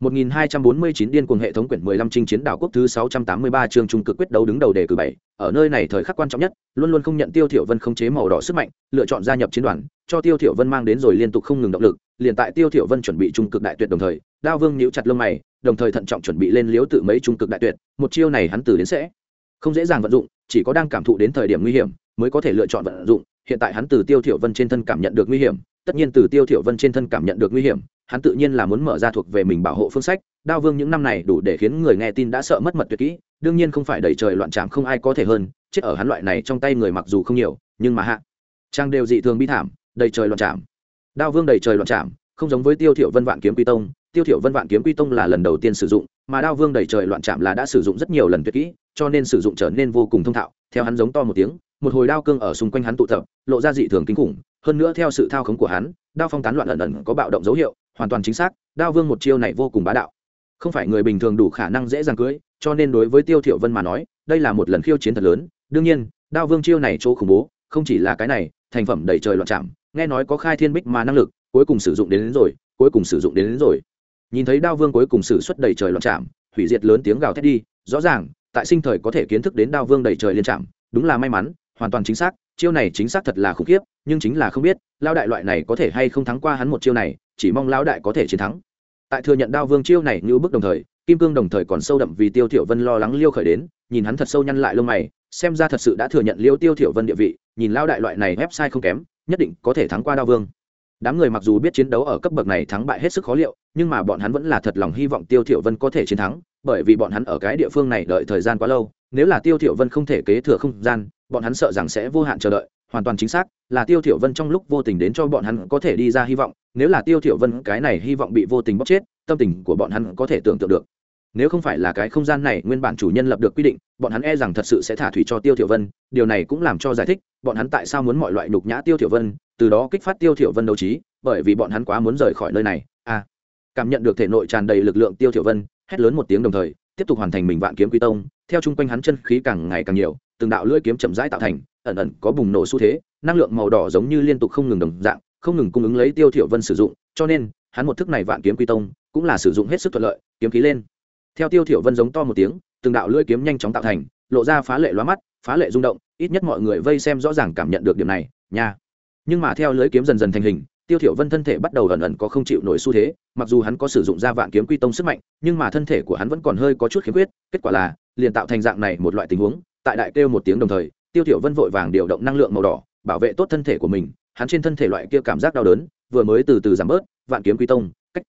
1249 điên cuồng hệ thống quyển 15 chinh chiến đảo quốc thứ 683 chương trung cực quyết đấu đứng đầu đề cử 7, ở nơi này thời khắc quan trọng nhất, luôn luôn không nhận Tiêu Thiểu Vân không chế màu đỏ sức mạnh, lựa chọn gia nhập chiến đoàn, cho Tiêu Thiểu Vân mang đến rồi liên tục không ngừng động lực, liền tại Tiêu Thiểu Vân chuẩn bị trung cực đại tuyệt đồng thời, Đao Vương nhíu chặt lông mày, đồng thời thận trọng chuẩn bị lên liếu tự mấy trung cực đại tuyệt, một chiêu này hắn từ đến sẽ không dễ dàng vận dụng, chỉ có đang cảm thụ đến thời điểm nguy hiểm mới có thể lựa chọn vận dụng, hiện tại hắn từ Tiêu Thiểu Vân trên thân cảm nhận được nguy hiểm, tất nhiên từ Tiêu Thiểu Vân trên thân cảm nhận được nguy hiểm, hắn tự nhiên là muốn mở ra thuộc về mình bảo hộ phương sách, đao vương những năm này đủ để khiến người nghe tin đã sợ mất mật tuyệt kỹ, đương nhiên không phải đẩy trời loạn trạm không ai có thể hơn, chết ở hắn loại này trong tay người mặc dù không nhiều, nhưng mà hạ, trang đều dị thường bi thảm đầy trời loạn trạm. Đao vương đầy trời loạn trạm, không giống với tiêu thiểu vân vạn kiếm quy tông, tiêu thiểu vân vạn kiếm quy tông là lần đầu tiên sử dụng, mà đao vương đầy trời loạn trạm là đã sử dụng rất nhiều lần tuyệt kỹ, cho nên sử dụng trở nên vô cùng thông thạo, theo hắn giống to một tiếng, một hồi đao cương ở xung quanh hắn tụ tập, lộ ra dị thường kinh khủng, hơn nữa theo sự thao khống của hắn, đao phong tán loạn ẩn ẩn có bạo động dấu hiệu hoàn toàn chính xác đao vương một chiêu này vô cùng bá đạo. Không phải người bình thường đủ khả năng dễ dàng cưới cho nên đối với tiêu thiểu vân mà nói đây là một lần khiêu chiến thật lớn. Đương nhiên đao vương chiêu này chỗ khủng bố không chỉ là cái này thành phẩm đầy trời loạn chạm nghe nói có khai thiên bích mà năng lực cuối cùng sử dụng đến, đến rồi cuối cùng sử dụng đến, đến rồi. Nhìn thấy đao vương cuối cùng sử xuất đầy trời loạn chạm hủy diệt lớn tiếng gào thét đi rõ ràng tại sinh thời có thể kiến thức đến đao vương đầy trời liên chạm đúng là may mắn hoàn toàn chính xác chiêu này chính xác thật là khủng khiếp nhưng chính là không biết lao đại loại này có thể hay không thắng qua hắn một chiêu này chỉ mong lão đại có thể chiến thắng. Tại thừa nhận đao vương chiêu này như bước đồng thời, kim cương đồng thời còn sâu đậm vì tiêu thiểu vân lo lắng liêu khởi đến, nhìn hắn thật sâu nhăn lại lông mày, xem ra thật sự đã thừa nhận liêu tiêu thiểu vân địa vị, nhìn lao đại loại này website không kém, nhất định có thể thắng qua đao vương. Đám người mặc dù biết chiến đấu ở cấp bậc này thắng bại hết sức khó liệu, nhưng mà bọn hắn vẫn là thật lòng hy vọng tiêu thiểu vân có thể chiến thắng, bởi vì bọn hắn ở cái địa phương này đợi thời gian quá lâu, nếu là tiêu thiểu vân không thể kế thừa không gian, bọn hắn sợ rằng sẽ vô hạn chờ đợi hoàn toàn chính xác là tiêu thiểu vân trong lúc vô tình đến cho bọn hắn có thể đi ra hy vọng nếu là tiêu thiểu vân cái này hy vọng bị vô tình bóc chết tâm tình của bọn hắn có thể tưởng tượng được. Nếu không phải là cái không gian này nguyên bản chủ nhân lập được quy định bọn hắn e rằng thật sự sẽ thả thủy cho tiêu thiểu vân điều này cũng làm cho giải thích bọn hắn tại sao muốn mọi loại nhục nhã tiêu thiểu vân từ đó kích phát tiêu thiểu vân đấu trí bởi vì bọn hắn quá muốn rời khỏi nơi này. A à, cảm nhận được thể nội tràn đầy lực lượng tiêu thiểu vân hét lớn một tiếng đồng thời tiếp tục hoàn thành mình vạn kiếm quy tông theo chung quanh hắn chân khí càng ngày càng nhiều từng đạo lưỡi kiếm chậm rãi tạo thành, ẩn ẩn có bùng nổ xu thế, năng lượng màu đỏ giống như liên tục không ngừng đồng dạng, không ngừng cung ứng lấy tiêu thiểu vân sử dụng, cho nên, hắn một thức này vạn kiếm quy tông, cũng là sử dụng hết sức thuận lợi, kiếm khí lên. Theo tiêu thiểu vân giống to một tiếng, từng đạo lưỡi kiếm nhanh chóng tạo thành, lộ ra phá lệ lóa mắt, phá lệ rung động, ít nhất mọi người vây xem rõ ràng cảm nhận được điểm này, nha. Nhưng mà theo lưỡi kiếm dần dần thành hình, tiêu thiểu vân thân thể bắt đầu ẩn ẩn có không chịu nổi xu thế, mặc dù hắn có sử dụng ra vạn kiếm quy tông sức mạnh, nhưng mà thân thể của hắn vẫn còn hơi có chút khiếm khuyết, kết quả là, liền tạo thành dạng này một loại tình huống tại đại kêu một tiếng đồng thời, tiêu thiểu vân vội vàng điều động năng lượng màu đỏ, bảo vệ tốt thân thể của mình, hắn trên thân thể loại kia cảm giác đau đớn, vừa mới từ từ giảm bớt, vạn kiếm quy tông, cách.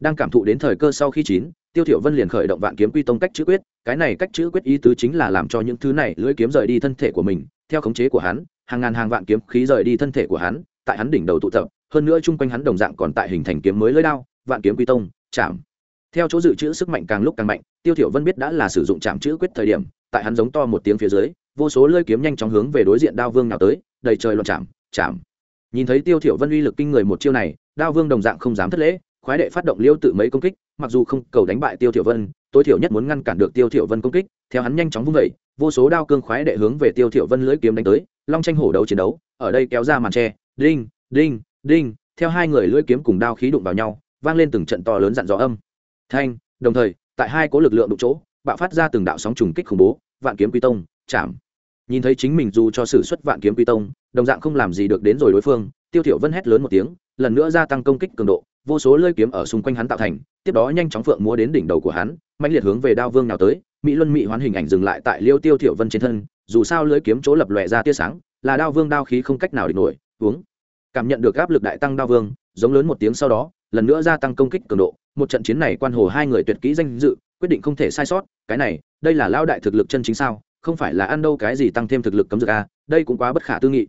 Đang cảm thụ đến thời cơ sau khi chín, tiêu thiểu vân liền khởi động vạn kiếm quy tông cách chữ quyết, cái này cách chữ quyết ý tứ chính là làm cho những thứ này lưỡi kiếm rời đi thân thể của mình, theo khống chế của hắn, hàng ngàn hàng vạn kiếm khí rời đi thân thể của hắn, tại hắn đỉnh đầu tụ tập, hơn nữa chung quanh hắn đồng dạng còn tại hình thành kiếm mới lưỡi đao, vạn kiếm quy tông, chạm. Theo chỗ dự trữ sức mạnh càng lúc càng mạnh, tiêu thiểu vân biết đã là sử dụng chạm chữ quyết thời điểm tại hắn giống to một tiếng phía dưới, vô số lưỡi kiếm nhanh chóng hướng về đối diện đao vương nào tới, đầy trời loạn chạm chạm. Nhìn thấy tiêu thiểu vân uy lực kinh người một chiêu này, đao vương đồng dạng không dám thất lễ, khoái đệ phát động liêu tự mấy công kích, mặc dù không cầu đánh bại tiêu thiểu vân, tối thiểu nhất muốn ngăn cản được tiêu thiểu vân công kích, theo hắn nhanh chóng vung dậy, vô số đao cương khoái đệ hướng về tiêu thiểu vân lưỡi kiếm đánh tới, long tranh hổ đấu chiến đấu, ở đây kéo ra màn che đinh đinh đinh, theo hai người lưỡi kiếm cùng đao khí đụng vào nhau, vang lên từng trận to lớn dặn dò âm. Thanh, đồng thời, tại hai cố lực lượng đụng chỗ bạo phát ra từng đạo sóng trùng kích khủng bố, vạn kiếm quy tông, chạm. Nhìn thấy chính mình dù cho sử xuất vạn kiếm quy tông, đồng dạng không làm gì được đến rồi đối phương, tiêu thiểu vân hét lớn một tiếng, lần nữa gia tăng công kích cường độ, vô số lưỡi kiếm ở xung quanh hắn tạo thành, tiếp đó nhanh chóng phượng múa đến đỉnh đầu của hắn mạnh liệt hướng về đao vương nào tới, mỹ luân mỹ hoán hình ảnh dừng lại tại liêu tiêu thiểu vân trên thân, dù sao lưỡi kiếm chỗ lập lòe ra tia sáng, là đao vương đao khí không cách nào địch nổi, uống. Cảm nhận được áp lực đại tăng đao vương, giống lớn một tiếng sau đó, lần nữa gia tăng công kích cường độ, một trận chiến này quan hồ hai người tuyệt kỹ danh dự quyết định không thể sai sót, cái này, đây là lao đại thực lực chân chính sao, không phải là ăn đâu cái gì tăng thêm thực lực cấm dược a đây cũng quá bất khả tư nghị.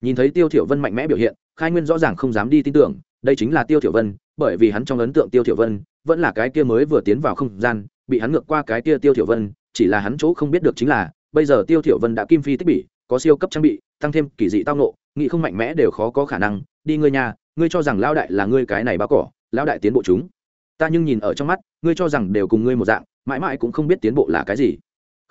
Nhìn thấy tiêu thiểu vân mạnh mẽ biểu hiện, khai nguyên rõ ràng không dám đi tin tưởng, đây chính là tiêu thiểu vân, bởi vì hắn trong ấn tượng tiêu thiểu vân vẫn là cái kia mới vừa tiến vào không gian, bị hắn ngược qua cái kia tiêu thiểu vân, chỉ là hắn chỗ không biết được chính là, bây giờ tiêu thiểu vân đã kim phi tích bị có siêu cấp trang bị, tăng thêm kỳ dị tao nộ nghị không mạnh mẽ đều khó có khả năng, đi ngươi nhà, ngươi cho rằng lão đại là ngươi cái này báo cỏ, lão đại tiến bộ chúng ta nhưng nhìn ở trong mắt, ngươi cho rằng đều cùng ngươi một dạng, mãi mãi cũng không biết tiến bộ là cái gì.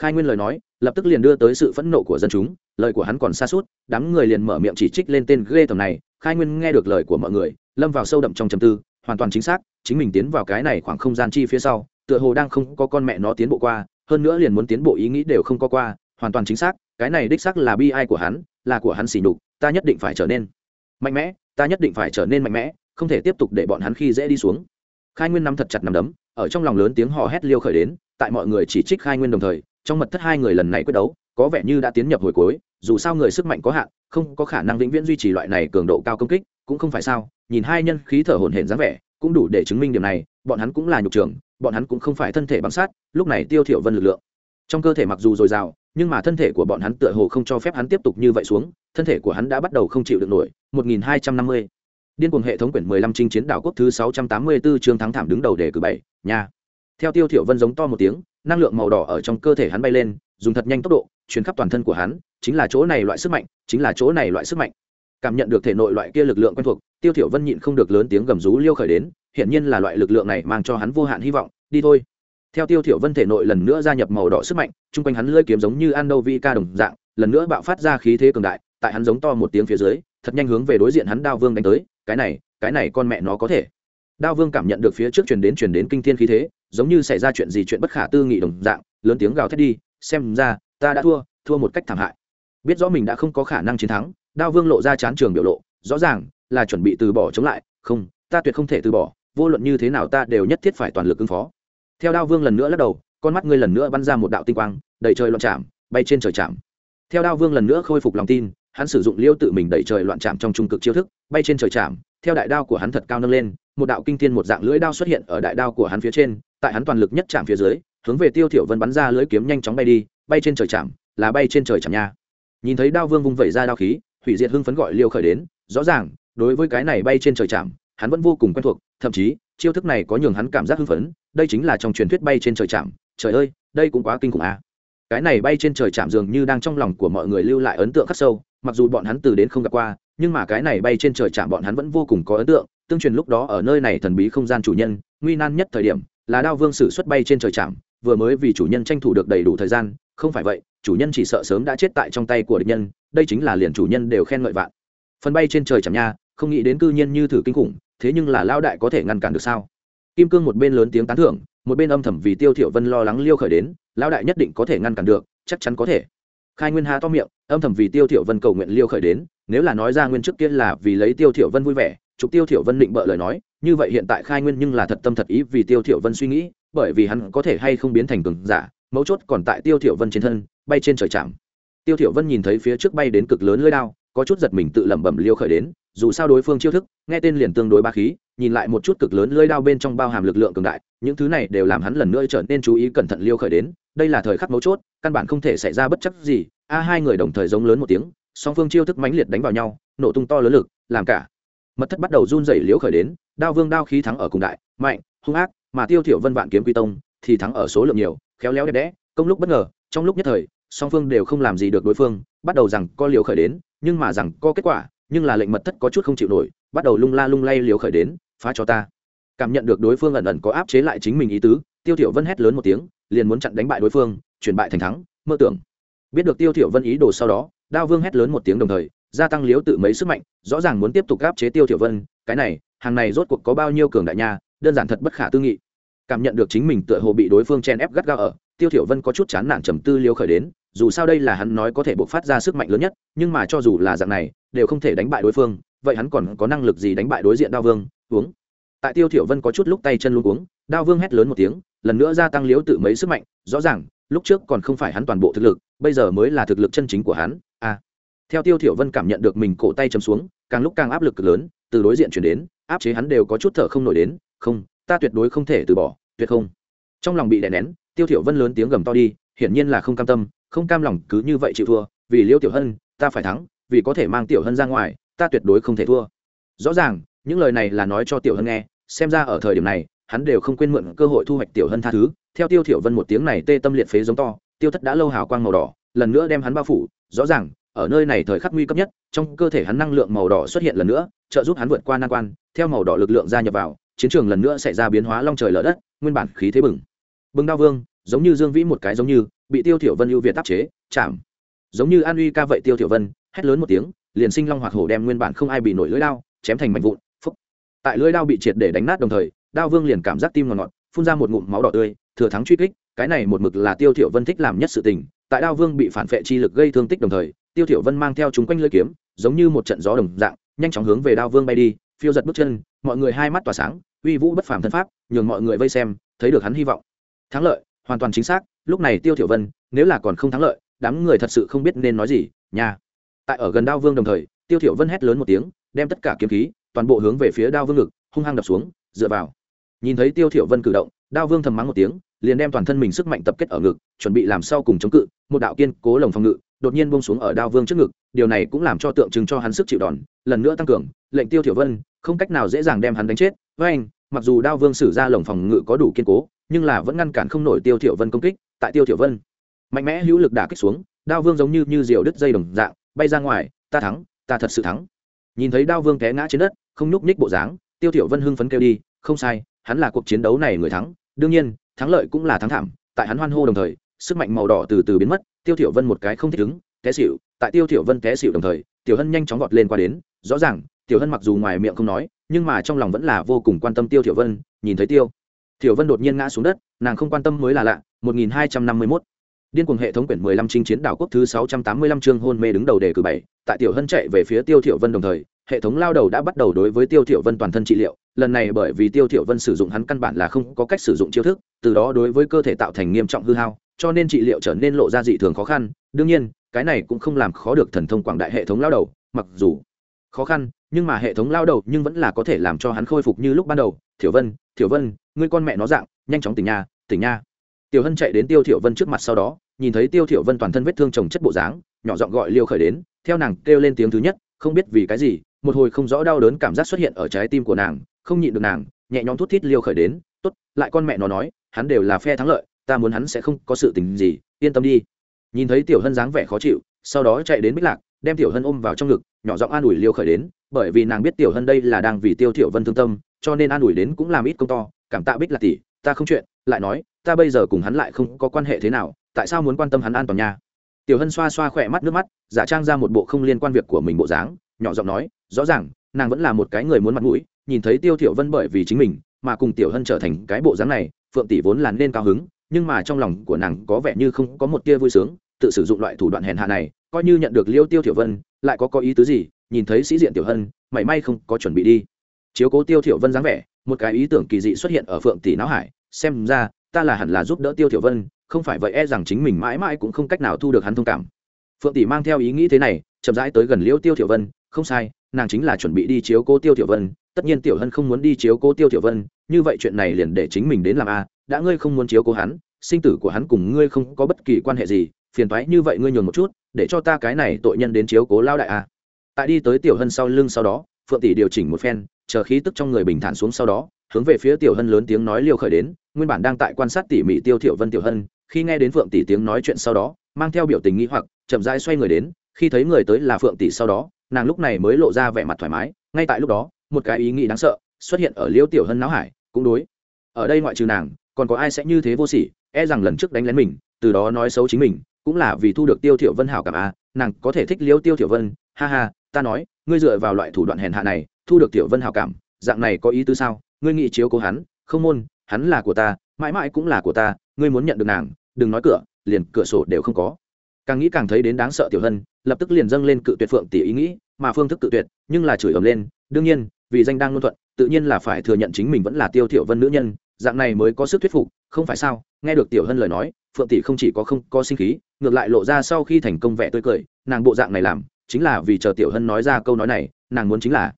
Khai nguyên lời nói, lập tức liền đưa tới sự phẫn nộ của dân chúng, lời của hắn còn xa suốt, đám người liền mở miệng chỉ trích lên tên ghê tầm này. Khai nguyên nghe được lời của mọi người, lâm vào sâu đậm trong trầm tư, hoàn toàn chính xác, chính mình tiến vào cái này khoảng không gian chi phía sau, tựa hồ đang không có con mẹ nó tiến bộ qua, hơn nữa liền muốn tiến bộ ý nghĩ đều không có qua, hoàn toàn chính xác, cái này đích xác là bi ai của hắn, là của hắn xỉ nhục, ta nhất định phải trở nên mạnh mẽ, ta nhất định phải trở nên mạnh mẽ, không thể tiếp tục để bọn hắn khi dễ đi xuống khai nguyên nắm thật chặt nắm đấm, ở trong lòng lớn tiếng hò hét liêu khởi đến, tại mọi người chỉ trích khai nguyên đồng thời, trong mật thất hai người lần này quyết đấu, có vẻ như đã tiến nhập hồi cuối, dù sao người sức mạnh có hạn, không có khả năng vĩnh viễn duy trì loại này cường độ cao công kích, cũng không phải sao, nhìn hai nhân khí thở hổn hển dáng vẻ, cũng đủ để chứng minh điểm này, bọn hắn cũng là nhục trường bọn hắn cũng không phải thân thể bằng sát, lúc này tiêu thiểu vân lực lượng trong cơ thể mặc dù dồi dào, nhưng mà thân thể của bọn hắn tựa hồ không cho phép hắn tiếp tục như vậy xuống, thân thể của hắn đã bắt đầu không chịu được nổi 1250 điên cuồng hệ thống quyển 15 trinh chiến đảo quốc thứ 684 chương thắng thảm đứng đầu đề cử bảy, nha. Theo tiêu thiểu vân giống to một tiếng, năng lượng màu đỏ ở trong cơ thể hắn bay lên, dùng thật nhanh tốc độ, truyền khắp toàn thân của hắn, chính là chỗ này loại sức mạnh, chính là chỗ này loại sức mạnh. Cảm nhận được thể nội loại kia lực lượng quen thuộc, tiêu thiểu vân nhịn không được lớn tiếng gầm rú liêu khởi đến hiện nhiên là loại lực lượng này mang cho hắn vô hạn hy vọng, đi thôi. Theo tiêu thiểu vân thể nội lần nữa gia nhập màu đỏ sức mạnh trung quanh hắn lưỡi kiếm giống như ando vi ca đồng dạng, lần nữa bạo phát ra khí thế cường đại, tại hắn giống to một tiếng phía dưới, thật nhanh hướng về đối diện hắn đao vương đánh tới cái này cái này con mẹ nó có thể. Đao vương cảm nhận được phía trước truyền đến truyền đến kinh thiên khí thế, giống như xảy ra chuyện gì chuyện bất khả tư nghị đồng dạng, lớn tiếng gào thét đi, xem ra, ta đã thua thua một cách thảm hại. Biết rõ mình đã không có khả năng chiến thắng, đao vương lộ ra chán trường biểu lộ, rõ ràng là chuẩn bị từ bỏ chống lại, không, ta tuyệt không thể từ bỏ, vô luận như thế nào ta đều nhất thiết phải toàn lực ứng phó. Theo đao vương lần nữa lắc đầu, con mắt ngươi lần nữa bắn ra một đạo tinh quang, đầy trời loạn chạm, bay trên trời chạm. Theo đao vương lần nữa khôi phục lòng tin hắn sử dụng liêu tự mình đẩy trời loạn chạm trong trung cực chiêu thức, bay trên trời chạm theo đại đao của hắn thật cao nâng lên, một đạo kinh thiên một dạng lưỡi đao xuất hiện ở đại đao của hắn phía trên, tại hắn toàn lực nhất chạm phía dưới, hướng về tiêu thiểu vân bắn ra lưỡi kiếm nhanh chóng bay đi, bay trên trời chạm là bay trên trời chạm nha. Nhìn thấy đao vương vung vẩy ra đao khí, hủy diệt hưng phấn gọi liêu khởi đến, rõ ràng, đối với cái này bay trên trời chạm hắn vẫn vô cùng quen thuộc, thậm chí, chiêu thức này có nhường hắn cảm giác hưng phấn, đây chính là trong truyền thuyết bay trên trời chạm trời ơi, đây cũng quá kinh khủng à cái này bay trên trời chạm dường như đang trong lòng của mọi người lưu lại ấn tượng khắc sâu, mặc dù bọn hắn từ đến không gặp qua, nhưng mà cái này bay trên trời chạm bọn hắn vẫn vô cùng có ấn tượng, tương truyền lúc đó ở nơi này thần bí không gian chủ nhân, nguy nan nhất thời điểm, là đao vương sử xuất bay trên trời chạm, vừa mới vì chủ nhân tranh thủ được đầy đủ thời gian, không phải vậy, chủ nhân chỉ sợ sớm đã chết tại trong tay của địch nhân, đây chính là liền chủ nhân đều khen ngợi vạn. Phần bay trên trời chạm nha, không nghĩ đến cư nhiên như thử kinh khủng, thế nhưng là lao đại có thể ngăn cản được sao? Kim cương một bên lớn tiếng tán thưởng một bên âm thầm vì tiêu thiểu vân lo lắng liêu khởi đến, Lão đại nhất định có thể ngăn cản được, chắc chắn có thể. Khai nguyên hà to miệng, âm thầm vì tiêu thiểu vân cầu nguyện liêu khởi đến, nếu là nói ra nguyên trước kia là vì lấy tiêu thiểu vân vui vẻ, chụp tiêu thiểu vân định bợ lời nói, như vậy hiện tại khai nguyên nhưng là thật tâm thật ý vì tiêu thiểu vân suy nghĩ, bởi vì hắn có thể hay không biến thành cường giả, mấu chốt còn tại tiêu thiểu vân trên thân, bay trên trời chạm. Tiêu thiểu vân nhìn thấy phía trước bay đến cực lớn lưỡi đao, có chút giật mình tự lẩm bẩm liêu khởi đến, dù sao đối phương chiêu thức, nghe tên liền tương đối ba khí nhìn lại một chút cực lớn lưỡi đao bên trong bao hàm lực lượng cường đại, những thứ này đều làm hắn lần nữa trở nên chú ý cẩn thận liêu khởi đến, đây là thời khắc mấu chốt, căn bản không thể xảy ra bất chấp gì. A, hai người đồng thời giống lớn một tiếng, song phương chiêu thức mãnh liệt đánh vào nhau, nổ tung to lớn lực, làm cả mật thất bắt đầu run rẩy liễu khởi đến, đao vương đao khí thắng ở cùng đại, mạnh, hung ác, mà tiêu thiểu vân vạn kiếm quy tông thì thắng ở số lượng nhiều, khéo léo đẹp đẽ, công lúc bất ngờ, trong lúc nhất thời, song phương đều không làm gì được đối phương, bắt đầu rằng co liều khởi đến, nhưng mà rằng có kết quả, nhưng là lệnh mật thất có chút không chịu nổi, bắt đầu lung la lung lay liều khởi đến phá cho ta. Cảm nhận được đối phương ẩn ẩn có áp chế lại chính mình ý tứ, tiêu thiểu vân hét lớn một tiếng, liền muốn chặn đánh bại đối phương, chuyển bại thành thắng, mơ tưởng. Biết được tiêu thiểu vân ý đồ sau đó, đao vương hét lớn một tiếng đồng thời, gia tăng liếu tự mấy sức mạnh, rõ ràng muốn tiếp tục áp chế tiêu thiểu vân, cái này, hàng này rốt cuộc có bao nhiêu cường đại nha, đơn giản thật bất khả tư nghị. Cảm nhận được chính mình tựa hồ bị đối phương chen ép gắt gao ở, tiêu thiểu vân có chút chán nản trầm tư liêu khởi đến, dù sao đây là hắn nói có thể bộc phát ra sức mạnh lớn nhất, nhưng mà cho dù là dạng này, đều không thể đánh bại đối phương vậy hắn còn có năng lực gì đánh bại đối diện đao vương? Uống. Tại tiêu thiểu vân có chút lúc tay chân luống cuống đao vương hét lớn một tiếng, lần nữa gia tăng liếu tự mấy sức mạnh, rõ ràng, lúc trước còn không phải hắn toàn bộ thực lực, bây giờ mới là thực lực chân chính của hắn a à. theo tiêu thiểu vân cảm nhận được mình cổ tay chấm xuống, càng lúc càng áp lực cực lớn, từ đối diện chuyển đến, áp chế hắn đều có chút thở không nổi đến, không, ta tuyệt đối không thể từ bỏ, tuyệt không. Trong lòng bị đè nén, tiêu thiểu vân lớn tiếng gầm to đi, hiển nhiên là không cam tâm, không cam lòng cứ như vậy chịu thua, vì liêu tiểu hân, ta phải thắng, vì có thể mang tiểu hân ra ngoài ta tuyệt đối không thể thua. Rõ ràng, những lời này là nói cho tiểu hân nghe, xem ra ở thời điểm này, hắn đều không quên mượn cơ hội thu hoạch tiểu hân tha thứ. Theo tiêu thiểu vân một tiếng này tê tâm liệt phế giống to, tiêu thất đã lâu hào quang màu đỏ, lần nữa đem hắn bao phủ. Rõ ràng, ở nơi này thời khắc nguy cấp nhất, trong cơ thể hắn năng lượng màu đỏ xuất hiện lần nữa, trợ giúp hắn vượt qua nan quan. Theo màu đỏ lực lượng gia nhập vào, chiến trường lần nữa xảy ra biến hóa long trời lở đất, nguyên bản khí thế bừng. Bừng đao vương, giống như dương vĩ một cái giống như, bị tiêu thiểu vân ưu việt áp chế, chạm. Giống như an uy ca vậy tiêu thiểu vân, hét lớn một tiếng liền sinh long hoạt hổ đem nguyên bản không ai bị nổi lưỡi đao chém thành mảnh vụn, phúc. Tại lưỡi đao bị triệt để đánh nát đồng thời, đao vương liền cảm giác tim ngọt ngọt, phun ra một ngụm máu đỏ tươi, thừa thắng truy kích, cái này một mực là tiêu thiểu vân thích làm nhất sự tình, tại đao vương bị phản vệ chi lực gây thương tích đồng thời, tiêu thiểu vân mang theo chúng quanh lưỡi kiếm, giống như một trận gió đồng dạng, nhanh chóng hướng về đao vương bay đi, phiêu giật bước chân, mọi người hai mắt tỏa sáng, uy vũ bất phàm thân pháp, nhường mọi người vây xem, thấy được hắn hy vọng. Thắng lợi, hoàn toàn chính xác, lúc này tiêu thiểu vân, nếu là còn không thắng lợi, đám người thật sự không biết nên nói gì, nha tại ở gần đao vương đồng thời, tiêu thiểu vân hét lớn một tiếng, đem tất cả kiếm khí, toàn bộ hướng về phía đao vương ngực, hung hăng đập xuống, dựa vào. Nhìn thấy tiêu thiểu vân cử động, đao vương thầm mắng một tiếng, liền đem toàn thân mình sức mạnh tập kết ở ngực, chuẩn bị làm sau cùng chống cự, một đạo kiên cố lồng phòng ngự, đột nhiên buông xuống ở đao vương trước ngực, điều này cũng làm cho tượng trưng cho hắn sức chịu đòn, lần nữa tăng cường, lệnh tiêu thiểu vân không cách nào dễ dàng đem hắn đánh chết, với anh, mặc dù đao vương sử ra lồng phòng ngự có đủ kiên cố, nhưng là vẫn ngăn cản không nổi tiêu thiểu vân công kích, tại tiêu thiểu vân mạnh mẽ hữu lực đả kích xuống, đao vương giống như như diều đứt dây đồng dạng bay ra ngoài, ta thắng, ta thật sự thắng. Nhìn thấy đao vương té ngã trên đất, không nhúc nhích bộ dáng, tiêu thiểu vân hưng phấn kêu đi, không sai, hắn là cuộc chiến đấu này người thắng. Đương nhiên, thắng lợi cũng là thắng thảm, tại hắn hoan hô đồng thời, sức mạnh màu đỏ từ từ biến mất, tiêu thiểu vân một cái không thích ứng, té xỉu, tại tiêu thiểu vân té xỉu đồng thời, tiểu hân nhanh chóng vọt lên qua đến, rõ ràng, tiểu hân mặc dù ngoài miệng không nói, nhưng mà trong lòng vẫn là vô cùng quan tâm tiêu thiểu vân, nhìn thấy tiêu thiểu vân đột nhiên ngã xuống đất, nàng không quan tâm mới là lạ 1251 Điên cuồng hệ thống quyển 15 chinh chiến đảo quốc thứ 685 chương hôn mê đứng đầu đề cử 7, tại Tiểu Hân chạy về phía Tiêu Thiểu Vân đồng thời, hệ thống lao đầu đã bắt đầu đối với Tiêu Thiểu Vân toàn thân trị liệu, lần này bởi vì Tiêu Thiểu Vân sử dụng hắn căn bản là không có cách sử dụng chiêu thức, từ đó đối với cơ thể tạo thành nghiêm trọng hư hao, cho nên trị liệu trở nên lộ ra dị thường khó khăn, đương nhiên, cái này cũng không làm khó được thần thông quảng đại hệ thống lao đầu, mặc dù khó khăn, nhưng mà hệ thống lao đầu nhưng vẫn là có thể làm cho hắn khôi phục như lúc ban đầu. tiểu Vân, tiểu Vân, ngươi con mẹ nó dạng, nhanh chóng tỉnh nha, tỉnh nha. Tiểu Hân chạy đến Tiêu Thiểu Vân trước mặt sau đó, nhìn thấy tiêu thiểu vân toàn thân vết thương chồng chất bộ dáng nhỏ giọng gọi liêu khởi đến theo nàng kêu lên tiếng thứ nhất không biết vì cái gì một hồi không rõ đau đớn cảm giác xuất hiện ở trái tim của nàng không nhịn được nàng nhẹ nhõm thút thít liêu khởi đến tốt lại con mẹ nó nói hắn đều là phe thắng lợi ta muốn hắn sẽ không có sự tình gì yên tâm đi. Nhìn thấy tiểu hân dáng vẻ khó chịu sau đó chạy đến bích lạc đem tiểu hân ôm vào trong ngực nhỏ giọng an ủi liêu khởi đến bởi vì nàng biết tiểu hân đây là đang vì tiêu thiểu vân thương tâm cho nên an ủi đến cũng làm ít công to cảm tạ bích lạc tỷ ta không chuyện, lại nói, ta bây giờ cùng hắn lại không có quan hệ thế nào, tại sao muốn quan tâm hắn an toàn nha? Tiểu hân xoa xoa khỏe mắt nước mắt, giả trang ra một bộ không liên quan việc của mình bộ dáng, nhỏ giọng nói, rõ ràng, nàng vẫn là một cái người muốn mặt mũi, nhìn thấy tiêu thiểu vân bởi vì chính mình, mà cùng tiểu hân trở thành cái bộ dáng này, phượng tỷ vốn là nên cao hứng, nhưng mà trong lòng của nàng có vẻ như không có một tia vui sướng, tự sử dụng loại thủ đoạn hèn hạ này, coi như nhận được liêu tiêu thiểu vân, lại có có ý tứ gì, nhìn thấy sĩ diện tiểu hân, mảy may không có chuẩn bị đi. Chiếu cố tiêu thiểu vân dáng vẻ một cái ý tưởng kỳ dị xuất hiện ở phượng tỷ não hải, xem ra, ta là hẳn là giúp đỡ tiêu thiểu vân, không phải vậy e rằng chính mình mãi mãi cũng không cách nào thu được hắn thông cảm. Phượng tỷ mang theo ý nghĩ thế này, chậm rãi tới gần liễu tiêu thiểu vân, không sai, nàng chính là chuẩn bị đi chiếu cố tiêu thiểu vân, tất nhiên tiểu hân không muốn đi chiếu cố tiêu thiểu vân, như vậy chuyện này liền để chính mình đến làm a, đã ngươi không muốn chiếu cố hắn, sinh tử của hắn cùng ngươi không có bất kỳ quan hệ gì, phiền toái như vậy ngươi nhường một chút, để cho ta cái này tội nhân đến chiếu cố lao đại a. Tại đi tới tiểu hân sau lưng sau đó phượng tỷ điều chỉnh một phen, chờ khí tức trong người bình thản xuống sau đó, hướng về phía tiểu hân lớn tiếng nói liêu khởi đến, nguyên bản đang tại quan sát tỉ mỉ tiêu thiểu vân tiểu hân, khi nghe đến phượng tỷ tiếng nói chuyện sau đó, mang theo biểu tình nghĩ hoặc, chậm rãi xoay người đến, khi thấy người tới là phượng tỷ sau đó, nàng lúc này mới lộ ra vẻ mặt thoải mái, ngay tại lúc đó, một cái ý nghĩ đáng sợ xuất hiện ở liêu tiểu hân não hải, cũng đối. Ở đây ngoại trừ nàng, còn có ai sẽ như thế vô sỉ e rằng lần trước đánh lén mình, từ đó nói xấu chính mình, cũng là vì thu được tiêu thiểu vân hảo cảm a, nàng có thể thích liêu tiêu thiểu vân, ha ha ta nói, ngươi dựa vào loại thủ đoạn hèn hạ này, thu được tiểu vân hảo cảm, dạng này có ý tứ sao? Ngươi nghĩ chiếu cố hắn, không môn, hắn là của ta, mãi mãi cũng là của ta, ngươi muốn nhận được nàng, đừng nói cửa, liền cửa sổ đều không có. Càng nghĩ càng thấy đến đáng sợ tiểu hân, lập tức liền dâng lên cự tuyệt phượng tỷ ý nghĩ, mà phương thức cự tuyệt, nhưng là chửi ầm lên, đương nhiên, vì danh đang luân thuận, tự nhiên là phải thừa nhận chính mình vẫn là tiêu thiểu vân nữ nhân, dạng này mới có sức thuyết phục, không phải sao? Nghe được tiểu hân lời nói, phượng tỷ không chỉ có không có sinh khí, ngược lại lộ ra sau khi thành công vẻ tươi cười, nàng bộ dạng này làm chính là vì chờ tiểu hân nói ra câu nói này, nàng muốn chính là,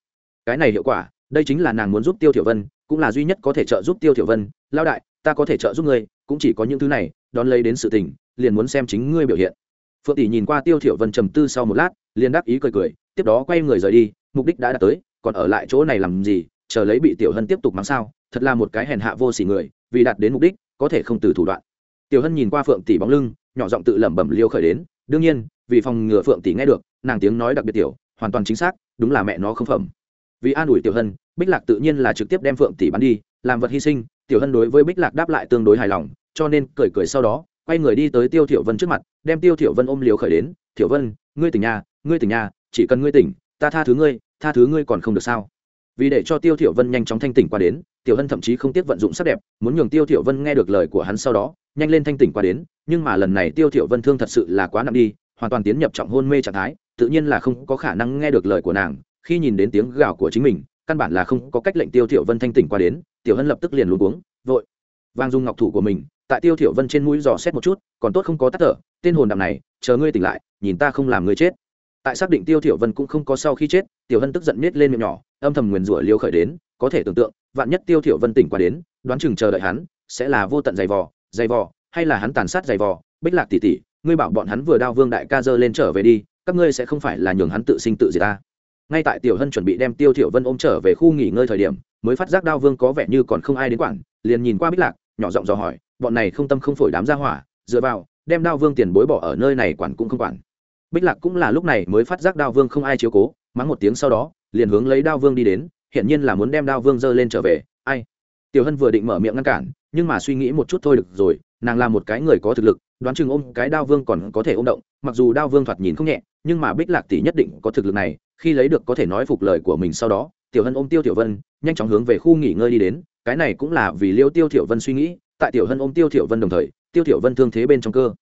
cái này hiệu quả, đây chính là nàng muốn giúp tiêu thiểu vân, cũng là duy nhất có thể trợ giúp tiêu thiểu vân. Lao đại, ta có thể trợ giúp ngươi, cũng chỉ có những thứ này, đón lấy đến sự tình, liền muốn xem chính ngươi biểu hiện. Phượng tỷ nhìn qua tiêu thiểu vân trầm tư sau một lát, liền đáp ý cười cười, tiếp đó quay người rời đi, mục đích đã đạt tới, còn ở lại chỗ này làm gì, chờ lấy bị tiểu hân tiếp tục mắng sao, thật là một cái hèn hạ vô sỉ người, vì đạt đến mục đích, có thể không từ thủ đoạn. Tiểu hân nhìn qua phượng tỷ bóng lưng, nhỏ giọng tự lẩm bẩm liêu khởi đến đương nhiên, vì phòng ngừa phượng tỷ nghe được, nàng tiếng nói đặc biệt tiểu, hoàn toàn chính xác, đúng là mẹ nó không phẩm. Vì an ủi tiểu hân, bích lạc tự nhiên là trực tiếp đem phượng tỷ bắn đi, làm vật hy sinh, tiểu hân đối với bích lạc đáp lại tương đối hài lòng, cho nên cười cười sau đó, quay người đi tới tiêu thiểu vân trước mặt, đem tiêu thiểu vân ôm liều khởi đến, thiểu vân, ngươi tỉnh nhà, ngươi tỉnh nhà, chỉ cần ngươi tỉnh, ta tha thứ ngươi, tha thứ ngươi còn không được sao? Vì để cho tiêu thiểu vân nhanh chóng thanh tỉnh qua đến, tiểu hân thậm chí không tiếc vận dụng sắc đẹp, muốn nhường tiêu thiểu vân nghe được lời của hắn sau đó, nhanh lên thanh tỉnh qua đến nhưng mà lần này tiêu thiểu vân thương thật sự là quá nặng đi, hoàn toàn tiến nhập trọng hôn mê trạng thái, tự nhiên là không có khả năng nghe được lời của nàng. Khi nhìn đến tiếng gào của chính mình, căn bản là không có cách lệnh tiêu thiểu vân thanh tỉnh qua đến, tiểu hân lập tức liền luống cuống, vội. Vang dung ngọc thủ của mình, tại tiêu thiểu vân trên mũi dò xét một chút, còn tốt không có tắt thở, tên hồn đạm này, chờ ngươi tỉnh lại, nhìn ta không làm ngươi chết. Tại xác định tiêu thiểu vân cũng không có sau khi chết, tiểu hân tức giận nết lên miệng nhỏ, âm thầm nguyền rủa liêu khởi đến, có thể tưởng tượng, vạn nhất tiêu thiểu vân tỉnh qua đến, đoán chừng chờ đợi hắn, sẽ là vô tận dày vò dày vò hay là hắn tàn sát giày vò, bích lạc tỷ tỷ, ngươi bảo bọn hắn vừa đao vương đại ca dơ lên trở về đi, các ngươi sẽ không phải là nhường hắn tự sinh tự diệt ta. Ngay tại tiểu hân chuẩn bị đem tiêu thiểu vân ôm trở về khu nghỉ ngơi thời điểm, mới phát giác đao vương có vẻ như còn không ai đến quản, liền nhìn qua bích lạc, nhỏ giọng dò hỏi, bọn này không tâm không phổi đám gia hỏa, dựa vào, đem đao vương tiền bối bỏ ở nơi này quản cũng không quản. Bích lạc cũng là lúc này mới phát giác đao vương không ai chiếu cố, mắng một tiếng sau đó, liền hướng lấy đao vương đi đến hiện nhiên là muốn đem đao vương dơ lên trở về, ai? Tiểu hân vừa định mở miệng ngăn cản, nhưng mà suy nghĩ một chút thôi được rồi nàng là một cái người có thực lực, đoán chừng ôm cái đao vương còn có thể ôm động, mặc dù đao vương thoạt nhìn không nhẹ, nhưng mà bích lạc tỷ nhất định có thực lực này, khi lấy được có thể nói phục lời của mình sau đó, tiểu hân ôm tiêu tiểu vân, nhanh chóng hướng về khu nghỉ ngơi đi đến, cái này cũng là vì liêu tiêu tiểu vân suy nghĩ, tại tiểu hân ôm tiêu tiểu vân đồng thời, tiêu tiểu vân thương thế bên trong cơ.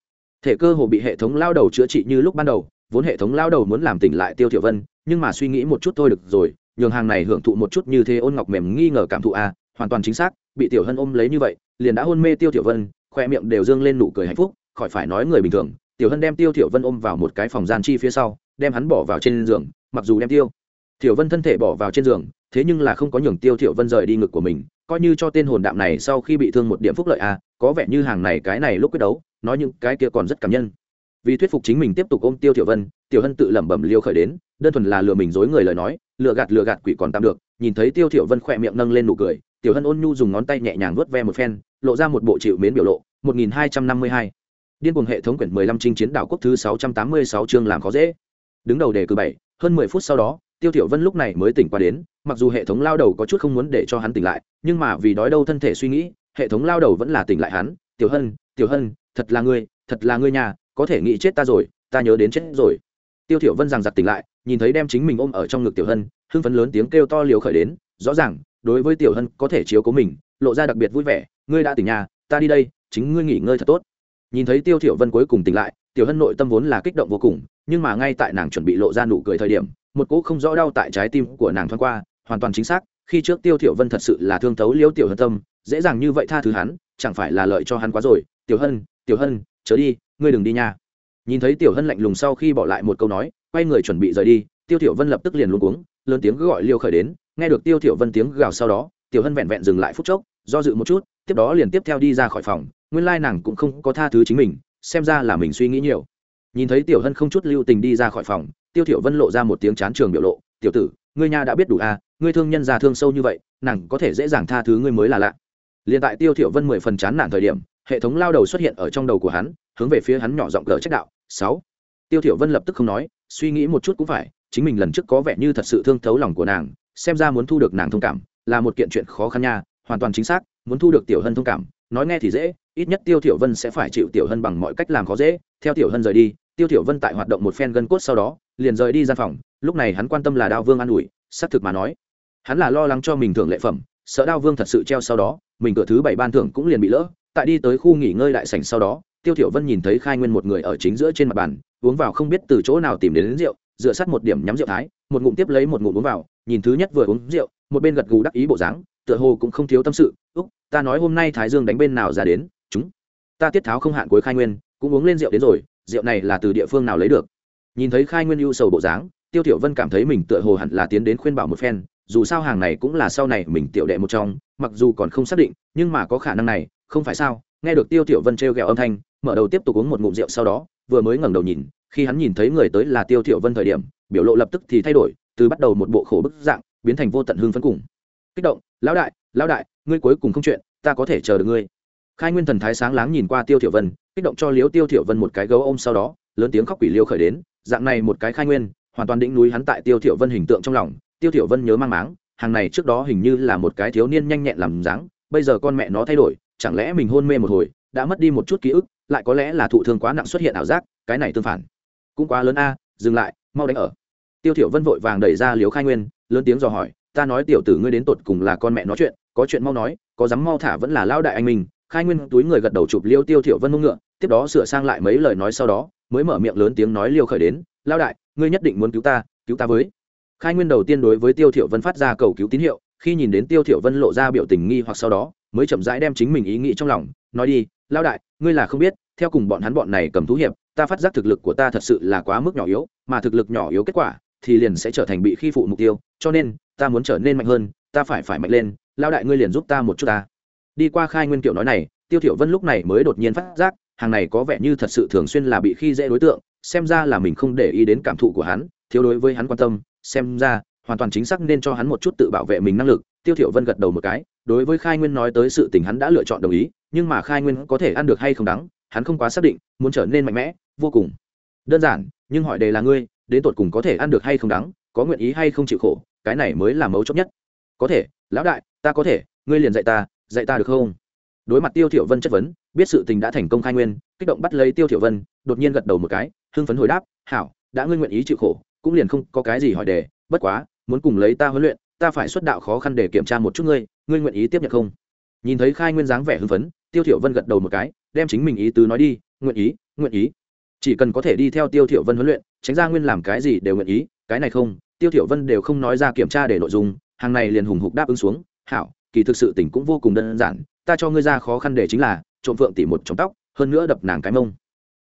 Thể cơ hồ bị hệ thống lao đầu chữa trị như lúc ban đầu, vốn hệ thống lao đầu muốn làm tỉnh lại tiêu tiểu vân, nhưng mà suy nghĩ một chút thôi được rồi, nhường hàng này hưởng thụ một chút như thế ôn ngọc mềm nghi ngờ cảm thụ a hoàn toàn chính xác, bị tiểu hân ôm lấy như vậy, liền đã hôn mê tiêu tiểu vân khoe miệng đều dương lên nụ cười hạnh phúc, khỏi phải nói người bình thường. Tiểu hân đem tiêu thiểu vân ôm vào một cái phòng gian chi phía sau, đem hắn bỏ vào trên giường, mặc dù đem tiêu thiểu vân thân thể bỏ vào trên giường, thế nhưng là không có nhường tiêu thiểu vân rời đi ngực của mình, coi như cho tên hồn đạm này sau khi bị thương một điểm phúc lợi a có vẻ như hàng này cái này lúc quyết đấu, nói những cái kia còn rất cảm nhân. Vì thuyết phục chính mình tiếp tục ôm tiêu thiểu vân, tiểu hân tự lẩm bẩm liêu khởi đến, đơn thuần là lừa mình dối người lời nói, lừa gạt lừa gạt quỷ còn tạm được, nhìn thấy tiêu thiểu vân khoe miệng nâng lên nụ cười tiểu hân ôn nhu dùng ngón tay nhẹ nhàng vuốt ve một phen, lộ ra một bộ chịu mến biểu lộ 1252. điên cuồng hệ thống quyển 15 trinh chiến đảo quốc thứ 686 chương làm khó dễ đứng đầu đề cử bảy, hơn 10 phút sau đó, tiêu tiểu vân lúc này mới tỉnh qua đến, mặc dù hệ thống lao đầu có chút không muốn để cho hắn tỉnh lại, nhưng mà vì đói đâu thân thể suy nghĩ, hệ thống lao đầu vẫn là tỉnh lại hắn, tiểu hân tiểu hân, thật là ngươi, thật là ngươi nhà, có thể nghĩ chết ta rồi, ta nhớ đến chết rồi tiêu tiểu vân rằng giặc tỉnh lại, nhìn thấy đem chính mình ôm ở trong ngực tiểu hân, hưng phấn lớn tiếng kêu to liều khởi đến, rõ ràng đối với tiểu hân có thể chiếu cố mình, lộ ra đặc biệt vui vẻ, ngươi đã tỉnh nhà, ta đi đây, chính ngươi nghỉ ngơi thật tốt. Nhìn thấy tiêu tiểu vân cuối cùng tỉnh lại, tiểu hân nội tâm vốn là kích động vô cùng, nhưng mà ngay tại nàng chuẩn bị lộ ra nụ cười thời điểm, một cỗ không rõ đau tại trái tim của nàng thoáng qua, hoàn toàn chính xác, khi trước tiêu tiểu vân thật sự là thương thấu liễu tiểu hân tâm, dễ dàng như vậy tha thứ hắn, chẳng phải là lợi cho hắn quá rồi. Tiểu hân tiểu hân, chớ đi, ngươi đừng đi nha. Nhìn thấy tiểu hân lạnh lùng sau khi bỏ lại một câu nói, quay người chuẩn bị rời đi, tiêu tiểu vân lập tức liền luống cuống lớn tiếng gọi liêu khởi đến, nghe được tiêu tiểu vân tiếng gào sau đó, tiểu hân vẹn vẹn dừng lại phút chốc, do dự một chút, tiếp đó liền tiếp theo đi ra khỏi phòng, nguyên lai nàng cũng không có tha thứ chính mình, xem ra là mình suy nghĩ nhiều. Nhìn thấy tiểu hân không chút lưu tình đi ra khỏi phòng, tiêu tiểu vân lộ ra một tiếng chán trường biểu lộ, tiểu tử, ngươi nha đã biết đủ à ngươi thương nhân già thương sâu như vậy, nàng có thể dễ dàng tha thứ ngươi mới là lạ. Liền tại tiêu tiểu vân mười phần chán nản thời điểm, hệ thống lao đầu xuất hiện ở trong đầu của hắn, hướng về phía hắn nhỏ giọng cờ trách đạo, sáu. Tiêu tiểu vân lập tức không nói, suy nghĩ một chút cũng phải chính mình lần trước có vẻ như thật sự thương thấu lòng của nàng xem ra muốn thu được nàng thông cảm là một kiện chuyện khó khăn nha hoàn toàn chính xác muốn thu được tiểu hân thông cảm nói nghe thì dễ ít nhất tiêu tiểu vân sẽ phải chịu tiểu hân bằng mọi cách làm khó dễ. Theo tiểu hân rời đi tiêu tiểu vân tại hoạt động một phen gân cốt sau đó liền rời đi gian phòng lúc này hắn quan tâm là đao vương an ủi xác thực mà nói hắn là lo lắng cho mình thưởng lệ phẩm sợ đao vương thật sự treo sau đó mình cửa thứ bảy ban thưởng cũng liền bị lỡ. Tại đi tới khu nghỉ ngơi đại sảnh sau đó tiêu tiểu vân nhìn thấy khai nguyên một người ở chính giữa trên mặt bàn uống vào không biết từ chỗ nào tìm đến, đến rượu dựa sát một điểm nhắm rượu thái, một ngụm tiếp lấy một ngụm uống vào, nhìn thứ nhất vừa uống rượu, một bên gật gù đắc ý bộ dáng, tựa hồ cũng không thiếu tâm sự, úc, ta nói hôm nay thái dương đánh bên nào ra đến, chúng, ta tiết tháo không hạn cuối khai nguyên, cũng uống lên rượu đến rồi, rượu này là từ địa phương nào lấy được? Nhìn thấy khai nguyên ưu sầu bộ dáng, tiêu tiểu vân cảm thấy mình tựa hồ hẳn là tiến đến khuyên bảo một phen, dù sao hàng này cũng là sau này mình tiểu đệ một trong, mặc dù còn không xác định, nhưng mà có khả năng này, không phải sao, nghe được tiêu tiểu vân trêu ghẹo âm thanh, mở đầu tiếp tục uống một ngụm rượu sau đó, vừa mới ngẩng đầu nhìn khi hắn nhìn thấy người tới là tiêu thiểu vân thời điểm, biểu lộ lập tức thì thay đổi, từ bắt đầu một bộ khổ bức dạng, biến thành vô tận hương phấn cùng. Kích động, lão đại lão đại, ngươi cuối cùng không chuyện, ta có thể chờ được ngươi. Khai nguyên thần thái sáng láng nhìn qua tiêu thiểu vân, kích động cho liếu tiêu thiểu vân một cái gấu ôm sau đó, lớn tiếng khóc quỷ liêu khởi đến, dạng này một cái khai nguyên, hoàn toàn đỉnh núi hắn tại tiêu thiểu vân hình tượng trong lòng, tiêu thiểu vân nhớ mang máng, hàng này trước đó hình như là một cái thiếu niên nhanh nhẹn làm dáng, bây giờ con mẹ nó thay đổi, chẳng lẽ mình hôn mê một hồi, đã mất đi một chút ký ức, lại có lẽ là thụ thương quá nặng xuất hiện ảo giác, cái này tương phản cũng quá lớn a, dừng lại, mau đánh ở. Tiêu thiểu vân vội vàng đẩy ra liếu khai nguyên, lớn tiếng dò hỏi, ta nói tiểu tử ngươi đến tột cùng là con mẹ nói chuyện, có chuyện mau nói, có dám mau thả vẫn là lao đại anh mình. Khai nguyên túi người gật đầu chụp liêu tiêu thiểu vân mông ngựa, tiếp đó sửa sang lại mấy lời nói sau đó, mới mở miệng lớn tiếng nói liêu khởi đến lao đại, ngươi nhất định muốn cứu ta cứu ta với. Khai nguyên đầu tiên đối với tiêu thiểu vân phát ra cầu cứu tín hiệu, khi nhìn đến tiêu thiểu vân lộ ra biểu tình nghi hoặc sau đó, mới chậm rãi đem chính mình ý nghĩ trong lòng, nói đi lao đại, ngươi là không biết theo cùng bọn hắn bọn này cầm thú hiệp, ta phát giác thực lực của ta thật sự là quá mức nhỏ yếu, mà thực lực nhỏ yếu kết quả thì liền sẽ trở thành bị khi phụ mục tiêu, cho nên, ta muốn trở nên mạnh hơn, ta phải phải mạnh lên lao đại ngươi liền giúp ta một chút ta. Đi qua khai nguyên kiểu nói này, tiêu thiểu vân lúc này mới đột nhiên phát giác, hàng này có vẻ như thật sự thường xuyên là bị khi dễ đối tượng, xem ra là mình không để ý đến cảm thụ của hắn, thiếu đối với hắn quan tâm, xem ra, hoàn toàn chính xác nên cho hắn một chút tự bảo vệ mình năng lực, tiêu thiểu vân gật đầu một cái, đối với khai nguyên nói tới sự tình hắn đã lựa chọn đồng ý, nhưng mà khai nguyên có thể ăn được hay không đắng hắn không quá xác định, muốn trở nên mạnh mẽ, vô cùng. Đơn giản, nhưng hỏi đề là ngươi, đến tột cùng có thể ăn được hay không đắng, có nguyện ý hay không chịu khổ, cái này mới là mấu chốt nhất. Có thể, lão đại, ta có thể, ngươi liền dạy ta dạy ta được không? Đối mặt tiêu thiểu vân chất vấn, biết sự tình đã thành công khai nguyên, kích động bắt lấy tiêu thiểu vân, đột nhiên gật đầu một cái, hưng phấn hồi đáp, hảo, đã ngươi nguyện ý chịu khổ, cũng liền không có cái gì hỏi đề, bất quá, muốn cùng lấy ta huấn luyện, ta phải xuất đạo khó khăn để kiểm tra một chút ngươi ngươi nguyện ý tiếp nhận không? Nhìn thấy khai nguyên dáng vẻ hưng phấn tiêu thiểu vân gật đầu một cái, đem chính mình ý tứ nói đi, nguyện ý nguyện ý. Chỉ cần có thể đi theo tiêu thiểu vân huấn luyện, tránh ra nguyên làm cái gì đều nguyện ý, cái này không, tiêu thiểu vân đều không nói ra kiểm tra để nội dung, hàng này liền hùng hục đáp ứng xuống, hảo, kỳ thực sự tình cũng vô cùng đơn giản, ta cho ngươi ra khó khăn để chính là, trộm phượng tỷ một trong tóc, hơn nữa đập nàng cái mông.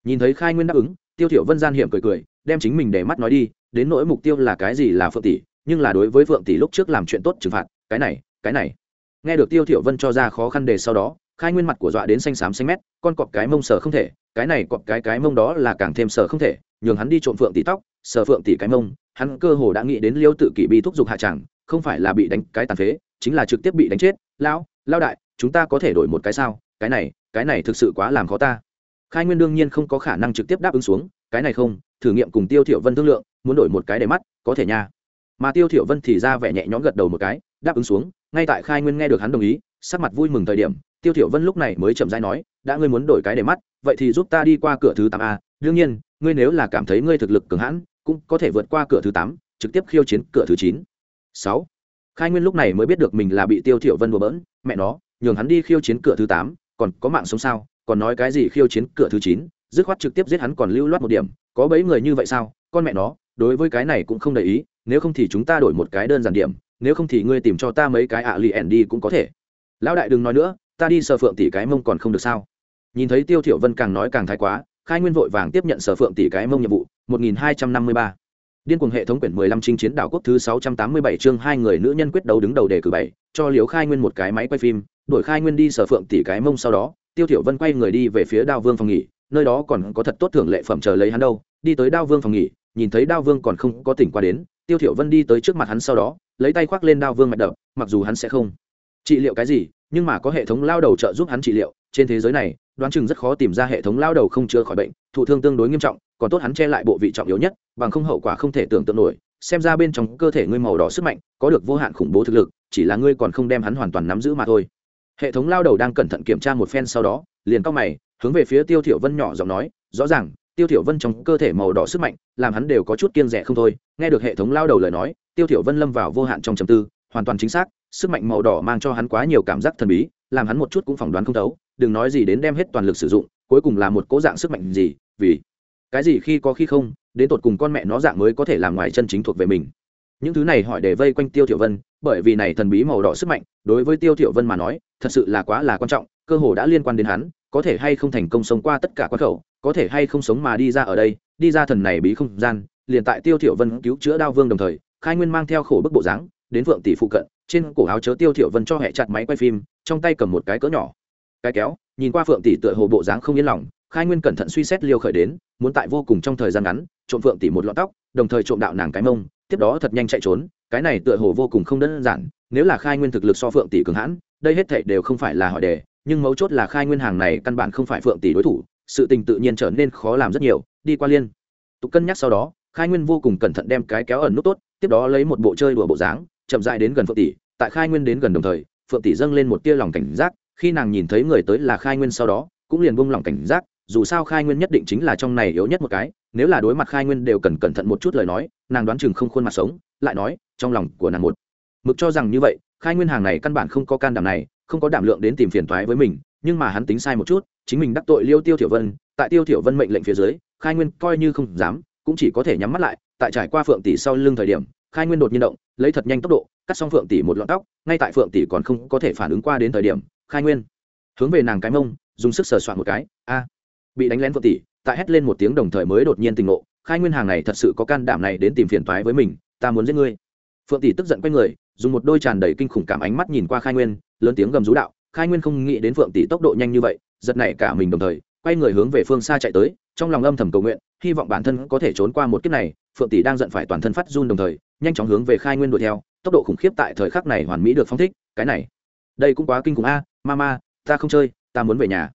Nhìn thấy khai nguyên đáp ứng, tiêu thiểu vân gian hiểm cười cười, đem chính mình để mắt nói đi, đến nỗi mục tiêu là cái gì là phượng tỷ nhưng là đối với phượng tỷ lúc trước làm chuyện tốt trừng phạt, cái này cái này. Nghe được tiêu thiểu vân cho ra khó khăn để sau đó khai nguyên mặt của dọa đến xanh xám xanh mét, con cọp cái mông sờ không thể, cái này cọp cái cái mông đó là càng thêm sờ không thể, nhường hắn đi trộm phượng tỷ tóc, sờ phượng tỷ cái mông, hắn cơ hồ đã nghĩ đến liêu tự kỷ bi thúc giục hạ chẳng, không phải là bị đánh cái tàn phế, chính là trực tiếp bị đánh chết. Lão lao đại, chúng ta có thể đổi một cái sao? Cái này cái này thực sự quá làm khó ta. Khai nguyên đương nhiên không có khả năng trực tiếp đáp ứng xuống, cái này không, thử nghiệm cùng tiêu thiểu vân thương lượng, muốn đổi một cái để mắt, có thể nha. Mà tiêu thiểu vân thì ra vẻ nhẹ nhõm gật đầu một cái, đáp ứng xuống, ngay tại khai nguyên nghe được hắn đồng ý, sắc mặt vui mừng thời điểm tiêu thiểu vân lúc này mới chậm rãi nói, đã ngươi muốn đổi cái để mắt, vậy thì giúp ta đi qua cửa thứ tám a. Đương nhiên, ngươi nếu là cảm thấy ngươi thực lực cường hãn, cũng có thể vượt qua cửa thứ tám, trực tiếp khiêu chiến cửa thứ chín. Sáu. Khai nguyên lúc này mới biết được mình là bị tiêu thiểu vân đùa bỡn, mẹ nó, nhường hắn đi khiêu chiến cửa thứ tám, còn có mạng sống sao? Còn nói cái gì khiêu chiến cửa thứ chín, dứt khoát trực tiếp giết hắn còn lưu loát một điểm, có bấy người như vậy sao? Con mẹ nó, đối với cái này cũng không để ý, nếu không thì chúng ta đổi một cái đơn giản điểm, nếu không thì ngươi tìm cho ta mấy cái ạ lì ẻn đi cũng có thể. Lão đại đừng nói nữa ta đi sở phượng tỷ cái mông còn không được sao? Nhìn thấy tiêu thiểu vân càng nói càng thái quá, khai nguyên vội vàng tiếp nhận sở phượng tỷ cái mông nhiệm vụ 1253 điên cuồng hệ thống quyển 15 chinh chiến đảo quốc thứ 687 chương hai người nữ nhân quyết đấu đứng đầu đề cử bảy, cho liếu khai nguyên một cái máy quay phim đổi khai nguyên đi sở phượng tỷ cái mông sau đó, tiêu thiểu vân quay người đi về phía đao vương phòng nghỉ, nơi đó còn có thật tốt thưởng lệ phẩm chờ lấy hắn đâu, đi tới đao vương phòng nghỉ, nhìn thấy đao vương còn không có tỉnh qua đến, tiêu thiểu vân đi tới trước mặt hắn sau đó, lấy tay khoác lên đao vương mạch đập, mặc dù hắn sẽ không. Trị liệu cái gì? Nhưng mà có hệ thống lao đầu trợ giúp hắn trị liệu, trên thế giới này, đoán chừng rất khó tìm ra hệ thống lao đầu không chữa khỏi bệnh, thụ thương tương đối nghiêm trọng, còn tốt hắn che lại bộ vị trọng yếu nhất, bằng không hậu quả không thể tưởng tượng nổi, xem ra bên trong cơ thể ngươi màu đỏ sức mạnh, có được vô hạn khủng bố thực lực, chỉ là ngươi còn không đem hắn hoàn toàn nắm giữ mà thôi. Hệ thống lao đầu đang cẩn thận kiểm tra một phen sau đó, liền cao mày, hướng về phía tiêu thiểu vân nhỏ giọng nói, rõ ràng, tiêu thiểu vân trong cơ thể màu đỏ sức mạnh, làm hắn đều có chút kiêng rẻ không thôi. Nghe được hệ thống lao đầu lời nói, tiêu thiểu vân lâm vào vô hạn trong trầm tư, hoàn toàn chính xác sức mạnh màu đỏ mang cho hắn quá nhiều cảm giác thần bí, làm hắn một chút cũng phỏng đoán không thấu, đừng nói gì đến đem hết toàn lực sử dụng, cuối cùng là một cố dạng sức mạnh gì, vì cái gì khi có khi không, đến tột cùng con mẹ nó dạng mới có thể làm ngoài chân chính thuộc về mình. Những thứ này hỏi để vây quanh tiêu thiểu vân, bởi vì này thần bí màu đỏ sức mạnh, đối với tiêu thiểu vân mà nói, thật sự là quá là quan trọng, cơ hồ đã liên quan đến hắn, có thể hay không thành công sống qua tất cả quan khẩu, có thể hay không sống mà đi ra ở đây, đi ra thần này bí không gian, liền tại tiêu thiểu vân cứu chữa đao vương đồng thời, khai nguyên mang theo khổ bức bộ dáng, đến vượng tỷ phụ cận trên cổ áo chớ tiêu thiểu vân cho hệ chặt máy quay phim, trong tay cầm một cái cỡ nhỏ. Cái kéo, nhìn qua phượng tỷ tựa hồ bộ dáng không yên lòng, khai nguyên cẩn thận suy xét liêu khởi đến, muốn tại vô cùng trong thời gian ngắn, trộm phượng tỷ một lọn tóc, đồng thời trộm đạo nàng cái mông, tiếp đó thật nhanh chạy trốn, cái này tựa hồ vô cùng không đơn giản, nếu là khai nguyên thực lực so phượng tỷ cường hãn, đây hết thảy đều không phải là hỏi đề, nhưng mấu chốt là khai nguyên hàng này căn bản không phải phượng tỷ đối thủ, sự tình tự nhiên trở nên khó làm rất nhiều, đi qua liên. Tục cân nhắc sau đó, khai nguyên vô cùng cẩn thận đem cái kéo ẩn nút tốt, tiếp đó lấy một bộ chơi đùa bộ dáng chậm dại đến gần phượng tỷ, tại khai nguyên đến gần đồng thời, phượng tỷ dâng lên một tia lòng cảnh giác, khi nàng nhìn thấy người tới là khai nguyên sau đó, cũng liền buông lòng cảnh giác, dù sao khai nguyên nhất định chính là trong này yếu nhất một cái, nếu là đối mặt khai nguyên đều cần cẩn thận một chút lời nói, nàng đoán chừng không khuôn mặt sống, lại nói, trong lòng của nàng một mực cho rằng như vậy, khai nguyên hàng này căn bản không có can đảm này, không có đảm lượng đến tìm phiền toái với mình, nhưng mà hắn tính sai một chút, chính mình đắc tội liêu tiêu thiểu vân, tại tiêu thiểu vân mệnh lệnh phía dưới, khai nguyên coi như không dám, cũng chỉ có thể nhắm mắt lại, tại trải qua phượng tỷ sau lưng thời điểm khai nguyên đột nhiên động, lấy thật nhanh tốc độ, cắt xong phượng tỷ một lọn tóc, ngay tại phượng tỷ còn không có thể phản ứng qua đến thời điểm, khai nguyên. Hướng về nàng cái mông, dùng sức sờ soạn một cái, a, bị đánh lén phượng tỷ, tại hét lên một tiếng đồng thời mới đột nhiên tình ngộ, khai nguyên hàng này thật sự có can đảm này đến tìm phiền toái với mình, ta muốn giết ngươi. Phượng tỷ tức giận quay người, dùng một đôi tràn đầy kinh khủng cảm ánh mắt nhìn qua khai nguyên, lớn tiếng gầm rú đạo, khai nguyên không nghĩ đến phượng tỷ tốc độ nhanh như vậy, giật này cả mình đồng thời, quay người hướng về phương xa chạy tới, trong lòng âm thầm cầu nguyện, hy vọng bản thân có thể trốn qua một kiếp này, phượng tỷ đang giận phải toàn thân phát run đồng thời nhanh chóng hướng về khai nguyên đuổi theo, tốc độ khủng khiếp tại thời khắc này hoàn mỹ được phong thích, cái này, đây cũng quá kinh khủng a ma ma ta không chơi, ta muốn về nhà.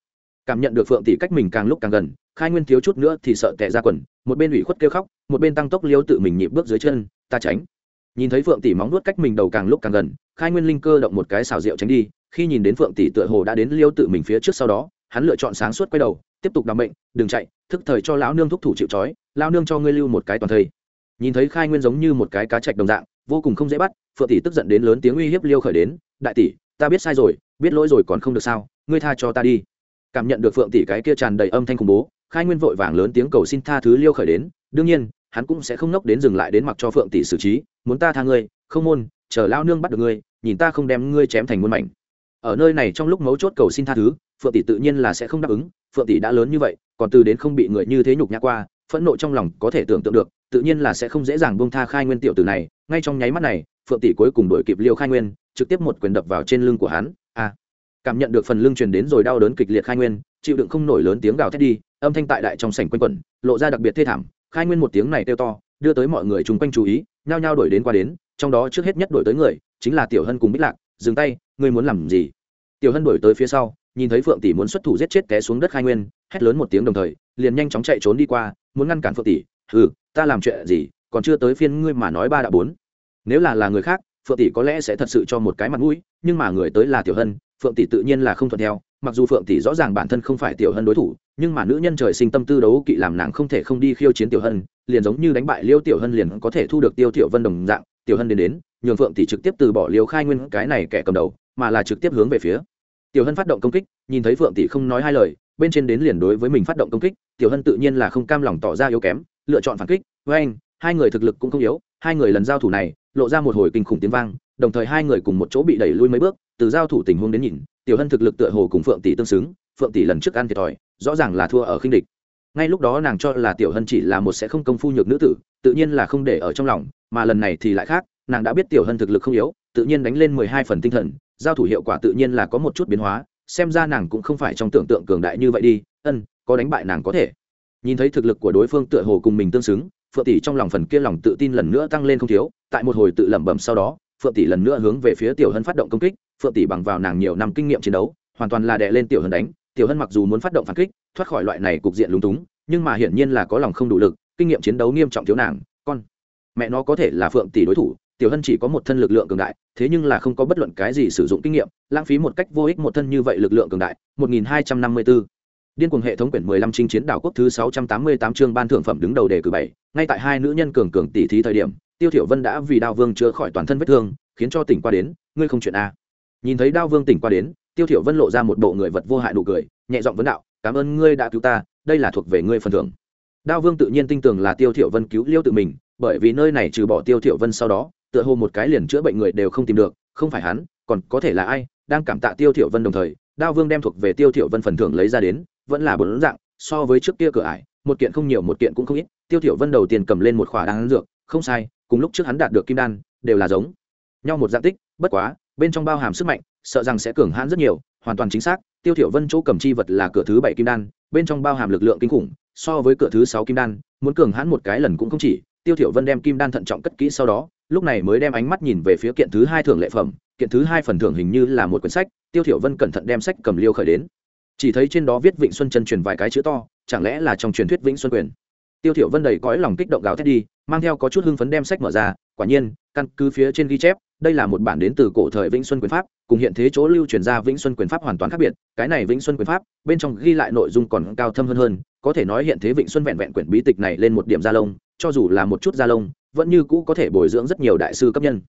Cảm nhận được phượng tỷ cách mình càng lúc càng gần, khai nguyên thiếu chút nữa thì sợ tệ ra quần, một bên ủy khuất kêu khóc, một bên tăng tốc liêu tự mình nhịp bước dưới chân, ta tránh. Nhìn thấy phượng tỷ móng nuốt cách mình đầu càng lúc càng gần, khai nguyên linh cơ động một cái xào rượu tránh đi, khi nhìn đến phượng tỷ tựa hồ đã đến liêu tự mình phía trước sau đó, hắn lựa chọn sáng suốt quay đầu, tiếp tục đ bệnh đừng chạy, thức thời cho lão nương thúc thủ chịu trói lao nương cho ngươi lưu một cái toàn thây nhìn thấy khai nguyên giống như một cái cá chạch đồng dạng, vô cùng không dễ bắt, phượng tỷ tức giận đến lớn tiếng uy hiếp liêu khởi đến, đại tỷ, ta biết sai rồi, biết lỗi rồi còn không được sao, ngươi tha cho ta đi. Cảm nhận được phượng tỷ cái kia tràn đầy âm thanh khủng bố, khai nguyên vội vàng lớn tiếng cầu xin tha thứ liêu khởi đến, đương nhiên, hắn cũng sẽ không nốc đến dừng lại đến mặc cho phượng tỷ xử trí, muốn ta tha ngươi, không môn, chờ lao nương bắt được ngươi, nhìn ta không đem ngươi chém thành muôn mảnh. Ở nơi này trong lúc mấu chốt cầu xin tha thứ, phượng tỷ tự nhiên là sẽ không đáp ứng, phượng tỷ đã lớn như vậy, còn từ đến không bị người như thế nhục nhã qua, phẫn nộ trong lòng có thể tưởng tượng được tự nhiên là sẽ không dễ dàng buông tha khai nguyên tiểu tử này, ngay trong nháy mắt này, phượng tỷ cuối cùng đổi kịp liêu khai nguyên, trực tiếp một quyền đập vào trên lưng của hắn. A cảm nhận được phần lưng truyền đến rồi đau đớn kịch liệt khai nguyên, chịu đựng không nổi lớn tiếng gào thét đi, âm thanh tại đại trong sảnh quanh quẩn, lộ ra đặc biệt thê thảm. Khai nguyên một tiếng này kêu to, đưa tới mọi người chung quanh chú ý, nhao nhao đổi đến qua đến, trong đó trước hết nhất đổi tới người, chính là tiểu hân cùng bích lạc, dừng tay, ngươi muốn làm gì? Tiểu hân đổi tới phía sau, nhìn thấy phượng tỷ muốn xuất thủ giết chết té xuống đất khai nguyên, hét lớn một tiếng đồng thời, liền nhanh chóng chạy trốn đi qua, muốn ngăn cản phượng tỷ ừ ta làm chuyện gì, còn chưa tới phiên ngươi mà nói ba đã bốn. Nếu là là người khác, phượng tỷ có lẽ sẽ thật sự cho một cái mặt mũi, nhưng mà người tới là tiểu hân, phượng tỷ tự nhiên là không thuận theo, mặc dù phượng tỷ rõ ràng bản thân không phải tiểu hân đối thủ, nhưng mà nữ nhân trời sinh tâm tư đấu kỵ làm nàng không thể không đi khiêu chiến tiểu hân, liền giống như đánh bại liêu tiểu hân liền có thể thu được tiêu tiểu vân đồng dạng, tiểu hân đến đến, nhường phượng tỷ trực tiếp từ bỏ liêu khai nguyên cái này kẻ cầm đầu, mà là trực tiếp hướng về phía. Tiểu hân phát động công kích, nhìn thấy phượng tỷ không nói hai lời, bên trên đến liền đối với mình phát động công kích, tiểu hân tự nhiên là không cam lòng tỏ ra yếu kém lựa chọn phản kích với anh hai người thực lực cũng không yếu, hai người lần giao thủ này, lộ ra một hồi kinh khủng tiếng vang, đồng thời hai người cùng một chỗ bị đẩy lui mấy bước, từ giao thủ tình huống đến nhìn, tiểu hân thực lực tựa hồ cùng phượng tỷ tương xứng, phượng tỷ lần trước ăn thiệt thòi, rõ ràng là thua ở khinh địch. Ngay lúc đó nàng cho là tiểu hân chỉ là một sẽ không công phu nhược nữ tử, tự nhiên là không để ở trong lòng, mà lần này thì lại khác, nàng đã biết tiểu hân thực lực không yếu, tự nhiên đánh lên mười hai phần tinh thần, giao thủ hiệu quả tự nhiên là có một chút biến hóa, xem ra nàng cũng không phải trong tưởng tượng cường đại như vậy đi, ân, có đánh bại nàng có thể nhìn thấy thực lực của đối phương tựa hồ cùng mình tương xứng, phượng tỷ trong lòng phần kia lòng tự tin lần nữa tăng lên không thiếu. Tại một hồi tự lẩm bẩm sau đó, phượng tỷ lần nữa hướng về phía tiểu hân phát động công kích. Phượng tỷ bằng vào nàng nhiều năm kinh nghiệm chiến đấu, hoàn toàn là đè lên tiểu hân đánh. Tiểu hân mặc dù muốn phát động phản kích, thoát khỏi loại này cục diện lúng túng, nhưng mà hiển nhiên là có lòng không đủ lực, kinh nghiệm chiến đấu nghiêm trọng thiếu nàng. Con mẹ nó có thể là phượng tỷ đối thủ, tiểu hân chỉ có một thân lực lượng cường đại, thế nhưng là không có bất luận cái gì sử dụng kinh nghiệm, lãng phí một cách vô ích một thân như vậy lực lượng cường đại 1254 Điên cuồng hệ thống quyển 15 chinh chiến đảo quốc thứ 688 chương ban thượng phẩm đứng đầu đề cử 7, ngay tại hai nữ nhân cường cường tỷ thí thời điểm, Tiêu Thiểu Vân đã vì Đao Vương chữa khỏi toàn thân vết thương, khiến cho tỉnh qua đến, ngươi không chuyện a. Nhìn thấy Đao Vương tỉnh qua đến, Tiêu Thiểu Vân lộ ra một bộ người vật vô hại nụ cười, nhẹ giọng vấn đạo, "Cảm ơn ngươi đã cứu ta, đây là thuộc về ngươi phần thưởng." Đao Vương tự nhiên tin tưởng là Tiêu Thiểu Vân cứu Liêu tự mình, bởi vì nơi này trừ bỏ Tiêu Thiểu Vân sau đó, tựa hồ một cái liền chữa bệnh người đều không tìm được, không phải hắn, còn có thể là ai? Đang cảm tạ Tiêu Thiểu Vân đồng thời, Đao Vương đem thuộc về Tiêu Thiểu Vân phần thưởng lấy ra đến, vẫn là bốn dạng, so với trước kia cửa ải, một kiện không nhiều, một kiện cũng không ít. Tiêu thiểu vân đầu tiên cầm lên một khỏa đan dược, không sai, cùng lúc trước hắn đạt được kim đan, đều là giống nhau một dạng tích, bất quá, bên trong bao hàm sức mạnh, sợ rằng sẽ cường hãn rất nhiều, hoàn toàn chính xác, tiêu thiểu vân chỗ cầm chi vật là cửa thứ bảy kim đan, bên trong bao hàm lực lượng kinh khủng, so với cửa thứ sáu kim đan, muốn cường hãn một cái lần cũng không chỉ. Tiêu thiểu vân đem kim đan thận trọng cất kỹ sau đó, lúc này mới đem ánh mắt nhìn về phía kiện thứ hai thưởng lệ phẩm, kiện thứ hai phần thưởng hình như là một quyển sách. Tiêu thiểu vân cẩn thận đem sách cầm liêu khởi đến chỉ thấy trên đó viết vịnh xuân chân truyền vài cái chữ to, chẳng lẽ là trong truyền thuyết vĩnh xuân quyền? Tiêu thiểu vân đầy cõi lòng kích động gào thét đi, mang theo có chút hưng phấn đem sách mở ra, quả nhiên, căn cứ phía trên ghi chép, đây là một bản đến từ cổ thời vĩnh xuân quyền pháp, cùng hiện thế chỗ lưu truyền ra vĩnh xuân quyền pháp hoàn toàn khác biệt, cái này vĩnh xuân quyền pháp, bên trong ghi lại nội dung còn cao thâm hơn hơn, có thể nói hiện thế vĩnh xuân vẹn vẹn quyển bí tịch này lên một điểm gia lông, cho dù là một chút gia lông, vẫn như cũ có thể bồi dưỡng rất nhiều đại sư cấp nhân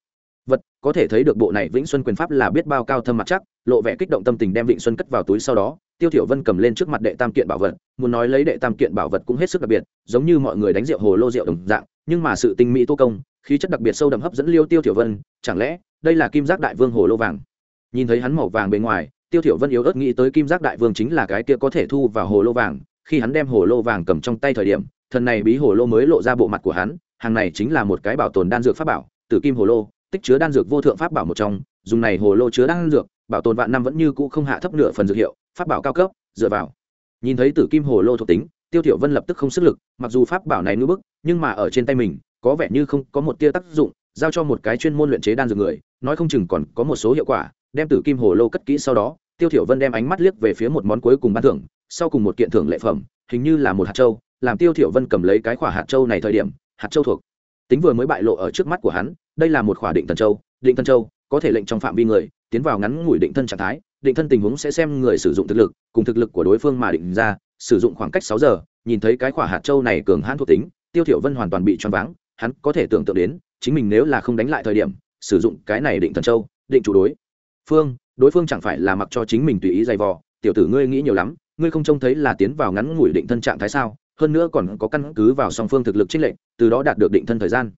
vật, có thể thấy được bộ này vĩnh xuân quyền pháp là biết bao cao thâm mặt chắc, lộ vẻ kích động tâm tình đem vịnh xuân cất vào túi sau đó, tiêu thiểu vân cầm lên trước mặt đệ tam kiện bảo vật, muốn nói lấy đệ tam kiện bảo vật cũng hết sức đặc biệt, giống như mọi người đánh rượu hồ lô rượu đồng dạng, nhưng mà sự tinh mỹ tô công, khí chất đặc biệt sâu đậm hấp dẫn liêu tiêu thiểu vân, chẳng lẽ đây là kim giác đại vương hồ lô vàng? Nhìn thấy hắn màu vàng bên ngoài, tiêu thiểu vân yếu ớt nghĩ tới kim giác đại vương chính là cái kia có thể thu vào hồ lô vàng, khi hắn đem hồ lô vàng cầm trong tay thời điểm, thần này bí hồ lô mới lộ ra bộ mặt của hắn, hàng này chính là một cái bảo tồn đan dược pháp bảo, tử kim hồ lô tích chứa đan dược vô thượng pháp bảo một trong, dùng này hồ lô chứa đan dược, bảo tồn vạn năm vẫn như cũ không hạ thấp nửa phần dược hiệu, pháp bảo cao cấp, dựa vào. Nhìn thấy tử kim hồ lô thuộc tính, tiêu thiểu vân lập tức không sức lực, mặc dù pháp bảo này nữ bức, nhưng mà ở trên tay mình, có vẻ như không có một tia tác dụng, giao cho một cái chuyên môn luyện chế đan dược người, nói không chừng còn có một số hiệu quả, đem tử kim hồ lô cất kỹ sau đó, tiêu thiểu vân đem ánh mắt liếc về phía một món cuối cùng ban thưởng, sau cùng một kiện thưởng lệ phẩm, hình như là một hạt châu, làm tiêu thiểu vân cầm lấy cái quả hạt châu này thời điểm, hạt châu thuộc. Tính vừa mới bại lộ ở trước mắt của hắn đây là một khỏa định thần châu, định thần châu có thể lệnh trong phạm vi người tiến vào ngắn ngủi định thân trạng thái, định thân tình huống sẽ xem người sử dụng thực lực, cùng thực lực của đối phương mà định ra, sử dụng khoảng cách sáu giờ, nhìn thấy cái khỏa hạt châu này cường hãn thuộc tính, tiêu thiểu vân hoàn toàn bị choáng váng, hắn có thể tưởng tượng đến, chính mình nếu là không đánh lại thời điểm, sử dụng cái này định thần châu, định chủ đối. Phương đối phương chẳng phải là mặc cho chính mình tùy ý dày vò, tiểu tử ngươi nghĩ nhiều lắm, ngươi không trông thấy là tiến vào ngắn ngủi định thân trạng thái sao? Hơn nữa còn có căn cứ vào song phương thực lực trích lệnh từ đó đạt được định thân thời gian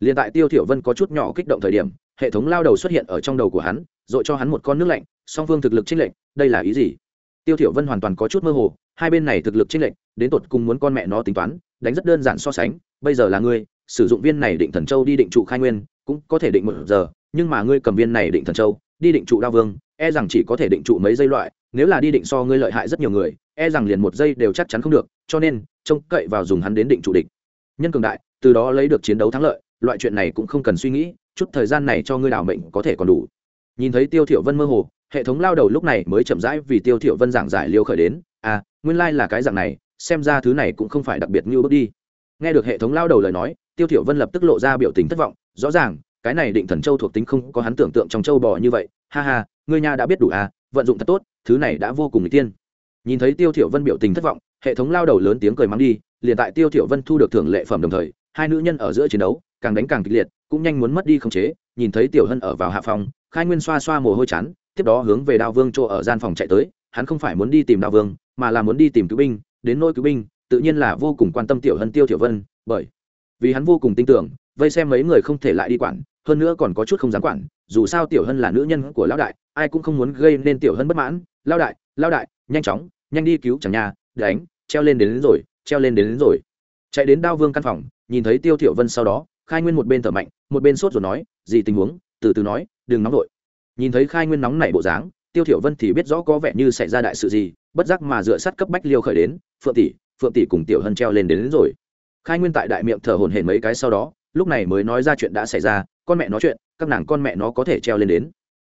liền tại tiêu thiểu vân có chút nhỏ kích động thời điểm, hệ thống lao đầu xuất hiện ở trong đầu của hắn, dội cho hắn một con nước lạnh, song phương thực lực trích lệnh đây là ý gì? Tiêu thiểu vân hoàn toàn có chút mơ hồ, hai bên này thực lực trích lệnh đến tột cùng muốn con mẹ nó tính toán, đánh rất đơn giản so sánh, bây giờ là ngươi, sử dụng viên này định thần châu đi định trụ khai nguyên, cũng có thể định một giờ, nhưng mà ngươi cầm viên này định thần châu, đi định trụ đao vương e rằng chỉ có thể định trụ mấy giây loại, nếu là đi định so ngươi lợi hại rất nhiều người e rằng liền một giây đều chắc chắn không được, cho nên, trông cậy vào dùng hắn đến định trụ địch. Nhân cường đại, từ đó lấy được chiến đấu thắng lợi loại chuyện này cũng không cần suy nghĩ, chút thời gian này cho ngươi đảo mệnh có thể còn đủ. Nhìn thấy tiêu thiểu vân mơ hồ, hệ thống lao đầu lúc này mới chậm rãi vì tiêu thiểu vân giảng giải liêu khởi đến à nguyên lai like là cái dạng này, xem ra thứ này cũng không phải đặc biệt như bước đi. Nghe được hệ thống lao đầu lời nói, tiêu thiểu vân lập tức lộ ra biểu tình thất vọng, rõ ràng, cái này định thần châu thuộc tính không có hắn tưởng tượng trong châu bò như vậy, ha ha, ngươi nha đã biết đủ à vận dụng thật tốt, thứ này đã vô cùng n tiên. Nhìn thấy tiêu thiểu vân biểu tình thất vọng, hệ thống lao đầu lớn tiếng cười mắng đi, liền tại tiêu thiểu vân thu được thưởng lệ phẩm đồng thời hai nữ nhân ở giữa chiến đấu càng đánh càng kịch liệt cũng nhanh muốn mất đi khống chế nhìn thấy tiểu hân ở vào hạ phòng khai nguyên xoa xoa mồ hôi chán tiếp đó hướng về đao vương chỗ ở gian phòng chạy tới hắn không phải muốn đi tìm đao vương mà là muốn đi tìm cứu binh đến nỗi cứu binh tự nhiên là vô cùng quan tâm tiểu hân tiêu thiểu vân bởi vì hắn vô cùng tin tưởng vây xem mấy người không thể lại đi quản hơn nữa còn có chút không dám quản dù sao tiểu hân là nữ nhân của lão đại ai cũng không muốn gây nên tiểu hân bất mãn lao đại lao đại nhanh chóng nhanh đi cứu chẳng nhà đánh treo lên đến, đến rồi treo lên đến, đến rồi. Chạy đến đao vương căn phòng nhìn thấy tiêu thiểu vân sau đó khai nguyên một bên thở mạnh một bên sốt rồi nói gì tình huống? Từ từ nói đừng nóng nổi nhìn thấy khai nguyên nóng nảy bộ dáng tiêu thiểu vân thì biết rõ có vẻ như xảy ra đại sự gì bất giác mà dựa sát cấp bách liêu khởi đến phượng tỷ phượng tỷ cùng tiểu hân treo lên đến, đến rồi. Khai nguyên tại đại miệng thở hổn hển mấy cái sau đó lúc này mới nói ra chuyện đã xảy ra con mẹ nói chuyện các nàng con mẹ nó có thể treo lên đến.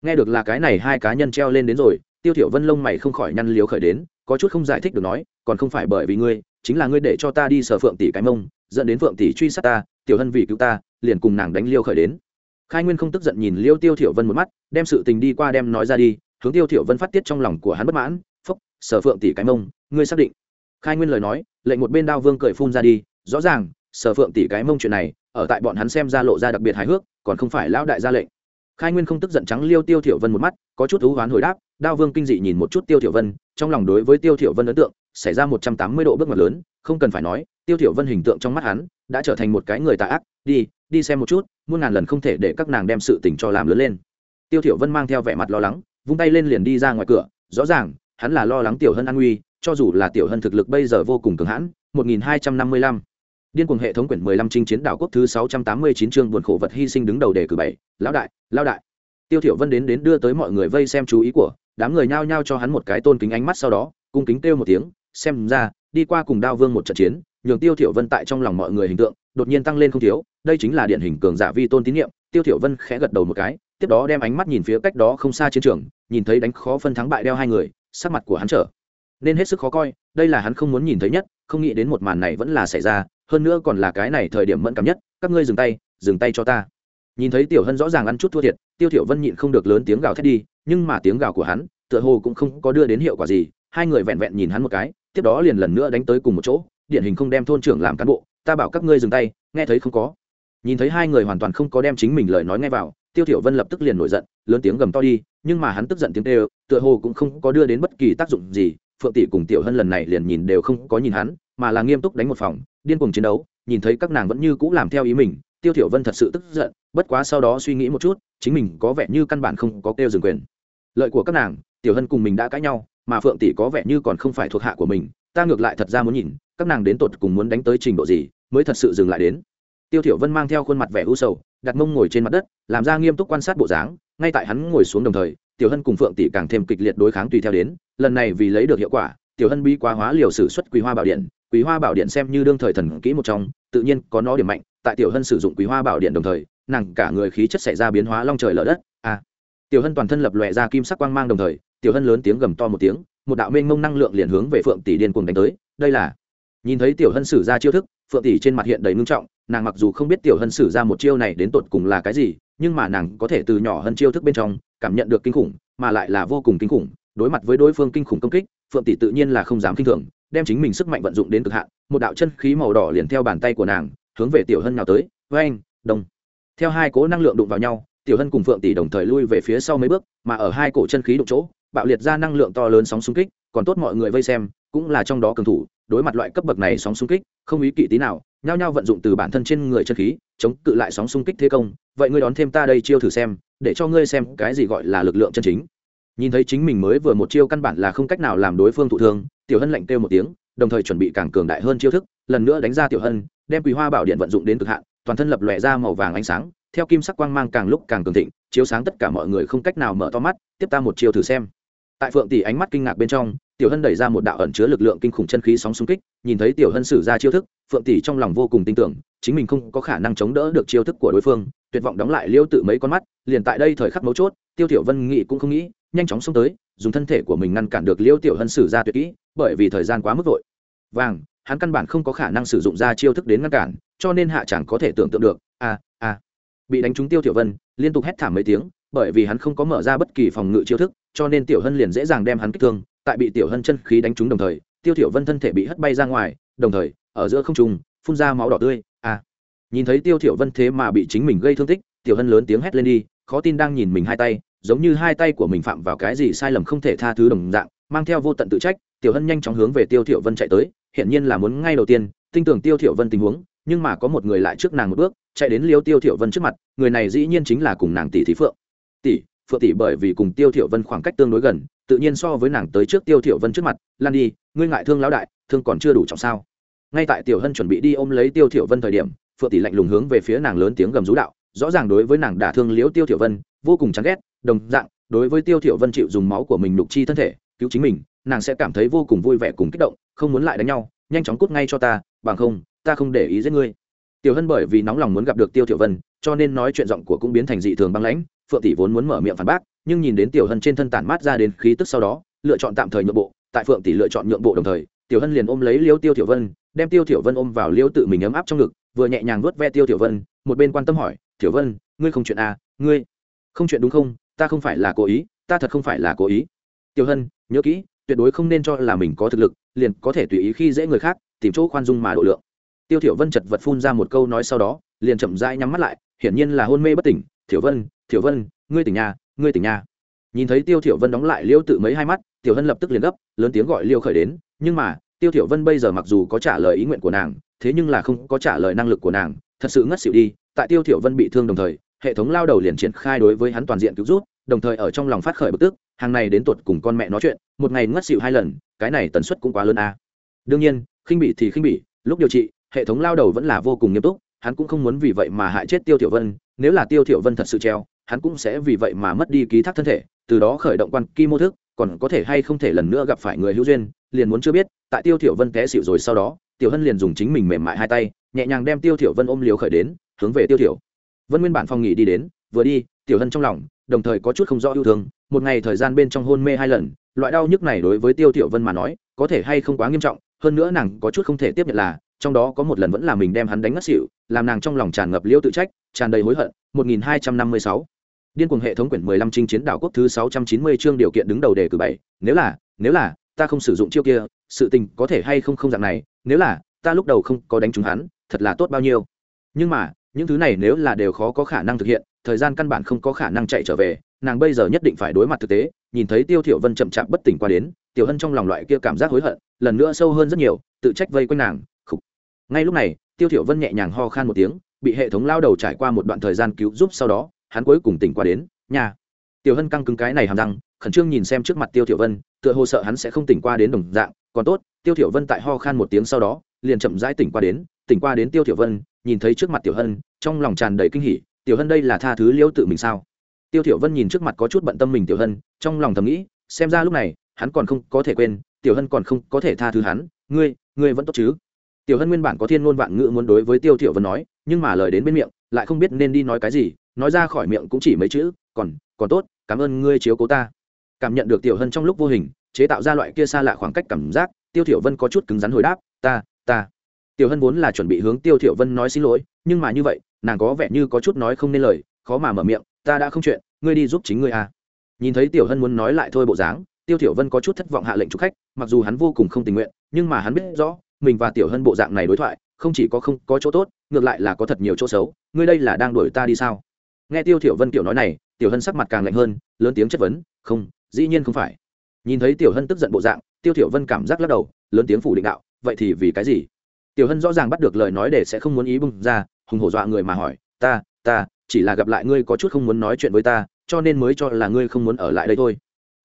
Nghe được là cái này hai cá nhân treo lên đến rồi tiêu thiểu vân lông mày không khỏi nhăn liếu khởi đến có chút không giải thích được nói còn không phải bởi vì ngươi chính là ngươi để cho ta đi sở phượng tỷ cái mông dẫn đến phượng tỷ truy sát ta, tiểu hân vì cứu ta, liền cùng nàng đánh liêu khởi đến. Khai nguyên không tức giận nhìn liêu tiêu thiểu vân một mắt, đem sự tình đi qua đem nói ra đi, hướng tiêu thiểu vân phát tiết trong lòng của hắn bất mãn, phúc, sở phượng tỷ cái mông, ngươi xác định. Khai nguyên lời nói, lệnh một bên đao vương cười phun ra đi, rõ ràng, sở phượng tỷ cái mông chuyện này, ở tại bọn hắn xem ra lộ ra đặc biệt hài hước, còn không phải lão đại gia lệnh. Khai nguyên không tức giận trắng liêu tiêu thiểu vân một mắt, có chút thú hoán hồi đáp, đao vương kinh dị nhìn một chút tiêu thiểu vân, trong lòng đối với tiêu thiểu vân ấn tượng, xảy ra một trăm tám mươi độ bước ngoặt lớn, không cần phải nói tiêu thiểu vân hình tượng trong mắt hắn đã trở thành một cái người tà ác, đi đi xem một chút, muôn ngàn lần không thể để các nàng đem sự tình cho làm lớn lên. Tiêu thiểu vân mang theo vẻ mặt lo lắng, vung tay lên liền đi ra ngoài cửa, rõ ràng, hắn là lo lắng tiểu hân an nguy, cho dù là tiểu hân thực lực bây giờ vô cùng cường hãn 1255 điên cuồng hệ thống quyển 15 chinh chiến đảo quốc thứ 689 chương buồn khổ vật hy sinh đứng đầu đề cử bảy, lão đại lão đại. Tiêu thiểu vân đến đến đưa tới mọi người vây xem chú ý của, đám người nhao nhao cho hắn một cái tôn kính ánh mắt sau đó, cung kính kêu một tiếng, xem ra, đi qua cùng đao vương một trận chiến nhường tiêu thiểu vân tại trong lòng mọi người hình tượng đột nhiên tăng lên không thiếu, đây chính là điển hình cường giả vi tôn tín nhiệm tiêu thiểu vân khẽ gật đầu một cái, tiếp đó đem ánh mắt nhìn phía cách đó không xa chiến trường, nhìn thấy đánh khó phân thắng bại đeo hai người, sắc mặt của hắn trở nên hết sức khó coi, đây là hắn không muốn nhìn thấy nhất, không nghĩ đến một màn này vẫn là xảy ra, hơn nữa còn là cái này thời điểm mẫn cảm nhất, các ngươi dừng tay dừng tay cho ta. Nhìn thấy tiểu hân rõ ràng ăn chút thua thiệt, tiêu thiểu vân nhịn không được lớn tiếng gào thét đi, nhưng mà tiếng gào của hắn tựa hồ cũng không có đưa đến hiệu quả gì, hai người vẹn vẹn nhìn hắn một cái, tiếp đó liền lần nữa đánh tới cùng một chỗ điển hình không đem thôn trưởng làm cán bộ ta bảo các ngươi dừng tay nghe thấy không có. Nhìn thấy hai người hoàn toàn không có đem chính mình lời nói nghe vào tiêu thiểu vân lập tức liền nổi giận lớn tiếng gầm to đi nhưng mà hắn tức giận tiếng đều, tựa hồ cũng không có đưa đến bất kỳ tác dụng gì phượng tỷ cùng tiểu hân lần này liền nhìn đều không có nhìn hắn mà là nghiêm túc đánh một phòng điên cuồng chiến đấu nhìn thấy các nàng vẫn như cũ làm theo ý mình tiêu thiểu vân thật sự tức giận bất quá sau đó suy nghĩ một chút chính mình có vẻ như căn bản không có kêu dừng quyền. Lợi của các nàng tiểu hân cùng mình đã cãi nhau mà phượng tỷ có vẻ như còn không phải thuộc hạ của mình ta ngược lại thật ra muốn nhìn, các nàng đến tột cùng muốn đánh tới trình độ gì, mới thật sự dừng lại đến tiêu thiểu vân mang theo khuôn mặt vẻ u sầu, đặt mông ngồi trên mặt đất, làm ra nghiêm túc quan sát bộ dáng, ngay tại hắn ngồi xuống đồng thời, tiểu hân cùng phượng tỷ càng thêm kịch liệt đối kháng tùy theo đến, lần này vì lấy được hiệu quả, tiểu hân bi quá hóa liều sử xuất quý hoa bảo điện, quý hoa bảo điện xem như đương thời thần kỹ một trong, tự nhiên có nó điểm mạnh, tại tiểu hân sử dụng quý hoa bảo điện đồng thời, nàng cả người khí chất xảy ra biến hóa long trời lở đất a à. tiểu hân toàn thân lập lòe ra kim sắc quang mang đồng thời, tiểu hân lớn tiếng gầm to một tiếng một đạo mênh mông năng lượng liền hướng về phượng tỷ điên cuồng đánh tới. Đây là, nhìn thấy tiểu hân sử ra chiêu thức, phượng tỷ trên mặt hiện đầy ngưng trọng, nàng mặc dù không biết tiểu hân sử ra một chiêu này đến tột cùng là cái gì, nhưng mà nàng có thể từ nhỏ hơn chiêu thức bên trong cảm nhận được kinh khủng, mà lại là vô cùng kinh khủng. Đối mặt với đối phương kinh khủng công kích, phượng tỷ tự nhiên là không dám kinh thường, đem chính mình sức mạnh vận dụng đến cực hạn. Một đạo chân khí màu đỏ liền theo bàn tay của nàng, hướng về tiểu hân nào tới. Với anh đông theo hai cố năng lượng đụng vào nhau, tiểu hân cùng phượng tỷ đồng thời lui về phía sau mấy bước, mà ở hai cổ chân khí đụng chỗ bạo liệt ra năng lượng to lớn sóng xung kích, còn tốt mọi người vây xem, cũng là trong đó cường thủ, đối mặt loại cấp bậc này sóng xung kích, không ý kỵ tí nào, nhao nhao vận dụng từ bản thân trên người chân khí, chống cự lại sóng xung kích thế công, vậy ngươi đón thêm ta đây chiêu thử xem, để cho ngươi xem cái gì gọi là lực lượng chân chính. Nhìn thấy chính mình mới vừa một chiêu căn bản là không cách nào làm đối phương thụ thương, tiểu hân lạnh kêu một tiếng, đồng thời chuẩn bị càng cường đại hơn chiêu thức, lần nữa đánh ra tiểu hân, đem quỳ hoa bảo điện vận dụng đến cực hạn, toàn thân lập lòe ra màu vàng ánh sáng, theo kim sắc quang mang càng lúc càng cường thịnh, chiếu sáng tất cả mọi người không cách nào mở to mắt, tiếp ta một chiêu thử xem tại phượng tỷ ánh mắt kinh ngạc bên trong, tiểu hân đẩy ra một đạo ẩn chứa lực lượng kinh khủng chân khí sóng xung kích, nhìn thấy tiểu hân sử ra chiêu thức, phượng tỷ trong lòng vô cùng tin tưởng, chính mình không có khả năng chống đỡ được chiêu thức của đối phương, tuyệt vọng đóng lại liêu tự mấy con mắt, liền tại đây thời khắc mấu chốt, tiêu tiểu vân nghĩ cũng không nghĩ, nhanh chóng xông tới, dùng thân thể của mình ngăn cản được liêu tiểu hân sử ra tuyệt kỹ, bởi vì thời gian quá mức vội. Vàng, hắn căn bản không có khả năng sử dụng ra chiêu thức đến ngăn cản, cho nên hạ chẳng có thể tưởng tượng được. A a bị đánh trúng tiêu tiểu vân, liên tục hét thảm mấy tiếng bởi vì hắn không có mở ra bất kỳ phòng ngự chiêu thức cho nên tiểu hân liền dễ dàng đem hắn kích thương tại bị tiểu hân chân khí đánh trúng đồng thời tiêu tiểu vân thân thể bị hất bay ra ngoài đồng thời ở giữa không trung phun ra máu đỏ tươi. À, nhìn thấy tiêu tiểu vân thế mà bị chính mình gây thương tích tiểu hân lớn tiếng hét lên đi khó tin đang nhìn mình hai tay giống như hai tay của mình phạm vào cái gì sai lầm không thể tha thứ đồng dạng mang theo vô tận tự trách tiểu hân nhanh chóng hướng về tiêu tiểu vân chạy tới hiện nhiên là muốn ngay đầu tiên tin tưởng tiêu tiểu vân tình huống nhưng mà có một người lại trước nàng một bước chạy đến liêu tiêu tiểu vân trước mặt người này dĩ nhiên chính là cùng nàng tỷ thí phượng tỷ, phượng tỷ bởi vì cùng tiêu tiểu vân khoảng cách tương đối gần, tự nhiên so với nàng tới trước tiêu tiểu vân trước mặt, lan đi, ngươi ngại thương lão đại, thương còn chưa đủ trọng sao? Ngay tại tiểu hân chuẩn bị đi ôm lấy tiêu tiểu vân thời điểm, phượng tỷ lạnh lùng hướng về phía nàng lớn tiếng gầm rú đạo, rõ ràng đối với nàng đả thương liễu tiêu tiểu vân, vô cùng chán ghét, đồng dạng, đối với tiêu tiểu vân chịu dùng máu của mình lục chi thân thể, cứu chính mình, nàng sẽ cảm thấy vô cùng vui vẻ cùng kích động, không muốn lại đánh nhau, nhanh chóng cút ngay cho ta, bằng không, ta không để ý giết ngươi. Tiểu hân bởi vì nóng lòng muốn gặp được tiêu tiểu vân, cho nên nói chuyện giọng của cũng biến thành dị thường băng lãnh phượng tỷ vốn muốn mở miệng phản bác, nhưng nhìn đến tiểu hân trên thân tản mát ra đến khí tức sau đó, lựa chọn tạm thời nhượng bộ, tại phượng tỷ lựa chọn nhượng bộ đồng thời, tiểu hân liền ôm lấy liêu tiêu tiểu vân, đem tiêu tiểu vân ôm vào liêu tự mình ấm áp trong ngực, vừa nhẹ nhàng vuốt ve tiêu tiểu vân, một bên quan tâm hỏi, tiểu vân, ngươi không chuyện à ngươi không chuyện đúng không? Ta không phải là cố ý, ta thật không phải là cố ý. Tiểu hân, nhớ kỹ, tuyệt đối không nên cho là mình có thực lực, liền có thể tùy ý khi dễ người khác, tìm chỗ khoan dung mà độ lượng. Tiêu tiểu vân chật vật phun ra một câu nói sau đó, liền chậm rãi nhắm mắt lại, hiển nhiên là hôn mê bất tỉnh tiểu vân tiểu vân, ngươi tỉnh nhà, ngươi tỉnh nhà nhìn thấy tiêu tiểu vân đóng lại liêu tự mấy hai mắt, tiểu hân lập tức liền gấp, lớn tiếng gọi liêu khởi đến, nhưng mà, tiêu tiểu vân bây giờ mặc dù có trả lời ý nguyện của nàng, thế nhưng là không có trả lời năng lực của nàng, thật sự ngất xỉu đi, tại tiêu tiểu vân bị thương đồng thời, hệ thống lao đầu liền triển khai đối với hắn toàn diện cứu rút đồng thời ở trong lòng phát khởi bực tức, hàng này đến tuột cùng con mẹ nói chuyện, một ngày ngất xỉu hai lần, cái này tần suất cũng quá lớn a à. đương nhiên, khinh bị thì khinh bị lúc điều trị, hệ thống lao đầu vẫn là vô cùng nghiêm túc, hắn cũng không muốn vì vậy mà hại chết tiêu tiểu vân nếu là tiêu thiểu vân thật sự treo, hắn cũng sẽ vì vậy mà mất đi ký thác thân thể, từ đó khởi động quan kim mô thức, còn có thể hay không thể lần nữa gặp phải người hữu duyên, liền muốn chưa biết, tại tiêu thiểu vân té xỉu rồi sau đó, tiểu hân liền dùng chính mình mềm mại hai tay, nhẹ nhàng đem tiêu thiểu vân ôm liều khởi đến, hướng về tiêu thiểu. Vân nguyên bản phòng nghỉ đi đến, vừa đi, tiểu hân trong lòng, đồng thời có chút không rõ yêu thương, một ngày thời gian bên trong hôn mê hai lần, loại đau nhức này đối với tiêu thiểu vân mà nói, có thể hay không quá nghiêm trọng, hơn nữa nàng có chút không thể tiếp nhận là trong đó có một lần vẫn là mình đem hắn đánh ngất xỉu, làm nàng trong lòng tràn ngập liêu tự trách, tràn đầy hối hận. 1256 điên cuồng hệ thống quyển 15 chinh chiến đảo quốc thứ 690 chương điều kiện đứng đầu đề cử bảy. Nếu là nếu là, ta không sử dụng chiêu kia, sự tình có thể hay không không dạng này. Nếu là, ta lúc đầu không có đánh trúng hắn, thật là tốt bao nhiêu. Nhưng mà, những thứ này nếu là đều khó có khả năng thực hiện, thời gian căn bản không có khả năng chạy trở về. Nàng bây giờ nhất định phải đối mặt thực tế, nhìn thấy tiêu thiểu vân chậm chạp bất tỉnh qua đến, tiểu hân trong lòng loại kia cảm giác hối hận, lần nữa sâu hơn rất nhiều, tự trách vây quanh nàng ngay lúc này, tiêu thiểu vân nhẹ nhàng ho khan một tiếng, bị hệ thống lao đầu trải qua một đoạn thời gian cứu giúp sau đó, hắn cuối cùng tỉnh qua đến nhà tiểu hân căng cứng cái này hàm răng, khẩn trương nhìn xem trước mặt tiêu thiểu vân, tựa hồ sợ hắn sẽ không tỉnh qua đến đồng dạng, còn tốt, tiêu thiểu vân tại ho khan một tiếng sau đó, liền chậm rãi tỉnh qua đến, tỉnh qua đến tiêu thiểu vân, nhìn thấy trước mặt tiểu hân, trong lòng tràn đầy kinh hỉ, tiểu hân đây là tha thứ liễu tự mình sao? Tiêu thiểu vân nhìn trước mặt có chút bận tâm mình tiểu hân, trong lòng thầm nghĩ, xem ra lúc này, hắn còn không có thể quên, tiểu hân còn không có thể tha thứ hắn, ngươi ngươi vẫn tốt chứ? Tiểu hân nguyên bản có thiên ngôn vạn ngữ muốn đối với tiêu thiểu vân nói, nhưng mà lời đến bên miệng, lại không biết nên đi nói cái gì, nói ra khỏi miệng cũng chỉ mấy chữ, còn còn tốt, cảm ơn ngươi chiếu cố ta. Cảm nhận được tiểu hân trong lúc vô hình, chế tạo ra loại kia xa lạ khoảng cách cảm giác, tiêu thiểu vân có chút cứng rắn hồi đáp, ta ta. Tiểu hân vốn là chuẩn bị hướng tiêu thiểu vân nói xin lỗi, nhưng mà như vậy, nàng có vẻ như có chút nói không nên lời, khó mà mở miệng, ta đã không chuyện, ngươi đi giúp chính ngươi à. Nhìn thấy tiểu hân muốn nói lại thôi bộ dáng, tiêu thiểu vân có chút thất vọng hạ lệnh chủ khách, mặc dù hắn vô cùng không tình nguyện, nhưng mà hắn biết rõ mình và tiểu hân bộ dạng này đối thoại, không chỉ có không có chỗ tốt, ngược lại là có thật nhiều chỗ xấu, ngươi đây là đang đuổi ta đi sao? Nghe tiêu thiểu vân tiểu nói này, tiểu hân sắc mặt càng lạnh hơn, lớn tiếng chất vấn, không, dĩ nhiên không phải. Nhìn thấy tiểu hân tức giận bộ dạng, tiêu thiểu vân cảm giác lắc đầu, lớn tiếng phủ định đạo, vậy thì vì cái gì? Tiểu hân rõ ràng bắt được lời nói để sẽ không muốn ý bung ra, hùng hổ dọa người mà hỏi, ta ta, chỉ là gặp lại ngươi có chút không muốn nói chuyện với ta, cho nên mới cho là ngươi không muốn ở lại đây thôi.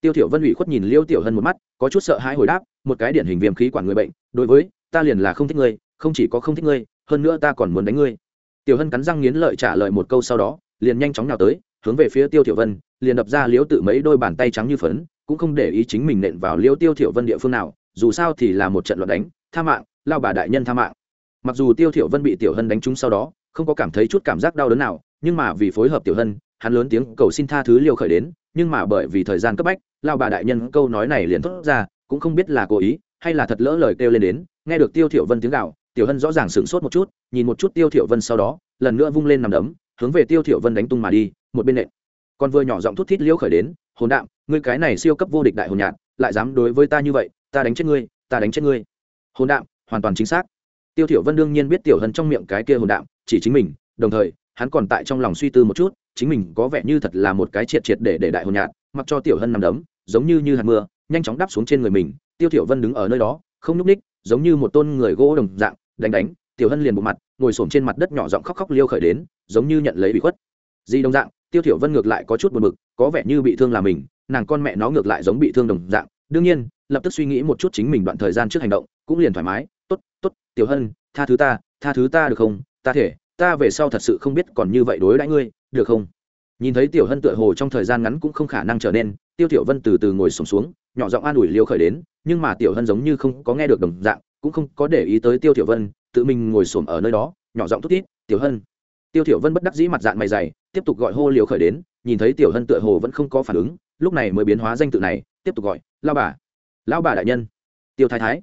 Tiêu thiểu vân ủy khuất nhìn liêu tiểu hân một mắt, có chút sợ hãi hồi đáp, một cái điển hình viêm khí quản người bệnh, đối với ta liền là không thích ngươi, không chỉ có không thích ngươi, hơn nữa ta còn muốn đánh ngươi. Tiểu hân cắn răng nghiến lợi trả lời một câu sau đó, liền nhanh chóng nào tới, hướng về phía tiêu thiểu vân, liền đập ra liếu tự mấy đôi bàn tay trắng như phấn, cũng không để ý chính mình nện vào liêu tiêu thiểu vân địa phương nào, dù sao thì là một trận loạn đánh, tha mạng, lao bà đại nhân tha mạng. Mặc dù tiêu thiểu vân bị tiểu hân đánh trúng sau đó, không có cảm thấy chút cảm giác đau đớn nào, nhưng mà vì phối hợp tiểu hân, hắn lớn tiếng cầu xin tha thứ liêu khởi đến, nhưng mà bởi vì thời gian cấp bách, lao bà đại nhân câu nói này liền thốt ra, cũng không biết là cố ý hay là thật lỡ lời kêu lên đến, nghe được tiêu thiểu vân tiếng gào, tiểu hân rõ ràng sửng sốt một chút, nhìn một chút tiêu thiểu vân sau đó, lần nữa vung lên nằm đấm, hướng về tiêu thiểu vân đánh tung mà đi, một bên nện. Còn vừa nhỏ giọng thút thít liêu khởi đến, hồn đạm, ngươi cái này siêu cấp vô địch đại hồn nhạt lại dám đối với ta như vậy, ta đánh chết ngươi, ta đánh chết ngươi. Hồn đạm, hoàn toàn chính xác. Tiêu thiểu vân đương nhiên biết tiểu hân trong miệng cái kia hồn đạm, chỉ chính mình, đồng thời, hắn còn tại trong lòng suy tư một chút, chính mình có vẻ như thật là một cái triệt triệt để để đại hồn nhạt mặc cho tiểu hân nằm đấm, giống như như hạt mưa, nhanh chóng đáp xuống trên người mình tiêu thiểu vân đứng ở nơi đó không nhúc ních giống như một tôn người gỗ đồng dạng đánh đánh tiểu hân liền bộ mặt ngồi xổm trên mặt đất nhỏ giọng khóc khóc liêu khởi đến giống như nhận lấy bị khuất. Di đồng dạng tiêu thiểu vân ngược lại có chút buồn bực có vẻ như bị thương là mình nàng con mẹ nó ngược lại giống bị thương đồng dạng. Đương nhiên lập tức suy nghĩ một chút chính mình đoạn thời gian trước hành động cũng liền thoải mái. Tốt tốt tiểu hân tha thứ ta tha thứ ta được không? Ta thể ta về sau thật sự không biết còn như vậy đối đãi ngươi được không? Nhìn thấy tiểu hân tựa hồ trong thời gian ngắn cũng không khả năng trở nên tiêu tiểu vân từ từ ngồi sùng xuống, xuống nhỏ giọng an ủi liêu khởi đến nhưng mà tiểu hân giống như không có nghe được đồng dạng, cũng không có để ý tới tiêu tiểu vân, tự mình ngồi xổm ở nơi đó, nhỏ giọng thút thít, tiểu hân. Tiêu tiểu vân bất đắc dĩ mặt dạng mày dày, tiếp tục gọi hô liều khởi đến, nhìn thấy tiểu hân tựa hồ vẫn không có phản ứng, lúc này mới biến hóa danh tự này, tiếp tục gọi lao bà lao bà đại nhân. Tiêu thái thái.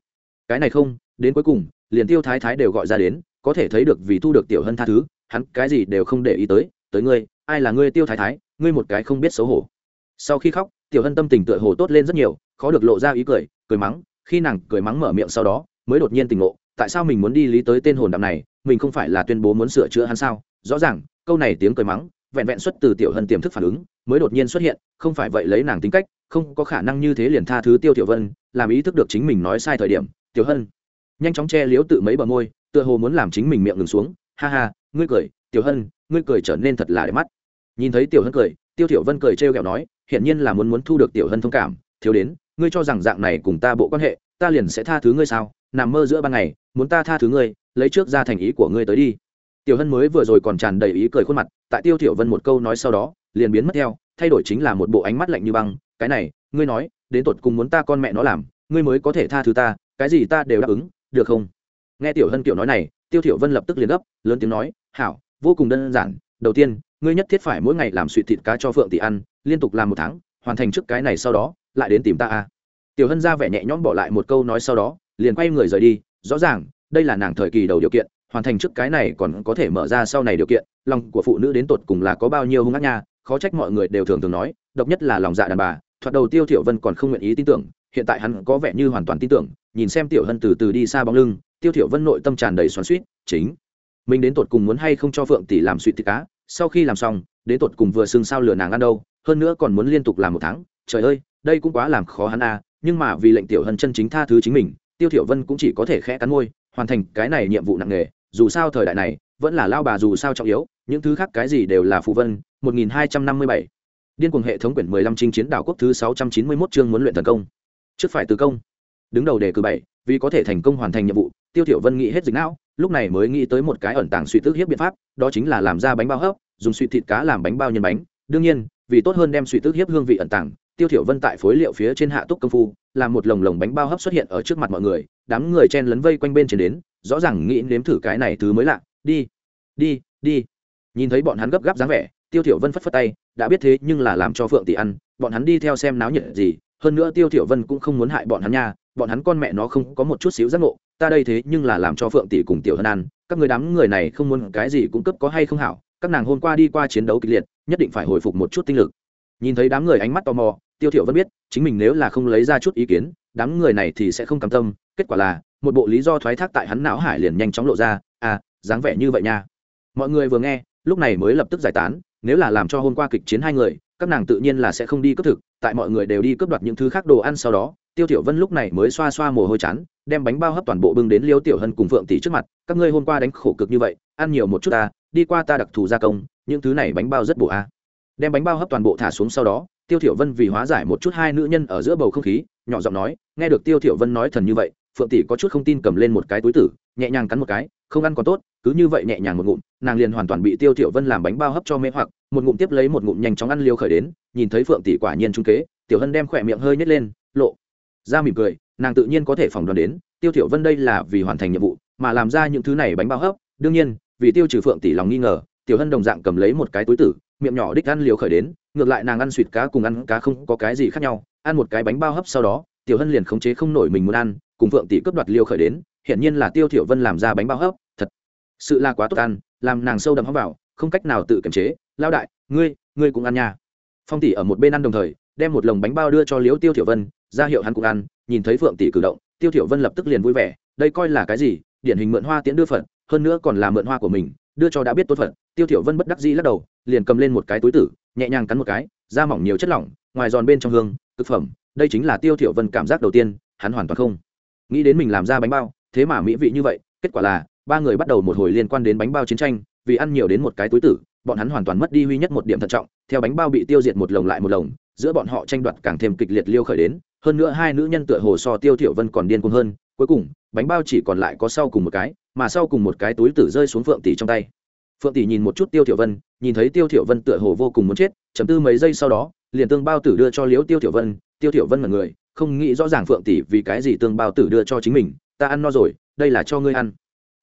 Cái này không, đến cuối cùng, liền tiêu thái thái đều gọi ra đến, có thể thấy được vì thu được tiểu hân tha thứ, hắn cái gì đều không để ý tới tới ngươi, ai là ngươi tiêu thái thái, ngươi một cái không biết xấu hổ. Sau khi khóc, tiểu hân tâm tình tựa hồ tốt lên rất nhiều khó được lộ ra ý cười cười mắng, khi nàng cười mắng mở miệng sau đó, mới đột nhiên tình ngộ, tại sao mình muốn đi lý tới tên hồn đạm này, mình không phải là tuyên bố muốn sửa chữa hắn sao? Rõ ràng, câu này tiếng cười mắng, vẹn vẹn xuất từ tiểu hân tiềm thức phản ứng, mới đột nhiên xuất hiện, không phải vậy lấy nàng tính cách, không có khả năng như thế liền tha thứ tiêu tiểu vân, làm ý thức được chính mình nói sai thời điểm, tiểu hân. Nhanh chóng che liếu tự mấy bờ môi, tựa hồ muốn làm chính mình miệng ngừng xuống, ha ha, ngươi cười, tiểu hân, ngươi cười trở nên thật là đẹp mắt. Nhìn thấy tiểu hân cười, tiêu tiểu vân cười trêu ghẹo nói hiện nhiên là muốn muốn thu được tiểu hân thông cảm, thiếu đến ngươi cho rằng dạng này cùng ta bộ quan hệ, ta liền sẽ tha thứ ngươi sao? Nằm mơ giữa ban ngày, muốn ta tha thứ ngươi, lấy trước ra thành ý của ngươi tới đi. Tiểu hân mới vừa rồi còn tràn đầy ý cười khuôn mặt, tại tiêu tiểu vân một câu nói sau đó, liền biến mất theo, thay đổi chính là một bộ ánh mắt lạnh như băng. Cái này, ngươi nói, đến tột cùng muốn ta con mẹ nó làm, ngươi mới có thể tha thứ ta, cái gì ta đều đáp ứng, được không? Nghe tiểu hân kiểu nói này, tiêu tiểu vân lập tức liền gấp, lớn tiếng nói, hảo, vô cùng đơn giản, đầu tiên, ngươi nhất thiết phải mỗi ngày làm suy thịt cá cho phượng tỷ ăn, liên tục làm một tháng, hoàn thành trước cái này sau đó lại đến tìm ta à? tiểu hân ra vẻ nhẹ nhõm bỏ lại một câu nói sau đó, liền quay người rời đi. Rõ ràng, đây là nàng thời kỳ đầu điều kiện, hoàn thành trước cái này còn có thể mở ra sau này điều kiện. Lòng của phụ nữ đến tột cùng là có bao nhiêu hung ác nha, khó trách mọi người đều thường thường nói, độc nhất là lòng dạ đàn bà. Thoạt đầu tiêu thiểu vân còn không nguyện ý tin tưởng, hiện tại hắn có vẻ như hoàn toàn tin tưởng. Nhìn xem tiểu hân từ từ đi xa bóng lưng, tiêu thiểu vân nội tâm tràn đầy xoắn xuýt, chính. Mình đến tột cùng muốn hay không cho phượng tỷ làm suy thịt cá? Sau khi làm xong, đến tột cùng vừa sương sao lừa nàng ăn đâu? Hơn nữa còn muốn liên tục làm một tháng. Trời ơi đây cũng quá làm khó hắn à nhưng mà vì lệnh tiểu hân chân chính tha thứ chính mình, tiêu thiểu vân cũng chỉ có thể khẽ cắn môi, hoàn thành cái này nhiệm vụ nặng nề, dù sao thời đại này, vẫn là lao bà dù sao trọng yếu, những thứ khác cái gì đều là phù vân 1257 điên cuồng hệ thống quyển 15 chinh chiến đảo quốc thứ 691 chương muốn luyện thần công. Trước phải từ công. Đứng đầu đề cử bảy, vì có thể thành công hoàn thành nhiệm vụ, tiêu thiểu vân nghĩ hết dịch não, lúc này mới nghĩ tới một cái ẩn tàng suy tước hiếp biện pháp, đó chính là làm ra bánh bao hấp, dùng suy thịt cá làm bánh bao nhân bánh. Đương nhiên, vì tốt hơn đem suy tước hiếp hương vị ẩn tàng tiêu thiểu vân tại phối liệu phía trên hạ túc công phu, làm một lồng lồng bánh bao hấp xuất hiện ở trước mặt mọi người, đám người chen lấn vây quanh bên trên đến, rõ ràng nghĩ nếm thử cái này thứ mới lạ, đi đi đi. Nhìn thấy bọn hắn gấp gáp dáng vẻ, tiêu thiểu vân phất phất tay, đã biết thế nhưng là làm cho phượng tỷ ăn, bọn hắn đi theo xem náo nhiệt gì, hơn nữa tiêu thiểu vân cũng không muốn hại bọn hắn nha, bọn hắn con mẹ nó không có một chút xíu giác ngộ, ta đây thế nhưng là làm cho phượng tỷ cùng tiểu hân ăn, các người đám người này không muốn cái gì cũng cấp có hay không hảo, các nàng hôm qua đi qua chiến đấu kịch liệt, nhất định phải hồi phục một chút tinh lực. Nhìn thấy đám người ánh mắt tò mò tiêu thiểu vẫn biết, chính mình nếu là không lấy ra chút ý kiến, đám người này thì sẽ không cam tâm. Kết quả là, một bộ lý do thoái thác tại hắn não hải liền nhanh chóng lộ ra. À dáng vẻ như vậy nha. Mọi người vừa nghe, lúc này mới lập tức giải tán. Nếu là làm cho hôm qua kịch chiến hai người, các nàng tự nhiên là sẽ không đi cướp thực. Tại mọi người đều đi cướp đoạt những thứ khác đồ ăn sau đó, tiêu tiểu vân lúc này mới xoa xoa mồ hôi chán, đem bánh bao hấp toàn bộ bưng đến liêu tiểu hân cùng phượng tỷ trước mặt. Các ngươi hôm qua đánh khổ cực như vậy, ăn nhiều một chút ta, đi qua ta đặc thù gia công, những thứ này bánh bao rất bổ a. Đem bánh bao hấp toàn bộ thả xuống sau đó tiêu thiểu vân vì hóa giải một chút hai nữ nhân ở giữa bầu không khí, nhỏ giọng nói, nghe được tiêu thiểu vân nói thần như vậy, phượng tỷ có chút không tin cầm lên một cái túi tử, nhẹ nhàng cắn một cái, không ăn còn tốt, cứ như vậy nhẹ nhàng một ngụm, nàng liền hoàn toàn bị tiêu thiểu vân làm bánh bao hấp cho mê hoặc, một ngụm tiếp lấy một ngụm nhanh chóng ăn liều khởi đến, nhìn thấy phượng tỷ quả nhiên trung kế, tiểu hân đem khỏe miệng hơi nhếch lên, lộ ra mỉm cười, nàng tự nhiên có thể phỏng đoán đến, tiêu thiểu vân đây là vì hoàn thành nhiệm vụ, mà làm ra những thứ này bánh bao hấp, đương nhiên, vì tiêu trừ phượng tỷ lòng nghi ngờ tiểu hân đồng dạng cầm lấy một cái túi tử, miệng nhỏ đích ăn liều khởi đến, ngược lại nàng ăn suỵt cá cùng ăn cá không có cái gì khác nhau, ăn một cái bánh bao hấp sau đó, tiểu hân liền khống chế không nổi mình muốn ăn, cùng phượng tỷ cướp đoạt liều khởi đến, hiển nhiên là tiêu tiểu vân làm ra bánh bao hấp, thật sự là quá tốt ăn, làm nàng sâu đậm hấp vào, không cách nào tự kiềm chế lao đại, ngươi ngươi cũng ăn nha. Phong tỷ ở một bên ăn đồng thời, đem một lồng bánh bao đưa cho liễu tiêu tiểu vân, ra hiệu hắn cũng ăn, nhìn thấy phượng tỷ cử động, tiêu tiểu vân lập tức liền vui vẻ, đây coi là cái gì? Điển hình mượn hoa tiễn đưa phật, hơn nữa còn là mượn hoa của mình đưa cho đã biết tốt phật tiêu tiểu vân bất đắc dĩ lắc đầu, liền cầm lên một cái túi tử, nhẹ nhàng cắn một cái, da mỏng nhiều chất lỏng, ngoài giòn bên trong hương, thực phẩm, đây chính là tiêu tiểu vân cảm giác đầu tiên, hắn hoàn toàn không nghĩ đến mình làm ra bánh bao, thế mà mỹ vị như vậy, kết quả là, ba người bắt đầu một hồi liên quan đến bánh bao chiến tranh, vì ăn nhiều đến một cái túi tử, bọn hắn hoàn toàn mất đi huy nhất một điểm thận trọng, theo bánh bao bị tiêu diệt một lồng lại một lồng, giữa bọn họ tranh đoạt càng thêm kịch liệt liêu khởi đến, hơn nữa hai nữ nhân tựa hồ so tiêu thiểu vân còn điên cuồng hơn, cuối cùng, bánh bao chỉ còn lại có sau cùng một cái mà sau cùng một cái túi tử rơi xuống phượng tỷ trong tay. Phượng tỷ nhìn một chút tiêu thiểu vân, nhìn thấy tiêu thiểu vân tựa hồ vô cùng muốn chết, chấm tư mấy giây sau đó, liền tương bao tử đưa cho liễu tiêu thiểu vân, tiêu thiểu vân là người, không nghĩ rõ ràng phượng tỷ vì cái gì tương bao tử đưa cho chính mình, ta ăn no rồi, đây là cho ngươi ăn.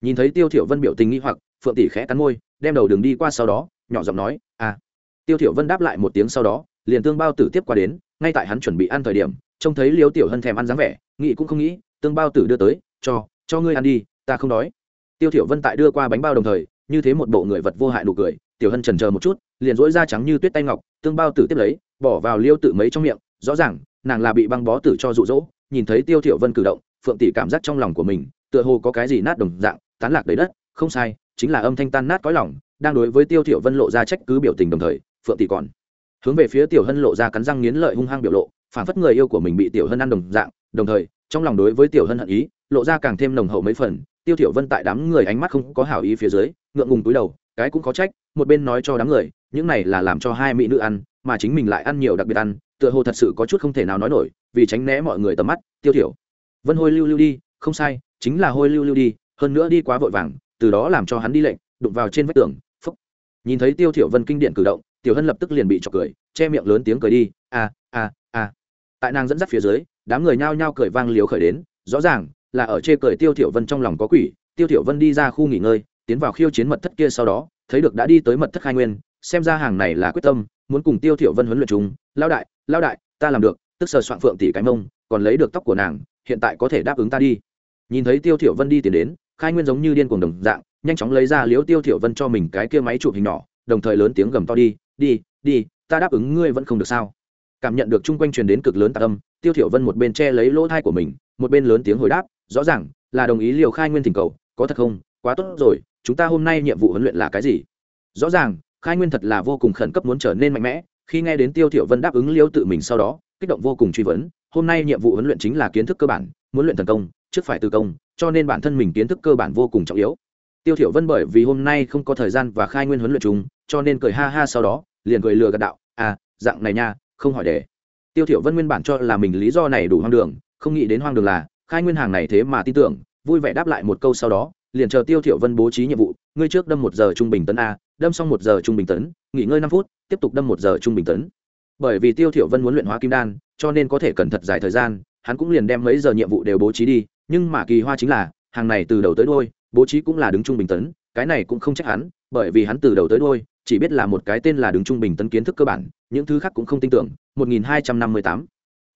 Nhìn thấy tiêu thiểu vân biểu tình nghi hoặc, phượng tỷ khẽ cắn môi, đem đầu đường đi qua sau đó, nhỏ giọng nói à. Tiêu thiểu vân đáp lại một tiếng sau đó, liền tương bao tử tiếp qua đến, ngay tại hắn chuẩn bị ăn thời điểm, trông thấy liếu tiểu hân thèm ăn dáng vẻ, nghĩ cũng không nghĩ, tương bao tử đưa tới, cho cho ngươi ăn đi, ta không đói tiêu thiểu vân tại đưa qua bánh bao đồng thời, như thế một bộ người vật vô hại nụ cười, tiểu hân chần chờ một chút, liền dỗi da trắng như tuyết tay ngọc, tương bao tử tiếp lấy, bỏ vào liêu tự mấy trong miệng, rõ ràng, nàng là bị băng bó tử cho dụ dỗ, nhìn thấy tiêu thiểu vân cử động, phượng tỷ cảm giác trong lòng của mình, tựa hồ có cái gì nát đồng dạng, tán lạc đầy đất, không sai, chính là âm thanh tan nát cõi lòng, đang đối với tiêu thiểu vân lộ ra trách cứ biểu tình đồng thời, phượng tỷ còn hướng về phía tiểu hân lộ ra cắn răng nghiến lợi hung hăng biểu lộ phản phất người yêu của mình bị tiểu hân ăn đồng dạng, đồng thời, trong lòng đối với tiểu hân hận ý, lộ ra càng thêm nồng hậu mấy phần tiêu thiểu vân tại đám người ánh mắt không có hảo ý phía dưới, ngượng ngùng túi đầu, cái cũng có trách, một bên nói cho đám người, những này là làm cho hai mỹ nữ ăn, mà chính mình lại ăn nhiều đặc biệt ăn, tựa hồ thật sự có chút không thể nào nói nổi, vì tránh né mọi người tầm mắt, tiêu thiểu. Vân hôi lưu lưu đi, không sai, chính là hôi lưu lưu đi, hơn nữa đi quá vội vàng, từ đó làm cho hắn đi lệnh, đụng vào trên vách tường, phúc. Nhìn thấy tiêu thiểu vân kinh điển cử động, tiểu hân lập tức liền bị chọc cười, che miệng lớn tiếng cười đi, a a a. Tại nàng dẫn dắt phía dưới, đám người nhao nhao cười vang liếu khởi đến, rõ ràng là ở chê cười tiêu thiểu vân trong lòng có quỷ, tiêu thiểu vân đi ra khu nghỉ ngơi, tiến vào khiêu chiến mật thất kia sau đó, thấy được đã đi tới mật thất khai nguyên, xem ra hàng này là quyết tâm, muốn cùng tiêu thiểu vân huấn luyện chúng lao đại lao đại, ta làm được. Tức sờ soạn phượng tỷ cái mông, còn lấy được tóc của nàng, hiện tại có thể đáp ứng ta đi. Nhìn thấy tiêu thiểu vân đi tiến đến, khai nguyên giống như điên cuồng đồng dạng, nhanh chóng lấy ra liếu tiêu thiểu vân cho mình cái kia máy chụp hình nhỏ, đồng thời lớn tiếng gầm to đi đi đi, ta đáp ứng ngươi vẫn không được sao? Cảm nhận được chung quanh truyền đến cực lớn tạc âm, tiêu thiểu vân một bên che lấy lỗ tai của mình, một bên lớn tiếng hồi đáp rõ ràng là đồng ý liều khai nguyên thỉnh cầu, có thật không? Quá tốt rồi, chúng ta hôm nay nhiệm vụ huấn luyện là cái gì? Rõ ràng, khai nguyên thật là vô cùng khẩn cấp muốn trở nên mạnh mẽ, khi nghe đến tiêu thiểu vân đáp ứng liêu tự mình sau đó, kích động vô cùng truy vấn, hôm nay nhiệm vụ huấn luyện chính là kiến thức cơ bản, muốn luyện thần công, trước phải từ công, cho nên bản thân mình kiến thức cơ bản vô cùng trọng yếu. Tiêu thiểu vân bởi vì hôm nay không có thời gian và khai nguyên huấn luyện chúng cho nên cười ha ha sau đó, liền cười lừa gạt đạo à dạng này nha, không hỏi để. Tiêu thiểu vân nguyên bản cho là mình lý do này đủ hoang đường, không nghĩ đến hoang đường là khai nguyên hàng này thế mà tin tưởng, vui vẻ đáp lại một câu sau đó, liền chờ tiêu thiểu vân bố trí nhiệm vụ, ngươi trước đâm một giờ trung bình tấn a, đâm xong một giờ trung bình tấn, nghỉ ngơi năm phút, tiếp tục đâm một giờ trung bình tấn. Bởi vì tiêu thiểu vân muốn luyện hóa kim đan, cho nên có thể cần thật dài thời gian, hắn cũng liền đem mấy giờ nhiệm vụ đều bố trí đi, nhưng mà kỳ hoa chính là, hàng này từ đầu tới đuôi, bố trí cũng là đứng trung bình tấn, cái này cũng không trách hắn, bởi vì hắn từ đầu tới đuôi, chỉ biết là một cái tên là đứng trung bình tấn kiến thức cơ bản, những thứ khác cũng không tin tưởng 1258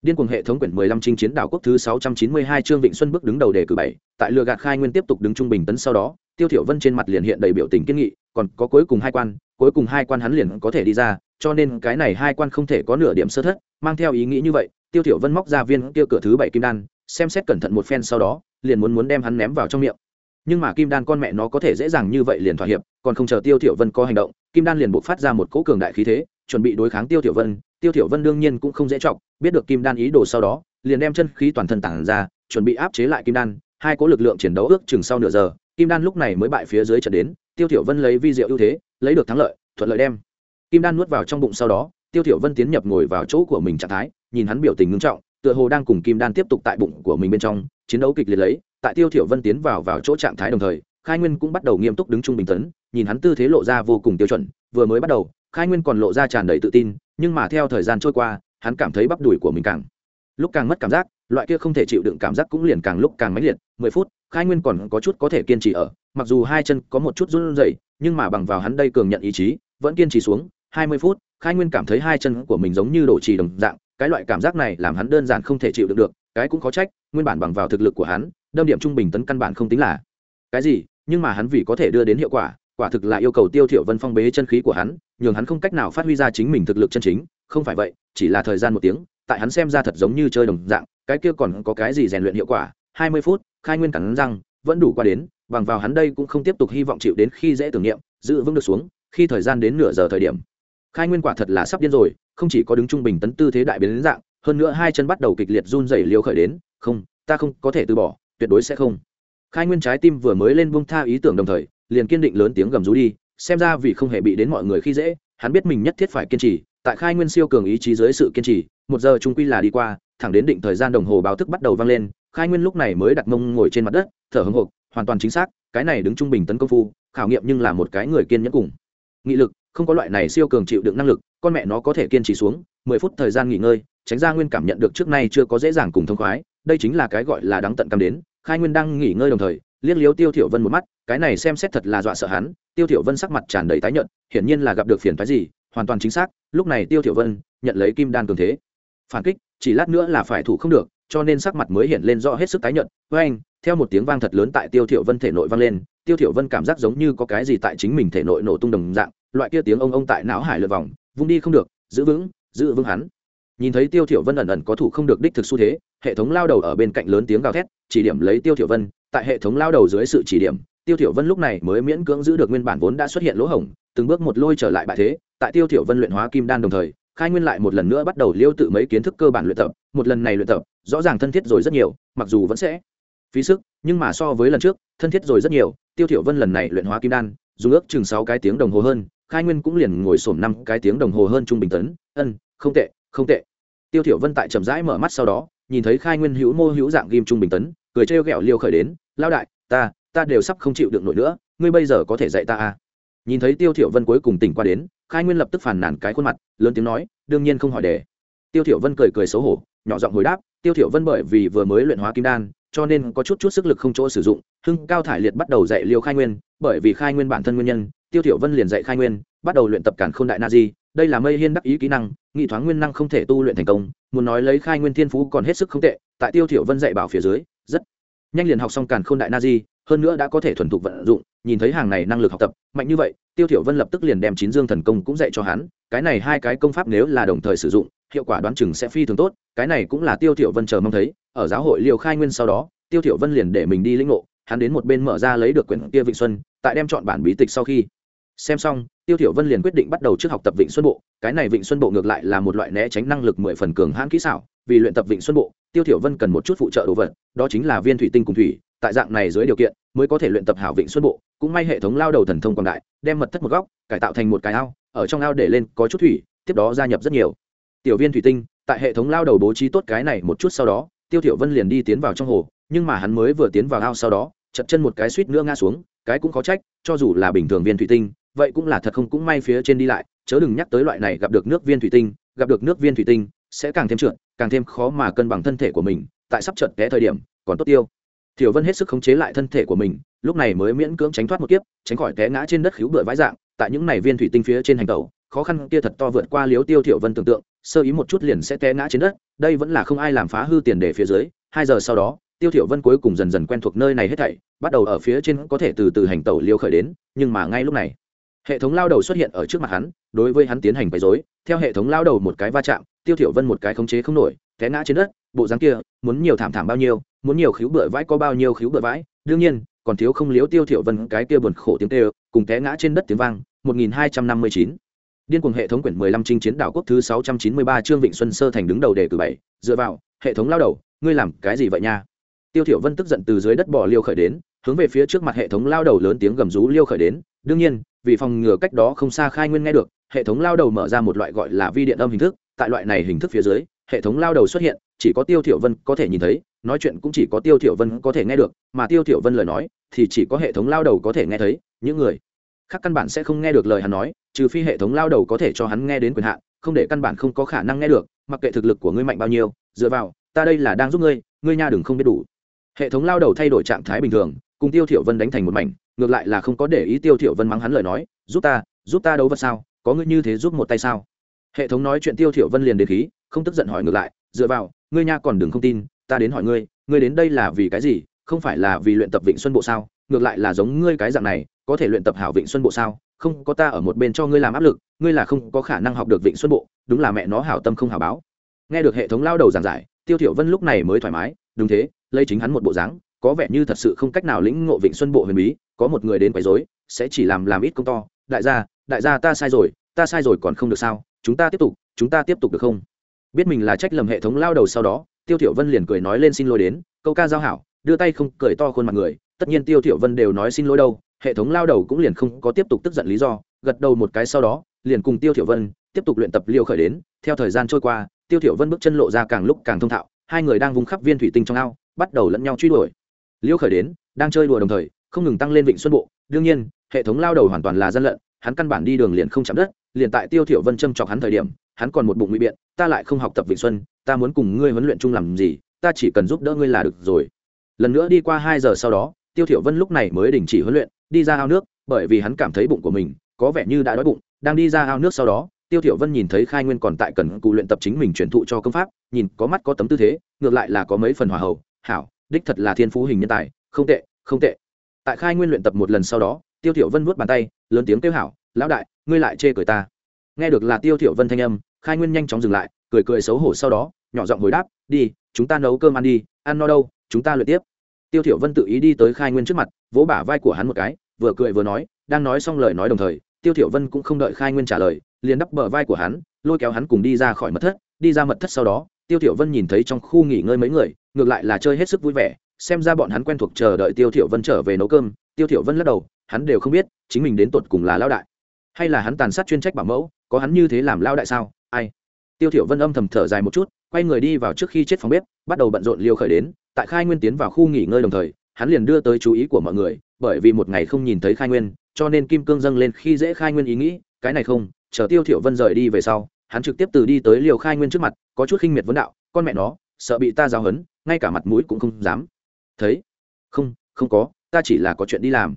Điên cuồng hệ thống quyển 15 chinh chiến đảo quốc thứ 692 chương Vịnh Xuân bước đứng đầu đề cử 7, tại lừa gạt khai nguyên tiếp tục đứng trung bình tấn sau đó, Tiêu Thiểu Vân trên mặt liền hiện đầy biểu tình kiên nghị, còn có cuối cùng hai quan, cuối cùng hai quan hắn liền có thể đi ra, cho nên cái này hai quan không thể có nửa điểm sơ thất, mang theo ý nghĩ như vậy, Tiêu Thiểu Vân móc ra viên tiêu cửa thứ 7 kim đan, xem xét cẩn thận một phen sau đó, liền muốn muốn đem hắn ném vào trong miệng. Nhưng mà kim đan con mẹ nó có thể dễ dàng như vậy liền thỏa hiệp, còn không chờ Tiêu Thiểu Vân có hành động, kim đan liền bộc phát ra một cỗ cường đại khí thế, chuẩn bị đối kháng Tiêu Thiểu Vân, Tiêu Thiểu Vân đương nhiên cũng không dễ trọng, biết được kim đan ý đồ sau đó, liền đem chân khí toàn thân tản ra, chuẩn bị áp chế lại kim đan, hai cố lực lượng chiến đấu ước chừng sau nửa giờ, kim đan lúc này mới bại phía dưới trận đến, tiêu thiểu vân lấy vi diệu ưu thế, lấy được thắng lợi, thuận lợi đem. Kim đan nuốt vào trong bụng sau đó, tiêu thiểu vân tiến nhập ngồi vào chỗ của mình trạng thái, nhìn hắn biểu tình ngưng trọng, tựa hồ đang cùng kim đan tiếp tục tại bụng của mình bên trong, chiến đấu kịch liệt lấy, tại tiêu thiểu vân tiến vào vào chỗ trạng thái đồng thời, khai nguyên cũng bắt đầu nghiêm túc đứng trung bình tấn, nhìn hắn tư thế lộ ra vô cùng tiêu chuẩn, vừa mới bắt đầu, khai nguyên còn lộ ra tràn đầy tự tin, nhưng mà theo thời gian trôi qua hắn cảm thấy bắp đùi của mình càng lúc càng mất cảm giác, loại kia không thể chịu đựng cảm giác cũng liền càng lúc càng mãnh liệt, mười phút, khai nguyên còn có chút có thể kiên trì ở, mặc dù hai chân có một chút run rẩy, nhưng mà bằng vào hắn đây cường nhận ý chí, vẫn kiên trì xuống, hai mươi phút, khai nguyên cảm thấy hai chân của mình giống như đổ trì đồng dạng, cái loại cảm giác này làm hắn đơn giản không thể chịu đựng được, cái cũng khó trách, nguyên bản bằng vào thực lực của hắn, đâm điểm trung bình tấn căn bản không tính là cái gì, nhưng mà hắn vì có thể đưa đến hiệu quả quả thực là yêu cầu tiêu thiểu vân phong bế chân khí của hắn, nhường hắn không cách nào phát huy ra chính mình thực lực chân chính không phải vậy, chỉ là thời gian một tiếng, tại hắn xem ra thật giống như chơi đồng dạng, cái kia còn có cái gì rèn luyện hiệu quả, hai mươi phút, khai nguyên cắn răng, vẫn đủ qua đến, bằng vào hắn đây cũng không tiếp tục hy vọng chịu đến khi dễ tưởng niệm, giữ vững được xuống, khi thời gian đến nửa giờ thời điểm. Khai nguyên quả thật là sắp điên rồi, không chỉ có đứng trung bình tấn tư thế đại biến đến dạng, hơn nữa hai chân bắt đầu kịch liệt run rẩy liều khởi đến, không, ta không có thể từ bỏ, tuyệt đối sẽ không. Khai nguyên trái tim vừa mới lên buông tha ý tưởng đồng thời, liền kiên định lớn tiếng gầm rú đi, xem ra vì không hề bị đến mọi người khi dễ, hắn biết mình nhất thiết phải kiên trì tại khai nguyên siêu cường ý chí dưới sự kiên trì, một giờ trung quy là đi qua, thẳng đến định thời gian đồng hồ báo thức bắt đầu vang lên, khai nguyên lúc này mới đặt mông ngồi trên mặt đất, thở hồng hộc, hoàn toàn chính xác, cái này đứng trung bình tấn công phu, khảo nghiệm nhưng là một cái người kiên nhẫn cùng. Nghị lực, không có loại này siêu cường chịu đựng năng lực, con mẹ nó có thể kiên trì xuống, mười phút thời gian nghỉ ngơi, tránh ra nguyên cảm nhận được trước nay chưa có dễ dàng cùng thông khoái, đây chính là cái gọi là đáng tận cam đến, khai nguyên đang nghỉ ngơi đồng thời, liếc liếu tiêu thiểu vân một mắt, cái này xem xét thật là dọa sợ hắn, tiêu thiểu vân sắc mặt tràn đầy tái nhợt, hiển nhiên là gặp được phiền phức gì, hoàn toàn chính xác lúc này tiêu thiểu vân nhận lấy kim đan cường thế. Phản kích, chỉ lát nữa là phải thủ không được, cho nên sắc mặt mới hiện lên rõ hết sức tái nhợt. Với anh, theo một tiếng vang thật lớn tại tiêu thiểu vân thể nội vang lên, tiêu thiểu vân cảm giác giống như có cái gì tại chính mình thể nội nổ tung đồng dạng, loại kia tiếng ông ông tại não hải lượn vòng, vung đi không được, giữ vững giữ vững hắn. Nhìn thấy tiêu thiểu vân ẩn ẩn có thủ không được đích thực xu thế, hệ thống lao đầu ở bên cạnh lớn tiếng gào thét, chỉ điểm lấy tiêu thiểu vân, tại hệ thống lao đầu dưới sự chỉ điểm, tiêu thiểu vân lúc này mới miễn cưỡng giữ được nguyên bản vốn đã xuất hiện lỗ hổng, từng bước một lôi trở lại bại thế tại tiêu thiểu vân luyện hóa kim đan đồng thời, khai nguyên lại một lần nữa bắt đầu liêu tự mấy kiến thức cơ bản luyện tập, một lần này luyện tập, rõ ràng thân thiết rồi rất nhiều, mặc dù vẫn sẽ phí sức, nhưng mà so với lần trước, thân thiết rồi rất nhiều, tiêu thiểu vân lần này luyện hóa kim đan, dùng ước chừng sáu cái tiếng đồng hồ hơn, khai nguyên cũng liền ngồi sổm năm cái tiếng đồng hồ hơn trung bình tấn, ân, không tệ không tệ. Tiêu thiểu vân tại chậm rãi mở mắt sau đó, nhìn thấy khai nguyên hữu mô hữu dạng ghim trung bình tấn, cười trêu ghẹo liêu khởi đến lao đại, ta ta đều sắp không chịu được nổi nữa, ngươi bây giờ có thể dạy ta à? Nhìn thấy tiêu thiểu vân cuối cùng tỉnh qua đến khai nguyên lập tức phàn nàn cái khuôn mặt, lớn tiếng nói, đương nhiên không hỏi đề. Tiêu thiểu vân cười cười xấu hổ, nhỏ giọng hồi đáp, tiêu thiểu vân bởi vì vừa mới luyện hóa kim đan, cho nên có chút chút sức lực không chỗ sử dụng, hưng cao thải liệt bắt đầu dạy liêu khai nguyên, bởi vì khai nguyên bản thân nguyên nhân, tiêu thiểu vân liền dạy khai nguyên, bắt đầu luyện tập cản khôn đại na di, đây là mây hiên đắc ý kỹ năng, nghị thoáng nguyên năng không thể tu luyện thành công, muốn nói lấy khai nguyên thiên phú còn hết sức không tệ, tại tiêu thiểu vân dạy bảo phía dưới, rất nhanh liền học xong cản khôn đại na di hơn nữa đã có thể thuần thục vận dụng, nhìn thấy hàng này năng lực học tập, mạnh như vậy, tiêu thiểu vân lập tức liền đem chín dương thần công cũng dạy cho hắn, cái này hai cái công pháp nếu là đồng thời sử dụng, hiệu quả đoán chừng sẽ phi thường tốt, cái này cũng là tiêu thiểu vân chờ mong thấy, ở giáo hội liều khai nguyên sau đó, tiêu thiểu vân liền để mình đi lĩnh ngộ, hắn đến một bên mở ra lấy được quyển kia vịnh xuân, tại đem chọn bản bí tịch sau khi. Xem xong, tiêu thiểu vân liền quyết định bắt đầu trước học tập vịnh xuân bộ, cái này vịnh xuân bộ ngược lại là một loại né tránh năng lực mười phần cường hãn kỹ xảo, vì luyện tập vịnh xuân bộ, tiêu thiểu vân cần một chút phụ trợ đồ vật, đó chính là viên thủy tinh cùng thủy tại dạng này dưới điều kiện, mới có thể luyện tập hảo vịnh xuân bộ, cũng may hệ thống lao đầu thần thông quảng đại, đem mật thất một góc, cải tạo thành một cái ao, ở trong ao để lên có chút thủy, tiếp đó gia nhập rất nhiều. Tiểu viên thủy tinh, tại hệ thống lao đầu bố trí tốt cái này một chút sau đó, tiêu thiểu vân liền đi tiến vào trong hồ, nhưng mà hắn mới vừa tiến vào ao sau đó, chật chân một cái suýt nữa ngã xuống, cái cũng khó trách, cho dù là bình thường viên thủy tinh, vậy cũng là thật không cũng may phía trên đi lại, chớ đừng nhắc tới loại này gặp được nước viên thủy tinh, gặp được nước viên thủy tinh sẽ càng thêm trượt, càng thêm khó mà cân bằng thân thể của mình, tại sắp trượt té thời điểm, còn tốt tiêu thiểu vân hết sức khống chế lại thân thể của mình, lúc này mới miễn cưỡng tránh thoát một kiếp, tránh khỏi té ngã trên đất khiếu bựa vãi dạng, tại những này viên thủy tinh phía trên hành tàu khó khăn kia thật to vượt qua liếu tiêu thiểu vân tưởng tượng, sơ ý một chút liền sẽ té ngã trên đất, đây vẫn là không ai làm phá hư tiền đề phía dưới, hai giờ sau đó, tiêu thiểu vân cuối cùng dần dần quen thuộc nơi này hết thảy, bắt đầu ở phía trên có thể từ từ hành tẩu liêu khởi đến, nhưng mà ngay lúc này, hệ thống lao đầu xuất hiện ở trước mặt hắn, đối với hắn tiến hành bày rối, theo hệ thống lao đầu một cái va chạm, tiêu thiểu vân một cái khống chế không nổi, té ngã trên đất bộ dáng kia, muốn nhiều thảm thảm bao nhiêu, muốn nhiều khiếu bựa vãi có bao nhiêu khiếu bựa vãi. Đương nhiên, còn thiếu không liếu tiêu thiểu vân cái kia buồn khổ tiếng kêu, cùng té ngã trên đất tiếng vang 1259 điên cuồng hệ thống quyển 15 trinh chiến đảo quốc thứ 693 trương vịnh xuân sơ thành đứng đầu đề cử bảy. Dựa vào, hệ thống lao đầu, ngươi làm cái gì vậy nha? Tiêu thiểu vân tức giận từ dưới đất bò liêu khởi đến, hướng về phía trước mặt hệ thống lao đầu lớn tiếng gầm rú liêu khởi đến. Đương nhiên, vì phòng ngừa cách đó không xa khai nguyên nghe được, hệ thống lao đầu mở ra một loại gọi là vi điện âm hình thức. Tại loại này hình thức phía dưới, hệ thống lao đầu xuất hiện chỉ có tiêu thiểu vân có thể nhìn thấy, nói chuyện cũng chỉ có tiêu thiểu vân có thể nghe được, mà tiêu thiểu vân lời nói thì chỉ có hệ thống lao đầu có thể nghe thấy, những người khác căn bản sẽ không nghe được lời hắn nói, trừ phi hệ thống lao đầu có thể cho hắn nghe đến quyền hạn, không để căn bản không có khả năng nghe được, mặc kệ thực lực của ngươi mạnh bao nhiêu, dựa vào, ta đây là đang giúp ngươi ngươi nha đừng không biết đủ. Hệ thống lao đầu thay đổi trạng thái bình thường, cùng tiêu thiểu vân đánh thành một mảnh, ngược lại là không có để ý tiêu thiểu vân mắng hắn lời nói, giúp ta giúp ta đấu vật sao, có ngươi như thế giúp một tay sao? Hệ thống nói chuyện tiêu thiểu vân liền đến khí, không tức giận hỏi ngược lại, dựa vào ngươi nha còn đừng không tin, ta đến hỏi ngươi ngươi đến đây là vì cái gì, không phải là vì luyện tập vịnh xuân bộ sao? Ngược lại là giống ngươi cái dạng này, có thể luyện tập hảo vịnh xuân bộ sao? Không, có ta ở một bên cho ngươi làm áp lực, ngươi là không có khả năng học được vịnh xuân bộ, đúng là mẹ nó hảo tâm không hảo báo. Nghe được hệ thống lao đầu giảng giải, tiêu thiểu vân lúc này mới thoải mái, đúng thế, lấy chính hắn một bộ dáng, có vẻ như thật sự không cách nào lĩnh ngộ vịnh xuân bộ huyền bí, có một người đến quấy rối, sẽ chỉ làm làm ít công to. Đại gia đại gia ta sai rồi, ta sai rồi còn không được sao? Chúng ta tiếp tục, chúng ta tiếp tục được không? Biết mình là trách lầm hệ thống lao đầu sau đó, tiêu thiểu vân liền cười nói lên xin lỗi đến, câu ca giao hảo, đưa tay không, cười to khuôn mặt người, tất nhiên tiêu thiểu vân đều nói xin lỗi đâu, hệ thống lao đầu cũng liền không có tiếp tục tức giận lý do, gật đầu một cái sau đó, liền cùng tiêu thiểu vân tiếp tục luyện tập liều khởi đến, theo thời gian trôi qua, tiêu thiểu vân bước chân lộ ra càng lúc càng thông thạo, hai người đang vùng khắp viên thủy tinh trong ao, bắt đầu lẫn nhau truy đuổi. Liêu khởi đến, đang chơi đùa đồng thời, không ngừng tăng lên vịnh xuân bộ, đương nhiên, hệ thống lao đầu hoàn toàn là gian lận, hắn căn bản đi đường liền không chạm đất, liền tại tiêu thiểu vân châm chọc hắn thời điểm hắn còn một bụng nguy biện, ta lại không học tập vịnh xuân, ta muốn cùng ngươi huấn luyện chung làm gì, ta chỉ cần giúp đỡ ngươi là được rồi. Lần nữa đi qua hai giờ sau đó, tiêu thiểu vân lúc này mới đình chỉ huấn luyện, đi ra ao nước, bởi vì hắn cảm thấy bụng của mình có vẻ như đã đói bụng, đang đi ra ao nước sau đó, tiêu thiểu vân nhìn thấy khai nguyên còn tại cần cụ luyện tập chính mình truyền thụ cho công pháp, nhìn có mắt có tấm tư thế, ngược lại là có mấy phần hòa hậu, hảo, đích thật là thiên phú hình nhân tài, không tệ không tệ. Tại khai nguyên luyện tập một lần sau đó, tiêu thiểu vân vuốt bàn tay, lớn tiếng kêu hảo, lão đại, ngươi lại chê cười ta nghe được là tiêu thiểu vân thanh âm, khai nguyên nhanh chóng dừng lại, cười cười xấu hổ sau đó, nhỏ giọng hồi đáp, đi, chúng ta nấu cơm ăn đi, ăn no đâu, chúng ta luyện tiếp. Tiêu thiểu vân tự ý đi tới khai nguyên trước mặt, vỗ bả vai của hắn một cái, vừa cười vừa nói, đang nói xong lời nói đồng thời, tiêu thiểu vân cũng không đợi khai nguyên trả lời, liền đắp bờ vai của hắn, lôi kéo hắn cùng đi ra khỏi mật thất. Đi ra mật thất sau đó, tiêu thiểu vân nhìn thấy trong khu nghỉ ngơi mấy người, ngược lại là chơi hết sức vui vẻ, xem ra bọn hắn quen thuộc chờ đợi tiêu thiểu vân trở về nấu cơm. Tiêu thiểu vân lắc đầu, hắn đều không biết, chính mình đến tột cùng là lão đại hay là hắn tàn sát chuyên trách bảo mẫu, có hắn như thế làm lao đại sao? Ai? Tiêu thiểu vân âm thầm thở dài một chút, quay người đi vào trước khi chết phòng bếp, bắt đầu bận rộn liêu khởi đến, tại khai nguyên tiến vào khu nghỉ ngơi đồng thời, hắn liền đưa tới chú ý của mọi người, bởi vì một ngày không nhìn thấy khai nguyên, cho nên kim cương dâng lên khi dễ khai nguyên ý nghĩ, cái này không, chờ tiêu thiểu vân rời đi về sau, hắn trực tiếp từ đi tới liều khai nguyên trước mặt, có chút khinh miệt vấn đạo, con mẹ nó, sợ bị ta giáo hấn ngay cả mặt mũi cũng không dám. Thấy? Không không có, ta chỉ là có chuyện đi làm.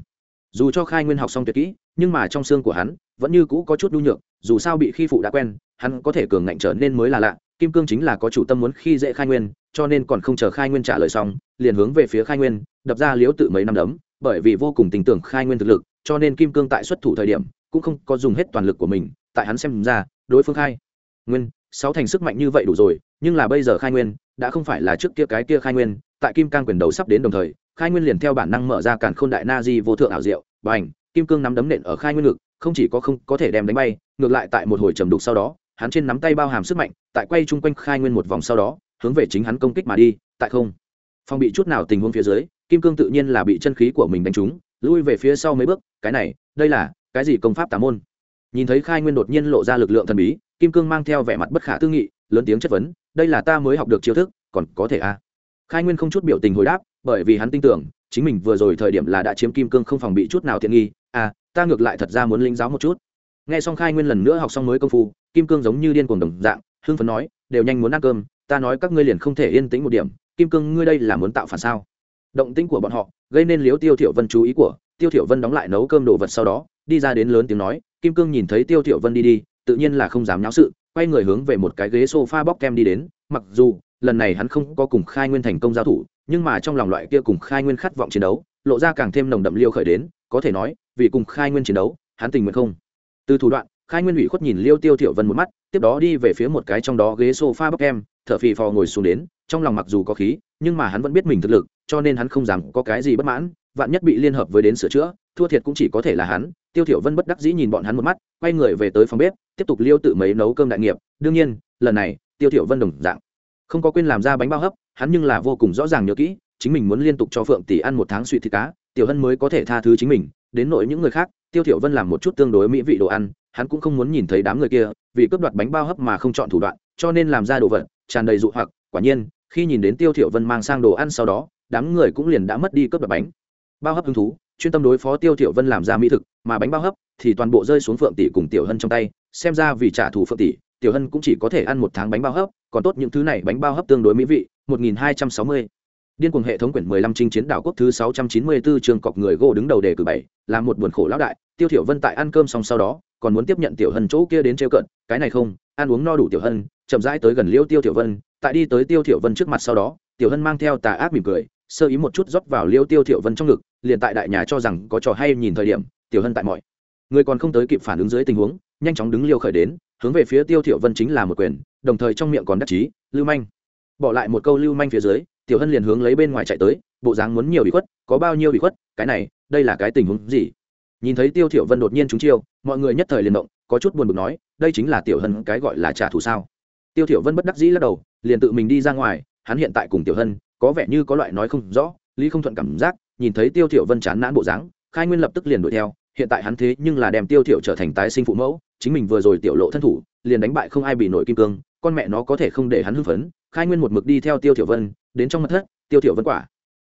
Dù cho khai nguyên học xong tuyệt kỹ, nhưng mà trong xương của hắn vẫn như cũ có chút nhu nhược, dù sao bị khi phụ đã quen, hắn có thể cường ngạnh trở nên mới là lạ, kim cương chính là có chủ tâm muốn khi dễ khai nguyên, cho nên còn không chờ khai nguyên trả lời xong, liền hướng về phía khai nguyên, đập ra liếu tự mấy năm đấm, bởi vì vô cùng tình tưởng khai nguyên thực lực, cho nên kim cương tại xuất thủ thời điểm, cũng không có dùng hết toàn lực của mình, tại hắn xem ra, đối phương khai nguyên, sáu thành sức mạnh như vậy đủ rồi, nhưng là bây giờ khai nguyên, đã không phải là trước kia cái kia khai nguyên, tại kim cang quyền đầu sắp đến đồng thời, khai nguyên liền theo bản năng mở ra càn khôn đại na di vô thượng ảo diệu và ảnh kim cương nắm đấm nện ở khai nguyên ngực không chỉ có không có thể đem đánh bay, ngược lại tại một hồi trầm đục sau đó, hắn trên nắm tay bao hàm sức mạnh, tại quay chung quanh khai nguyên một vòng sau đó, hướng về chính hắn công kích mà đi, tại không. Phong bị chút nào tình huống phía dưới, kim cương tự nhiên là bị chân khí của mình đánh trúng, lui về phía sau mấy bước, cái này, đây là, cái gì công pháp tà môn? Nhìn thấy khai nguyên đột nhiên lộ ra lực lượng thần bí, kim cương mang theo vẻ mặt bất khả tư nghị, lớn tiếng chất vấn, đây là ta mới học được chiêu thức, còn có thể à? Khai nguyên không chút biểu tình hồi đáp, bởi vì hắn tin tưởng, chính mình vừa rồi thời điểm là đã chiếm kim cương không phòng bị chút nào tiện nghi à ta ngược lại thật ra muốn linh giáo một chút. Nghe xong khai nguyên lần nữa học xong mới công phu, kim cương giống như điên cuồng đồng dạng, hưng phấn nói, đều nhanh muốn ăn cơm, ta nói các ngươi liền không thể yên tĩnh một điểm, kim cương, ngươi đây là muốn tạo phản sao? Động tĩnh của bọn họ gây nên liếu tiêu thiểu vân chú ý của, tiêu thiểu vân đóng lại nấu cơm đồ vật sau đó, đi ra đến lớn tiếng nói, kim cương nhìn thấy tiêu thiểu vân đi đi, tự nhiên là không dám nháo sự, quay người hướng về một cái ghế sofa bóc kem đi đến, mặc dù lần này hắn không có cùng khai nguyên thành công giao thủ, nhưng mà trong lòng loại kia cùng khai nguyên khát vọng chiến đấu, lộ ra càng thêm nồng đậm liêu khởi đến có thể nói vì cùng khai nguyên chiến đấu hắn tình nguyện không. Từ thủ đoạn khai nguyên ủy khuất nhìn liêu tiêu thiểu vân một mắt tiếp đó đi về phía một cái trong đó ghế sofa bắp em, thở phì phò ngồi xuống đến trong lòng mặc dù có khí nhưng mà hắn vẫn biết mình thực lực cho nên hắn không dám có cái gì bất mãn vạn nhất bị liên hợp với đến sửa chữa thua thiệt cũng chỉ có thể là hắn. Tiêu thiểu vân bất đắc dĩ nhìn bọn hắn một mắt quay người về tới phòng bếp tiếp tục liêu tự mấy nấu cơm đại nghiệp. Đương nhiên lần này tiêu thiểu vân đồng dạng. Không có quên làm ra bánh bao hấp hắn nhưng là vô cùng rõ ràng nhớ kỹ chính mình muốn liên tục cho phượng tỷ ăn một tháng suy thịt cá tiểu hân mới có thể tha thứ chính mình, đến nội những người khác, tiêu thiểu vân làm một chút tương đối mỹ vị đồ ăn, hắn cũng không muốn nhìn thấy đám người kia, vì cướp đoạt bánh bao hấp mà không chọn thủ đoạn, cho nên làm ra đồ vật, tràn đầy dụ hoặc. Quả nhiên, khi nhìn đến tiêu thiểu vân mang sang đồ ăn sau đó, đám người cũng liền đã mất đi cướp đoạt bánh. Bao hấp hứng thú, chuyên tâm đối phó tiêu thiểu vân làm ra mỹ thực, mà bánh bao hấp thì toàn bộ rơi xuống phượng tỷ cùng tiểu hân trong tay, xem ra vì trả thù phượng tỷ, tiểu hân cũng chỉ có thể ăn một tháng bánh bao hấp, còn tốt những thứ này bánh bao hấp tương đối mỹ vị 1260 điên cuồng hệ thống quyển 15 trinh chiến đảo quốc thứ 694 trường cọc người gỗ đứng đầu đề cử bảy, là một buồn khổ lão đại, tiêu thiểu vân tại ăn cơm xong sau đó, còn muốn tiếp nhận tiểu hân chỗ kia đến treo cận, cái này không, ăn uống no đủ tiểu hân, chậm rãi tới gần liêu tiêu tiểu vân, tại đi tới tiêu tiểu vân trước mặt sau đó, tiểu hân mang theo tà ác mỉm cười, sơ ý một chút rót vào liêu tiêu tiểu vân trong ngực, liền tại đại nhà cho rằng có trò hay nhìn thời điểm, tiểu hân tại mọi người còn không tới kịp phản ứng dưới tình huống, nhanh chóng đứng liêu khởi đến, hướng về phía tiêu tiểu vân chính là một quyền, đồng thời trong miệng còn đắc chí, lưu manh. Bỏ lại một câu lưu manh phía dưới tiểu hân liền hướng lấy bên ngoài chạy tới, bộ dáng muốn nhiều bị khuất, có bao nhiêu bị khuất, cái này, đây là cái tình huống gì? Nhìn thấy tiêu thiểu vân đột nhiên trúng chiêu, mọi người nhất thời liền động, có chút buồn bực nói, đây chính là tiểu hân cái gọi là trả thù sao? Tiêu thiểu vân bất đắc dĩ lắc đầu, liền tự mình đi ra ngoài, hắn hiện tại cùng tiểu hân, có vẻ như có loại nói không rõ, lý không thuận cảm giác, nhìn thấy tiêu thiểu vân chán nản bộ dáng, khai nguyên lập tức liền đuổi theo, hiện tại hắn thế nhưng là đem tiêu thiểu trở thành tái sinh phụ mẫu, chính mình vừa rồi tiểu lộ thân thủ, liền đánh bại không ai bị nổi kim cương, con mẹ nó có thể không để hắn hưng phấn, khai nguyên một mực đi theo tiêu thiểu vân đến trong mật thất, tiêu thiểu vân quả.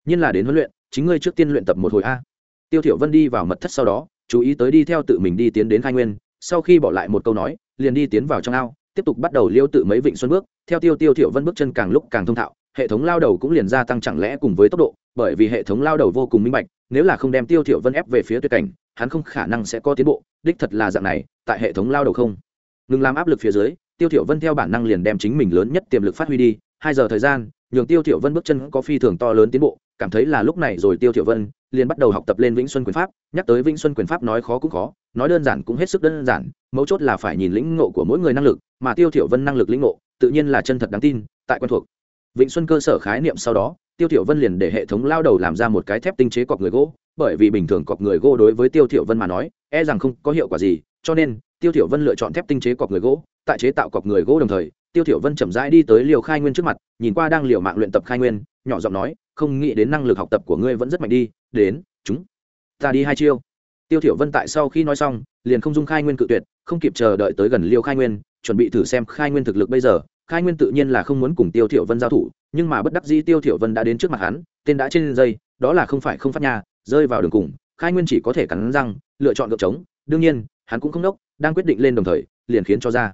Nhiên là đến huấn luyện, chính ngươi trước tiên luyện tập một hồi a. Tiêu thiểu vân đi vào mật thất sau đó, chú ý tới đi theo tự mình đi tiến đến khai nguyên, sau khi bỏ lại một câu nói, liền đi tiến vào trong ao, tiếp tục bắt đầu liêu tự mấy vịnh xuân bước. Theo tiêu tiêu thiểu vân bước chân càng lúc càng thông thạo, hệ thống lao đầu cũng liền gia tăng chẳng lẽ cùng với tốc độ, bởi vì hệ thống lao đầu vô cùng minh bạch, nếu là không đem tiêu thiểu vân ép về phía tuyệt cảnh, hắn không khả năng sẽ có tiến bộ, đích thật là dạng này, tại hệ thống lao đầu không. Ngừng làm áp lực phía dưới, tiêu thiểu vân theo bản năng liền đem chính mình lớn nhất tiềm lực phát huy đi, hai giờ thời gian nhường tiêu thiểu vân bước chân có phi thường to lớn tiến bộ, cảm thấy là lúc này rồi tiêu thiểu vân liền bắt đầu học tập lên vĩnh xuân quyền pháp, nhắc tới vĩnh xuân quyền pháp nói khó cũng khó, nói đơn giản cũng hết sức đơn giản, mấu chốt là phải nhìn lĩnh ngộ của mỗi người năng lực, mà tiêu thiểu vân năng lực lĩnh ngộ, tự nhiên là chân thật đáng tin, tại quen thuộc. Vĩnh xuân cơ sở khái niệm sau đó, tiêu thiểu vân liền để hệ thống lao đầu làm ra một cái thép tinh chế cọc người gỗ, bởi vì bình thường cọc người gỗ đối với tiêu thiểu vân mà nói e rằng không có hiệu quả gì, cho nên tiêu thiểu vân lựa chọn thép tinh chế cọc người gỗ, tại chế tạo cọc người gỗ đồng thời tiêu thiểu vân chậm rãi đi tới liều khai nguyên trước mặt, nhìn qua đang liều mạng luyện tập khai nguyên, nhỏ giọng nói, không nghĩ đến năng lực học tập của ngươi vẫn rất mạnh đi, đến, chúng ta đi hai chiêu. Tiêu thiểu vân tại sau khi nói xong, liền không dung khai nguyên cự tuyệt, không kịp chờ đợi tới gần liêu khai nguyên, chuẩn bị thử xem khai nguyên thực lực bây giờ. Khai nguyên tự nhiên là không muốn cùng tiêu thiểu vân giao thủ, nhưng mà bất đắc dĩ tiêu thiểu vân đã đến trước mặt hắn, tên đã trên dây, đó là không phải không phát nha, rơi vào đường cùng, khai nguyên chỉ có thể cắn răng, lựa chọn gợp trống. Đương nhiên, hắn cũng không đốc, đang quyết định lên đồng thời, liền khiến cho ra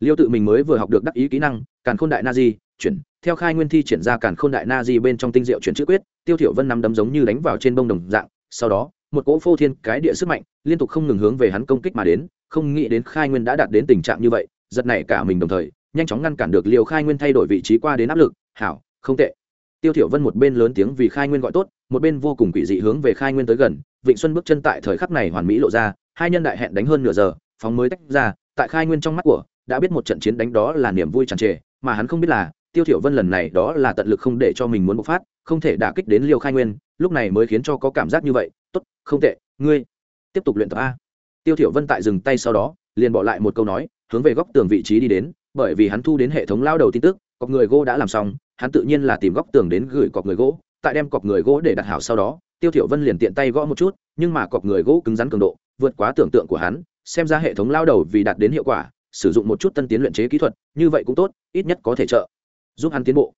liêu tự mình mới vừa học được đắc ý kỹ năng, càn khôn đại na di, chuyển, theo khai nguyên thi triển ra càn khôn đại na di bên trong tinh diệu chuyển chữ quyết, tiêu thiểu vân nắm đấm giống như đánh vào trên bông đồng dạng, sau đó, một cỗ phô thiên cái địa sức mạnh, liên tục không ngừng hướng về hắn công kích mà đến, không nghĩ đến khai nguyên đã đạt đến tình trạng như vậy, giật này cả mình đồng thời, nhanh chóng ngăn cản được liều khai nguyên thay đổi vị trí qua đến áp lực, hảo, không tệ. Tiêu thiểu vân một bên lớn tiếng vì khai nguyên gọi tốt, một bên vô cùng quỷ dị hướng về khai nguyên tới gần, vịnh xuân bước chân tại thời khắc này hoàn mỹ lộ ra, hai nhân đại hẹn đánh hơn nửa giờ, phóng mới tách ra, tại khai nguyên trong mắt của đã biết một trận chiến đánh đó là niềm vui tràn trề, mà hắn không biết là, tiêu thiểu vân lần này đó là tận lực không để cho mình muốn bộc phát, không thể đả kích đến liêu khai nguyên, lúc này mới khiến cho có cảm giác như vậy, tốt, không tệ, ngươi tiếp tục luyện tập a. Tiêu thiểu vân tại dừng tay sau đó, liền bỏ lại một câu nói, hướng về góc tường vị trí đi đến, bởi vì hắn thu đến hệ thống lao đầu tin tức, cọc người gỗ đã làm xong, hắn tự nhiên là tìm góc tường đến gửi cọc người gỗ, tại đem cọc người gỗ để đặt hảo sau đó, tiêu thiểu vân liền tiện tay gõ một chút, nhưng mà cọc người gỗ cứng rắn cường độ, vượt quá tưởng tượng của hắn, xem ra hệ thống lao đầu vì đạt đến hiệu quả sử dụng một chút tân tiến luyện chế kỹ thuật, như vậy cũng tốt, ít nhất có thể trợ giúp hắn tiến bộ.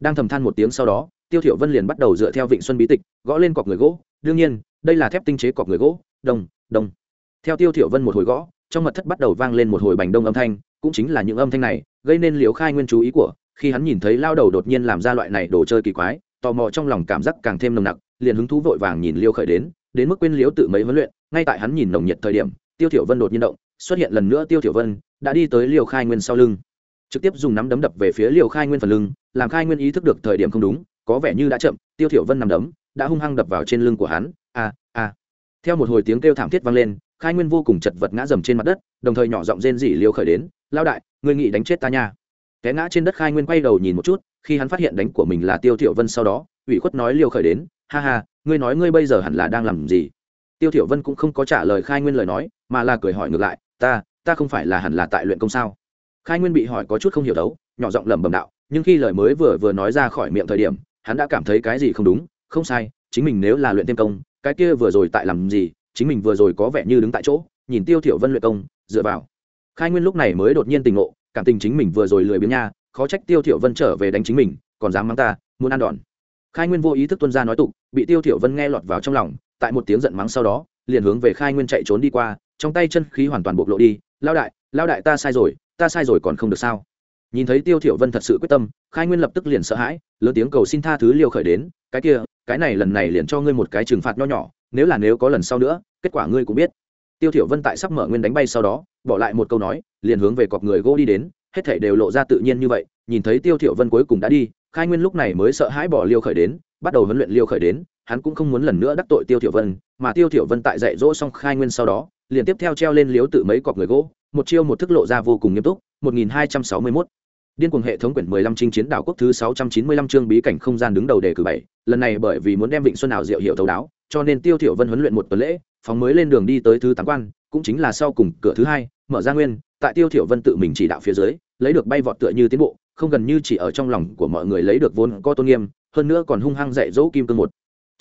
Đang thầm than một tiếng sau đó, tiêu thiểu vân liền bắt đầu dựa theo vịnh xuân bí tịch, gõ lên cọc người gỗ. Đương nhiên, đây là thép tinh chế cọc người gỗ. Đồng đồng. Theo tiêu thiểu vân một hồi gõ, trong mật thất bắt đầu vang lên một hồi bành đông âm thanh, cũng chính là những âm thanh này, gây nên liều khai nguyên chú ý của, khi hắn nhìn thấy lao đầu đột nhiên làm ra loại này đồ chơi kỳ quái, tò mò trong lòng cảm giác càng thêm nồng nặc, liền hứng thú vội vàng nhìn liêu khởi đến đến mức quên liếu tự mấy huấn luyện, ngay tại hắn nhìn nồng nhiệt thời điểm tiêu thiểu vân đột nhiên động, xuất hiện lần nữa tiêu thiểu vân, đã đi tới liều khai nguyên sau lưng. Trực tiếp dùng nắm đấm đập về phía liều khai nguyên phần lưng, làm khai nguyên ý thức được thời điểm không đúng, có vẻ như đã chậm, tiêu thiểu vân nằm đấm, đã hung hăng đập vào trên lưng của hắn, a a. Theo một hồi tiếng kêu thảm thiết vang lên, khai nguyên vô cùng chật vật ngã dầm trên mặt đất, đồng thời nhỏ giọng rên rỉ liều khởi đến lao đại, ngươi nghĩ đánh chết ta nha. Té ngã trên đất khai nguyên quay đầu nhìn một chút, khi hắn phát hiện đánh của mình là tiêu thiểu vân sau đó, ủy khuất nói liều khởi đến, ha ha, ngươi nói ngươi bây giờ hẳn là đang làm gì? Tiêu thiểu vân cũng không có trả lời khai nguyên lời nói, mà là cười hỏi ngược lại, ta ta không phải là hẳn là tại luyện công sao? Khai nguyên bị hỏi có chút không hiểu đấu, nhỏ giọng lẩm bẩm đạo, nhưng khi lời mới vừa vừa nói ra khỏi miệng thời điểm, hắn đã cảm thấy cái gì không đúng, không sai, chính mình nếu là luyện thêm công, cái kia vừa rồi tại làm gì, chính mình vừa rồi có vẻ như đứng tại chỗ, nhìn tiêu thiểu vân luyện công, dựa vào. Khai nguyên lúc này mới đột nhiên tình ngộ, cảm tình chính mình vừa rồi lười biếng nha, khó trách tiêu thiểu vân trở về đánh chính mình, còn dám mắng ta, muốn ăn đòn. Khai nguyên vô ý thức tuân ra nói tục, bị tiêu thiểu vân nghe lọt vào trong lòng tại một tiếng giận mắng sau đó, liền hướng về khai nguyên chạy trốn đi qua, trong tay chân khí hoàn toàn bộc lộ đi lao đại lao đại ta sai rồi, ta sai rồi còn không được sao? Nhìn thấy tiêu thiểu vân thật sự quyết tâm, khai nguyên lập tức liền sợ hãi, lớn tiếng cầu xin tha thứ liêu khởi đến, cái kia, cái này lần này liền cho ngươi một cái trừng phạt nho nhỏ, nếu là nếu có lần sau nữa, kết quả ngươi cũng biết. Tiêu thiểu vân tại sắp mở nguyên đánh bay sau đó, bỏ lại một câu nói, liền hướng về cọp người gỗ đi đến, hết thảy đều lộ ra tự nhiên như vậy, nhìn thấy tiêu thiểu vân cuối cùng đã đi, khai nguyên lúc này mới sợ hãi bỏ liêu khởi đến, bắt đầu huấn luyện liêu khởi đến hắn cũng không muốn lần nữa đắc tội tiêu thiểu vân mà tiêu thiểu vân tại dạy dỗ xong khai nguyên sau đó liền tiếp theo treo lên liếu tự mấy cọp người gỗ một chiêu một thức lộ ra vô cùng nghiêm túc 1261 Điên cuồng hệ thống quyển 15 chinh chiến đảo quốc thứ 695 chương bí cảnh không gian đứng đầu đề cử 7, lần này bởi vì muốn đem Vịnh Xuân ảo diệu hiệu thấu đáo, cho nên Tiêu Thiểu Vân huấn luyện một tuần lễ, phóng mới lên đường đi tới thứ tám quan, cũng chính là sau cùng cửa thứ hai, mở ra nguyên, tại Tiêu Thiểu Vân tự mình chỉ đạo phía dưới, lấy được bay vọt tựa như tiến bộ, không gần như chỉ ở trong lòng của mọi người lấy được vốn có tôn nghiêm, hơn nữa còn hung hăng dạy dỗ kim cương một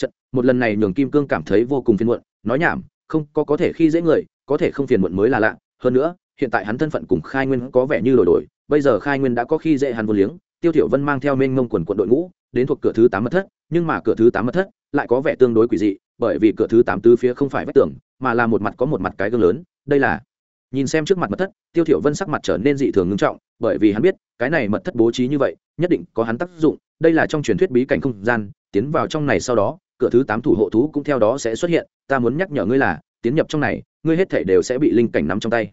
trận, một lần này nhường kim cương cảm thấy vô cùng phiền muộn, nói nhảm, không có có thể khi dễ người, có thể không phiền muộn mới là lạ, hơn nữa, hiện tại hắn thân phận cùng Khai Nguyên có vẻ như đổi đổi, bây giờ khai nguyên đã có khi dễ hắn vô liếng tiêu thiểu vân mang theo mênh mông quần quận đội ngũ đến thuộc cửa thứ tám mật thất nhưng mà cửa thứ tám mật thất lại có vẻ tương đối quỷ dị bởi vì cửa thứ tám tứ phía không phải vách tường mà là một mặt có một mặt cái gương lớn đây là nhìn xem trước mặt mật thất tiêu thiểu vân sắc mặt trở nên dị thường nghiêm trọng bởi vì hắn biết cái này mật thất bố trí như vậy nhất định có hắn tác dụng đây là trong truyền thuyết bí cảnh không gian tiến vào trong này sau đó cửa thứ tám thủ hộ thú cũng theo đó sẽ xuất hiện, ta muốn nhắc nhở ngươi là, tiến nhập trong này, ngươi hết thể đều sẽ bị linh cảnh nắm trong tay.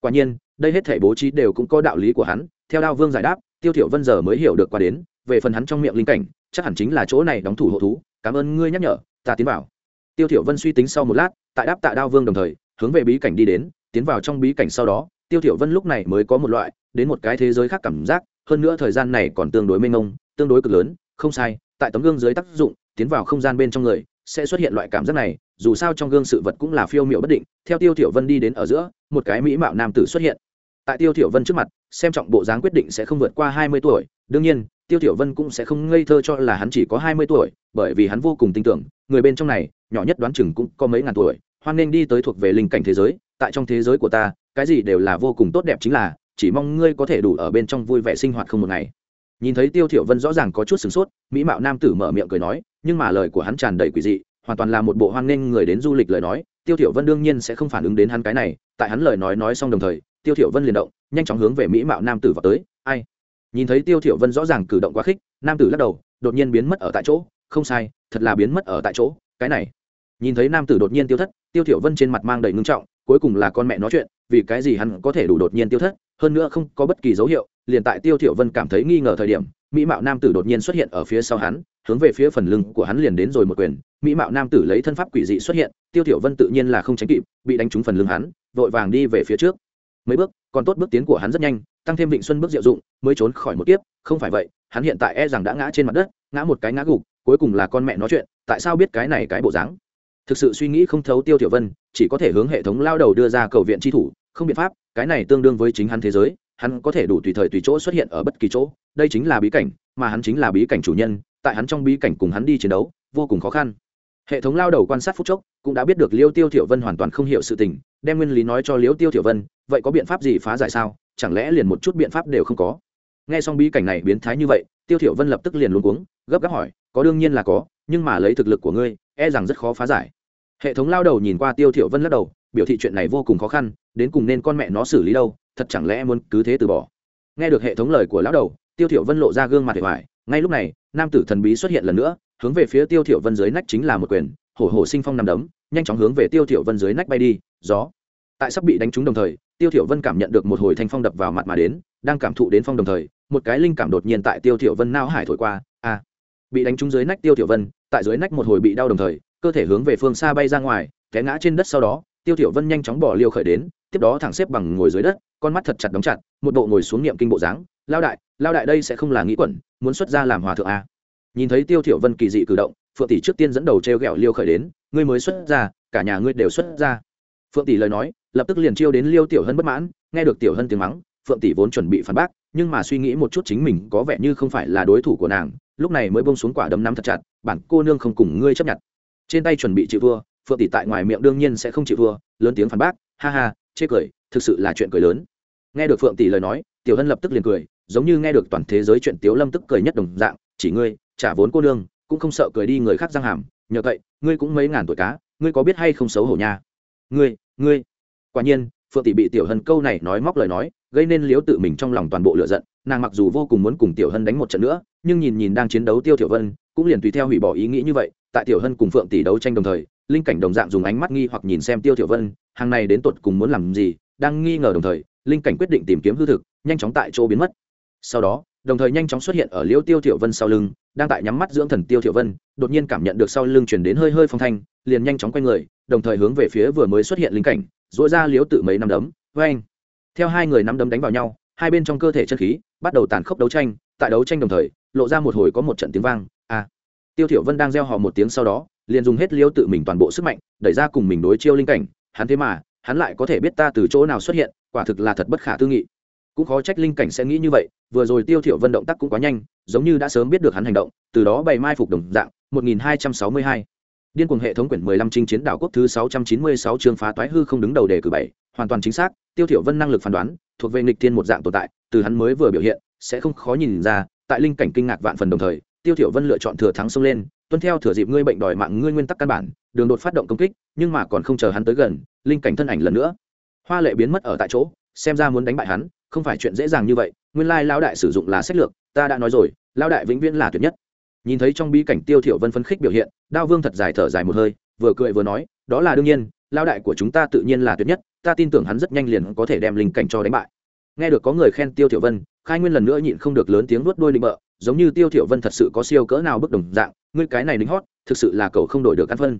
Quả nhiên, đây hết thể bố trí đều cũng có đạo lý của hắn, theo đao vương giải đáp, tiêu thiểu vân giờ mới hiểu được qua đến, về phần hắn trong miệng linh cảnh, chắc hẳn chính là chỗ này đóng thủ hộ thú, cảm ơn ngươi nhắc nhở, ta tiến vào. Tiêu thiểu vân suy tính sau một lát, tại đáp tạ đao vương đồng thời, hướng về bí cảnh đi đến, tiến vào trong bí cảnh sau đó, tiêu thiểu vân lúc này mới có một loại, đến một cái thế giới khác cảm giác, hơn nữa thời gian này còn tương đối mênh mông, tương đối cực lớn, không sai, tại tấm gương dưới tác dụng tiến vào không gian bên trong người, sẽ xuất hiện loại cảm giác này, dù sao trong gương sự vật cũng là phiêu miệu bất định, theo tiêu thiểu vân đi đến ở giữa, một cái mỹ mạo nam tử xuất hiện. Tại tiêu thiểu vân trước mặt, xem trọng bộ dáng quyết định sẽ không vượt qua hai mươi tuổi, đương nhiên, tiêu thiểu vân cũng sẽ không ngây thơ cho là hắn chỉ có hai mươi tuổi, bởi vì hắn vô cùng tin tưởng, người bên trong này, nhỏ nhất đoán chừng cũng có mấy ngàn tuổi, hoan nên đi tới thuộc về linh cảnh thế giới, tại trong thế giới của ta, cái gì đều là vô cùng tốt đẹp chính là, chỉ mong ngươi có thể đủ ở bên trong vui vẻ sinh hoạt không một ngày. Nhìn thấy tiêu thiểu vân rõ ràng có chút sửng sốt, mỹ mạo nam tử mở miệng cười nói nhưng mà lời của hắn tràn đầy quỷ dị, hoàn toàn là một bộ hoan nghênh người đến du lịch lời nói, tiêu thiểu vân đương nhiên sẽ không phản ứng đến hắn cái này, tại hắn lời nói nói xong đồng thời, tiêu thiểu vân liền động, nhanh chóng hướng về mỹ mạo nam tử vào tới, ai? Nhìn thấy tiêu thiểu vân rõ ràng cử động quá khích, nam tử lắc đầu, đột nhiên biến mất ở tại chỗ, không sai, thật là biến mất ở tại chỗ, cái này. Nhìn thấy nam tử đột nhiên tiêu thất, tiêu thiểu vân trên mặt mang đầy ngưng trọng, cuối cùng là con mẹ nói chuyện, vì cái gì hắn có thể đủ đột nhiên tiêu thất, hơn nữa không có bất kỳ dấu hiệu, liền tại tiêu thiểu vân cảm thấy nghi ngờ thời điểm, mỹ mạo nam tử đột nhiên xuất hiện ở phía sau hắn hướng về phía phần lưng của hắn liền đến rồi một quyền, mỹ mạo nam tử lấy thân pháp quỷ dị xuất hiện, tiêu thiểu vân tự nhiên là không tránh kịp, bị đánh trúng phần lưng hắn, vội vàng đi về phía trước. Mấy bước, còn tốt bước tiến của hắn rất nhanh, tăng thêm vịnh xuân bước diệu dụng, mới trốn khỏi một kiếp, không phải vậy, hắn hiện tại e rằng đã ngã trên mặt đất, ngã một cái ngã gục, cuối cùng là con mẹ nói chuyện, tại sao biết cái này cái bộ dáng? Thực sự suy nghĩ không thấu tiêu tiểu vân, chỉ có thể hướng hệ thống lao đầu đưa ra cầu viện tri thủ, không biện pháp, cái này tương đương với chính hắn thế giới, hắn có thể đủ tùy thời tùy chỗ xuất hiện ở bất kỳ chỗ, đây chính là bí cảnh, mà hắn chính là bí cảnh chủ nhân tại hắn trong bí cảnh cùng hắn đi chiến đấu, vô cùng khó khăn. Hệ thống lao đầu quan sát phút chốc, cũng đã biết được liêu tiêu thiểu vân hoàn toàn không hiểu sự tình, đem nguyên lý nói cho liêu tiêu thiểu vân, vậy có biện pháp gì phá giải sao? Chẳng lẽ liền một chút biện pháp đều không có? Nghe xong bí cảnh này biến thái như vậy, tiêu thiểu vân lập tức liền luống cuống, gấp gáp hỏi, có đương nhiên là có, nhưng mà lấy thực lực của ngươi e rằng rất khó phá giải. Hệ thống lao đầu nhìn qua tiêu thiểu vân lắc đầu, biểu thị chuyện này vô cùng khó khăn, đến cùng nên con mẹ nó xử lý đâu, thật chẳng lẽ muốn cứ thế từ bỏ? Nghe được hệ thống lời của lão đầu, tiêu thiểu vân lộ ra gương mặt vẻ vải ngay lúc này, nam tử thần bí xuất hiện lần nữa, hướng về phía tiêu thiểu vân dưới nách chính là một quyền, hổ hổ sinh phong nằm đấm, nhanh chóng hướng về tiêu thiểu vân dưới nách bay đi, gió. Tại sắp bị đánh trúng đồng thời, tiêu thiểu vân cảm nhận được một hồi thanh phong đập vào mặt mà đến, đang cảm thụ đến phong đồng thời, một cái linh cảm đột nhiên tại tiêu thiểu vân não hải thổi qua, a. Bị đánh trúng dưới nách tiêu thiểu vân, tại dưới nách một hồi bị đau đồng thời, cơ thể hướng về phương xa bay ra ngoài, té ngã trên đất sau đó, tiêu thiểu vân nhanh chóng bỏ liều khởi đến, tiếp đó thẳng xếp bằng ngồi dưới đất, con mắt thật chặt đóng chặt, một bộ ngồi xuống niệm kinh bộ dáng lao đại lao đại đây sẽ không là nghĩ quẩn, muốn xuất ra làm hòa thượng à? nhìn thấy tiêu thiểu vân kỳ dị cử động, phượng tỷ trước tiên dẫn đầu treo gẹo liêu khởi đến, ngươi mới xuất ra, cả nhà ngươi đều xuất ra. Phượng tỷ lời nói, lập tức liền chiêu đến liêu tiểu hân bất mãn, nghe được tiểu hân tiếng mắng, phượng tỷ vốn chuẩn bị phản bác, nhưng mà suy nghĩ một chút chính mình có vẻ như không phải là đối thủ của nàng, lúc này mới bông xuống quả đấm nắm thật chặt, bản cô nương không cùng ngươi chấp nhận. Trên tay chuẩn bị chịu thua, phượng tỷ tại ngoài miệng đương nhiên sẽ không chịu thua, lớn tiếng phản bác, ha ha, chê cười, thực sự là chuyện cười lớn. Nghe được phượng tỷ lời nói, tiểu hân lập tức liền cười giống như nghe được toàn thế giới chuyện tiếu lâm tức cười nhất đồng dạng, chỉ ngươi trả vốn cô nương, cũng không sợ cười đi người khác răng hàm, nhờ vậy, ngươi cũng mấy ngàn tuổi cá, ngươi có biết hay không xấu hổ nha? Ngươi ngươi. Quả nhiên, phượng tỷ bị tiểu hân câu này nói móc lời nói, gây nên liếu tự mình trong lòng toàn bộ lựa giận, nàng mặc dù vô cùng muốn cùng tiểu hân đánh một trận nữa, nhưng nhìn nhìn đang chiến đấu tiêu tiểu vân, cũng liền tùy theo hủy bỏ ý nghĩ như vậy, tại tiểu hân cùng phượng tỷ đấu tranh đồng thời, linh cảnh đồng dạng dùng ánh mắt nghi hoặc nhìn xem tiêu tiểu vân, hàng này đến tột cùng muốn làm gì, đang nghi ngờ đồng thời, linh cảnh quyết định tìm kiếm hư thực, nhanh chóng tại chỗ biến mất sau đó, đồng thời nhanh chóng xuất hiện ở liễu tiêu tiểu vân sau lưng, đang tại nhắm mắt dưỡng thần tiêu tiểu vân, đột nhiên cảm nhận được sau lưng truyền đến hơi hơi phong thanh, liền nhanh chóng quay người, đồng thời hướng về phía vừa mới xuất hiện linh cảnh dội ra liễu tự mấy năm đấm vang theo hai người năm đấm đánh vào nhau, hai bên trong cơ thể chân khí bắt đầu tàn khốc đấu tranh, tại đấu tranh đồng thời, lộ ra một hồi có một trận tiếng vang, a. Tiêu thiểu vân đang gieo hò một tiếng sau đó, liền dùng hết liễu tự mình toàn bộ sức mạnh, đẩy ra cùng mình đối chiêu linh cảnh, hắn thế mà, hắn lại có thể biết ta từ chỗ nào xuất hiện, quả thực là thật bất khả tư nghị cũng khó trách linh cảnh sẽ nghĩ như vậy, vừa rồi tiêu thiểu vân động tác cũng quá nhanh, giống như đã sớm biết được hắn hành động, từ đó bày mai phục đồng dạng 1262 điên cuồng hệ thống quyển 15 trinh chiến đảo quốc thứ 696 chương phá toái hư không đứng đầu đề cử bảy, hoàn toàn chính xác, tiêu thiểu vân năng lực phán đoán, thuộc về nghịch thiên một dạng tồn tại, từ hắn mới vừa biểu hiện, sẽ không khó nhìn ra, tại linh cảnh kinh ngạc vạn phần đồng thời, tiêu thiểu vân lựa chọn thừa thắng xông lên, tuân theo thừa dịp ngươi bệnh đòi mạng ngươi nguyên tắc căn bản, đường đột phát động công kích, nhưng mà còn không chờ hắn tới gần, linh cảnh thân ảnh lần nữa. Hoa lệ biến mất ở tại chỗ, xem ra muốn đánh bại hắn không phải chuyện dễ dàng như vậy, nguyên lai lao đại sử dụng là sách lược, ta đã nói rồi lao đại vĩnh viễn là tuyệt nhất. Nhìn thấy trong bí cảnh tiêu thiểu vân phấn khích biểu hiện, đao vương thật dài thở dài một hơi, vừa cười vừa nói, đó là đương nhiên lao đại của chúng ta tự nhiên là tuyệt nhất, ta tin tưởng hắn rất nhanh liền có thể đem linh cảnh cho đánh bại. Nghe được có người khen tiêu thiểu vân, khai nguyên lần nữa nhịn không được lớn tiếng nuốt đôi định bợ, giống như tiêu thiểu vân thật sự có siêu cỡ nào bức đồng dạng, ngươi cái này lính hót, thực sự là cậu không đổi được ăn phân.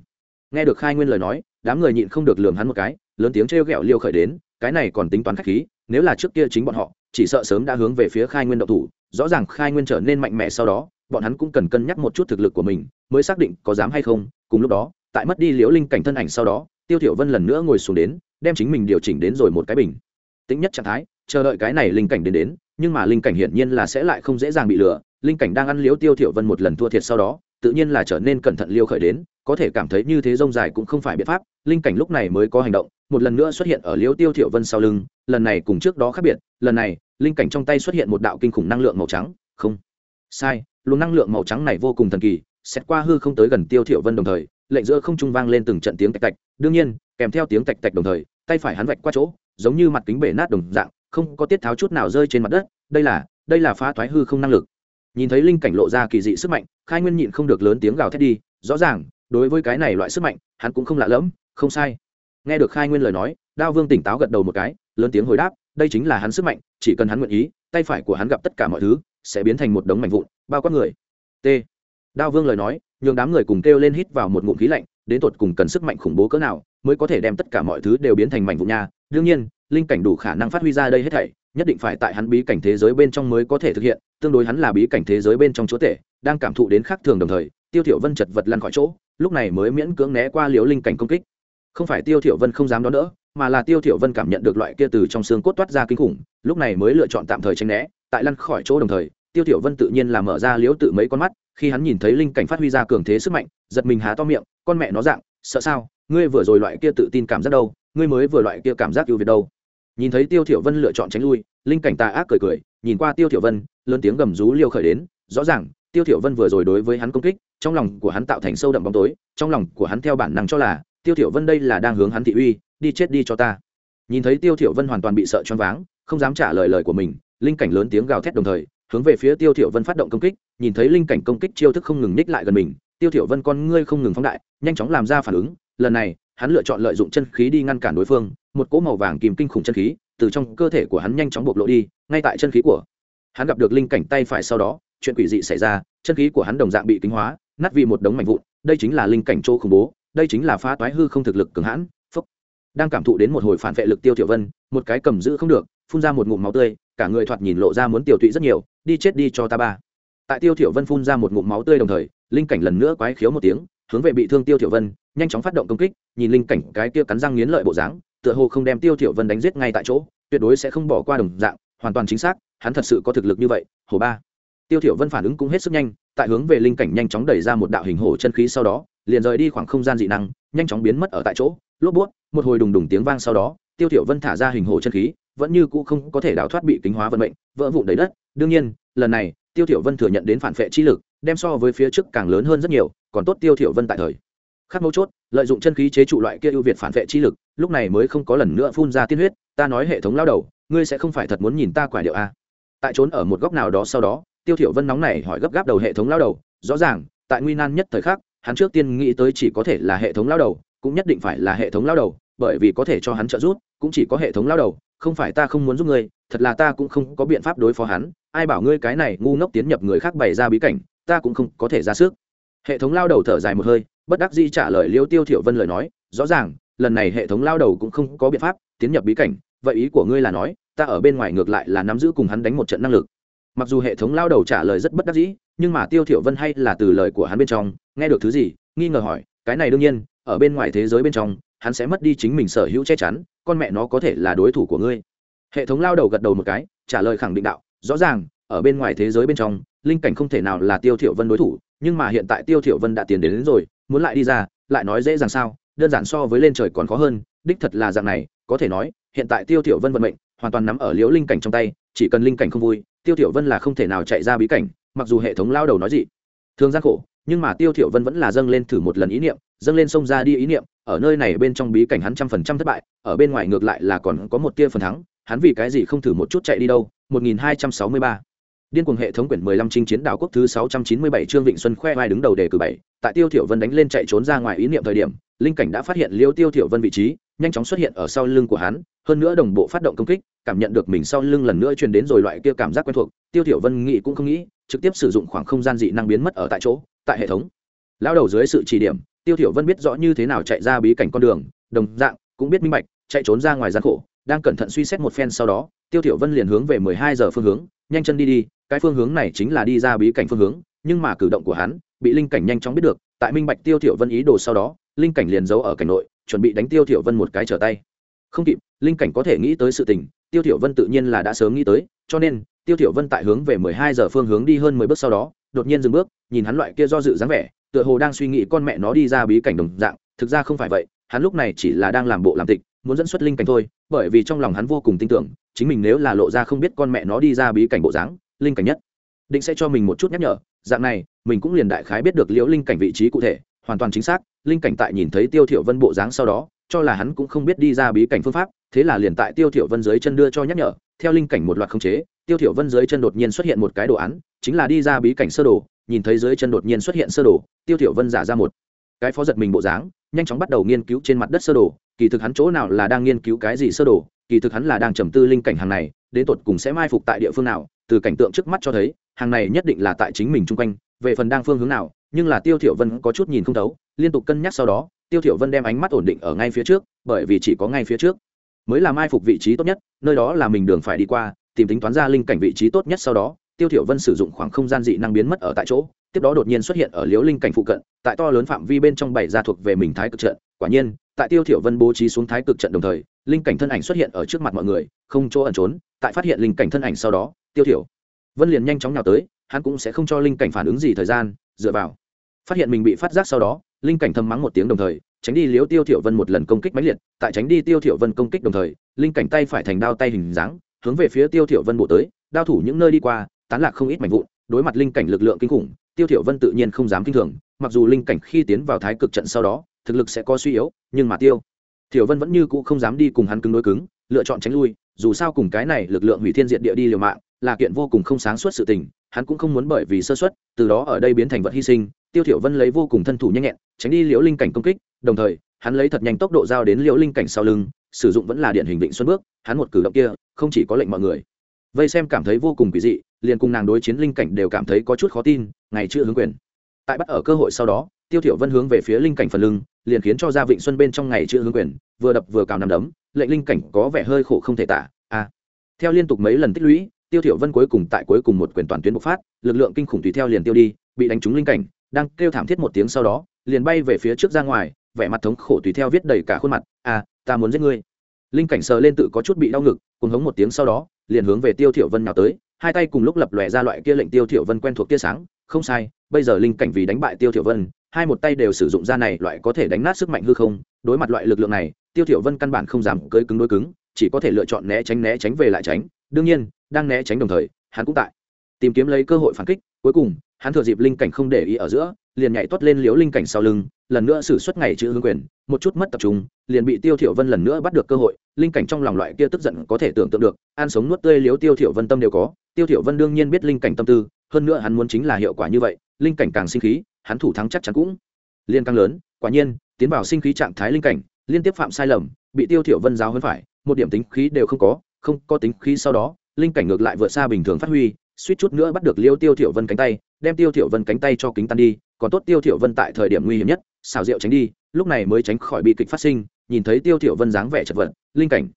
Nghe được khai nguyên lời nói, đám người nhịn không được lườm hắn một cái, lớn tiếng trêu ghẹo liêu khởi đến cái này còn tính toán khách khí, nếu là trước kia chính bọn họ, chỉ sợ sớm đã hướng về phía khai nguyên Độc thủ, rõ ràng khai nguyên trở nên mạnh mẽ sau đó, bọn hắn cũng cần cân nhắc một chút thực lực của mình, mới xác định có dám hay không. Cùng lúc đó, tại mất đi liễu linh cảnh thân ảnh sau đó, tiêu thiểu vân lần nữa ngồi xuống đến, đem chính mình điều chỉnh đến rồi một cái bình tĩnh nhất trạng thái, chờ đợi cái này linh cảnh đến đến, nhưng mà linh cảnh hiển nhiên là sẽ lại không dễ dàng bị lừa. Linh cảnh đang ăn liễu tiêu thiểu vân một lần thua thiệt sau đó, tự nhiên là trở nên cẩn thận liêu khởi đến, có thể cảm thấy như thế rông dài cũng không phải biện pháp, linh cảnh lúc này mới có hành động một lần nữa xuất hiện ở liễu tiêu thiểu vân sau lưng, lần này cùng trước đó khác biệt, lần này, linh cảnh trong tay xuất hiện một đạo kinh khủng năng lượng màu trắng. Không. Sai, luồng năng lượng màu trắng này vô cùng thần kỳ, xét qua hư không tới gần tiêu thiểu vân đồng thời, lệnh giữa không trung vang lên từng trận tiếng tạch tạch. Đương nhiên, kèm theo tiếng tạch tạch đồng thời, tay phải hắn vạch qua chỗ, giống như mặt kính bể nát đồng dạng, không có tiết tháo chút nào rơi trên mặt đất. Đây là đây là phá thoái hư không năng lực. Nhìn thấy linh cảnh lộ ra kỳ dị sức mạnh, khai nguyên nhịn không được lớn tiếng gào thét đi. Rõ ràng, đối với cái này loại sức mạnh, hắn cũng không lạ lẫm, không sai nghe được khai nguyên lời nói, đao vương tỉnh táo gật đầu một cái, lớn tiếng hồi đáp, đây chính là hắn sức mạnh, chỉ cần hắn nguyện ý, tay phải của hắn gặp tất cả mọi thứ, sẽ biến thành một đống mảnh vụn, bao quát người. T. Đao vương lời nói, nhường đám người cùng kêu lên hít vào một ngụm khí lạnh, đến tột cùng cần sức mạnh khủng bố cỡ nào, mới có thể đem tất cả mọi thứ đều biến thành mảnh vụn nha. Đương nhiên, linh cảnh đủ khả năng phát huy ra đây hết thảy, nhất định phải tại hắn bí cảnh thế giới bên trong mới có thể thực hiện, tương đối hắn là bí cảnh thế giới bên trong chúa tể, đang cảm thụ đến khác thường đồng thời, tiêu thiểu vân chật vật lăn khỏi chỗ, lúc này mới miễn cưỡng né qua liễu linh cảnh công kích không phải tiêu thiểu vân không dám đón đỡ, mà là tiêu thiểu vân cảm nhận được loại kia từ trong xương cốt toát ra kinh khủng, lúc này mới lựa chọn tạm thời tránh né, tại lăn khỏi chỗ đồng thời, tiêu thiểu vân tự nhiên là mở ra liếu tự mấy con mắt, khi hắn nhìn thấy linh cảnh phát huy ra cường thế sức mạnh, giật mình há to miệng, con mẹ nó dạng, sợ sao? Ngươi vừa rồi loại kia tự tin cảm giác đâu? Ngươi mới vừa loại kia cảm giác ưu việt đâu? Nhìn thấy tiêu thiểu vân lựa chọn tránh lui, linh cảnh tà ác cười cười, nhìn qua tiêu thiểu vân, lớn tiếng gầm rú liêu khởi đến, rõ ràng, tiêu thiểu vân vừa rồi đối với hắn công kích, trong lòng của hắn tạo thành sâu đậm bóng tối, trong lòng của hắn theo bản năng cho là tiêu thiểu vân đây là đang hướng hắn thị uy, đi chết đi cho ta. Nhìn thấy tiêu thiểu vân hoàn toàn bị sợ choáng váng, không dám trả lời lời của mình, linh cảnh lớn tiếng gào thét đồng thời, hướng về phía tiêu thiểu vân phát động công kích, nhìn thấy linh cảnh công kích chiêu thức không ngừng ních lại gần mình, tiêu thiểu vân con ngươi không ngừng phóng đại, nhanh chóng làm ra phản ứng, lần này, hắn lựa chọn lợi dụng chân khí đi ngăn cản đối phương, một cỗ màu vàng kìm kinh khủng chân khí, từ trong cơ thể của hắn nhanh chóng bộc lộ đi, ngay tại chân khí của hắn gặp được linh cảnh tay phải sau đó, chuyện quỷ dị xảy ra, chân khí của hắn đồng dạng bị kính hóa, nát vì một đống mảnh vụn, đây chính là linh cảnh chỗ khủng bố đây chính là phá toái hư không thực lực cường hãn, phúc. Đang cảm thụ đến một hồi phản vệ lực tiêu tiểu vân, một cái cầm giữ không được, phun ra một ngụm máu tươi, cả người thoạt nhìn lộ ra muốn tiểu tụy rất nhiều, đi chết đi cho ta ba. Tại tiêu tiểu vân phun ra một ngụm máu tươi đồng thời, linh cảnh lần nữa quái khiếu một tiếng, hướng về bị thương tiêu tiểu vân, nhanh chóng phát động công kích, nhìn linh cảnh cái kia cắn răng nghiến lợi bộ dáng, tựa hồ không đem tiêu tiểu vân đánh giết ngay tại chỗ, tuyệt đối sẽ không bỏ qua đồng dạng, hoàn toàn chính xác, hắn thật sự có thực lực như vậy hồ ba. Tiêu tiểu vân phản ứng cũng hết sức nhanh, tại hướng về linh cảnh nhanh chóng đẩy ra một đạo hình hổ chân khí sau đó liền rời đi khoảng không gian dị năng nhanh chóng biến mất ở tại chỗ. Lốp buốt, một hồi đùng đùng tiếng vang sau đó tiêu tiểu vân thả ra hình hồ chân khí vẫn như cũ không có thể đào thoát bị kính hóa vận mệnh vỡ vụn đầy đất. Đương nhiên lần này tiêu tiểu vân thừa nhận đến phản phệ chi lực đem so với phía trước càng lớn hơn rất nhiều còn tốt tiêu tiểu vân tại thời khắc mấu chốt lợi dụng chân khí chế trụ loại kia ưu việt phản vệ chi lực lúc này mới không có lần nữa phun ra tiên huyết. Ta nói hệ thống lao đầu ngươi sẽ không phải thật muốn nhìn ta quả điệu a tại trốn ở một góc nào đó sau đó tiêu thiểu vân nóng này hỏi gấp gáp đầu hệ thống lao đầu rõ ràng tại nguy nan nhất thời khắc hắn trước tiên nghĩ tới chỉ có thể là hệ thống lao đầu, cũng nhất định phải là hệ thống lao đầu, bởi vì có thể cho hắn trợ giúp, cũng chỉ có hệ thống lao đầu, không phải ta không muốn giúp ngươi, thật là ta cũng không có biện pháp đối phó hắn, ai bảo ngươi cái này ngu ngốc tiến nhập người khác bày ra bí cảnh, ta cũng không có thể ra sức. Hệ thống lao đầu thở dài một hơi, bất đắc dĩ trả lời liêu tiêu thiểu vân lời nói, rõ ràng, lần này hệ thống lao đầu cũng không có biện pháp tiến nhập bí cảnh, vậy ý của ngươi là nói, ta ở bên ngoài ngược lại là nắm giữ cùng hắn đánh một trận năng lực mặc dù hệ thống lao đầu trả lời rất bất đắc dĩ nhưng mà tiêu thiểu vân hay là từ lời của hắn bên trong nghe được thứ gì nghi ngờ hỏi cái này đương nhiên ở bên ngoài thế giới bên trong hắn sẽ mất đi chính mình sở hữu che chắn con mẹ nó có thể là đối thủ của ngươi. Hệ thống lao đầu gật đầu một cái trả lời khẳng định đạo rõ ràng ở bên ngoài thế giới bên trong linh cảnh không thể nào là tiêu thiểu vân đối thủ nhưng mà hiện tại tiêu thiểu vân đã tiến đến, đến rồi muốn lại đi ra lại nói dễ dàng sao đơn giản so với lên trời còn khó hơn đích thật là dạng này có thể nói hiện tại tiêu thiểu vân vận mệnh hoàn toàn nắm ở liễu linh cảnh trong tay chỉ cần linh cảnh không vui tiêu thiểu vân là không thể nào chạy ra bí cảnh mặc dù hệ thống lao đầu nói gì thường gian khổ nhưng mà tiêu thiểu vân vẫn là dâng lên thử một lần ý niệm dâng lên sông ra đi ý niệm ở nơi này bên trong bí cảnh hắn trăm phần trăm thất bại ở bên ngoài ngược lại là còn có một tia phần thắng hắn vì cái gì không thử một chút chạy đi đâu 1263 Điên cuồng hệ thống quyển 15 chinh chiến đảo quốc thứ 697 chương Vịnh Xuân khoe vai đứng đầu đề cử 7, tại Tiêu Thiểu Vân đánh lên chạy trốn ra ngoài ý niệm thời điểm, linh cảnh đã phát hiện Liêu Tiêu Thiểu Vân vị trí, nhanh chóng xuất hiện ở sau lưng của hắn, hơn nữa đồng bộ phát động công kích, cảm nhận được mình sau lưng lần nữa truyền đến rồi loại kia cảm giác quen thuộc, Tiêu Thiểu Vân nghĩ cũng không nghĩ, trực tiếp sử dụng khoảng không gian dị năng biến mất ở tại chỗ, tại hệ thống. Lão đầu dưới sự chỉ điểm, Tiêu Thiểu Vân biết rõ như thế nào chạy ra bí cảnh con đường, đồng dạng cũng biết minh bạch, chạy trốn ra ngoài gian khổ, đang cẩn thận suy xét một phen sau đó, Tiêu Thiểu Vân liền hướng về 12 giờ phương hướng, nhanh chân đi đi, cái phương hướng này chính là đi ra bí cảnh phương hướng nhưng mà cử động của hắn bị linh cảnh nhanh chóng biết được tại minh bạch tiêu thiểu vân ý đồ sau đó linh cảnh liền giấu ở cảnh nội, chuẩn bị đánh tiêu thiểu vân một cái trở tay. Không kịp, linh cảnh có thể nghĩ tới sự tình, tiêu thiểu vân tự nhiên là đã sớm nghĩ tới, cho nên, tiêu thiểu vân tại hướng về 12 giờ phương hướng đi hơn 10 bước sau đó, đột nhiên dừng bước, nhìn hắn loại kia do dự dáng vẻ, tựa hồ đang suy nghĩ con mẹ nó đi ra bí cảnh đồng dạng, thực ra không phải vậy, hắn lúc này chỉ là đang làm bộ làm tịch, muốn dẫn xuất linh cảnh thôi, bởi vì trong lòng hắn vô cùng tin tưởng, chính mình nếu là lộ ra không biết con mẹ nó đi ra bí cảnh bộ dáng, linh cảnh nhất, định sẽ cho mình một chút nhắc nhở, dạng này, mình cũng liền đại khái biết được liễu linh cảnh vị trí cụ thể hoàn toàn chính xác, linh cảnh tại nhìn thấy tiêu thiểu vân bộ dáng sau đó, cho là hắn cũng không biết đi ra bí cảnh phương pháp, thế là liền tại tiêu thiểu vân dưới chân đưa cho nhắc nhở. Theo linh cảnh một loạt khống chế, tiêu thiểu vân dưới chân đột nhiên xuất hiện một cái đồ án, chính là đi ra bí cảnh sơ đồ, nhìn thấy dưới chân đột nhiên xuất hiện sơ đồ, tiêu thiểu vân giả ra một cái phó giật mình bộ dáng, nhanh chóng bắt đầu nghiên cứu trên mặt đất sơ đồ, kỳ thực hắn chỗ nào là đang nghiên cứu cái gì sơ đồ, kỳ thực hắn là đang trầm tư linh cảnh hàng này, đến tột cùng sẽ mai phục tại địa phương nào, từ cảnh tượng trước mắt cho thấy, hàng này nhất định là tại chính mình chung quanh về phần đang phương hướng nào, nhưng là tiêu thiểu vân có chút nhìn không thấu, liên tục cân nhắc sau đó, tiêu thiểu vân đem ánh mắt ổn định ở ngay phía trước, bởi vì chỉ có ngay phía trước. Mới là mai phục vị trí tốt nhất, nơi đó là mình đường phải đi qua, tìm tính toán ra linh cảnh vị trí tốt nhất sau đó, tiêu thiểu vân sử dụng khoảng không gian dị năng biến mất ở tại chỗ, tiếp đó đột nhiên xuất hiện ở liễu linh cảnh phụ cận, tại to lớn phạm vi bên trong bảy gia thuộc về mình thái cực trận. Quả nhiên, tại tiêu thiểu vân bố trí xuống thái cực trận đồng thời, linh cảnh thân ảnh xuất hiện ở trước mặt mọi người, không chỗ ẩn trốn. Tại phát hiện linh cảnh thân ảnh sau đó, tiêu thiểu vân liền nhanh chóng nhào tới hắn cũng sẽ không cho linh cảnh phản ứng gì thời gian, dựa vào. Phát hiện mình bị phát giác sau đó, linh cảnh thầm mắng một tiếng đồng thời, tránh đi liếu tiêu thiểu vân một lần công kích mãnh liệt, tại tránh đi tiêu thiểu vân công kích đồng thời, linh cảnh tay phải thành đao tay hình dáng, hướng về phía tiêu thiểu vân bổ tới, đao thủ những nơi đi qua, tán lạc không ít mảnh vụn, đối mặt linh cảnh lực lượng kinh khủng, tiêu thiểu vân tự nhiên không dám kinh thường, mặc dù linh cảnh khi tiến vào thái cực trận sau đó, thực lực sẽ có suy yếu, nhưng mà tiêu thiểu vân vẫn như cũ không dám đi cùng hắn cứng đối cứng, lựa chọn tránh lui, dù sao cùng cái này lực lượng hủy thiên diệt địa đi liều mạng, là kiện vô cùng không sáng suốt sự tình hắn cũng không muốn bởi vì sơ suất, từ đó ở đây biến thành vật hy sinh. Tiêu thiểu vân lấy vô cùng thân thủ nhanh nhẹn, tránh đi liễu linh cảnh công kích, đồng thời, hắn lấy thật nhanh tốc độ giao đến liễu linh cảnh sau lưng, sử dụng vẫn là điện hình định xuân bước, hắn một cử động kia, không chỉ có lệnh mọi người. Vây xem cảm thấy vô cùng kỳ dị, liền cùng nàng đối chiến linh cảnh đều cảm thấy có chút khó tin, ngày chưa hướng quyền. Tại bắt ở cơ hội sau đó, tiêu thiểu vân hướng về phía linh cảnh phần lưng, liền khiến cho gia vịnh xuân bên trong ngày chưa hướng quyền, vừa đập vừa cào nằm đấm, lệnh linh cảnh có vẻ hơi khổ không thể tả. A theo liên tục mấy lần tích lũy tiêu thiểu vân cuối cùng tại cuối cùng một quyền toàn tuyến bộc phát, lực lượng kinh khủng tùy theo liền tiêu đi, bị đánh trúng linh cảnh, đang kêu thảm thiết một tiếng sau đó, liền bay về phía trước ra ngoài, vẻ mặt thống khổ tùy theo viết đầy cả khuôn mặt a ta muốn giết ngươi. Linh cảnh sờ lên tự có chút bị đau ngực cùng hống một tiếng sau đó, liền hướng về tiêu thiểu vân nào tới, hai tay cùng lúc lập lòe ra loại kia lệnh tiêu thiểu vân quen thuộc tia sáng, không sai, bây giờ linh cảnh vì đánh bại tiêu thiểu vân, hai một tay đều sử dụng ra này loại có thể đánh nát sức mạnh hư không, đối mặt loại lực lượng này, tiêu thiểu vân căn bản không dám cưỡi cứng đối cứng, chỉ có thể lựa chọn né tránh né tránh về lại tránh, đương nhiên đang né tránh đồng thời, hắn cũng tại. Tìm kiếm lấy cơ hội phản kích, cuối cùng, hắn thừa dịp linh cảnh không để ý ở giữa, liền nhảy toát lên liếu linh cảnh sau lưng, lần nữa xử suất ngày chữ hương quyền, một chút mất tập trung, liền bị tiêu thiểu vân lần nữa bắt được cơ hội, linh cảnh trong lòng loại kia tức giận có thể tưởng tượng được, ăn sống nuốt tươi liếu tiêu thiểu vân tâm đều có. Tiêu thiểu vân đương nhiên biết linh cảnh tâm tư, hơn nữa hắn muốn chính là hiệu quả như vậy, linh cảnh càng sinh khí, hắn thủ thắng chắc chắn cũng liên càng lớn. Quả nhiên, tiến vào sinh khí trạng thái linh cảnh, liên tiếp phạm sai lầm, bị tiêu thiểu vân giáo hơn phải, một điểm tính khí đều không có không có tính khí sau đó linh cảnh ngược lại vượt xa bình thường phát huy, suýt chút nữa bắt được liêu tiêu thiểu vân cánh tay, đem tiêu thiểu vân cánh tay cho kính tan đi, còn tốt tiêu thiểu vân tại thời điểm nguy hiểm nhất xào rượu tránh đi, lúc này mới tránh khỏi bị kịch phát sinh, nhìn thấy tiêu thiểu vân dáng vẻ chật vật, linh cảnh.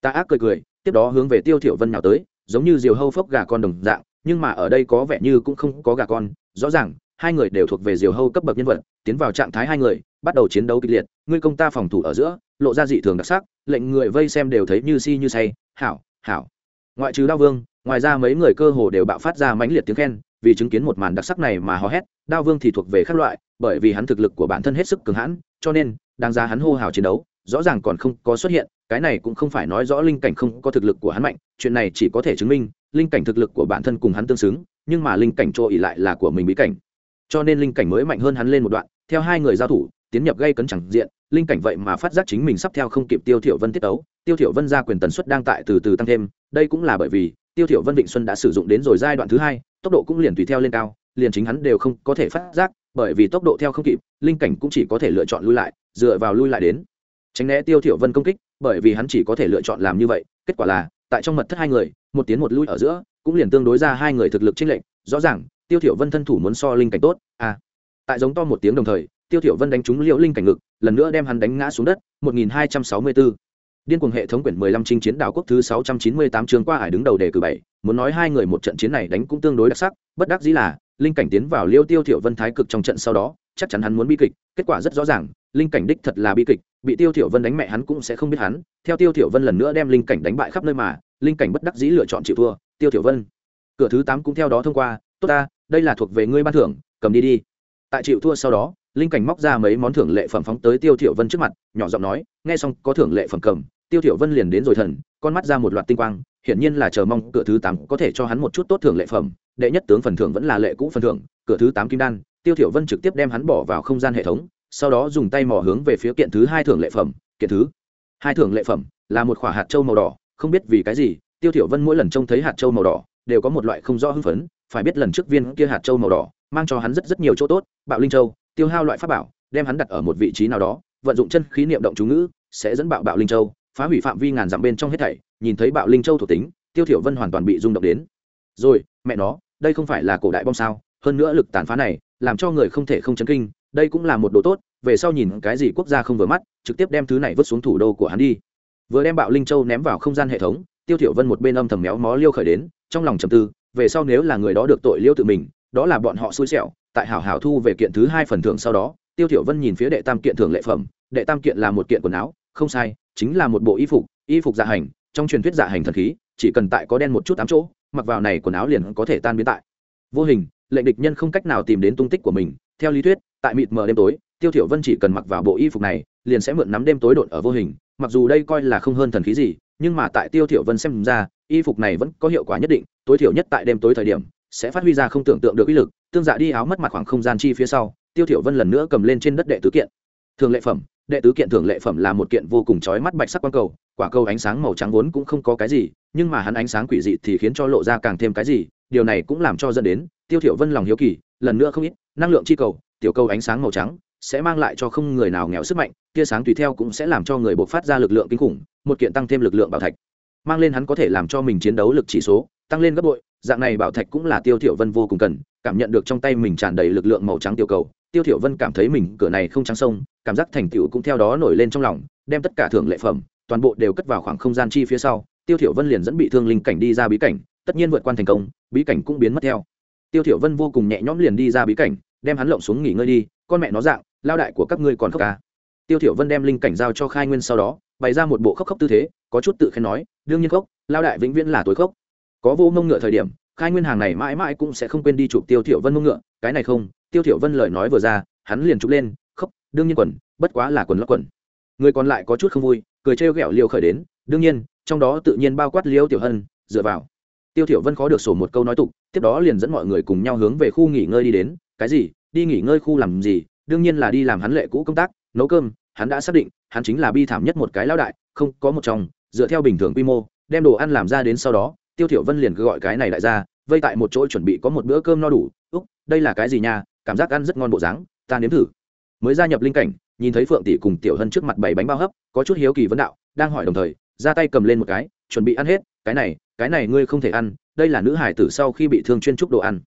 Ta ác cười cười, tiếp đó hướng về tiêu thiểu vân nào tới, giống như diều hâu phốc gà con đồng dạng, nhưng mà ở đây có vẻ như cũng không có gà con, rõ ràng, hai người đều thuộc về diều hâu cấp bậc nhân vật, tiến vào trạng thái hai người, bắt đầu chiến đấu kịch liệt, ngươi công ta phòng thủ ở giữa, lộ ra dị thường đặc sắc, lệnh người vây xem đều thấy như si như say, hảo hảo ngoại trừ đao vương, ngoài ra mấy người cơ hồ đều bạo phát ra mãnh liệt tiếng khen, vì chứng kiến một màn đặc sắc này mà hò hét, đao vương thì thuộc về khác loại, bởi vì hắn thực lực của bản thân hết sức cường hãn, cho nên, đáng ra hắn hô hào chiến đấu, rõ ràng còn không có xuất hiện, cái này cũng không phải nói rõ linh cảnh không có thực lực của hắn mạnh, chuyện này chỉ có thể chứng minh, linh cảnh thực lực của bản thân cùng hắn tương xứng, nhưng mà linh cảnh chỗ ỉ lại là của mình bí cảnh. Cho nên linh cảnh mới mạnh hơn hắn lên một đoạn, theo hai người giao thủ, tiến nhập gây cấn chẳng diện linh cảnh vậy mà phát giác chính mình sắp theo không kịp tiêu thiểu vân tiết tấu. Tiêu thiểu vân ra quyền tần suất đang tại từ từ tăng thêm, đây cũng là bởi vì tiêu thiểu vân vịnh xuân đã sử dụng đến rồi giai đoạn thứ hai, tốc độ cũng liền tùy theo lên cao, liền chính hắn đều không có thể phát giác, bởi vì tốc độ theo không kịp, linh cảnh cũng chỉ có thể lựa chọn lui lại, dựa vào lui lại đến. Tránh né tiêu thiểu vân công kích, bởi vì hắn chỉ có thể lựa chọn làm như vậy, kết quả là, tại trong mật thất hai người, một tiến một lui ở giữa, cũng liền tương đối ra hai người thực lực chênh lệch, rõ ràng, tiêu thiểu vân thân thủ muốn so linh cảnh tốt à tại giống to một tiếng đồng thời tiêu thiểu vân đánh trúng liễu linh cảnh ngực, lần nữa đem hắn đánh ngã xuống đất 1264 điên cuồng hệ thống quyển 15 chinh chiến đảo quốc thứ 698 trường qua hải đứng đầu đề cử bảy, muốn nói hai người một trận chiến này đánh cũng tương đối đặc sắc, bất đắc dĩ là, linh cảnh tiến vào liêu tiêu thiểu vân thái cực trong trận sau đó, chắc chắn hắn muốn bi kịch, kết quả rất rõ ràng, linh cảnh đích thật là bi kịch, bị tiêu thiểu vân đánh mẹ hắn cũng sẽ không biết hắn, theo tiêu thiểu vân lần nữa đem linh cảnh đánh bại khắp nơi mà, linh cảnh bất đắc dĩ lựa chọn chịu thua, tiêu thiểu vân. Cửa thứ 8 cũng theo đó thông qua, tốt ta, đây là thuộc về ngươi ban thưởng, cầm đi đi. Tại chịu thua sau đó linh cảnh móc ra mấy món thưởng lệ phẩm phóng tới tiêu thiểu vân trước mặt, nhỏ giọng nói, nghe xong, có thưởng lệ phẩm cầm. Tiêu thiểu vân liền đến rồi thần, con mắt ra một loạt tinh quang, hiển nhiên là chờ mong cửa thứ tám có thể cho hắn một chút tốt thưởng lệ phẩm. Đệ nhất tướng phần thưởng vẫn là lệ cũ phần thưởng, cửa thứ tám kim đan, tiêu thiểu vân trực tiếp đem hắn bỏ vào không gian hệ thống, sau đó dùng tay mò hướng về phía kiện thứ hai thưởng lệ phẩm. Kiện thứ hai thưởng lệ phẩm là một quả hạt châu màu đỏ, không biết vì cái gì, tiêu thiểu vân mỗi lần trông thấy hạt châu màu đỏ, đều có một loại không rõ hưng phấn, phải biết lần trước viên kia hạt châu màu đỏ, mang cho hắn rất rất nhiều chỗ tốt, bạo linh châu tiêu hao loại pháp bảo, đem hắn đặt ở một vị trí nào đó, vận dụng chân khí niệm động chú ngữ, sẽ dẫn bạo bạo linh châu, phá hủy phạm vi ngàn dặm bên trong hết thảy, nhìn thấy bạo linh châu thuộc tính, tiêu thiểu vân hoàn toàn bị rung động đến. Rồi, mẹ nó, đây không phải là cổ đại bom sao? Hơn nữa lực tàn phá này, làm cho người không thể không chấn kinh, đây cũng là một đồ tốt, về sau nhìn cái gì quốc gia không vừa mắt, trực tiếp đem thứ này vứt xuống thủ đô của hắn đi. Vừa đem bạo linh châu ném vào không gian hệ thống, tiêu thiểu vân một bên âm thầm méo mó liêu khởi đến, trong lòng trầm tư, về sau nếu là người đó được tội liêu tự mình đó là bọn họ xui xẻo, tại hảo hảo thu về kiện thứ hai phần thưởng sau đó, tiêu thiểu vân nhìn phía đệ tam kiện thưởng lệ phẩm, đệ tam kiện là một kiện quần áo, không sai, chính là một bộ y phục y phục dạ hành, trong truyền thuyết dạ hành thần khí, chỉ cần tại có đen một chút tám chỗ, mặc vào này quần áo liền có thể tan biến tại. Vô hình, lệnh địch nhân không cách nào tìm đến tung tích của mình, theo lý thuyết, tại mịt mờ đêm tối, tiêu thiểu vân chỉ cần mặc vào bộ y phục này, liền sẽ mượn nắm đêm tối đột ở vô hình, mặc dù đây coi là không hơn thần khí gì, nhưng mà tại tiêu thiểu vân xem ra, y phục này vẫn có hiệu quả nhất định, tối thiểu nhất tại đêm tối thời điểm sẽ phát huy ra không tưởng tượng được uy lực, tương dạ đi áo mất mặt khoảng không gian chi phía sau, tiêu thiểu vân lần nữa cầm lên trên đất đệ tứ kiện. Thường lệ phẩm, đệ tứ kiện thường lệ phẩm là một kiện vô cùng chói mắt bạch sắc quang cầu, quả cầu ánh sáng màu trắng vốn cũng không có cái gì, nhưng mà hắn ánh sáng quỷ dị thì khiến cho lộ ra càng thêm cái gì, điều này cũng làm cho dẫn đến tiêu thiểu vân lòng hiếu kỳ, lần nữa không ít, năng lượng chi cầu, tiểu cầu ánh sáng màu trắng, sẽ mang lại cho không người nào nghèo sức mạnh, tia sáng tùy theo cũng sẽ làm cho người bộc phát ra lực lượng kinh khủng, một kiện tăng thêm lực lượng bảo thạch, mang lên hắn có thể làm cho mình chiến đấu lực chỉ số tăng lên gấp bội, dạng này bảo thạch cũng là tiêu thiểu vân vô cùng cần, cảm nhận được trong tay mình tràn đầy lực lượng màu trắng tiểu cầu, tiêu thiểu vân cảm thấy mình cửa này không trắng sông, cảm giác thành tựu cũng theo đó nổi lên trong lòng, đem tất cả thưởng lệ phẩm, toàn bộ đều cất vào khoảng không gian chi phía sau, tiêu thiểu vân liền dẫn bị thương linh cảnh đi ra bí cảnh, tất nhiên vượt qua thành công, bí cảnh cũng biến mất theo. Tiêu thiểu vân vô cùng nhẹ nhõm liền đi ra bí cảnh, đem hắn lộng xuống nghỉ ngơi đi, con mẹ nó dạng, lao đại của các ngươi còn khóc ca tiêu thiểu vân đem linh cảnh giao cho khai nguyên sau đó, bày ra một bộ khóc khóc tư thế, có chút tự khen nói, đương nhiên khóc, lao đại vĩnh viễn là tối khóc có vô mông ngựa thời điểm, khai nguyên hàng này mãi mãi cũng sẽ không quên đi chụp tiêu thiểu vân mông ngựa, cái này không, tiêu thiểu vân lời nói vừa ra, hắn liền chụp lên, khóc, đương nhiên quần, bất quá là quần lót quần. Người còn lại có chút không vui, cười trêu ghẹo liêu khởi đến, đương nhiên, trong đó tự nhiên bao quát liêu tiểu hân, dựa vào. Tiêu thiểu vân khó được sổ một câu nói tục, tiếp đó liền dẫn mọi người cùng nhau hướng về khu nghỉ ngơi đi đến, cái gì, đi nghỉ ngơi khu làm gì, đương nhiên là đi làm hắn lệ cũ công tác, nấu cơm, hắn đã xác định, hắn chính là bi thảm nhất một cái lão đại, không có một chồng, dựa theo bình thường quy mô, đem đồ ăn làm ra đến sau đó tiêu thiểu vân liền cứ gọi cái này đại gia vây tại một chỗ chuẩn bị có một bữa cơm no đủ. Úc, đây là cái gì nha? Cảm giác ăn rất ngon bộ dáng, ta nếm thử. Mới gia nhập linh cảnh, nhìn thấy phượng tỷ cùng tiểu hân trước mặt bảy bánh bao hấp, có chút hiếu kỳ vấn đạo, đang hỏi đồng thời, ra tay cầm lên một cái, chuẩn bị ăn hết, cái này cái này ngươi không thể ăn, đây là nữ hải tử sau khi bị thương chuyên trúc đồ ăn.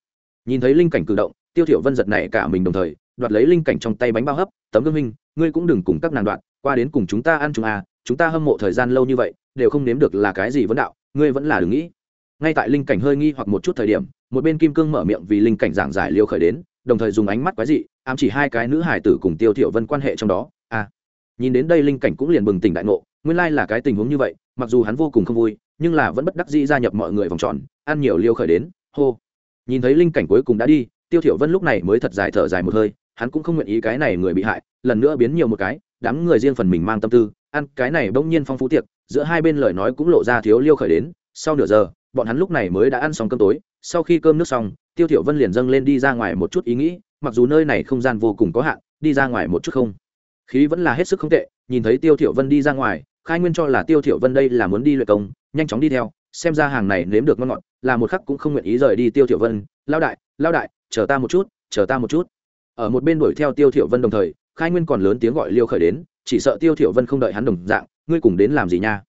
Nhìn thấy linh cảnh cử động, tiêu thiểu vân giật này cả mình đồng thời, đoạt lấy linh cảnh trong tay bánh bao hấp, tấm gương minh ngươi cũng đừng cùng các nàng đoạn, qua đến cùng chúng ta ăn chúng à chúng ta hâm mộ thời gian lâu như vậy, đều không nếm được là cái gì vấn đạo, ngươi vẫn là đừng nghĩ ngay tại linh cảnh hơi nghi hoặc một chút thời điểm, một bên kim cương mở miệng vì linh cảnh giảng giải liêu khởi đến, đồng thời dùng ánh mắt quái dị, ám chỉ hai cái nữ hải tử cùng tiêu thiểu vân quan hệ trong đó. À nhìn đến đây linh cảnh cũng liền bừng tỉnh đại ngộ, nguyên lai là cái tình huống như vậy, mặc dù hắn vô cùng không vui, nhưng là vẫn bất đắc dĩ gia nhập mọi người vòng tròn, ăn nhiều liêu khởi đến, hô. Nhìn thấy linh cảnh cuối cùng đã đi, tiêu thiểu vân lúc này mới thật dài thở dài một hơi, hắn cũng không nguyện ý cái này người bị hại, lần nữa biến nhiều một cái, đám người riêng phần mình mang tâm tư, ăn cái này bỗng nhiên phong phú tiệc, giữa hai bên lời nói cũng lộ ra thiếu liêu khởi đến, sau nửa giờ bọn hắn lúc này mới đã ăn xong cơm tối, sau khi cơm nước xong, tiêu thiểu vân liền dâng lên đi ra ngoài một chút ý nghĩ, mặc dù nơi này không gian vô cùng có hạn, đi ra ngoài một chút không. Khí vẫn là hết sức không tệ, nhìn thấy tiêu thiểu vân đi ra ngoài, khai nguyên cho là tiêu thiểu vân đây là muốn đi luyện công, nhanh chóng đi theo, xem ra hàng này nếm được ngon ngọt, là một khắc cũng không nguyện ý rời đi tiêu thiểu vân. Lao đại lao đại, chờ ta một chút, chờ ta một chút. Ở một bên đuổi theo tiêu thiểu vân đồng thời, khai nguyên còn lớn tiếng gọi liêu khởi đến, chỉ sợ tiêu thiểu vân không đợi hắn đồng dạng, ngươi cùng đến làm gì nha?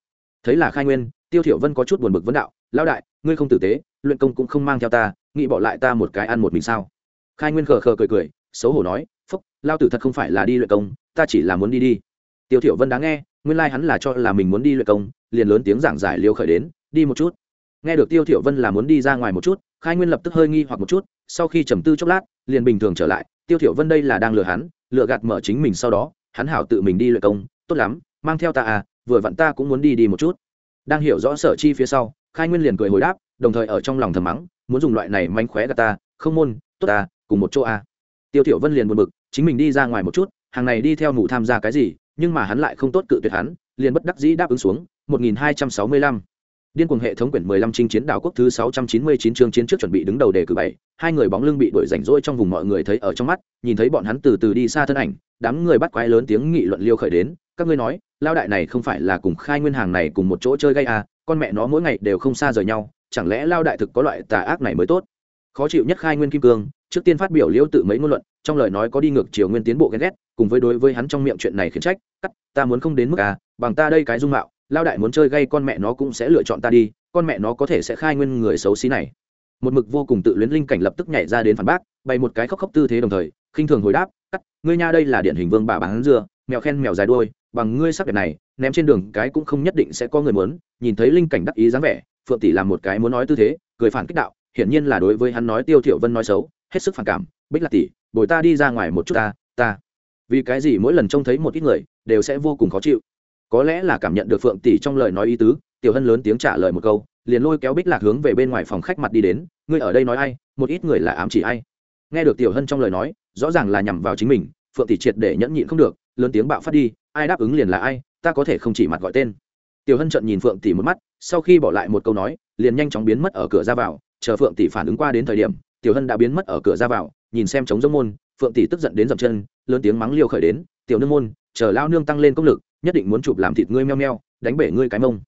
Thấy là khai nguyên, tiêu thiểu vân có chút buồn bực vấn đạo Lão đại, ngươi không tử tế, luyện công cũng không mang theo ta, nghĩ bỏ lại ta một cái ăn một mình sao? Khai nguyên khờ khờ cười cười, xấu hổ nói, phúc lao tử thật không phải là đi luyện công, ta chỉ là muốn đi đi. Tiêu thiểu vân đáng nghe, nguyên lai like hắn là cho là mình muốn đi luyện công, liền lớn tiếng giảng giải liêu khởi đến, đi một chút. Nghe được tiêu thiểu vân là muốn đi ra ngoài một chút, khai nguyên lập tức hơi nghi hoặc một chút, sau khi trầm tư chốc lát, liền bình thường trở lại. Tiêu thiểu vân đây là đang lừa hắn, lừa gạt mở chính mình sau đó, hắn hảo tự mình đi luyện công, tốt lắm, mang theo ta à vừa vặn ta cũng muốn đi đi một chút. Đang hiểu rõ sở chi phía sau khai nguyên liền cười hồi đáp đồng thời ở trong lòng thầm mắng muốn dùng loại này manh khóe gạt ta không môn tốt ta cùng một chỗ à tiêu thiểu vân liền buồn bực chính mình đi ra ngoài một chút hàng này đi theo mụ tham gia cái gì nhưng mà hắn lại không tốt cự tuyệt hắn liền bất đắc dĩ đáp ứng xuống 1265 Điên cuồng hệ thống quyển 15 chinh chiến đảo quốc thứ 699 chương chiến trước chuẩn bị đứng đầu đề cử bảy, hai người bóng lưng bị đuổi rảnh rỗi trong vùng mọi người thấy ở trong mắt, nhìn thấy bọn hắn từ từ đi xa thân ảnh, đám người bắt quái lớn tiếng nghị luận liêu khởi đến, các ngươi nói, lao đại này không phải là cùng khai nguyên hàng này cùng một chỗ chơi gây à, con mẹ nó mỗi ngày đều không xa rời nhau, chẳng lẽ lao đại thực có loại tà ác này mới tốt. Khó chịu nhất khai nguyên kim cương, trước tiên phát biểu liễu tự mấy ngôn luận, trong lời nói có đi ngược chiều nguyên tiến bộ ghen ghét, cùng với đối với hắn trong miệng chuyện này khiển trách, cắt, ta muốn không đến mức à, bằng ta đây cái dung mạo, lao đại muốn chơi gây con mẹ nó cũng sẽ lựa chọn ta đi con mẹ nó có thể sẽ khai nguyên người xấu xí này một mực vô cùng tự luyến linh cảnh lập tức nhảy ra đến phản bác bày một cái khóc khóc tư thế đồng thời khinh thường hồi đáp cắt ngươi nha đây là điển hình vương bà bán dưa mèo khen mèo dài đuôi bằng ngươi sắc đẹp này, ném trên đường cái cũng không nhất định sẽ có người muốn, nhìn thấy linh cảnh đắc ý dáng vẻ, phượng tỷ làm một cái muốn nói tư thế, cười phản kích đạo, hiển nhiên là đối với hắn nói tiêu thiểu vân nói xấu, hết sức phản cảm, bích lạc tỷ, bồi ta đi ra ngoài một chút ta ta. Vì cái gì mỗi lần trông thấy một ít người, đều sẽ vô cùng khó chịu. Có lẽ là cảm nhận được phượng tỷ trong lời nói ý tứ, tiểu hân lớn tiếng trả lời một câu, liền lôi kéo bích lạc hướng về bên ngoài phòng khách mặt đi đến, ngươi ở đây nói ai, một ít người là ám chỉ ai? Nghe được tiểu hân trong lời nói, rõ ràng là nhằm vào chính mình phượng tỷ triệt để nhẫn nhịn không được, lớn tiếng bạo phát đi, ai đáp ứng liền là ai, ta có thể không chỉ mặt gọi tên. Tiểu hân trận nhìn phượng tỷ một mắt, sau khi bỏ lại một câu nói, liền nhanh chóng biến mất ở cửa ra vào, chờ phượng tỷ phản ứng qua đến thời điểm, tiểu hân đã biến mất ở cửa ra vào, nhìn xem trống giống môn, phượng tỷ tức giận đến dậm chân, lớn tiếng mắng liêu khởi đến, tiểu nương môn, chờ lao nương tăng lên công lực, nhất định muốn chụp làm thịt ngươi meo meo, đánh bể ngươi cái mông.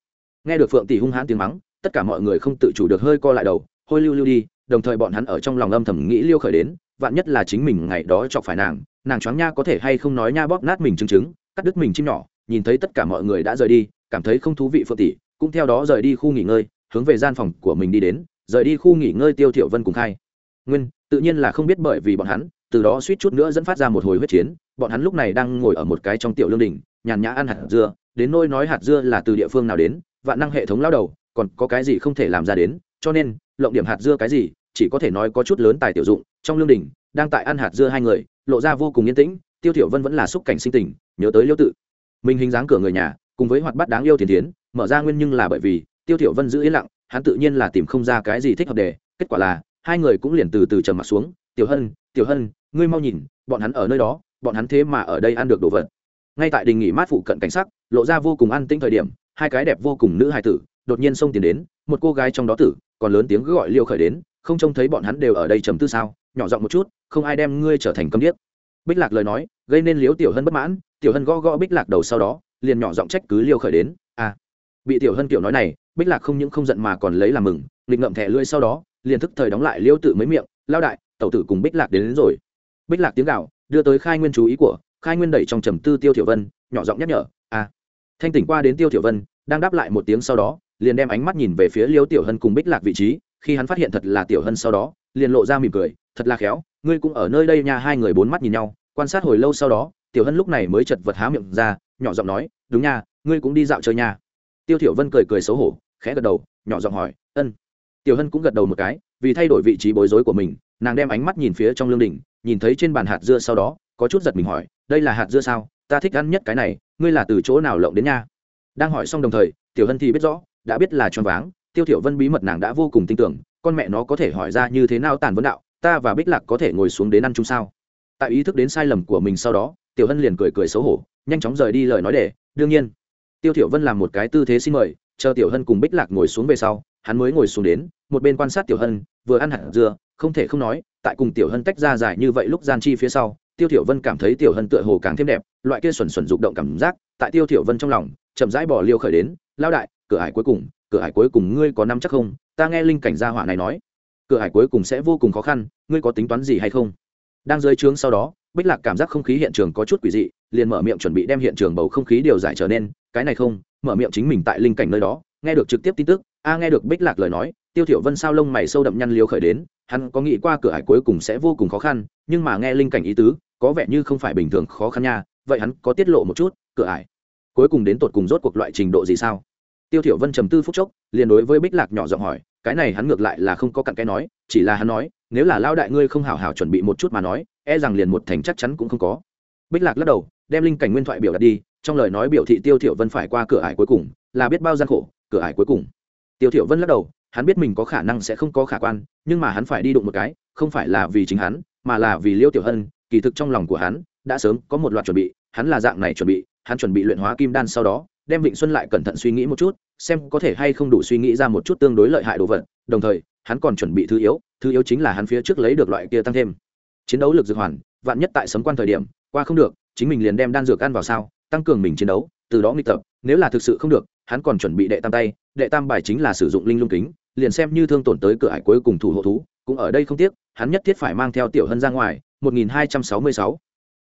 Nghe được phượng tỷ hung hãn tiếng mắng, tất cả mọi người không tự chủ được hơi co lại đầu, hôi lưu lưu đi, đồng thời bọn hắn ở trong lòng âm thầm nghĩ liêu khởi đến, vạn nhất là chính mình ngày đó chọc phải nàng nàng choáng nha có thể hay không nói nha bóp nát mình chứng chứng, cắt đứt mình chim nhỏ, nhìn thấy tất cả mọi người đã rời đi, cảm thấy không thú vị phượng tỷ, cũng theo đó rời đi khu nghỉ ngơi, hướng về gian phòng của mình đi đến, rời đi khu nghỉ ngơi tiêu thiểu vân cùng khai. Nguyên, tự nhiên là không biết bởi vì bọn hắn, từ đó suýt chút nữa dẫn phát ra một hồi huyết chiến, bọn hắn lúc này đang ngồi ở một cái trong tiểu lương đình nhàn nhã ăn hạt dưa, đến nôi nói hạt dưa là từ địa phương nào đến, vạn năng hệ thống lao đầu, còn có cái gì không thể làm ra đến, cho nên, lộng điểm hạt dưa cái gì, chỉ có thể nói có chút lớn tài tiểu dụng, trong lương đình đang tại ăn hạt dưa hai người lộ ra vô cùng yên tĩnh tiêu thiểu vân vẫn là xúc cảnh sinh tình nhớ tới liêu tự. Mình hình dáng cửa người nhà cùng với hoạt bát đáng yêu thiền Thiến mở ra nguyên nhưng là bởi vì tiêu thiểu vân giữ yên lặng hắn tự nhiên là tìm không ra cái gì thích hợp để, kết quả là hai người cũng liền từ từ trầm mặt xuống tiểu hân tiểu hân ngươi mau nhìn bọn hắn ở nơi đó bọn hắn thế mà ở đây ăn được đồ vật. Ngay tại đình nghỉ mát phụ cận cảnh sắc lộ ra vô cùng an tĩnh thời điểm hai cái đẹp vô cùng nữ hài tử đột nhiên xông tiền đến một cô gái trong đó tử còn lớn tiếng gọi liêu khởi đến không trông thấy bọn hắn đều ở đây trầm tư sao? Nhỏ giọng một chút không ai đem ngươi trở thành câm điếc. Bích lạc lời nói gây nên liếu tiểu hân bất mãn tiểu hân gõ gõ bích lạc đầu sau đó liền nhỏ giọng trách cứ liêu khởi đến à. Bị tiểu hân kiểu nói này bích lạc không những không giận mà còn lấy làm mừng nghịch ngậm thẻ lưỡi sau đó liền thức thời đóng lại liêu tự mấy miệng lao đại tẩu tử cùng bích lạc đến, đến rồi. Bích lạc tiếng gạo đưa tới khai nguyên chú ý của khai nguyên đẩy trong trầm tư tiêu tiểu vân nhỏ giọng nhắc nhở à. Thanh tỉnh qua đến tiêu tiểu vân đang đáp lại một tiếng sau đó liền đem ánh mắt nhìn về phía liêu tiểu hân cùng bích lạc vị trí khi hắn phát hiện thật là tiểu hân sau đó liền lộ ra mỉm cười thật là khéo, ngươi cũng ở nơi đây nha. Hai người bốn mắt nhìn nhau, quan sát hồi lâu sau đó, tiểu hân lúc này mới chật vật há miệng ra, nhỏ giọng nói, đúng nha, ngươi cũng đi dạo chơi nha. Tiêu thiểu vân cười cười xấu hổ, khẽ gật đầu, nhỏ giọng hỏi, ân. Tiểu hân cũng gật đầu một cái, vì thay đổi vị trí bối rối của mình, nàng đem ánh mắt nhìn phía trong lương đỉnh, nhìn thấy trên bàn hạt dưa sau đó, có chút giật mình hỏi, đây là hạt dưa sao? Ta thích ăn nhất cái này, ngươi là từ chỗ nào lộng đến nha? Đang hỏi xong đồng thời, tiểu hân thì biết rõ, đã biết là choáng váng, tiêu thiểu vân bí mật nàng đã vô cùng tin tưởng, con mẹ nó có thể hỏi ra như thế nào tàn vấn đạo ta và bích lạc có thể ngồi xuống đến ăn chung sao? Tại ý thức đến sai lầm của mình sau đó, tiểu hân liền cười cười xấu hổ, nhanh chóng rời đi lời nói để, đương nhiên. Tiêu tiểu vân làm một cái tư thế xin mời, chờ tiểu hân cùng bích lạc ngồi xuống về sau, hắn mới ngồi xuống đến, một bên quan sát tiểu hân, vừa ăn hạt dưa, không thể không nói, tại cùng tiểu hân tách ra dài như vậy lúc gian chi phía sau, tiêu tiểu vân cảm thấy tiểu hân tựa hồ càng thêm đẹp, loại kia xuẩn xuẩn rụng động cảm giác, tại tiêu tiểu vân trong lòng, chậm rãi bỏ liêu khởi đến lao đại, cửa hải cuối cùng, cửa hải cuối cùng ngươi có năm chắc không? Ta nghe linh cảnh gia hỏa này nói cửa hải cuối cùng sẽ vô cùng khó khăn, ngươi có tính toán gì hay không? Đang dưới trướng sau đó, bích lạc cảm giác không khí hiện trường có chút quỷ dị, liền mở miệng chuẩn bị đem hiện trường bầu không khí điều giải trở nên, cái này không, mở miệng chính mình tại linh cảnh nơi đó, nghe được trực tiếp tin tức, a, nghe được bích lạc lời nói, tiêu thiểu vân sao lông mày sâu đậm nhăn liếu khởi đến, hắn có nghĩ qua cửa hải cuối cùng sẽ vô cùng khó khăn, nhưng mà nghe linh cảnh ý tứ, có vẻ như không phải bình thường khó khăn nha, vậy hắn có tiết lộ một chút, cửa ải cuối cùng đến tột cùng rốt cuộc loại trình độ gì sao? Tiêu thiểu vân trầm tư phút chốc, liền đối với bích lạc nhỏ giọng hỏi, cái này hắn ngược lại là không có cặn cái nói, chỉ là hắn nói, nếu là lao đại ngươi không hảo hảo chuẩn bị một chút mà nói e rằng liền một thành chắc chắn cũng không có. Bích lạc lắc đầu, đem linh cảnh nguyên thoại biểu đặt đi, trong lời nói biểu thị tiêu thiểu vân phải qua cửa ải cuối cùng, là biết bao gian khổ, cửa ải cuối cùng. Tiêu thiểu vân lắc đầu, hắn biết mình có khả năng sẽ không có khả quan, nhưng mà hắn phải đi đụng một cái, không phải là vì chính hắn, mà là vì liêu tiểu hân, kỳ thực trong lòng của hắn, đã sớm có một loạt chuẩn bị, hắn là dạng này chuẩn bị, hắn chuẩn bị luyện hóa kim đan sau đó đem vịnh xuân lại cẩn thận suy nghĩ một chút, xem có thể hay không đủ suy nghĩ ra một chút tương đối lợi hại đồ vật, đồng thời, hắn còn chuẩn bị thứ yếu thứ yếu chính là hắn phía trước lấy được loại kia tăng thêm. Chiến đấu lực dược hoàn, vạn nhất tại sấm quan thời điểm, qua không được, chính mình liền đem đan dược ăn vào sao, tăng cường mình chiến đấu, từ đó nghịch tập, nếu là thực sự không được, hắn còn chuẩn bị đệ tam tay, đệ tam bài chính là sử dụng linh lung kính, liền xem như thương tổn tới cửa ải cuối cùng thủ hộ thú, cũng ở đây không tiếc, hắn nhất thiết phải mang theo tiểu hân ra ngoài 1266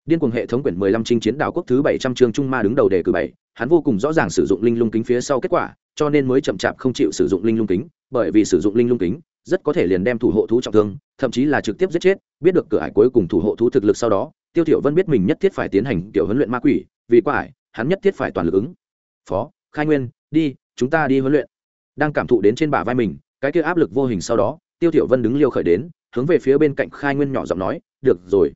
điên cuồng hệ thống quyển 15 chinh chiến đảo quốc thứ 700 chương trung ma đứng đầu đề cử bảy, hắn vô cùng rõ ràng sử dụng linh lung kính phía sau kết quả, cho nên mới chậm chạp không chịu sử dụng linh lung kính, bởi vì sử dụng linh lung kính, rất có thể liền đem thủ hộ thú trọng thương, thậm chí là trực tiếp giết chết, biết được cửa ải cuối cùng thủ hộ thú thực lực sau đó, tiêu tiểu vân biết mình nhất thiết phải tiến hành tiểu huấn luyện ma quỷ, vì quả ải, hắn nhất thiết phải toàn lực ứng. Phó, khai nguyên, đi, chúng ta đi huấn luyện. Đang cảm thụ đến trên bả vai mình, cái kia áp lực vô hình sau đó, tiêu tiểu vân đứng liêu khởi đến, hướng về phía bên cạnh khai nguyên nhỏ giọng nói, được rồi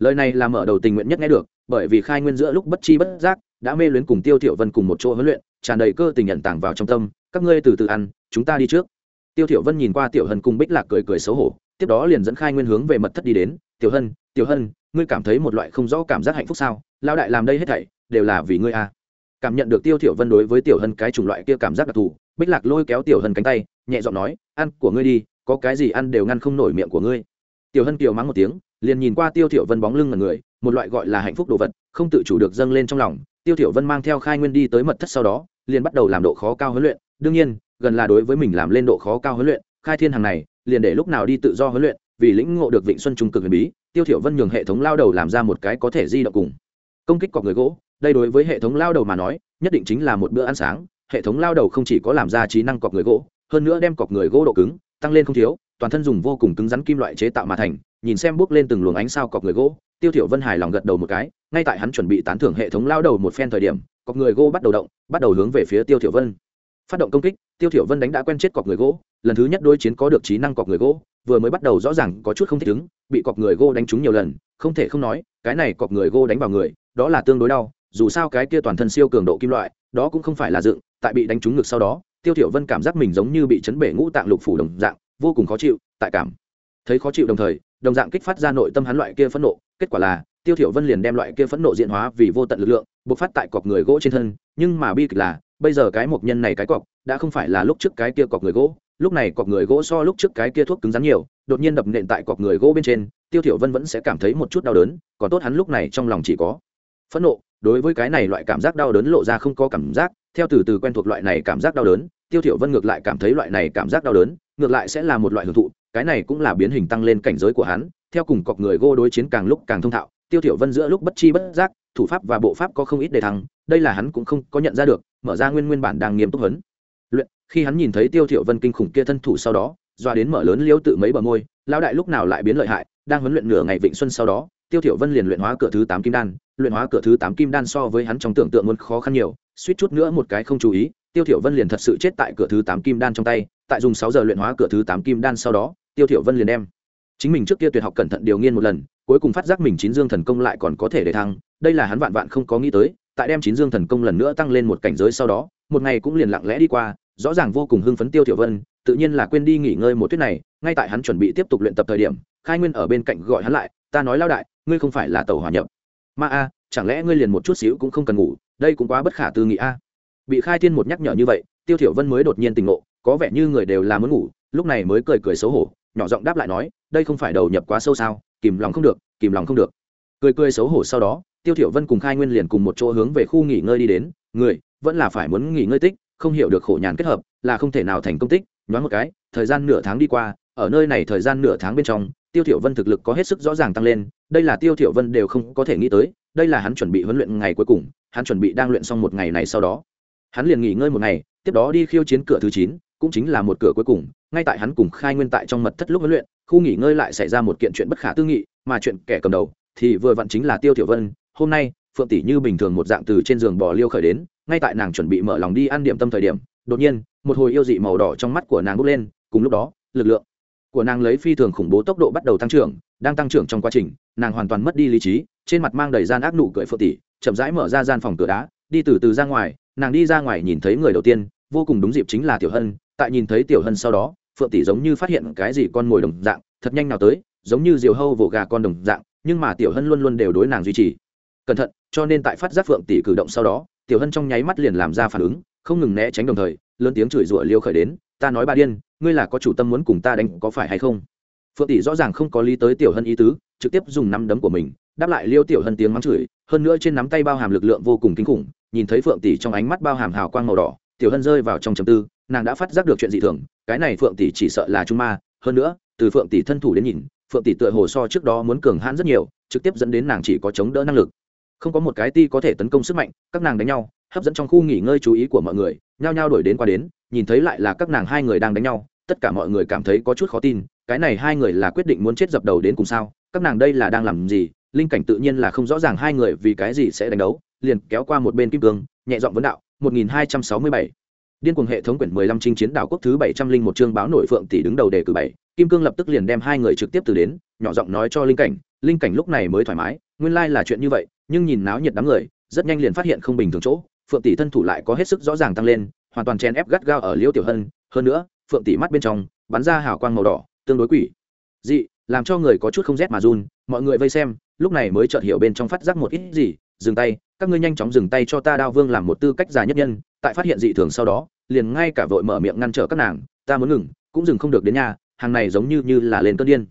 lời này là mở đầu tình nguyện nhất nghe được, bởi vì khai nguyên giữa lúc bất chi bất giác, đã mê luyến cùng tiêu thiểu vân cùng một chỗ huấn luyện, tràn đầy cơ tình nhận tàng vào trong tâm, các ngươi từ từ ăn, chúng ta đi trước. Tiêu thiểu vân nhìn qua tiểu hân cùng bích lạc cười cười xấu hổ, tiếp đó liền dẫn khai nguyên hướng về mật thất đi đến, tiểu hân tiểu hân, ngươi cảm thấy một loại không rõ cảm giác hạnh phúc sao? Lao đại làm đây hết thảy, đều là vì ngươi à? Cảm nhận được tiêu thiểu vân đối với tiểu hân cái chủng loại kia cảm giác đặc thù, bích lạc lôi kéo tiểu hân cánh tay, nhẹ giọng nói, ăn của ngươi đi, có cái gì ăn đều ngăn không nổi miệng của ngươi. Tiểu hân kiều mắng một tiếng liền nhìn qua tiêu thiểu vân bóng lưng ngẩn người, một loại gọi là hạnh phúc đồ vật, không tự chủ được dâng lên trong lòng. Tiêu thiểu vân mang theo khai nguyên đi tới mật thất sau đó, liền bắt đầu làm độ khó cao huấn luyện. Đương nhiên, gần là đối với mình làm lên độ khó cao huấn luyện, khai thiên hàng này, liền để lúc nào đi tự do huấn luyện, vì lĩnh ngộ được vịnh xuân trung cực huyền bí, tiêu thiểu vân nhường hệ thống lao đầu làm ra một cái có thể di động cùng công kích cọc người gỗ. Đây đối với hệ thống lao đầu mà nói, nhất định chính là một bữa ăn sáng. Hệ thống lao đầu không chỉ có làm ra trí năng cọc người gỗ, hơn nữa đem cọc người gỗ độ cứng, tăng lên không thiếu, toàn thân dùng vô cùng cứng rắn kim loại chế tạo mà thành nhìn xem bước lên từng luồng ánh sao cọc người gỗ, tiêu thiểu vân hài lòng gật đầu một cái, ngay tại hắn chuẩn bị tán thưởng hệ thống lao đầu một phen thời điểm, cọc người gỗ bắt đầu động, bắt đầu hướng về phía tiêu thiểu vân. Phát động công kích, tiêu thiểu vân đánh đã quen chết cọc người gỗ, lần thứ nhất đối chiến có được trí năng cọc người gỗ, vừa mới bắt đầu rõ ràng có chút không thích ứng, bị cọc người gỗ đánh trúng nhiều lần, không thể không nói, cái này cọc người gỗ đánh vào người, đó là tương đối đau, dù sao cái kia toàn thân siêu cường độ kim loại, đó cũng không phải là dựng, tại bị đánh trúng ngực sau đó, tiêu thiểu vân cảm giác mình giống như bị chấn bể ngũ tạng lục phủ đồng dạng, vô cùng khó chịu, tại cảm thấy khó chịu đồng thời đồng dạng kích phát ra nội tâm hắn loại kia phẫn nộ, kết quả là, tiêu thiểu vân liền đem loại kia phẫn nộ diễn hóa vì vô tận lực lượng, bộc phát tại cọc người gỗ trên thân, nhưng mà bi kịch là, bây giờ cái mộc nhân này cái cọc, đã không phải là lúc trước cái kia cọc người gỗ, lúc này cọc người gỗ so lúc trước cái kia thuốc cứng rắn nhiều, đột nhiên đập nện tại cọc người gỗ bên trên, tiêu thiểu vân vẫn sẽ cảm thấy một chút đau đớn, còn tốt hắn lúc này trong lòng chỉ có phẫn nộ, đối với cái này loại cảm giác đau đớn lộ ra không có cảm giác, theo từ từ quen thuộc loại này cảm giác đau đớn, tiêu thiểu vân ngược lại cảm thấy loại này cảm giác đau đớn, ngược lại sẽ là một loại hưởng thụ cái này cũng là biến hình tăng lên cảnh giới của hắn, theo cùng cọc người gô đối chiến càng lúc càng thông thạo, tiêu thiểu vân giữa lúc bất chi bất giác, thủ pháp và bộ pháp có không ít đề thăng, đây là hắn cũng không có nhận ra được, mở ra nguyên nguyên bản đang nghiêm túc huấn. Luyện, khi hắn nhìn thấy tiêu thiểu vân kinh khủng kia thân thủ sau đó, doa đến mở lớn liêu tự mấy bờ môi, lão đại lúc nào lại biến lợi hại, đang huấn luyện nửa ngày vịnh xuân sau đó, tiêu thiểu vân liền luyện hóa cửa thứ tám kim đan, luyện hóa cửa thứ tám kim đan so với hắn trong tưởng tượng muốn khó khăn nhiều, suýt chút nữa một cái không chú ý, tiêu thiểu vân liền thật sự chết tại cửa thứ tám kim đan trong tay tại dùng sáu giờ luyện hóa cửa thứ tám kim đan sau đó, tiêu thiểu vân liền đem chính mình trước kia tuyệt học cẩn thận điều nghiên một lần, cuối cùng phát giác mình chín dương thần công lại còn có thể để thăng, đây là hắn vạn vạn không có nghĩ tới, tại đem chín dương thần công lần nữa tăng lên một cảnh giới sau đó, một ngày cũng liền lặng lẽ đi qua, rõ ràng vô cùng hưng phấn tiêu thiểu vân, tự nhiên là quên đi nghỉ ngơi một tuyết này, ngay tại hắn chuẩn bị tiếp tục luyện tập thời điểm, khai nguyên ở bên cạnh gọi hắn lại, ta nói lao đại, ngươi không phải là tàu hòa nhập. Ma a, chẳng lẽ ngươi liền một chút xíu cũng không cần ngủ, đây cũng quá bất khả tư nghị a. Bị khai thiên một nhắc nhở như vậy, tiêu thiểu vân mới đột nhiên tỉnh ngộ có vẻ như người đều là muốn ngủ, lúc này mới cười cười xấu hổ, nhỏ giọng đáp lại nói, đây không phải đầu nhập quá sâu sao? Kìm lòng không được, kìm lòng không được. Cười cười xấu hổ sau đó, tiêu thiểu vân cùng khai nguyên liền cùng một chỗ hướng về khu nghỉ ngơi đi đến, người, vẫn là phải muốn nghỉ ngơi tích, không hiểu được khổ nhàn kết hợp, là không thể nào thành công tích, nhoáng một cái, thời gian nửa tháng đi qua, ở nơi này thời gian nửa tháng bên trong, tiêu thiểu vân thực lực có hết sức rõ ràng tăng lên, đây là tiêu thiểu vân đều không có thể nghĩ tới, đây là hắn chuẩn bị huấn luyện ngày cuối cùng, hắn chuẩn bị đang luyện xong một ngày này sau đó. Hắn liền nghỉ ngơi một ngày, tiếp đó đi khiêu chiến cửa thứ chín cũng chính là một cửa cuối cùng, ngay tại hắn cùng khai nguyên tại trong mật thất lúc huấn luyện, khu nghỉ ngơi lại xảy ra một kiện chuyện bất khả tư nghị, mà chuyện kẻ cầm đầu thì vừa vặn chính là tiêu thiểu vân. Hôm nay, phượng tỷ như bình thường một dạng từ trên giường bò liêu khởi đến, ngay tại nàng chuẩn bị mở lòng đi ăn điểm tâm thời điểm, đột nhiên, một hồi yêu dị màu đỏ trong mắt của nàng bốc lên, cùng lúc đó, lực lượng của nàng lấy phi thường khủng bố tốc độ bắt đầu tăng trưởng, đang tăng trưởng trong quá trình, nàng hoàn toàn mất đi lý trí, trên mặt mang đầy gian ác nụ cười phượng tỷ, chậm rãi mở ra gian phòng cửa đá, đi từ từ ra ngoài, nàng đi ra ngoài nhìn thấy người đầu tiên, vô cùng đúng dịp chính là tiểu hân tại nhìn thấy tiểu hân sau đó, phượng tỷ giống như phát hiện cái gì con mồi đồng dạng, thật nhanh nào tới, giống như diều hâu vỗ gà con đồng dạng, nhưng mà tiểu hân luôn luôn đều đối nàng duy trì. Cẩn thận, cho nên tại phát giác phượng tỷ cử động sau đó, tiểu hân trong nháy mắt liền làm ra phản ứng, không ngừng né tránh đồng thời, lớn tiếng chửi rủa liêu khởi đến, ta nói ba điên, ngươi là có chủ tâm muốn cùng ta đánh có phải hay không? Phượng tỷ rõ ràng không có lý tới tiểu hân ý tứ, trực tiếp dùng nắm đấm của mình, đáp lại liêu tiểu hân tiếng mắng chửi, hơn nữa trên nắm tay bao hàm lực lượng vô cùng kinh khủng, nhìn thấy phượng tỷ trong ánh mắt bao hàm hào quang màu đỏ, tiểu hân rơi vào trong trầm tư nàng đã phát giác được chuyện dị thường, cái này phượng tỷ chỉ sợ là trung ma, hơn nữa, từ phượng tỷ thân thủ đến nhìn, phượng tỷ tựa hồ so trước đó muốn cường hãn rất nhiều, trực tiếp dẫn đến nàng chỉ có chống đỡ năng lực. Không có một cái ti có thể tấn công sức mạnh, các nàng đánh nhau, hấp dẫn trong khu nghỉ ngơi chú ý của mọi người, nhao nhao đổi đến qua đến, nhìn thấy lại là các nàng hai người đang đánh nhau, tất cả mọi người cảm thấy có chút khó tin, cái này hai người là quyết định muốn chết dập đầu đến cùng sao, các nàng đây là đang làm gì, linh cảnh tự nhiên là không rõ ràng hai người vì cái gì sẽ đánh đấu, liền kéo qua một bên kim cương, nhẹ giọng vấn đạo 1267 điên cuồng hệ thống quyển mười lăm chinh chiến đảo quốc thứ bảy trăm linh một chương báo nổi phượng tỷ đứng đầu đề cử bảy, kim cương lập tức liền đem hai người trực tiếp từ đến, nhỏ giọng nói cho linh cảnh linh cảnh lúc này mới thoải mái, nguyên lai là chuyện như vậy, nhưng nhìn náo nhiệt đám người, rất nhanh liền phát hiện không bình thường chỗ, phượng tỷ thân thủ lại có hết sức rõ ràng tăng lên, hoàn toàn chen ép gắt gao ở liêu tiểu hân, hơn nữa, phượng tỷ mắt bên trong, bắn ra hào quang màu đỏ, tương đối quỷ. Dị, làm cho người có chút không rét mà run, mọi người vây xem, lúc này mới chợt hiểu bên trong phát giác một ít gì, dừng tay các ngươi nhanh chóng dừng tay cho ta đao vương làm một tư cách già nhất nhân, tại phát hiện dị thường sau đó, liền ngay cả vội mở miệng ngăn trở các nàng, ta muốn ngừng, cũng dừng không được đến nhà, hàng này giống như như là lên cơn điên.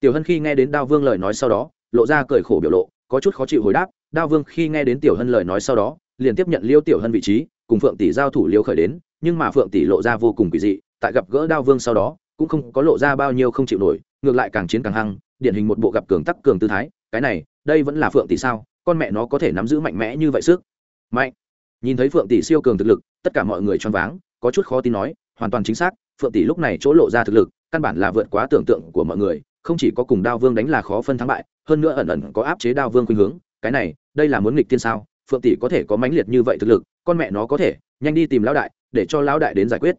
Tiểu hân khi nghe đến đao vương lời nói sau đó, lộ ra cười khổ biểu lộ, có chút khó chịu hồi đáp, đao vương khi nghe đến tiểu hân lời nói sau đó, liền tiếp nhận liêu tiểu hân vị trí, cùng phượng tỷ giao thủ liêu khởi đến, nhưng mà phượng tỷ lộ ra vô cùng kỳ dị, tại gặp gỡ đao vương sau đó, cũng không có lộ ra bao nhiêu không chịu nổi, ngược lại càng chiến càng hăng, điển hình một bộ gặp cường tắc cường tư thái, cái này, đây vẫn là phượng tỷ sao? Con mẹ nó có thể nắm giữ mạnh mẽ như vậy sức. Mạnh. Nhìn thấy phượng tỷ siêu cường thực lực, tất cả mọi người choáng váng, có chút khó tin nói, hoàn toàn chính xác, phượng tỷ lúc này chỗ lộ ra thực lực, căn bản là vượt quá tưởng tượng của mọi người, không chỉ có cùng đao vương đánh là khó phân thắng bại, hơn nữa ẩn ẩn có áp chế đao vương khuynh hướng, cái này, đây là muốn nghịch tiên sao, phượng tỷ có thể có mãnh liệt như vậy thực lực, con mẹ nó có thể, nhanh đi tìm lão đại, để cho lão đại đến giải quyết.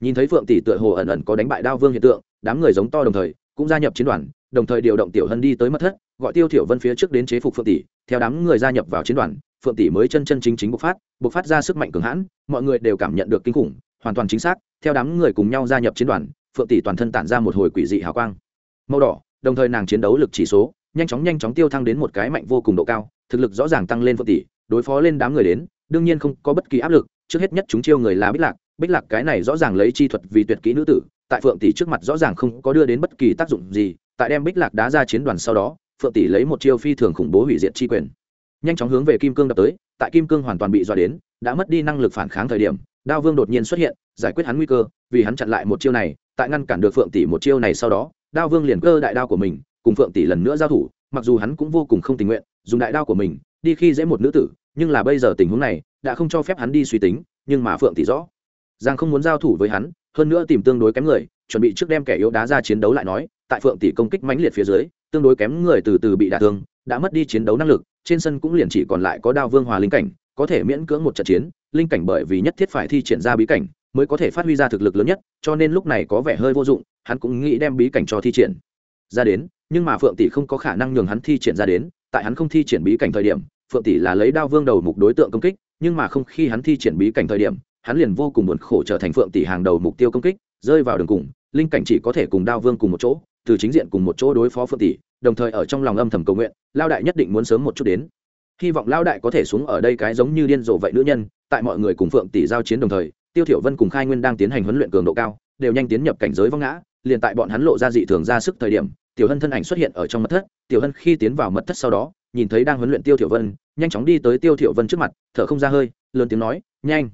Nhìn thấy phượng tỷ tựa hồ ẩn ẩn có đánh bại đao vương hiện tượng, đám người giống to đồng thời, cũng gia nhập chiến đoàn đồng thời điều động tiểu hân đi tới mất thất, gọi tiêu thiểu vân phía trước đến chế phục phượng tỷ, theo đám người gia nhập vào chiến đoàn, phượng tỷ mới chân chân chính chính bộc phát bộc phát ra sức mạnh cường hãn, mọi người đều cảm nhận được kinh khủng, hoàn toàn chính xác, theo đám người cùng nhau gia nhập chiến đoàn, phượng tỷ toàn thân tản ra một hồi quỷ dị hào quang. Màu đỏ, đồng thời nàng chiến đấu lực chỉ số, nhanh chóng nhanh chóng tiêu thăng đến một cái mạnh vô cùng độ cao, thực lực rõ ràng tăng lên phượng tỷ, đối phó lên đám người đến, đương nhiên không có bất kỳ áp lực, trước hết nhất chúng chiêu người là bích lạc bích lạc cái này rõ ràng lấy chi thuật vì tuyệt kỹ nữ tử, tại phượng tỷ trước mặt rõ ràng không có đưa đến bất kỳ tác dụng gì tại đem bích lạc đá ra chiến đoàn sau đó, phượng tỷ lấy một chiêu phi thường khủng bố hủy diệt chi quyền. Nhanh chóng hướng về kim cương đập tới, tại kim cương hoàn toàn bị dọa đến, đã mất đi năng lực phản kháng thời điểm, đao vương đột nhiên xuất hiện, giải quyết hắn nguy cơ, vì hắn chặn lại một chiêu này, tại ngăn cản được phượng tỷ một chiêu này sau đó, đao vương liền cơ đại đao của mình, cùng phượng tỷ lần nữa giao thủ, mặc dù hắn cũng vô cùng không tình nguyện, dùng đại đao của mình, đi khi dễ một nữ tử, nhưng là bây giờ tình huống này, đã không cho phép hắn đi suy tính, nhưng mà phượng tỷ rõ rằng không muốn giao thủ với hắn, hơn nữa tìm tương đối kém người chuẩn bị trước đem kẻ yếu đá ra chiến đấu lại nói, tại phượng tỷ công kích mãnh liệt phía dưới, tương đối kém người từ từ bị đả thương, đã mất đi chiến đấu năng lực, trên sân cũng liền chỉ còn lại có đao vương hòa linh cảnh, có thể miễn cưỡng một trận chiến, linh cảnh bởi vì nhất thiết phải thi triển ra bí cảnh, mới có thể phát huy ra thực lực lớn nhất, cho nên lúc này có vẻ hơi vô dụng, hắn cũng nghĩ đem bí cảnh cho thi triển. Ra đến, nhưng mà phượng tỷ không có khả năng nhường hắn thi triển ra đến, tại hắn không thi triển bí cảnh thời điểm, phượng tỷ là lấy đao vương đầu mục đối tượng công kích, nhưng mà không khi hắn thi triển bí cảnh thời điểm, hắn liền vô cùng buồn khổ trở thành phượng tỷ hàng đầu mục tiêu công kích, rơi vào đường cùng linh cảnh chỉ có thể cùng đao vương cùng một chỗ từ chính diện cùng một chỗ đối phó phượng tỷ đồng thời ở trong lòng âm thầm cầu nguyện lao đại nhất định muốn sớm một chút đến. Hy vọng lao đại có thể xuống ở đây cái giống như điên rồ vậy nữ nhân tại mọi người cùng phượng tỷ giao chiến đồng thời tiêu thiểu vân cùng khai nguyên đang tiến hành huấn luyện cường độ cao đều nhanh tiến nhập cảnh giới vong ngã liền tại bọn hắn lộ ra dị thường ra sức thời điểm tiểu hân thân ảnh xuất hiện ở trong mật thất tiểu hân khi tiến vào mật thất sau đó nhìn thấy đang huấn luyện tiêu thiểu vân nhanh chóng đi tới tiêu thiểu vân trước mặt thở không ra hơi lớn tiếng nói nhanh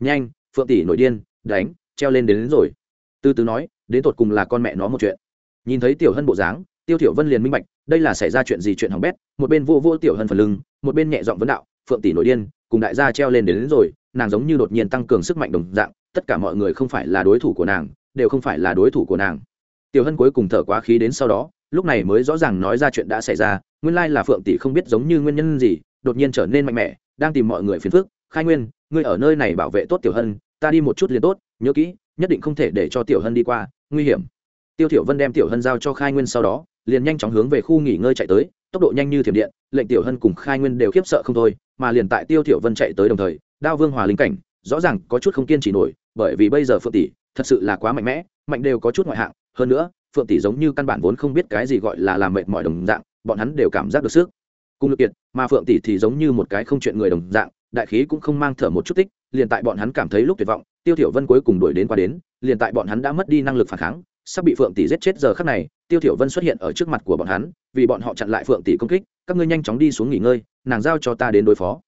nhanh phượng tỷ nổi điên đánh treo lên đến, đến rồi. Từ từ nói đến tột cùng là con mẹ nó một chuyện. Nhìn thấy tiểu hân bộ dáng tiêu thiểu vân liền minh bạch đây là xảy ra chuyện gì chuyện hỏng bét một bên vô vô tiểu hân phần lưng một bên nhẹ giọng vấn đạo phượng tỷ nổi điên cùng đại gia treo lên đến, đến rồi nàng giống như đột nhiên tăng cường sức mạnh đồng dạng tất cả mọi người không phải là đối thủ của nàng đều không phải là đối thủ của nàng. Tiểu hân cuối cùng thở quá khí đến sau đó lúc này mới rõ ràng nói ra chuyện đã xảy ra nguyên lai là phượng tỷ không biết giống như nguyên nhân gì đột nhiên trở nên mạnh mẽ đang tìm mọi người phiền phức khai nguyên ngươi ở nơi này bảo vệ tốt tiểu hân ta đi một chút liền tốt nhớ kỹ nhất định không thể để cho tiểu hân đi qua, nguy hiểm. Tiêu tiểu vân đem tiểu hân giao cho khai nguyên sau đó, liền nhanh chóng hướng về khu nghỉ ngơi chạy tới, tốc độ nhanh như thiểm điện, lệnh tiểu hân cùng khai nguyên đều khiếp sợ không thôi, mà liền tại tiêu tiểu vân chạy tới đồng thời, đao vương hòa linh cảnh, rõ ràng có chút không kiên trì nổi, bởi vì bây giờ phượng tỷ thật sự là quá mạnh mẽ, mạnh đều có chút ngoại hạng, hơn nữa, phượng tỷ giống như căn bản vốn không biết cái gì gọi là làm mệt mỏi đồng dạng, bọn hắn đều cảm giác được sức. Cùng lực kiệt, mà phượng tỷ thì giống như một cái không chuyện người đồng dạng, đại khí cũng không mang thở một chút tích, liền tại bọn hắn cảm thấy lúc tuyệt vọng tiêu thiểu vân cuối cùng đuổi đến qua đến, liền tại bọn hắn đã mất đi năng lực phản kháng, sắp bị phượng tỷ giết chết giờ khắc này, tiêu thiểu vân xuất hiện ở trước mặt của bọn hắn, vì bọn họ chặn lại phượng tỷ công kích, các ngươi nhanh chóng đi xuống nghỉ ngơi, nàng giao cho ta đến đối phó.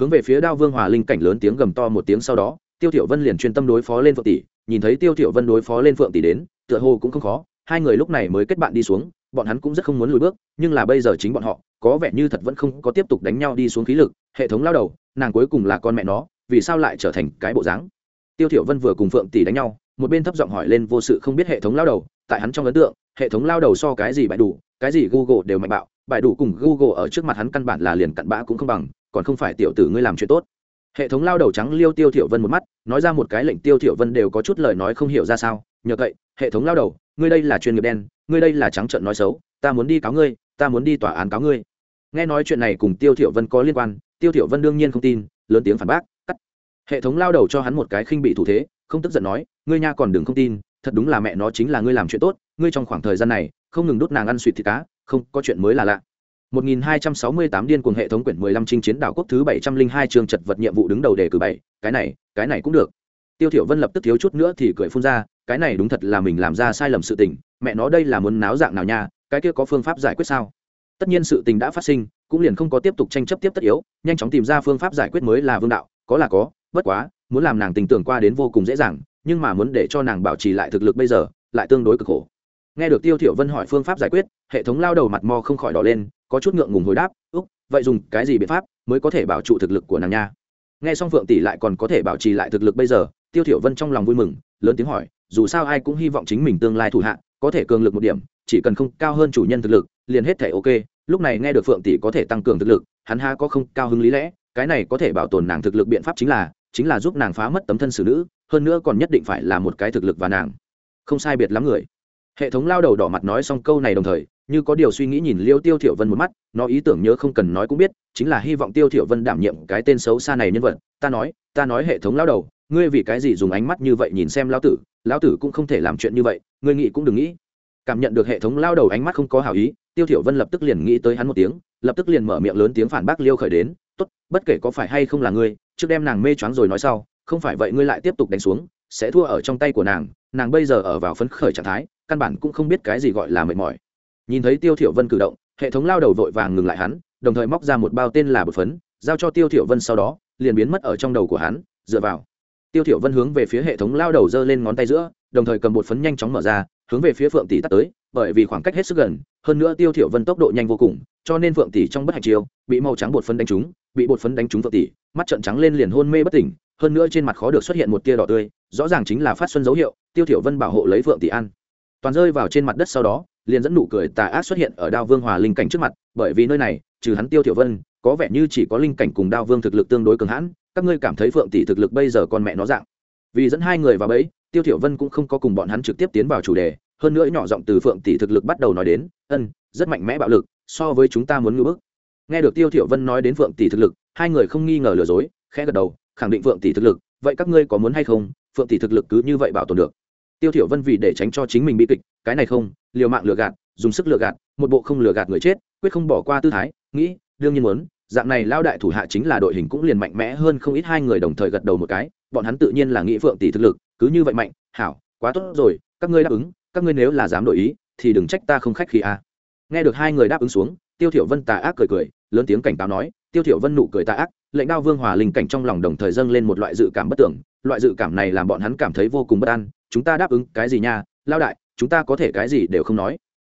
Hướng về phía đao vương hòa linh cảnh lớn tiếng gầm to một tiếng sau đó, tiêu thiểu vân liền chuyên tâm đối phó lên phượng tỷ, nhìn thấy tiêu thiểu vân đối phó lên phượng tỷ đến, tựa hồ cũng không khó, hai người lúc này mới kết bạn đi xuống, bọn hắn cũng rất không muốn lùi bước, nhưng là bây giờ chính bọn họ, có vẻ như thật vẫn không có tiếp tục đánh nhau đi xuống khí lực, hệ thống lao đầu, nàng cuối cùng là con mẹ nó, vì sao lại trở thành cái bộ dáng? Tiêu thiểu vân vừa cùng phượng tỷ đánh nhau, một bên thấp giọng hỏi lên vô sự không biết hệ thống lao đầu, tại hắn trong ấn tượng, hệ thống lao đầu so cái gì bại đủ, cái gì google đều mạnh bạo, bại đủ cùng google ở trước mặt hắn căn bản là liền cặn bã cũng không bằng, còn không phải tiểu tử ngươi làm chuyện tốt. Hệ thống lao đầu trắng liêu tiêu thiểu vân một mắt, nói ra một cái lệnh tiêu thiểu vân đều có chút lời nói không hiểu ra sao, nhờ vậy hệ thống lao đầu, ngươi đây là chuyên nghiệp đen, ngươi đây là trắng trợn nói xấu, ta muốn đi cáo ngươi, ta muốn đi tòa án cáo ngươi. Nghe nói chuyện này cùng tiêu thiểu vân có liên quan, tiêu thiểu vân đương nhiên không tin, lớn tiếng phản bác hệ thống lao đầu cho hắn một cái khinh bị thủ thế không tức giận nói ngươi nha còn đừng không tin thật đúng là mẹ nó chính là ngươi làm chuyện tốt ngươi trong khoảng thời gian này không ngừng đốt nàng ăn suỵt thịt cá không có chuyện mới là lạ 1268 điên cuồng hệ thống quyển 15 chinh chiến đảo quốc thứ 702 trường chật vật nhiệm vụ đứng đầu đề cử 7, cái này, cái này cũng được. Tiêu Thiểu Vân lập tức thiếu chút nữa thì cười phun ra, cái này đúng thật là mình làm ra sai lầm sự tình, mẹ nó đây là muốn náo dạng nào nha, cái kia có phương pháp giải quyết sao? Tất nhiên sự tình đã phát sinh, cũng liền không có tiếp tục tranh chấp tiếp tất yếu, nhanh chóng tìm ra phương pháp giải quyết mới là vương đạo, có là có, bất quá, muốn làm nàng tình tưởng qua đến vô cùng dễ dàng, nhưng mà muốn để cho nàng bảo trì lại thực lực bây giờ, lại tương đối cực khổ. Nghe được Tiêu Thiểu Vân hỏi phương pháp giải quyết, hệ thống lao đầu mặt mò không khỏi đỏ lên, có chút ngượng ngùng hồi đáp úc vậy dùng cái gì biện pháp mới có thể bảo trụ thực lực của nàng nha nghe xong phượng tỷ lại còn có thể bảo trì lại thực lực bây giờ tiêu thiểu vân trong lòng vui mừng lớn tiếng hỏi dù sao ai cũng hy vọng chính mình tương lai thủ hạ có thể cường lực một điểm chỉ cần không cao hơn chủ nhân thực lực liền hết thể ok lúc này nghe được phượng tỷ có thể tăng cường thực lực hắn ha có không cao hứng lý lẽ cái này có thể bảo tồn nàng thực lực biện pháp chính là chính là giúp nàng phá mất tấm thân xử nữ, hơn nữa còn nhất định phải là một cái thực lực và nàng. Không sai biệt lắm người. Hệ thống lao đầu đỏ mặt nói xong câu này đồng thời, như có điều suy nghĩ nhìn liêu tiêu thiểu vân một mắt, nó ý tưởng nhớ không cần nói cũng biết, chính là hy vọng tiêu thiểu vân đảm nhiệm cái tên xấu xa này nhân vật. Ta nói ta nói hệ thống lão đầu, ngươi vì cái gì dùng ánh mắt như vậy nhìn xem lão tử? Lão tử cũng không thể làm chuyện như vậy, ngươi nghĩ cũng đừng nghĩ. Cảm nhận được hệ thống lao đầu ánh mắt không có hảo ý, tiêu thiểu vân lập tức liền nghĩ tới hắn một tiếng, lập tức liền mở miệng lớn tiếng phản bác liêu khởi đến, tốt, bất kể có phải hay không là ngươi trước đem nàng mê choáng rồi nói sau, không phải vậy ngươi lại tiếp tục đánh xuống, sẽ thua ở trong tay của nàng nàng bây giờ ở vào phấn khởi trạng thái, căn bản cũng không biết cái gì gọi là mệt mỏi. Nhìn thấy tiêu thiểu vân cử động, hệ thống lao đầu vội vàng ngừng lại hắn, đồng thời móc ra một bao tên là bột phấn, giao cho tiêu thiểu vân sau đó, liền biến mất ở trong đầu của hắn, dựa vào. Tiêu thiểu vân hướng về phía hệ thống lao đầu giơ lên ngón tay giữa, đồng thời cầm bột phấn nhanh chóng mở ra, hướng về phía phượng tỷ tắt tới, bởi vì khoảng cách hết sức gần, hơn nữa tiêu thiểu vân tốc độ nhanh vô cùng, cho nên phượng tỷ trong bất hạnh chiêu, bị màu trắng bột phấn đánh trúng, bị bột phấn đánh trúng phượng tỷ mắt trợn trắng lên liền hôn mê bất tỉnh, hơn nữa trên mặt khó được xuất hiện một tia đỏ tươi, rõ ràng chính là phát xuân dấu hiệu, tiêu thiểu vân bảo hộ lấy phượng tỷ ăn toàn rơi vào trên mặt đất sau đó, liền dẫn nụ cười tà ác xuất hiện ở đao vương hòa linh cảnh trước mặt, bởi vì nơi này, trừ hắn tiêu thiểu vân, có vẻ như chỉ có linh cảnh cùng đao vương thực lực tương đối cường hãn, các ngươi cảm thấy phượng tỷ thực lực bây giờ còn mẹ nó dạng. Vì dẫn hai người vào bẫy, tiêu thiểu vân cũng không có cùng bọn hắn trực tiếp tiến vào chủ đề, hơn nữa nhỏ giọng từ phượng tỷ thực lực bắt đầu nói đến, ân, rất mạnh mẽ bạo lực, so với chúng ta muốn ngưỡng bức nghe được tiêu thiểu vân nói đến phượng tỷ thực lực, hai người không nghi ngờ lừa dối, khẽ gật đầu, khẳng định phượng tỷ thực lực, vậy các ngươi có muốn hay không phượng tỷ thực lực cứ như vậy bảo tồn được tiêu thiểu vân vì để tránh cho chính mình bị kịch, cái này không, liều mạng lừa gạt, dùng sức lừa gạt, một bộ không lừa gạt người chết, quyết không bỏ qua tư thái, nghĩ, đương nhiên muốn, dạng này lao đại thủ hạ chính là đội hình cũng liền mạnh mẽ hơn không ít hai người đồng thời gật đầu một cái, bọn hắn tự nhiên là nghĩ phượng tỷ thực lực, cứ như vậy mạnh, hảo, quá tốt rồi, các ngươi đáp ứng, các ngươi nếu là dám đổi ý, thì đừng trách ta không khách khí à? nghe được hai người đáp ứng xuống tiêu thiểu vân tà ác cười cười, lớn tiếng cảnh cáo nói, tiêu thiểu vân nụ cười tà ác, lệnh đao vương hòa linh cảnh trong lòng đồng thời dâng lên một loại dự cảm bất tưởng, loại dự cảm này làm bọn hắn cảm thấy vô cùng bất an, chúng ta đáp ứng cái gì nha, lao đại, chúng ta có thể cái gì đều không nói.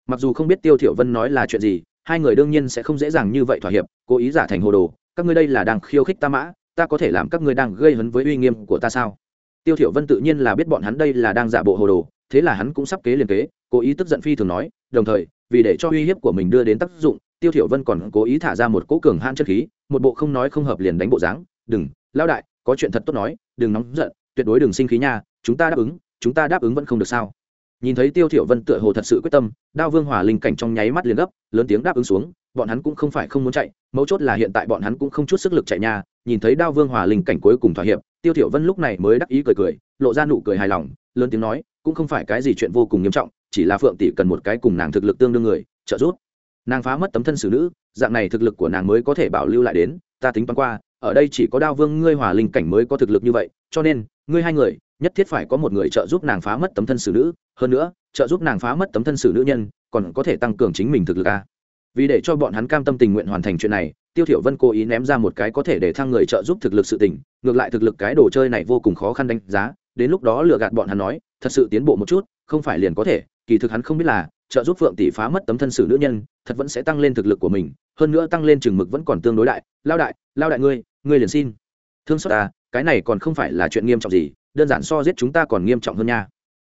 Mặc dù không biết tiêu thiểu vân nói là chuyện gì, hai người đương nhiên sẽ không dễ dàng như vậy thỏa hiệp, cố ý giả thành hồ đồ, các ngươi đây là đang khiêu khích ta mã, ta có thể làm các ngươi đang gây hấn với uy nghiêm của ta sao? Tiêu thiểu vân tự nhiên là biết bọn hắn đây là đang giả bộ hồ đồ, thế là hắn cũng sắp kế liền kế, cố ý tức giận phi thường nói, đồng thời, vì để cho uy hiếp của mình đưa đến tác dụng tiêu thiểu vân còn cố ý thả ra một cỗ cường hãn chân khí, một bộ không nói không hợp liền đánh bộ dáng, đừng lao đại, có chuyện thật tốt nói, đừng nóng giận, tuyệt đối đừng sinh khí nha, chúng ta đáp ứng, chúng ta đáp ứng vẫn không được sao? Nhìn thấy tiêu thiểu vân tựa hồ thật sự quyết tâm, đao vương hỏa linh cảnh trong nháy mắt liền gấp, lớn tiếng đáp ứng xuống, bọn hắn cũng không phải không muốn chạy, mấu chốt là hiện tại bọn hắn cũng không chút sức lực chạy nha. Nhìn thấy đao vương hỏa linh cảnh cuối cùng thỏa hiệp, tiêu thiểu vân lúc này mới đắc ý cười cười, lộ ra nụ cười hài lòng, lớn tiếng nói, cũng không phải cái gì chuyện vô cùng nghiêm trọng, chỉ là phượng tỷ cần một cái cùng nàng thực lực tương đương người, trợ giúp nàng phá mất tấm thân xử nữ, dạng này thực lực của nàng mới có thể bảo lưu lại đến, ta tính toán qua, ở đây chỉ có đao vương ngươi hỏa linh cảnh mới có thực lực như vậy, cho nên, ngươi hai người, nhất thiết phải có một người trợ giúp nàng phá mất tấm thân xử nữ, hơn nữa, trợ giúp nàng phá mất tấm thân xử nữ nhân, còn có thể tăng cường chính mình thực lực a vì để cho bọn hắn cam tâm tình nguyện hoàn thành chuyện này, tiêu thiểu vân cố ý ném ra một cái có thể để thăng người trợ giúp thực lực sự tình, ngược lại thực lực cái đồ chơi này vô cùng khó khăn đánh giá, đến lúc đó lừa gạt bọn hắn nói, thật sự tiến bộ một chút, không phải liền có thể, kỳ thực hắn không biết là trợ giúp phượng tỷ phá mất tấm thân xử nữ nhân, thật vẫn sẽ tăng lên thực lực của mình, hơn nữa tăng lên chừng mực vẫn còn tương đối đại. Lao đại lao đại ngươi ngươi liền xin. Thương xót ta, cái này còn không phải là chuyện nghiêm trọng gì, đơn giản so giết chúng ta còn nghiêm trọng hơn nha.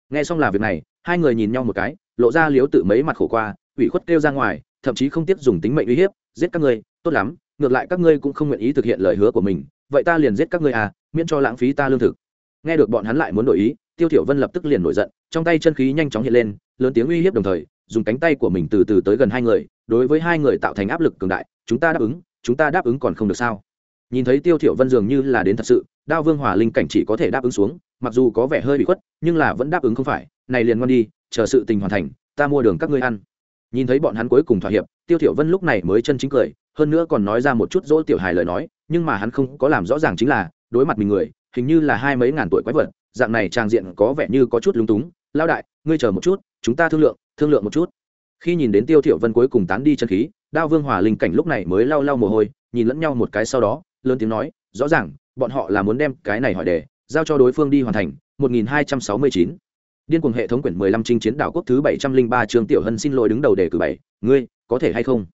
Nghe xong là việc này, hai người nhìn nhau một cái, lộ ra liếu tự mấy mặt khổ qua, ủy khuất kêu ra ngoài, thậm chí không tiếp dùng tính mệnh uy hiếp, giết các ngươi, tốt lắm, ngược lại các ngươi cũng không nguyện ý thực hiện lời hứa của mình, vậy ta liền giết các ngươi à miễn cho lãng phí ta lương thực. Nghe được bọn hắn lại muốn đổi ý, tiêu thiểu vân lập tức liền nổi giận, trong tay chân khí nhanh chóng hiện lên, lớn tiếng uy hiếp đồng thời dùng cánh tay của mình từ từ tới gần hai người, đối với hai người tạo thành áp lực cường đại, chúng ta đáp ứng, chúng ta đáp ứng còn không được sao? Nhìn thấy tiêu thiểu vân dường như là đến thật sự, đao vương hỏa linh cảnh chỉ có thể đáp ứng xuống, mặc dù có vẻ hơi bị khuất, nhưng là vẫn đáp ứng không phải, này liền ngon đi, chờ sự tình hoàn thành, ta mua đường các ngươi ăn. Nhìn thấy bọn hắn cuối cùng thỏa hiệp, tiêu thiểu vân lúc này mới chân chính cười, hơn nữa còn nói ra một chút dỗ tiểu hài lời nói, nhưng mà hắn không có làm rõ ràng chính là, đối mặt mình người, hình như là hai mấy ngàn tuổi quái vật, dạng này trang diện có vẻ như có chút lúng túng lao đại, ngươi chờ một chút, chúng ta thương lượng thương lượng một chút. Khi nhìn đến tiêu thiểu vân cuối cùng tán đi chân khí, đao vương hỏa linh cảnh lúc này mới lau lau mồ hôi, nhìn lẫn nhau một cái sau đó, lớn tiếng nói, rõ ràng, bọn họ là muốn đem cái này hỏi đề, giao cho đối phương đi hoàn thành 1269 điên cuồng hệ thống quyển 15 trinh chiến đảo quốc thứ 703 trường tiểu hân xin lỗi đứng đầu đề cử bảy, ngươi, có thể hay không?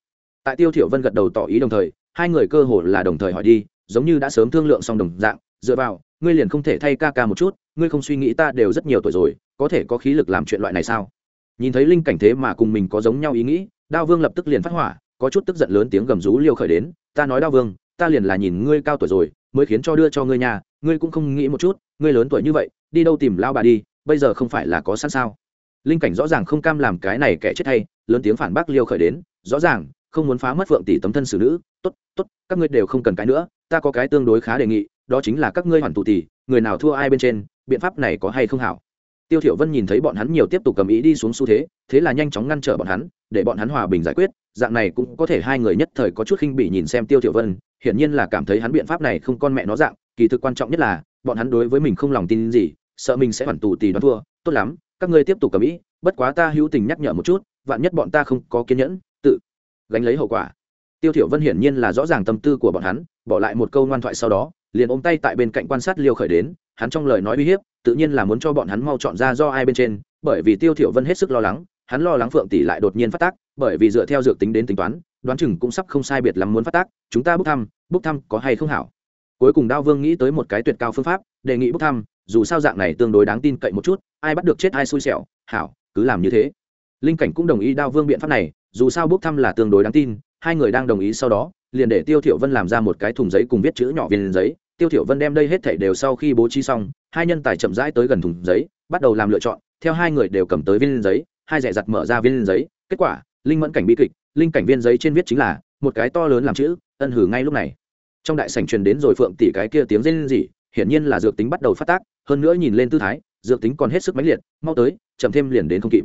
Tại tiêu thiểu vân gật đầu tỏ ý đồng thời, hai người cơ hồ là đồng thời hỏi đi, giống như đã sớm thương lượng xong đồng dạng, dựa vào, ngươi liền không thể thay ca ca một chút, ngươi không suy nghĩ ta đều rất nhiều tuổi rồi, có thể có khí lực làm chuyện loại này sao? Nhìn thấy linh cảnh thế mà cùng mình có giống nhau ý nghĩ, đao vương lập tức liền phát hỏa, có chút tức giận lớn tiếng gầm rú liêu khởi đến, ta nói đao vương, ta liền là nhìn ngươi cao tuổi rồi, mới khiến cho đưa cho ngươi nhà, ngươi cũng không nghĩ một chút, ngươi lớn tuổi như vậy, đi đâu tìm lao bà đi, bây giờ không phải là có sẵn sao? Linh cảnh rõ ràng không cam làm cái này kẻ chết hay, lớn tiếng phản bác liêu khởi đến, rõ ràng, không muốn phá mất phượng tỷ tấm thân xử nữ, tốt tốt, các ngươi đều không cần cái nữa, ta có cái tương đối khá đề nghị, đó chính là các ngươi hoàn tụ tỷ, người nào thua ai bên trên, biện pháp này có hay không hảo? Tiêu thiểu vân nhìn thấy bọn hắn nhiều tiếp tục cầm ý đi xuống xu thế thế là nhanh chóng ngăn trở bọn hắn, để bọn hắn hòa bình giải quyết. Dạng này cũng có thể hai người nhất thời có chút khinh bỉ nhìn xem tiêu thiểu vân, hiển nhiên là cảm thấy hắn biện pháp này không con mẹ nó dạng. Kỳ thực quan trọng nhất là, bọn hắn đối với mình không lòng tin gì, sợ mình sẽ hoàn tụ tỷ đoán thua. Tốt lắm, các ngươi tiếp tục cầm ý, bất quá ta hữu tình nhắc nhở một chút, vạn nhất bọn ta không có kiên nhẫn, tự gánh lấy hậu quả. Tiêu thiểu vân hiển nhiên là rõ ràng tâm tư của bọn hắn, bỏ lại một câu ngoan thoại sau đó, liền ôm tay tại bên cạnh quan sát liêu khởi đến hắn trong lời nói uy hiếp, tự nhiên là muốn cho bọn hắn mau chọn ra do ai bên trên, bởi vì tiêu thiểu vân hết sức lo lắng, hắn lo lắng phượng tỷ lại đột nhiên phát tác, bởi vì dựa theo dược tính đến tính toán, đoán chừng cũng sắp không sai biệt lắm muốn phát tác, chúng ta bốc thăm bốc thăm có hay không hảo. Cuối cùng đao vương nghĩ tới một cái tuyệt cao phương pháp, đề nghị bốc thăm, dù sao dạng này tương đối đáng tin cậy một chút, ai bắt được chết ai xui xẻo, hảo, cứ làm như thế. Linh cảnh cũng đồng ý đao vương biện pháp này, dù sao bốc thăm là tương đối đáng tin, hai người đang đồng ý sau đó, liền để tiêu thiểu vân làm ra một cái thùng giấy cùng viết chữ nhỏ viên giấy tiêu thiểu vân đem đây hết thảy đều sau khi bố trí xong, hai nhân tài chậm rãi tới gần thùng giấy, bắt đầu làm lựa chọn, theo hai người đều cầm tới viên giấy, hai rẻ giặt mở ra viên giấy, kết quả, linh mẫn cảnh bi kịch, linh cảnh viên giấy trên viết chính là, một cái to lớn làm chữ, ân hử ngay lúc này. Trong đại sảnh truyền đến rồi phượng tỷ cái kia tiếng rên rỉ, hiển nhiên là dược tính bắt đầu phát tác, hơn nữa nhìn lên tư thái, dược tính còn hết sức mãnh liệt, mau tới, chậm thêm liền đến không kịp.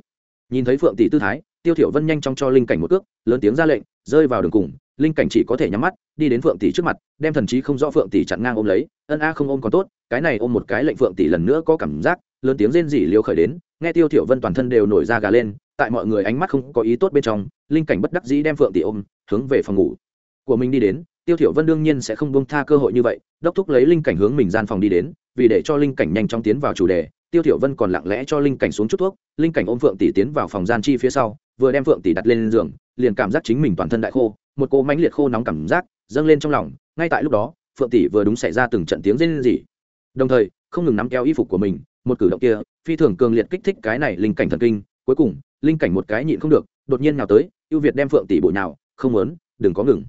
Nhìn thấy phượng tỷ tư thái, tiêu thiểu vân nhanh chóng cho linh cảnh một cước, lớn tiếng ra lệnh, rơi vào đường cùng linh cảnh chỉ có thể nhắm mắt, đi đến phượng tỷ trước mặt, đem thần trí không rõ phượng tỷ chặn ngang ôm lấy, ân a không ôm còn tốt, cái này ôm một cái lệnh phượng tỷ lần nữa có cảm giác, lớn tiếng rên rỉ liều khởi đến, nghe tiêu thiểu vân toàn thân đều nổi da gà lên, tại mọi người ánh mắt không có ý tốt bên trong, linh cảnh bất đắc dĩ đem phượng tỷ ôm, hướng về phòng ngủ của mình đi đến. Tiêu thiểu vân đương nhiên sẽ không buông tha cơ hội như vậy, đốc thúc lấy linh cảnh hướng mình gian phòng đi đến, vì để cho linh cảnh nhanh chóng tiến vào chủ đề, tiêu thiểu vân còn lặng lẽ cho linh cảnh xuống chút thuốc, linh cảnh ôm phượng tỷ tiến vào phòng gian chi phía sau, vừa đem phượng tỷ đặt lên giường, liền cảm giác chính mình toàn thân đại khô một cô mãnh liệt khô nóng cảm giác dâng lên trong lòng, ngay tại lúc đó, phượng tỷ vừa đúng xảy ra từng trận tiếng rên rỉ. Đồng thời, không ngừng nắm kéo y phục của mình, một cử động kia, phi thường cường liệt kích thích cái này linh cảnh thần kinh, cuối cùng, linh cảnh một cái nhịn không được, đột nhiên nào tới, ưu việt đem phượng tỷ bội nào không muốn, đừng có ngừng.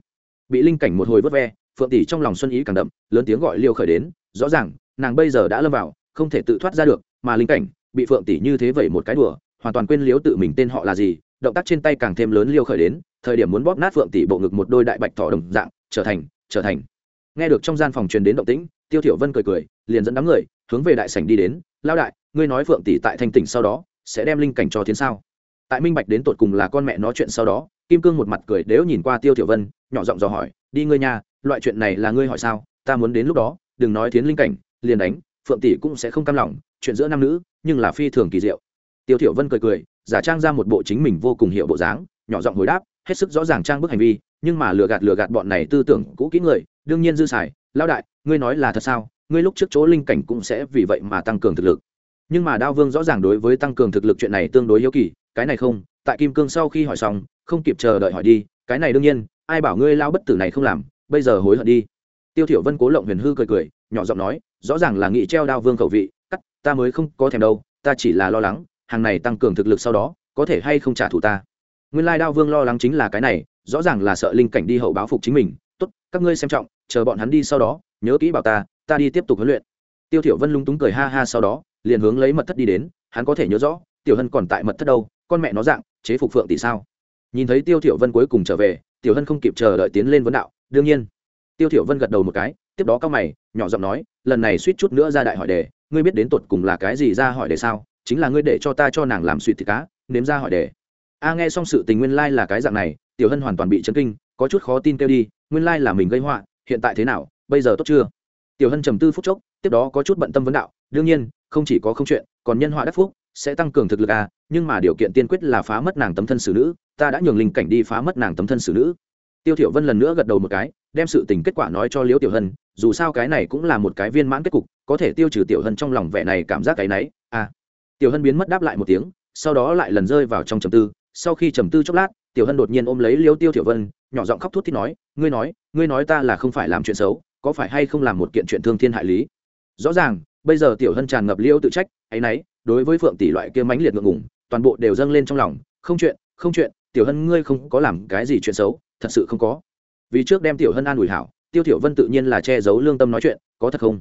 Bị linh cảnh một hồi vớt ve, phượng tỷ trong lòng xuân ý càng đậm, lớn tiếng gọi liêu khởi đến, rõ ràng, nàng bây giờ đã lâm vào, không thể tự thoát ra được, mà linh cảnh, bị phượng tỷ như thế vậy một cái đùa, hoàn toàn quên liếu tự mình tên họ là gì. Động tác trên tay càng thêm lớn liêu khởi đến thời điểm muốn bóp nát phượng tỷ bộ ngực một đôi đại bạch thỏ đồng dạng, trở thành trở thành. Nghe được trong gian phòng truyền đến động tĩnh, tiêu thiểu vân cười cười, liền dẫn đám người, hướng về đại sảnh đi đến. Lao đại, ngươi nói phượng tỷ tại thanh tỉnh sau đó, sẽ đem linh cảnh cho thiên sao? Tại minh bạch đến tột cùng là con mẹ nói chuyện sau đó, kim cương một mặt cười đếu nhìn qua tiêu thiểu vân, nhỏ giọng dò hỏi, đi ngươi nhà, loại chuyện này là ngươi hỏi sao? Ta muốn đến lúc đó, đừng nói thiến linh cảnh, liền đánh, phượng tỷ cũng sẽ không cam lòng, chuyện giữa nam nữ, nhưng là phi thường kỳ diệu. Tiêu thiểu vân cười cười, giả trang ra một bộ chính mình vô cùng hiểu bộ dáng, nhỏ giọng hồi đáp hết sức rõ ràng trang bức hành vi, nhưng mà lừa gạt lừa gạt bọn này tư tưởng cũ kỹ người, đương nhiên dư xài lao đại, ngươi nói là thật sao? Ngươi lúc trước chỗ linh cảnh cũng sẽ vì vậy mà tăng cường thực lực. Nhưng mà đao vương rõ ràng đối với tăng cường thực lực chuyện này tương đối yếu kỳ, cái này không, tại kim cương sau khi hỏi xong, không kịp chờ đợi hỏi đi, cái này đương nhiên, ai bảo ngươi lao bất tử này không làm, bây giờ hối hận đi. Tiêu thiểu vân cố lộng huyền hư cười cười, nhỏ giọng nói, rõ ràng là nghị treo đao vương khẩu vị, cắt, ta mới không có thèm đâu, ta chỉ là lo lắng, hàng này tăng cường thực lực sau đó, có thể hay không trả thù ta nguyên lai đao vương lo lắng chính là cái này, rõ ràng là sợ linh cảnh đi hậu báo phục chính mình. Tốt, các ngươi xem trọng, chờ bọn hắn đi sau đó, nhớ kỹ bảo ta ta đi tiếp tục huấn luyện. Tiêu thiểu vân lúng túng cười ha ha sau đó, liền hướng lấy mật thất đi đến, hắn có thể nhớ rõ, tiểu hân còn tại mật thất đâu, con mẹ nó dạng, chế phục phượng tỷ sao? Nhìn thấy tiêu thiểu vân cuối cùng trở về, tiểu hân không kịp chờ đợi tiến lên vấn đạo, đương nhiên. Tiêu thiểu vân gật đầu một cái, tiếp đó cao mày, nhỏ giọng nói, lần này suýt chút nữa ra đại hỏi đề, ngươi biết đến tột cùng là cái gì ra hỏi đề sao? Chính là ngươi để cho ta cho nàng làm suy thịt cá, nếm ra hỏi đề a, nghe xong sự tình nguyên lai là cái dạng này, tiểu hân hoàn toàn bị chấn kinh, có chút khó tin kêu đi, nguyên lai là mình gây họa, hiện tại thế nào, bây giờ tốt chưa? Tiểu hân trầm tư phút chốc, tiếp đó có chút bận tâm vấn đạo, đương nhiên, không chỉ có không chuyện, còn nhân họa đắc phúc, sẽ tăng cường thực lực à nhưng mà điều kiện tiên quyết là phá mất nàng tấm thân xử nữ, ta đã nhường linh cảnh đi phá mất nàng tấm thân xử nữ. Tiêu thiểu vân lần nữa gật đầu một cái, đem sự tình kết quả nói cho liễu tiểu hân, dù sao cái này cũng là một cái viên mãn kết cục, có thể tiêu trừ tiểu hân trong lòng vẻ này cảm giác cái nấy à. Tiểu hân biến mất đáp lại một tiếng, sau đó lại lần rơi vào trong trầm tư sau khi trầm tư chốc lát, tiểu hân đột nhiên ôm lấy liêu tiêu tiểu vân, nhỏ giọng khóc thút thít nói, ngươi nói ngươi nói ta là không phải làm chuyện xấu, có phải hay không làm một kiện chuyện thương thiên hại lý? Rõ ràng, bây giờ tiểu hân tràn ngập liêu tự trách, ấy nấy, đối với phượng tỷ loại kia mãnh liệt ngượng ngùng, toàn bộ đều dâng lên trong lòng, không chuyện không chuyện, tiểu hân ngươi không có làm cái gì chuyện xấu, thật sự không có. Vì trước đem tiểu hân an ủi hảo, tiêu tiểu vân tự nhiên là che giấu lương tâm nói chuyện, có thật không?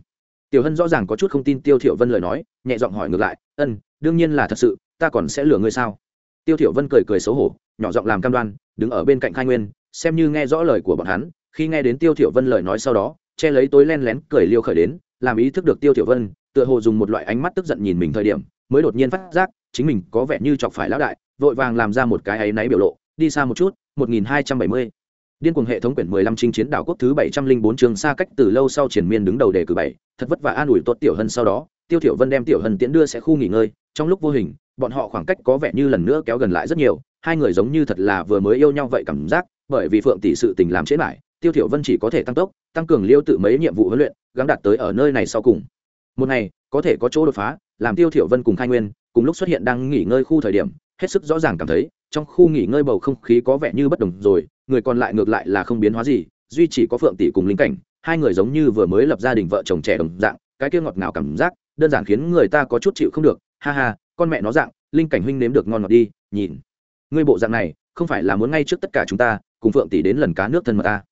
Tiểu hân rõ ràng có chút không tin tiêu tiểu vân lời nói, nhẹ giọng hỏi ngược lại, ân, đương nhiên là thật sự, ta còn sẽ lừa ngươi sao? Tiêu thiểu vân cười cười xấu hổ, nhỏ giọng làm cam đoan, đứng ở bên cạnh khai nguyên, xem như nghe rõ lời của bọn hắn, khi nghe đến tiêu thiểu vân lời nói sau đó, che lấy tối len lén cười liêu khởi đến, làm ý thức được tiêu thiểu vân, tựa hồ dùng một loại ánh mắt tức giận nhìn mình thời điểm, mới đột nhiên phát giác, chính mình có vẻ như chọc phải lão đại, vội vàng làm ra một cái ấy náy biểu lộ, đi xa một chút 1270 điên cuồng hệ thống quyển 15 chinh chiến đảo quốc thứ 704 trường xa cách từ lâu sau triển miên đứng đầu đề cử bảy, thật vất vả an ủi tốt tiểu hân sau đó, tiêu thiểu vân đem tiểu hân tiễn đưa sẽ khu nghỉ ngơi, trong lúc vô hình bọn họ khoảng cách có vẻ như lần nữa kéo gần lại rất nhiều, hai người giống như thật là vừa mới yêu nhau vậy cảm giác, bởi vì phượng tỷ sự tình làm chết lại tiêu thiểu vân chỉ có thể tăng tốc, tăng cường liêu tự mấy nhiệm vụ huấn luyện, gắng đạt tới ở nơi này sau cùng. Một ngày, có thể có chỗ đột phá, làm tiêu thiểu vân cùng khai nguyên, cùng lúc xuất hiện đang nghỉ ngơi khu thời điểm, hết sức rõ ràng cảm thấy, trong khu nghỉ ngơi bầu không khí có vẻ như bất đồng rồi, người còn lại ngược lại là không biến hóa gì, duy chỉ có phượng tỷ cùng linh cảnh, hai người giống như vừa mới lập gia đình vợ chồng trẻ đồng dạng, cái kia ngọt ngào cảm giác, đơn giản khiến người ta có chút chịu không được, ha ha con mẹ nó dạng, linh cảnh huynh nếm được ngon ngọt đi, nhìn. Ngươi bộ dạng này, không phải là muốn ngay trước tất cả chúng ta, cùng phượng tỷ đến lần cá nước thân mật ta.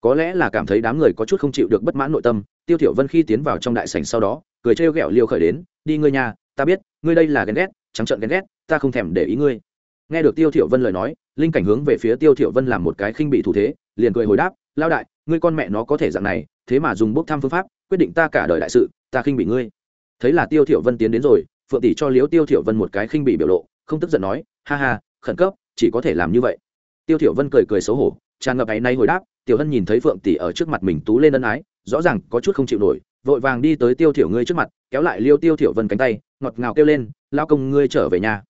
Có lẽ là cảm thấy đám người có chút không chịu được bất mãn nội tâm, tiêu thiểu vân khi tiến vào trong đại sảnh sau đó, cười trêu ghẹo liêu khởi đến, đi ngươi nhà, ta biết, ngươi đây là ghen ghét, trắng trợn ghen ghét, ta không thèm để ý ngươi. Nghe được tiêu thiểu vân lời nói, linh cảnh hướng về phía tiêu thiểu vân làm một cái khinh bị thủ thế, liền cười hồi đáp lao đại, ngươi con mẹ nó có thể dạng này, thế mà dùng bốc tham phương pháp, quyết định ta cả đời đại sự, ta khinh bị ngươi. Thấy là tiêu thiểu vân tiến đến rồi phượng tỷ cho liếu tiêu thiểu vân một cái khinh bị biểu lộ, không tức giận nói, ha ha, khẩn cấp, chỉ có thể làm như vậy. Tiêu thiểu vân cười cười xấu hổ, tràn ngập ấy nay hồi đáp, tiểu hân nhìn thấy phượng tỷ ở trước mặt mình tú lên ân ái, rõ ràng có chút không chịu nổi, vội vàng đi tới tiêu thiểu ngươi trước mặt, kéo lại liêu tiêu thiểu vân cánh tay, ngọt ngào kêu lên lao công ngươi trở về nhà.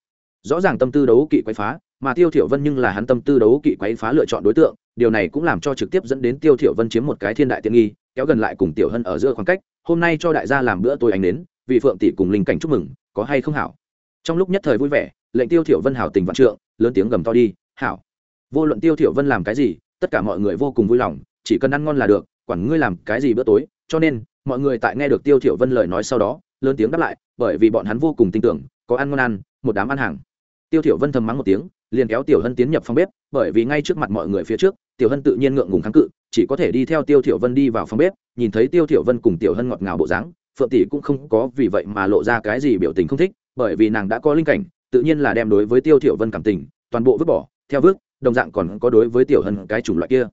Rõ ràng tâm tư đấu kỵ quấy phá, mà tiêu thiểu vân nhưng là hắn tâm tư đấu kỵ quấy phá lựa chọn đối tượng, điều này cũng làm cho trực tiếp dẫn đến tiêu thiểu vân chiếm một cái thiên đại tiện nghi, kéo gần lại cùng tiểu hân ở giữa khoảng cách, hôm nay cho đại gia làm bữa tối ánh đến vì phượng tỷ cùng linh cảnh chúc mừng có hay không hảo? Trong lúc nhất thời vui vẻ, lệnh tiêu thiểu vân hảo tình vạn trượng, lớn tiếng gầm to đi, hảo. Vô luận tiêu thiểu vân làm cái gì, tất cả mọi người vô cùng vui lòng, chỉ cần ăn ngon là được, quản ngươi làm cái gì bữa tối, cho nên, mọi người tại nghe được tiêu thiểu vân lời nói sau đó, lớn tiếng đáp lại, bởi vì bọn hắn vô cùng tin tưởng, có ăn ngon ăn, một đám ăn hàng. Tiêu thiểu vân thầm mắng một tiếng, liền kéo tiểu hân tiến nhập phòng bếp, bởi vì ngay trước mặt mọi người phía trước, tiểu hân tự nhiên ngượng ngùng kháng cự, chỉ có thể đi theo tiêu thiểu vân đi vào phòng bếp, nhìn thấy tiêu thiểu vân cùng tiểu hân ngọt ngào bộ dáng phượng tỷ cũng không có vì vậy mà lộ ra cái gì biểu tình không thích, bởi vì nàng đã có linh cảnh, tự nhiên là đem đối với tiêu thiểu vân cảm tình, toàn bộ vứt bỏ, theo vứt đồng dạng còn có đối với tiểu hân cái chủng loại kia.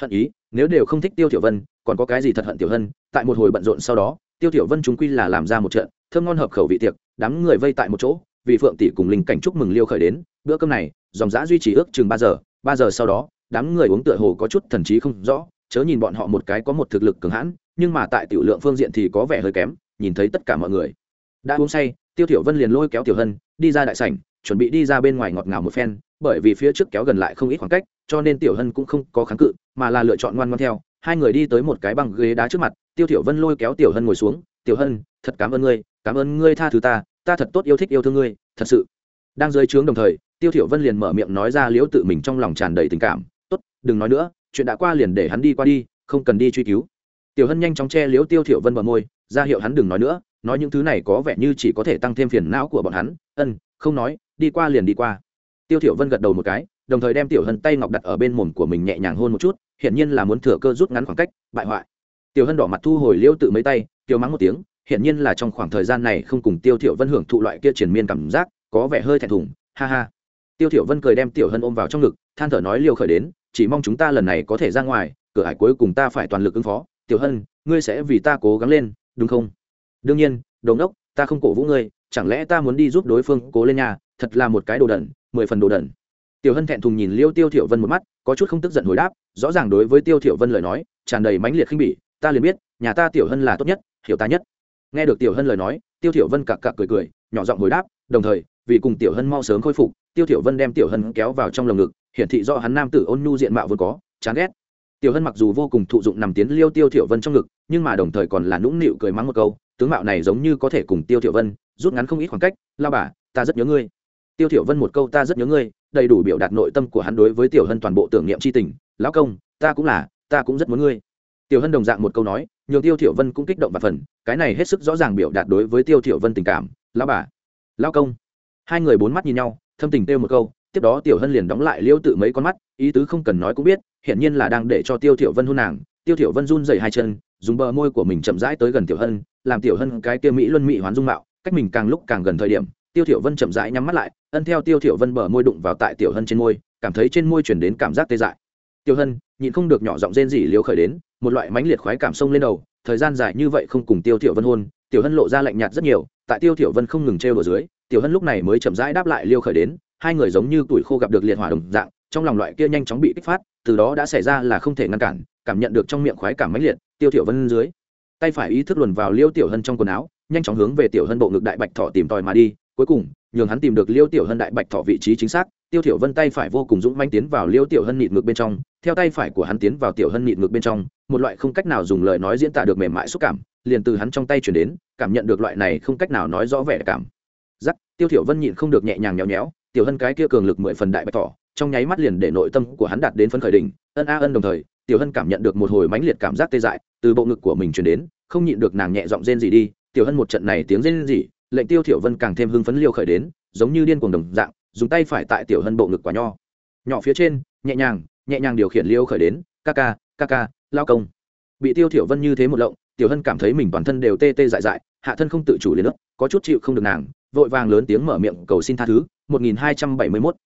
Hận ý, nếu đều không thích tiêu thiểu vân, còn có cái gì thật hận tiểu hân, tại một hồi bận rộn sau đó, tiêu thiểu vân chúng quy là làm ra một trận, thơm ngon hợp khẩu vị tiệc, đám người vây tại một chỗ, vì phượng tỷ cùng linh cảnh chúc mừng liêu khởi đến, bữa cơm này, dòng dã duy trì ước chừng ba giờ ba giờ sau đó, đám người uống tựa hồ có chút thần trí không rõ chớ nhìn bọn họ một cái có một thực lực cường hãn, nhưng mà tại tiểu lượng phương diện thì có vẻ hơi kém, nhìn thấy tất cả mọi người. Đã uống say, tiêu tiểu vân liền lôi kéo tiểu hân, đi ra đại sảnh, chuẩn bị đi ra bên ngoài ngọt ngào một phen, bởi vì phía trước kéo gần lại không ít khoảng cách, cho nên tiểu hân cũng không có kháng cự, mà là lựa chọn ngoan ngoan theo. Hai người đi tới một cái băng ghế đá trước mặt, tiêu tiểu vân lôi kéo tiểu hân ngồi xuống, tiểu hân, thật cảm ơn ngươi, cảm ơn ngươi tha thứ ta ta thật tốt yêu thích yêu thương ngươi, thật sự. Đang dưới trướng đồng thời, tiêu tiểu vân liền mở miệng nói ra liễu tự mình trong lòng tràn đầy tình cảm, tốt, đừng nói nữa chuyện đã qua liền để hắn đi qua đi, không cần đi truy cứu. Tiểu hân nhanh chóng che liếu tiêu thiểu vân bờ môi, ra hiệu hắn đừng nói nữa, nói những thứ này có vẻ như chỉ có thể tăng thêm phiền não của bọn hắn. Ân, không nói, đi qua liền đi qua. Tiêu thiểu vân gật đầu một cái, đồng thời đem tiểu hân tay ngọc đặt ở bên mồm của mình nhẹ nhàng hôn một chút hiện nhiên là muốn thừa cơ rút ngắn khoảng cách, bại hoại. Tiểu hân đỏ mặt thu hồi liêu tự mấy tay kêu mắng một tiếng hiện nhiên là trong khoảng thời gian này không cùng tiêu thiểu vân hưởng thụ loại kia triển miên cảm giác, có vẻ hơi thẹn thùng, ha ha. Tiêu thiểu vân cười đem tiểu hân ôm vào trong ngực, than thở nói liêu khởi đến chỉ mong chúng ta lần này có thể ra ngoài, cửa hải cuối cùng ta phải toàn lực ứng phó. Tiểu hân, ngươi sẽ vì ta cố gắng lên, đúng không? Đương nhiên, đồ ngốc, ta không cổ vũ ngươi, chẳng lẽ ta muốn đi giúp đối phương cố lên nhà? Thật là một cái đồ đẩn mười phần đồ đẩn tiểu hân thẹn thùng nhìn liêu tiêu thiểu vân một mắt, có chút không tức giận hồi đáp, rõ ràng đối với tiêu thiểu vân lời nói, tràn đầy mãnh liệt khinh bỉ, ta liền biết, nhà ta tiểu hân là tốt nhất, hiểu ta nhất. Nghe được tiểu hân lời nói, tiêu thiểu vân cặc cặc cười cười, nhỏ giọng hồi đáp, đồng thời, vì cùng tiểu hân mau sớm khôi phục, tiêu thiểu vân đem tiểu hân kéo vào trong lồng ngực hiển thị do hắn nam tử ôn nhu diện mạo vốn có, chán ghét. Tiểu hân mặc dù vô cùng thụ dụng nằm tiến liêu tiêu thiểu vân trong ngực, nhưng mà đồng thời còn là nũng nịu cười mắng một câu, tướng mạo này giống như có thể cùng tiêu thiểu vân rút ngắn không ít khoảng cách, lao bà, ta rất nhớ ngươi. Tiêu thiểu vân một câu ta rất nhớ ngươi, đầy đủ biểu đạt nội tâm của hắn đối với tiểu hân toàn bộ tưởng niệm chi tình, lão công, ta cũng là, ta cũng rất muốn ngươi. Tiểu hân đồng dạng một câu nói, nhường tiêu thiểu vân cũng kích động và phần, cái này hết sức rõ ràng biểu đạt đối với tiêu thiểu vân tình cảm, lão bà, lão công. Hai người bốn mắt nhìn nhau, thâm tình tiêu một câu tiếp đó tiểu hân liền đóng lại liêu tự mấy con mắt, ý tứ không cần nói cũng biết hiện nhiên là đang để cho tiêu thiểu vân hôn nàng. Tiêu thiểu vân run rẩy hai chân, dùng bờ môi của mình chậm rãi tới gần tiểu hân, làm tiểu hân cái kia mỹ luân mỹ hoán dung mạo, cách mình càng lúc càng gần thời điểm, tiêu thiểu vân chậm rãi nhắm mắt lại, ân theo tiêu thiểu vân bờ môi đụng vào tại tiểu hân trên môi, cảm thấy trên môi truyền đến cảm giác tê dại. Tiêu hân, nhịn không được nhỏ giọng rên rỉ liêu khởi đến, một loại mãnh liệt khoái cảm sông lên đầu, thời gian dài như vậy không cùng tiêu thiểu vân hôn, tiểu hân lộ ra lạnh nhạt rất nhiều, tại tiêu thiểu vân không ngừng treo ở dưới, tiểu hân lúc này mới chậm rãi đáp lại liêu khởi đến hai người giống như tuổi khô gặp được liệt hỏa đồng dạng, trong lòng loại kia nhanh chóng bị kích phát, từ đó đã xảy ra là không thể ngăn cản, cảm nhận được trong miệng khoái cảm mãnh liệt, tiêu thiểu vân dưới. Tay phải ý thức luồn vào liêu tiểu hân trong quần áo, nhanh chóng hướng về tiểu hân bộ ngực đại bạch thọ tìm tòi mà đi, cuối cùng, nhường hắn tìm được liêu tiểu hân đại bạch thọ vị trí chính xác, tiêu thiểu vân tay phải vô cùng dũng mãnh tiến vào liêu tiểu hân nịt ngực bên trong, theo tay phải của hắn tiến vào tiểu hân nịt ngực bên trong, một loại không cách nào dùng lời nói diễn tả được mềm mại xúc cảm, liền từ hắn trong tay chuyển đến, cảm nhận được loại này không cách nào nói rõ vẻ cảm. Giác tiêu thiểu vân nhịn không được nhẹ nhàng nhéo nhéo tiểu hân cái kia cường lực mười phần đại bạch tỏ, trong nháy mắt liền để nội tâm của hắn đạt đến phân khởi đỉnh. Ân a ân đồng thời, tiểu hân cảm nhận được một hồi mãnh liệt cảm giác tê dại, từ bộ ngực của mình truyền đến, không nhịn được nàng nhẹ giọng rên gì đi. Tiểu hân một trận này tiếng rên gì lệnh tiêu thiểu vân càng thêm hưng phấn liêu khởi đến, giống như điên cuồng đồng dạng, dùng tay phải tại tiểu hân bộ ngực quả nho. Nhỏ phía trên, nhẹ nhàng nhẹ nhàng điều khiển liêu khởi đến, ca ca ca ca, lao công. Bị tiêu thiểu vân như thế một lộng, tiểu hân cảm thấy mình toàn thân đều tê tê dại dại, hạ thân không tự chủ liền nước có chút chịu không được nàng, vội vàng lớn tiếng mở miệng cầu xin tha thứ 1271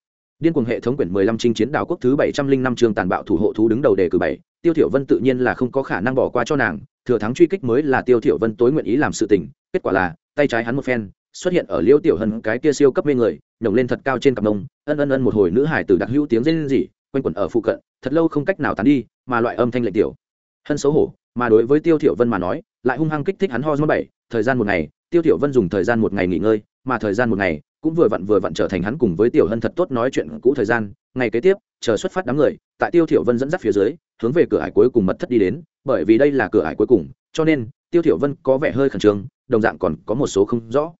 điên cuồng hệ thống quyển 15 chinh chiến đảo quốc thứ 705 chương tàn bạo thủ hộ thú đứng đầu đề cử bảy. Tiêu thiểu vân tự nhiên là không có khả năng bỏ qua cho nàng, thừa thắng truy kích mới là tiêu thiểu vân tối nguyện ý làm sự tình, kết quả là, tay trái hắn một phen, xuất hiện ở liễu tiểu hân, cái kia siêu cấp mê người, nhổng lên thật cao trên cặp mông, ân ân ân một hồi nữ hải tử đặc hữu tiếng rên rỉ, quanh quẩn ở phụ cận, thật lâu không cách nào tán đi, mà loại âm thanh lệnh tiểu. Hân xấu hổ, mà đối với tiêu thiểu vân mà nói, lại hung hăng kích thích hắn ho do bảy, thời gian một ngày, tiêu thiểu vân dùng thời gian một ngày nghỉ ngơi, mà thời gian một ngày cũng vừa vặn vừa vặn trở thành hắn cùng với tiểu hân thật tốt nói chuyện cũ thời gian, ngày kế tiếp, chờ xuất phát đám người, tại tiêu thiểu vân dẫn dắt phía dưới, hướng về cửa ải cuối cùng mật thất đi đến, bởi vì đây là cửa ải cuối cùng, cho nên, tiêu thiểu vân có vẻ hơi khẩn trương, đồng dạng còn có một số không rõ.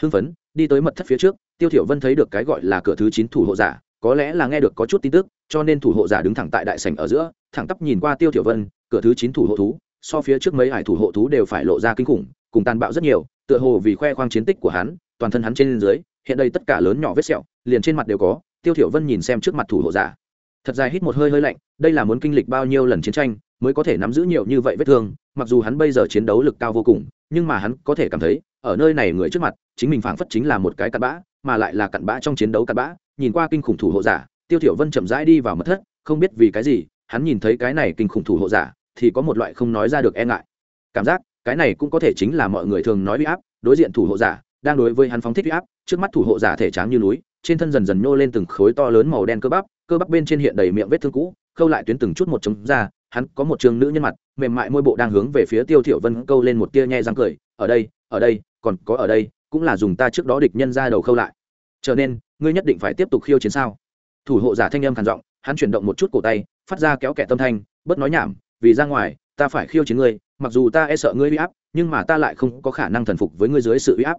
Hưng phấn, đi tới mật thất phía trước, tiêu thiểu vân thấy được cái gọi là cửa thứ chín thủ hộ giả, có lẽ là nghe được có chút tin tức, cho nên thủ hộ giả đứng thẳng tại đại sảnh ở giữa, thẳng tắp nhìn qua tiêu thiểu vân, cửa thứ chín thủ hộ thú, so phía trước mấy hải thủ hộ thú đều phải lộ ra kinh khủng, cùng tàn bạo rất nhiều, tựa hồ vì khoe khoang chiến tích của hắn, toàn thân hắn trên dưới hiện đây tất cả lớn nhỏ vết sẹo, liền trên mặt đều có, tiêu thiểu vân nhìn xem trước mặt thủ hộ giả. Thật dài hít một hơi hơi lạnh, đây là muốn kinh lịch bao nhiêu lần chiến tranh mới có thể nắm giữ nhiều như vậy vết thương, mặc dù hắn bây giờ chiến đấu lực cao vô cùng, nhưng mà hắn có thể cảm thấy, ở nơi này người trước mặt, chính mình phảng phất chính là một cái cặn bã, mà lại là cặn bã trong chiến đấu cặn bã. Nhìn qua kinh khủng thủ hộ giả, tiêu thiểu vân chậm rãi đi vào mật thất, không biết vì cái gì, hắn nhìn thấy cái này kinh khủng thủ hộ giả, thì có một loại không nói ra được e ngại. Cảm giác, cái này cũng có thể chính là mọi người thường nói uy áp, đối diện thủ hộ giả, đang đối với hắn phóng thích uy áp trước mắt thủ hộ giả thể trắng như núi, trên thân dần dần nhô lên từng khối to lớn màu đen cơ bắp cơ bắp bên trên hiện đầy miệng vết thương cũ, khâu lại tuyến từng chút một chống ra, hắn có một trường nữ nhân mặt, mềm mại môi bộ đang hướng về phía tiêu thiểu vân câu lên một tia nhe răng cười, ở đây ở đây, còn có ở đây, cũng là dùng ta trước đó địch nhân ra đầu khâu lại. Cho nên, ngươi nhất định phải tiếp tục khiêu chiến sao? Thủ hộ giả thanh âm khàn giọng, hắn chuyển động một chút cổ tay, phát ra kéo kẻ tâm thanh bất nói nhảm, vì ra ngoài, ta phải khiêu chiến ngươi, mặc dù ta e sợ ngươi uy áp, nhưng mà ta lại không có khả năng thần phục với ngươi dưới sự uy áp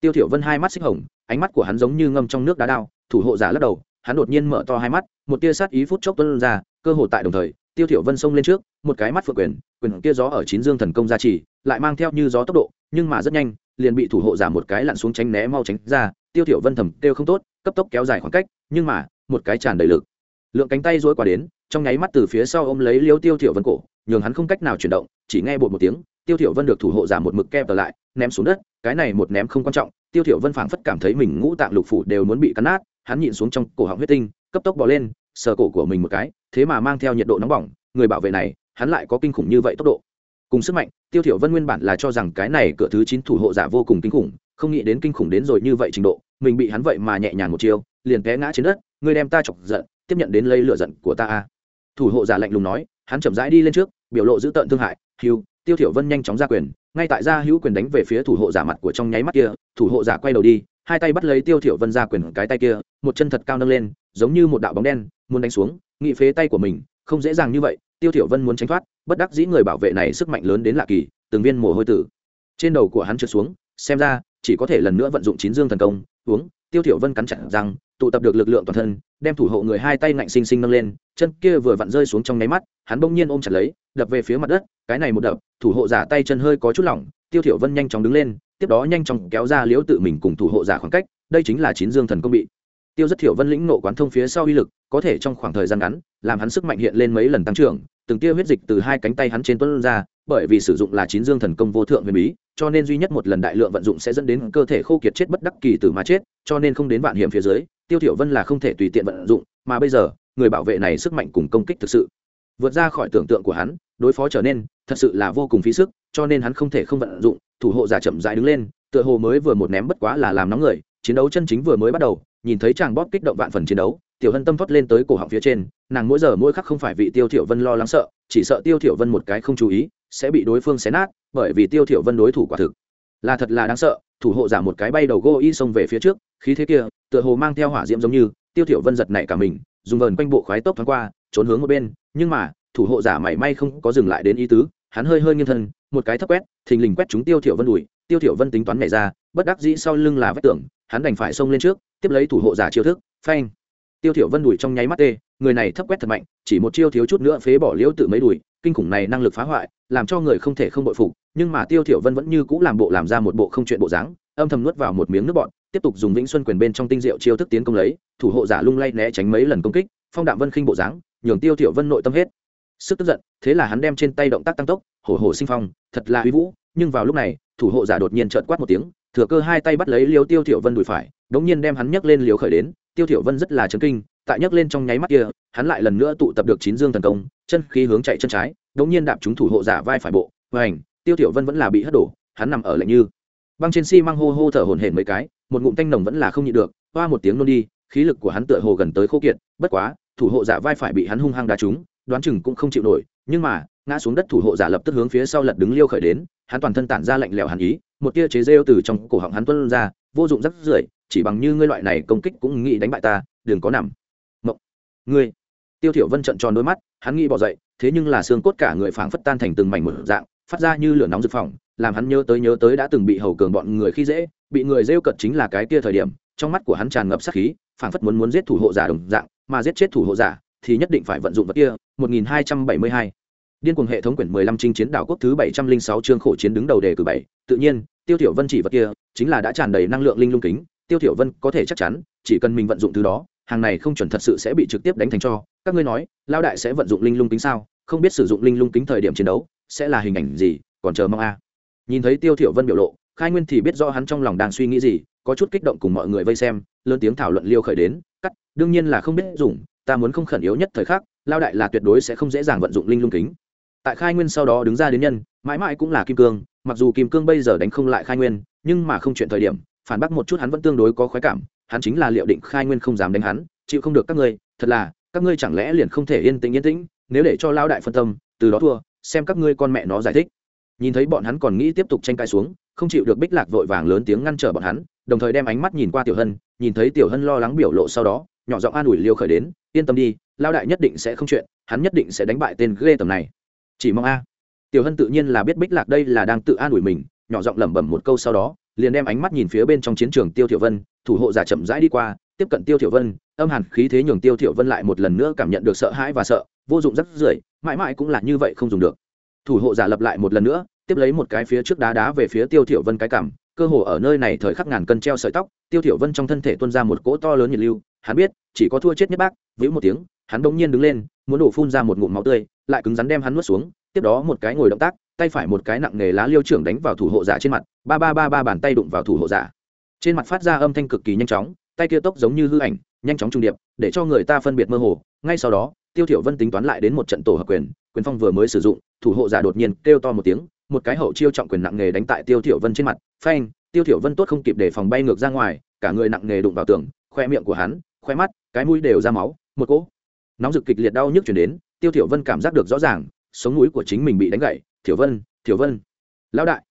tiêu thiểu vân hai mắt xích hồng, ánh mắt của hắn giống như ngâm trong nước đá đao, thủ hộ giả lắc đầu, hắn đột nhiên mở to hai mắt, một tia sát ý phút chốc tuôn ra, cơ hội tại đồng thời, tiêu thiểu vân xông lên trước, một cái mắt phượng quyền quyền kia gió ở chín dương thần công gia trì, lại mang theo như gió tốc độ, nhưng mà rất nhanh, liền bị thủ hộ giả một cái lặn xuống tránh né mau tránh ra, tiêu thiểu vân thầm tiêu không tốt, cấp tốc kéo dài khoảng cách, nhưng mà, một cái tràn đầy lực. Lượng cánh tay duỗi qua đến, trong nháy mắt từ phía sau ôm lấy liêu tiêu thiểu vân cổ, nhường hắn không cách nào chuyển động, chỉ nghe bột một tiếng, tiêu thiểu vân được thủ hộ giả một mực kẹp lại, ném xuống đất cái này một ném không quan trọng, tiêu thiểu vân phảng phất cảm thấy mình ngũ tạng lục phủ đều muốn bị cắn nát, hắn nhịn xuống trong cổ họng huyết tinh, cấp tốc bò lên, sờ cổ của mình một cái, thế mà mang theo nhiệt độ nóng bỏng, người bảo vệ này, hắn lại có kinh khủng như vậy tốc độ. Cùng sức mạnh, tiêu thiểu vân nguyên bản là cho rằng cái này cửa thứ chín thủ hộ giả vô cùng kinh khủng, không nghĩ đến kinh khủng đến rồi như vậy trình độ, mình bị hắn vậy mà nhẹ nhàng một chiêu, liền té ngã trên đất, ngươi đem ta chọc giận, tiếp nhận đến lây lửa giận của ta a. Thủ hộ giả lạnh lùng nói, hắn chậm rãi đi lên trước, biểu lộ dữ tợn thương hại, hưu tiêu thiểu vân nhanh chóng ra quyền, ngay tại Ra hữu quyền đánh về phía thủ hộ giả mặt của trong nháy mắt kia, thủ hộ giả quay đầu đi, hai tay bắt lấy tiêu thiểu vân ra quyền cái tay kia, một chân thật cao nâng lên, giống như một đạo bóng đen, muốn đánh xuống, nghị phế tay của mình, không dễ dàng như vậy, tiêu thiểu vân muốn tránh thoát, bất đắc dĩ người bảo vệ này sức mạnh lớn đến lạ kỳ, từng viên mồ hôi tử. Trên đầu của hắn trượt xuống, xem ra, chỉ có thể lần nữa vận dụng chín dương thần công, uống, tiêu thiểu vân cắn chặt răng tụ tập được lực lượng toàn thân, đem thủ hộ người hai tay ngạnh sinh sinh nâng lên, chân kia vừa vặn rơi xuống trong nháy mắt, hắn bỗng nhiên ôm chặt lấy, đập về phía mặt đất, cái này một đập, thủ hộ giả tay chân hơi có chút lỏng, tiêu thiểu vân nhanh chóng đứng lên, tiếp đó nhanh chóng kéo ra liễu tự mình cùng thủ hộ giả khoảng cách, đây chính là chín dương thần công bị. Tiêu rất thiểu vân lĩnh nộ quán thông phía sau uy lực, có thể trong khoảng thời gian ngắn, làm hắn sức mạnh hiện lên mấy lần tăng trưởng, từng tia huyết dịch từ hai cánh tay hắn trên tuôn ra, bởi vì sử dụng là chín dương thần công vô thượng huyền bí, cho nên duy nhất một lần đại lượng vận dụng sẽ dẫn đến cơ thể khô kiệt chết bất đắc kỳ tử mà chết, cho nên không đến vạn hiểm phía dưới tiêu thiểu vân là không thể tùy tiện vận dụng, mà bây giờ, người bảo vệ này sức mạnh cùng công kích thực sự. Vượt ra khỏi tưởng tượng của hắn, đối phó trở nên, thật sự là vô cùng phí sức, cho nên hắn không thể không vận dụng, thủ hộ giả chậm rãi đứng lên, tựa hồ mới vừa một ném bất quá là làm nóng người, chiến đấu chân chính vừa mới bắt đầu, nhìn thấy chàng bóp kích động vạn phần chiến đấu, tiểu hân tâm thoát lên tới cổ họng phía trên, nàng mỗi giờ mỗi khắc không phải vì tiêu thiểu vân lo lắng sợ, chỉ sợ tiêu thiểu vân một cái không chú ý, sẽ bị đối phương xé nát, bởi vì tiêu thiểu vân đối thủ quả thực là thật là đáng sợ, thủ hộ giả một cái bay đầu gô y xông về phía trước khí thế kia, tựa hồ mang theo hỏa diễm giống như, tiêu thiểu vân giật nảy cả mình, dùng vờn quanh bộ khoái tốc thoáng qua, trốn hướng một bên, nhưng mà, thủ hộ giả mảy may không có dừng lại đến ý tứ, hắn hơi hơi nghiêng thân, một cái thấp quét, thình lình quét chúng tiêu thiểu vân đuổi tiêu thiểu vân tính toán nhảy ra, bất đắc dĩ sau lưng là vách tường, hắn đành phải xông lên trước, tiếp lấy thủ hộ giả chiêu thức, phanh. Tiêu thiểu vân đuổi trong nháy mắt tê, người này thấp quét thật mạnh, chỉ một chiêu thiếu chút nữa phế bỏ liễu tự mấy đuổi kinh khủng này năng lực phá hoại, làm cho người không thể không bội phục, nhưng mà tiêu thiểu vân vẫn như cũ làm bộ làm ra một bộ không chuyện bộ dáng, âm thầm nuốt vào một miếng nước bọt tiếp tục dùng vĩnh xuân quyền bên trong tinh diệu chiêu thức tiến công lấy, thủ hộ giả lung lay né tránh mấy lần công kích, phong đạm vân khinh bộ dáng, nhường tiêu thiểu vân nội tâm hết. Sức tức giận, thế là hắn đem trên tay động tác tăng tốc, hổ hổ sinh phong, thật là uy vũ, nhưng vào lúc này, thủ hộ giả đột nhiên trợn quát một tiếng, thừa cơ hai tay bắt lấy liêu tiêu thiểu vân đùi phải, đống nhiên đem hắn nhấc lên liều khởi đến, tiêu thiểu vân rất là chấn kinh, tại nhấc lên trong nháy mắt kia, hắn lại lần nữa tụ tập được chín dương thần công, chân khí hướng chạy chân trái, đống nhiên đạp trúng thủ hộ giả vai phải bộ vành tiêu thiểu vân vẫn là bị hất đổ, hắn nằm ở lạnh như băng trên xi si măng hô hô thở hổn hển mấy cái một ngụm tanh nồng vẫn là không nhịn được, hoa một tiếng nôn đi, khí lực của hắn tựa hồ gần tới khô kiệt, bất quá, thủ hộ giả vai phải bị hắn hung hăng đá trúng, đoán chừng cũng không chịu nổi, nhưng mà, ngã xuống đất thủ hộ giả lập tức hướng phía sau lật đứng liêu khởi đến, hắn toàn thân tản ra lạnh lẽo hàn ý, một tia chế rêu từ trong cổ họng hắn tuôn ra, vô dụng rất rưởi, chỉ bằng như ngươi loại này công kích cũng nghĩ đánh bại ta, đừng có nằm. Mộng. Ngươi. Tiêu thiểu vân trợn tròn đôi mắt, hắn nghĩ bỏ dậy, thế nhưng là xương cốt cả người phảng phất tan thành từng mảnh một dạng, phát ra như lửa nóng rực phòng làm hắn nhớ tới nhớ tới đã từng bị hầu cường bọn người khi dễ bị người rêu cận chính là cái kia thời điểm trong mắt của hắn tràn ngập sát khí phảng phất muốn muốn giết thủ hộ giả đồng dạng mà giết chết thủ hộ giả thì nhất định phải vận dụng vật kia 1272 điên cuồng hệ thống quyển 15 trinh chiến đảo quốc thứ 706 chương khổ chiến đứng đầu đề cử 7, tự nhiên tiêu tiểu vân chỉ vật kia chính là đã tràn đầy năng lượng linh lung kính tiêu tiểu vân có thể chắc chắn chỉ cần mình vận dụng thứ đó hàng này không chuẩn thật sự sẽ bị trực tiếp đánh thành cho. Các ngươi nói lao đại sẽ vận dụng linh lung kính sao? Không biết sử dụng linh lung kính thời điểm chiến đấu sẽ là hình ảnh gì còn chờ mong a. Nhìn thấy tiêu thiểu vân biểu lộ khai nguyên thì biết rõ hắn trong lòng đang suy nghĩ gì, có chút kích động cùng mọi người vây xem, lớn tiếng thảo luận liêu khởi đến, cắt, đương nhiên là không biết dùng, ta muốn không khẩn yếu nhất thời khắc, lao đại là tuyệt đối sẽ không dễ dàng vận dụng linh lung kính. Tại khai nguyên sau đó đứng ra đến nhân, mãi mãi cũng là kim cương, mặc dù kim cương bây giờ đánh không lại khai nguyên, nhưng mà không chuyện thời điểm, phản bác một chút hắn vẫn tương đối có khoái cảm, hắn chính là liệu định khai nguyên không dám đánh hắn, chịu không được các ngươi, thật là, các ngươi chẳng lẽ liền không thể yên tĩnh yên tĩnh, nếu để cho lao đại phân tâm, từ đó thua, xem các ngươi con mẹ nó giải thích. Nhìn thấy bọn hắn còn nghĩ tiếp tục tranh cãi xuống không chịu được bích lạc vội vàng lớn tiếng ngăn trở bọn hắn, đồng thời đem ánh mắt nhìn qua tiểu hân, nhìn thấy tiểu hân lo lắng biểu lộ sau đó, nhỏ giọng an ủi liêu khởi đến, yên tâm đi lao đại nhất định sẽ không chuyện, hắn nhất định sẽ đánh bại tên ghê tầm này. Chỉ mong a. Tiểu hân tự nhiên là biết bích lạc đây là đang tự an ủi mình, nhỏ giọng lẩm bẩm một câu sau đó, liền đem ánh mắt nhìn phía bên trong chiến trường tiêu thiểu vân, thủ hộ giả chậm rãi đi qua, tiếp cận tiêu thiểu vân, âm hàn khí thế nhường tiêu thiểu vân lại một lần nữa cảm nhận được sợ hãi và sợ, vô dụng rất rưởi, mãi mãi cũng là như vậy không dùng được. Thủ hộ giả lập lại một lần nữa tiếp lấy một cái phía trước đá đá về phía tiêu thiểu vân cái cảm, cơ hồ ở nơi này thời khắc ngàn cân treo sợi tóc, tiêu thiểu vân trong thân thể tuôn ra một cỗ to lớn nhiệt lưu, hắn biết, chỉ có thua chết nhất bác vĩ một tiếng, hắn đống nhiên đứng lên, muốn đổ phun ra một ngụm máu tươi, lại cứng rắn đem hắn nuốt xuống, tiếp đó một cái ngồi động tác, tay phải một cái nặng nghề lá liêu trưởng đánh vào thủ hộ giả trên mặt, ba ba ba ba bàn tay đụng vào thủ hộ giả. Trên mặt phát ra âm thanh cực kỳ nhanh chóng, tay kia tốc giống như hư ảnh, nhanh chóng trung điệp, để cho người ta phân biệt mơ hồ. Ngay sau đó, tiêu thiểu vân tính toán lại đến một trận tổ hợp quyền quyền phong vừa mới sử dụng, thủ hộ giả đột nhiên kêu to một tiếng một cái hậu chiêu trọng quyền nặng nghề đánh tại tiêu thiểu vân trên mặt. Phanh, tiêu thiểu vân tốt không kịp để phòng bay ngược ra ngoài, cả người nặng nghề đụng vào tường, khoe miệng của hắn, khoe mắt, cái mũi đều ra máu, một cỗ nóng rực kịch liệt đau nhức truyền đến, tiêu thiểu vân cảm giác được rõ ràng, sống mũi của chính mình bị đánh gãy. Thiểu vân thiểu vân. Lão đại.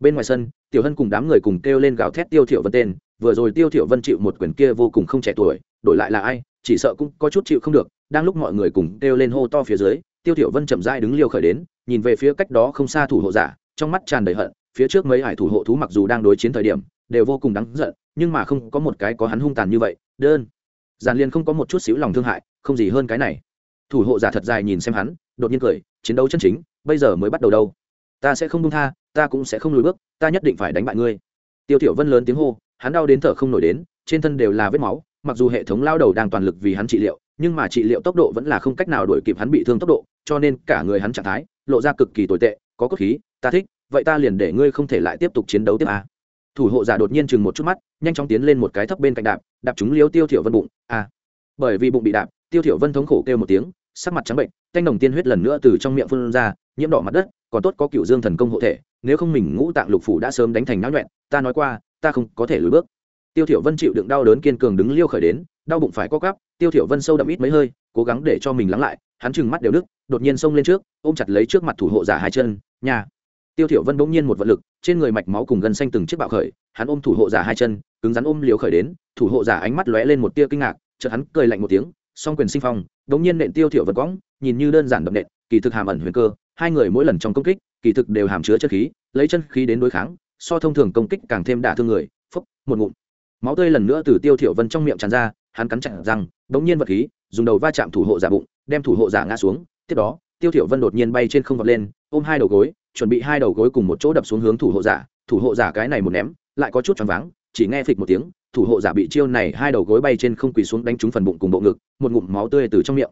Bên ngoài sân, tiểu hân cùng đám người cùng kêu lên gào thét tiêu thiểu vân tên. Vừa rồi tiêu thiểu vân chịu một quyền kia vô cùng không trẻ tuổi, đổi lại là ai, chỉ sợ cũng có chút chịu không được. Đang lúc mọi người cùng kêu lên hô to phía dưới, tiêu thiểu vân chậm rãi đứng liều khởi đến nhìn về phía cách đó không xa thủ hộ giả, trong mắt tràn đầy hận, phía trước mấy hải thủ hộ thú mặc dù đang đối chiến thời điểm, đều vô cùng đáng giận, nhưng mà không có một cái có hắn hung tàn như vậy, đơn. Giản liền không có một chút xíu lòng thương hại, không gì hơn cái này. Thủ hộ giả thật dài nhìn xem hắn, đột nhiên cười, chiến đấu chân chính, bây giờ mới bắt đầu đâu. Ta sẽ không buông tha, ta cũng sẽ không lùi bước, ta nhất định phải đánh bại ngươi. Tiêu tiểu vân lớn tiếng hô, hắn đau đến thở không nổi đến, trên thân đều là vết máu, mặc dù hệ thống lao đầu đang toàn lực vì hắn trị liệu, nhưng mà trị liệu tốc độ vẫn là không cách nào đuổi kịp hắn bị thương tốc độ, cho nên cả người hắn trạng thái lộ ra cực kỳ tồi tệ, có cốt khí, ta thích, vậy ta liền để ngươi không thể lại tiếp tục chiến đấu tiếp à. thủ hộ giả đột nhiên chừng một chút mắt, nhanh chóng tiến lên một cái thấp bên cạnh đạp đạp chúng liêu tiêu thiểu vân bụng à. bởi vì bụng bị đạp, tiêu thiểu vân thống khổ kêu một tiếng, sắc mặt trắng bệnh, thanh đồng tiên huyết lần nữa từ trong miệng phun ra, nhiễm đỏ mặt đất, còn tốt có cựu dương thần công hộ thể, nếu không mình ngũ tạng lục phủ đã sớm đánh thành náo nhọn ta nói qua, ta không có thể lùi bước tiêu thiểu vân chịu đựng đau đớn kiên cường đứng liêu khởi đến, đau bụng phải co quắp, tiêu thiểu vân sâu đậm ít mấy hơi cố gắng để cho mình lắng lại, hắn trừng mắt đều đức đột nhiên xông lên trước, ôm chặt lấy trước mặt thủ hộ giả hai chân, nhà. Tiêu thiểu vân bỗng nhiên một vận lực, trên người mạch máu cùng gân xanh từng chiếc bạo khởi, hắn ôm thủ hộ giả hai chân, cứng rắn ôm liều khởi đến, thủ hộ giả ánh mắt lóe lên một tia kinh ngạc, chợt hắn cười lạnh một tiếng, song quyền sinh phong đống nhiên nện tiêu thiểu vân quõng nhìn như đơn giản đậm nện, kỳ thực hàm ẩn huyền cơ, hai người mỗi lần trong công kích, kỳ thực đều hàm chứa chân khí, lấy chân khí đến đối kháng, so thông thường công kích càng thêm đả thương người phúc một ngụm. Máu tươi lần nữa từ tiêu thiểu vân trong miệng tràn ra, hắn cắn chặt răng đống nhiên vật khí dùng đầu va chạm thủ hộ giả bụng, đem thủ hộ giả ngã xuống. Tiếp đó, tiêu thiểu vân đột nhiên bay trên không vọt lên, ôm hai đầu gối, chuẩn bị hai đầu gối cùng một chỗ đập xuống hướng thủ hộ giả. Thủ hộ giả cái này một ném, lại có chút choáng váng, chỉ nghe phịch một tiếng, thủ hộ giả bị chiêu này hai đầu gối bay trên không quỳ xuống đánh trúng phần bụng cùng bộ ngực, một ngụm máu tươi từ trong miệng.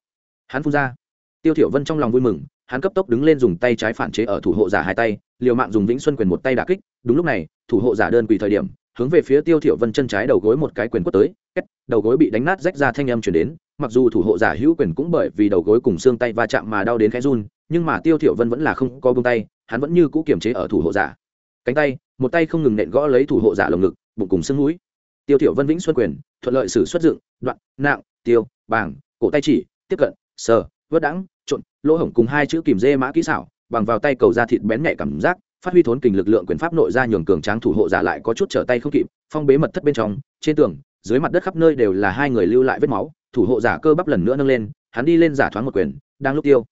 Hắn phun ra. Tiêu thiểu vân trong lòng vui mừng, hắn cấp tốc đứng lên dùng tay trái phản chế ở thủ hộ giả hai tay, liều mạng dùng vĩnh xuân quyền một tay đả kích. Đúng lúc này, thủ hộ giả đơn quỳ thời điểm hướng về phía tiêu thiểu vân chân trái đầu gối một cái quyền quất tới, két, đầu gối bị đánh nát rách ra thanh âm truyền đến, mặc dù thủ hộ giả hữu quyền cũng bởi vì đầu gối cùng xương tay va chạm mà đau đến khẽ run, nhưng mà tiêu thiểu vân vẫn là không có buông tay, hắn vẫn như cũ kiềm chế ở thủ hộ giả. Cánh tay, một tay không ngừng nện gõ lấy thủ hộ giả lồng ngực, bụng cùng xương mũi. Tiêu thiểu vân vĩnh xuân quyền, thuận lợi sử xuất dựng, đoạn, nặng, tiêu bảng cổ tay chỉ, tiếp cận, sờ, vớt đắng trộn, lỗ hổng cùng hai chữ kìm dê mã kỹ xảo, bằng vào tay cầu ra thịt bén nhạy cảm giác phát huy thốn kình lực lượng quyền pháp nội ra nhường cường tráng thủ hộ giả lại có chút trở tay không kịp, phong bế mật thất bên trong, trên tường, dưới mặt đất khắp nơi đều là hai người lưu lại vết máu, thủ hộ giả cơ bắp lần nữa nâng lên, hắn đi lên giả thoáng một quyền, đang lúc tiêu.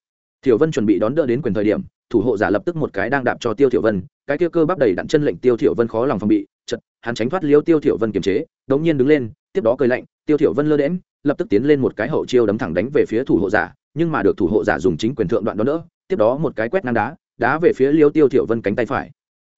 Thiểu vân chuẩn bị đón đỡ đến quyền thời điểm, thủ hộ giả lập tức một cái đang đạp cho tiêu thiểu vân, cái kia cơ bắp đầy đặn chân lệnh tiêu thiểu vân khó lòng phòng bị chật hắn tránh thoát liêu tiêu thiểu vân kiềm chế, đống nhiên đứng lên, tiếp đó cười lạnh, tiêu thiểu vân lơ đễm lập tức tiến lên một cái hậu chiêu đấm thẳng đánh về phía thủ hộ giả, nhưng mà được thủ hộ giả dùng chính quyền thượng đoạn đó đỡ, tiếp đó một cái quét ngang đá đá về phía liêu tiêu thiểu vân cánh tay phải.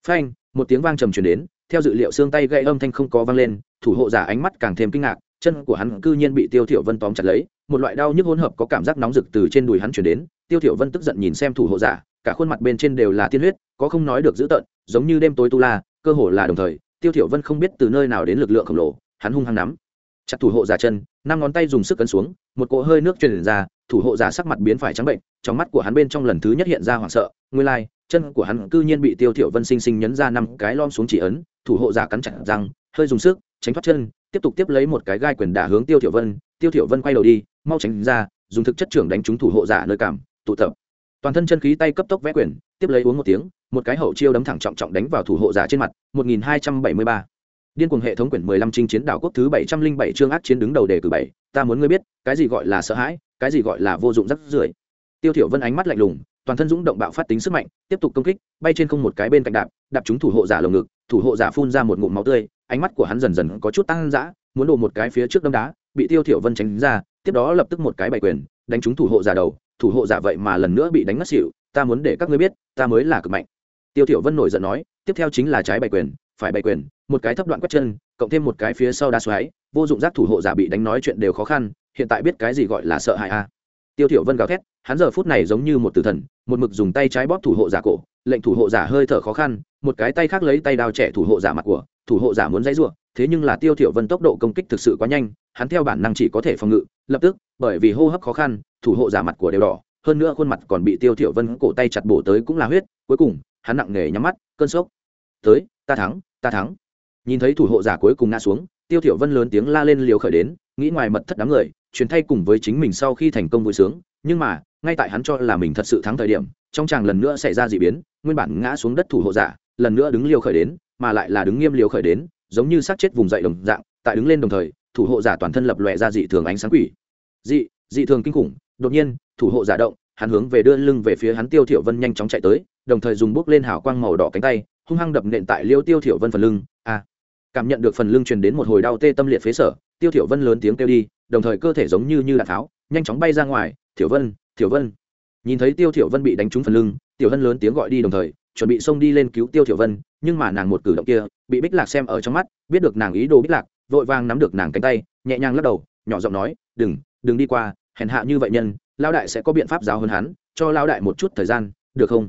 Phanh, một tiếng vang trầm truyền đến, theo dự liệu xương tay gãy âm thanh không có vang lên, thủ hộ giả ánh mắt càng thêm kinh ngạc, chân của hắn cư nhiên bị tiêu thiểu vân tóm chặt lấy, một loại đau nhức hỗn hợp có cảm giác nóng rực từ trên đùi hắn truyền đến, tiêu thiểu vân tức giận nhìn xem thủ hộ giả, cả khuôn mặt bên trên đều là tiên huyết, có không nói được dữ tợn, giống như đêm tối tu la, cơ hồ là đồng thời, tiêu thiểu vân không biết từ nơi nào đến lực lượng khổng lồ, hắn hung hăng nắm chặt thủ hộ giả chân, năm ngón tay dùng sức cấn xuống, một cỗ hơi nước truyền ra thủ hộ giả sắc mặt biến phải trắng bệnh, trong mắt của hắn bên trong lần thứ nhất hiện ra hoảng sợ, nguyên lai, chân của hắn cư nhiên bị tiêu thiểu vân sinh sinh nhấn ra năm cái lom xuống chỉ ấn, thủ hộ giả cắn chặt răng, hơi dùng sức, tránh thoát chân, tiếp tục tiếp lấy một cái gai quyền đả hướng tiêu thiểu vân, tiêu thiểu vân quay đầu đi, mau tránh ra, dùng thực chất trưởng đánh trúng thủ hộ giả nơi cảm, tụ tập. Toàn thân chân khí tay cấp tốc vẽ quyền, tiếp lấy uống một tiếng, một cái hậu chiêu đấm thẳng trọng trọng đánh vào thủ hộ giả trên mặt 1273 điên cuồng hệ thống quyển 15 chinh chiến đảo quốc thứ 707 chương ác chiến đứng đầu đề cử bảy ta muốn ngươi biết, cái gì gọi là sợ hãi, cái gì gọi là vô dụng rắc rưởi. Tiêu thiểu vân ánh mắt lạnh lùng, toàn thân dũng động bạo phát tính sức mạnh, tiếp tục công kích, bay trên không một cái bên cạnh đạp đạp chúng thủ hộ giả lồng ngực, thủ hộ giả phun ra một ngụm máu tươi, ánh mắt của hắn dần dần có chút tăng dã, muốn đổ một cái phía trước đâm đá, bị tiêu thiểu vân tránh ra, tiếp đó lập tức một cái bảy quyền, đánh chúng thủ hộ giả đầu, thủ hộ giả vậy mà lần nữa bị đánh ngất xỉu, ta muốn để các ngươi biết, ta mới là cực mạnh. Tiêu thiểu vân nổi giận nói, tiếp theo chính là trái bảy quyền, phải bảy quyền, một cái thấp đoạn quét chân, cộng thêm một cái phía sau đá xoáy vô dụng giác thủ hộ giả bị đánh nói chuyện đều khó khăn, hiện tại biết cái gì gọi là sợ hãi a tiêu thiểu vân gào thét, hắn giờ phút này giống như một tử thần, một mực dùng tay trái bóp thủ hộ giả cổ, lệnh thủ hộ giả hơi thở khó khăn, một cái tay khác lấy tay đao trẻ thủ hộ giả mặt của, thủ hộ giả muốn dãy rủa, thế nhưng là tiêu thiểu vân tốc độ công kích thực sự quá nhanh, hắn theo bản năng chỉ có thể phòng ngự, lập tức, bởi vì hô hấp khó khăn, thủ hộ giả mặt của đều đỏ, hơn nữa khuôn mặt còn bị tiêu thiểu vân cổ tay chặt bổ tới cũng là huyết, cuối cùng, hắn nặng nề nhắm mắt, cơn sốc. Tới, ta thắng ta thắng. Nhìn thấy thủ hộ giả cuối cùng ngã xuống tiêu thiểu vân lớn tiếng la lên liều khởi đến, nghĩ ngoài mật thất đám người, truyền thay cùng với chính mình sau khi thành công vui sướng. Nhưng mà, ngay tại hắn cho là mình thật sự thắng thời điểm, trong chàng lần nữa xảy ra dị biến, nguyên bản ngã xuống đất thủ hộ giả, lần nữa đứng liều khởi đến, mà lại là đứng nghiêm liều khởi đến, giống như xác chết vùng dậy đồng dạng, tại đứng lên đồng thời, thủ hộ giả toàn thân lập lòe ra dị thường ánh sáng quỷ. Dị dị thường kinh khủng, đột nhiên, thủ hộ giả động, hắn hướng về đưa lưng về phía hắn tiêu thiểu vân nhanh chóng chạy tới, đồng thời dùng bước lên hào quang màu đỏ cánh tay, hung hăng đập nện tại liêu tiêu thiểu vân phần lưng. A cảm nhận được phần lưng truyền đến một hồi đau tê tâm liệt phế sở, tiêu thiểu vân lớn tiếng kêu đi, đồng thời cơ thể giống như như đạn tháo, nhanh chóng bay ra ngoài, thiểu vân thiểu vân. Nhìn thấy tiêu thiểu vân bị đánh trúng phần lưng, tiểu hân lớn tiếng gọi đi đồng thời, chuẩn bị xông đi lên cứu tiêu thiểu vân, nhưng mà nàng một cử động kia, bị bích lạc xem ở trong mắt, biết được nàng ý đồ bích lạc, vội vàng nắm được nàng cánh tay, nhẹ nhàng lắc đầu, nhỏ giọng nói, đừng đừng đi qua, hèn hạ như vậy nhân lao đại sẽ có biện pháp giáo hơn hắn, cho lao đại một chút thời gian, được không?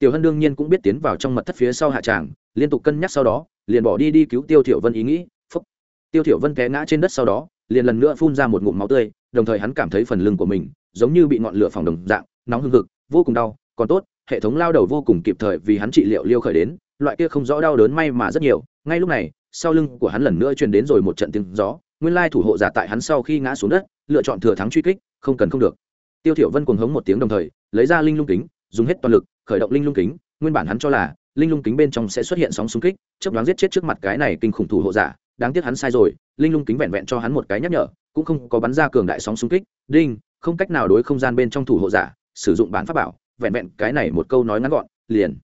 Tiểu hân đương nhiên cũng biết tiến vào trong mật thất phía sau hạ tràng, liên tục cân nhắc sau đó, liền bỏ đi đi cứu tiêu thiểu vân ý nghĩ, phúc. Tiêu thiểu vân té ngã trên đất sau đó, liền lần nữa phun ra một ngụm máu tươi, đồng thời hắn cảm thấy phần lưng của mình giống như bị ngọn lửa phòng đồng dạng, nóng hừng hực, vô cùng đau, còn tốt, hệ thống lao đầu vô cùng kịp thời vì hắn trị liệu liêu khởi đến, loại kia không rõ đau đớn may mà rất nhiều, ngay lúc này, sau lưng của hắn lần nữa truyền đến rồi một trận tiếng gió, nguyên lai thủ hộ giả tại hắn sau khi ngã xuống đất, lựa chọn thừa thắng truy kích, không cần không được. Tiêu thiểu vân cuồng hống một tiếng đồng thời, lấy ra linh lung kính, dùng hết toàn lực khởi động linh lung kính, nguyên bản hắn cho là linh lung kính bên trong sẽ xuất hiện sóng xung kích chấp đoán giết chết trước mặt cái này kinh khủng thủ hộ giả. Đáng tiếc hắn sai rồi, linh lung kính vẹn vẹn cho hắn một cái nhắc nhở, cũng không có bắn ra cường đại sóng xung kích. Đinh, không cách nào đối không gian bên trong thủ hộ giả sử dụng bản pháp bảo, vẹn vẹn cái này một câu nói ngắn gọn, liền.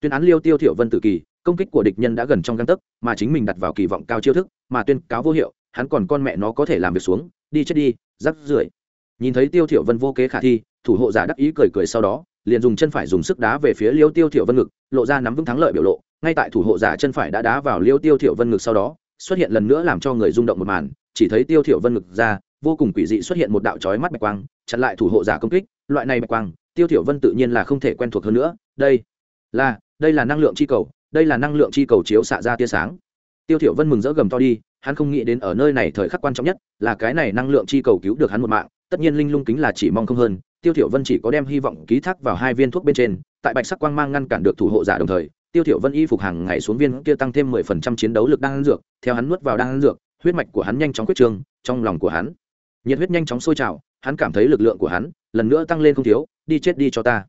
Tuyên án liêu tiêu thiểu vân tử kỳ, công kích của địch nhân đã gần trong găng tấc, mà chính mình đặt vào kỳ vọng cao chiêu thức, mà tuyên cáo vô hiệu, hắn còn con mẹ nó có thể làm việc xuống, đi chết đi, rắc rưởi. Nhìn thấy tiêu thiểu vân vô kế khả thi, thủ hộ giả đắc ý cười cười sau đó liền dùng chân phải dùng sức đá về phía liêu tiêu thiểu vân ngực, lộ ra nắm vững thắng lợi biểu lộ, ngay tại thủ hộ giả chân phải đã đá vào liêu tiêu thiểu vân ngực sau đó, xuất hiện lần nữa làm cho người rung động một màn, chỉ thấy tiêu thiểu vân ngực ra, vô cùng quỷ dị xuất hiện một đạo chói mắt bạch quang, chặn lại thủ hộ giả công kích, loại này bạch quang, tiêu thiểu vân tự nhiên là không thể quen thuộc hơn nữa, đây là đây là năng lượng chi cầu, đây là năng lượng chi cầu chiếu xạ ra tia sáng. Tiêu thiểu vân mừng rỡ gầm to đi, hắn không nghĩ đến ở nơi này thời khắc quan trọng nhất là cái này năng lượng chi cầu cứu được hắn một mạng, tất nhiên linh lung kính là chỉ mong không hơn tiêu thiểu vân chỉ có đem hy vọng ký thác vào hai viên thuốc bên trên, tại bạch sắc quang mang ngăn cản được thủ hộ giả đồng thời, tiêu thiểu vân y phục hàng ngày xuống viên kia tăng thêm 10% chiến đấu lực đang dược, theo hắn nuốt vào đang dược, huyết mạch của hắn nhanh chóng quyết trương trong lòng của hắn, nhiệt huyết nhanh chóng sôi trào, hắn cảm thấy lực lượng của hắn lần nữa tăng lên không thiếu, đi chết đi cho ta.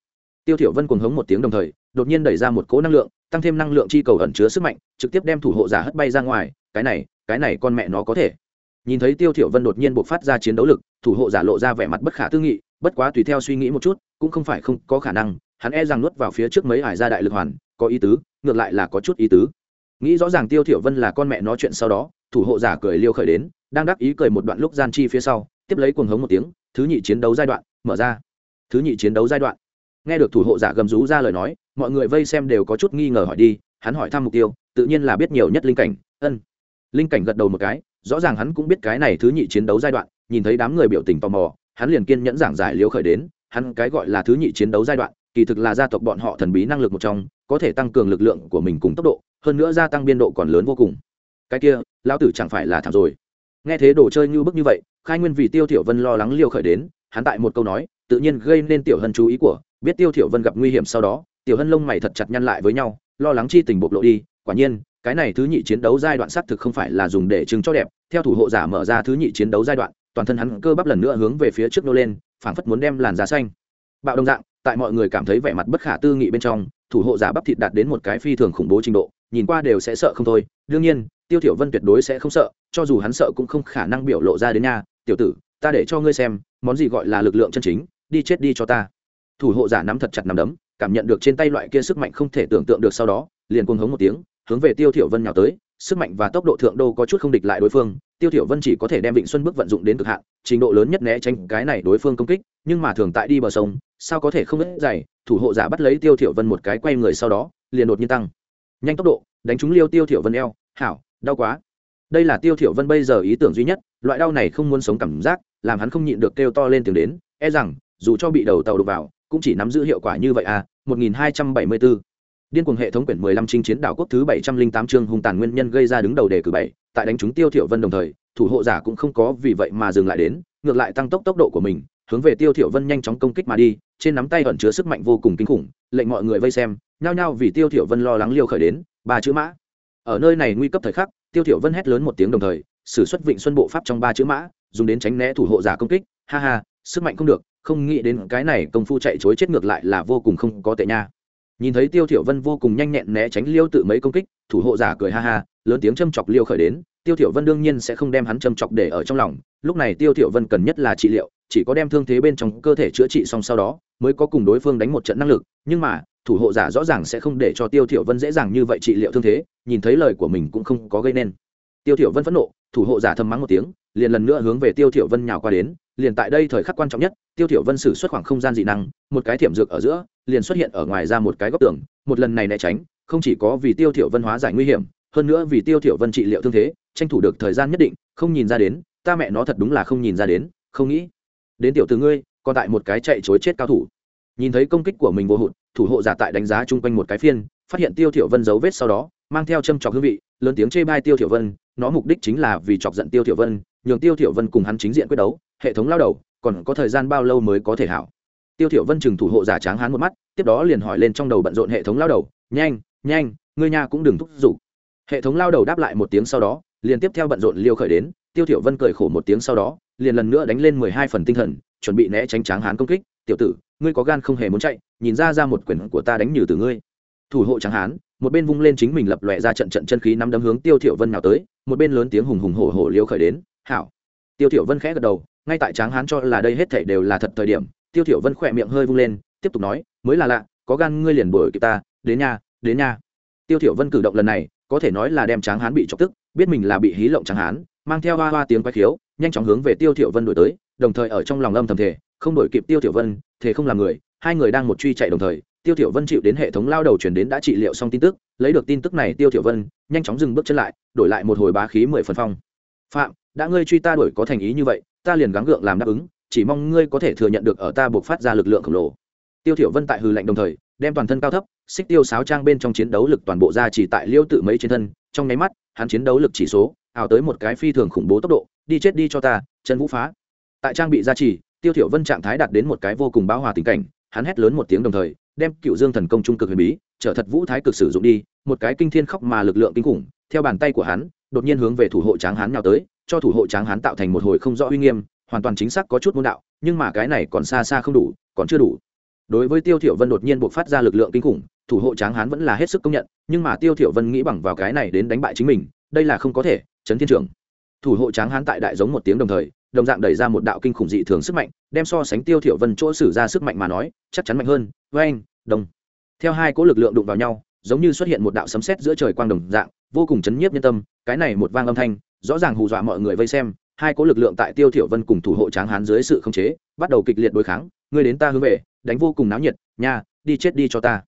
Tiêu thiểu vân cuồng hống một tiếng đồng thời, đột nhiên đẩy ra một cỗ năng lượng, tăng thêm năng lượng chi cầu ẩn chứa sức mạnh, trực tiếp đem thủ hộ giả hất bay ra ngoài, cái này cái này con mẹ nó có thể. Nhìn thấy tiêu thiểu vân đột nhiên bộc phát ra chiến đấu lực, thủ hộ giả lộ ra vẻ mặt bất khả tư nghị bất quá tùy theo suy nghĩ một chút, cũng không phải không có khả năng, hắn e rằng nuốt vào phía trước mấy hải gia đại lực hoàn, có ý tứ, ngược lại là có chút ý tứ. Nghĩ rõ ràng tiêu thiểu vân là con mẹ nó chuyện sau đó, thủ hộ giả cười liêu khởi đến, đang đắc ý cười một đoạn lúc gian chi phía sau, tiếp lấy cuồng hống một tiếng, thứ nhị chiến đấu giai đoạn, mở ra. Thứ nhị chiến đấu giai đoạn. Nghe được thủ hộ giả gầm rú ra lời nói, mọi người vây xem đều có chút nghi ngờ hỏi đi, hắn hỏi thăm mục tiêu, tự nhiên là biết nhiều nhất linh cảnh, ân. Linh cảnh gật đầu một cái, rõ ràng hắn cũng biết cái này thứ nhị chiến đấu giai đoạn, nhìn thấy đám người biểu tình tò mò hắn liền kiên nhẫn giảng giải liễu khởi đến, hắn cái gọi là thứ nhị chiến đấu giai đoạn, kỳ thực là gia tộc bọn họ thần bí năng lực một trong, có thể tăng cường lực lượng của mình cùng tốc độ, hơn nữa gia tăng biên độ còn lớn vô cùng. Cái kia, lão tử chẳng phải là thảm rồi. Nghe thế đồ chơi như bức như vậy, khai nguyên vì tiêu thiểu vân lo lắng liều khởi đến, hắn tại một câu nói, tự nhiên gây nên tiểu hân chú ý của, biết tiêu thiểu vân gặp nguy hiểm sau đó, tiểu hân lông mày thật chặt nhăn lại với nhau, lo lắng chi tình bộc lộ đi, quả nhiên, cái này thứ nhị chiến đấu giai đoạn xác thực không phải là dùng để chứng cho đẹp, theo thủ hộ giả mở ra thứ nhị chiến đấu giai đoạn toàn thân hắn cơ bắp lần nữa hướng về phía trước nô lên, phảng phất muốn đem làn da xanh. Bạo đồng dạng, tại mọi người cảm thấy vẻ mặt bất khả tư nghị bên trong, thủ hộ giả bắp thịt đạt đến một cái phi thường khủng bố trình độ, nhìn qua đều sẽ sợ không thôi. Đương nhiên, tiêu thiểu vân tuyệt đối sẽ không sợ, cho dù hắn sợ cũng không khả năng biểu lộ ra đến nha. Tiểu tử, ta để cho ngươi xem, món gì gọi là lực lượng chân chính, đi chết đi cho ta. Thủ hộ giả nắm thật chặt nắm đấm, cảm nhận được trên tay loại kia sức mạnh không thể tưởng tượng được sau đó, liền cuồng hống một tiếng, hướng về tiêu thiểu vân nhào tới, sức mạnh và tốc độ thượng đô có chút không địch lại đối phương tiêu tiểu vân chỉ có thể đem vịnh xuân bước vận dụng đến cực hạn, trình độ lớn nhất né tránh cái này đối phương công kích, nhưng mà thường tại đi bờ sông, sao có thể không đứt dày, thủ hộ giả bắt lấy tiêu tiểu vân một cái quay người sau đó, liền đột nhiên tăng. Nhanh tốc độ, đánh trúng liêu tiêu tiểu vân eo, hảo, đau quá. Đây là tiêu tiểu vân bây giờ ý tưởng duy nhất, loại đau này không muốn sống cảm giác, làm hắn không nhịn được kêu to lên tiếng đến e rằng, dù cho bị đầu tàu đục vào, cũng chỉ nắm giữ hiệu quả như vậy à 1274 điên cuồng hệ thống quyển 15 chinh chiến đảo quốc thứ 708 chương hung tàn nguyên nhân gây ra đứng đầu đề cử bảy, tại đánh trúng tiêu thiểu vân đồng thời, thủ hộ giả cũng không có vì vậy mà dừng lại đến, ngược lại tăng tốc tốc độ của mình, hướng về tiêu thiểu vân nhanh chóng công kích mà đi, trên nắm tay ẩn chứa sức mạnh vô cùng kinh khủng, lệnh mọi người vây xem, nhao nhao vì tiêu thiểu vân lo lắng liều khởi đến, ba chữ mã. Ở nơi này nguy cấp thời khắc, tiêu thiểu vân hét lớn một tiếng đồng thời, sử xuất vịnh xuân bộ pháp trong ba chữ mã, dùng đến tránh né thủ hộ giả công kích, ha ha, sức mạnh không được, không nghĩ đến cái này công phu chạy trối chết ngược lại là vô cùng không có tệ nha nhìn thấy tiêu thiểu vân vô cùng nhanh nhẹn né tránh liêu tự mấy công kích, thủ hộ giả cười ha ha, lớn tiếng châm chọc liêu khởi đến. Tiêu thiểu vân đương nhiên sẽ không đem hắn châm chọc để ở trong lòng. Lúc này tiêu thiểu vân cần nhất là trị liệu, chỉ có đem thương thế bên trong cơ thể chữa trị xong sau đó, mới có cùng đối phương đánh một trận năng lực. Nhưng mà, thủ hộ giả rõ ràng sẽ không để cho tiêu thiểu vân dễ dàng như vậy trị liệu thương thế, nhìn thấy lời của mình cũng không có gây nên. Tiêu thiểu vân phẫn nộ, thủ hộ giả thầm mắng một tiếng, liền lần nữa hướng về tiêu thiểu vân nhào qua đến liền tại đây thời khắc quan trọng nhất, tiêu thiểu vân sử xuất khoảng không gian dị năng, một cái thiểm dược ở giữa, liền xuất hiện ở ngoài ra một cái góc tường, một lần này né tránh, không chỉ có vì tiêu thiểu vân hóa giải nguy hiểm, hơn nữa vì tiêu thiểu vân trị liệu thương thế, tranh thủ được thời gian nhất định, không nhìn ra đến, ta mẹ nó thật đúng là không nhìn ra đến, không nghĩ. Đến tiểu tử ngươi, còn tại một cái chạy chối chết cao thủ. Nhìn thấy công kích của mình vô hụt, thủ hộ giả tại đánh giá chung quanh một cái phiên, phát hiện tiêu thiểu vân dấu vết sau đó, mang theo châm chọc hương vị, lớn tiếng chê bai tiêu thiểu vân, nó mục đích chính là vì chọc giận tiêu thiểu vân, nhường tiêu thiểu vân cùng hắn chính diện quyết đấu hệ thống lao đầu, còn có thời gian bao lâu mới có thể hảo? Tiêu thiểu vân chừng thủ hộ giả tráng hán một mắt, tiếp đó liền hỏi lên trong đầu bận rộn hệ thống lao đầu, nhanh nhanh, ngươi nhà cũng đừng thúc giục. Hệ thống lao đầu đáp lại một tiếng sau đó, liền tiếp theo bận rộn liêu khởi đến, tiêu thiểu vân cười khổ một tiếng sau đó, liền lần nữa đánh lên mười hai phần tinh thần, chuẩn bị né tránh tráng hán công kích, tiểu tử, ngươi có gan không hề muốn chạy, nhìn ra ra một quyền của ta đánh nhử từ ngươi. Thủ hộ tráng hán, một bên vung lên chính mình lập lòe ra trận trận chân khí nắm đấm hướng tiêu thiểu vân nào tới, một bên lớn tiếng hùng hùng hổ hổ liêu khởi đến, hảo. Tiêu thiểu vân khẽ gật đầu ngay tại tráng hán cho là đây hết thảy đều là thật thời điểm, tiêu thiểu vân khỏe miệng hơi vung lên, tiếp tục nói, mới là lạ, có gan ngươi liền đuổi kịp ta, đến nha đến nha. Tiêu thiểu vân cử động lần này, có thể nói là đem tráng hán bị chọc tức, biết mình là bị hí lộng tráng hán, mang theo hoa hoa tiếng quái khiếu, nhanh chóng hướng về tiêu thiểu vân đuổi tới, đồng thời ở trong lòng âm thầm thể không đuổi kịp tiêu thiểu vân thể không làm người. Hai người đang một truy chạy đồng thời, tiêu thiểu vân chịu đến hệ thống lao đầu truyền đến đã trị liệu xong tin tức, lấy được tin tức này, tiêu thiểu vân nhanh chóng dừng bước chân lại, đổi lại một hồi bá khí mười phần phong. Phạm đã ngươi truy ta đuổi có thành ý như vậy, ta liền gắng gượng làm đáp ứng, chỉ mong ngươi có thể thừa nhận được ở ta buộc phát ra lực lượng khổng lồ. Tiêu thiểu vân tại hư lệnh đồng thời, đem toàn thân cao thấp, xích tiêu sáo trang bên trong chiến đấu lực toàn bộ ra chỉ tại liêu tự mấy trên thân, trong nháy mắt, hắn chiến đấu lực chỉ số ảo tới một cái phi thường khủng bố tốc độ, đi chết đi cho ta, chân vũ phá. Tại trang bị gia trì tiêu thiểu vân trạng thái đạt đến một cái vô cùng bão hòa tình cảnh, hắn hét lớn một tiếng đồng thời, đem cựu dương thần công trung cực huyền bí, trở thật vũ thái cực sử dụng đi, một cái kinh thiên khóc mà lực lượng kinh khủng theo bàn tay của hắn, đột nhiên hướng về thủ hộ tráng hán nhào tới, cho thủ hộ tráng hán tạo thành một hồi không rõ uy nghiêm, hoàn toàn chính xác có chút môn đạo, nhưng mà cái này còn xa xa không đủ, còn chưa đủ. Đối với tiêu thiểu vân đột nhiên buộc phát ra lực lượng kinh khủng, thủ hộ tráng hán vẫn là hết sức công nhận, nhưng mà tiêu thiểu vân nghĩ bằng vào cái này đến đánh bại chính mình, đây là không có thể chấn thiên trưởng thủ hộ tráng hán tại đại giống một tiếng đồng thời, đồng dạng đẩy ra một đạo kinh khủng dị thường sức mạnh, đem so sánh tiêu thiểu vân chỗ sử ra sức mạnh mà nói, chắc chắn mạnh hơn với anh đồng. Theo hai cỗ lực lượng đụng vào nhau, giống như xuất hiện một đạo sấm sét giữa trời quang đồng dạng vô cùng chấn nhiếp nhân tâm, cái này một vang âm thanh, rõ ràng hù dọa mọi người vây xem, hai cỗ lực lượng tại tiêu thiểu vân cùng thủ hộ tráng hán dưới sự khống chế, bắt đầu kịch liệt đối kháng, ngươi đến ta hướng về, đánh vô cùng náo nhiệt, nha, đi chết đi cho ta.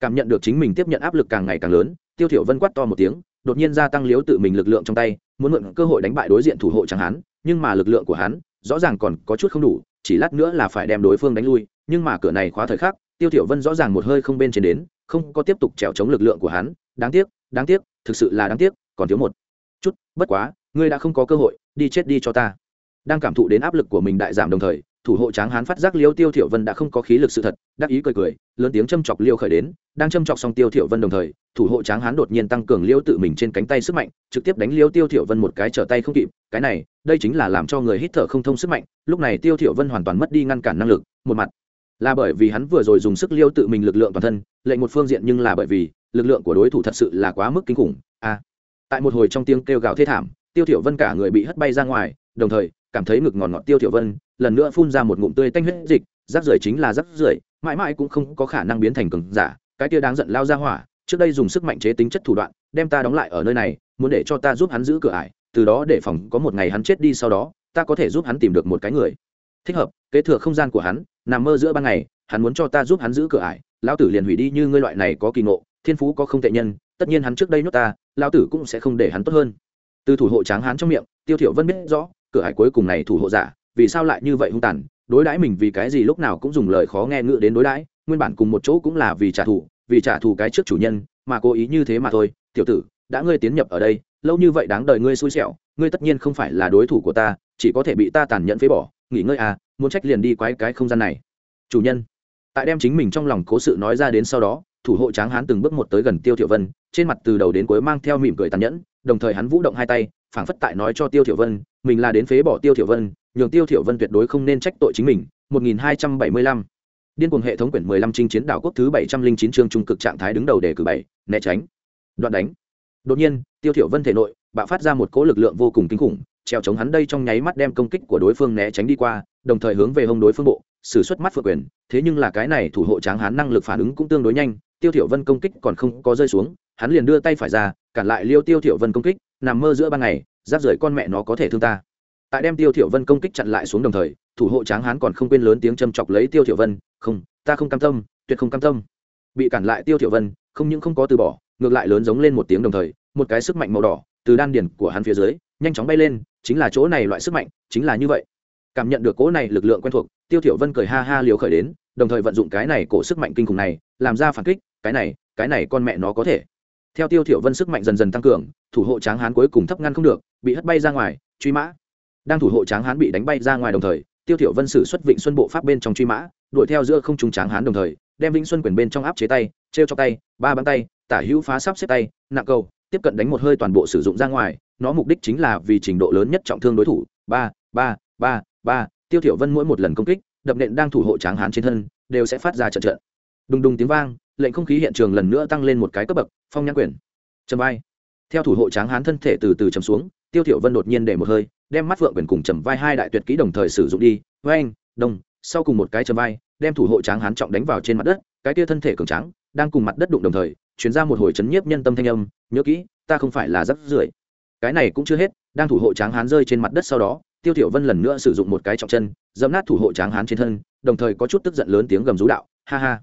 Cảm nhận được chính mình tiếp nhận áp lực càng ngày càng lớn, tiêu thiểu vân quát to một tiếng, đột nhiên gia tăng liếu tự mình lực lượng trong tay, muốn mượn cơ hội đánh bại đối diện thủ hộ tráng hán, nhưng mà lực lượng của hắn, rõ ràng còn có chút không đủ, chỉ lát nữa là phải đem đối phương đánh lui, nhưng mà cửa này khóa thời khắc, tiêu thiểu vân rõ ràng một hơi không bên trên đến, không có tiếp tục trèo chống lực lượng của hắn, đáng tiếc đáng tiếc thực sự là đáng tiếc, còn thiếu một chút, bất quá, ngươi đã không có cơ hội, đi chết đi cho ta. Đang cảm thụ đến áp lực của mình đại giảm đồng thời, thủ hộ tráng hán phát giác liêu tiêu thiểu vân đã không có khí lực sự thật, đắc ý cười cười, lớn tiếng châm chọc liêu khởi đến, đang châm chọc xong tiêu thiểu vân đồng thời, thủ hộ tráng hán đột nhiên tăng cường liêu tự mình trên cánh tay sức mạnh, trực tiếp đánh liêu tiêu thiểu vân một cái trở tay không kịp, cái này, đây chính là làm cho người hít thở không thông sức mạnh, lúc này tiêu thiểu vân hoàn toàn mất đi ngăn cản năng lực, một mặt là bởi vì hắn vừa rồi dùng sức liêu tự mình lực lượng toàn thân lệnh một phương diện nhưng là bởi vì lực lượng của đối thủ thật sự là quá mức kinh khủng. A. À, tại một hồi trong tiếng kêu gào thê thảm tiêu thiểu vân cả người bị hất bay ra ngoài đồng thời cảm thấy ngực ngọt ngọt tiêu thiểu vân lần nữa phun ra một ngụm tươi tanh huyết dịch rác rưởi chính là rác rưởi mãi mãi cũng không có khả năng biến thành cường giả cái kia đáng giận lao ra hỏa trước đây dùng sức mạnh chế tính chất thủ đoạn đem ta đóng lại ở nơi này muốn để cho ta giúp hắn giữ cửa ải từ đó để phòng có một ngày hắn chết đi sau đó ta có thể giúp hắn tìm được một cái người. Thích hợp kế thừa không gian của hắn nằm mơ giữa ban ngày, hắn muốn cho ta giúp hắn giữ cửa ải. Lão tử liền hủy đi như ngươi loại này có kỳ ngộ, thiên phú có không tệ nhân, tất nhiên hắn trước đây nhốt ta, lão tử cũng sẽ không để hắn tốt hơn. Từ thủ hộ tráng hắn trong miệng, tiêu thiểu vân biết rõ, cửa ải cuối cùng này thủ hộ giả, vì sao lại như vậy hung tàn, đối đãi mình vì cái gì lúc nào cũng dùng lời khó nghe ngữ đến đối đãi, nguyên bản cùng một chỗ cũng là vì trả thù, vì trả thù cái trước chủ nhân, mà cố ý như thế mà thôi. Tiểu tử, đã ngươi tiến nhập ở đây, lâu như vậy đáng đời ngươi xui xẻo, ngươi tất nhiên không phải là đối thủ của ta, chỉ có thể bị ta tàn nhẫn phế bỏ nghỉ ngơi à muốn trách liền đi quái cái không gian này. Chủ nhân, tại đem chính mình trong lòng cố sự nói ra đến sau đó, thủ hộ tráng hán từng bước một tới gần tiêu thiểu vân, trên mặt từ đầu đến cuối mang theo mỉm cười tàn nhẫn, đồng thời hắn vũ động hai tay, phảng phất tại nói cho tiêu thiểu vân, mình là đến phế bỏ tiêu thiểu vân, nhường tiêu thiểu vân tuyệt đối không nên trách tội chính mình. 1275 điên cuồng hệ thống quyển 15 trinh chiến đảo quốc thứ 709 chương trung cực trạng thái đứng đầu đề cử bảy, né tránh, đoạn đánh. Đột nhiên, tiêu thiểu vân thể nội bạo phát ra một cỗ lực lượng vô cùng kinh khủng treo chống hắn đây trong nháy mắt đem công kích của đối phương né tránh đi qua, đồng thời hướng về hông đối phương bộ, sử xuất mắt phượng quyền. Thế nhưng là cái này thủ hộ tráng hán năng lực phản ứng cũng tương đối nhanh, tiêu thiểu vân công kích còn không có rơi xuống, hắn liền đưa tay phải ra, cản lại liêu tiêu thiểu vân công kích, nằm mơ giữa ban ngày, giáp rời con mẹ nó có thể thương ta. Tại đem tiêu thiểu vân công kích chặn lại xuống đồng thời, thủ hộ tráng hán còn không quên lớn tiếng châm chọc lấy tiêu thiểu vân, không, ta không cam tâm, tuyệt không cam tâm. Bị cản lại tiêu thiểu vân, không những không có từ bỏ, ngược lại lớn giống lên một tiếng đồng thời, một cái sức mạnh màu đỏ từ đan điển của hắn phía dưới, nhanh chóng bay lên chính là chỗ này loại sức mạnh, chính là như vậy. Cảm nhận được cỗ này lực lượng quen thuộc, tiêu thiểu vân cười ha ha liều khởi đến, đồng thời vận dụng cái này cổ sức mạnh kinh khủng này, làm ra phản kích, cái này cái này con mẹ nó có thể. Theo tiêu thiểu vân sức mạnh dần dần tăng cường, thủ hộ tráng hán cuối cùng thấp ngăn không được, bị hất bay ra ngoài, truy mã. Đang thủ hộ tráng hán bị đánh bay ra ngoài đồng thời, tiêu thiểu vân sử xuất vịnh xuân bộ pháp bên trong truy mã, đuổi theo giữa không trung tráng hán đồng thời, đem vĩnh xuân quyền bên trong áp chế tay treo cho tay, ba bắn tay, tả hữu phá sắp xếp tay, nặng cầu, tiếp cận đánh một hơi toàn bộ sử dụng ra ngoài nó mục đích chính là vì trình độ lớn nhất trọng thương đối thủ. Ba ba ba ba. Tiêu thiểu vân mỗi một lần công kích, đập nện đang thủ hộ tráng hán trên thân, đều sẽ phát ra trận trận. Đùng đùng tiếng vang, lệnh không khí hiện trường lần nữa tăng lên một cái cấp bậc, phong nhãn quyền. Trầm vai. Theo thủ hộ tráng hán thân thể từ từ trầm xuống, tiêu thiểu vân đột nhiên để một hơi, đem mắt vượng quyền cùng trầm vai hai đại tuyệt kỹ đồng thời sử dụng đi. Vang đông sau cùng một cái trầm vai, đem thủ hộ tráng hán trọng đánh vào trên mặt đất, cái kia thân thể cường tráng, đang cùng mặt đất đụng đồng thời, truyền ra một hồi chấn nhiếp nhân tâm thanh âm, nhớ kỹ, ta không phải là rất rưởi cái này cũng chưa hết, đang thủ hộ tráng hán rơi trên mặt đất sau đó, tiêu thiểu vân lần nữa sử dụng một cái trọng chân, dẫm nát thủ hộ tráng hán trên thân, đồng thời có chút tức giận lớn tiếng gầm rú đạo, ha ha!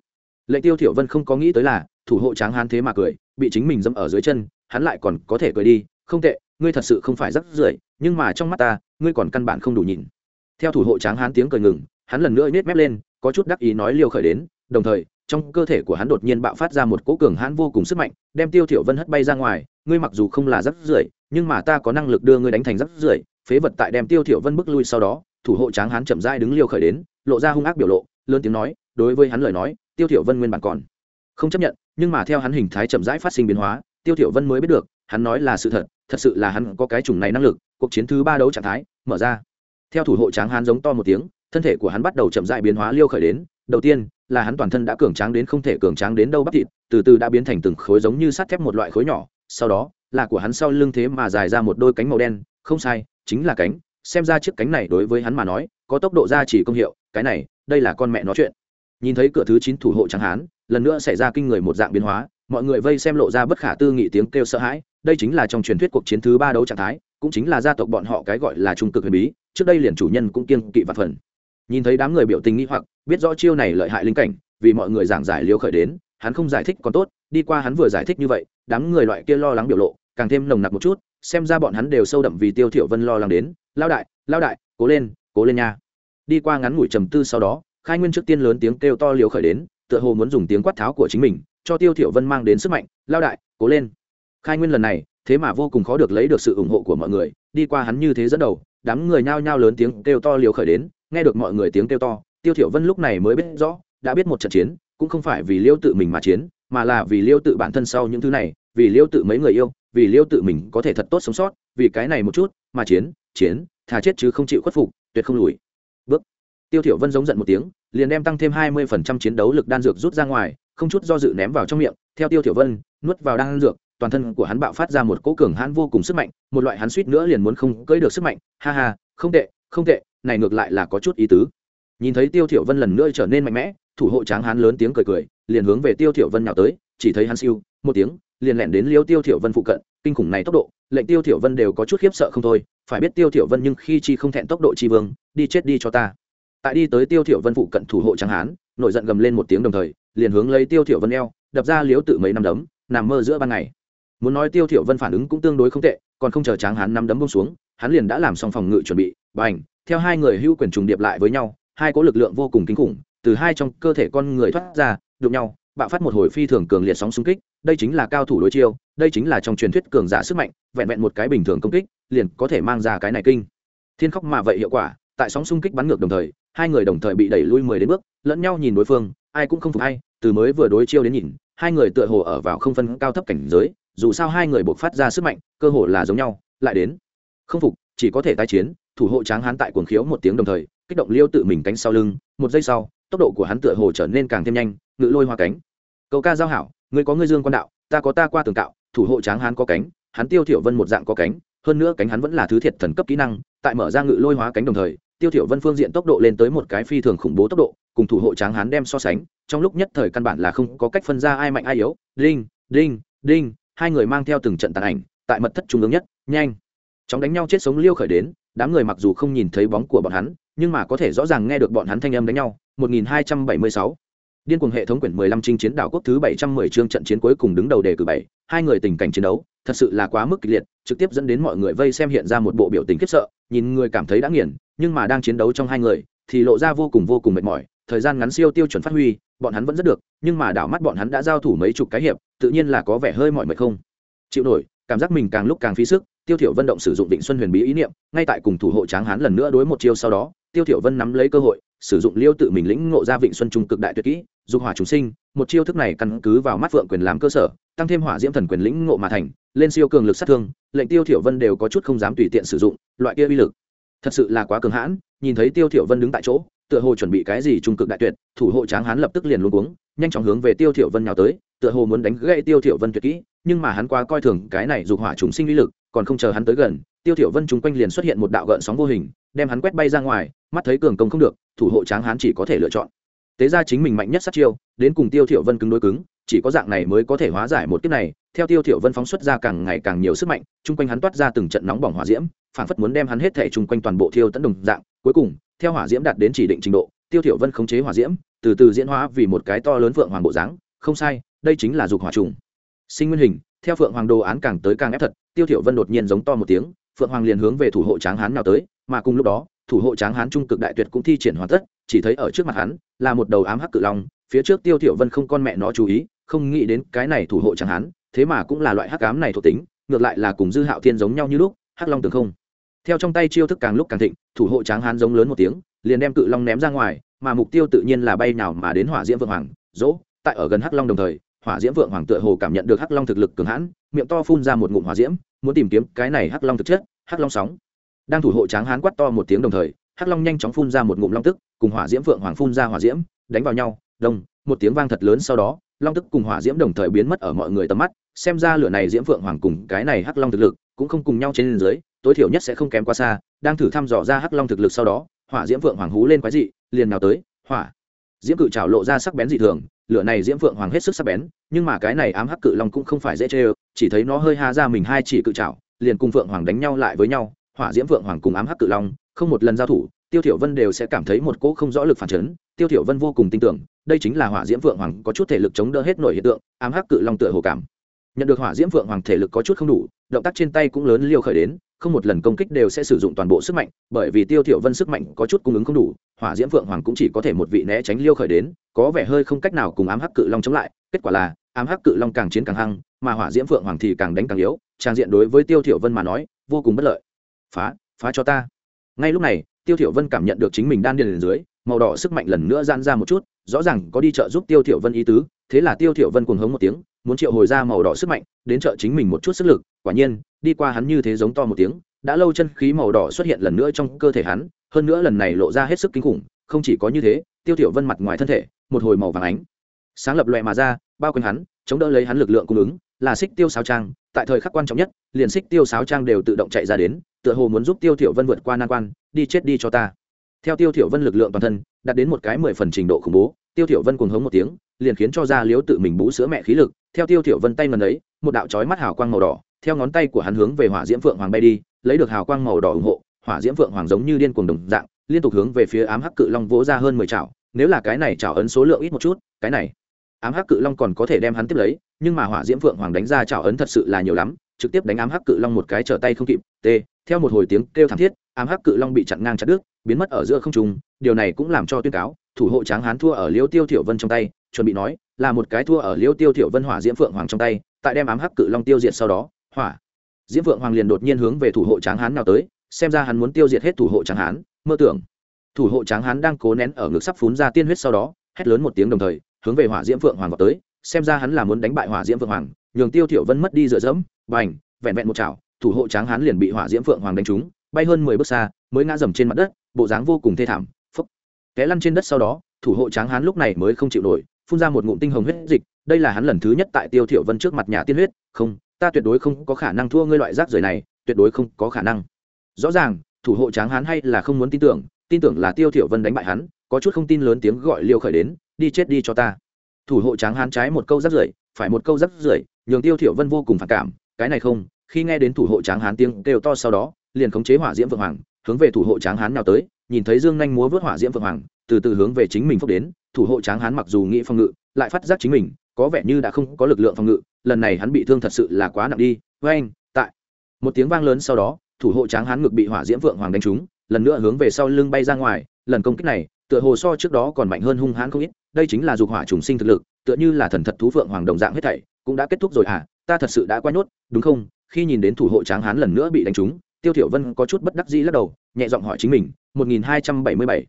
Lệnh tiêu thiểu vân không có nghĩ tới là, thủ hộ tráng hán thế mà cười, bị chính mình dẫm ở dưới chân, hắn lại còn có thể cười đi, không tệ, ngươi thật sự không phải rất rưởi, nhưng mà trong mắt ta, ngươi còn căn bản không đủ nhìn. Theo thủ hộ tráng hán tiếng cười ngừng, hắn lần nữa nhếch mép lên, có chút đắc ý nói liều khởi đến, đồng thời, trong cơ thể của hắn đột nhiên bạo phát ra một cỗ cường hãn vô cùng sức mạnh, đem tiêu thiểu vân hất bay ra ngoài, ngươi mặc dù không là rất rưởi nhưng mà ta có năng lực đưa ngươi đánh thành rắc rưởi, phế vật tại đem tiêu thiểu vân bước lui sau đó, thủ hộ tráng hán chậm rãi đứng liêu khởi đến, lộ ra hung ác biểu lộ, lớn tiếng nói, đối với hắn lời nói, tiêu thiểu vân nguyên bản còn không chấp nhận, nhưng mà theo hắn hình thái chậm rãi phát sinh biến hóa, tiêu thiểu vân mới biết được, hắn nói là sự thật thật sự là hắn có cái chủng này năng lực, cuộc chiến thứ ba đấu trạng thái, mở ra. Theo thủ hộ tráng hán giống to một tiếng, thân thể của hắn bắt đầu chậm rãi biến hóa liêu khởi đến, đầu tiên là hắn toàn thân đã cường tráng đến không thể cường tráng đến đâu bắp thịt, từ từ đã biến thành từng khối giống như sắt thép một loại khối nhỏ, sau đó là của hắn sau lưng thế mà dài ra một đôi cánh màu đen, không sai, chính là cánh. Xem ra chiếc cánh này đối với hắn mà nói, có tốc độ gia chỉ công hiệu, cái này, đây là con mẹ nói chuyện. Nhìn thấy cửa thứ chín thủ hộ tráng hán lần nữa xảy ra kinh người một dạng biến hóa, mọi người vây xem lộ ra bất khả tư nghị tiếng kêu sợ hãi. Đây chính là trong truyền thuyết cuộc chiến thứ ba đấu trạng thái, cũng chính là gia tộc bọn họ cái gọi là trung cực huyền bí, trước đây liền chủ nhân cũng kiêng kỵ và phần. Nhìn thấy đám người biểu tình nghĩ hoặc, biết rõ chiêu này lợi hại linh cảnh, vì mọi người giảng giải liêu khởi đến, hắn không giải thích còn tốt, đi qua hắn vừa giải thích như vậy đám người loại kia lo lắng biểu lộ, càng thêm nồng nặc một chút, xem ra bọn hắn đều sâu đậm vì tiêu thiểu vân lo lắng đến lao đại lao đại, cố lên cố lên nha. Đi qua ngắn ngủi trầm tư sau đó, khai nguyên trước tiên lớn tiếng kêu to liều khởi đến, tựa hồ muốn dùng tiếng quát tháo của chính mình, cho tiêu thiểu vân mang đến sức mạnh lao đại, cố lên. Khai nguyên lần này, thế mà vô cùng khó được lấy được sự ủng hộ của mọi người, đi qua hắn như thế dẫn đầu, đám người nhao nhao lớn tiếng kêu to liều khởi đến, nghe được mọi người tiếng kêu to, tiêu thiểu vân lúc này mới biết rõ, đã biết một trận chiến, cũng không phải vì liêu tự mình mà chiến mà là vì liêu tự bản thân sau những thứ này, vì liêu tự mấy người yêu, vì liêu tự mình có thể thật tốt sống sót, vì cái này một chút, mà chiến chiến, thà chết chứ không chịu khuất phục, tuyệt không lùi. Bước. Tiêu thiểu vân giống giận một tiếng, liền đem tăng thêm 20% chiến đấu lực đan dược rút ra ngoài, không chút do dự ném vào trong miệng, theo tiêu thiểu vân, nuốt vào đan dược, toàn thân của hắn bạo phát ra một cỗ cường hãn vô cùng sức mạnh, một loại hắn suýt nữa liền muốn không cưỡi được sức mạnh. Ha ha, không tệ không tệ, này ngược lại là có chút ý tứ. Nhìn thấy tiêu thiểu vân lần nữa trở nên mạnh mẽ thủ hộ tráng hán lớn tiếng cười cười, liền hướng về tiêu thiểu vân nhào tới, chỉ thấy hắn siêu, một tiếng, liền lẹn đến liêu tiêu thiểu vân phụ cận, kinh khủng này tốc độ, lệnh tiêu thiểu vân đều có chút khiếp sợ không thôi, phải biết tiêu thiểu vân nhưng khi chi không thẹn tốc độ chi vương, đi chết đi cho ta. Tại đi tới tiêu thiểu vân phụ cận thủ hộ tráng hán, nổi giận gầm lên một tiếng đồng thời, liền hướng lấy tiêu thiểu vân eo, đập ra liếu tự mấy năm đấm, nằm mơ giữa ban ngày. Muốn nói tiêu thiểu vân phản ứng cũng tương đối không tệ, còn không chờ tráng hán năm đấm buông xuống, hắn liền đã làm xong phòng ngự chuẩn bị, bành, theo hai người hưu quyền trùng điệp lại với nhau, hai cỗ lực lượng vô cùng kinh khủng từ hai trong cơ thể con người thoát ra, đụng nhau, bạo phát một hồi phi thường cường liệt sóng xung kích, đây chính là cao thủ đối chiêu, đây chính là trong truyền thuyết cường giả sức mạnh, vẹn vẹn một cái bình thường công kích, liền có thể mang ra cái này kinh. Thiên khóc mà vậy hiệu quả, tại sóng xung kích bắn ngược đồng thời, hai người đồng thời bị đẩy lui mười đến bước, lẫn nhau nhìn đối phương, ai cũng không phục ai, từ mới vừa đối chiêu đến nhìn, hai người tựa hồ ở vào không phân cao thấp cảnh giới, dù sao hai người buộc phát ra sức mạnh, cơ hồ là giống nhau, lại đến. Không phục, chỉ có thể tái chiến, thủ hộ tráng hán tại cuồng khiếu một tiếng đồng thời, kích động liêu tự mình cánh sau lưng, một giây sau tốc độ của hắn tựa hồ trở nên càng thêm nhanh, ngự lôi hoa cánh. Cầu ca giao hảo người có ngươi dương quan đạo, ta có ta qua tường cạo, thủ hộ tráng hán có cánh, hắn tiêu thiểu vân một dạng có cánh, hơn nữa cánh hắn vẫn là thứ thiệt thần cấp kỹ năng, tại mở ra ngự lôi hóa cánh đồng thời, tiêu thiểu vân phương diện tốc độ lên tới một cái phi thường khủng bố tốc độ, cùng thủ hộ tráng hán đem so sánh, trong lúc nhất thời căn bản là không có cách phân ra ai mạnh ai yếu, đinh đinh đinh, hai người mang theo từng trận tàn ảnh, tại mật thất trung ương nhất, nhanh. Chóng đánh nhau chết sống liêu khởi đến, đám người mặc dù không nhìn thấy bóng của bọn hắn nhưng mà có thể rõ ràng nghe được bọn hắn thanh âm đánh nhau 1276 Điên cuồng hệ thống quyển 15 chinh chiến đảo quốc thứ 710 chương trận chiến cuối cùng đứng đầu đề cử 7, hai người tình cảnh chiến đấu, thật sự là quá mức kịch liệt, trực tiếp dẫn đến mọi người vây xem hiện ra một bộ biểu tình khiếp sợ, nhìn người cảm thấy đã nghiền, nhưng mà đang chiến đấu trong hai người thì lộ ra vô cùng vô cùng mệt mỏi, thời gian ngắn siêu tiêu chuẩn phát huy, bọn hắn vẫn rất được, nhưng mà đảo mắt bọn hắn đã giao thủ mấy chục cái hiệp, tự nhiên là có vẻ hơi mỏi mệt không. Chịu nổi, cảm giác mình càng lúc càng phí sức, Tiêu Thiểu Vân động sử dụng Định Xuân Huyền Bí ý niệm, ngay tại cùng thủ hộ Tráng Hán lần nữa đối một chiêu sau đó, Tiêu Thiểu Vân nắm lấy cơ hội, sử dụng liêu tự mình lĩnh ngộ ra Vịnh Xuân Trung cực đại tuyệt kỹ, dục hỏa chúng sinh, một chiêu thức này căn cứ vào mắt vượng quyền làm cơ sở, tăng thêm hỏa diễm thần quyền lĩnh ngộ mà thành, lên siêu cường lực sát thương, lệnh Tiêu Thiểu Vân đều có chút không dám tùy tiện sử dụng, loại kia uy lực. Thật sự là quá cường hãn, nhìn thấy Tiêu Thiểu Vân đứng tại chỗ, tựa hồ chuẩn bị cái gì trung cực đại tuyệt, thủ hộ Tráng Hán lập tức liền luống cuống, nhanh chóng hướng về Tiêu Thiểu Vân nhào tới, tựa hồ muốn đánh gãy Tiêu Thiểu Vân tuyệt kỹ, nhưng mà hắn quá coi thường cái này dục hỏa chúng sinh uy lực, còn không chờ hắn tới gần, Tiêu Thiểu Vân chúng quanh liền xuất hiện một đạo gợn sóng vô hình, đem hắn quét bay ra ngoài, mắt thấy cường công không được, thủ hộ Tráng Hán chỉ có thể lựa chọn. Tế ra chính mình mạnh nhất sát chiêu đến cùng tiêu thiểu vân cứng đối cứng chỉ có dạng này mới có thể hóa giải một kiếp này. Theo tiêu thiểu vân phóng xuất ra càng ngày càng nhiều sức mạnh chung quanh hắn toát ra từng trận nóng bỏng hỏa diễm phảng phất muốn đem hắn hết thể chung quanh toàn bộ thiêu tận đồng dạng. Cuối cùng theo hỏa diễm đạt đến chỉ định trình độ tiêu thiểu vân khống chế hỏa diễm từ từ diễn hóa vì một cái to lớn vượng hoàng bộ dáng. Không sai đây chính là dục hỏa trùng. Sinh nguyên hình theo phượng hoàng đồ án càng tới càng ép thật tiêu thiểu vân đột nhiên giống to một tiếng phượng hoàng liền hướng về thủ hộ tráng hán nào tới mà cùng lúc đó, thủ hộ tráng hán trung cực đại tuyệt cũng thi triển hoàn tất, chỉ thấy ở trước mặt hắn là một đầu ám hắc cự long, phía trước tiêu thiểu vân không con mẹ nó chú ý, không nghĩ đến cái này thủ hộ tráng hán, thế mà cũng là loại hắc ám này thuộc tính, ngược lại là cùng dư hạo thiên giống nhau như lúc, hắc long tường không. Theo trong tay chiêu thức càng lúc càng thịnh, thủ hộ tráng hán giống lớn một tiếng, liền đem cự long ném ra ngoài, mà mục tiêu tự nhiên là bay nào mà đến hỏa diễm vượng hoàng, dỗ, tại ở gần hắc long đồng thời, hỏa diễm vượng hoàng tựa hồ cảm nhận được hắc long thực lực cường hãn, miệng to phun ra một ngụm hỏa diễm, muốn tìm kiếm cái này hắc long thực chất, hắc long sóng đang thủ hộ tráng hán quát to một tiếng đồng thời, hắc long nhanh chóng phun ra một ngụm long tức, cùng hỏa diễm phượng hoàng phun ra hỏa diễm, đánh vào nhau đông một tiếng vang thật lớn sau đó, long tức cùng hỏa diễm đồng thời biến mất ở mọi người tầm mắt, xem ra lửa này diễm phượng hoàng cùng cái này hắc long thực lực cũng không cùng nhau trên dưới, tối thiểu nhất sẽ không kém quá xa, đang thử thăm dò ra hắc long thực lực sau đó, hỏa diễm phượng hoàng hú lên quái dị, liền nào tới, hỏa. Diễm cự trào lộ ra sắc bén dị thường, lửa này diễm phượng hoàng hết sức sắc bén, nhưng mà cái này ám hắc cự long cũng không phải dễ chơi, chỉ thấy nó hơi ha ra mình hai chỉ cự trào liền cùng phượng hoàng đánh nhau lại với nhau hỏa diễm Vượng hoàng cùng ám hắc cự long, không một lần giao thủ, tiêu thiểu vân đều sẽ cảm thấy một cỗ không rõ lực phản chấn. Tiêu thiểu vân vô cùng tin tưởng, đây chính là hỏa diễm Vượng hoàng có chút thể lực chống đỡ hết nổi hiện tượng, ám hắc cự long tựa hồ cảm nhận được hỏa diễm Vượng hoàng thể lực có chút không đủ, động tác trên tay cũng lớn liều khởi đến, không một lần công kích đều sẽ sử dụng toàn bộ sức mạnh, bởi vì tiêu thiểu vân sức mạnh có chút cung ứng không đủ, hỏa diễm Vượng hoàng cũng chỉ có thể một vị né tránh liêu khởi đến, có vẻ hơi không cách nào cùng ám hắc cự long chống lại, kết quả là ám hắc cự long càng chiến càng hăng, mà hỏa diễm Vượng hoàng thì càng đánh càng yếu, trang diện đối với tiêu thiểu vân mà nói, vô cùng bất lợi phá phá cho ta. Ngay lúc này, tiêu thiểu vân cảm nhận được chính mình đan điền dưới, màu đỏ sức mạnh lần nữa giãn ra một chút, rõ ràng có đi trợ giúp tiêu thiểu vân ý tứ, thế là tiêu thiểu vân cuồng hống một tiếng, muốn triệu hồi ra màu đỏ sức mạnh, đến trợ chính mình một chút sức lực, quả nhiên, đi qua hắn như thế giống to một tiếng, đã lâu chân khí màu đỏ xuất hiện lần nữa trong cơ thể hắn, hơn nữa lần này lộ ra hết sức kinh khủng, không chỉ có như thế, tiêu thiểu vân mặt ngoài thân thể, một hồi màu vàng ánh, sáng lập loè mà ra, bao quanh hắn, chống đỡ lấy hắn lực lượng cung ứng, là xích tiêu sáo trang, tại thời khắc quan trọng nhất, liền xích tiêu sáo trang đều tự động chạy ra đến tựa hồ muốn giúp tiêu thiểu vân vượt qua nan quan, đi chết đi cho ta. Theo tiêu thiểu vân lực lượng toàn thân, đạt đến một cái mười phần trình độ khủng bố, tiêu thiểu vân cuồng hống một tiếng, liền khiến cho ra liếu tự mình bú sữa mẹ khí lực. Theo tiêu thiểu vân tay ngần ấy, một đạo chói mắt hào quang màu đỏ, theo ngón tay của hắn hướng về hỏa diễm phượng hoàng bay đi, lấy được hào quang màu đỏ ủng hộ, hỏa diễm phượng hoàng giống như điên cuồng đồng dạng, liên tục hướng về phía ám hắc cự long vỗ ra hơn mười chảo. Nếu là cái này chảo ấn số lượng ít một chút, cái này. Ám hắc cự long còn có thể đem hắn tiếp lấy, nhưng mà hỏa diễm phượng hoàng đánh ra chảo ấn thật sự là nhiều lắm, trực tiếp đánh ám hắc cự long một cái trở tay không kịp. T theo một hồi tiếng kêu thảm thiết, ám hắc cự long bị chặn ngang chặt đứt, biến mất ở giữa không trung, điều này cũng làm cho tuyên cáo, thủ hộ tráng hán thua ở liêu tiêu thiểu vân trong tay, chuẩn bị nói, là một cái thua ở liêu tiêu thiểu vân hỏa diễm phượng hoàng trong tay, tại đem ám hắc cự long tiêu diệt sau đó, hỏa diễm phượng hoàng liền đột nhiên hướng về thủ hộ tráng hán nào tới, xem ra hắn muốn tiêu diệt hết thủ hộ tráng hán, mơ tưởng. Thủ hộ tráng hán đang cố nén ở ngực sắp phun ra tiên huyết sau đó, hét lớn một tiếng đồng thời, hướng về hỏa diễm phượng hoàng vào tới, xem ra hắn là muốn đánh bại hỏa diễm phượng hoàng, nhường tiêu thiểu vân mất đi dựa dẫm, bành, vẹn vẹn một chảo thủ hộ tráng hán liền bị hỏa diễm phượng hoàng đánh trúng, bay hơn mười bước xa, mới ngã dầm trên mặt đất, bộ dáng vô cùng thê thảm phấp té lăn trên đất sau đó, thủ hộ tráng hán lúc này mới không chịu nổi, phun ra một ngụm tinh hồng huyết dịch, đây là hắn lần thứ nhất tại tiêu thiểu vân trước mặt nhà tiên huyết, không, ta tuyệt đối không có khả năng thua ngươi loại rác rưởi này, tuyệt đối không có khả năng. Rõ ràng, thủ hộ tráng hán hay là không muốn tin tưởng tin tưởng là tiêu thiểu vân đánh bại hắn, có chút không tin lớn tiếng gọi liêu khởi đến, đi chết đi cho ta. Thủ hộ tráng hán trái một câu rác rưởi, phải một câu rác rưởi, nhường tiêu thiểu vân vô cùng phản cảm, cái này không khi nghe đến thủ hộ tráng hán tiếng kêu to sau đó, liền khống chế hỏa diễm vượng hoàng, hướng về thủ hộ tráng hán nào tới, nhìn thấy dương nhanh múa vớt hỏa diễm vượng hoàng, từ từ hướng về chính mình phúc đến, thủ hộ tráng hán mặc dù nghĩ phòng ngự, lại phát giác chính mình, có vẻ như đã không có lực lượng phòng ngự, lần này hắn bị thương thật sự là quá nặng đi với anh tại. Một tiếng vang lớn sau đó, thủ hộ tráng hán ngực bị hỏa diễm vượng hoàng đánh trúng, lần nữa hướng về sau lưng bay ra ngoài, lần công kích này, tựa hồ so trước đó còn mạnh hơn hung hãn không ít, đây chính là dục hỏa trùng sinh thực lực, tựa như là thần thật thú vượng hoàng đồng dạng hết thảy, cũng đã kết thúc rồi à ta thật sự đã quá nhốt, đúng không? Khi nhìn đến thủ hộ tráng hán lần nữa bị đánh trúng, tiêu thiểu vân có chút bất đắc dĩ lắc đầu, nhẹ giọng hỏi chính mình 1277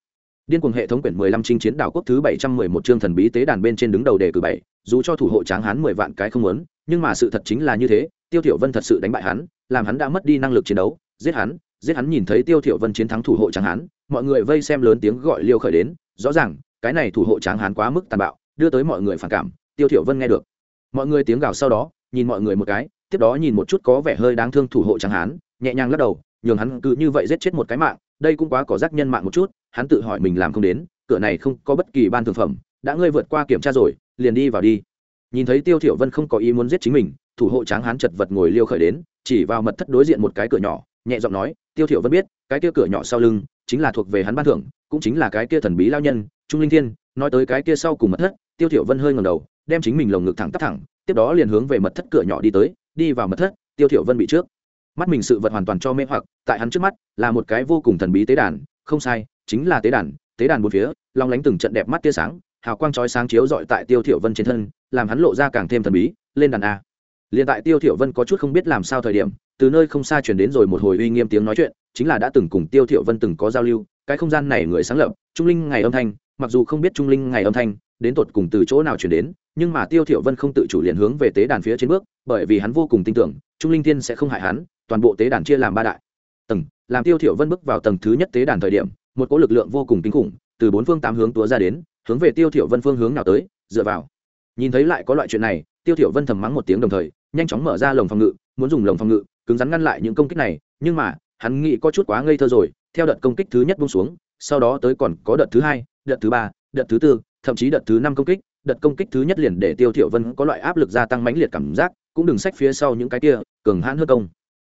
điên cuồng hệ thống quyển 15 chinh chiến đảo quốc thứ 711 chương thần bí tế đàn bên trên đứng đầu đề cử bảy, dù cho thủ hộ tráng hán 10 vạn cái không muốn, nhưng mà sự thật chính là như thế, tiêu thiểu vân thật sự đánh bại hắn, làm hắn đã mất đi năng lực chiến đấu, giết hắn giết hắn nhìn thấy tiêu thiểu vân chiến thắng thủ hộ tráng hán, mọi người vây xem lớn tiếng gọi liêu khởi đến, rõ ràng, cái này thủ hộ tráng hán quá mức tàn bạo, đưa tới mọi người phản cảm, tiêu thiểu vân nghe được. Mọi người tiếng gào sau đó, nhìn mọi người một cái tiếp đó nhìn một chút có vẻ hơi đáng thương thủ hộ tráng hán, nhẹ nhàng lắc đầu, nhường hắn cứ như vậy giết chết một cái mạng, đây cũng quá có giác nhân mạng một chút, hắn tự hỏi mình làm không đến, cửa này không có bất kỳ ban thường phẩm, đã ngươi vượt qua kiểm tra rồi, liền đi vào đi. Nhìn thấy tiêu thiểu vân không có ý muốn giết chính mình, thủ hộ tráng hán chật vật ngồi liêu khởi đến, chỉ vào mật thất đối diện một cái cửa nhỏ, nhẹ giọng nói, tiêu thiểu vân biết, cái kia cửa nhỏ sau lưng chính là thuộc về hắn ban thưởng, cũng chính là cái kia thần bí lao nhân, trung linh thiên. Nói tới cái kia sau cùng mật thất, tiêu thiểu vân hơi ngẩng đầu, đem chính mình lồng ngực thẳng tắp thẳng, tiếp đó liền hướng về mật thất cửa nhỏ đi tới đi vào mật thất, tiêu thiểu vân bị trước. Mắt mình sự vật hoàn toàn cho mê hoặc, tại hắn trước mắt là một cái vô cùng thần bí tế đàn, không sai, chính là tế đàn tế đàn bốn phía, long lánh từng trận đẹp mắt tia sáng, hào quang chói sáng chiếu rọi tại tiêu thiểu vân trên thân, làm hắn lộ ra càng thêm thần bí, lên đàn a. Liền tại tiêu thiểu vân có chút không biết làm sao thời điểm, từ nơi không xa truyền đến rồi một hồi uy nghiêm tiếng nói chuyện, chính là đã từng cùng tiêu thiểu vân từng có giao lưu, cái không gian này người sáng lập, trung linh ngày âm thanh mặc dù không biết trung linh ngày âm thanh đến tột cùng từ chỗ nào chuyển đến, nhưng mà tiêu thiểu vân không tự chủ liền hướng về tế đàn phía trên bước, bởi vì hắn vô cùng tin tưởng, trung linh thiên sẽ không hại hắn, toàn bộ tế đàn chia làm ba đại. Tầng, làm tiêu thiểu vân bước vào tầng thứ nhất tế đàn thời điểm, một cỗ lực lượng vô cùng kinh khủng, từ bốn phương tám hướng túa ra đến, hướng về tiêu thiểu vân phương hướng nào tới, dựa vào. Nhìn thấy lại có loại chuyện này, tiêu thiểu vân thầm mắng một tiếng đồng thời, nhanh chóng mở ra lồng phòng ngự, muốn dùng lồng phòng ngự, cứng rắn ngăn lại những công kích này, nhưng mà, hắn nghĩ có chút quá ngây thơ rồi, theo đợt công kích thứ nhất buông xuống, sau đó tới còn có đợt thứ hai đợt thứ ba, đợt thứ tư, thậm chí đợt thứ năm công kích, đợt công kích thứ nhất liền để tiêu thiểu vân có loại áp lực gia tăng mãnh liệt cảm giác, cũng đừng sách phía sau những cái kia, cường hãn hơn công.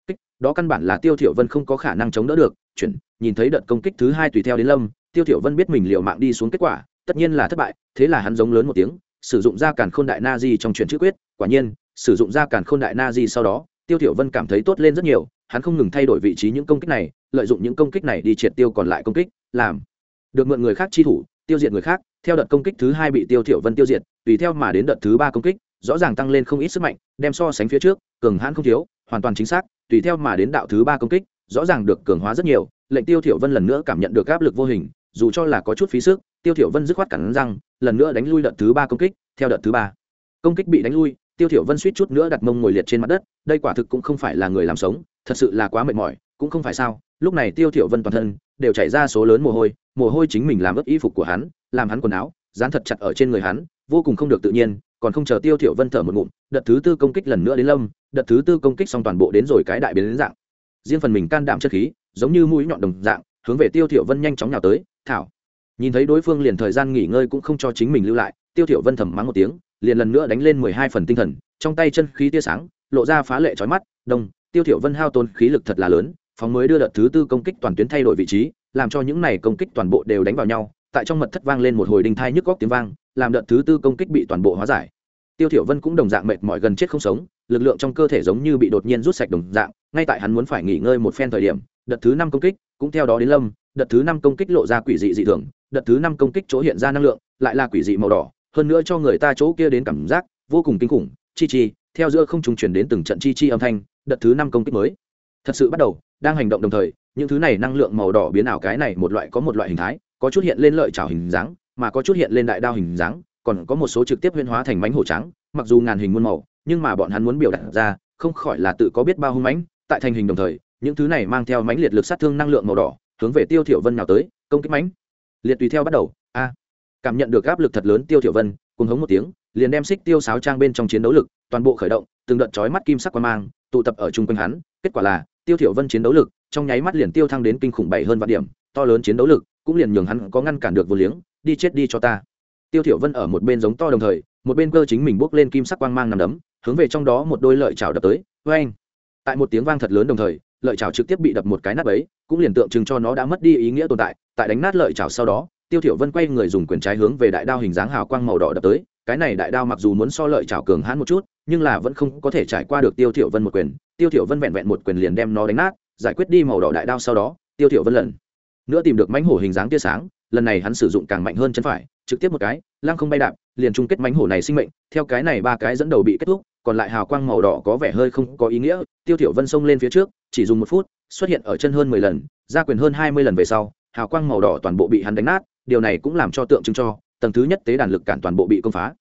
Kích, đó căn bản là tiêu thiểu vân không có khả năng chống đỡ được, chuyển, nhìn thấy đợt công kích thứ hai tùy theo đến lâm, tiêu thiểu vân biết mình liều mạng đi xuống kết quả, tất nhiên là thất bại, thế là hắn giống lớn một tiếng, sử dụng ra càn khôn đại na di trong chuyển chữ quyết, quả nhiên, sử dụng ra càn khôn đại na di sau đó, tiêu thiểu vân cảm thấy tốt lên rất nhiều, hắn không ngừng thay đổi vị trí những công kích này, lợi dụng những công kích này đi triệt tiêu còn lại công kích, làm được mượn người khác chi thủ, tiêu diệt người khác, theo đợt công kích thứ hai bị tiêu thiểu vân tiêu diệt, tùy theo mà đến đợt thứ ba công kích, rõ ràng tăng lên không ít sức mạnh, đem so sánh phía trước, cường hãn không thiếu, hoàn toàn chính xác, tùy theo mà đến đạo thứ ba công kích, rõ ràng được cường hóa rất nhiều, lệnh tiêu thiểu vân lần nữa cảm nhận được áp lực vô hình, dù cho là có chút phí sức, tiêu thiểu vân dứt khoát cắn răng, lần nữa đánh lui đợt thứ ba công kích, theo đợt thứ ba công kích bị đánh lui, tiêu thiểu vân suýt chút nữa đặt mông ngồi liệt trên mặt đất, đây quả thực cũng không phải là người làm sống, thật sự là quá mệt mỏi, cũng không phải sao, lúc này tiêu thiểu vân toàn thân đều chảy ra số lớn mồ hôi mồ hôi chính mình làm ướt y phục của hắn, làm hắn quần áo, dán thật chặt ở trên người hắn, vô cùng không được tự nhiên, còn không chờ tiêu thiểu vân thở một ngụm, đợt thứ tư công kích lần nữa đến lâm, đợt thứ tư công kích xong toàn bộ đến rồi cái đại biến đến dạng. Riêng phần mình can đảm chất khí, giống như mũi nhọn đồng dạng, hướng về tiêu thiểu vân nhanh chóng nhào tới, thảo. Nhìn thấy đối phương liền thời gian nghỉ ngơi cũng không cho chính mình lưu lại, tiêu thiểu vân thầm mắng một tiếng, liền lần nữa đánh lên mười hai phần tinh thần, trong tay chân khí tia sáng, lộ ra phá lệ chói mắt, đông, tiêu thiểu vân hao tốn khí lực thật là lớn phóng mới đưa đợt thứ tư công kích toàn tuyến thay đổi vị trí, làm cho những này công kích toàn bộ đều đánh vào nhau, tại trong mật thất vang lên một hồi đinh thai nhức góc tiếng vang, làm đợt thứ tư công kích bị toàn bộ hóa giải. Tiêu thiểu vân cũng đồng dạng mệt mỏi gần chết không sống, lực lượng trong cơ thể giống như bị đột nhiên rút sạch đồng dạng, ngay tại hắn muốn phải nghỉ ngơi một phen thời điểm, đợt thứ năm công kích, cũng theo đó đến lâm, đợt thứ năm công kích lộ ra quỷ dị dị thường, đợt thứ năm công kích chỗ hiện ra năng lượng, lại là quỷ dị màu đỏ, hơn nữa cho người ta chỗ kia đến cảm giác vô cùng kinh khủng, chi chi, theo giữa không trùng truyền đến từng trận chi chi âm thanh, đợt thứ năm công kích mới thật sự bắt đầu, đang hành động đồng thời, những thứ này năng lượng màu đỏ biến ảo cái này một loại có một loại hình thái, có chút hiện lên lợi trào hình dáng, mà có chút hiện lên đại đao hình dáng, còn có một số trực tiếp huyên hóa thành mánh hổ trắng, mặc dù ngàn hình muôn màu, nhưng mà bọn hắn muốn biểu đạt ra, không khỏi là tự có biết bao hung mãnh, tại thành hình đồng thời, những thứ này mang theo mãnh liệt lực sát thương năng lượng màu đỏ, hướng về tiêu thiểu vân nào tới, công kích mãnh. Liệt tùy theo bắt đầu, a. Cảm nhận được áp lực thật lớn, tiêu thiểu vân cùng hống một tiếng, liền đem xích tiêu sáo trang bên trong chiến đấu lực, toàn bộ khởi động, từng đợt chói mắt kim sắc quan mang, tụ tập ở trung quanh hắn, kết quả là tiêu thiểu vân chiến đấu lực, trong nháy mắt liền tiêu thăng đến kinh khủng bảy hơn vạn điểm, to lớn chiến đấu lực, cũng liền nhường hắn có ngăn cản được vô liếng, đi chết đi cho ta. Tiêu thiểu vân ở một bên giống to đồng thời, một bên cơ chính mình bước lên kim sắc quang mang nằm đấm, hướng về trong đó một đôi lợi chảo đập tới với tại một tiếng vang thật lớn đồng thời, lợi chảo trực tiếp bị đập một cái nát ấy cũng liền tượng trưng cho nó đã mất đi ý nghĩa tồn tại. Tại đánh nát lợi chảo sau đó, tiêu thiểu vân quay người dùng quyền trái hướng về đại đao hình dáng hào quang màu đỏ đập tới, cái này đại đao mặc dù muốn so lợi chảo cường hãn một chút, nhưng là vẫn không có thể trải qua được tiêu thiểu vân một quyền tiêu thiểu vân vẹn vẹn một quyền liền đem nó đánh nát, giải quyết đi màu đỏ đại đao sau đó, tiêu thiểu vân lần nữa tìm được mãnh hổ hình dáng tia sáng, lần này hắn sử dụng càng mạnh hơn chân phải, trực tiếp một cái, lăng không bay đạp, liền chung kết mãnh hổ này sinh mệnh, theo cái này ba cái dẫn đầu bị kết thúc, còn lại hào quang màu đỏ có vẻ hơi không có ý nghĩa, tiêu thiểu vân xông lên phía trước, chỉ dùng một phút, xuất hiện ở chân hơn mười lần, ra quyền hơn hai mươi lần về sau, hào quang màu đỏ toàn bộ bị hắn đánh nát, điều này cũng làm cho tượng trưng cho tầng thứ nhất tế đàn lực cản toàn bộ bị công phá.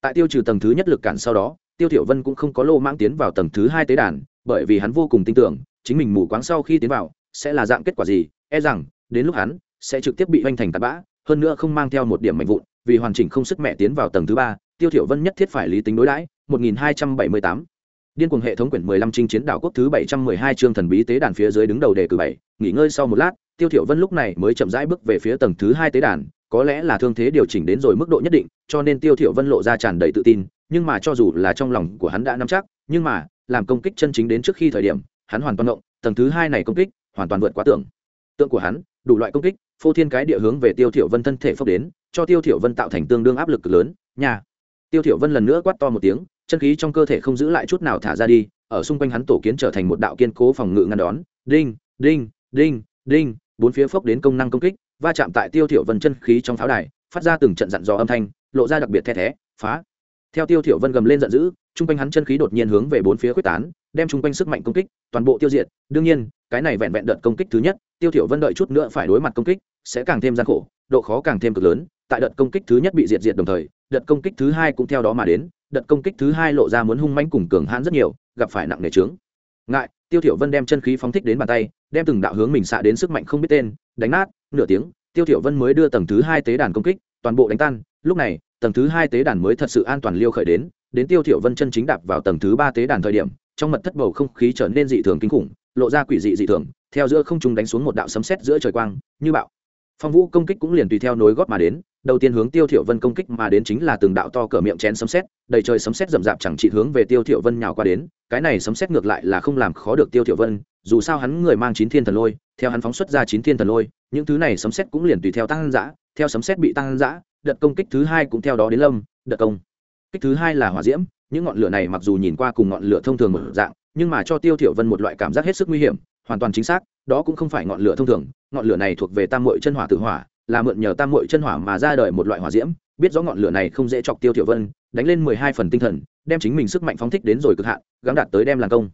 Tại tiêu trừ tầng thứ nhất lực cản sau đó, tiêu thiểu vân cũng không có lô mang tiến vào tầng thứ hai tế đàn bởi vì hắn vô cùng tin tưởng chính mình mù quáng sau khi tiến vào sẽ là dạng kết quả gì e rằng đến lúc hắn sẽ trực tiếp bị hoành thành tạt bã hơn nữa không mang theo một điểm mạnh vụn vì hoàn chỉnh không sức mẹ tiến vào tầng thứ ba tiêu thiểu vân nhất thiết phải lý tính đối đãi 1278 Điên cuồng hệ thống quyển 15 chinh chiến đảo quốc thứ 712 chương thần bí tế đàn phía dưới đứng đầu đề cử 7, nghỉ ngơi sau một lát, Tiêu Thiểu Vân lúc này mới chậm rãi bước về phía tầng thứ hai tế đàn, có lẽ là thương thế điều chỉnh đến rồi mức độ nhất định, cho nên Tiêu Thiểu Vân lộ ra tràn đầy tự tin, nhưng mà cho dù là trong lòng của hắn đã nắm chắc, nhưng mà, làm công kích chân chính đến trước khi thời điểm, hắn hoàn toàn động, tầng thứ hai này công kích, hoàn toàn vượt quá tưởng tượng của hắn, đủ loại công kích, phô thiên cái địa hướng về Tiêu Thiểu Vân thân thể phốc đến, cho Tiêu Thiểu Vân tạo thành tương đương áp lực lớn, nhà. Tiêu Thiểu Vân lần nữa quát to một tiếng, chân khí trong cơ thể không giữ lại chút nào thả ra đi ở xung quanh hắn tổ kiến trở thành một đạo kiên cố phòng ngự ngăn đón đinh đinh đinh đinh bốn phía phốc đến công năng công kích va chạm tại tiêu thiểu vân chân khí trong pháo đài phát ra từng trận dặn dò âm thanh lộ ra đặc biệt the thé phá theo tiêu thiểu vân gầm lên giận dữ trung quanh hắn chân khí đột nhiên hướng về bốn phía quyết tán, đem trung quanh sức mạnh công kích, toàn bộ tiêu diệt. Đương nhiên, cái này vẹn vẹn đợt công kích thứ nhất, tiêu thiểu vân đợi chút nữa phải đối mặt công kích, sẽ càng thêm gian khổ, độ khó càng thêm cực lớn. Tại đợt công kích thứ nhất bị diệt diệt đồng thời, đợt công kích thứ hai cũng theo đó mà đến. Đợt công kích thứ hai lộ ra muốn hung manh cùng cường hãn rất nhiều, gặp phải nặng nề trướng ngại, tiêu thiểu vân đem chân khí phóng thích đến bàn tay, đem từng đạo hướng mình xạ đến sức mạnh không biết tên, đánh nát, nửa tiếng, tiêu thiểu vân mới đưa tầng thứ hai tế đàn công kích, toàn bộ đánh tan. Lúc này, tầng thứ hai tế đàn mới thật sự an toàn liêu khởi đến đến tiêu thiểu vân chân chính đạp vào tầng thứ ba tế đàn thời điểm, trong mật thất bầu không khí trở nên dị thường kinh khủng, lộ ra quỷ dị dị thường, theo giữa không trung đánh xuống một đạo sấm sét giữa trời quang, như bạo. Phong vũ công kích cũng liền tùy theo nối gót mà đến, đầu tiên hướng tiêu thiểu vân công kích mà đến chính là từng đạo to cỡ miệng chén sấm sét, đầy trời sấm sét rầm rạp chẳng chỉ hướng về tiêu thiểu vân nhào qua đến, cái này sấm sét ngược lại là không làm khó được tiêu thiểu vân, dù sao hắn người mang chín thiên thần lôi, theo hắn phóng xuất ra chín thiên thần lôi, những thứ này sấm sét cũng liền tùy theo tăng dã, theo sấm sét bị tăng dã, đợt công kích thứ hai cũng theo đó đến lâm, đợt công kích thứ hai là hỏa diễm, những ngọn lửa này mặc dù nhìn qua cùng ngọn lửa thông thường một dạng, nhưng mà cho tiêu thiểu vân một loại cảm giác hết sức nguy hiểm, hoàn toàn chính xác, đó cũng không phải ngọn lửa thông thường, ngọn lửa này thuộc về tam muội chân hỏa tự hỏa, là mượn nhờ tam muội chân hỏa mà ra đời một loại hỏa diễm, biết rõ ngọn lửa này không dễ chọc tiêu tiểu vân, đánh lên mười hai phần tinh thần, đem chính mình sức mạnh phóng thích đến rồi cực hạn, gắng đạt tới đem làm công.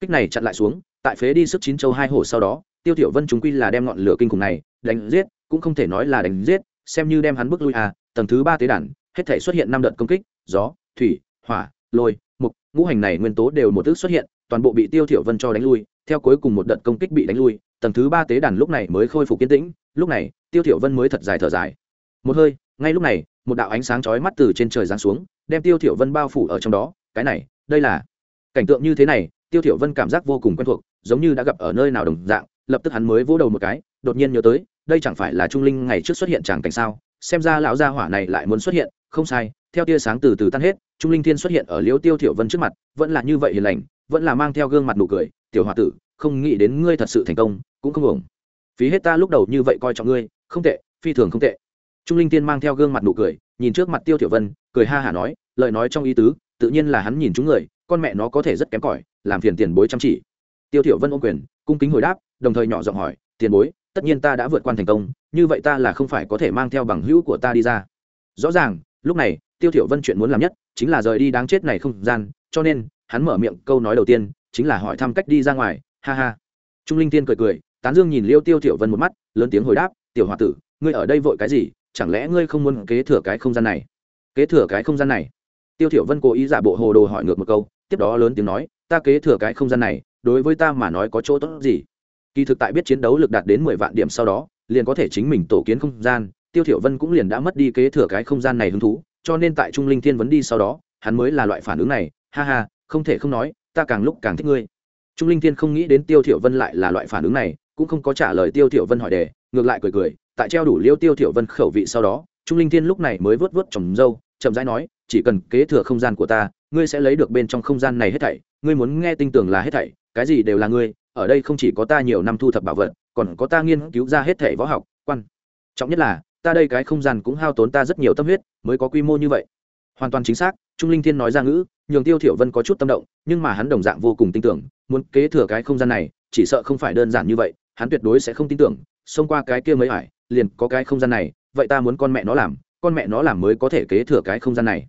Kích này chặn lại xuống, tại phế đi sức chín châu hai hổ sau đó, tiêu tiểu vân chúng quy là đem ngọn lửa kinh khủng này đánh giết, cũng không thể nói là đánh giết, xem như đem hắn bước lui à tầng thứ ba tế đàn, hết thể xuất hiện năm đợt công kích gió, thủy, hỏa, lôi, mục. Ngũ hành này nguyên tố đều một thứ xuất hiện, toàn bộ bị tiêu tiểu vân cho đánh lui, theo cuối cùng một đợt công kích bị đánh lui, tầng thứ ba tế đàn lúc này mới khôi phục kiên tĩnh, lúc này, tiêu thiểu vân mới thật dài thở dài. Một hơi, ngay lúc này, một đạo ánh sáng chói mắt từ trên trời giáng xuống, đem tiêu thiểu vân bao phủ ở trong đó, cái này, đây là cảnh tượng như thế này, tiêu thiểu vân cảm giác vô cùng quen thuộc, giống như đã gặp ở nơi nào đồng dạng, lập tức hắn mới vỗ đầu một cái, đột nhiên nhớ tới, đây chẳng phải là trung linh ngày trước xuất hiện chẳng cảnh sao, xem ra lão gia hỏa này lại muốn xuất hiện không sai, theo tia sáng từ từ tan hết, trung linh thiên xuất hiện ở liễu tiêu thiểu vân trước mặt, vẫn là như vậy hiền lành, vẫn là mang theo gương mặt nụ cười, tiểu hòa tử, không nghĩ đến ngươi thật sự thành công, cũng không ổng phí hết ta lúc đầu như vậy coi trọng ngươi, không tệ, phi thường không tệ. Trung linh tiên mang theo gương mặt nụ cười, nhìn trước mặt tiêu tiểu vân, cười ha hả nói, lời nói trong ý tứ, tự nhiên là hắn nhìn chúng người, con mẹ nó có thể rất kém cỏi, làm phiền tiền bối chăm chỉ. Tiêu tiểu vân ôm quyền, cung kính hồi đáp, đồng thời nhỏ giọng hỏi, tiền bối, tất nhiên ta đã vượt qua thành công, như vậy ta là không phải có thể mang theo bằng hữu của ta đi ra. Rõ ràng lúc này, tiêu thiểu vân chuyện muốn làm nhất chính là rời đi đáng chết này không gian, cho nên, hắn mở miệng câu nói đầu tiên chính là hỏi thăm cách đi ra ngoài, ha ha. Trung linh tiên cười cười, tán dương nhìn liêu tiêu thiểu vân một mắt, lớn tiếng hồi đáp, tiểu hòa tử, ngươi ở đây vội cái gì? Chẳng lẽ ngươi không muốn kế thừa cái không gian này? Kế thừa cái không gian này? Tiêu thiểu vân cố ý giả bộ hồ đồ hỏi ngược một câu, tiếp đó lớn tiếng nói, ta kế thừa cái không gian này, đối với ta mà nói có chỗ tốt gì? Kỳ thực tại biết chiến đấu lực đạt đến mười vạn điểm sau đó, liền có thể chính mình tổ kiến không gian tiêu thiểu vân cũng liền đã mất đi kế thừa cái không gian này hứng thú, cho nên tại trung linh thiên vấn đi sau đó, hắn mới là loại phản ứng này, ha ha, không thể không nói, ta càng lúc càng thích ngươi. Trung linh thiên không nghĩ đến tiêu thiểu vân lại là loại phản ứng này, cũng không có trả lời tiêu thiểu vân hỏi đề, ngược lại cười cười, tại treo đủ liêu tiêu thiểu vân khẩu vị sau đó, trung linh thiên lúc này mới vớt vớt trồng dâu, chậm rãi nói, chỉ cần kế thừa không gian của ta, ngươi sẽ lấy được bên trong không gian này hết thảy, ngươi muốn nghe tin tưởng là hết thảy, cái gì đều là ngươi, ở đây không chỉ có ta nhiều năm thu thập bảo vật, còn có ta nghiên cứu ra hết thảy võ học, quan. Trọng nhất là ta đây cái không gian cũng hao tốn ta rất nhiều tâm huyết, mới có quy mô như vậy. Hoàn toàn chính xác, trung linh thiên nói ra ngữ, nhường tiêu thiểu vân có chút tâm động, nhưng mà hắn đồng dạng vô cùng tin tưởng, muốn kế thừa cái không gian này, chỉ sợ không phải đơn giản như vậy, hắn tuyệt đối sẽ không tin tưởng, xông qua cái kia mới ải, liền có cái không gian này, vậy ta muốn con mẹ nó làm, con mẹ nó làm mới có thể kế thừa cái không gian này.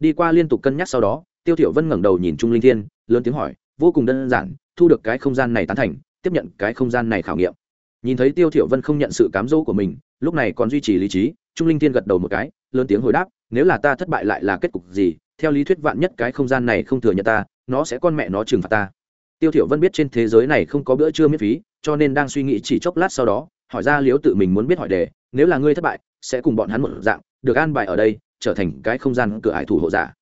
Đi qua liên tục cân nhắc sau đó, tiêu thiểu vân ngẩng đầu nhìn trung linh thiên, lớn tiếng hỏi, vô cùng đơn giản, thu được cái không gian này tán thành, tiếp nhận cái không gian này khảo nghiệm. Nhìn thấy tiêu thiểu vân không nhận sự cám dỗ của mình lúc này còn duy trì lý trí, trung linh thiên gật đầu một cái, lớn tiếng hồi đáp, nếu là ta thất bại lại là kết cục gì? Theo lý thuyết vạn nhất cái không gian này không thừa nhận ta, nó sẽ con mẹ nó trừng phạt ta. Tiêu thiểu vân biết trên thế giới này không có bữa trưa miễn phí, cho nên đang suy nghĩ chỉ chốc lát sau đó, hỏi ra liếu tự mình muốn biết hỏi đề, nếu là ngươi thất bại, sẽ cùng bọn hắn một dạng, được an bài ở đây, trở thành cái không gian cửa ải thủ hộ giả.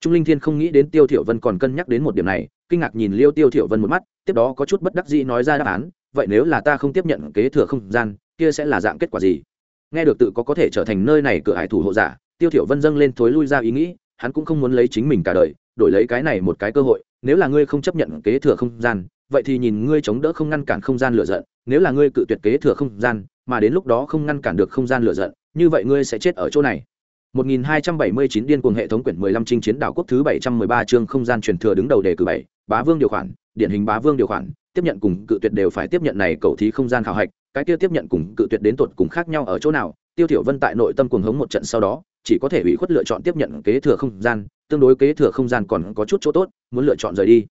Trung linh thiên không nghĩ đến tiêu thiểu vân còn cân nhắc đến một điểm này, kinh ngạc nhìn liêu tiêu thiểu vân một mắt, tiếp đó có chút bất đắc dĩ nói ra đáp án, vậy nếu là ta không tiếp nhận kế thừa không gian kia sẽ là dạng kết quả gì? Nghe được tự có có thể trở thành nơi này cửa hải thủ hộ giả tiêu thiểu vân dâng lên thối lui ra ý nghĩ hắn cũng không muốn lấy chính mình cả đời đổi lấy cái này một cái cơ hội nếu là ngươi không chấp nhận kế thừa không gian vậy thì nhìn ngươi chống đỡ không ngăn cản không gian lửa giận nếu là ngươi cự tuyệt kế thừa không gian mà đến lúc đó không ngăn cản được không gian lửa giận như vậy ngươi sẽ chết ở chỗ này. 1279 điên cuồng hệ thống quyển 15 chinh chiến đảo quốc thứ 713 chương không gian truyền thừa đứng đầu đề cử 7, bá vương điều khoản, điển hình bá vương điều khoản, tiếp nhận cùng cự tuyệt đều phải tiếp nhận này cầu thí không gian khảo hạch, cái kia tiếp nhận cùng cự tuyệt đến tột cùng khác nhau ở chỗ nào? Tiêu Thiểu Vân tại nội tâm cuồng hống một trận sau đó, chỉ có thể ủy khuất lựa chọn tiếp nhận kế thừa không gian, tương đối kế thừa không gian còn có chút chỗ tốt, muốn lựa chọn rời đi.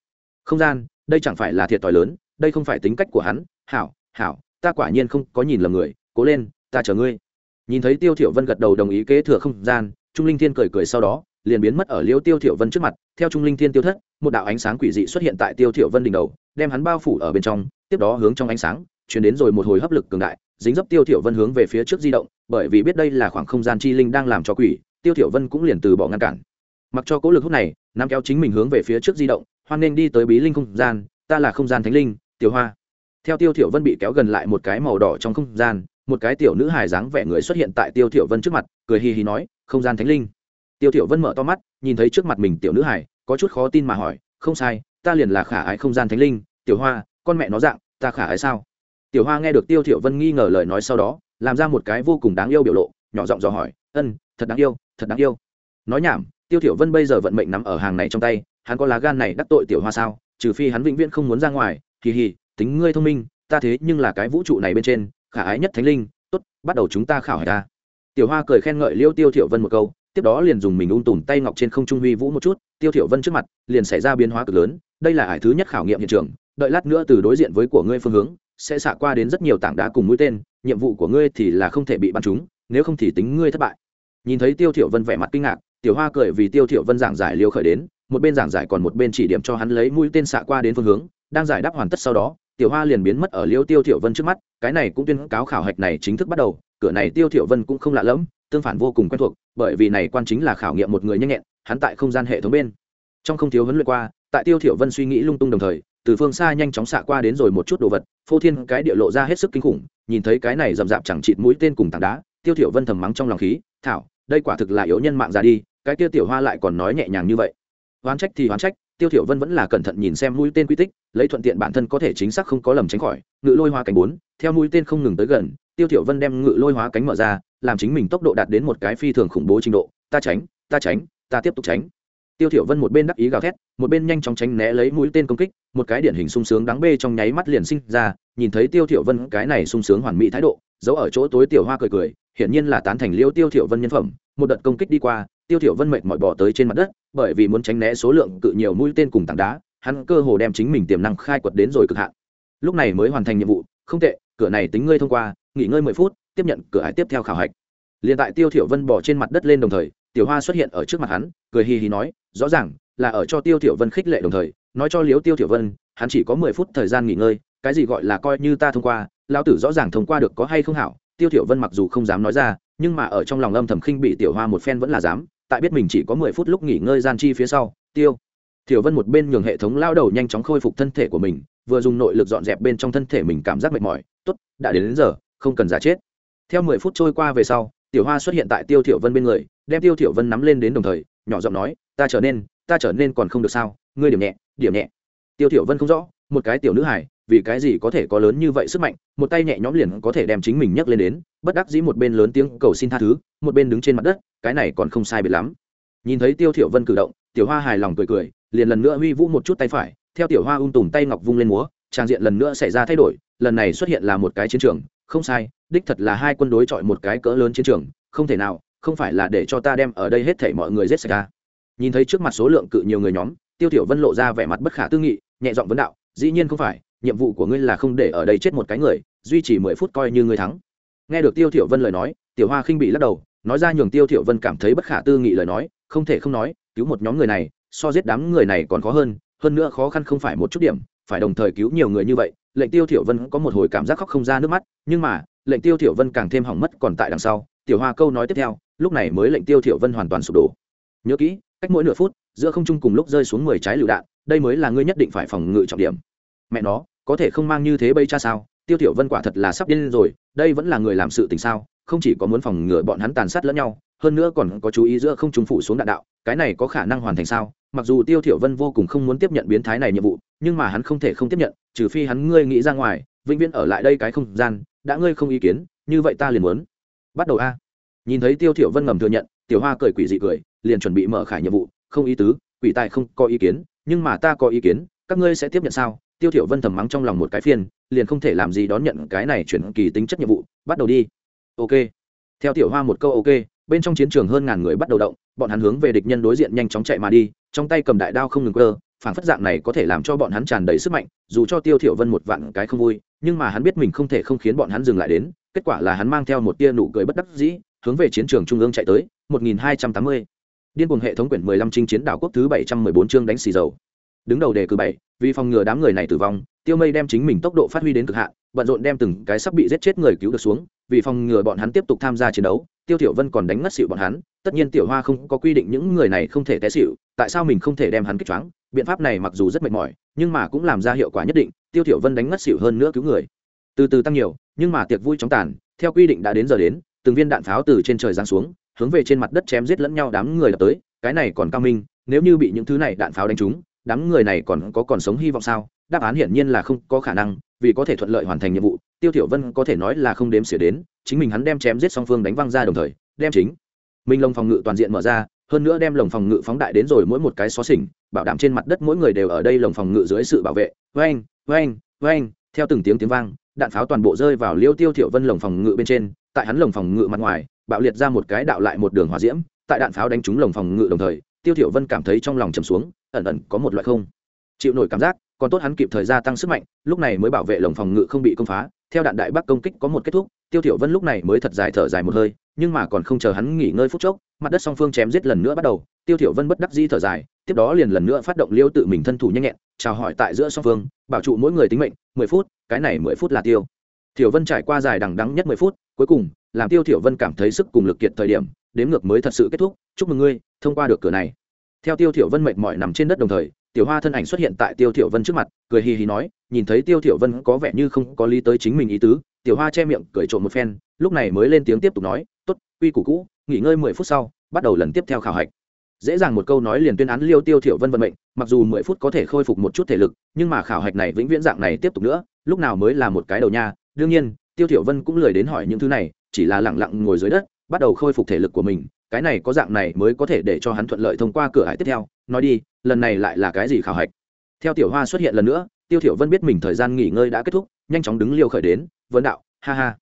Không gian, đây chẳng phải là thiệt thòi lớn, đây không phải tính cách của hắn, hảo, hảo, ta quả nhiên không có nhìn lầm người, cố lên, ta chờ ngươi nhìn thấy tiêu thiểu vân gật đầu đồng ý kế thừa không gian trung linh thiên cười cười sau đó liền biến mất ở liễu tiêu thiểu vân trước mặt theo trung linh thiên tiêu thất một đạo ánh sáng quỷ dị xuất hiện tại tiêu thiểu vân đỉnh đầu đem hắn bao phủ ở bên trong, tiếp đó hướng trong ánh sáng truyền đến rồi một hồi hấp lực cường đại, dính dấp tiêu thiểu vân hướng về phía trước di động, bởi vì biết đây là khoảng không gian chi linh đang làm cho quỷ, tiêu thiểu vân cũng liền từ bỏ ngăn cản. Mặc cho cố lực hút này, nắm kéo chính mình hướng về phía trước di động, hoan nên đi tới bí linh không gian, ta là không gian thánh linh, tiểu hoa. Theo tiêu thiểu vân bị kéo gần lại một cái màu đỏ trong không gian, một cái tiểu nữ hài dáng vẻ người xuất hiện tại tiêu thiểu vân trước mặt, cười hì hì nói, không gian thánh linh. Tiêu thiểu vân mở to mắt, nhìn thấy trước mặt mình tiểu nữ hài, có chút khó tin mà hỏi, không sai ta liền là khả ái không gian thánh linh, tiểu hoa, con mẹ nó dạng, ta khả ái sao? Tiểu hoa nghe được tiêu thiểu vân nghi ngờ lời nói sau đó, làm ra một cái vô cùng đáng yêu biểu lộ, nhỏ giọng dò hỏi, ân, thật đáng yêu, thật đáng yêu. Nói nhảm, tiêu thiểu vân bây giờ vận mệnh nắm ở hàng này trong tay, hắn có lá gan này đắc tội tiểu hoa sao? Trừ phi hắn vĩnh viễn không muốn ra ngoài kỳ hì, tính ngươi thông minh, ta thế nhưng là cái vũ trụ này bên trên, khả ái nhất thánh linh, tốt, bắt đầu chúng ta khảo hỏi ta. Tiểu hoa cười khen ngợi liêu tiêu thiểu vân một câu, tiếp đó liền dùng mình ung tùm tay ngọc trên không trung huy vũ một chút, tiêu thiểu vân trước mặt, liền xảy ra biến hóa cực lớn đây là ải thứ nhất khảo nghiệm hiện trường, đợi lát nữa từ đối diện với của ngươi phương hướng, sẽ xạ qua đến rất nhiều tảng đá cùng mũi tên, nhiệm vụ của ngươi thì là không thể bị bắn trúng, nếu không thì tính ngươi thất bại. Nhìn thấy tiêu thiểu vân vẻ mặt kinh ngạc, tiểu hoa cười vì tiêu thiểu vân giảng giải liêu khởi đến, một bên giảng giải còn một bên chỉ điểm cho hắn lấy mũi tên xạ qua đến phương hướng, đang giải đáp hoàn tất sau đó, tiểu hoa liền biến mất ở liêu tiêu thiểu vân trước mắt, cái này cũng tuyên cáo khảo hạch này chính thức bắt đầu, cửa này tiêu thiểu vân cũng không lạ lẫm, tương phản vô cùng quen thuộc, bởi vì này quan chính là khảo nghiệm một người nhanh nhẹn, hắn tại không gian hệ thống bên. Trong không thiếu huấn luyện qua tại tiêu thiểu vân suy nghĩ lung tung đồng thời, từ phương xa nhanh chóng xạ qua đến rồi một chút đồ vật, phô thiên cái địa lộ ra hết sức kinh khủng, nhìn thấy cái này rầm rạp chẳng chịt mũi tên cùng tảng đá, tiêu thiểu vân thầm mắng trong lòng khí, thảo, đây quả thực là yếu nhân mạng ra đi, cái tiêu tiểu hoa lại còn nói nhẹ nhàng như vậy. Oán trách thì oán trách, tiêu thiểu vân vẫn là cẩn thận nhìn xem mũi tên quy tích, lấy thuận tiện bản thân có thể chính xác không có lầm tránh khỏi, ngự lôi hoa cánh bốn, theo mũi tên không ngừng tới gần, tiêu thiểu vân đem ngự lôi hóa cánh mở ra, làm chính mình tốc độ đạt đến một cái phi thường khủng bố trình độ, ta tránh ta tránh, ta tiếp tục tránh tiêu thiểu vân một bên đắc ý gào thét, một bên nhanh chóng tránh né lấy mũi tên công kích, một cái điển hình sung sướng đáng bê trong nháy mắt liền sinh ra, nhìn thấy tiêu thiểu vân cái này sung sướng hoàn mỹ thái độ, giấu ở chỗ tối tiểu hoa cười cười, hiển nhiên là tán thành liêu tiêu thiểu vân nhân phẩm. Một đợt công kích đi qua, tiêu thiểu vân mệt mỏi bỏ tới trên mặt đất, bởi vì muốn tránh né số lượng cự nhiều mũi tên cùng tảng đá, hắn cơ hồ đem chính mình tiềm năng khai quật đến rồi cực hạn. Lúc này mới hoàn thành nhiệm vụ, không tệ, cửa này tính ngươi thông qua, nghỉ ngơi mười phút, tiếp nhận cửa hải tiếp theo khảo hạch. Liền tại tiêu thiểu vân bỏ trên mặt đất lên đồng thời tiểu hoa xuất hiện ở trước mặt hắn cười hì hì nói rõ ràng là ở cho tiêu Tiểu vân khích lệ đồng thời nói cho liếu tiêu Tiểu vân hắn chỉ có mười phút thời gian nghỉ ngơi cái gì gọi là coi như ta thông qua lão tử rõ ràng thông qua được có hay không hảo. Tiêu Tiểu vân mặc dù không dám nói ra nhưng mà ở trong lòng âm thầm khinh bị tiểu hoa một phen vẫn là dám tại biết mình chỉ có mười phút lúc nghỉ ngơi gian chi phía sau tiêu Tiểu vân một bên nhường hệ thống lao đầu nhanh chóng khôi phục thân thể của mình vừa dùng nội lực dọn dẹp bên trong thân thể mình cảm giác mệt mỏi tốt đã đến, đến giờ không cần giả chết. Theo mười phút trôi qua về sau tiểu hoa xuất hiện tại tiêu thiểu vân bên người, đem tiêu thiểu vân nắm lên đến đồng thời, nhỏ giọng nói, ta trở nên, ta trở nên còn không được sao? Ngươi điểm nhẹ điểm nhẹ. Tiêu thiểu vân không rõ, một cái tiểu nữ hài, vì cái gì có thể có lớn như vậy sức mạnh, một tay nhẹ nhõm liền có thể đem chính mình nhấc lên đến, bất đắc dĩ một bên lớn tiếng cầu xin tha thứ, một bên đứng trên mặt đất, cái này còn không sai biệt lắm. Nhìn thấy tiêu thiểu vân cử động, tiểu hoa hài lòng cười cười, liền lần nữa huy vũ một chút tay phải, theo tiểu hoa ung tùm tay ngọc vung lên múa, trang diện lần nữa xảy ra thay đổi, lần này xuất hiện là một cái chiến trường, không sai đích thật là hai quân đối chọi một cái cỡ lớn chiến trường, không thể nào, không phải là để cho ta đem ở đây hết thảy mọi người giết sạch ra nhìn thấy trước mặt số lượng cự nhiều người nhóm, tiêu tiểu vân lộ ra vẻ mặt bất khả tư nghị, nhẹ giọng vấn đạo, dĩ nhiên không phải, nhiệm vụ của ngươi là không để ở đây chết một cái người, duy trì mười phút coi như ngươi thắng. Nghe được tiêu tiểu vân lời nói, tiểu hoa khinh bị lắc đầu, nói ra nhường tiêu tiểu vân cảm thấy bất khả tư nghị lời nói, không thể không nói, cứu một nhóm người này, so giết đám người này còn khó hơn hơn nữa khó khăn không phải một chút điểm phải đồng thời cứu nhiều người như vậy, lệnh tiêu tiểu vân có một hồi cảm giác khóc không ra nước mắt, nhưng mà, lệnh tiêu tiểu vân càng thêm hỏng mất còn tại đằng sau. Tiểu hoa câu nói tiếp theo, lúc này mới lệnh tiêu tiểu vân hoàn toàn sụp đổ. Nhớ kỹ, cách mỗi nửa phút, giữa không trung cùng lúc rơi xuống mười trái lựu đạn, đây mới là ngươi nhất định phải phòng ngự trọng điểm. Mẹ nó, có thể không mang như thế bây cha sao? Tiêu tiểu vân quả thật là sắp điên rồi, đây vẫn là người làm sự tình sao? Không chỉ có muốn phòng ngừa bọn hắn tàn sát lẫn nhau, hơn nữa còn có chú ý giữa không trung phủ xuống đạn đạo, cái này có khả năng hoàn thành sao? Mặc dù tiêu tiểu vân vô cùng không muốn tiếp nhận biến thái này nhiệm vụ nhưng mà hắn không thể không tiếp nhận, trừ phi hắn ngươi nghĩ ra ngoài, vĩnh viễn ở lại đây cái không gian, đã ngươi không ý kiến, như vậy ta liền muốn. Bắt đầu a. Nhìn thấy tiêu tiểu vân ngầm thừa nhận, tiểu hoa cười quỷ dị cười, liền chuẩn bị mở khải nhiệm vụ, không ý tứ, quỷ tài không có ý kiến, nhưng mà ta có ý kiến, các ngươi sẽ tiếp nhận sao? Tiêu thiểu vân thầm mắng trong lòng một cái phiền, liền không thể làm gì đón nhận cái này chuyển kỳ tính chất nhiệm vụ, bắt đầu đi. Ok. Theo tiểu hoa một câu ok, bên trong chiến trường hơn ngàn người bắt đầu động, bọn hắn hướng về địch nhân đối diện nhanh chóng chạy mà đi, trong tay cầm đại đao không ngừng cơ phản phất dạng này có thể làm cho bọn hắn tràn đầy sức mạnh, dù cho tiêu thiểu vân một vạn cái không vui, nhưng mà hắn biết mình không thể không khiến bọn hắn dừng lại đến, kết quả là hắn mang theo một tia nụ cười bất đắc dĩ, hướng về chiến trường trung ương chạy tới 1280 điên cuồng hệ thống quyển 15 chinh chiến đảo quốc thứ 714 chương đánh xì dầu. Đứng đầu đề cử bảy, vì phòng ngừa đám người này tử vong, tiêu mây đem chính mình tốc độ phát huy đến cực hạn, bận rộn đem từng cái sắp bị giết chết người cứu được xuống, vì phòng ngừa bọn hắn tiếp tục tham gia chiến đấu, tiêu thiểu vân còn đánh ngất xỉu bọn hắn tất nhiên tiểu hoa không có quy định những người này không thể té xịu tại sao mình không thể đem hắn kích choáng? Biện pháp này mặc dù rất mệt mỏi, nhưng mà cũng làm ra hiệu quả nhất định, tiêu tiểu vân đánh ngất xịu hơn nữa cứu người. Từ từ tăng nhiều, nhưng mà tiệc vui chóng tàn, theo quy định đã đến giờ đến, từng viên đạn pháo từ trên trời giáng xuống, hướng về trên mặt đất chém giết lẫn nhau đám người đập tới, cái này còn cao minh, nếu như bị những thứ này đạn pháo đánh trúng, đám người này còn có còn sống hy vọng sao? Đáp án hiển nhiên là không có khả năng, vì có thể thuận lợi hoàn thành nhiệm vụ, tiêu tiểu vân có thể nói là không đếm xỉa đến, chính mình hắn đem chém giết song phương đánh văng ra đồng thời, đem chính minh lồng phòng ngự toàn diện mở ra, hơn nữa đem lồng phòng ngự phóng đại đến rồi mỗi một cái xó xỉnh, bảo đảm trên mặt đất mỗi người đều ở đây lồng phòng ngự dưới sự bảo vệ. Vang vang vang theo từng tiếng tiếng vang, đạn pháo toàn bộ rơi vào liêu tiêu thiểu vân lồng phòng ngự bên trên, tại hắn lồng phòng ngự mặt ngoài, bạo liệt ra một cái đạo lại một đường hỏa diễm, tại đạn pháo đánh trúng lồng phòng ngự đồng thời, tiêu thiểu vân cảm thấy trong lòng trầm xuống, ẩn ẩn có một loại không chịu nổi cảm giác, còn tốt hắn kịp thời gia tăng sức mạnh, lúc này mới bảo vệ lồng phòng ngự không bị công phá, theo đạn đại bắc công kích có một kết thúc, tiêu thiểu vân lúc này mới thật dài thở dài một hơi nhưng mà còn không chờ hắn nghỉ ngơi phút chốc, mặt đất song phương chém giết lần nữa bắt đầu, tiêu thiểu vân bất đắc dĩ thở dài, tiếp đó liền lần nữa phát động liêu tự mình thân thủ nhanh nhẹn, chào hỏi tại giữa song phương, bảo trụ mỗi người tính mệnh, mười phút, cái này mười phút là tiêu. Thiểu vân trải qua dài đằng đẵng nhất mười phút, cuối cùng, làm tiêu thiểu vân cảm thấy sức cùng lực kiệt thời điểm, đếm ngược mới thật sự kết thúc, chúc mừng ngươi, thông qua được cửa này. Theo tiêu thiểu vân mệt mỏi nằm trên đất đồng thời, tiểu hoa thân ảnh xuất hiện tại tiêu thiểu vân trước mặt, cười hì hì nói, nhìn thấy tiêu thiểu vân có vẻ như không có lý tới chính mình ý tứ tiểu hoa che miệng, cười trộm một phen, lúc này mới lên tiếng tiếp tục nói, tốt, quy củ cũ, nghỉ ngơi mười phút sau, bắt đầu lần tiếp theo khảo hạch. Dễ dàng một câu nói liền tuyên án liêu tiêu thiểu vân vận mệnh, mặc dù mười phút có thể khôi phục một chút thể lực, nhưng mà khảo hạch này vĩnh viễn dạng này tiếp tục nữa, lúc nào mới là một cái đầu nha. Đương nhiên, tiêu thiểu vân cũng lười đến hỏi những thứ này, chỉ là lặng lặng ngồi dưới đất, bắt đầu khôi phục thể lực của mình. Cái này có dạng này mới có thể để cho hắn thuận lợi thông qua cửa hải tiếp theo. Nói đi, lần này lại là cái gì khảo hạch? Theo tiểu hoa xuất hiện lần nữa tiêu thiểu vân biết mình thời gian nghỉ ngơi đã kết thúc, nhanh chóng đứng liêu khởi đến, vấn đạo, ha ha.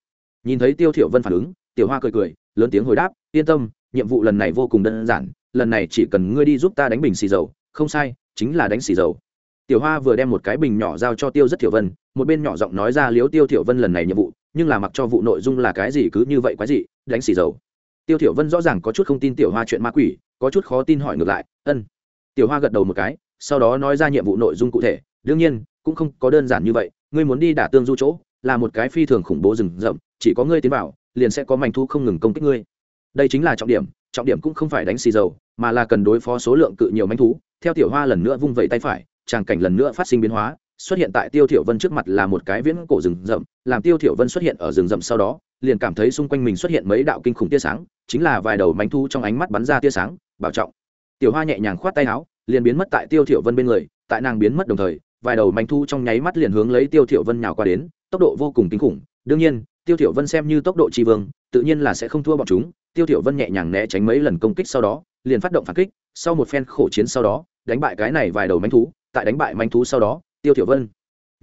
Nhìn thấy tiêu thiểu vân phản ứng, tiểu hoa cười cười, lớn tiếng hồi đáp, yên tâm, nhiệm vụ lần này vô cùng đơn giản, lần này chỉ cần ngươi đi giúp ta đánh bình xì dầu, không sai, chính là đánh xì dầu. Tiểu hoa vừa đem một cái bình nhỏ giao cho tiêu rất thiểu vân, một bên nhỏ giọng nói ra liếu tiêu thiểu vân lần này nhiệm vụ, nhưng là mặc cho vụ nội dung là cái gì cứ như vậy quái gì đánh xì dầu. Tiêu thiểu vân rõ ràng có chút không tin tiểu hoa chuyện ma quỷ, có chút khó tin hỏi ngược lại, ân. Tiểu hoa gật đầu một cái, sau đó nói ra nhiệm vụ nội dung cụ thể, đương nhiên cũng không có đơn giản như vậy, ngươi muốn đi đả tương du chỗ, là một cái phi thường khủng bố rừng rậm, chỉ có ngươi tiến vào, liền sẽ có mảnh thu không ngừng công kích ngươi. Đây chính là trọng điểm trọng điểm cũng không phải đánh xì dầu, mà là cần đối phó số lượng cự nhiều manh thú. Theo tiểu hoa lần nữa vung vẩy tay phải, tràng cảnh lần nữa phát sinh biến hóa, xuất hiện tại tiêu thiểu vân trước mặt là một cái viễn cổ rừng rậm, làm tiêu thiểu vân xuất hiện ở rừng rậm sau đó, liền cảm thấy xung quanh mình xuất hiện mấy đạo kinh khủng tia sáng, chính là vài đầu manh thu trong ánh mắt bắn ra tia sáng, bảo trọng. Tiểu hoa nhẹ nhàng khoát tay áo, liền biến mất tại tiêu thiểu vân bên người, tại nàng biến mất đồng thời vài đầu manh thu trong nháy mắt liền hướng lấy tiêu thiểu vân nhào qua đến, tốc độ vô cùng kinh khủng. Đương nhiên, tiêu thiểu vân xem như tốc độ tri vương, tự nhiên là sẽ không thua bọn chúng. Tiêu thiểu vân nhẹ nhàng né tránh mấy lần công kích sau đó, liền phát động phản kích. Sau một phen khổ chiến sau đó, đánh bại cái này vài đầu manh thú tại đánh bại manh thú sau đó, tiêu thiểu vân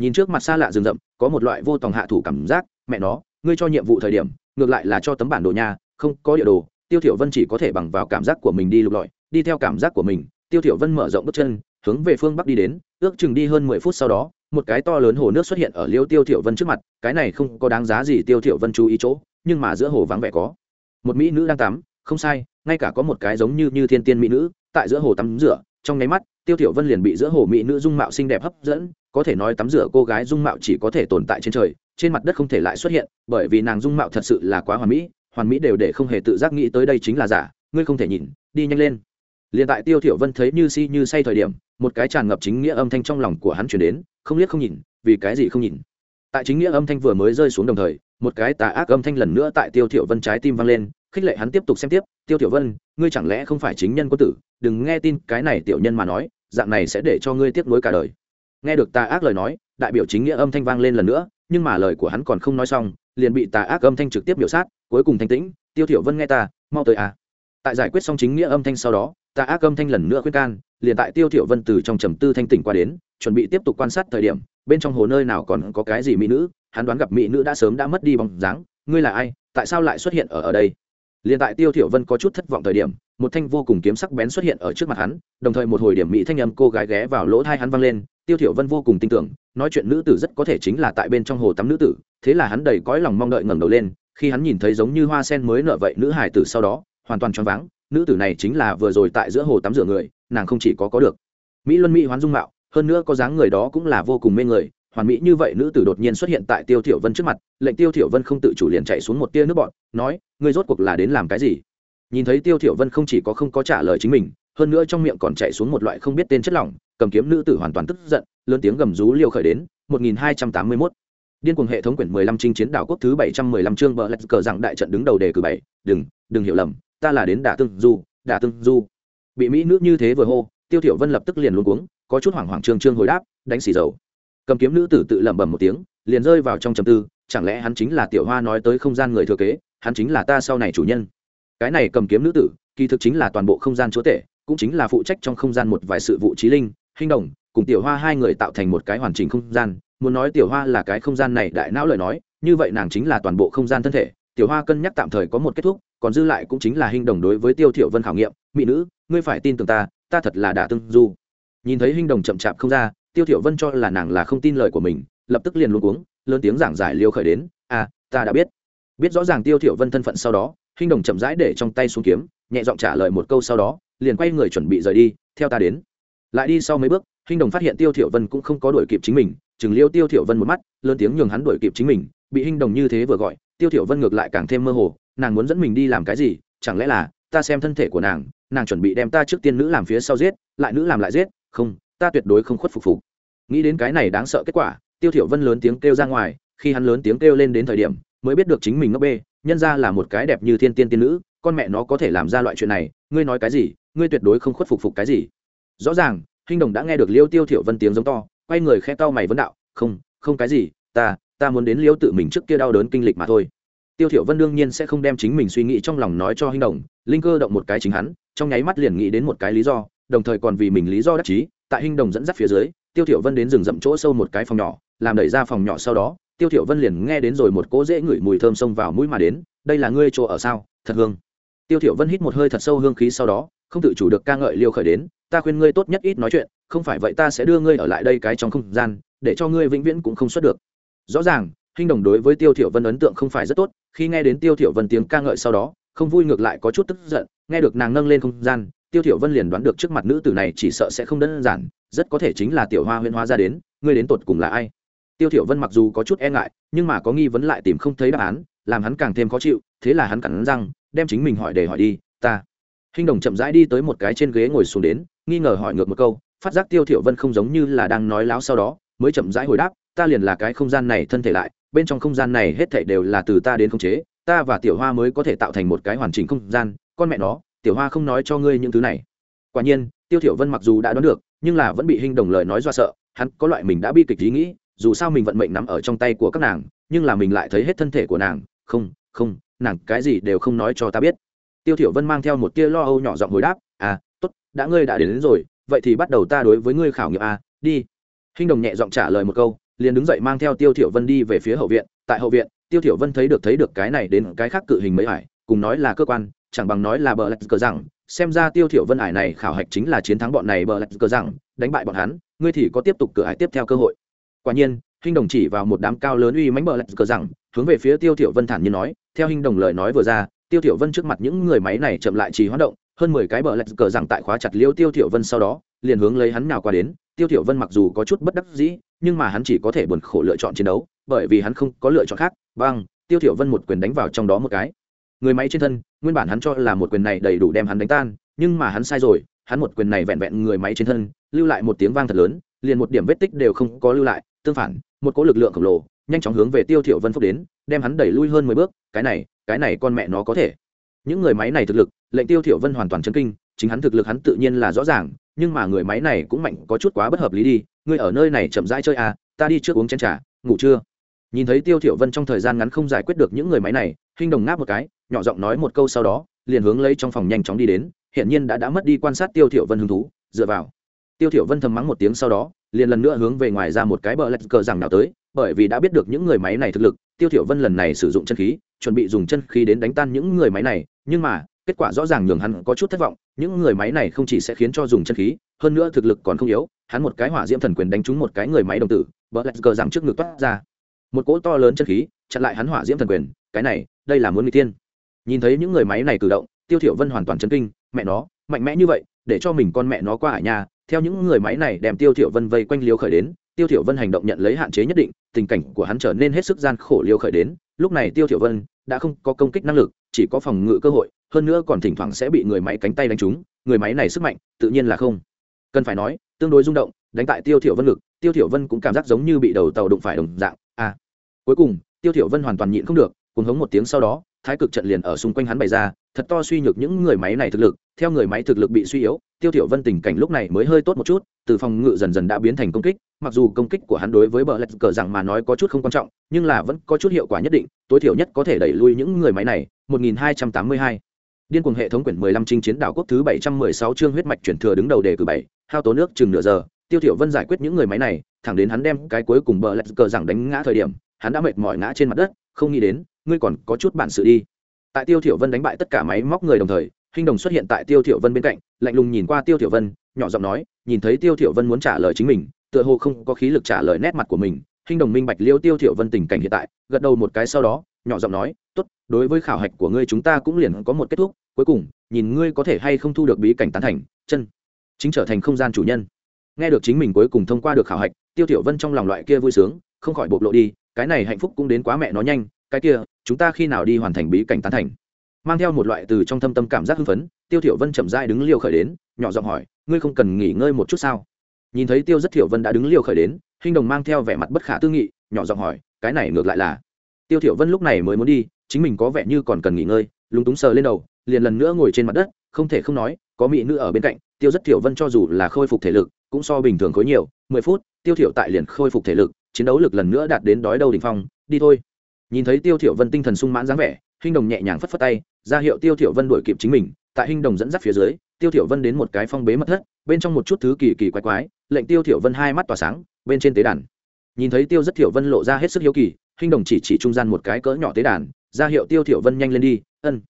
nhìn trước mặt xa lạ rừng rậm, có một loại vô tòng hạ thủ cảm giác. Mẹ nó, ngươi cho nhiệm vụ thời điểm, ngược lại là cho tấm bản đồ nha, không có địa đồ. Tiêu thiểu vân chỉ có thể bằng vào cảm giác của mình đi lục lọi, đi theo cảm giác của mình. Tiêu thiểu vân mở rộng bước chân hướng về phương bắc đi đến, ước chừng đi hơn mười phút sau đó, một cái to lớn hồ nước xuất hiện ở liêu tiêu thiểu vân trước mặt, cái này không có đáng giá gì tiêu thiểu vân chú ý chỗ, nhưng mà giữa hồ vắng vẻ có. Một mỹ nữ đang tắm, không sai, ngay cả có một cái giống như như thiên tiên mỹ nữ, tại giữa hồ tắm rửa, trong nháy mắt, tiêu thiểu vân liền bị giữa hồ mỹ nữ dung mạo xinh đẹp hấp dẫn, có thể nói tắm rửa cô gái dung mạo chỉ có thể tồn tại trên trời, trên mặt đất không thể lại xuất hiện, bởi vì nàng dung mạo thật sự là quá hoàn mỹ hoàn mỹ đều để không hề tự giác nghĩ tới đây chính là giả, ngươi không thể nhìn, đi nhanh lên. Liền tại tiêu thiểu vân thấy như si như say thời điểm một cái tràn ngập chính nghĩa âm thanh trong lòng của hắn truyền đến, không liếc không nhìn, vì cái gì không nhìn? Tại chính nghĩa âm thanh vừa mới rơi xuống đồng thời, một cái tà ác âm thanh lần nữa tại tiêu thiểu vân trái tim vang lên, khích lệ hắn tiếp tục xem tiếp, tiêu thiểu vân, ngươi chẳng lẽ không phải chính nhân quân tử, đừng nghe tin cái này tiểu nhân mà nói, dạng này sẽ để cho ngươi tiếc nuối cả đời. Nghe được tà ác lời nói, đại biểu chính nghĩa âm thanh vang lên lần nữa, nhưng mà lời của hắn còn không nói xong, liền bị tà ác âm thanh trực tiếp biểu sát, cuối cùng thanh tĩnh, tiêu thiểu vân nghe ta, mau tới à. Tại giải quyết xong chính nghĩa âm thanh sau đó Tạ ác âm thanh lần nữa khuyên can, liền tại tiêu thiểu vân từ trong trầm tư thanh tỉnh qua đến, chuẩn bị tiếp tục quan sát thời điểm, bên trong hồ nơi nào còn có cái gì mỹ nữ, hắn đoán gặp mỹ nữ đã sớm đã mất đi bóng dáng, ngươi là ai, tại sao lại xuất hiện ở ở đây? Liền tại tiêu thiểu vân có chút thất vọng thời điểm, một thanh vô cùng kiếm sắc bén xuất hiện ở trước mặt hắn, đồng thời một hồi điểm mỹ thanh âm cô gái ghé vào lỗ tai hắn vang lên, tiêu thiểu vân vô cùng tin tưởng, nói chuyện nữ tử rất có thể chính là tại bên trong hồ tắm nữ tử, thế là hắn đầy cõi lòng mong đợi ngẩng đầu lên, khi hắn nhìn thấy giống như hoa sen mới nở vậy nữ hài tử sau đó, hoàn toàn choáng váng nữ tử này chính là vừa rồi tại giữa hồ tắm rửa người, nàng không chỉ có có được. Mỹ luân mỹ hoán dung mạo, hơn nữa có dáng người đó cũng là vô cùng mê người, hoàn mỹ như vậy nữ tử đột nhiên xuất hiện tại tiêu thiểu vân trước mặt, lệnh tiêu thiểu vân không tự chủ liền chạy xuống một tia nước bọt nói, ngươi rốt cuộc là đến làm cái gì? Nhìn thấy tiêu thiểu vân không chỉ có không có trả lời chính mình, hơn nữa trong miệng còn chạy xuống một loại không biết tên chất lỏng, cầm kiếm nữ tử hoàn toàn tức giận, lớn tiếng gầm rú liều khởi đến 1281 điên cuồng hệ thống quyển 15 trinh chiến đảo quốc thứ 715 chương bờ lạch cờ rằng đại trận đứng đầu đề cử bảy, đừng đừng hiểu lầm ta là đến đả tương du, đả tương du. Bị mỹ nữ như thế vừa hô, tiêu thiểu vân lập tức liền luống cuống, có chút hoảng hoảng trương trương hồi đáp, đánh xì dầu. Cầm kiếm nữ tử tự lẩm bẩm một tiếng, liền rơi vào trong trầm tư, chẳng lẽ hắn chính là tiểu hoa nói tới không gian người thừa kế, hắn chính là ta sau này chủ nhân. Cái này cầm kiếm nữ tử, kỳ thực chính là toàn bộ không gian chúa tể, cũng chính là phụ trách trong không gian một vài sự vụ trí linh, hình đồng, cùng tiểu hoa hai người tạo thành một cái hoàn chỉnh không gian. Muốn nói tiểu hoa là cái không gian này đại não lời nói, như vậy nàng chính là toàn bộ không gian thân thể tiểu hoa cân nhắc tạm thời có một kết thúc, còn dư lại cũng chính là hình đồng đối với tiêu thiểu vân khảo nghiệm, mỹ nữ, ngươi phải tin tưởng ta ta thật là đã tương du nhìn thấy hình đồng chậm chạp không ra, tiêu thiểu vân cho là nàng là không tin lời của mình, lập tức liền luống cuống, lớn tiếng giảng giải liêu khởi đến à ta đã biết. Biết rõ ràng tiêu thiểu vân thân phận sau đó, hình đồng chậm rãi để trong tay xuống kiếm, nhẹ giọng trả lời một câu sau đó, liền quay người chuẩn bị rời đi, theo ta đến. Lại đi sau mấy bước, hình đồng phát hiện tiêu thiểu vân cũng không có đuổi kịp chính mình, chừng liêu tiêu thiểu vân một mắt, lớn tiếng nhường hắn đuổi kịp chính mình, bị hình đồng như thế vừa gọi tiêu thiểu vân ngược lại càng thêm mơ hồ, nàng muốn dẫn mình đi làm cái gì? Chẳng lẽ là, ta xem thân thể của nàng nàng chuẩn bị đem ta trước tiên nữ làm phía sau giết, lại nữ làm lại giết? Không, ta tuyệt đối không khuất phục phục. Nghĩ đến cái này đáng sợ kết quả, tiêu thiểu vân lớn tiếng kêu ra ngoài, khi hắn lớn tiếng kêu lên đến thời điểm, mới biết được chính mình ngốc bê, nhân ra là một cái đẹp như thiên tiên tiên nữ, con mẹ nó có thể làm ra loại chuyện này, ngươi nói cái gì, ngươi tuyệt đối không khuất phục phục cái gì. Rõ ràng hình đồng đã nghe được liêu tiêu thiểu vân tiếng giống to, quay người khẽ cau mày vấn đạo, không không cái gì, ta ta muốn đến liêu tự mình trước kia đau đớn kinh lịch mà thôi. Tiêu thiểu vân đương nhiên sẽ không đem chính mình suy nghĩ trong lòng nói cho hình đồng, linh cơ động một cái chính hắn, trong nháy mắt liền nghĩ đến một cái lý do, đồng thời còn vì mình lý do đắc chí, tại hình đồng dẫn dắt phía dưới, tiêu thiểu vân đến rừng rậm chỗ sâu một cái phòng nhỏ, làm đẩy ra phòng nhỏ sau đó, tiêu thiểu vân liền nghe đến rồi một cỗ dễ ngửi mùi thơm xông vào mũi mà đến, đây là ngươi chỗ ở sao? Thật hương. Tiêu thiểu vân hít một hơi thật sâu hương khí sau đó, không tự chủ được ca ngợi liêu khởi đến, ta khuyên ngươi tốt nhất ít nói chuyện, không phải vậy ta sẽ đưa ngươi ở lại đây cái trong không gian, để cho ngươi vĩnh viễn cũng không xuất được rõ ràng, hinh đồng đối với tiêu thiểu vân ấn tượng không phải rất tốt, khi nghe đến tiêu thiểu vân tiếng ca ngợi sau đó, không vui ngược lại có chút tức giận, nghe được nàng nâng lên không gian, tiêu thiểu vân liền đoán được trước mặt nữ tử này chỉ sợ sẽ không đơn giản, rất có thể chính là tiểu hoa huyên hoa ra đến, ngươi đến tột cùng là ai? Tiêu thiểu vân mặc dù có chút e ngại, nhưng mà có nghi vấn lại tìm không thấy đáp án, làm hắn càng thêm khó chịu, thế là hắn cắn răng, đem chính mình hỏi để hỏi đi, ta. Hinh đồng chậm rãi đi tới một cái trên ghế ngồi xuống đến, nghi ngờ hỏi ngược một câu, phát giác tiêu thiểu vân không giống như là đang nói láo sau đó, mới chậm rãi hồi đáp ta liền là cái không gian này thân thể lại bên trong không gian này hết thảy đều là từ ta đến khống chế ta và tiểu hoa mới có thể tạo thành một cái hoàn chỉnh không gian con mẹ nó tiểu hoa không nói cho ngươi những thứ này. Quả nhiên tiêu thiểu vân mặc dù đã đoán được nhưng là vẫn bị hình đồng lời nói do sợ hắn có loại mình đã bi kịch ý nghĩ dù sao mình vận mệnh nắm ở trong tay của các nàng nhưng là mình lại thấy hết thân thể của nàng không không nàng cái gì đều không nói cho ta biết. Tiêu thiểu vân mang theo một tia lo âu nhỏ giọng hồi đáp à tốt đã ngươi đã đến, đến rồi vậy thì bắt đầu ta đối với ngươi khảo nghiệm à đi. Hình đồng nhẹ giọng trả lời một câu liền đứng dậy mang theo tiêu thiểu vân đi về phía hậu viện. Tại hậu viện, tiêu thiểu vân thấy được thấy được cái này đến cái khác cự hình mấy hải cùng nói là cơ quan, chẳng bằng nói là bờ lạch cờ rằng. Xem ra tiêu thiểu vân hải này khảo hạch chính là chiến thắng bọn này bờ lạch cờ rằng, đánh bại bọn hắn, ngươi thì có tiếp tục cửa hải tiếp theo cơ hội. Quả nhiên hình đồng chỉ vào một đám cao lớn uy mãnh bờ lạch cờ rằng, hướng về phía tiêu thiểu vân thản nhiên nói, theo hình đồng lời nói vừa ra, tiêu thiểu vân trước mặt những người máy này chậm lại trì hoạt động, hơn mười cái bờ lạch cờ rằng tại khóa chặt liêu tiêu thiểu vân sau đó, liền hướng lấy hắn nào qua đến. Tiêu thiểu vân mặc dù có chút bất đắc dĩ nhưng mà hắn chỉ có thể buồn khổ lựa chọn chiến đấu, bởi vì hắn không có lựa chọn khác, băng, tiêu thiểu vân một quyền đánh vào trong đó một cái. Người máy trên thân, nguyên bản hắn cho là một quyền này đầy đủ đem hắn đánh tan, nhưng mà hắn sai rồi, hắn một quyền này vẹn vẹn người máy trên thân, lưu lại một tiếng vang thật lớn, liền một điểm vết tích đều không có lưu lại, tương phản, một cỗ lực lượng khổng lồ, nhanh chóng hướng về tiêu thiểu vân phúc đến, đem hắn đẩy lui hơn mười bước, cái này cái này con mẹ nó có thể. Những người máy này thực lực, lệnh tiêu thiểu vân hoàn toàn chấn kinh, chính hắn thực lực hắn tự nhiên là rõ ràng, nhưng mà người máy này cũng mạnh, có chút quá bất hợp lý đi ngươi ở nơi này chậm rãi chơi à ta đi trước uống chén trà, ngủ chưa nhìn thấy tiêu thiểu vân trong thời gian ngắn không giải quyết được những người máy này, Hinh đồng ngáp một cái, nhỏ giọng nói một câu sau đó, liền hướng lấy trong phòng nhanh chóng đi đến hiện nhiên đã đã mất đi quan sát tiêu thiểu vân hứng thú, dựa vào. Tiêu thiểu vân thầm mắng một tiếng sau đó, liền lần nữa hướng về ngoài ra một cái bờ lạch cờ rằng nào tới, bởi vì đã biết được những người máy này thực lực, tiêu thiểu vân lần này sử dụng chân khí, chuẩn bị dùng chân khí đến đánh tan những người máy này, nhưng mà kết quả rõ ràng nhường hắn có chút thất vọng, những người máy này không chỉ sẽ khiến cho dùng chân khí, hơn nữa thực lực còn không yếu, hắn một cái hỏa diễm thần quyền đánh trúng một cái người máy đồng tử, bờ lạch cờ rằng trước ngực toát ra. Một cỗ to lớn chân khí, chặn lại hắn hỏa diễm thần quyền, cái này, đây là muốn người tiên nhìn thấy những người máy này cử động, tiêu thiểu vân hoàn toàn chấn kinh, mẹ nó, mạnh mẽ như vậy, để cho mình con mẹ nó qua hải nhà, theo những người máy này đem tiêu thiểu vân vây quanh liêu khởi đến, tiêu thiểu vân hành động nhận lấy hạn chế nhất định, tình cảnh của hắn trở nên hết sức gian khổ liêu khởi đến, lúc này tiêu thiểu vân đã không có công kích năng lực, chỉ có phòng ngự cơ hội hơn nữa còn thỉnh thoảng sẽ bị người máy cánh tay đánh trúng, người máy này sức mạnh, tự nhiên là không cần phải nói, tương đối rung động, đánh tại tiêu thiểu vân lực tiêu thiểu vân cũng cảm giác giống như bị đầu tàu đụng phải đồng dạng a à. cuối cùng, tiêu thiểu vân hoàn toàn nhịn không được cùng hống một tiếng sau đó, thái cực trận liền ở xung quanh hắn bày ra, thật to suy nhược những người máy này thực lực, theo người máy thực lực bị suy yếu, tiêu thiểu vân tình cảnh lúc này mới hơi tốt một chút, từ phòng ngự dần dần đã biến thành công kích, mặc dù công kích của hắn đối với bờ lạch cờ rằng mà nói có chút không quan trọng, nhưng là vẫn có chút hiệu quả nhất định, tối thiểu nhất có thể đẩy lui những người máy này 1282 điên cuồng hệ thống quyển 15 chinh chiến đảo quốc thứ 716 chương huyết mạch chuyển thừa đứng đầu đề cử bảy, hao tố nước chừng nửa giờ. Tiêu thiểu vân giải quyết những người máy này, thẳng đến hắn đem cái cuối cùng bờ lạch cờ rằng đánh ngã thời điểm, hắn đã mệt mỏi ngã trên mặt đất, không nghĩ đến, ngươi còn có chút bản sự đi. Tại tiêu thiểu vân đánh bại tất cả máy móc người đồng thời, Hinh đồng xuất hiện tại tiêu thiểu vân bên cạnh, lạnh lùng nhìn qua tiêu thiểu vân, nhỏ giọng nói, nhìn thấy tiêu thiểu vân muốn trả lời chính mình, tựa hồ không có khí lực trả lời nét mặt của mình. Hinh đồng minh bạch liêu tiêu thiểu vân tình cảnh hiện tại, gật đầu một cái sau đó nhỏ giọng nói, tốt, đối với khảo hạch của ngươi chúng ta cũng liền có một kết thúc, cuối cùng, nhìn ngươi có thể hay không thu được bí cảnh tán thành, chân, chính trở thành không gian chủ nhân. Nghe được chính mình cuối cùng thông qua được khảo hạch, tiêu tiểu vân trong lòng loại kia vui sướng, không khỏi bộc lộ đi, cái này hạnh phúc cũng đến quá mẹ nó nhanh, cái kia, chúng ta khi nào đi hoàn thành bí cảnh tán thành? Mang theo một loại từ trong thâm tâm cảm giác hưng phấn, tiêu tiểu vân chậm rãi đứng liều khởi đến, nhỏ giọng hỏi, ngươi không cần nghỉ ngơi một chút sao? Nhìn thấy tiêu rất tiểu vân đã đứng liều khởi đến hình đồng mang theo vẻ mặt bất khả tư nghị, nhỏ giọng hỏi, cái này ngược lại là tiêu thiểu vân lúc này mới muốn đi, chính mình có vẻ như còn cần nghỉ ngơi, lúng túng sờ lên đầu, liền lần nữa ngồi trên mặt đất, không thể không nói, có mỹ nữ ở bên cạnh, tiêu rất thiểu vân cho dù là khôi phục thể lực, cũng so bình thường khối nhiều, mười phút, tiêu thiểu tại liền khôi phục thể lực, chiến đấu lực lần nữa đạt đến đói đầu đỉnh phong, đi thôi. Nhìn thấy tiêu thiểu vân tinh thần sung mãn dáng vẻ, Hinh đồng nhẹ nhàng phất phất tay, ra hiệu tiêu thiểu vân đuổi kịp chính mình, tại Hinh đồng dẫn dắt phía dưới, tiêu thiểu vân đến một cái phong bế mật thất, bên trong một chút thứ kỳ kỳ quái quái, lệnh tiêu thiểu vân hai mắt tỏa sáng, bên trên tế đàn. Nhìn thấy tiêu rất thiểu vân lộ ra hết sức hiếu kỳ hình đồng chỉ chỉ trung gian một cái cỡ nhỏ tế đàn, ra hiệu tiêu thiểu vân nhanh lên đi, ân.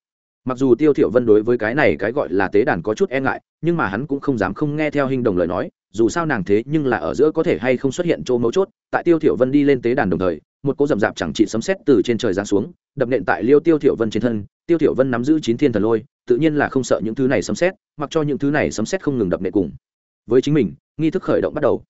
Mặc dù tiêu thiểu vân đối với cái này cái gọi là tế đàn có chút e ngại, nhưng mà hắn cũng không dám không nghe theo hình đồng lời nói, dù sao nàng thế nhưng là ở giữa có thể hay không xuất hiện chỗ mấu chốt, tại tiêu thiểu vân đi lên tế đàn đồng thời, một cỗ rầm rạp chẳng trị sấm sét từ trên trời giáng xuống, đập nện tại liêu tiêu thiểu vân trên thân. Tiêu thiểu vân nắm giữ chín thiên thần lôi, tự nhiên là không sợ những thứ này sấm sét, mặc cho những thứ này sấm sét không ngừng đập nện cùng. Với chính mình, nghi thức khởi động bắt đầu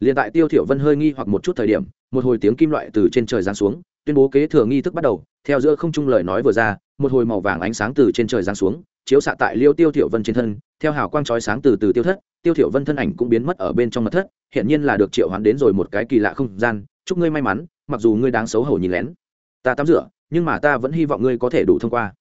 liền tại tiêu thiểu vân hơi nghi hoặc một chút thời điểm, một hồi tiếng kim loại từ trên trời giáng xuống, tuyên bố kế thừa nghi thức bắt đầu, theo giữa không trung lời nói vừa ra, một hồi màu vàng ánh sáng từ trên trời giáng xuống, chiếu xạ tại liêu tiêu thiểu vân trên thân, theo hào quang chói sáng từ từ tiêu thất, tiêu thiểu vân thân ảnh cũng biến mất ở bên trong mật thất hiện nhiên là được triệu hoán đến rồi một cái kỳ lạ không gian, chúc ngươi may mắn, mặc dù ngươi đáng xấu hổ nhìn lén. Ta tắm rửa, nhưng mà ta vẫn hy vọng ngươi có thể đủ thông qua.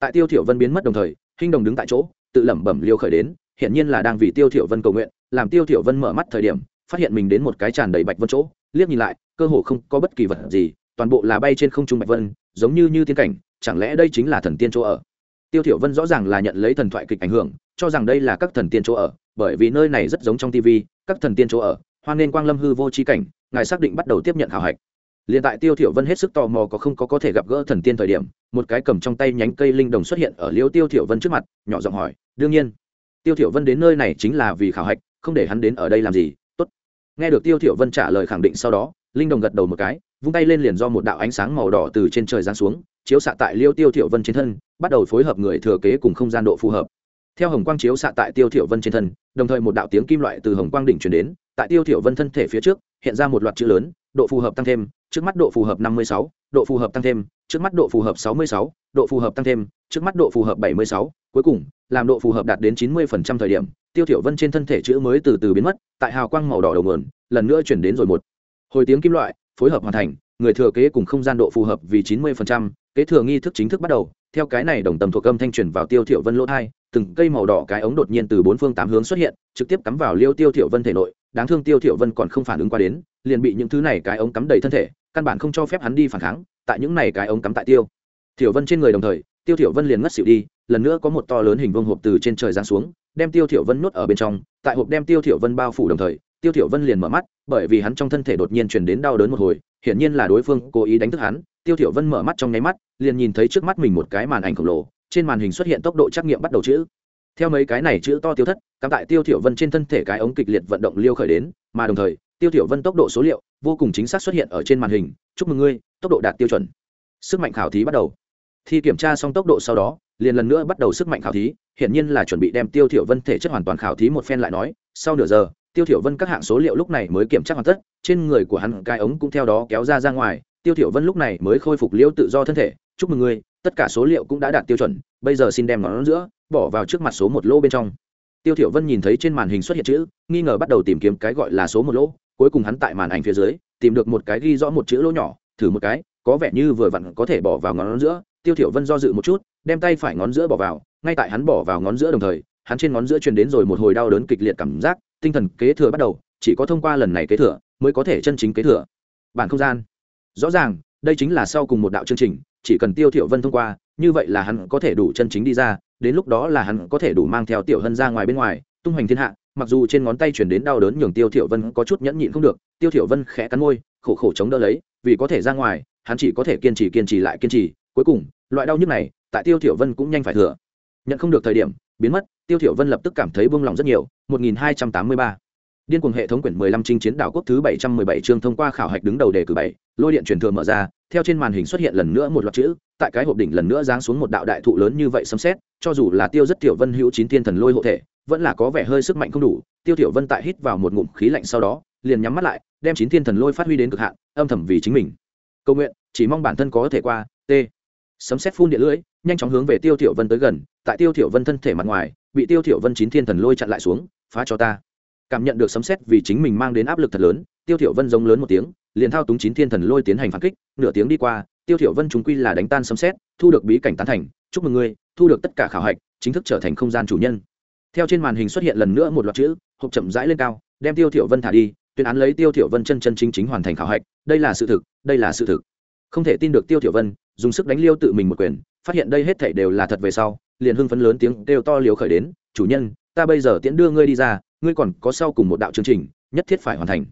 Tại tiêu thiểu vân biến mất đồng thời, hinh đồng đứng tại chỗ, tự lẩm bẩm liêu khởi đến hiện nhiên là đang vì tiêu thiểu vân cầu nguyện, làm tiêu thiểu vân mở mắt thời điểm phát hiện mình đến một cái tràn đầy bạch vân chỗ, liếc nhìn lại, cơ hồ không có bất kỳ vật gì, toàn bộ là bay trên không trung bạch vân, giống như như tiên cảnh, chẳng lẽ đây chính là thần tiên chỗ ở? Tiêu thiểu vân rõ ràng là nhận lấy thần thoại kịch ảnh hưởng, cho rằng đây là các thần tiên chỗ ở, bởi vì nơi này rất giống trong tivi các thần tiên chỗ ở, hoan nên quang lâm hư vô chi cảnh, ngài xác định bắt đầu tiếp nhận khảo hạch. Liền tại tiêu thiểu vân hết sức tò mò có không có có thể gặp gỡ thần tiên thời điểm, một cái cầm trong tay nhánh cây linh đồng xuất hiện ở liêu tiêu thiểu vân trước mặt, nhỏ giọng hỏi, đương nhiên. Tiêu thiểu vân đến nơi này chính là vì khảo hạch, không để hắn đến ở đây làm gì nghe được tiêu thiểu vân trả lời khẳng định sau đó linh đồng gật đầu một cái vung tay lên liền do một đạo ánh sáng màu đỏ từ trên trời giáng xuống chiếu xạ tại liêu tiêu thiểu vân trên thân bắt đầu phối hợp người thừa kế cùng không gian độ phù hợp. Theo hồng quang chiếu xạ tại tiêu thiểu vân trên thân đồng thời một đạo tiếng kim loại từ hồng quang đỉnh truyền đến tại tiêu thiểu vân thân thể phía trước hiện ra một loạt chữ lớn độ phù hợp tăng thêm trước mắt độ phù hợp 56, độ phù hợp tăng thêm trước mắt độ phù hợp 66, độ phù hợp tăng thêm trước mắt độ phù hợp 76, cuối cùng làm độ phù hợp đạt đến 90% thời điểm tiêu thiểu vân trên thân thể chữ mới từ từ biến mất tại hào quang màu đỏ đầu nguồn lần nữa chuyển đến rồi một. Hồi tiếng kim loại phối hợp hoàn thành người thừa kế cùng không gian độ phù hợp vì 90%, kế thừa nghi thức chính thức bắt đầu theo cái này đồng tầm thuộc âm thanh truyền vào tiêu thiểu vân lỗ hai, từng cây màu đỏ cái ống đột nhiên từ bốn phương tám hướng xuất hiện trực tiếp cắm vào liêu tiêu thiểu vân thể nội đáng thương tiêu thiểu vân còn không phản ứng qua đến liền bị những thứ này cái ống cắm đầy thân thể căn bản không cho phép hắn đi phản kháng tại những này cái ống cắm tại tiêu thiểu vân trên người đồng thời tiêu thiểu vân liền ngất xỉu đi, lần nữa có một to lớn hình vuông hộp từ trên trời giáng xuống, đem tiêu thiểu vân nuốt ở bên trong. Tại hộp đem tiêu thiểu vân bao phủ đồng thời, tiêu thiểu vân liền mở mắt, bởi vì hắn trong thân thể đột nhiên truyền đến đau đớn một hồi, hiển nhiên là đối phương cố ý đánh thức hắn. Tiêu thiểu vân mở mắt trong nháy mắt, liền nhìn thấy trước mắt mình một cái màn ảnh khổng lồ, trên màn hình xuất hiện tốc độ trắc nghiệm bắt đầu chữ. Theo mấy cái này chữ to tiêu thất, cắm tại tiêu thiểu vân trên thân thể cái ống kịch liệt vận động liêu khởi đến, mà đồng thời, tiêu thiểu vân tốc độ số liệu vô cùng chính xác xuất hiện ở trên màn hình. Chúc mừng ngươi, tốc độ đạt tiêu chuẩn. Sức mạnh khảo thí bắt đầu thi kiểm tra xong tốc độ sau đó, liền lần nữa bắt đầu sức mạnh khảo thí hiện nhiên là chuẩn bị đem tiêu thiểu vân thể chất hoàn toàn khảo thí một phen lại nói, sau nửa giờ, tiêu thiểu vân các hạng số liệu lúc này mới kiểm tra hoàn tất, trên người của hắn cái ống cũng theo đó kéo ra ra ngoài, tiêu thiểu vân lúc này mới khôi phục liễu tự do thân thể, chúc mừng ngươi, tất cả số liệu cũng đã đạt tiêu chuẩn, bây giờ xin đem nó giữa, bỏ vào trước mặt số một lỗ bên trong. Tiêu thiểu vân nhìn thấy trên màn hình xuất hiện chữ, nghi ngờ bắt đầu tìm kiếm cái gọi là số một lỗ, cuối cùng hắn tại màn ảnh phía dưới, tìm được một cái ghi rõ một chữ lỗ nhỏ, thử một cái, có vẻ như vừa vặn có thể bỏ vào ngón giữa tiêu thiểu vân do dự một chút, đem tay phải ngón giữa bỏ vào, ngay tại hắn bỏ vào ngón giữa đồng thời, hắn trên ngón giữa truyền đến rồi một hồi đau đớn kịch liệt cảm giác, tinh thần kế thừa bắt đầu, chỉ có thông qua lần này kế thừa, mới có thể chân chính kế thừa. Bản không gian. Rõ ràng, đây chính là sau cùng một đạo chương trình, chỉ cần tiêu thiểu vân thông qua, như vậy là hắn có thể đủ chân chính đi ra, đến lúc đó là hắn có thể đủ mang theo tiểu hân ra ngoài bên ngoài, tung hoành thiên hạ, mặc dù trên ngón tay chuyển đến đau đớn nhường tiêu thiểu vân có chút nhẫn nhịn không được, tiêu thiểu vân khẽ cắn môi, khổ khổ chống đỡ lấy, vì có thể ra ngoài, hắn chỉ có thể kiên trì kiên trì lại kiên trì cuối cùng loại đau nhức này tại tiêu thiểu vân cũng nhanh phải thừa. Nhận không được thời điểm biến mất tiêu thiểu vân lập tức cảm thấy buông lòng rất nhiều 1283 điên cuồng hệ thống quyển 15 trinh chiến đảo quốc thứ 717 chương thông qua khảo hạch đứng đầu đề cử 7, lôi điện truyền thừa mở ra theo trên màn hình xuất hiện lần nữa một loạt chữ tại cái hộp đỉnh lần nữa giáng xuống một đạo đại thụ lớn như vậy sấm xét cho dù là tiêu rất tiểu vân hữu chín thiên thần lôi hộ thể vẫn là có vẻ hơi sức mạnh không đủ tiêu tiểu vân tại hít vào một ngụm khí lạnh sau đó liền nhắm mắt lại đem chín thiên thần lôi phát huy đến cực hạn âm thầm vì chính mình. Cầu nguyện chỉ mong bản thân có thể qua t sấm xét phun điện lưỡi, nhanh chóng hướng về tiêu tiểu vân tới gần, tại tiêu tiểu vân thân thể mặt ngoài, bị tiêu tiểu vân chín thiên thần lôi chặn lại xuống, phá cho ta. Cảm nhận được sấm xét vì chính mình mang đến áp lực thật lớn, tiêu tiểu vân giống lớn một tiếng, liền thao túng chín thiên thần lôi tiến hành phản kích, nửa tiếng đi qua, tiêu thiểu vân chúng quy là đánh tan sấm xét thu được bí cảnh tán thành, chúc mừng ngươi, thu được tất cả khảo hạch, chính thức trở thành không gian chủ nhân. Theo trên màn hình xuất hiện lần nữa một loạt chữ, hộp chậm rãi lên cao, đem tiêu thiểu vân thả đi, tuyên án lấy tiêu thiểu vân chân chân chính chính hoàn thành khảo hạch, đây là sự thực, đây là sự thực. Không thể tin được tiêu thiểu vân dùng sức đánh liêu tự mình một quyền, phát hiện đây hết thảy đều là thật về sau, liền hưng phấn lớn tiếng kêu to liều khởi đến, chủ nhân, ta bây giờ tiễn đưa ngươi đi ra, ngươi còn có sau cùng một đạo chương trình, nhất thiết phải hoàn thành.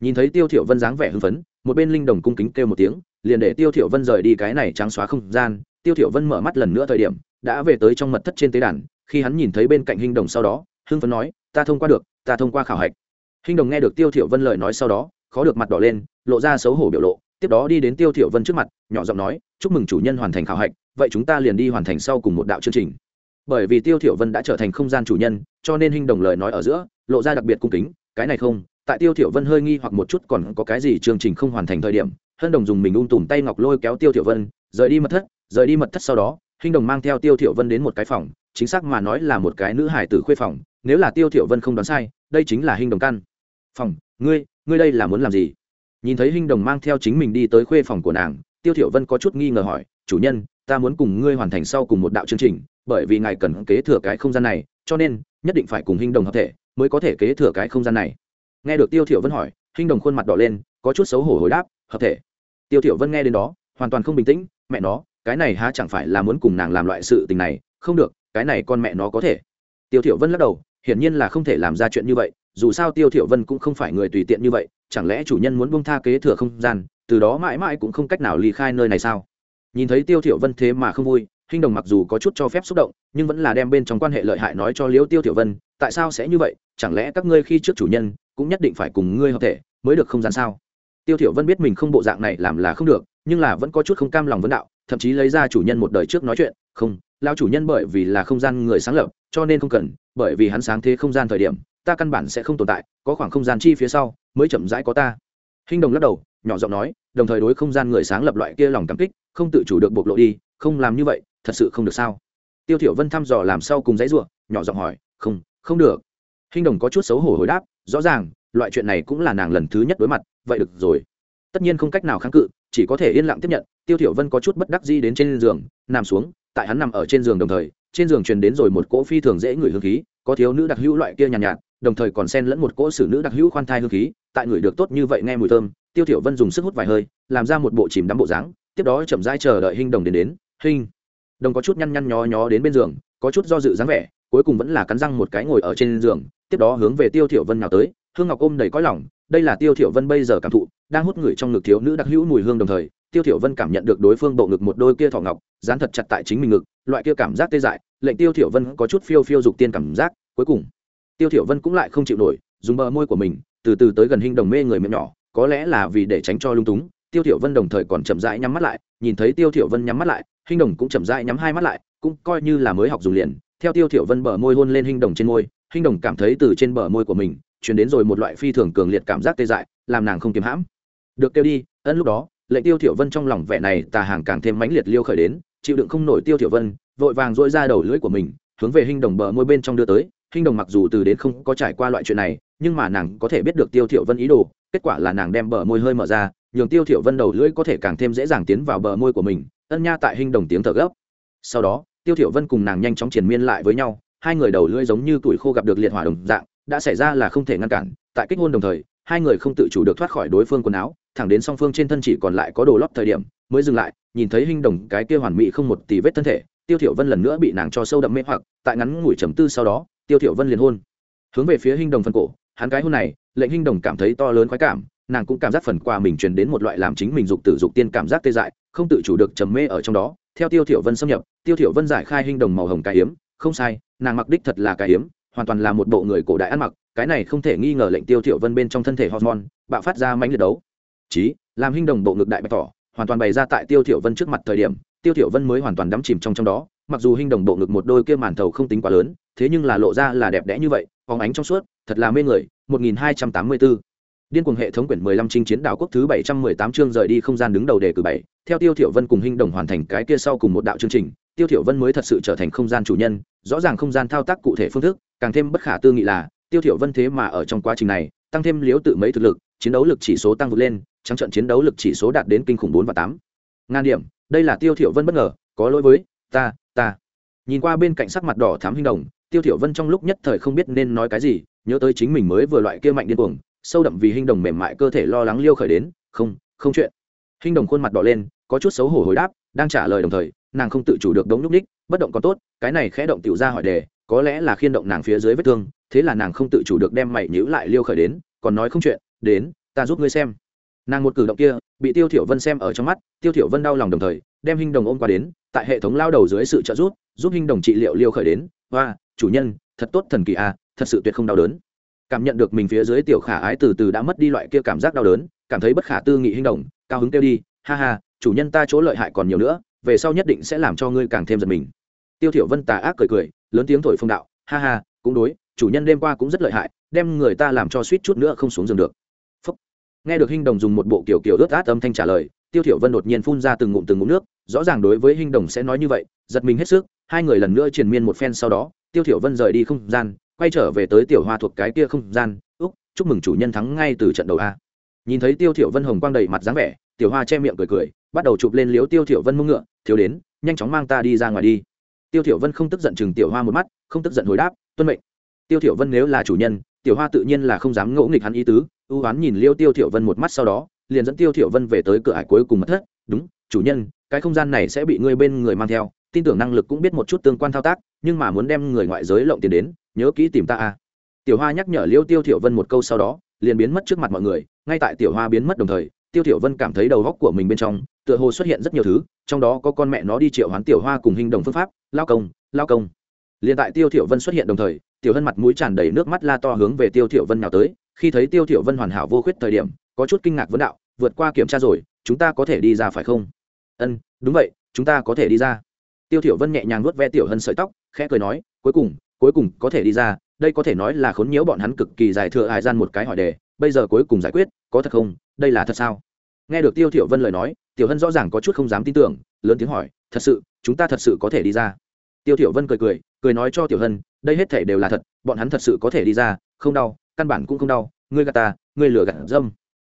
Nhìn thấy tiêu thiểu vân dáng vẻ hưng phấn, một bên linh đồng cung kính kêu một tiếng, liền để tiêu thiểu vân rời đi cái này trắng xóa không gian. Tiêu thiểu vân mở mắt lần nữa thời điểm, đã về tới trong mật thất trên tế đàn, khi hắn nhìn thấy bên cạnh hình đồng sau đó, hưng phấn nói, ta thông qua được, ta thông qua khảo hạch. Hình đồng nghe được tiêu thiểu vân lời nói sau đó, khó được mặt đỏ lên, lộ ra xấu hổ biểu lộ, tiếp đó đi đến tiêu thiểu vân trước mặt, nhỏ giọng nói chúc mừng chủ nhân hoàn thành khảo hạch, vậy chúng ta liền đi hoàn thành sau cùng một đạo chương trình. Bởi vì tiêu thiểu vân đã trở thành không gian chủ nhân, cho nên hình đồng lời nói ở giữa, lộ ra đặc biệt cung kính, cái này không, tại tiêu thiểu vân hơi nghi hoặc một chút còn có cái gì chương trình không hoàn thành thời điểm, hân đồng dùng mình ung tùm tay ngọc lôi kéo tiêu thiểu vân, rời đi mật thất, rời đi mật thất sau đó hình đồng mang theo tiêu thiểu vân đến một cái phòng, chính xác mà nói là một cái nữ hải tử khuê phòng, nếu là tiêu thiểu vân không đoán sai, đây chính là hình đồng căn. Phòng, ngươi ngươi đây là muốn làm gì? Nhìn thấy hình đồng mang theo chính mình đi tới khuê phòng của nàng tiêu thiểu vân có chút nghi ngờ hỏi, chủ nhân, ta muốn cùng ngươi hoàn thành sau cùng một đạo chương trình, bởi vì ngài cần kế thừa cái không gian này, cho nên nhất định phải cùng hình đồng hợp thể mới có thể kế thừa cái không gian này. Nghe được tiêu thiểu vân hỏi hình đồng khuôn mặt đỏ lên, có chút xấu hổ hồi đáp, hợp thể. Tiêu thiểu vân nghe đến đó, hoàn toàn không bình tĩnh, mẹ nó, cái này há chẳng phải là muốn cùng nàng làm loại sự tình này, không được, cái này con mẹ nó có thể. Tiêu thiểu vân lắc đầu, hiển nhiên là không thể làm ra chuyện như vậy, dù sao tiêu thiểu vân cũng không phải người tùy tiện như vậy, chẳng lẽ chủ nhân muốn buông tha kế thừa không gian từ đó mãi mãi cũng không cách nào ly khai nơi này sao nhìn thấy tiêu thiểu vân thế mà không vui Hinh Đồng mặc dù có chút cho phép xúc động, nhưng vẫn là đem bên trong quan hệ lợi hại nói cho Liễu Tiêu Tiểu Vân, tại sao sẽ như vậy, chẳng lẽ các ngươi khi trước chủ nhân cũng nhất định phải cùng ngươi hợp thể mới được không gian sao? Tiêu Tiểu Vân biết mình không bộ dạng này làm là không được, nhưng là vẫn có chút không cam lòng vấn đạo, thậm chí lấy ra chủ nhân một đời trước nói chuyện, không, lão chủ nhân bởi vì là không gian người sáng lập, cho nên không cần, bởi vì hắn sáng thế không gian thời điểm, ta căn bản sẽ không tồn tại, có khoảng không gian chi phía sau, mới chậm rãi có ta. Hinh Đồng lắc đầu, nhỏ giọng nói, đồng thời đối không gian người sáng lập loại kia lòng cảm kích, không tự chủ được bộc lộ đi, không làm như vậy, thật sự không được sao? Tiêu thiểu vân thăm dò làm sau cùng dãy rủa nhỏ giọng hỏi không không được. Hinh đồng có chút xấu hổ hồi đáp rõ ràng loại chuyện này cũng là nàng lần thứ nhất đối mặt vậy được rồi. Tất nhiên không cách nào kháng cự chỉ có thể yên lặng tiếp nhận tiêu thiểu vân có chút bất đắc dĩ đến trên giường nằm xuống tại hắn nằm ở trên giường đồng thời trên giường truyền đến rồi một cỗ phi thường dễ ngửi hương khí có thiếu nữ đặc hữu loại kia nhàn nhạt, nhạt đồng thời còn xen lẫn một cỗ xử nữ đặc hữu khoan thai hương khí, tại người được tốt như vậy nghe mùi thơm, tiêu thiểu vân dùng sức hút vài hơi, làm ra một bộ chìm đắm bộ dáng, tiếp đó chậm rãi chờ đợi Hinh đồng đến đến, Hinh. Đồng có chút nhăn nhăn nhó nhó đến bên giường, có chút do dự dáng vẻ, cuối cùng vẫn là cắn răng một cái ngồi ở trên giường, tiếp đó hướng về tiêu thiểu vân nào tới, hương ngọc ôm đầy cõi lòng, đây là tiêu thiểu vân bây giờ cảm thụ, đang hút người trong ngực thiếu nữ đặc hữu mùi hương đồng thời, tiêu thiểu vân cảm nhận được đối phương bộ ngực một đôi kia thỏ ngọc, dán thật chặt tại chính mình ngực, loại kia cảm giác tê dại, lệnh tiêu thiểu vân có chút phiêu phiêu dục tiên cảm giác, cuối cùng tiêu thiểu vân cũng lại không chịu nổi, dùng bờ môi của mình, từ từ tới gần hình đồng mê người miệng nhỏ, có lẽ là vì để tránh cho lung túng, tiêu thiểu vân đồng thời còn chậm rãi nhắm mắt lại, nhìn thấy tiêu thiểu vân nhắm mắt lại hình đồng cũng chậm rãi nhắm hai mắt lại, cũng coi như là mới học dùng liền. Theo tiêu thiểu vân bờ môi hôn lên hình đồng trên môi hình đồng cảm thấy từ trên bờ môi của mình, truyền đến rồi một loại phi thường cường liệt cảm giác tê dại, làm nàng không kiềm hãm. Được tiêu đi, ân lúc đó, lệnh tiêu thiểu vân trong lòng vẻ này tà hàng càng thêm mãnh liệt liêu khởi đến, chịu đựng không nổi tiêu thiểu vân, vội vàng dội ra đầu lưỡi của mình, hướng về hình đồng bờ môi bên trong đưa tới hình đồng mặc dù từ đến không có trải qua loại chuyện này, nhưng mà nàng có thể biết được tiêu thiểu vân ý đồ, kết quả là nàng đem bờ môi hơi mở ra, nhường tiêu thiểu vân đầu lưỡi có thể càng thêm dễ dàng tiến vào bờ môi của mình, ân nha tại hình đồng tiếng thở gấp. Sau đó, tiêu thiểu vân cùng nàng nhanh chóng triển miên lại với nhau, hai người đầu lưỡi giống như tuổi khô gặp được liệt hỏa đồng dạng, đã xảy ra là không thể ngăn cản, tại kích hôn đồng thời, hai người không tự chủ được thoát khỏi đối phương quần áo, thẳng đến song phương trên thân chỉ còn lại có đồ lót thời điểm, mới dừng lại, nhìn thấy hình đồng cái kia hoàn mỹ không một tỷ vết thân thể, tiêu thiểu vân lần nữa bị nàng cho sâu đậm mê hoặc, tại ngắn ngủi trầm tư sau đó tiêu thiểu vân liền hôn. Hướng về phía Hinh đồng phân cổ, hắn cái hôn này, lệnh Hinh đồng cảm thấy to lớn khoái cảm, nàng cũng cảm giác phần quà mình truyền đến một loại làm chính mình dục tử dục tiên cảm giác tê dại, không tự chủ được trầm mê ở trong đó. Theo tiêu thiểu vân xâm nhập, tiêu thiểu vân giải khai Hinh đồng màu hồng cái hiếm không sai, nàng mặc đích thật là cái hiếm hoàn toàn là một bộ người cổ đại ăn mặc, cái này không thể nghi ngờ lệnh tiêu thiểu vân bên trong thân thể hormone, bạo phát ra mãnh liệt đấu. Chí, làm Hinh đồng bộ ngực đại bạch tỏ, hoàn toàn bày ra tại tiêu thiểu vân trước mặt thời điểm, tiêu thiểu vân mới hoàn toàn đắm chìm trong trong đó, mặc dù Hinh đồng bộ ngực một đôi kia màn thầu không tính quá lớn thế nhưng là lộ ra là đẹp đẽ như vậy phóng ánh trong suốt thật là mê người 1284 điên cuồng hệ thống quyển 15 chinh chiến đảo quốc thứ 718 chương rời đi không gian đứng đầu đề cử 7, theo tiêu thiểu vân cùng hình đồng hoàn thành cái kia sau cùng một đạo chương trình tiêu thiểu vân mới thật sự trở thành không gian chủ nhân rõ ràng không gian thao tác cụ thể phương thức càng thêm bất khả tư nghị là tiêu thiểu vân thế mà ở trong quá trình này tăng thêm liếu tự mấy thực lực chiến đấu lực chỉ số tăng vượt lên trắng trận chiến đấu lực chỉ số đạt đến kinh khủng 4 và 8. ngàn điểm đây là tiêu thiểu vân bất ngờ có lỗi với ta ta. Nhìn qua bên cạnh sắc mặt đỏ thắm hình đồng tiêu thiểu vân trong lúc nhất thời không biết nên nói cái gì, nhớ tới chính mình mới vừa loại kia mạnh điên cuồng, sâu đậm vì hình đồng mềm mại cơ thể lo lắng liêu khởi đến, không không chuyện. Hình đồng khuôn mặt đỏ lên, có chút xấu hổ hồi đáp, đang trả lời đồng thời, nàng không tự chủ được đống nhúc ních, bất động còn tốt, cái này khẽ động tiểu ra hỏi đề, có lẽ là khiên động nàng phía dưới vết thương, thế là nàng không tự chủ được đem mày nhữ lại liêu khởi đến, còn nói không chuyện, đến, ta giúp ngươi xem. Nàng một cử động kia, bị tiêu thiểu vân xem ở trong mắt, tiêu thiểu vân đau lòng đồng thời, đem hình đồng ôm qua đến, tại hệ thống lao đầu dưới sự trợ giúp giúp hình đồng trị liệu liêu khởi đến và chủ nhân, thật tốt thần kỳ a thật sự tuyệt không đau đớn. Cảm nhận được mình phía dưới tiểu khả ái từ từ đã mất đi loại kia cảm giác đau đớn, cảm thấy bất khả tư nghị hình đồng cao hứng kêu đi, ha ha, chủ nhân ta chỗ lợi hại còn nhiều nữa, về sau nhất định sẽ làm cho ngươi càng thêm giật mình. Tiêu thiểu vân tà ác cười cười, lớn tiếng thổi phong đạo, ha ha, cũng đối, chủ nhân đêm qua cũng rất lợi hại, đem người ta làm cho suýt chút nữa không xuống giường được. Phúc. nghe được hình đồng dùng một bộ kiểu kiểu ướt át âm thanh trả lời, tiêu thiểu vân đột nhiên phun ra từng ngụm từng ngụm nước, rõ ràng đối với hình đồng sẽ nói như vậy, giật mình hết sức, hai người lần nữa truyền miên một phen sau đó tiêu thiểu vân rời đi không gian, quay trở về tới tiểu hoa thuộc cái kia không gian. Úc, chúc mừng chủ nhân thắng ngay từ trận đầu a. Nhìn thấy tiêu thiểu vân hồng quang đầy mặt dáng vẻ, tiểu hoa che miệng cười cười, bắt đầu chụp lên liếu tiêu thiểu vân mông ngựa, thiếu đến, nhanh chóng mang ta đi ra ngoài đi. Tiêu thiểu vân không tức giận chừng tiểu hoa một mắt, không tức giận hồi đáp, tuân mệnh. Tiêu thiểu vân nếu là chủ nhân, tiểu hoa tự nhiên là không dám ngỗ nghịch hắn ý tứ, ưu ám nhìn liêu tiêu thiểu vân một mắt sau đó, liền dẫn tiêu thiểu vân về tới cửa ải cuối cùng mất thất. Đúng, chủ nhân, cái không gian này sẽ bị ngươi bên người mang theo, tin tưởng năng lực cũng biết một chút tương quan thao tác nhưng mà muốn đem người ngoại giới lộng tiền đến, nhớ kỹ tìm ta a. Tiểu hoa nhắc nhở liêu tiêu thiểu vân một câu sau đó, liền biến mất trước mặt mọi người, ngay tại tiểu hoa biến mất đồng thời, tiêu thiểu vân cảm thấy đầu góc của mình bên trong, tựa hồ xuất hiện rất nhiều thứ, trong đó có con mẹ nó đi triệu hoán tiểu hoa cùng hình đồng phương pháp, lao công lao công. Liền tại tiêu thiểu vân xuất hiện đồng thời, tiểu hân mặt mũi tràn đầy nước mắt la to hướng về tiêu thiểu vân nào tới, khi thấy tiêu thiểu vân hoàn hảo vô khuyết thời điểm, có chút kinh ngạc vấn đạo, vượt qua kiểm tra rồi, chúng ta có thể đi ra phải không? Ân, đúng vậy, chúng ta có thể đi ra. Tiêu thiểu vân nhẹ nhàng nuốt ve tiểu hân sợi tóc khẽ cười nói, cuối cùng cuối cùng có thể đi ra, đây có thể nói là khốn nhiễu bọn hắn cực kỳ dài thừa hài gian một cái hỏi đề, bây giờ cuối cùng giải quyết, có thật không, đây là thật sao? Nghe được tiêu thiểu vân lời nói, tiểu hân rõ ràng có chút không dám tin tưởng, lớn tiếng hỏi, thật sự, chúng ta thật sự có thể đi ra? Tiêu thiểu vân cười cười cười nói cho tiểu hân, đây hết thể đều là thật, bọn hắn thật sự có thể đi ra, không đau, căn bản cũng không đau, ngươi gạt ta, ngươi lừa gạt dâm.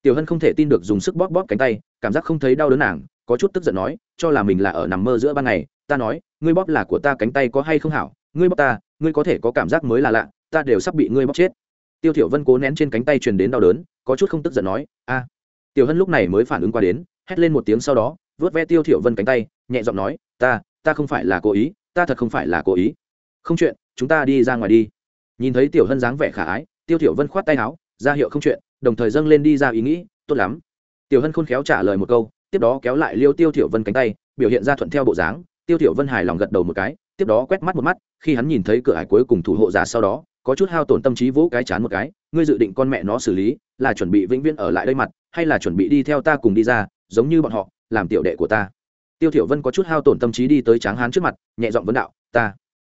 Tiểu hân không thể tin được dùng sức bóp bóp cánh tay, cảm giác không thấy đau đớn nàng có chút tức giận nói, cho là mình là ở nằm mơ giữa ban ngày, ta nói, ngươi bóp là của ta cánh tay có hay không hảo, ngươi bóp ta, ngươi có thể có cảm giác mới là lạ, ta đều sắp bị ngươi bóp chết. Tiêu thiểu vân cố nén trên cánh tay truyền đến đau đớn, có chút không tức giận nói, a. Tiểu hân lúc này mới phản ứng qua đến, hét lên một tiếng sau đó, vớt ve tiêu thiểu vân cánh tay, nhẹ giọng nói, ta ta không phải là cố ý, ta thật không phải là cố ý. Không chuyện, chúng ta đi ra ngoài đi. Nhìn thấy tiểu hân dáng vẻ khả ái, tiêu thiểu vân khoát tay áo, ra hiệu không chuyện, đồng thời dâng lên đi ra ý nghĩ, tốt lắm. Tiểu hân khôn khéo trả lời một câu tiếp đó kéo lại liêu tiêu thiểu vân cánh tay, biểu hiện ra thuận theo bộ dáng, tiêu thiểu vân hài lòng gật đầu một cái, tiếp đó quét mắt một mắt, khi hắn nhìn thấy cửa ải cuối cùng thủ hộ giả sau đó, có chút hao tổn tâm trí vỗ cái chán một cái, ngươi dự định con mẹ nó xử lý, là chuẩn bị vĩnh viễn ở lại đây mặt, hay là chuẩn bị đi theo ta cùng đi ra, giống như bọn họ, làm tiểu đệ của ta. Tiêu thiểu vân có chút hao tổn tâm trí đi tới tráng hán trước mặt, nhẹ giọng vấn đạo, ta.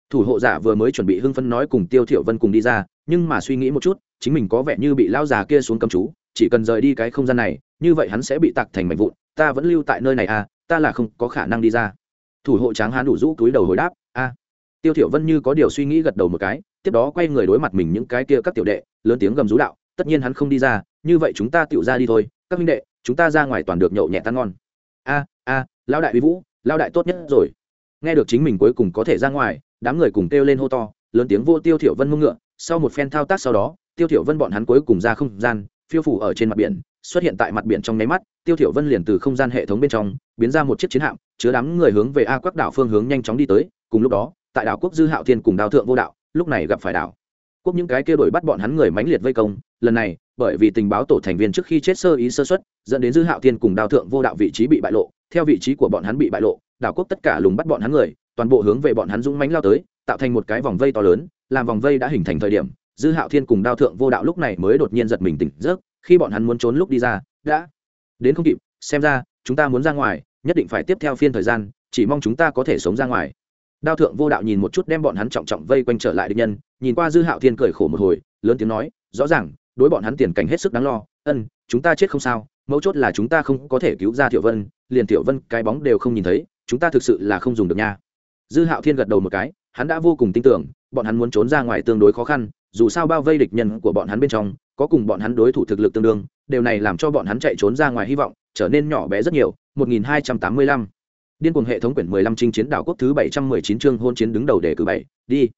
Thủ hộ giả vừa mới chuẩn bị hưng phấn nói cùng tiêu thiểu vân cùng đi ra, nhưng mà suy nghĩ một chút, chính mình có vẻ như bị lão già kia xuống cấm chú, chỉ cần rời đi cái không gian này như vậy hắn sẽ bị tạc thành mảnh vụn, ta vẫn lưu tại nơi này à ta là không có khả năng đi ra. Thủ hộ tráng hán đủ rũ túi đầu hồi đáp, a. Tiêu thiểu vân như có điều suy nghĩ gật đầu một cái, tiếp đó quay người đối mặt mình những cái kia các tiểu đệ, lớn tiếng gầm rú đạo, tất nhiên hắn không đi ra, như vậy chúng ta tiểu ra đi thôi, các minh đệ, chúng ta ra ngoài toàn được nhậu nhẹ tan ngon. A a, lão đại uy vũ, lão đại tốt nhất rồi. Nghe được chính mình cuối cùng có thể ra ngoài, đám người cùng kêu lên hô to, lớn tiếng vô tiêu thiểu vân mông ngựa, sau một phen thao tác sau đó, tiêu thiểu vân bọn hắn cuối cùng ra không gian, phiêu phủ ở trên mặt biển xuất hiện tại mặt biển trong nháy mắt, tiêu thiểu vân liền từ không gian hệ thống bên trong biến ra một chiếc chiến hạm, chứa đám người hướng về a quắc đảo phương hướng nhanh chóng đi tới, cùng lúc đó, tại đảo quốc dư hạo thiên cùng đào thượng vô đạo, lúc này gặp phải đảo. Quốc những cái kia đuổi bắt bọn hắn người mãnh liệt vây công, lần này, bởi vì tình báo tổ thành viên trước khi chết sơ ý sơ xuất dẫn đến dư hạo thiên cùng đào thượng vô đạo vị trí bị bại lộ, theo vị trí của bọn hắn bị bại lộ, đảo quốc tất cả lùng bắt bọn hắn người, toàn bộ hướng về bọn hắn dũng mãnh lao tới, tạo thành một cái vòng vây to lớn, làm vòng vây đã hình thành thời điểm, dư hạo thiên cùng đao thượng vô đạo lúc này mới đột nhiên giật mình tỉnh giấc khi bọn hắn muốn trốn lúc đi ra, đã đến không kịp, xem ra, chúng ta muốn ra ngoài, nhất định phải tiếp theo phiên thời gian, chỉ mong chúng ta có thể sống ra ngoài. Đao thượng vô đạo nhìn một chút đem bọn hắn trọng trọng vây quanh trở lại địch nhân, nhìn qua dư hạo thiên cười khổ một hồi, lớn tiếng nói, rõ ràng, đối bọn hắn tiền cảnh hết sức đáng lo, ân, chúng ta chết không sao, mấu chốt là chúng ta không có thể cứu ra thiệu vân, liền thiệu vân cái bóng đều không nhìn thấy, chúng ta thực sự là không dùng được nha. Dư hạo thiên gật đầu một cái, hắn đã vô cùng tin tưởng, bọn hắn muốn trốn ra ngoài tương đối khó khăn, dù sao bao vây địch nhân của bọn hắn bên trong có cùng bọn hắn đối thủ thực lực tương đương điều này làm cho bọn hắn chạy trốn ra ngoài hy vọng trở nên nhỏ bé rất nhiều 1285 Điên cuồng hệ thống quyển 15 chinh chiến đảo quốc thứ 719 chương hôn chiến đứng đầu đề cử 7, đi.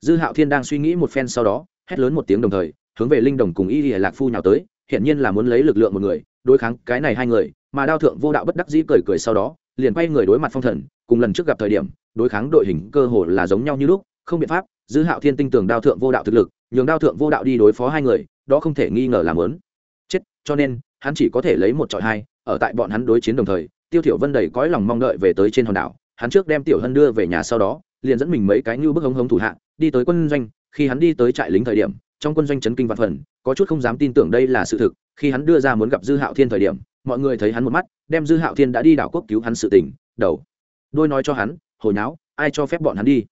Dư Hạo Thiên đang suy nghĩ một phen sau đó, hét lớn một tiếng đồng thời, hướng về Linh Đồng cùng Y Lạc Phu nhào tới, hiển nhiên là muốn lấy lực lượng một người, đối kháng cái này hai người, mà Đao Thượng Vô Đạo bất đắc dĩ cười cười sau đó, liền quay người đối mặt Phong Thần, cùng lần trước gặp thời điểm, đối kháng đội hình cơ hồ là giống nhau như lúc, không biện pháp, Dư Hạo Thiên tinh tường Đao Thượng Vô Đạo thực lực, nhường Đao Thượng Vô Đạo đi đối phó hai người, đó không thể nghi ngờ là muốn chết, cho nên hắn chỉ có thể lấy một trọi hai ở tại bọn hắn đối chiến đồng thời tiêu thiểu vân đầy cõi lòng mong đợi về tới trên hòn đảo. Hắn trước đem tiểu hân đưa về nhà sau đó liền dẫn mình mấy cái như bức hống hống thủ hạ đi tới quân doanh. Khi hắn đi tới trại lính thời điểm trong quân doanh chấn kinh vạn phần có chút không dám tin tưởng đây là sự thực. Khi hắn đưa ra muốn gặp dư hạo thiên thời điểm mọi người thấy hắn một mắt đem dư hạo thiên đã đi đảo quốc cứu hắn sự tình đầu. Đôi nói cho hắn hồi nháo ai cho phép bọn hắn đi?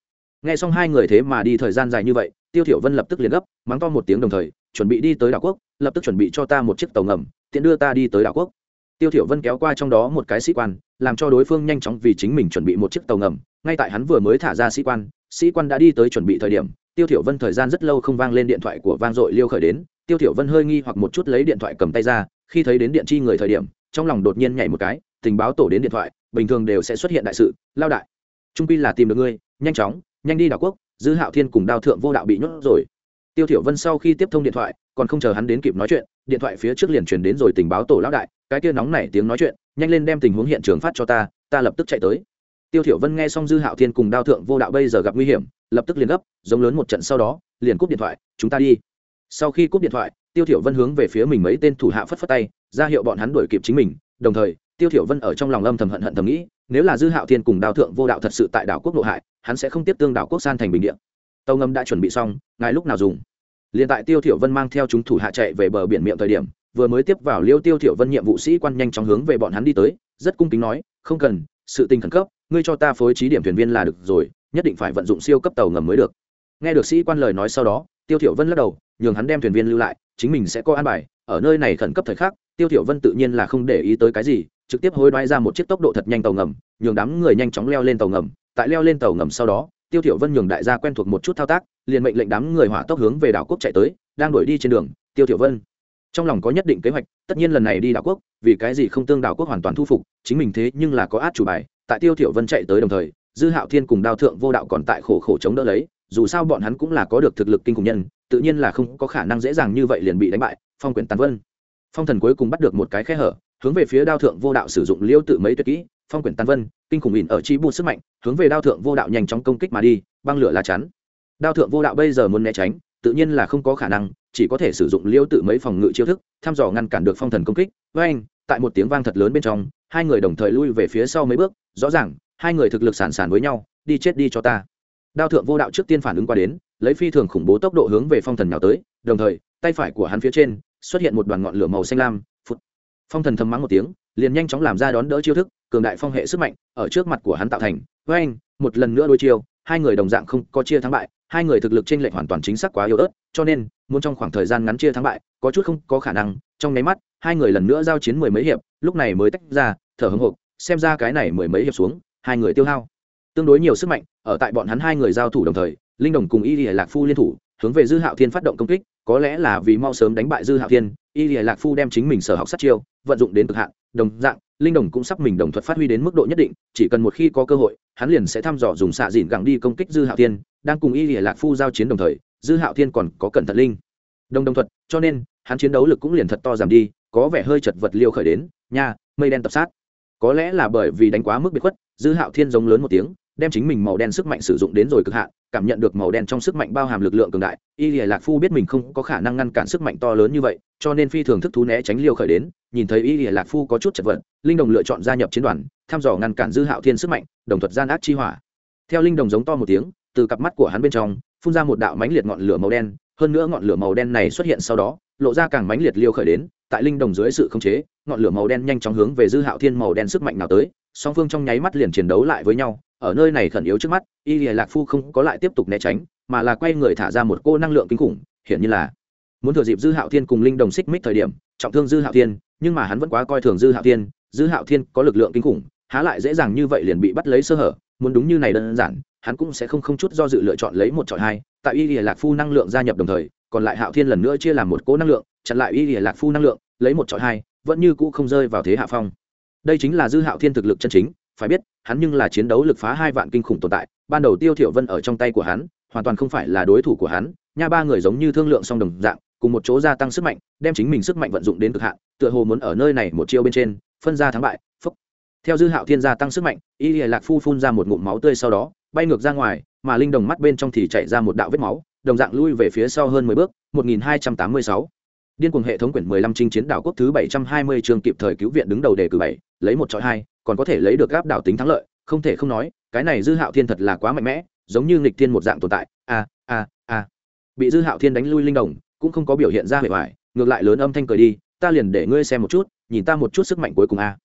Nghe xong hai người thế mà đi thời gian dài như vậy tiêu thiểu vân lập tức liền gấp mắng to một tiếng đồng thời chuẩn bị đi tới đảo quốc, lập tức chuẩn bị cho ta một chiếc tàu ngầm, tiện đưa ta đi tới đảo quốc. Tiêu thiểu vân kéo qua trong đó một cái sĩ quan, làm cho đối phương nhanh chóng vì chính mình chuẩn bị một chiếc tàu ngầm. Ngay tại hắn vừa mới thả ra sĩ quan sĩ quan đã đi tới chuẩn bị thời điểm, tiêu thiểu vân thời gian rất lâu không vang lên điện thoại của vang dội liêu khởi đến. Tiêu thiểu vân hơi nghi hoặc một chút lấy điện thoại cầm tay ra, khi thấy đến điện chi người thời điểm, trong lòng đột nhiên nhảy một cái, tình báo tổ đến điện thoại, bình thường đều sẽ xuất hiện đại sự, lao đại, trung phi là tìm được ngươi, nhanh chóng, nhanh đi đảo quốc, dư hạo thiên cùng đao thượng vô đạo bị nhốt rồi tiêu thiểu vân sau khi tiếp thông điện thoại, còn không chờ hắn đến kịp nói chuyện, điện thoại phía trước liền truyền đến rồi tình báo tổ lão đại, cái kia nóng nảy tiếng nói chuyện, nhanh lên đem tình huống hiện trường phát cho ta ta lập tức chạy tới. Tiêu thiểu vân nghe xong dư hạo thiên cùng đao thượng vô đạo bây giờ gặp nguy hiểm, lập tức liền gấp, giống lớn một trận sau đó, liền cúp điện thoại, chúng ta đi. Sau khi cúp điện thoại, tiêu thiểu vân hướng về phía mình mấy tên thủ hạ phất phất tay, ra hiệu bọn hắn đuổi kịp chính mình, đồng thời, tiêu thiểu vân ở trong lòng âm thầm hận hận thầm nghĩ, nếu là dư hạo thiên cùng đao thượng vô đạo thật sự tại đảo quốc nội hại, hắn sẽ không tiếp tương đảo quốc san thành bình địa tàu ngầm đã chuẩn bị xong, ngài lúc nào dùng? Liền tại tiêu thiểu vân mang theo chúng thủ hạ chạy về bờ biển miệng thời điểm, vừa mới tiếp vào liêu tiêu thiểu vân nhiệm vụ sĩ quan nhanh chóng hướng về bọn hắn đi tới, rất cung kính nói, không cần, sự tình khẩn cấp, ngươi cho ta phối trí điểm thuyền viên là được rồi, nhất định phải vận dụng siêu cấp tàu ngầm mới được. Nghe được sĩ quan lời nói sau đó, tiêu thiểu vân lắc đầu, nhường hắn đem thuyền viên lưu lại, chính mình sẽ có an bài, ở nơi này khẩn cấp thời khắc, tiêu thiểu vân tự nhiên là không để ý tới cái gì, trực tiếp hối đoái ra một chiếc tốc độ thật nhanh tàu ngầm, nhường đám người nhanh chóng leo lên tàu ngầm, tại leo lên tàu ngầm sau đó tiêu thiểu vân nhường đại gia quen thuộc một chút thao tác, liền mệnh lệnh đám người hỏa tốc hướng về đảo quốc chạy tới, đang đuổi đi trên đường, tiêu thiểu vân. Trong lòng có nhất định kế hoạch, tất nhiên lần này đi đảo quốc, vì cái gì không tương đảo quốc hoàn toàn thu phục, chính mình thế nhưng là có át chủ bài, tại tiêu thiểu vân chạy tới đồng thời, dư hạo thiên cùng đao thượng vô đạo còn tại khổ khổ chống đỡ lấy, dù sao bọn hắn cũng là có được thực lực kinh khủng nhân, tự nhiên là không có khả năng dễ dàng như vậy liền bị đánh bại, phong quyển tàn vân. Phong thần cuối cùng bắt được một cái khe hở hướng về phía đao thượng vô đạo sử dụng liêu tự mấy tuyệt kỹ, phong quyển tàn vân, kinh khủng ỉn ở chi bù sức mạnh, hướng về đao thượng vô đạo nhanh chóng công kích mà đi, băng lửa lá chắn. Đao thượng vô đạo bây giờ muốn né tránh, tự nhiên là không có khả năng, chỉ có thể sử dụng liêu tự mấy phòng ngự chiêu thức, thăm dò ngăn cản được phong thần công kích. Với anh, tại một tiếng vang thật lớn bên trong, hai người đồng thời lui về phía sau mấy bước, rõ ràng, hai người thực lực sản sản với nhau, đi chết đi cho ta. Đao thượng vô đạo trước tiên phản ứng qua đến, lấy phi thường khủng bố tốc độ hướng về phong thần nhào tới, đồng thời, tay phải của hắn phía trên, xuất hiện một đoàn ngọn lửa màu xanh lam phong thần thầm mắng một tiếng, liền nhanh chóng làm ra đón đỡ chiêu thức, cường đại phong hệ sức mạnh ở trước mặt của hắn tạo thành. Với anh một lần nữa đôi chiêu, hai người đồng dạng không có chia thắng bại, hai người thực lực trên lệch hoàn toàn chính xác quá yếu ớt, cho nên, muốn trong khoảng thời gian ngắn chia thắng bại, có chút không có khả năng. Trong nháy mắt, hai người lần nữa giao chiến mười mấy hiệp, lúc này mới tách ra, thở hưng hộp xem ra cái này mười mấy hiệp xuống, hai người tiêu hao. Tương đối nhiều sức mạnh, ở tại bọn hắn hai người giao thủ đồng thời, linh đồng cùng y lìa lạc phu liên thủ, hướng về dư hạo thiên phát động công kích, có lẽ là vì mau sớm đánh bại dư hạo thiên y lìa lạc phu đem chính mình sở học sát chiêu, vận dụng đến cực hạn, đồng dạng, linh đồng cũng sắp mình đồng thuật phát huy đến mức độ nhất định, chỉ cần một khi có cơ hội, hắn liền sẽ thăm dò dùng xạ dìn gẳng đi công kích dư hạo thiên, đang cùng y lìa lạc phu giao chiến đồng thời, dư hạo thiên còn có cẩn thận linh. Đồng đồng thuật, cho nên, hắn chiến đấu lực cũng liền thật to giảm đi, có vẻ hơi chật vật liêu khởi đến, nha, mây đen tập sát. Có lẽ là bởi vì đánh quá mức biệt khuất, dư hạo thiên giống lớn một tiếng, đem chính mình màu đen sức mạnh sử dụng đến rồi cực hạn cảm nhận được màu đen trong sức mạnh bao hàm lực lượng cường đại, y lìa lạc phu biết mình không có khả năng ngăn cản sức mạnh to lớn như vậy, cho nên phi thường thức thú né tránh liêu khởi đến, nhìn thấy y lìa lạc phu có chút chật vật, linh đồng lựa chọn gia nhập chiến đoàn, thăm dò ngăn cản dư hạo thiên sức mạnh, đồng thuật gian ác chi hỏa. Theo linh đồng giống to một tiếng, từ cặp mắt của hắn bên trong, phun ra một đạo mánh liệt ngọn lửa màu đen, hơn nữa ngọn lửa màu đen này xuất hiện sau đó, lộ ra càng mánh liệt liêu khởi đến, tại linh đồng dưới sự khống chế, ngọn lửa màu đen nhanh chóng hướng về dư hạo thiên màu đen sức mạnh nào tới, song phương trong nháy mắt liền chiến đấu lại với nhau ở nơi này khẩn yếu trước mắt, y lìa lạc phu không có lại tiếp tục né tránh, mà là quay người thả ra một cô năng lượng kinh khủng, hiển như là muốn thừa dịp dư hạo thiên cùng linh đồng xích mích thời điểm, trọng thương dư hạo thiên, nhưng mà hắn vẫn quá coi thường dư hạo thiên, dư hạo thiên có lực lượng kinh khủng, há lại dễ dàng như vậy liền bị bắt lấy sơ hở, muốn đúng như này đơn giản, hắn cũng sẽ không không chút do dự lựa chọn lấy một chọn hai, tại y lìa lạc phu năng lượng gia nhập đồng thời, còn lại hạo thiên lần nữa chia làm một cỗ năng lượng, chặn lại y lìa lạc phu năng lượng, lấy một chọn hai, vẫn như cũ không rơi vào thế hạ phong. Đây chính là dư hạo thiên thực lực chân chính phải biết, hắn nhưng là chiến đấu lực phá hai vạn kinh khủng tồn tại, ban đầu tiêu thiểu vân ở trong tay của hắn, hoàn toàn không phải là đối thủ của hắn, nha ba người giống như thương lượng song đồng dạng, cùng một chỗ gia tăng sức mạnh, đem chính mình sức mạnh vận dụng đến cực hạn, tựa hồ muốn ở nơi này một chiêu bên trên, phân ra thắng bại, phúc. Theo dư hạo thiên gia tăng sức mạnh, y lìa lạc phu phun ra một ngụm máu tươi sau đó, bay ngược ra ngoài, mà linh đồng mắt bên trong thì chạy ra một đạo vết máu, đồng dạng lui về phía sau hơn mười bước, một nghìn hai trăm tám mươi sáu. Điên cuồng hệ thống quyển mười lăm chinh chiến đảo quốc thứ bảy trăm hai mươi chương kịp thời cứu viện đứng đầu đề cử bảy, lấy một chọi hai còn có thể lấy được gáp đảo tính thắng lợi không thể không nói cái này dư hạo thiên thật là quá mạnh mẽ giống như nghịch thiên một dạng tồn tại. A a a bị dư hạo thiên đánh lui linh đồng cũng không có biểu hiện ra vẻ vải ngược lại lớn âm thanh cười đi ta liền để ngươi xem một chút nhìn ta một chút sức mạnh cuối cùng a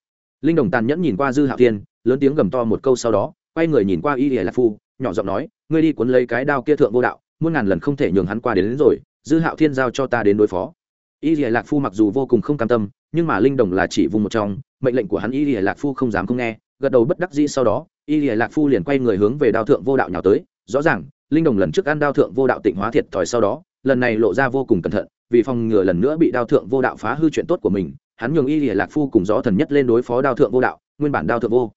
linh đồng tàn nhẫn nhìn qua dư hạo thiên lớn tiếng gầm to một câu sau đó quay người nhìn qua y ỉa lạc phu nhỏ giọng nói ngươi đi cuốn lấy cái đao kia thượng vô đạo muôn ngàn lần không thể nhường hắn qua đến, đến rồi dư hạo thiên giao cho ta đến đối phó. Y ỉa lạc phu mặc dù vô cùng không cam tâm nhưng mà linh đồng là chỉ vùng một trong mệnh lệnh của hắn y lìa lạc phu không dám không nghe, gật đầu bất đắc dĩ sau đó, y lìa lạc phu liền quay người hướng về đao thượng vô đạo nhào tới. Rõ ràng, linh đồng lần trước ăn đao thượng vô đạo tịnh hóa thiệt thòi sau đó, lần này lộ ra vô cùng cẩn thận, vì phòng ngừa lần nữa bị đao thượng vô đạo phá hư chuyện tốt của mình, hắn nhường y lìa lạc phu cùng gió thần nhất lên đối phó đao thượng vô đạo, nguyên bản đao thượng vô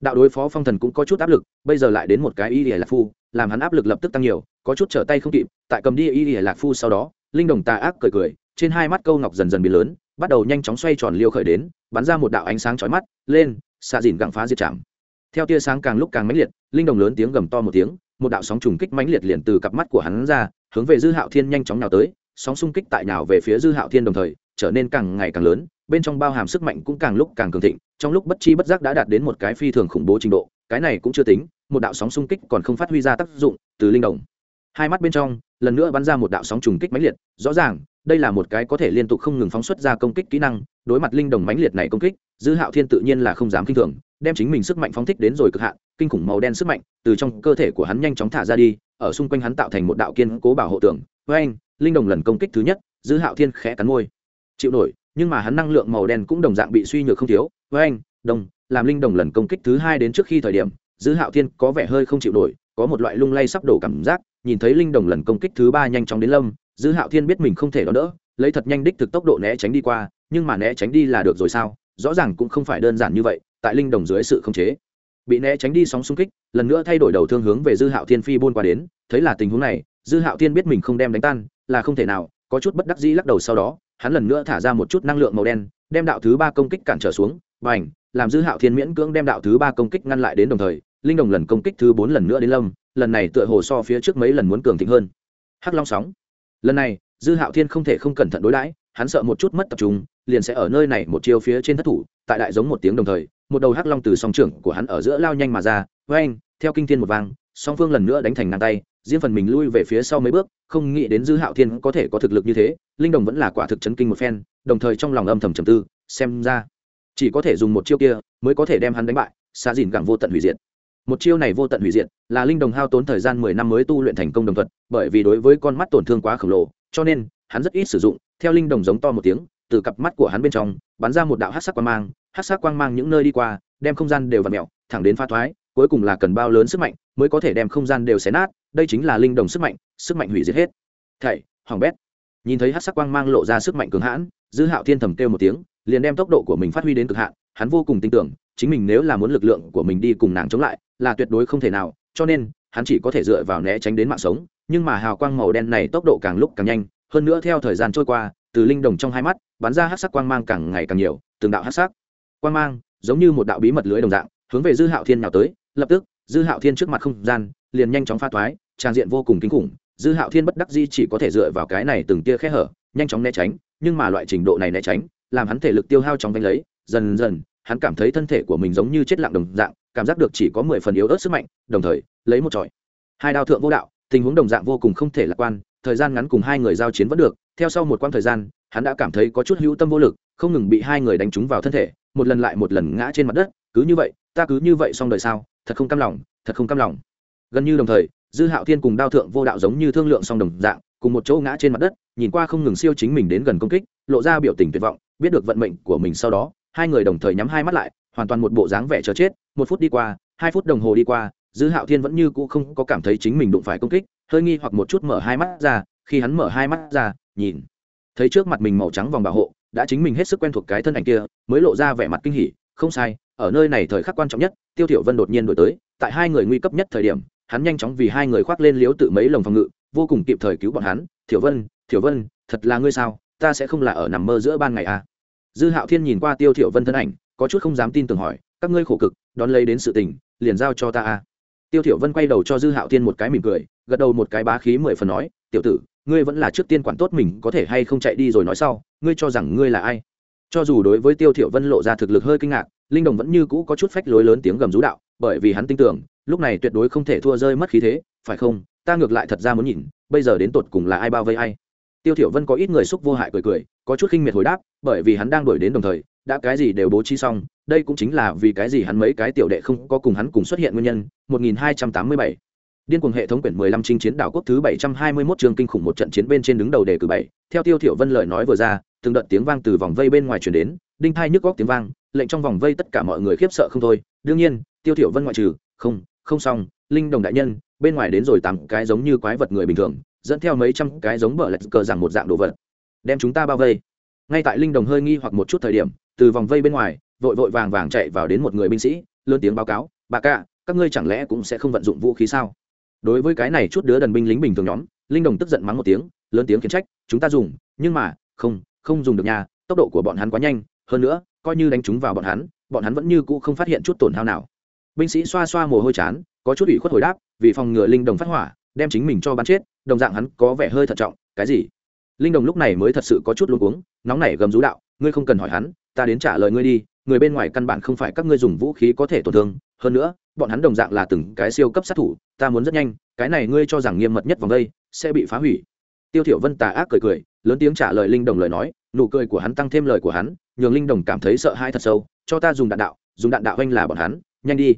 đạo đối phó phong thần cũng có chút áp lực, bây giờ lại đến một cái y lìa lạc phu, làm hắn áp lực lập tức tăng nhiều, có chút trở tay không kịp, tại cầm đi y lìa lạc phu sau đó, linh đồng tà ác cười cười, trên hai mắt câu ngọc dần dần biến lớn bắt đầu nhanh chóng xoay tròn liêu khởi đến, bắn ra một đạo ánh sáng chói mắt, lên, xạ dìn gặng phá diệt chạm theo tia sáng càng lúc càng mãnh liệt, linh đồng lớn tiếng gầm to một tiếng, một đạo sóng trùng kích mãnh liệt liền từ cặp mắt của hắn ra, hướng về dư hạo thiên nhanh chóng nào tới, sóng xung kích tại nào về phía dư hạo thiên đồng thời, trở nên càng ngày càng lớn, bên trong bao hàm sức mạnh cũng càng lúc càng cường thịnh, trong lúc bất chi bất giác đã đạt đến một cái phi thường khủng bố trình độ, cái này cũng chưa tính, một đạo sóng xung kích còn không phát huy ra tác dụng từ linh đồng. Hai mắt bên trong, lần nữa bắn ra một đạo sóng trùng kích mãnh liệt, rõ ràng đây là một cái có thể liên tục không ngừng phóng xuất ra công kích kỹ năng, đối mặt linh đồng mãnh liệt này công kích, dư hạo thiên tự nhiên là không dám kinh thường, đem chính mình sức mạnh phóng thích đến rồi cực hạn, kinh khủng màu đen sức mạnh từ trong cơ thể của hắn nhanh chóng thả ra đi, ở xung quanh hắn tạo thành một đạo kiên cố bảo hộ tưởng với anh linh đồng lần công kích thứ nhất, dư hạo thiên khẽ cắn môi. Chịu nổi, nhưng mà hắn năng lượng màu đen cũng đồng dạng bị suy nhược không thiếu. Với anh đồng, làm linh đồng lần công kích thứ hai đến trước khi thời điểm, dư hạo thiên có vẻ hơi không chịu nổi, có một loại lung lay sắp đổ cảm giác, nhìn thấy linh đồng lần công kích thứ ba nhanh chóng đến lâm dư hạo thiên biết mình không thể đón đỡ, lấy thật nhanh đích thực tốc độ né tránh đi qua, nhưng mà né tránh đi là được rồi sao? Rõ ràng cũng không phải đơn giản như vậy, tại linh đồng dưới sự khống chế. Bị né tránh đi sóng xung kích, lần nữa thay đổi đầu thương hướng về dư hạo thiên phi buôn qua đến, thấy là tình huống này, dư hạo thiên biết mình không đem đánh tan, là không thể nào, có chút bất đắc dĩ lắc đầu sau đó, hắn lần nữa thả ra một chút năng lượng màu đen, đem đạo thứ ba công kích cản trở xuống và ảnh làm dư hạo thiên miễn cưỡng đem đạo thứ ba công kích ngăn lại đến đồng thời, linh đồng lần công kích thứ bốn lần nữa đến lâm, lần này tựa hồ so phía trước mấy lần muốn cường thịnh hơn. Hắc long sóng lần này, dư hạo thiên không thể không cẩn thận đối đãi, hắn sợ một chút mất tập trung, liền sẽ ở nơi này một chiêu phía trên thất thủ, tại đại giống một tiếng đồng thời, một đầu hắc long từ song trưởng của hắn ở giữa lao nhanh mà ra với anh theo kinh thiên một vang, song phương lần nữa đánh thành ngang tay, riêng phần mình lui về phía sau mấy bước, không nghĩ đến dư hạo thiên có thể có thực lực như thế, linh đồng vẫn là quả thực chấn kinh một phen, đồng thời trong lòng âm thầm trầm tư, xem ra, chỉ có thể dùng một chiêu kia mới có thể đem hắn đánh bại xa dìn gẳng vô tận hủy diệt một chiêu này vô tận hủy diệt, là linh đồng hao tốn thời gian mười năm mới tu luyện thành công đồng thuật, bởi vì đối với con mắt tổn thương quá khổng lồ, cho nên, hắn rất ít sử dụng, theo linh đồng giống to một tiếng, từ cặp mắt của hắn bên trong, bắn ra một đạo hát sắc quang mang hát sắc quang mang những nơi đi qua, đem không gian đều v ặ mẹo thẳng đến pha thoái, cuối cùng là cần bao lớn sức mạnh mới có thể đem không gian đều xé nát, đây chính là linh đồng sức mạnh sức mạnh hủy diệt hết. Thảy hoàng bét. Nhìn thấy hát sắc quang mang lộ ra sức mạnh cường hãn, dư hạo thiên thầm kêu một tiếng, liền đem tốc độ của mình phát huy đến cực hạn, hắn vô cùng tin tưởng, chính mình nếu là muốn lực lượng của mình đi cùng nàng chống lại là tuyệt đối không thể nào, cho nên, hắn chỉ có thể dựa vào né tránh đến mạng sống, nhưng mà hào quang màu đen này tốc độ càng lúc càng nhanh, hơn nữa theo thời gian trôi qua, từ linh đồng trong hai mắt, bắn ra hát sắc quang mang càng ngày càng nhiều, từng đạo hát sắc quang mang, giống như một đạo bí mật lưới đồng dạng, hướng về dư hạo thiên nào tới, lập tức, dư hạo thiên trước mặt không gian, liền nhanh chóng pha thoái trang diện vô cùng kinh khủng, dư hạo thiên bất đắc di chỉ có thể dựa vào cái này từng tia khe hở, nhanh chóng né tránh, nhưng mà loại trình độ này né tránh, làm hắn thể lực tiêu hao trong đánh lấy, dần dần, hắn cảm thấy thân thể của mình giống như chết lặng đồng dạng cảm giác được chỉ có mười phần yếu ớt sức mạnh, đồng thời, lấy một trọi. Hai đao thượng vô đạo, tình huống đồng dạng vô cùng không thể lạc quan, thời gian ngắn cùng hai người giao chiến vẫn được, theo sau một quãng thời gian, hắn đã cảm thấy có chút hữu tâm vô lực, không ngừng bị hai người đánh trúng vào thân thể, một lần lại một lần ngã trên mặt đất, cứ như vậy, ta cứ như vậy xong đời sao? Thật không cam lòng, thật không cam lòng. Gần như đồng thời, dư hạo thiên cùng đao thượng vô đạo giống như thương lượng song đồng dạng, cùng một chỗ ngã trên mặt đất, nhìn qua không ngừng siêu chính mình đến gần công kích, lộ ra biểu tình tuyệt vọng, biết được vận mệnh của mình sau đó, hai người đồng thời nhắm hai mắt lại hoàn toàn một bộ dáng vẻ chờ chết, một phút đi qua, hai phút đồng hồ đi qua, dư hạo thiên vẫn như cũ không có cảm thấy chính mình đụng phải công kích, hơi nghi hoặc một chút mở hai mắt ra, khi hắn mở hai mắt ra, nhìn, thấy trước mặt mình màu trắng vòng bảo hộ, đã chính mình hết sức quen thuộc cái thân ảnh kia, mới lộ ra vẻ mặt kinh hỉ, không sai, ở nơi này thời khắc quan trọng nhất, tiêu thiểu vân đột nhiên đổi tới, tại hai người nguy cấp nhất thời điểm, hắn nhanh chóng vì hai người khoác lên liếu tự mấy lồng phòng ngự, vô cùng kịp thời cứu bọn hắn thiểu vân thiểu vân, thật là ngươi sao? Ta sẽ không là ở nằm mơ giữa ban ngày à? Dư hạo thiên nhìn qua tiêu thiểu vân thân ảnh có chút không dám tin tưởng hỏi, các ngươi khổ cực, đón lấy đến sự tình, liền giao cho ta a. Tiêu thiểu vân quay đầu cho dư hạo thiên một cái mỉm cười, gật đầu một cái bá khí mười phần nói, tiểu tử, ngươi vẫn là trước tiên quản tốt mình, có thể hay không chạy đi rồi nói sau, ngươi cho rằng ngươi là ai? Cho dù đối với tiêu thiểu vân lộ ra thực lực hơi kinh ngạc, linh đồng vẫn như cũ có chút phách lối lớn tiếng gầm rú đạo, bởi vì hắn tin tưởng, lúc này tuyệt đối không thể thua rơi mất khí thế, phải không? Ta ngược lại thật ra muốn nhìn, bây giờ đến tột cùng là ai bao vây ai? Tiêu thiểu vân có ít người xúc vô hại cười cười, có chút khinh miệt hồi đáp, bởi vì hắn đang đuổi đến đồng thời đã cái gì đều bố trí xong đây cũng chính là vì cái gì hắn mấy cái tiểu đệ không có cùng hắn cùng xuất hiện nguyên nhân 1287 Điên cuồng hệ thống quyển 15 chinh chiến đảo quốc thứ 721 trường kinh khủng một trận chiến bên trên đứng đầu đề cử 7. Theo Tiêu Thiểu Vân lời nói vừa ra, từng đợt tiếng vang từ vòng vây bên ngoài truyền đến, đinh thai nhức góc tiếng vang, lệnh trong vòng vây tất cả mọi người khiếp sợ không thôi. Đương nhiên, Tiêu Thiểu Vân ngoại trừ, không, không xong, linh đồng đại nhân, bên ngoài đến rồi tám cái giống như quái vật người bình thường, dẫn theo mấy trăm cái giống bờ lật cờ rằng một dạng đồ vật, đem chúng ta bao vây. Ngay tại linh đồng hơi nghi hoặc một chút thời điểm, từ vòng vây bên ngoài, vội vội vàng vàng chạy vào đến một người binh sĩ, lớn tiếng báo cáo, "Bà cả, các ngươi chẳng lẽ cũng sẽ không vận dụng vũ khí sao?" đối với cái này chút đứa đần binh lính bình thường nhóm linh đồng tức giận mắng một tiếng lớn tiếng khiển trách chúng ta dùng nhưng mà không không dùng được nhà tốc độ của bọn hắn quá nhanh hơn nữa coi như đánh chúng vào bọn hắn bọn hắn vẫn như cũ không phát hiện chút tổn hao nào binh sĩ xoa xoa mồ hôi chán có chút ủy khuất hồi đáp vì phòng ngừa linh đồng phát hỏa đem chính mình cho bắn chết đồng dạng hắn có vẻ hơi thận trọng cái gì linh đồng lúc này mới thật sự có chút luống cuống nóng nảy gầm rú đạo ngươi không cần hỏi hắn ta đến trả lời ngươi đi, người bên ngoài căn bản không phải các ngươi dùng vũ khí có thể tổn thương, hơn nữa, bọn hắn đồng dạng là từng cái siêu cấp sát thủ, ta muốn rất nhanh, cái này ngươi cho rằng nghiêm mật nhất vòng đây, sẽ bị phá hủy. Tiêu thiểu vân tà ác cười cười, lớn tiếng trả lời linh đồng lời nói, nụ cười của hắn tăng thêm lời của hắn, nhường linh đồng cảm thấy sợ hãi thật sâu, cho ta dùng đạn đạo, dùng đạn đạo anh là bọn hắn, nhanh đi.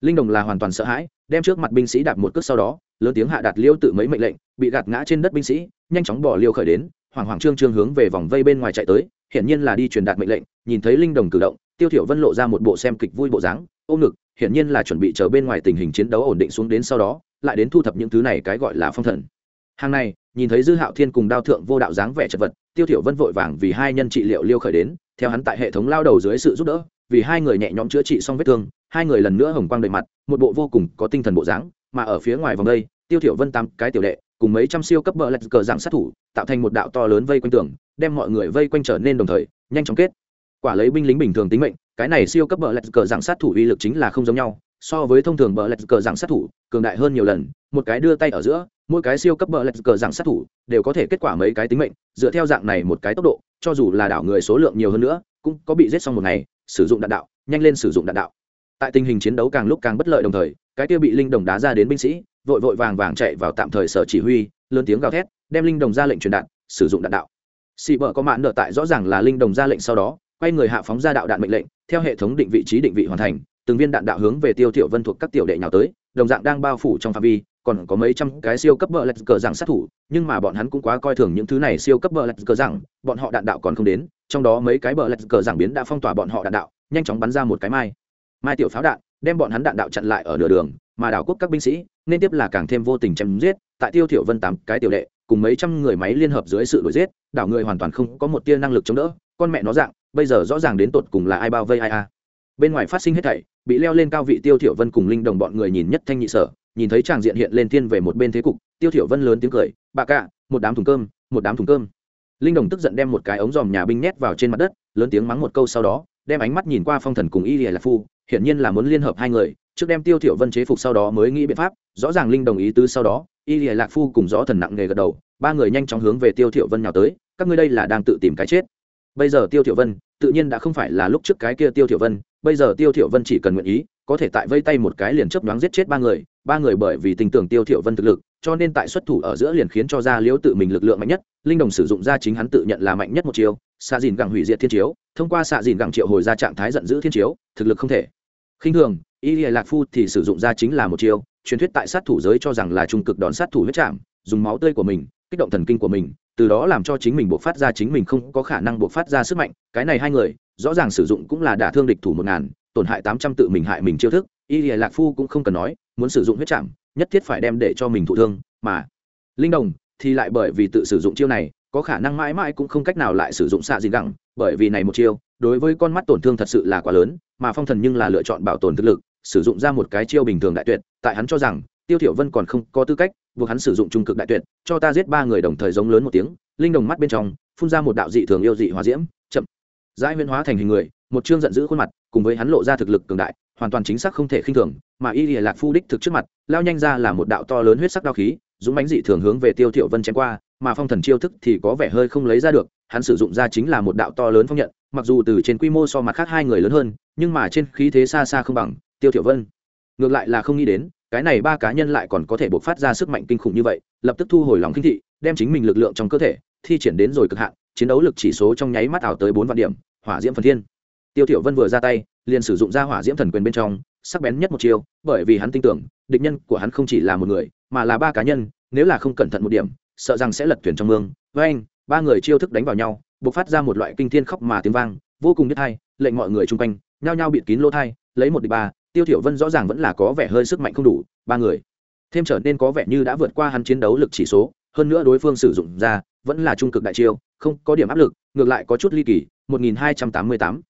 Linh đồng là hoàn toàn sợ hãi, đem trước mặt binh sĩ đạp một cước sau đó, lớn tiếng hạ đạt liêu tự mấy mệnh lệnh, bị gạt ngã trên đất binh sĩ, nhanh chóng bỏ liêu khởi đến hoàng hoàng trương trương hướng về vòng vây bên ngoài chạy tới, hiển nhiên là đi truyền đạt mệnh lệnh nhìn thấy linh đồng cử động, tiêu thiểu vân lộ ra một bộ xem kịch vui bộ dáng, ôm ngực, hiển nhiên là chuẩn bị chờ bên ngoài tình hình chiến đấu ổn định xuống đến sau đó, lại đến thu thập những thứ này cái gọi là phong thần. Hàng này, nhìn thấy dư hạo thiên cùng đao thượng vô đạo dáng vẻ chật vật, tiêu thiểu vân vội vàng vì hai nhân trị liệu liêu khởi đến, theo hắn tại hệ thống lao đầu dưới sự giúp đỡ, vì hai người nhẹ nhõm chữa trị xong vết thương, hai người lần nữa hồng quang đầy mặt, một bộ vô cùng có tinh thần bộ dáng, mà ở phía ngoài vòng đây, tiêu thiểu vân tam cái tiểu đệ, cùng mấy trăm siêu cấp bờ lạch cờ dạng sát thủ, tạo thành một đạo to lớn vây quanh tường, đem mọi người vây quanh trở nên đồng thời, nhanh chóng kết quả lấy binh lính bình thường tính mệnh, cái này siêu cấp bờ lạch cờ dạng sát thủ uy lực chính là không giống nhau. So với thông thường bờ lạch cờ dạng sát thủ, cường đại hơn nhiều lần, một cái đưa tay ở giữa, mỗi cái siêu cấp bờ lạch cờ dạng sát thủ đều có thể kết quả mấy cái tính mệnh, dựa theo dạng này một cái tốc độ, cho dù là đảo người số lượng nhiều hơn nữa, cũng có bị giết xong một ngày, sử dụng đạn đạo, nhanh lên sử dụng đạn đạo. Tại tình hình chiến đấu càng lúc càng bất lợi đồng thời, cái kia bị linh đồng đá ra đến binh sĩ, vội vội vàng vàng chạy vào tạm thời sở chỉ huy, lớn tiếng gào thét, đem linh đồng ra lệnh truyền đạn, sử dụng đạn đạo. Xị bờ có mạn nợ tại rõ ràng là linh đồng ra lệnh sau đó quay người hạ phóng ra đạo đạn mệnh lệnh, theo hệ thống định vị trí định vị hoàn thành, từng viên đạn đạo hướng về tiêu thiểu vân thuộc các tiểu đệ nhào tới, đồng dạng đang bao phủ trong phạm vi, còn có mấy trăm cái siêu cấp bờ lạch cờ dạng sát thủ, nhưng mà bọn hắn cũng quá coi thường những thứ này siêu cấp bờ lạch cờ dạng bọn họ đạn đạo còn không đến, trong đó mấy cái bờ lạch cờ dạng biến đã phong tỏa bọn họ đạn đạo, nhanh chóng bắn ra một cái mai. Mai tiểu pháo đạn, đem bọn hắn đạn đạo chặn lại ở nửa đường, mà đảo quốc các binh sĩ, nên tiếp là càng thêm vô tình chém giết, tại tiêu thiểu vân tám cái tiểu đệ, cùng mấy trăm người máy liên hợp dưới sự đuổi giết, đảo người hoàn toàn không có một tia năng lực chống đỡ, con mẹ nó dạng bây giờ rõ ràng đến tột cùng là ai bao vây ai a. Bên ngoài phát sinh hết thảy, bị leo lên cao vị tiêu thiểu vân cùng linh đồng bọn người nhìn nhất thanh nhị sở, nhìn thấy chàng diện hiện lên thiên về một bên thế cục, tiêu thiểu vân lớn tiếng cười, bà cả, một đám thùng cơm, một đám thùng cơm. Linh đồng tức giận đem một cái ống dòm nhà binh nhét vào trên mặt đất, lớn tiếng mắng một câu sau đó, đem ánh mắt nhìn qua phong thần cùng y lìa lạc phu, hiển nhiên là muốn liên hợp hai người, trước đem tiêu thiểu vân chế phục sau đó mới nghĩ biện pháp, rõ ràng linh đồng ý tứ sau đó, y lìa lạc phu cùng rõ thần nặng nghề gật đầu, ba người nhanh chóng hướng về tiêu thiểu vân nhào tới, các ngươi đây là đang tự tìm cái chết bây giờ tiêu thiểu vân, tự nhiên đã không phải là lúc trước cái kia tiêu thiểu vân, bây giờ tiêu thiểu vân chỉ cần nguyện ý, có thể tại vây tay một cái liền chớp đoán giết chết ba người ba người bởi vì tình tưởng tiêu thiểu vân thực lực, cho nên tại xuất thủ ở giữa liền khiến cho ra liễu tự mình lực lượng mạnh nhất, linh đồng sử dụng ra chính hắn tự nhận là mạnh nhất một chiều xạ dìn gặng hủy diệt thiên chiếu, thông qua xạ dìn gặng triệu hồi ra trạng thái giận dữ thiên chiếu, thực lực không thể. Khinh thường, y lìa lạc phu thì sử dụng ra chính là một chiều truyền thuyết tại sát thủ giới cho rằng là trung cực đòn sát thủ huyết chạm dùng máu tươi của mình kích động thần kinh của mình, từ đó làm cho chính mình buộc phát ra chính mình không có khả năng buộc phát ra sức mạnh. Cái này hai người, rõ ràng sử dụng cũng là đả thương địch thủ một ngàn, tổn hại tám trăm tự mình hại mình chiêu thức. Y lìa lạc phu cũng không cần nói, muốn sử dụng huyết chạm nhất thiết phải đem để cho mình thụ thương, mà linh đồng thì lại bởi vì tự sử dụng chiêu này, có khả năng mãi mãi cũng không cách nào lại sử dụng xạ gì gẳng, bởi vì này một chiêu, đối với con mắt tổn thương thật sự là quá lớn, mà phong thần nhưng là lựa chọn bảo tồn thực lực, sử dụng ra một cái chiêu bình thường đại tuyệt, tại hắn cho rằng, tiêu thiểu vân còn không có tư cách buộc hắn sử dụng trung cực đại tuyệt, cho ta giết ba người đồng thời giống lớn một tiếng, linh đồng mắt bên trong, phun ra một đạo dị thường yêu dị hóa diễm, chậm. Giải huyễn hóa thành hình người, một trương giận dữ khuôn mặt, cùng với hắn lộ ra thực lực cường đại, hoàn toàn chính xác không thể khinh thường, mà y lìa lạc phu đích thực trước mặt, lao nhanh ra là một đạo to lớn huyết sắc đao khí, dũng bánh dị thường hướng về tiêu thiệu vân chém qua, mà phong thần chiêu thức thì có vẻ hơi không lấy ra được, hắn sử dụng ra chính là một đạo to lớn phong nhận, mặc dù từ trên quy mô so mặt khác hai người lớn hơn, nhưng mà trên khí thế xa xa không bằng tiêu thiệu vân. Ngược lại là không nghĩ đến cái này ba cá nhân lại còn có thể bộc phát ra sức mạnh kinh khủng như vậy lập tức thu hồi lòng kinh thị đem chính mình lực lượng trong cơ thể thi triển đến rồi cực hạn chiến đấu lực chỉ số trong nháy mắt ảo tới bốn vạn điểm hỏa diễm phần thiên. Tiêu Tiểu vân vừa ra tay liền sử dụng ra hỏa diễm thần quyền bên trong sắc bén nhất một chiêu bởi vì hắn tin tưởng địch nhân của hắn không chỉ là một người mà là ba cá nhân nếu là không cẩn thận một điểm sợ rằng sẽ lật thuyền trong mương. Với anh ba người chiêu thức đánh vào nhau bộc phát ra một loại kinh thiên khóc mà tiếng vang vô cùng biết hai, lệnh mọi người chung quanh nhao nhao bịt kín lỗ thai lấy một địch ba tiêu thiểu vân rõ ràng vẫn là có vẻ hơi sức mạnh không đủ, ba người. Thêm trở nên có vẻ như đã vượt qua hắn chiến đấu lực chỉ số, hơn nữa đối phương sử dụng ra, vẫn là trung cực đại chiêu, không có điểm áp lực, ngược lại có chút ly kỳ 1288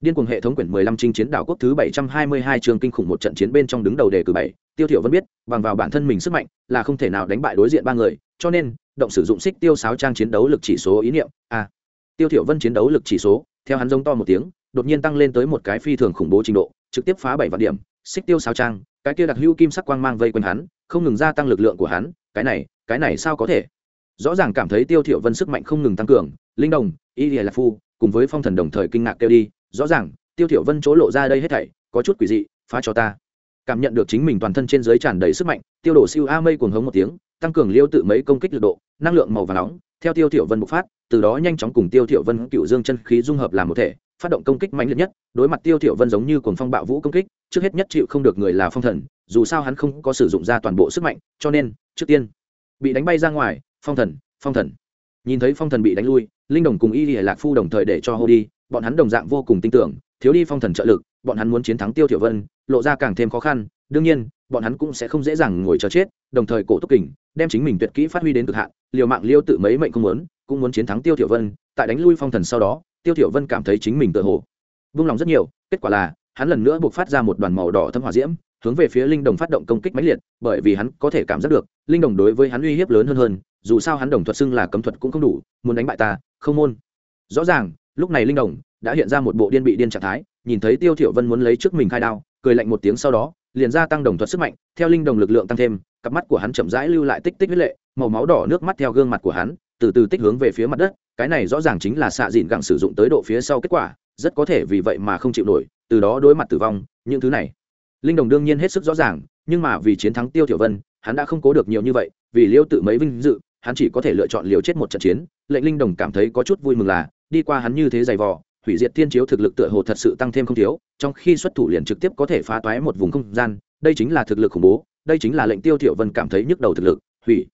điên cuồng hệ thống quyển 15 chinh chiến đảo quốc thứ 722 trường kinh khủng một trận chiến bên trong đứng đầu đề cử bảy. Tiêu thiểu vân biết, bằng vào bản thân mình sức mạnh, là không thể nào đánh bại đối diện ba người, cho nên, động sử dụng xích tiêu sáo trang chiến đấu lực chỉ số ý niệm, a. Tiêu thiểu vân chiến đấu lực chỉ số, theo hắn giống to một tiếng đột nhiên tăng lên tới một cái phi thường khủng bố trình độ, trực tiếp phá bảy vạn điểm, xích tiêu sáo trang, cái kia đặc hữu kim sắc quang mang vây quanh hắn, không ngừng gia tăng lực lượng của hắn, cái này cái này sao có thể? Rõ ràng cảm thấy tiêu thiểu vân sức mạnh không ngừng tăng cường, linh đồng, y lìa lạc phu, cùng với phong thần đồng thời kinh ngạc kêu đi, rõ ràng, tiêu thiểu vân chỗ lộ ra đây hết thảy, có chút quỷ dị, phá cho ta. Cảm nhận được chính mình toàn thân trên dưới tràn đầy sức mạnh, tiêu đổ siêu a mây cuồng hống một tiếng, tăng cường liêu tự mấy công kích lực độ, năng lượng màu vàng nóng, theo tiêu thiểu vân bộc phát, từ đó nhanh chóng cùng tiêu thiểu vân cựu dương chân khí dung hợp làm một thể phát động công kích mạnh liệt nhất, đối mặt tiêu thiểu vân giống như cuồng phong bạo vũ công kích, trước hết nhất chịu không được người là phong thần, dù sao hắn không có sử dụng ra toàn bộ sức mạnh, cho nên, trước tiên, bị đánh bay ra ngoài, phong thần phong thần. Nhìn thấy phong thần bị đánh lui, linh đồng cùng y lìa lạc phu đồng thời để cho hô đi, bọn hắn đồng dạng vô cùng tin tưởng, thiếu đi phong thần trợ lực, bọn hắn muốn chiến thắng tiêu thiểu vân, lộ ra càng thêm khó khăn, đương nhiên, bọn hắn cũng sẽ không dễ dàng ngồi chờ chết, đồng thời cổ túc kình, đem chính mình tuyệt kỹ phát huy đến cực hạn, liều mạng liêu tự mấy mệnh không muốn, cũng muốn chiến thắng tiêu thiểu vân, tại đánh lui phong thần sau đó tiêu thiểu vân cảm thấy chính mình tự hồ vung lòng rất nhiều, kết quả là, hắn lần nữa buộc phát ra một đoàn màu đỏ thâm hỏa diễm, hướng về phía linh đồng phát động công kích mãnh liệt, bởi vì hắn có thể cảm giác được, linh đồng đối với hắn uy hiếp lớn hơn hơn, dù sao hắn đồng thuật xưng là cấm thuật cũng không đủ, muốn đánh bại ta, không môn. Rõ ràng, lúc này linh đồng đã hiện ra một bộ điên bị điên trạng thái, nhìn thấy tiêu thiểu vân muốn lấy trước mình khai đao, cười lạnh một tiếng sau đó, liền gia tăng đồng thuật sức mạnh, theo linh đồng lực lượng tăng thêm, cặp mắt của hắn chậm rãi lưu lại tích tích huyết lệ, màu máu đỏ nước mắt theo gương mặt của hắn, từ từ tích hướng về phía mặt đất cái này rõ ràng chính là xạ dìn gặng sử dụng tới độ phía sau kết quả, rất có thể vì vậy mà không chịu nổi, từ đó đối mặt tử vong, những thứ này. Linh đồng đương nhiên hết sức rõ ràng, nhưng mà vì chiến thắng tiêu thiểu vân, hắn đã không cố được nhiều như vậy, vì liêu tự mấy vinh dự, hắn chỉ có thể lựa chọn liều chết một trận chiến, lệnh linh đồng cảm thấy có chút vui mừng là, đi qua hắn như thế dày vò, hủy diệt thiên chiếu thực lực tựa hồ thật sự tăng thêm không thiếu, trong khi xuất thủ liền trực tiếp có thể phá toái một vùng không gian, đây chính là thực lực khủng bố, đây chính là lệnh tiêu thiểu vân cảm thấy nhức đầu thực lực, hủy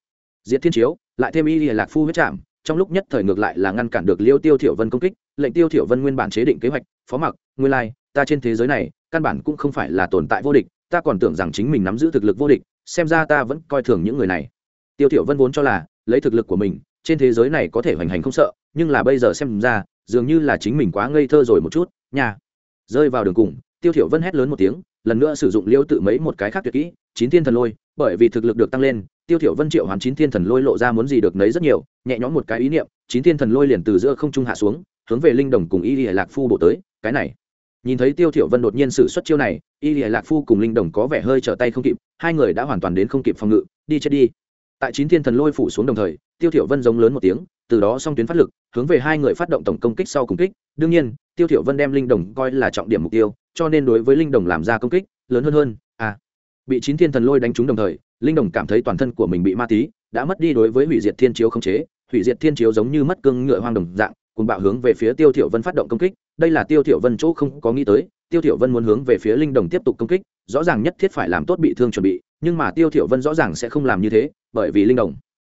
diệt thiên chiếu, lại thêm y lạc phu huyết chạm trong lúc nhất thời ngược lại là ngăn cản được liêu tiêu thiểu vân công kích lệnh tiêu thiểu vân nguyên bản chế định kế hoạch phó mặc nguyên lai like, ta trên thế giới này căn bản cũng không phải là tồn tại vô địch ta còn tưởng rằng chính mình nắm giữ thực lực vô địch xem ra ta vẫn coi thường những người này. Tiêu thiểu vân vốn cho là lấy thực lực của mình trên thế giới này có thể hoành hành không sợ nhưng là bây giờ xem ra dường như là chính mình quá ngây thơ rồi một chút nha. Rơi vào đường cùng tiêu thiểu vân hét lớn một tiếng lần nữa sử dụng liêu tự mấy một cái khác tuyệt kỹ chín thiên thần lôi bởi vì thực lực được tăng lên tiêu thiểu vân triệu hoán chín thiên thần lôi lộ ra muốn gì được nấy rất nhiều, nhẹ nhõm một cái ý niệm, chín thiên thần lôi liền từ giữa không trung hạ xuống, hướng về linh đồng cùng y lìa lạc phu bộ tới, cái này. Nhìn thấy tiêu thiểu vân đột nhiên sử xuất chiêu này, y lìa lạc phu cùng linh đồng có vẻ hơi trở tay không kịp, hai người đã hoàn toàn đến không kịp phòng ngự, đi chết đi. Tại chín thiên thần lôi phủ xuống đồng thời, tiêu thiểu vân giống lớn một tiếng, từ đó song tuyến phát lực, hướng về hai người phát động tổng công kích sau cùng kích. Đương nhiên, tiêu thiểu vân đem linh đồng coi là trọng điểm mục tiêu, cho nên đối với linh đồng làm ra công kích, lớn hơn hơn à. Bị chín thiên thần lôi đánh trúng đồng thời linh đồng cảm thấy toàn thân của mình bị ma tí, đã mất đi đối với hủy diệt thiên chiếu không chế. Hủy diệt thiên chiếu giống như mất cương ngựa hoang đồng dạng cùng bạo hướng về phía tiêu thiểu vân phát động công kích. Đây là tiêu thiểu vân chỗ không có nghĩ tới. Tiêu thiểu vân muốn hướng về phía linh đồng tiếp tục công kích, rõ ràng nhất thiết phải làm tốt bị thương chuẩn bị, nhưng mà tiêu thiểu vân rõ ràng sẽ không làm như thế, bởi vì linh đồng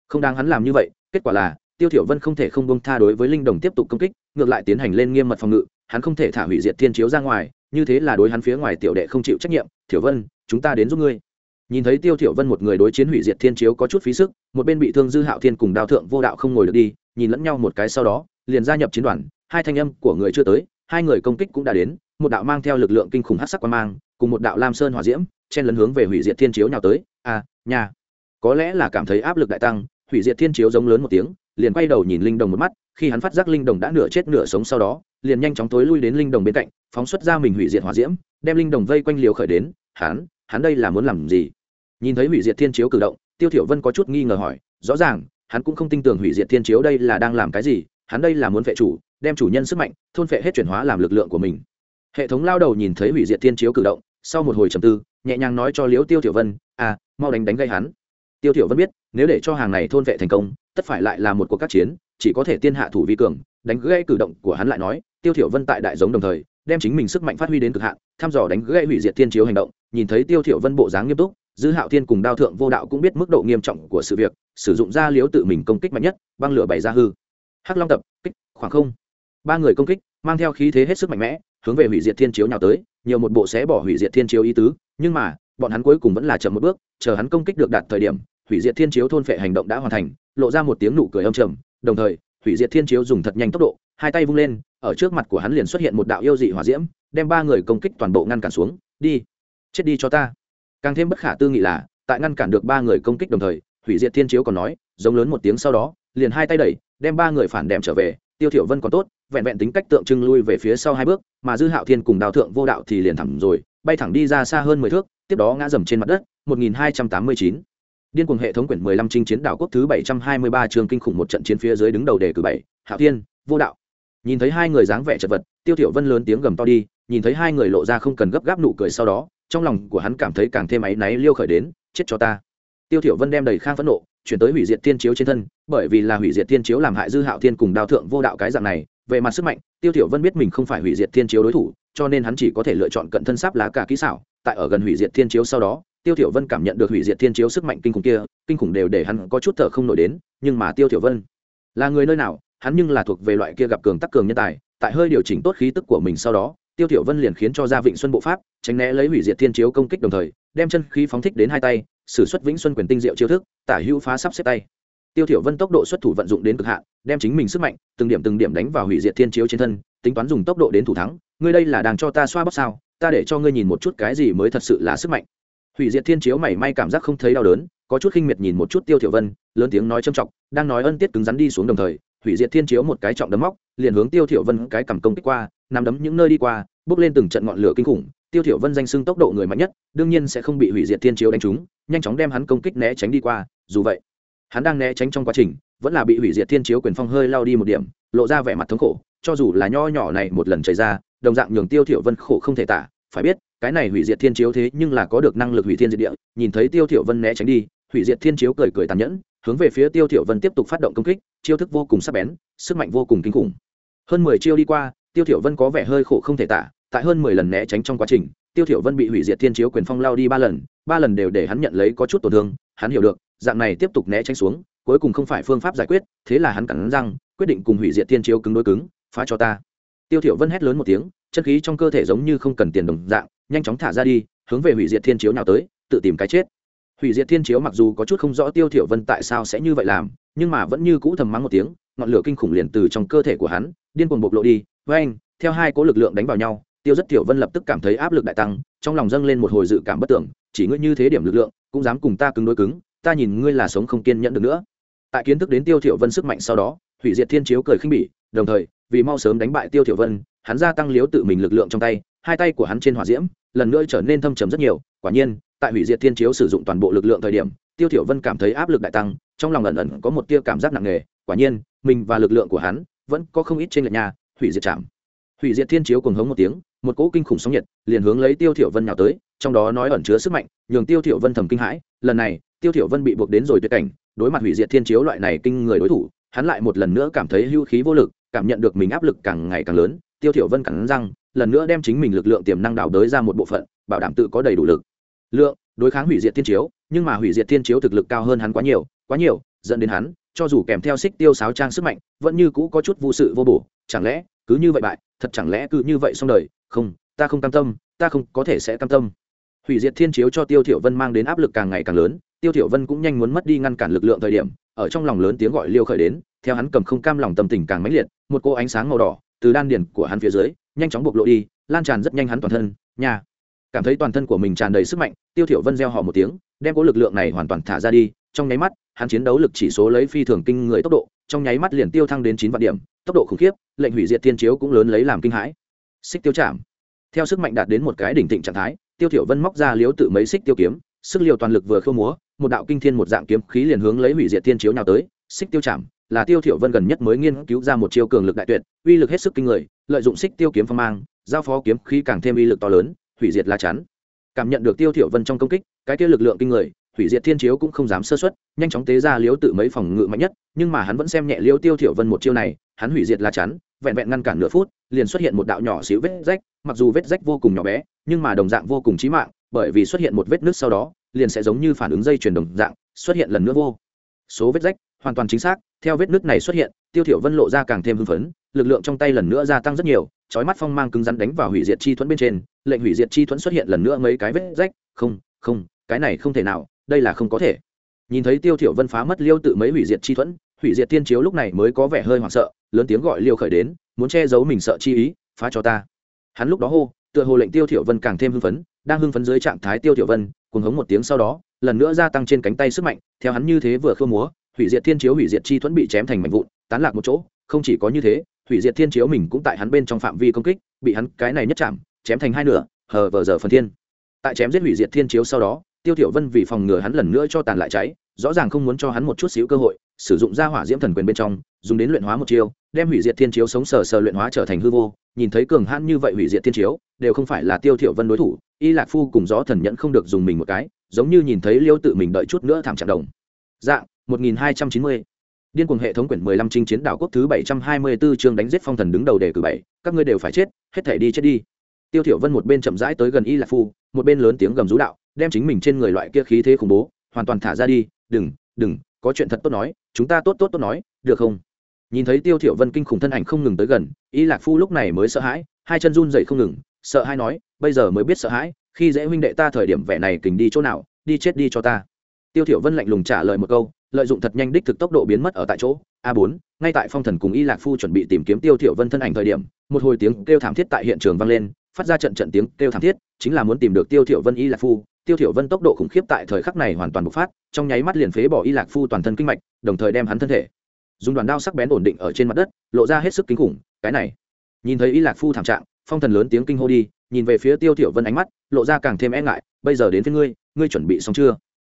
không đáng hắn làm như vậy. Kết quả là, tiêu thiểu vân không thể không buông tha đối với linh đồng tiếp tục công kích, ngược lại tiến hành lên nghiêm mật phòng ngự. Hắn không thể thả hủy diệt thiên chiếu ra ngoài, như thế là đối hắn phía ngoài tiểu đệ không chịu trách nhiệm. Thiểu vân, chúng ta đến giúp ngươi nhìn thấy tiêu thiểu vân một người đối chiến hủy diệt thiên chiếu có chút phí sức, một bên bị thương dư hạo thiên cùng đao thượng vô đạo không ngồi được đi, nhìn lẫn nhau một cái sau đó, liền gia nhập chiến đoàn, hai thanh âm của người chưa tới, hai người công kích cũng đã đến, một đạo mang theo lực lượng kinh khủng hắc sắc quan mang, cùng một đạo lam sơn hỏa diễm, chen lấn hướng về hủy diệt thiên chiếu nhào tới. À nhà có lẽ là cảm thấy áp lực đại tăng, hủy diệt thiên chiếu giống lớn một tiếng, liền quay đầu nhìn linh đồng một mắt, khi hắn phát giác linh đồng đã nửa chết nửa sống sau đó, liền nhanh chóng tối lui đến linh đồng bên cạnh, phóng xuất ra mình hủy diệt hỏa diễm, đem linh đồng vây quanh liều khởi đến, hắn hắn đây là muốn làm gì? Nhìn thấy hủy diệt thiên chiếu cử động, tiêu thiểu vân có chút nghi ngờ hỏi, rõ ràng, hắn cũng không tin tưởng hủy diệt thiên chiếu đây là đang làm cái gì, hắn đây là muốn vệ chủ, đem chủ nhân sức mạnh, thôn phệ hết chuyển hóa làm lực lượng của mình. Hệ thống lao đầu nhìn thấy hủy diệt thiên chiếu cử động, sau một hồi trầm tư, nhẹ nhàng nói cho liễu tiêu tiểu vân à mau đánh đánh gây hắn. Tiêu tiểu vân biết, nếu để cho hàng này thôn vệ thành công, tất phải lại là một cuộc các chiến, chỉ có thể tiên hạ thủ vi cường, đánh gãy cử động của hắn lại nói, tiêu tiểu vân tại đại giống đồng thời, đem chính mình sức mạnh phát huy đến cực hạn, thăm dò đánh gãy hủy diệt thiên chiếu hành động, nhìn thấy tiêu tiểu vân bộ dáng nghiêm túc dư hạo thiên cùng đao thượng vô đạo cũng biết mức độ nghiêm trọng của sự việc, sử dụng ra liếu tự mình công kích mạnh nhất, băng lửa bày ra hư. Hắc long tập, kích, khoảng không. Ba người công kích, mang theo khí thế hết sức mạnh mẽ, hướng về hủy diệt thiên chiếu nhào tới, nhiều một bộ sẽ bỏ hủy diệt thiên chiếu ý tứ, nhưng mà, bọn hắn cuối cùng vẫn là chậm một bước, chờ hắn công kích được đạt thời điểm, hủy diệt thiên chiếu thôn phệ hành động đã hoàn thành, lộ ra một tiếng nụ cười âm trầm, đồng thời, hủy diệt thiên chiếu dùng thật nhanh tốc độ, hai tay vung lên, ở trước mặt của hắn liền xuất hiện một đạo yêu dị hỏa diễm, đem ba người công kích toàn bộ ngăn cản xuống, đi, chết đi cho ta càng thêm bất khả tư nghị là, tại ngăn cản được ba người công kích đồng thời, hủy diệt thiên chiếu còn nói, giống lớn một tiếng sau đó, liền hai tay đẩy, đem ba người phản đệm trở về, tiêu thiểu vân còn tốt, vẹn vẹn tính cách tượng trưng lui về phía sau hai bước, mà dư hạo thiên cùng đào thượng vô đạo thì liền thẳng rồi, bay thẳng đi ra xa hơn mười thước, tiếp đó ngã dầm trên mặt đất 1289 điên cuồng hệ thống quyển 15 chinh chiến đảo quốc thứ 723 trường kinh khủng một trận chiến phía dưới đứng đầu đề cử bảy, hạo thiên, vô đạo. Nhìn thấy hai người dáng vẻ chật vật, tiêu thiểu vân lớn tiếng gầm to đi, nhìn thấy hai người lộ ra không cần gấp gáp nụ cười sau đó trong lòng của hắn cảm thấy càng thêm áy náy liêu khởi đến, chết cho ta. Tiêu thiểu vân đem đầy khang phẫn nộ, chuyển tới hủy diệt thiên chiếu trên thân, bởi vì là hủy diệt thiên chiếu làm hại dư hạo thiên cùng đao thượng vô đạo cái dạng này, về mặt sức mạnh, tiêu thiểu vân biết mình không phải hủy diệt thiên chiếu đối thủ, cho nên hắn chỉ có thể lựa chọn cận thân sáp lá cả kỹ xảo. Tại ở gần hủy diệt thiên chiếu sau đó, tiêu thiểu vân cảm nhận được hủy diệt thiên chiếu sức mạnh kinh khủng kia, kinh khủng đều để hắn có chút thở không nổi đến, nhưng mà tiêu thiểu vân là người nơi nào? Hắn nhưng là thuộc về loại kia gặp cường tắc cường nhân tài, tại hơi điều chỉnh tốt khí tức của mình sau đó tiêu thiểu vân liền khiến cho gia vịnh xuân bộ pháp, tránh né lấy hủy diệt thiên chiếu công kích đồng thời, đem chân khí phóng thích đến hai tay, sử xuất vĩnh xuân quyền tinh diệu chiêu thức, tả hữu phá sắp xếp tay. Tiêu thiểu vân tốc độ xuất thủ vận dụng đến cực hạn, đem chính mình sức mạnh, từng điểm từng điểm đánh vào hủy diệt thiên chiếu trên thân, tính toán dùng tốc độ đến thủ thắng. Ngươi đây là đang cho ta xoa bóp sao? Ta để cho ngươi nhìn một chút cái gì mới thật sự là sức mạnh. Hủy diệt thiên chiếu mảy may cảm giác không thấy đau đớn, có chút khinh miệt nhìn một chút tiêu thiểu vân, lớn tiếng nói trầm trọng, đang nói ân tiết cứng rắn đi xuống đồng thời, hủy diệt thiên chiếu một cái trọng đấm móc, liền hướng tiêu thiểu vân cái cầm công kích qua nắm đấm những nơi đi qua, bước lên từng trận ngọn lửa kinh khủng, tiêu thiểu vân danh xưng tốc độ người mạnh nhất, đương nhiên sẽ không bị hủy diệt thiên chiếu đánh trúng, nhanh chóng đem hắn công kích né tránh đi qua, dù vậy, hắn đang né tránh trong quá trình, vẫn là bị hủy diệt thiên chiếu quyền phong hơi lao đi một điểm, lộ ra vẻ mặt thống khổ, cho dù là nho nhỏ này một lần chảy ra, đồng dạng nhường tiêu thiểu vân khổ không thể tả, phải biết, cái này hủy diệt thiên chiếu thế nhưng là có được năng lực hủy thiên diệt địa, nhìn thấy tiêu thiểu vân né tránh đi, hủy diệt thiên chiếu cười cười tàn nhẫn, hướng về phía tiêu thiểu vân tiếp tục phát động công kích, chiêu thức vô cùng sắc bén, sức mạnh vô cùng kinh khủng. Hơn mười chiêu đi qua tiêu thiểu vân có vẻ hơi khổ không thể tả, tại hơn mười lần né tránh trong quá trình, tiêu thiểu vân bị hủy diệt thiên chiếu quyền phong lao đi ba lần ba lần đều để hắn nhận lấy có chút tổn thương, hắn hiểu được, dạng này tiếp tục né tránh xuống, cuối cùng không phải phương pháp giải quyết, thế là hắn cắn răng, quyết định cùng hủy diệt thiên chiếu cứng đối cứng, phá cho ta. Tiêu thiểu vân hét lớn một tiếng, chân khí trong cơ thể giống như không cần tiền đồng dạng, nhanh chóng thả ra đi, hướng về hủy diệt thiên chiếu nào tới, tự tìm cái chết. Hủy diệt thiên chiếu mặc dù có chút không rõ tiêu thiểu vân tại sao sẽ như vậy làm, nhưng mà vẫn như cũ thầm mắng một tiếng, ngọn lửa kinh khủng liền từ trong cơ thể của hắn điên cuồng bộc lộ đi, với anh, theo hai cố lực lượng đánh vào nhau, tiêu rất tiểu vân lập tức cảm thấy áp lực đại tăng, trong lòng dâng lên một hồi dự cảm bất tưởng, chỉ ngươi như thế điểm lực lượng, cũng dám cùng ta cứng đối cứng, ta nhìn ngươi là sống không kiên nhẫn được nữa. Tại kiến thức đến tiêu thiểu vân sức mạnh sau đó, hủy diệt thiên chiếu cười khinh bỉ, đồng thời, vì mau sớm đánh bại tiêu thiểu vân, hắn gia tăng liếu tự mình lực lượng trong tay, hai tay của hắn trên hỏa diễm, lần nữa trở nên thâm trầm rất nhiều, quả nhiên, tại hủy diệt thiên chiếu sử dụng toàn bộ lực lượng thời điểm, tiêu thiểu vân cảm thấy áp lực đại tăng, trong lòng ẩn ẩn có một tia cảm giác nặng nề, quả nhiên, mình và lực lượng của hắn vẫn có không ít trên lệch nhà, hủy diệt chạm hủy diệt thiên chiếu cùng hống một tiếng, một cỗ kinh khủng sóng nhiệt liền hướng lấy tiêu thiểu vân nhào tới, trong đó nói ẩn chứa sức mạnh, nhường tiêu thiểu vân thầm kinh hãi, lần này, tiêu thiểu vân bị buộc đến rồi tuyệt cảnh, đối mặt hủy diệt thiên chiếu loại này kinh người đối thủ, hắn lại một lần nữa cảm thấy hưu khí vô lực, cảm nhận được mình áp lực càng ngày càng lớn, tiêu thiểu vân cắn răng, lần nữa đem chính mình lực lượng tiềm năng đào đới ra một bộ phận, bảo đảm tự có đầy đủ lực. Lượng, đối kháng hủy diệt thiên chiếu, nhưng mà hủy diệt thiên chiếu thực lực cao hơn hắn quá nhiều quá nhiều, dẫn đến hắn cho dù kèm theo xích tiêu sáo trang sức mạnh, vẫn như cũ có chút vô sự vô bổ. Chẳng lẽ cứ như vậy bại, thật chẳng lẽ cứ như vậy xong đời? Không, ta không cam tâm, ta không có thể sẽ cam tâm. Hủy diệt thiên chiếu cho tiêu thiểu vân mang đến áp lực càng ngày càng lớn. Tiêu thiểu vân cũng nhanh muốn mất đi ngăn cản lực lượng thời điểm, ở trong lòng lớn tiếng gọi liêu khởi đến, theo hắn cầm không cam lòng tâm tình càng mãnh liệt, một cô ánh sáng màu đỏ từ đan điền của hắn phía dưới, nhanh chóng bộc lộ đi, lan tràn rất nhanh hắn toàn thân, nhà. Cảm thấy toàn thân của mình tràn đầy sức mạnh, tiêu thiểu vân reo hò một tiếng, đem cố lực lượng này hoàn toàn thả ra đi, trong nháy mắt hắn chiến đấu lực chỉ số lấy phi thường kinh người tốc độ, trong nháy mắt liền tiêu thăng đến chín vạn điểm, tốc độ khủng khiếp, lệnh hủy diệt thiên chiếu cũng lớn lấy làm kinh hãi. Xích tiêu chạm. Theo sức mạnh đạt đến một cái đỉnh thịnh trạng thái, tiêu thiểu vân móc ra liếu tự mấy xích tiêu kiếm, sức liều toàn lực vừa khô múa, một đạo kinh thiên một dạng kiếm khí liền hướng lấy hủy diệt thiên chiếu nhào tới. Xích tiêu chạm là tiêu thiểu vân gần nhất mới nghiên cứu ra một chiêu cường lực đại tuyệt, uy lực hết sức kinh người, lợi dụng xích tiêu kiếm phong mang, giao phó kiếm khí càng thêm uy lực to lớn, hủy diệt lá chắn. Cảm nhận được tiêu thiểu vân trong công kích, cái kia lực lượng kinh người hủy diệt thiên chiếu cũng không dám sơ suất, nhanh chóng tế ra liếu tự mấy phòng ngự mạnh nhất, nhưng mà hắn vẫn xem nhẹ liêu tiêu thiểu vân một chiêu này, hắn hủy diệt là chắn, vẹn vẹn ngăn cản nửa phút, liền xuất hiện một đạo nhỏ xíu vết rách, mặc dù vết rách vô cùng nhỏ bé, nhưng mà đồng dạng vô cùng chí mạng, bởi vì xuất hiện một vết nứt sau đó, liền sẽ giống như phản ứng dây chuyển đồng dạng, xuất hiện lần nữa vô số vết rách, hoàn toàn chính xác, theo vết nứt này xuất hiện, tiêu thiểu vân lộ ra càng thêm hưng phấn, lực lượng trong tay lần nữa gia tăng rất nhiều, chói mắt phong mang cứng rắn đánh vào hủy diệt chi thuẫn bên trên, lệnh hủy diệt chi thuẫn xuất hiện lần nữa mấy cái vết rách, không không, cái này không thể nào đây là không có thể. Nhìn thấy tiêu thiểu vân phá mất liêu tự mấy hủy diệt chi thuẫn, hủy diệt tiên chiếu lúc này mới có vẻ hơi hoảng sợ, lớn tiếng gọi liêu khởi đến, muốn che giấu mình sợ chi ý, phá cho ta. Hắn lúc đó hô, tựa hồ lệnh tiêu thiểu vân càng thêm hưng phấn, đang hưng phấn dưới trạng thái tiêu thiểu vân, cuồng hống một tiếng sau đó, lần nữa gia tăng trên cánh tay sức mạnh, theo hắn như thế vừa khua múa, hủy diệt thiên chiếu hủy diệt chi thuẫn bị chém thành mảnh vụn, tán lạc một chỗ, không chỉ có như thế, hủy diệt thiên chiếu mình cũng tại hắn bên trong phạm vi công kích, bị hắn cái này nhất chạm, chém thành hai nửa, hờ vờ giờ phần thiên. Tại chém giết hủy diệt thiên chiếu sau đó tiêu thiểu vân vì phòng ngừa hắn lần nữa cho tàn lại cháy, rõ ràng không muốn cho hắn một chút xíu cơ hội, sử dụng ra hỏa diễm thần quyền bên trong, dùng đến luyện hóa một chiêu, đem hủy diệt thiên chiếu sống sờ sờ luyện hóa trở thành hư vô. Nhìn thấy cường hãn như vậy hủy diệt thiên chiếu, đều không phải là tiêu thiểu vân đối thủ, y lạc phu cùng gió thần nhẫn không được dùng mình một cái, giống như nhìn thấy liêu tự mình đợi chút nữa thảm trạng đồng. Dạng 1290 điên cuồng hệ thống quyển 15 chinh chiến đảo quốc thứ 724 chương đánh giết phong thần đứng đầu đề cử bảy, các ngươi đều phải chết, hết thể đi chết đi. Tiêu thiểu vân một bên chậm rãi tới gần y lạc phu, một bên lớn tiếng gầm rú đạo đem chính mình trên người loại kia khí thế khủng bố hoàn toàn thả ra đi, đừng đừng, có chuyện thật tốt nói, chúng ta tốt tốt tốt nói, được không? Nhìn thấy tiêu thiểu vân kinh khủng thân ảnh không ngừng tới gần, y lạc phu lúc này mới sợ hãi, hai chân run rẩy không ngừng, sợ hai nói, bây giờ mới biết sợ hãi, khi dễ huynh đệ ta thời điểm vẻ này kình đi chỗ nào, đi chết đi cho ta. Tiêu thiểu vân lạnh lùng trả lời một câu, lợi dụng thật nhanh đích thực tốc độ biến mất ở tại chỗ. A 4 ngay tại phong thần cùng y lạc phu chuẩn bị tìm kiếm tiêu thiểu vân thân ảnh thời điểm, một hồi tiếng kêu thảm thiết tại hiện trường vang lên, phát ra trận trận tiếng kêu thảm thiết, chính là muốn tìm được tiêu thiểu vân y lạc phu tiêu thiểu vân tốc độ khủng khiếp tại thời khắc này hoàn toàn bộc phát, trong nháy mắt liền phế bỏ y lạc phu toàn thân kinh mạch, đồng thời đem hắn thân thể. Dùng đoàn đao sắc bén ổn định ở trên mặt đất, lộ ra hết sức kinh khủng, cái này. Nhìn thấy y lạc phu thảm trạng, phong thần lớn tiếng kinh hô đi, nhìn về phía tiêu thiểu vân ánh mắt, lộ ra càng thêm e ngại, bây giờ đến với ngươi ngươi chuẩn bị xong chưa?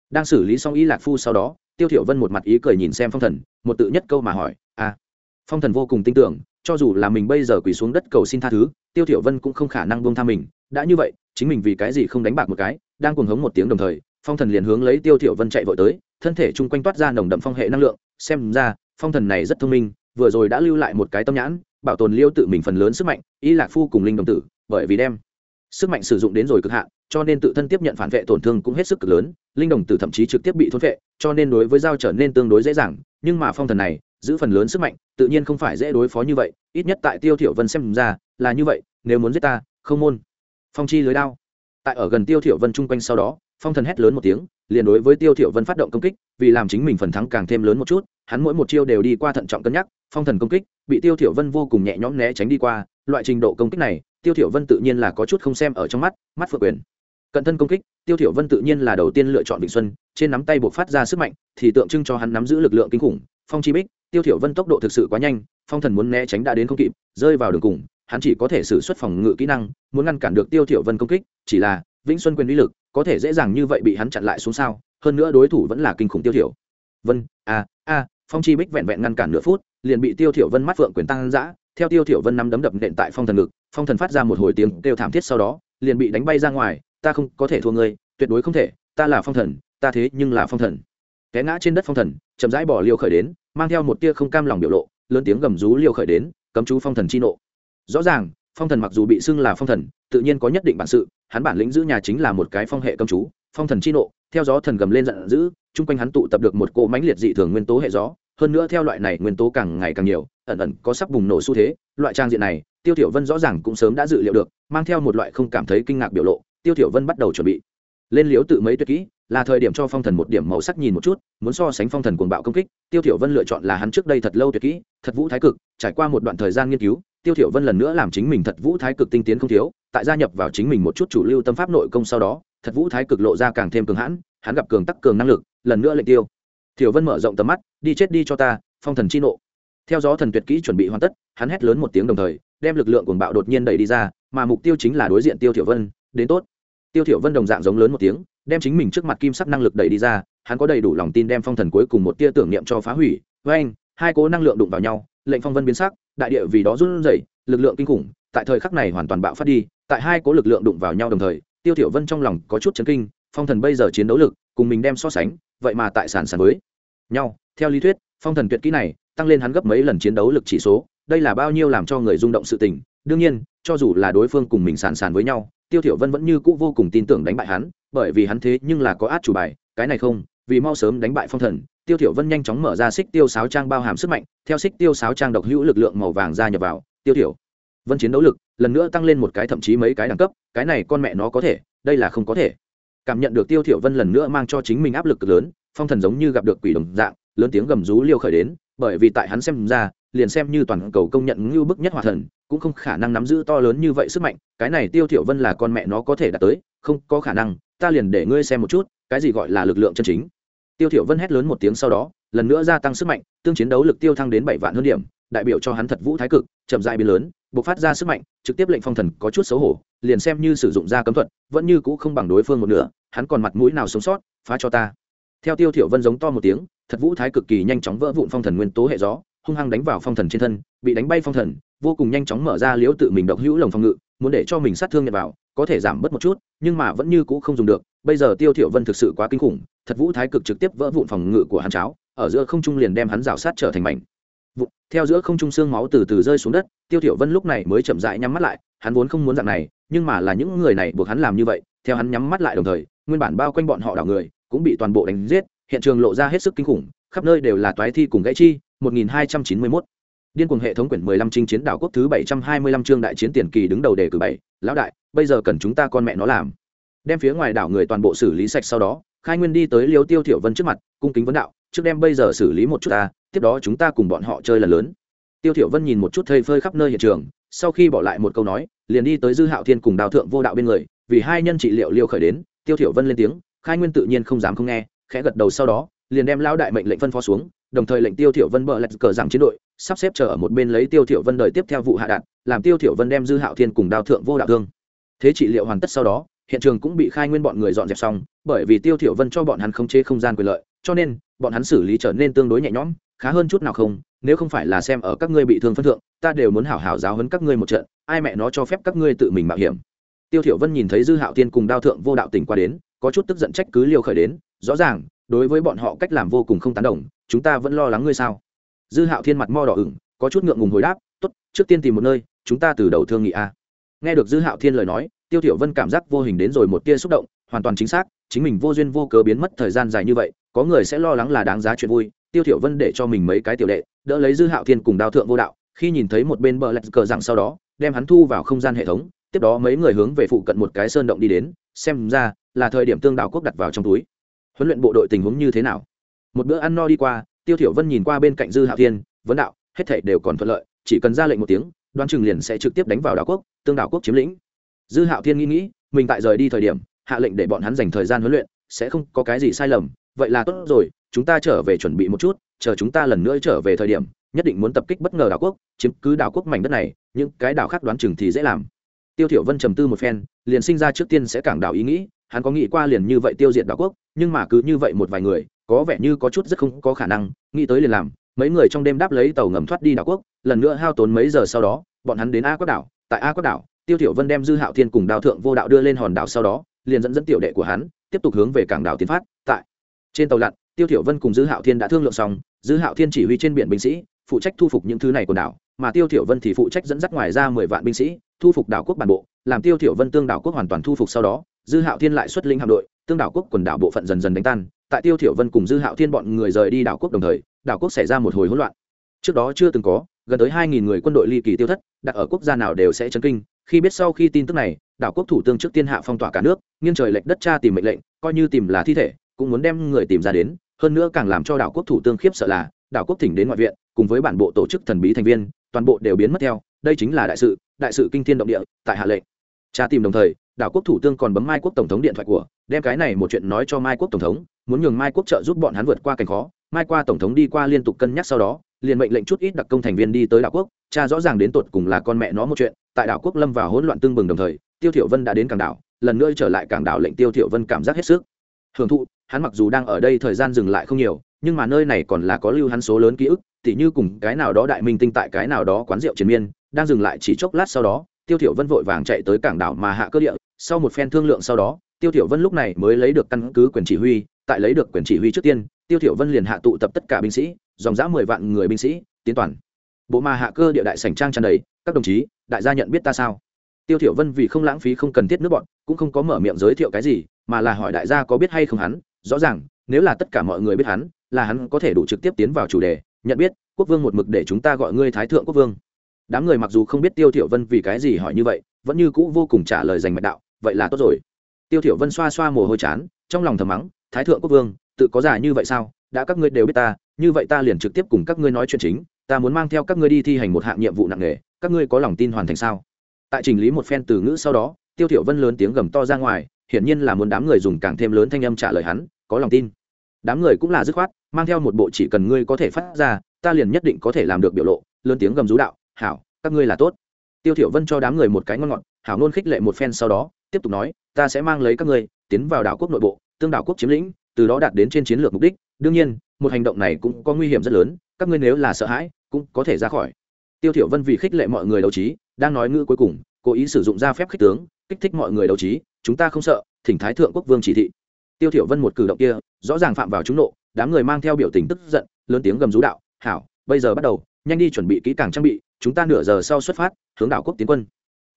Đang xử lý xong y lạc phu sau đó, tiêu thiểu vân một mặt ý cười nhìn xem phong thần, một tự nhất câu mà hỏi à phong thần vô cùng tin tưởng, cho dù là mình bây giờ quỳ xuống đất cầu xin tha thứ, tiêu thiểu vân cũng không khả năng buông tha mình đã như vậy, chính mình vì cái gì không đánh bạc một cái, đang cuồng hống một tiếng đồng thời, phong thần liền hướng lấy tiêu thiểu vân chạy vội tới, thân thể chung quanh toát ra nồng đậm phong hệ năng lượng, xem ra, phong thần này rất thông minh, vừa rồi đã lưu lại một cái tâm nhãn, bảo tồn liêu tự mình phần lớn sức mạnh, y lạc phu cùng linh đồng tử, bởi vì đem sức mạnh sử dụng đến rồi cực hạn, cho nên tự thân tiếp nhận phản vệ tổn thương cũng hết sức cực lớn, linh đồng tử thậm chí trực tiếp bị thôn vệ, cho nên đối với dao trở nên tương đối dễ dàng, nhưng mà phong thần này, giữ phần lớn sức mạnh, tự nhiên không phải dễ đối phó như vậy, ít nhất tại tiêu thiểu vân xem ra là như vậy, nếu muốn giết ta, không môn phong chi lưới đao. Tại ở gần tiêu thiểu vân trung quanh sau đó, phong thần hét lớn một tiếng, liền đối với tiêu thiểu vân phát động công kích, vì làm chính mình phần thắng càng thêm lớn một chút, hắn mỗi một chiêu đều đi qua thận trọng cân nhắc, phong thần công kích, bị tiêu thiểu vân vô cùng nhẹ nhõm né tránh đi qua, loại trình độ công kích này, tiêu thiểu vân tự nhiên là có chút không xem ở trong mắt mắt phượng quyền. Cận thân công kích, tiêu thiểu vân tự nhiên là đầu tiên lựa chọn vịnh xuân, trên nắm tay buộc phát ra sức mạnh, thì tượng trưng cho hắn nắm giữ lực lượng kinh khủng. Phong chi bích, tiêu thiểu vân tốc độ thực sự quá nhanh, phong thần muốn né tránh đã đến không kịp, rơi vào đường cùng hắn chỉ có thể sử xuất phòng ngự kỹ năng, muốn ngăn cản được tiêu thiểu vân công kích, chỉ là, vĩnh xuân quyền uy lực, có thể dễ dàng như vậy bị hắn chặn lại xuống sao, hơn nữa đối thủ vẫn là kinh khủng tiêu thiểu. Vân, a a, phong chi bích vẹn vẹn ngăn cản nửa phút, liền bị tiêu thiểu vân mắt phượng quyền tăng dã, theo tiêu thiểu vân nắm đấm đập nện tại phong thần ngực, phong thần phát ra một hồi tiếng kêu thảm thiết sau đó, liền bị đánh bay ra ngoài, ta không có thể thua ngươi, tuyệt đối không thể, ta là phong thần, ta thế nhưng là phong thần. Té ngã trên đất phong thần, chậm rãi bỏ liều khởi đến, mang theo một tia không cam lòng biểu lộ, lớn tiếng gầm rú liều khởi đến, cấm chú phong thần chi nộ rõ ràng, phong thần mặc dù bị xưng là phong thần, tự nhiên có nhất định bản sự, hắn bản lĩnh giữ nhà chính là một cái phong hệ công chú, phong thần chi nộ, theo gió thần gầm lên giận dữ, chung quanh hắn tụ tập được một cỗ mãnh liệt dị thường nguyên tố hệ gió, hơn nữa theo loại này nguyên tố càng ngày càng nhiều, ẩn ẩn có sắp bùng nổ xu thế, loại trang diện này, tiêu tiểu vân rõ ràng cũng sớm đã dự liệu được, mang theo một loại không cảm thấy kinh ngạc biểu lộ, tiêu tiểu vân bắt đầu chuẩn bị. Lên liếu tự mấy tuyệt kỹ, là thời điểm cho phong thần một điểm màu sắc nhìn một chút, muốn so sánh phong thần cuồng bạo công kích, tiêu tiểu vân lựa chọn là hắn trước đây thật lâu tuyệt kỹ, thật vũ thái cực, trải qua một đoạn thời gian nghiên cứu tiêu thiểu vân lần nữa làm chính mình thật vũ thái cực tinh tiến không thiếu, tại gia nhập vào chính mình một chút chủ lưu tâm pháp nội công sau đó, thật vũ thái cực lộ ra càng thêm cường hãn, hắn gặp cường tắc cường năng lực, lần nữa lệnh tiêu. Thiểu vân mở rộng tầm mắt, đi chết đi cho ta, phong thần chi nộ. Theo gió thần tuyệt kỹ chuẩn bị hoàn tất, hắn hét lớn một tiếng đồng thời, đem lực lượng cuồng bạo đột nhiên đẩy đi ra, mà mục tiêu chính là đối diện tiêu thiểu vân, đến tốt. Tiêu thiểu vân đồng dạng giống lớn một tiếng, đem chính mình trước mặt kim sắc năng lực đẩy đi ra, hắn có đầy đủ lòng tin đem phong thần cuối cùng một tia tưởng niệm cho phá hủy. Với anh hai cố năng lượng đụng vào nhau, lệnh phong vân biến sắc đại địa vì đó run rẩy, lực lượng kinh khủng, tại thời khắc này hoàn toàn bạo phát đi, tại hai cố lực lượng đụng vào nhau đồng thời, tiêu tiểu vân trong lòng có chút chấn kinh, phong thần bây giờ chiến đấu lực, cùng mình đem so sánh, vậy mà tại sản sản với nhau. Theo lý thuyết, phong thần tuyệt kỹ này, tăng lên hắn gấp mấy lần chiến đấu lực chỉ số, đây là bao nhiêu làm cho người rung động sự tình. Đương nhiên, cho dù là đối phương cùng mình sàn sàn với nhau, tiêu tiểu vân vẫn như cũ vô cùng tin tưởng đánh bại hắn, bởi vì hắn thế nhưng là có át chủ bài, cái này không, vì mau sớm đánh bại phong thần tiêu thiểu vân nhanh chóng mở ra xích tiêu sáo trang bao hàm sức mạnh, theo xích tiêu sáo trang độc hữu lực lượng màu vàng ra nhập vào. Tiêu thiểu, vân chiến đấu lực lần nữa tăng lên một cái thậm chí mấy cái đẳng cấp, cái này con mẹ nó có thể, đây là không có thể. Cảm nhận được tiêu thiểu vân lần nữa mang cho chính mình áp lực lớn, phong thần giống như gặp được quỷ đồng dạng, lớn tiếng gầm rú liêu khởi đến, bởi vì tại hắn xem ra, liền xem như toàn cầu công nhận ngưu bức nhất hòa thần, cũng không khả năng nắm giữ to lớn như vậy sức mạnh, cái này tiêu thiểu vân là con mẹ nó có thể đạt tới, không có khả năng, ta liền để ngươi xem một chút, cái gì gọi là lực lượng chân chính tiêu thiểu vân hét lớn một tiếng sau đó, lần nữa gia tăng sức mạnh, tương chiến đấu lực tiêu thăng đến bảy vạn hơn điểm, đại biểu cho hắn thật vũ thái cực, chậm rãi biến lớn, bộc phát ra sức mạnh, trực tiếp lệnh phong thần có chút xấu hổ, liền xem như sử dụng ra cấm thuật, vẫn như cũ không bằng đối phương một nửa, hắn còn mặt mũi nào sống sót, phá cho ta. Theo tiêu thiểu vân giống to một tiếng, thật vũ thái cực kỳ nhanh chóng vỡ vụn phong thần nguyên tố hệ gió, hung hăng đánh vào phong thần trên thân, bị đánh bay phong thần, vô cùng nhanh chóng mở ra liễu tự mình độc hữu lồng phòng ngự, muốn để cho mình sát thương nhận vào có thể giảm bớt một chút, nhưng mà vẫn như cũ không dùng được. Bây giờ tiêu thiểu vân thực sự quá kinh khủng, thật vũ thái cực trực tiếp vỡ vụn phòng ngự của hắn cháo, ở giữa không trung liền đem hắn rào sát trở thành mảnh. Vụn, theo giữa không trung xương máu từ từ rơi xuống đất, tiêu thiểu vân lúc này mới chậm rãi nhắm mắt lại, hắn vốn không muốn dạng này, nhưng mà là những người này buộc hắn làm như vậy, theo hắn nhắm mắt lại đồng thời, nguyên bản bao quanh bọn họ đảo người, cũng bị toàn bộ đánh giết, hiện trường lộ ra hết sức kinh khủng, khắp nơi đều là toái thi cùng gãy chi 1291 điên cuồng hệ thống quyển 15 trinh chiến đảo quốc thứ 725 chương đại chiến tiền kỳ đứng đầu đề cử bảy, lão đại, bây giờ cần chúng ta con mẹ nó làm. Đem phía ngoài đảo người toàn bộ xử lý sạch sau đó, khai nguyên đi tới liêu tiêu thiểu vân trước mặt, cung kính vấn đạo, trước đem bây giờ xử lý một chút ta, tiếp đó chúng ta cùng bọn họ chơi lần lớn. Tiêu thiểu vân nhìn một chút thây phơi khắp nơi hiện trường, sau khi bỏ lại một câu nói, liền đi tới dư hạo thiên cùng đào thượng vô đạo bên người, vì hai nhân trị liệu liêu khởi đến, tiêu thiểu vân lên tiếng, khai nguyên tự nhiên không dám không nghe, khẽ gật đầu sau đó liền đem lao đại mệnh lệnh phân phó xuống, đồng thời lệnh tiêu thiểu vân bờ lạch cờ rằng chiến đội, sắp xếp chờ ở một bên lấy tiêu thiểu vân đợi tiếp theo vụ hạ đạn, làm tiêu thiểu vân đem dư hạo thiên cùng đao thượng vô đạo thương. Thế trị liệu hoàn tất sau đó, hiện trường cũng bị khai nguyên bọn người dọn dẹp xong, bởi vì tiêu thiểu vân cho bọn hắn khống chế không gian quyền lợi, cho nên, bọn hắn xử lý trở nên tương đối nhẹ nhõm, khá hơn chút nào không, nếu không phải là xem ở các ngươi bị thương phân thượng, ta đều muốn hảo hảo giáo huấn các ngươi một trận, ai mẹ nó cho phép các ngươi tự mình mạo hiểm. Tiêu thiểu vân nhìn thấy dư hạo thiên cùng đao thượng vô đạo tỉnh qua đến, có chút tức giận trách cứ liều khởi đến, rõ ràng đối với bọn họ cách làm vô cùng không tán đồng, chúng ta vẫn lo lắng ngươi sao? Dư hạo thiên mặt mo đỏ ửng, có chút ngượng ngùng hồi đáp, tốt, trước tiên tìm một nơi, chúng ta từ đầu thương nghị a. Nghe được dư hạo thiên lời nói, tiêu thiểu vân cảm giác vô hình đến rồi một tia xúc động, hoàn toàn chính xác, chính mình vô duyên vô cớ biến mất thời gian dài như vậy, có người sẽ lo lắng là đáng giá chuyện vui. Tiêu thiểu vân để cho mình mấy cái tiểu đệ, đỡ lấy dư hạo thiên cùng đao thượng vô đạo, khi nhìn thấy một bên bờ lạch cờ rằng sau đó, đem hắn thu vào không gian hệ thống, tiếp đó mấy người hướng về phụ cận một cái sơn động đi đến, xem ra là thời điểm tương đạo quốc đặt vào trong túi huấn luyện bộ đội tình huống như thế nào? Một bữa ăn no đi qua, tiêu thiểu vân nhìn qua bên cạnh dư hạo thiên, vấn đạo, hết thảy đều còn thuận lợi, chỉ cần ra lệnh một tiếng đoan trường liền sẽ trực tiếp đánh vào đảo quốc, tương đảo quốc chiếm lĩnh. Dư hạo thiên nghĩ nghĩ, mình tại rời đi thời điểm, hạ lệnh để bọn hắn dành thời gian huấn luyện, sẽ không có cái gì sai lầm, vậy là tốt rồi, chúng ta trở về chuẩn bị một chút, chờ chúng ta lần nữa trở về thời điểm, nhất định muốn tập kích bất ngờ đảo quốc, chiếm cứ đảo quốc mảnh đất này, những cái đảo khác đoán chừng thì dễ làm. Tiêu thiểu vân trầm tư một phen, liền sinh ra trước tiên sẽ cảng đảo ý nghĩ hắn có nghĩ qua liền như vậy tiêu diệt đảo quốc, nhưng mà cứ như vậy một vài người, có vẻ như có chút rất không có khả năng, nghĩ tới liền làm, mấy người trong đêm đáp lấy tàu ngầm thoát đi đảo quốc, lần nữa hao tốn mấy giờ sau đó, bọn hắn đến a quốc đảo, tại a quốc đảo, tiêu thiểu vân đem dư hạo thiên cùng đào thượng vô đạo đưa lên hòn đảo sau đó, liền dẫn dẫn tiểu đệ của hắn, tiếp tục hướng về cảng đảo tiến phát, tại trên tàu lặn, tiêu thiểu vân cùng dư hạo thiên đã thương lượng xong, dư hạo thiên chỉ huy trên biển binh sĩ, phụ trách thu phục những thứ này của đảo, mà tiêu thiểu vân thì phụ trách dẫn dắt ngoài ra mười vạn binh sĩ, thu phục đảo quốc bản bộ, làm tiêu thiểu vân tương đảo quốc hoàn toàn thu phục sau đó dư hạo thiên lại xuất linh hạm đội, tương đảo quốc quần đảo bộ phận dần dần đánh tan, tại tiêu thiểu vân cùng dư hạo thiên bọn người rời đi đảo quốc đồng thời, đảo quốc xảy ra một hồi hỗn loạn. Trước đó chưa từng có, gần tới hai nghìn người quân đội ly kỳ tiêu thất, đặt ở quốc gia nào đều sẽ chấn kinh, khi biết sau khi tin tức này, đảo quốc thủ tướng trước tiên hạ phong tỏa cả nước, nghiêng trời lệch đất tra tìm mệnh lệnh, coi như tìm là thi thể, cũng muốn đem người tìm ra đến, hơn nữa càng làm cho đảo quốc thủ tướng khiếp sợ là, đảo quốc thỉnh đến ngoại viện, cùng với bản bộ tổ chức thần bí thành viên, toàn bộ đều biến mất theo, đây chính là đại sự đại sự kinh thiên động địa, tại hạ lệnh. Tra tìm đồng thời đảo quốc thủ tướng còn bấm mai quốc tổng thống điện thoại của, đem cái này một chuyện nói cho mai quốc tổng thống, muốn nhường mai quốc trợ giúp bọn hắn vượt qua cảnh khó. Mai qua tổng thống đi qua liên tục cân nhắc sau đó, liền mệnh lệnh chút ít đặc công thành viên đi tới đảo quốc, cha rõ ràng đến tột cùng là con mẹ nó một chuyện, tại đảo quốc lâm vào hỗn loạn tương bừng đồng thời, tiêu thiểu vân đã đến cảng đảo, lần nữa trở lại cảng đảo lệnh tiêu thiểu vân cảm giác hết sức. Hưởng thụ, hắn mặc dù đang ở đây thời gian dừng lại không nhiều, nhưng mà nơi này còn là có lưu hắn số lớn ký ức, tỉ như cùng cái nào đó đại minh tinh tại cái nào đó quán rượu triền miên, đang dừng lại chỉ chốc lát sau đó, tiêu thiểu vân vội vàng chạy tới cảng đảo mà hạ cơ địa sau một phen thương lượng sau đó, tiêu thiểu vân lúc này mới lấy được căn cứ quyền chỉ huy, tại lấy được quyền chỉ huy trước tiên, tiêu thiểu vân liền hạ tụ tập tất cả binh sĩ, dòng dã mười vạn người binh sĩ, tiến toàn. Bộ mà hạ cơ địa đại sảnh trang tràn đầy, các đồng chí, đại gia nhận biết ta sao? Tiêu thiểu vân vì không lãng phí không cần thiết nước bọn, cũng không có mở miệng giới thiệu cái gì, mà là hỏi đại gia có biết hay không hắn. Rõ ràng, nếu là tất cả mọi người biết hắn, là hắn có thể đủ trực tiếp tiến vào chủ đề. Nhận biết, quốc vương một mực để chúng ta gọi ngươi thái thượng quốc vương. Đám người mặc dù không biết tiêu thiểu vân vì cái gì hỏi như vậy, vẫn như cũ vô cùng trả lời dành mạch đạo vậy là tốt rồi. Tiêu thiểu vân xoa xoa mồ hôi chán, trong lòng thầm mắng, thái thượng quốc vương, tự có giả như vậy sao? Đã các ngươi đều biết ta, như vậy ta liền trực tiếp cùng các ngươi nói chuyện chính, ta muốn mang theo các ngươi đi thi hành một hạng nhiệm vụ nặng nề, các ngươi có lòng tin hoàn thành sao? Tại trình lý một phen từ ngữ sau đó, tiêu thiểu vân lớn tiếng gầm to ra ngoài, hiển nhiên là muốn đám người dùng càng thêm lớn thanh âm trả lời hắn, có lòng tin. Đám người cũng là dứt khoát, mang theo một bộ chỉ cần ngươi có thể phát ra, ta liền nhất định có thể làm được biểu lộ. Lớn tiếng gầm rú đạo, hảo, các ngươi là tốt tiêu thiểu vân cho đám người một cái ngon ngọt, hảo ngôn khích lệ một phen sau đó, tiếp tục nói, ta sẽ mang lấy các ngươi, tiến vào đảo quốc nội bộ, tương đảo quốc chiếm lĩnh, từ đó đạt đến trên chiến lược mục đích. Đương nhiên, một hành động này cũng có nguy hiểm rất lớn, các ngươi nếu là sợ hãi, cũng có thể ra khỏi. Tiêu thiểu vân vì khích lệ mọi người đấu trí, đang nói ngữ cuối cùng, cố ý sử dụng ra phép khích tướng, kích thích mọi người đấu trí, chúng ta không sợ, thỉnh thái thượng quốc vương chỉ thị. Tiêu thiểu vân một cử động kia, rõ ràng phạm vào chúng nộ, đám người mang theo biểu tình tức giận, lớn tiếng gầm rú đạo, hảo, bây giờ bắt đầu, nhanh đi chuẩn bị kỹ càng trang bị chúng ta nửa giờ sau xuất phát, hướng đảo quốc tiến quân.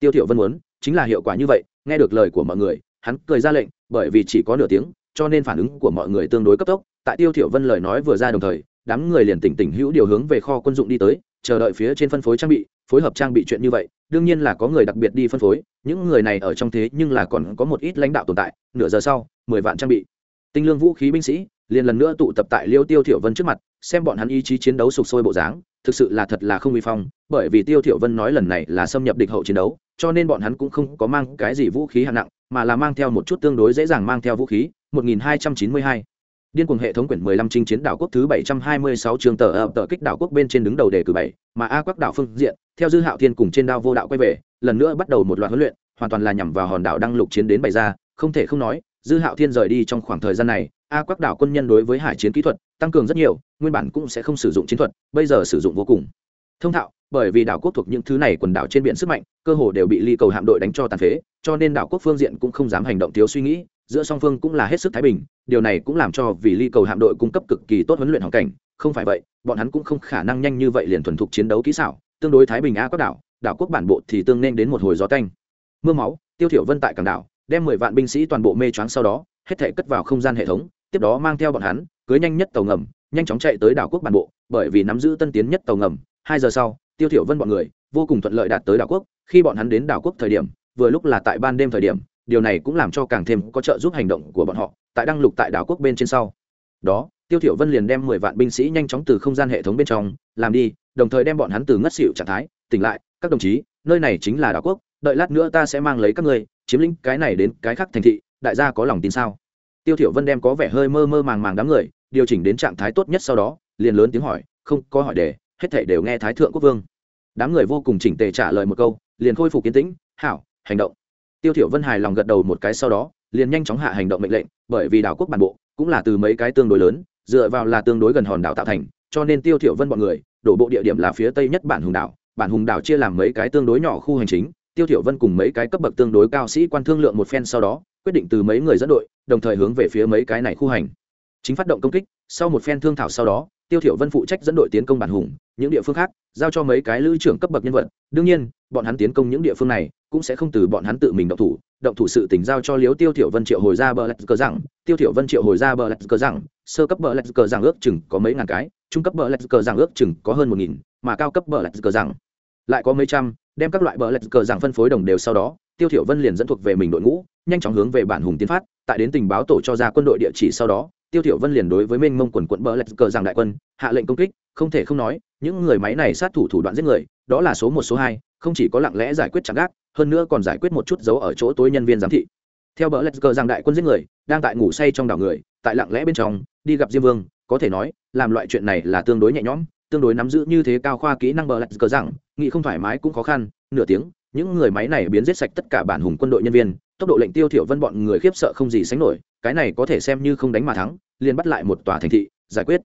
Tiêu thiểu vân muốn, chính là hiệu quả như vậy, nghe được lời của mọi người, hắn cười ra lệnh, bởi vì chỉ có nửa tiếng, cho nên phản ứng của mọi người tương đối cấp tốc. Tại tiêu thiểu vân lời nói vừa ra đồng thời, đám người liền tỉnh tỉnh hữu điều hướng về kho quân dụng đi tới, chờ đợi phía trên phân phối trang bị, phối hợp trang bị chuyện như vậy, đương nhiên là có người đặc biệt đi phân phối, những người này ở trong thế nhưng là còn có một ít lãnh đạo tồn tại, nửa giờ sau, mười vạn trang bị. Tinh lương vũ khí binh sĩ liền lần nữa tụ tập tại liêu tiêu thiểu vân trước mặt xem bọn hắn ý chí chiến đấu sục sôi bộ dáng thực sự là thật là không uy phong bởi vì tiêu thiểu vân nói lần này là xâm nhập địch hậu chiến đấu cho nên bọn hắn cũng không có mang cái gì vũ khí hạng nặng mà là mang theo một chút tương đối dễ dàng mang theo vũ khí 1292 Điên cuồng hệ thống quyển 15 chinh chiến đảo quốc thứ 726 trường tờ ập tờ kích đảo quốc bên trên đứng đầu đề cử 7, mà A Quắc đảo phương diện, theo dư Hạo Thiên cùng trên đao vô đạo quay về, lần nữa bắt đầu một loạt huấn luyện, hoàn toàn là nhằm vào hòn đảo đăng lục chiến đến bày ra, không thể không nói, dư Hạo Thiên rời đi trong khoảng thời gian này, A Quắc đảo quân nhân đối với hải chiến kỹ thuật tăng cường rất nhiều, nguyên bản cũng sẽ không sử dụng chiến thuật, bây giờ sử dụng vô cùng. Thông thạo, bởi vì đảo quốc thuộc những thứ này quần đảo trên biển sức mạnh, cơ hồ đều bị ly cầu hạm đội đánh cho tàn phế, cho nên đảo quốc phương diện cũng không dám hành động thiếu suy nghĩ, giữa song phương cũng là hết sức thái bình điều này cũng làm cho vì ly cầu hạm đội cung cấp cực kỳ tốt huấn luyện hoàn cảnh không phải vậy bọn hắn cũng không khả năng nhanh như vậy liền thuần thục chiến đấu kỹ xảo tương đối thái bình a quắc đảo đảo quốc bản bộ thì tương nên đến một hồi gió canh mưa máu tiêu thiểu vân tại cảng đảo đem mười vạn binh sĩ toàn bộ mê choáng sau đó hết thể cất vào không gian hệ thống tiếp đó mang theo bọn hắn, cưới nhanh nhất tàu ngầm, nhanh chóng chạy tới đảo quốc bản bộ, bởi vì nắm giữ tân tiến nhất tàu ngầm. Hai giờ sau, tiêu thiểu vân bọn người, vô cùng thuận lợi đạt tới đảo quốc. Khi bọn hắn đến đảo quốc thời điểm, vừa lúc là tại ban đêm thời điểm, điều này cũng làm cho càng thêm có trợ giúp hành động của bọn họ, tại đăng lục tại đảo quốc bên trên sau. Đó, tiêu thiểu vân liền đem mười vạn binh sĩ nhanh chóng từ không gian hệ thống bên trong làm đi, đồng thời đem bọn hắn từ ngất xỉu trạng thái, tỉnh lại. Các đồng chí, nơi này chính là đảo quốc, đợi lát nữa ta sẽ mang lấy các ngươi, chiếm lĩnh cái này đến cái khác thành thị, đại gia có lòng tin sao? Tiêu thiểu vân đem có vẻ hơi mơ mơ màng màng đám người điều chỉnh đến trạng thái tốt nhất sau đó, liền lớn tiếng hỏi, không, có hỏi đề, hết thảy đều nghe thái thượng quốc vương. Đám người vô cùng chỉnh tề trả lời một câu, liền khôi phục kiến tĩnh, hảo, hành động. Tiêu thiểu vân hài lòng gật đầu một cái sau đó, liền nhanh chóng hạ hành động mệnh lệnh, bởi vì đảo quốc bản bộ cũng là từ mấy cái tương đối lớn, dựa vào là tương đối gần hòn đảo tạo thành, cho nên tiêu thiểu vân bọn người, đổ bộ địa điểm là phía tây nhất bản hùng đảo, bản hùng đảo chia làm mấy cái tương đối nhỏ khu hành chính, tiêu thiểu vân cùng mấy cái cấp bậc tương đối cao sĩ quan thương lượng một phen sau đó quyết định từ mấy người dẫn đội, đồng thời hướng về phía mấy cái này khu hành. Chính phát động công kích, sau một phen thương thảo sau đó, tiêu thiểu vân phụ trách dẫn đội tiến công bản hùng, những địa phương khác, giao cho mấy cái lữ trưởng cấp bậc nhân vật. Đương nhiên, bọn hắn tiến công những địa phương này, cũng sẽ không từ bọn hắn tự mình động thủ. Động thủ sự tình giao cho liếu tiêu thiểu vân triệu hồi ra bờ lạch cờ rằng tiêu thiểu vân triệu hồi ra bờ lạch cờ rằng sơ cấp bờ lạch cờ rằng ước chừng có mấy ngàn cái, trung cấp bờ lạch cờ rằng ước chừng có hơn một nghìn, mà cao cấp bờ lạch cờ rằng lại có mấy trăm, đem các loại bờ lạch cờ rằng phân phối đồng đều sau đó, tiêu thiểu vân liền dẫn thuộc về mình đội ngũ nhanh chóng hướng về bản hùng tiến phát, tại đến tình báo tổ cho ra quân đội địa chỉ sau đó, tiêu thiểu vân liền đối với minh mông quần quận bờ lạch cờ rằng đại quân, hạ lệnh công kích, không thể không nói, những người máy này sát thủ thủ đoạn giết người, đó là số một, số hai, không chỉ có lặng lẽ giải quyết chặn gác, hơn nữa còn giải quyết một chút dấu ở chỗ tối nhân viên giám thị. Theo bờ lạch cờ rằng đại quân giết người, đang tại ngủ say trong đảo người, tại lặng lẽ bên trong, đi gặp diêm vương, có thể nói, làm loại chuyện này là tương đối nhẹ nhõm, tương đối nắm giữ như thế cao khoa kỹ năng bờ lạch cờ rằng nghĩ không thoải mái cũng khó khăn, nửa tiếng, những người máy này biến giết sạch tất cả bản hùng quân đội nhân viên tốc độ lệnh tiêu thiểu vân bọn người khiếp sợ không gì sánh nổi, cái này có thể xem như không đánh mà thắng, liền bắt lại một tòa thành thị, giải quyết.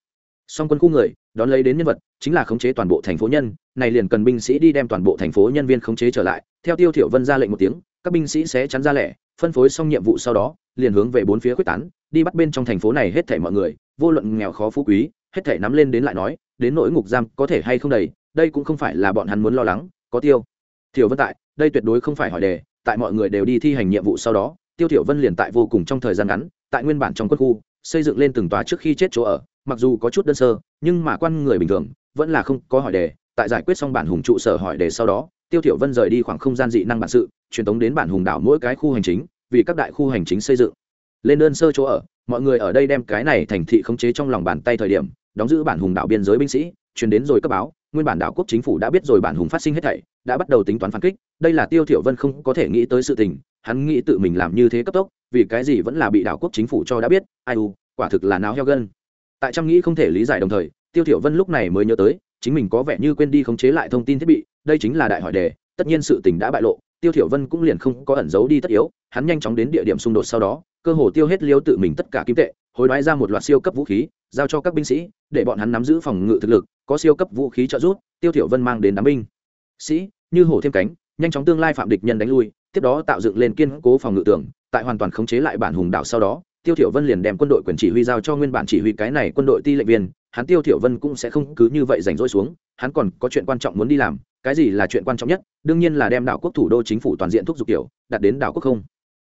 Song quân khu người, đón lấy đến nhân vật, chính là khống chế toàn bộ thành phố nhân, này liền cần binh sĩ đi đem toàn bộ thành phố nhân viên khống chế trở lại. Theo tiêu thiểu vân ra lệnh một tiếng, các binh sĩ sẽ chắn ra lẻ, phân phối xong nhiệm vụ sau đó, liền hướng về bốn phía quyết tán, đi bắt bên trong thành phố này hết thảy mọi người, vô luận nghèo khó phú quý, hết thảy nắm lên đến lại nói, đến nỗi ngục giam có thể hay không đầy, đây cũng không phải là bọn hắn muốn lo lắng, có tiêu thiểu vân tại, đây tuyệt đối không phải hỏi đề tại mọi người đều đi thi hành nhiệm vụ sau đó, tiêu thiểu vân liền tại vô cùng trong thời gian ngắn, tại nguyên bản trong quân khu, xây dựng lên từng tòa trước khi chết chỗ ở, mặc dù có chút đơn sơ, nhưng mà quan người bình thường, vẫn là không có hỏi đề. Tại giải quyết xong bản hùng trụ sở hỏi đề sau đó, tiêu thiểu vân rời đi khoảng không gian dị năng bản sự, truyền tống đến bản hùng đảo mỗi cái khu hành chính, vì các đại khu hành chính xây dựng. Lên đơn sơ chỗ ở, mọi người ở đây đem cái này thành thị khống chế trong lòng bàn tay thời điểm, đóng giữ bản hùng đảo biên giới binh sĩ, truyền đến rồi cấp báo nguyên bản đảo quốc chính phủ đã biết rồi bản hùng phát sinh hết thảy, đã bắt đầu tính toán phản kích, đây là tiêu thiểu vân không có thể nghĩ tới sự tình, hắn nghĩ tự mình làm như thế cấp tốc, vì cái gì vẫn là bị đảo quốc chính phủ cho đã biết, ai u, quả thực là náo heo gân. Tại trăm nghĩ không thể lý giải đồng thời, tiêu thiểu vân lúc này mới nhớ tới, chính mình có vẻ như quên đi khống chế lại thông tin thiết bị, đây chính là đại hỏi đề, tất nhiên sự tình đã bại lộ tiêu thiểu vân cũng liền không có ẩn giấu đi tất yếu, hắn nhanh chóng đến địa điểm xung đột sau đó, cơ hồ tiêu hết liêu tự mình tất cả kim tệ, hối đoái ra một loạt siêu cấp vũ khí, giao cho các binh sĩ, để bọn hắn nắm giữ phòng ngự thực lực, có siêu cấp vũ khí trợ giúp, tiêu thiểu vân mang đến đám binh. Sĩ, như hổ thêm cánh, nhanh chóng tương lai phạm địch nhân đánh lui, tiếp đó tạo dựng lên kiên cố phòng ngự tường, tại hoàn toàn khống chế lại bản hùng đảo sau đó, tiêu thiểu vân liền đem quân đội quyền chỉ huy giao cho nguyên bản chỉ huy cái này quân đội ti lệnh viên, hắn tiêu thiểu vân cũng sẽ không cứ như vậy rảnh rỗi xuống, hắn còn có chuyện quan trọng muốn đi làm cái gì là chuyện quan trọng nhất? Đương nhiên là đem đảo quốc thủ đô chính phủ toàn diện thúc giục tiểu đặt đến đảo quốc không?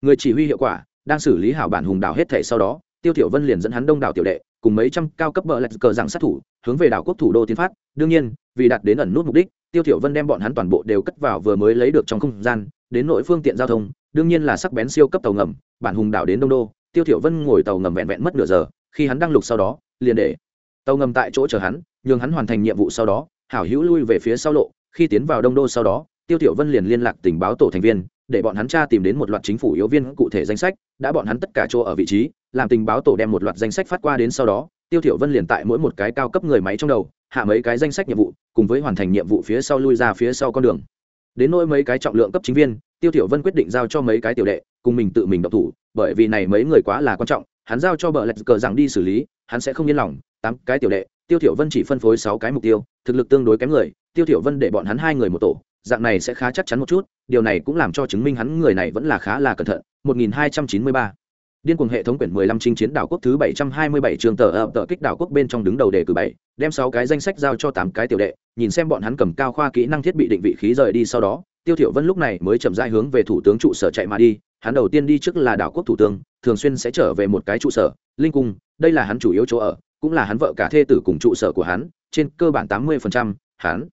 Người chỉ huy hiệu quả, đang xử lý hảo bản hùng đảo hết thể sau đó, tiêu thiểu vân liền dẫn hắn đông đảo tiểu đệ, cùng mấy trăm cao cấp bờ lạch cờ dạng sát thủ, hướng về đảo quốc thủ đô tiến phát. Đương nhiên, vì đạt đến ẩn nút mục đích, tiêu thiểu vân đem bọn hắn toàn bộ đều cất vào vừa mới lấy được trong không gian, đến nội phương tiện giao thông, đương nhiên là sắc bén siêu cấp tàu ngầm, bản hùng đảo đến đông đô. Tiêu thiểu vân ngồi tàu ngầm vẹn vẹn mất nửa giờ, khi hắn đăng lục sau đó, liền để tàu ngầm tại chỗ chờ hắn, nhường hắn hoàn thành nhiệm vụ sau đó, hảo hữu lui về phía sau lộ khi tiến vào đông đô sau đó, tiêu tiểu vân liền liên lạc tình báo tổ thành viên, để bọn hắn tra tìm đến một loạt chính phủ yếu viên cụ thể danh sách, đã bọn hắn tất cả chỗ ở vị trí, làm tình báo tổ đem một loạt danh sách phát qua đến sau đó, tiêu tiểu vân liền tại mỗi một cái cao cấp người máy trong đầu, hạ mấy cái danh sách nhiệm vụ, cùng với hoàn thành nhiệm vụ phía sau lui ra phía sau con đường. Đến nỗi mấy cái trọng lượng cấp chính viên, tiêu tiểu vân quyết định giao cho mấy cái tiểu đệ, cùng mình tự mình động thủ, bởi vì này mấy người quá là quan trọng, hắn giao cho bờ lạch cờ rằng đi xử lý, hắn sẽ không yên lòng, tám cái tiểu đệ, tiêu tiểu vân chỉ phân phối sáu cái mục tiêu, thực lực tương đối kém người tiêu thiểu vân để bọn hắn hai người một tổ dạng này sẽ khá chắc chắn một chút điều này cũng làm cho chứng minh hắn người này vẫn là khá là cẩn thận. 1293 Điên cuồng hệ thống quyển 15 chinh chiến đảo quốc thứ 727 trường tờ ập tờ kích đảo quốc bên trong đứng đầu đề cử 7, đem 6 cái danh sách giao cho 8 cái tiểu đệ, nhìn xem bọn hắn cầm cao khoa kỹ năng thiết bị định vị khí rời đi sau đó, Tiêu Thiểu Vân lúc này mới chậm rãi hướng về thủ tướng trụ sở chạy mà đi, hắn đầu tiên đi trước là đảo quốc thủ tướng, thường xuyên sẽ trở về một cái trụ sở, linh cung, đây là hắn chủ yếu chỗ ở, cũng là hắn vợ cả thê tử cùng trụ sở của hắn, trên cơ bản 80%, hắn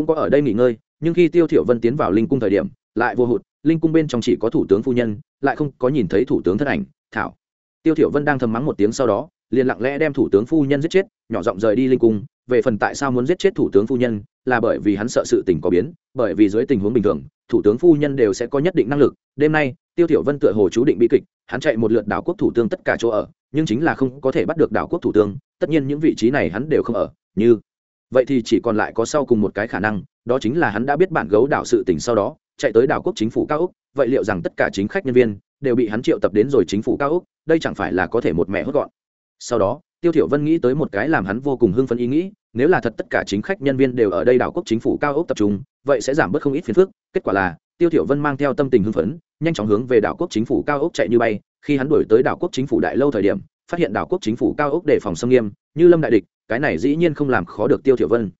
cũng có ở đây nghỉ ngơi, nhưng khi Tiêu Thiểu Vân tiến vào linh cung thời điểm, lại vô hụt, linh cung bên trong chỉ có thủ tướng phu nhân, lại không có nhìn thấy thủ tướng thân ảnh, thảo. Tiêu thiểu vân đang thầm mắng một tiếng sau đó liền lặng lẽ đem thủ tướng phu nhân giết chết nhỏ giọng rời đi linh cung về phần tại sao muốn giết chết thủ tướng phu nhân là bởi vì hắn sợ sự tình có biến bởi vì dưới tình huống bình thường thủ tướng phu nhân đều sẽ có nhất định năng lực. Đêm nay tiêu thiểu vân tựa hồ chú định bị kịch hắn chạy một lượt đảo quốc thủ tướng tất cả chỗ ở nhưng chính là không có thể bắt được đảo quốc thủ tướng tất nhiên những vị trí này hắn đều không ở như vậy thì chỉ còn lại có sau cùng một cái khả năng, đó chính là hắn đã biết bản gấu đảo sự tình sau đó, chạy tới đảo quốc chính phủ cao úc vậy liệu rằng tất cả chính khách nhân viên đều bị hắn triệu tập đến rồi chính phủ cao úc đây chẳng phải là có thể một mẹ hốt gọn. Sau đó, tiêu thiểu vân nghĩ tới một cái làm hắn vô cùng hưng phấn ý nghĩ, nếu là thật tất cả chính khách nhân viên đều ở đây đảo quốc chính phủ cao ốc tập trung, vậy sẽ giảm bớt không ít phiền phức, kết quả là, tiêu thiểu vân mang theo tâm tình hưng phấn, nhanh chóng hướng về đảo quốc chính phủ cao ốc chạy như bay, khi hắn đuổi tới đảo quốc chính phủ đại lâu thời điểm, phát hiện đảo quốc chính phủ cao ốc đề phòng xâm nghiêm, như lâm đại địch cái này dĩ nhiên không làm khó được tiêu thiểu vân.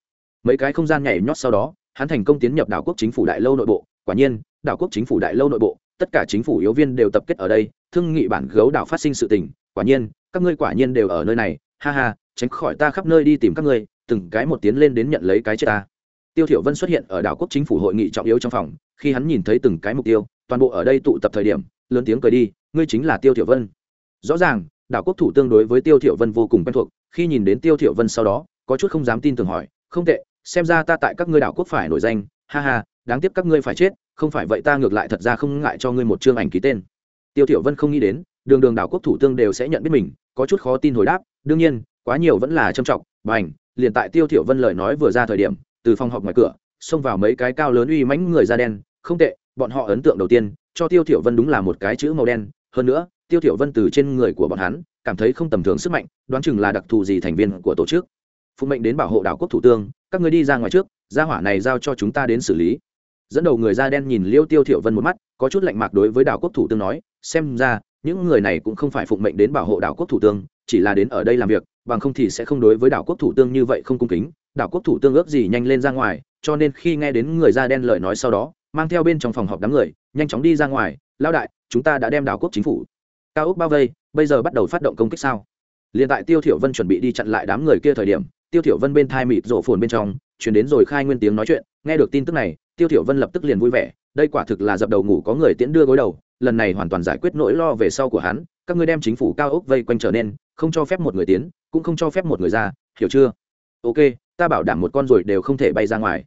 Mấy cái không gian nhảy nhót sau đó, hắn thành công tiến nhập đảo quốc chính phủ đại lâu nội bộ. Quả nhiên, đảo quốc chính phủ đại lâu nội bộ, tất cả chính phủ yếu viên đều tập kết ở đây, thương nghị bản gấu đảo phát sinh sự tình. Quả nhiên, các ngươi quả nhiên đều ở nơi này. Ha ha, tránh khỏi ta khắp nơi đi tìm các ngươi, từng cái một tiến lên đến nhận lấy cái chết ta. Tiêu thiểu vân xuất hiện ở đảo quốc chính phủ hội nghị trọng yếu trong phòng, khi hắn nhìn thấy từng cái mục tiêu, toàn bộ ở đây tụ tập thời điểm, lớn tiếng cười đi, ngươi chính là tiêu thiểu vân. Rõ ràng, đảo quốc thủ tương đối với tiêu thiểu vân vô cùng quen thuộc khi nhìn đến tiêu thiểu vân sau đó, có chút không dám tin tưởng hỏi, không tệ, xem ra ta tại các ngươi đảo quốc phải nổi danh, ha ha, đáng tiếc các ngươi phải chết, không phải vậy ta ngược lại thật ra không ngại cho ngươi một chương ảnh ký tên. Tiêu thiểu vân không nghĩ đến, đường đường đảo quốc thủ tương đều sẽ nhận biết mình, có chút khó tin hồi đáp, đương nhiên, quá nhiều vẫn là trầm trọng, bành, liền tại tiêu thiểu vân lời nói vừa ra thời điểm, từ phòng họp ngoài cửa, xông vào mấy cái cao lớn uy mãnh người da đen, không tệ, bọn họ ấn tượng đầu tiên, cho tiêu thiểu vân đúng là một cái chữ màu đen, hơn nữa, tiêu thiểu vân từ trên người của bọn hắn cảm thấy không tầm thường sức mạnh, đoán chừng là đặc thù gì thành viên của tổ chức. Phụ mệnh đến bảo hộ đảo quốc thủ tướng các người đi ra ngoài trước, gia hỏa này giao cho chúng ta đến xử lý. Dẫn đầu người da đen nhìn liêu tiêu thiểu vân một mắt, có chút lạnh mạc đối với đảo quốc thủ tướng nói, xem ra, những người này cũng không phải phụng mệnh đến bảo hộ đảo quốc thủ tướng chỉ là đến ở đây làm việc, bằng không thì sẽ không đối với đảo quốc thủ tướng như vậy không cung kính. Đảo quốc thủ tướng ước gì nhanh lên ra ngoài, cho nên khi nghe đến người da đen lời nói sau đó, mang theo bên trong phòng họp đám người, nhanh chóng đi ra ngoài. Lao đại, chúng ta đã đem đảo quốc chính phủ cao ốc bao vây, bây giờ bắt đầu phát động công kích sao? Liền tại tiêu thiểu vân chuẩn bị đi chặn lại đám người kia thời điểm, tiêu thiểu vân bên thai mịt rộ phồn bên trong truyền đến rồi khai nguyên tiếng nói chuyện. Nghe được tin tức này, tiêu thiểu vân lập tức liền vui vẻ. Đây quả thực là dập đầu ngủ có người tiễn đưa gối đầu. Lần này hoàn toàn giải quyết nỗi lo về sau của hắn. Các ngươi đem chính phủ cao ốc vây quanh trở nên, không cho phép một người tiến, cũng không cho phép một người ra. Hiểu chưa? Ok, ta bảo đảm một con rồi đều không thể bay ra ngoài.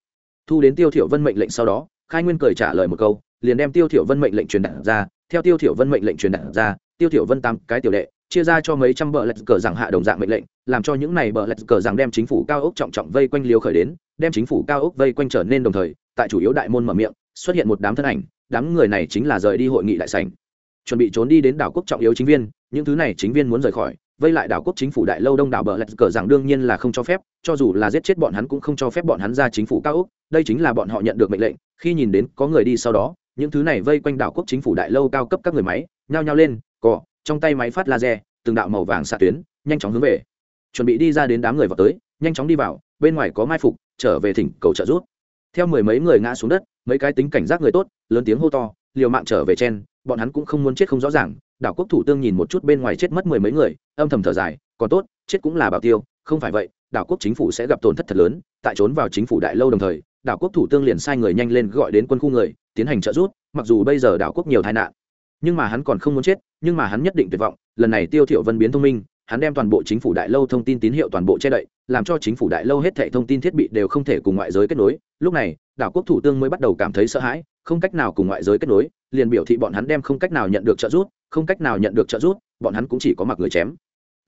Thu đến tiêu thiểu vân mệnh lệnh sau đó, khai nguyên cười trả lời một câu, liền đem tiêu thiểu vân mệnh lệnh truyền đạt ra. Theo tiêu thiểu vân mệnh lệnh truyền đạt ra tiêu thiểu vân tam cái tiểu đệ, chia ra cho mấy trăm bờ lạch cờ rằng hạ đồng dạng mệnh lệnh, làm cho những này bờ lạch cờ rằng đem chính phủ cao ốc trọng trọng vây quanh liều khởi đến, đem chính phủ cao ốc vây quanh trở nên đồng thời, tại chủ yếu đại môn mở miệng, xuất hiện một đám thân ảnh, đám người này chính là rời đi hội nghị đại sảnh. Chuẩn bị trốn đi đến đảo quốc trọng yếu chính viên, những thứ này chính viên muốn rời khỏi, vây lại đảo quốc chính phủ đại lâu đông đảo bờ lạch cờ rằng đương nhiên là không cho phép, cho dù là giết chết bọn hắn cũng không cho phép bọn hắn ra chính phủ cao ốc, đây chính là bọn họ nhận được mệnh lệnh, khi nhìn đến có người đi sau đó, những thứ này vây quanh đảo quốc chính phủ đại lâu cao cấp các người máy, nhao nhao lên cỏ trong tay máy phát laser, từng đạo màu vàng xạ tuyến, nhanh chóng hướng về. Chuẩn bị đi ra đến đám người vào tới, nhanh chóng đi vào, bên ngoài có mai phục, trở về thỉnh cầu trợ rút theo mười mấy người ngã xuống đất, mấy cái tính cảnh giác người tốt, lớn tiếng hô to, liều mạng trở về chen bọn hắn cũng không muốn chết không rõ ràng. Đảo quốc thủ tướng nhìn một chút bên ngoài chết mất mười mấy người, âm thầm thở dài, còn tốt, chết cũng là bảo tiêu, không phải vậy, đảo quốc chính phủ sẽ gặp tổn thất thật lớn, tại trốn vào chính phủ đại lâu đồng thời, đảo quốc thủ tướng liền sai người nhanh lên gọi đến quân khu người, tiến hành trợ giúp, mặc dù bây giờ đảo quốc nhiều tai nạn nhưng mà hắn còn không muốn chết, nhưng mà hắn nhất định tuyệt vọng. Lần này tiêu thiểu vân biến thông minh, hắn đem toàn bộ chính phủ đại lâu thông tin tín hiệu toàn bộ che đậy, làm cho chính phủ đại lâu hết thảy thông tin thiết bị đều không thể cùng ngoại giới kết nối. Lúc này, đảo quốc thủ tướng mới bắt đầu cảm thấy sợ hãi, không cách nào cùng ngoại giới kết nối, liền biểu thị bọn hắn đem không cách nào nhận được trợ giúp, không cách nào nhận được trợ giúp, bọn hắn cũng chỉ có mặc người chém.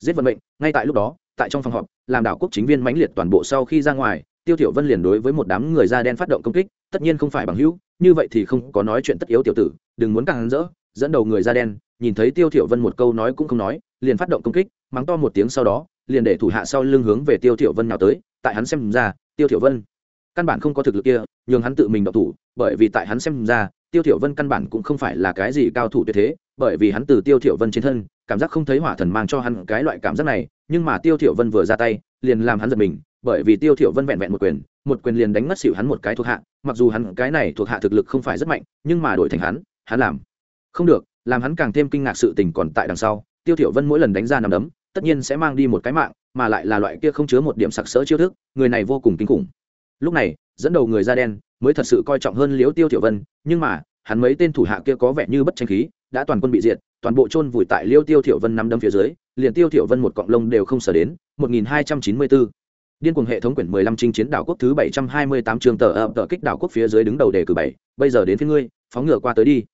Giết vận mệnh, ngay tại lúc đó, tại trong phòng họp, làm đảo quốc chính viên mãnh liệt toàn bộ sau khi ra ngoài, tiêu thiểu vân liền đối với một đám người da đen phát động công kích, tất nhiên không phải bằng hữu, như vậy thì không có nói chuyện tất yếu tiểu tử, đừng muốn càng rỡ dẫn đầu người da đen, nhìn thấy tiêu thiểu vân một câu nói cũng không nói, liền phát động công kích, mắng to một tiếng sau đó, liền để thủ hạ sau lưng hướng về tiêu thiểu vân nào tới, tại hắn xem ra, tiêu thiểu vân căn bản không có thực lực kia, nhường hắn tự mình động thủ, bởi vì tại hắn xem ra, tiêu thiểu vân căn bản cũng không phải là cái gì cao thủ tuyệt thế, bởi vì hắn từ tiêu thiểu vân trên thân, cảm giác không thấy hỏa thần mang cho hắn cái loại cảm giác này, nhưng mà tiêu thiểu vân vừa ra tay, liền làm hắn giật mình, bởi vì tiêu thiểu vân vẹn vẹn một quyền một quyền liền đánh mất xỉu hắn một cái thuộc hạ, mặc dù hắn cái này thuộc hạ thực lực không phải rất mạnh, nhưng mà đổi thành hắn hắn làm không được, làm hắn càng thêm kinh ngạc sự tình còn tại đằng sau, tiêu thiểu vân mỗi lần đánh ra nằm đấm, tất nhiên sẽ mang đi một cái mạng, mà lại là loại kia không chứa một điểm sặc sỡ chiêu thức, người này vô cùng kinh khủng. Lúc này, dẫn đầu người da đen mới thật sự coi trọng hơn liễu tiêu thiểu vân, nhưng mà, hắn mấy tên thủ hạ kia có vẻ như bất tranh khí, đã toàn quân bị diệt, toàn bộ chôn vùi tại liễu tiêu thiểu vân nắm đấm phía dưới, liền tiêu thiểu vân một cọng lông đều không sở đến 1294 điên cuồng hệ thống quyển 15 trinh chiến đảo quốc thứ 728 trường tờ ập tờ kích đảo quốc phía dưới đứng đầu đề cử bảy, bây giờ đến phía ngươi, phóng ngựa qua tới đi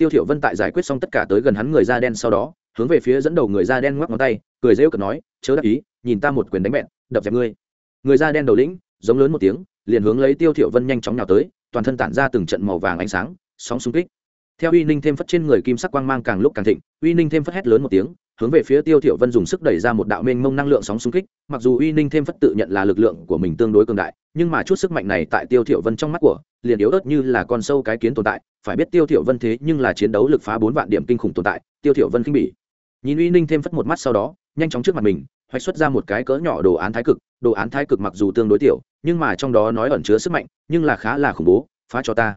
tiêu thiểu vân tại giải quyết xong tất cả tới gần hắn người da đen sau đó, hướng về phía dẫn đầu người da đen ngoắc ngón tay, cười rêu cợt nói, chớ đắc ý, nhìn ta một quyền đánh bẹn, đập dẹp ngươi. Người da đen đầu lĩnh, giống lớn một tiếng, liền hướng lấy tiêu thiểu vân nhanh chóng nhào tới, toàn thân tản ra từng trận màu vàng ánh sáng, sóng xung kích. Theo uy ninh thêm phất trên người kim sắc quang mang càng lúc càng thịnh, uy ninh thêm phất hét lớn một tiếng hướng về phía tiêu thiểu vân dùng sức đẩy ra một đạo mênh mông năng lượng sóng xung kích, mặc dù uy ninh thêm phất tự nhận là lực lượng của mình tương đối cường đại, nhưng mà chút sức mạnh này tại tiêu thiểu vân trong mắt của, liền yếu ớt như là con sâu cái kiến tồn tại, phải biết tiêu thiểu vân thế nhưng là chiến đấu lực phá bốn vạn điểm kinh khủng tồn tại, tiêu thiểu vân kinh bỉ. Nhìn uy ninh thêm phất một mắt sau đó, nhanh chóng trước mặt mình, hoạch xuất ra một cái cỡ nhỏ đồ án thái cực, đồ án thái cực mặc dù tương đối tiểu, nhưng mà trong đó nói ẩn chứa sức mạnh, nhưng là khá là khủng bố, phá cho ta.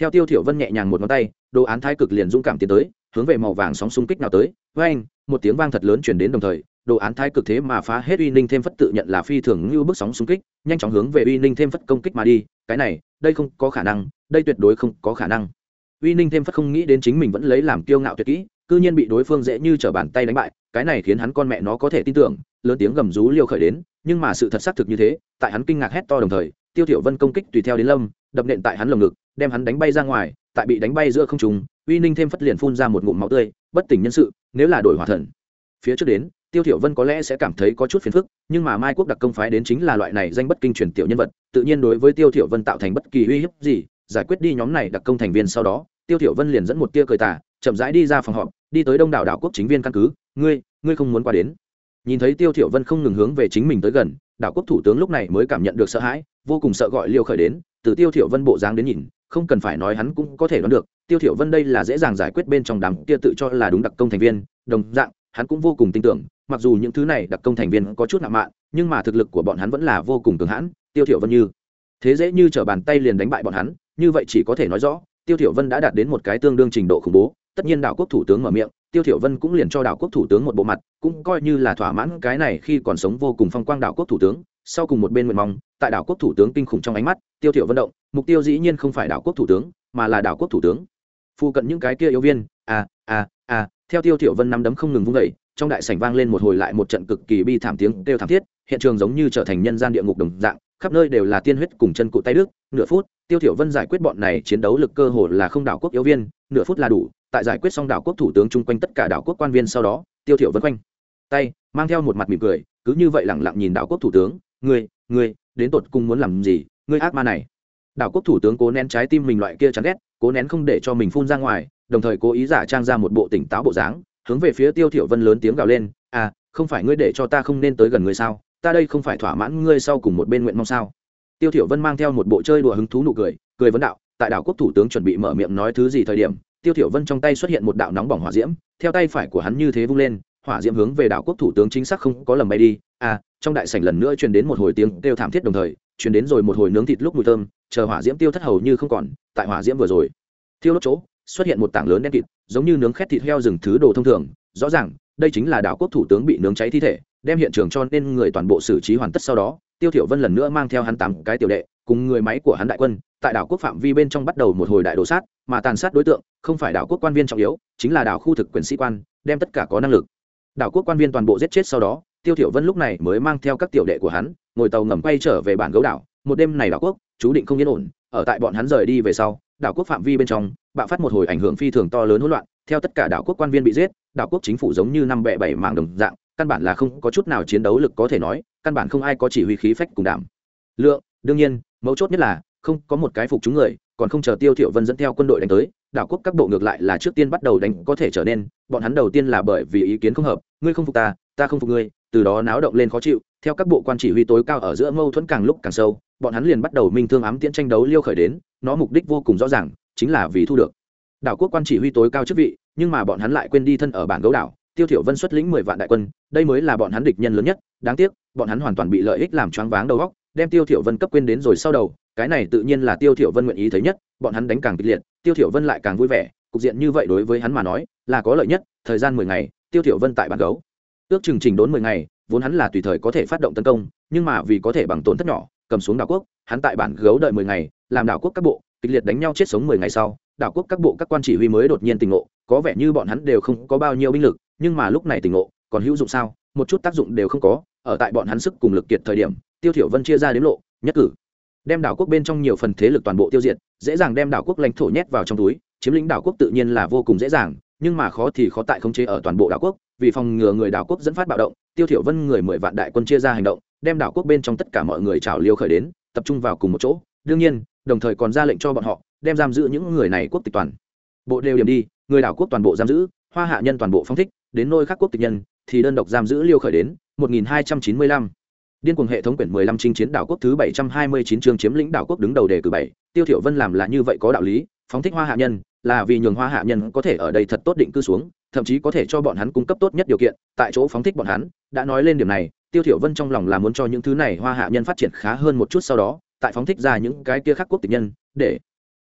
Theo tiêu thiểu vân nhẹ nhàng một ngón tay, đồ án thái cực liền dũng cảm tiến tới hướng về màu vàng sóng xung kích nào tới. Với anh một tiếng vang thật lớn truyền đến đồng thời, đồ án thái cực thế mà phá hết uy ninh thêm phất tự nhận là phi thường như bước sóng xung kích, nhanh chóng hướng về uy ninh thêm phất công kích mà đi. Cái này, đây không có khả năng, đây tuyệt đối không có khả năng. Uy ninh thêm phất không nghĩ đến chính mình vẫn lấy làm kiêu ngạo tuyệt kỹ, cư nhiên bị đối phương dễ như trở bàn tay đánh bại, cái này khiến hắn con mẹ nó có thể tin tưởng, lớn tiếng gầm rú liêu khởi đến, nhưng mà sự thật xác thực như thế, tại hắn kinh ngạc hét to đồng thời, tiêu thiểu vân công kích tùy theo đến lâm, đập nện tại hắn lồng ngực, đem hắn đánh bay ra ngoài, tại bị đánh bay giữa không trung uy ninh thêm phất liền phun ra một ngụm máu tươi, bất tỉnh nhân sự, nếu là đổi hỏa thần. Phía trước đến, tiêu thiểu vân có lẽ sẽ cảm thấy có chút phiền phức, nhưng mà mai quốc đặc công phái đến chính là loại này danh bất kinh truyền tiểu nhân vật, tự nhiên đối với tiêu thiểu vân tạo thành bất kỳ uy hiếp gì, giải quyết đi nhóm này đặc công thành viên sau đó, tiêu thiểu vân liền dẫn một tia cười tà, chậm rãi đi ra phòng họp, đi tới đông đảo đảo quốc chính viên căn cứ, ngươi ngươi không muốn qua đến. Nhìn thấy tiêu thiểu vân không ngừng hướng về chính mình tới gần, đảo quốc thủ tướng lúc này mới cảm nhận được sợ hãi, vô cùng sợ gọi liêu khởi đến, từ tiêu thiểu vân bộ dáng đến nhìn không cần phải nói hắn cũng có thể đoán được, tiêu thiểu vân đây là dễ dàng giải quyết bên trong đám kia tự cho là đúng đặc công thành viên, đồng dạng, hắn cũng vô cùng tin tưởng, mặc dù những thứ này đặc công thành viên có chút nặng mạn, nhưng mà thực lực của bọn hắn vẫn là vô cùng cường hãn, tiêu thiểu vân như, thế dễ như trở bàn tay liền đánh bại bọn hắn, như vậy chỉ có thể nói rõ, tiêu thiểu vân đã đạt đến một cái tương đương trình độ khủng bố, tất nhiên đảo quốc thủ tướng mở miệng, tiêu thiểu vân cũng liền cho đảo quốc thủ tướng một bộ mặt, cũng coi như là thỏa mãn cái này khi còn sống vô cùng phong quang đảo quốc thủ tướng, sau cùng một bên nguyện mong tại đảo quốc thủ tướng kinh khủng trong ánh mắt, tiêu thiểu vân động, mục tiêu dĩ nhiên không phải đảo quốc thủ tướng, mà là đảo quốc thủ tướng. Phụ cận những cái kia yếu viên à à à theo tiêu thiểu vân năm đấm không ngừng vung đẩy trong đại sảnh vang lên một hồi lại một trận cực kỳ bi thảm tiếng kêu thảm thiết, hiện trường giống như trở thành nhân gian địa ngục đồng dạng, khắp nơi đều là tiên huyết cùng chân cụ tay đức, nửa phút, tiêu thiểu vân giải quyết bọn này chiến đấu lực cơ hồ là không đảo quốc yếu viên, nửa phút là đủ, tại giải quyết xong đảo quốc thủ tướng chung quanh tất cả đảo quốc quan viên sau đó, tiêu thiểu vân quanh, tay, mang theo một mặt mỉm cười, cứ như vậy lặng lặng nhìn đảo quốc thủ tướng, ngươi ngươi đến tột cùng muốn làm gì, ngươi ác ma này. Đảo quốc thủ tướng cố nén trái tim mình loại kia chán ghét, cố nén không để cho mình phun ra ngoài, đồng thời cố ý giả trang ra một bộ tỉnh táo bộ dáng, hướng về phía tiêu thiểu vân lớn tiếng gào lên à không phải ngươi để cho ta không nên tới gần ngươi sao? Ta đây không phải thỏa mãn ngươi sau cùng một bên nguyện mong sao? Tiêu thiểu vân mang theo một bộ chơi đùa hứng thú nụ cười cười vấn đạo, tại đảo quốc thủ tướng chuẩn bị mở miệng nói thứ gì thời điểm, tiêu thiểu vân trong tay xuất hiện một đạo nóng bỏng hỏa diễm, theo tay phải của hắn như thế vung lên, hỏa diễm hướng về đảo quốc thủ tướng chính xác không có lầm bay đi à trong đại sảnh lần nữa truyền đến một hồi tiếng kêu thảm thiết đồng thời, truyền đến rồi một hồi nướng thịt lúc mùi thơm, chờ hỏa diễm tiêu thất hầu như không còn, tại hỏa diễm vừa rồi, thiêu đốt chỗ, xuất hiện một tảng lớn đen kịt, giống như nướng khét thịt heo rừng thứ đồ thông thường, rõ ràng, đây chính là đảo quốc thủ tướng bị nướng cháy thi thể, đem hiện trường cho nên người toàn bộ xử trí hoàn tất sau đó, tiêu thiểu vân lần nữa mang theo hắn tám cái tiểu đệ, cùng người máy của hắn đại quân, tại đảo quốc phạm vi bên trong bắt đầu một hồi đại đồ sát, mà tàn sát đối tượng, không phải đảo quốc quan viên trọng yếu, chính là đảo khu thực quyền sĩ quan, đem tất cả có năng lực. Đảo quốc quan viên toàn bộ giết chết sau đó tiêu thiểu vân lúc này mới mang theo các tiểu đệ của hắn, ngồi tàu ngầm quay trở về bản gấu đảo. Một đêm này đảo quốc, chú định không yên ổn. Ở tại bọn hắn rời đi về sau, đảo quốc phạm vi bên trong, bạo phát một hồi ảnh hưởng phi thường to lớn hỗn loạn. Theo tất cả đảo quốc quan viên bị giết, đảo quốc chính phủ giống như năm bè bảy mảng đồng dạng, căn bản là không có chút nào chiến đấu lực có thể nói, căn bản không ai có chỉ huy khí phách cùng đảm. Lượng, đương nhiên, mấu chốt nhất là, không có một cái phục chúng người, còn không chờ tiêu thiểu vân dẫn theo quân đội đánh tới, đảo quốc các bộ ngược lại là trước tiên bắt đầu đánh có thể trở nên, bọn hắn đầu tiên là bởi vì ý kiến không hợp, ngươi không phục ta ta không phục ngươi từ đó náo động lên khó chịu, theo các bộ quan chỉ huy tối cao ở giữa mâu thuẫn càng lúc càng sâu, bọn hắn liền bắt đầu minh thương ám tiễn tranh đấu liêu khởi đến, nó mục đích vô cùng rõ ràng, chính là vì thu được. Đảo quốc quan chỉ huy tối cao chức vị, nhưng mà bọn hắn lại quên đi thân ở bản gấu đảo, tiêu thiểu vân xuất lĩnh mười vạn đại quân, đây mới là bọn hắn địch nhân lớn nhất, đáng tiếc, bọn hắn hoàn toàn bị lợi ích làm choáng váng đầu óc, đem tiêu thiểu vân cấp quên đến rồi sau đầu, cái này tự nhiên là tiêu thiểu vân nguyện ý thấy nhất, bọn hắn đánh càng kịch liệt, tiêu thiểu vân lại càng vui vẻ, cục diện như vậy đối với hắn mà nói, là có lợi nhất, thời gian mười ngày, tiêu thiểu vân tại bản gấu ước chừng trình đốn mười ngày, vốn hắn là tùy thời có thể phát động tấn công, nhưng mà vì có thể bằng tổn thất nhỏ, cầm xuống đảo quốc, hắn tại bản gấu đợi mười ngày, làm đảo quốc các bộ, kịch liệt đánh nhau chết sống mười ngày sau, đảo quốc các bộ các quan chỉ huy mới đột nhiên tình ngộ, có vẻ như bọn hắn đều không có bao nhiêu binh lực, nhưng mà lúc này tình ngộ, còn hữu dụng sao? Một chút tác dụng đều không có, ở tại bọn hắn sức cùng lực kiệt thời điểm, tiêu thiểu vân chia ra đến lộ, nhất cử. Đem đảo quốc bên trong nhiều phần thế lực toàn bộ tiêu diệt, dễ dàng đem đảo quốc lãnh thổ nhét vào trong túi, chiếm lĩnh đảo quốc tự nhiên là vô cùng dễ dàng, nhưng mà khó thì khó tại khống chế ở toàn bộ đảo quốc vì phòng ngừa người đảo quốc dẫn phát bạo động, tiêu thiểu vân người mười vạn đại quân chia ra hành động, đem đảo quốc bên trong tất cả mọi người trào liêu khởi đến, tập trung vào cùng một chỗ. Đương nhiên, đồng thời còn ra lệnh cho bọn họ, đem giam giữ những người này quốc tịch toàn. Bộ đều điểm đi, người đảo quốc toàn bộ giam giữ, hoa hạ nhân toàn bộ phong thích, đến nơi khác quốc tịch nhân, thì đơn độc giam giữ liêu khởi đến 1295 điên cuồng hệ thống quyển 15 chinh chiến đảo quốc thứ 729 chương chiếm lĩnh đảo quốc đứng đầu đề cử bảy. Tiêu thiểu vân làm là như vậy có đạo lý, phóng thích hoa hạ nhân, là vì nhường hoa hạ nhân có thể ở đây thật tốt định cư xuống thậm chí có thể cho bọn hắn cung cấp tốt nhất điều kiện, tại chỗ phóng thích bọn hắn, đã nói lên điểm này, tiêu thiểu vân trong lòng là muốn cho những thứ này hoa hạ nhân phát triển khá hơn một chút sau đó, tại phóng thích ra những cái kia khác quốc tịch nhân, để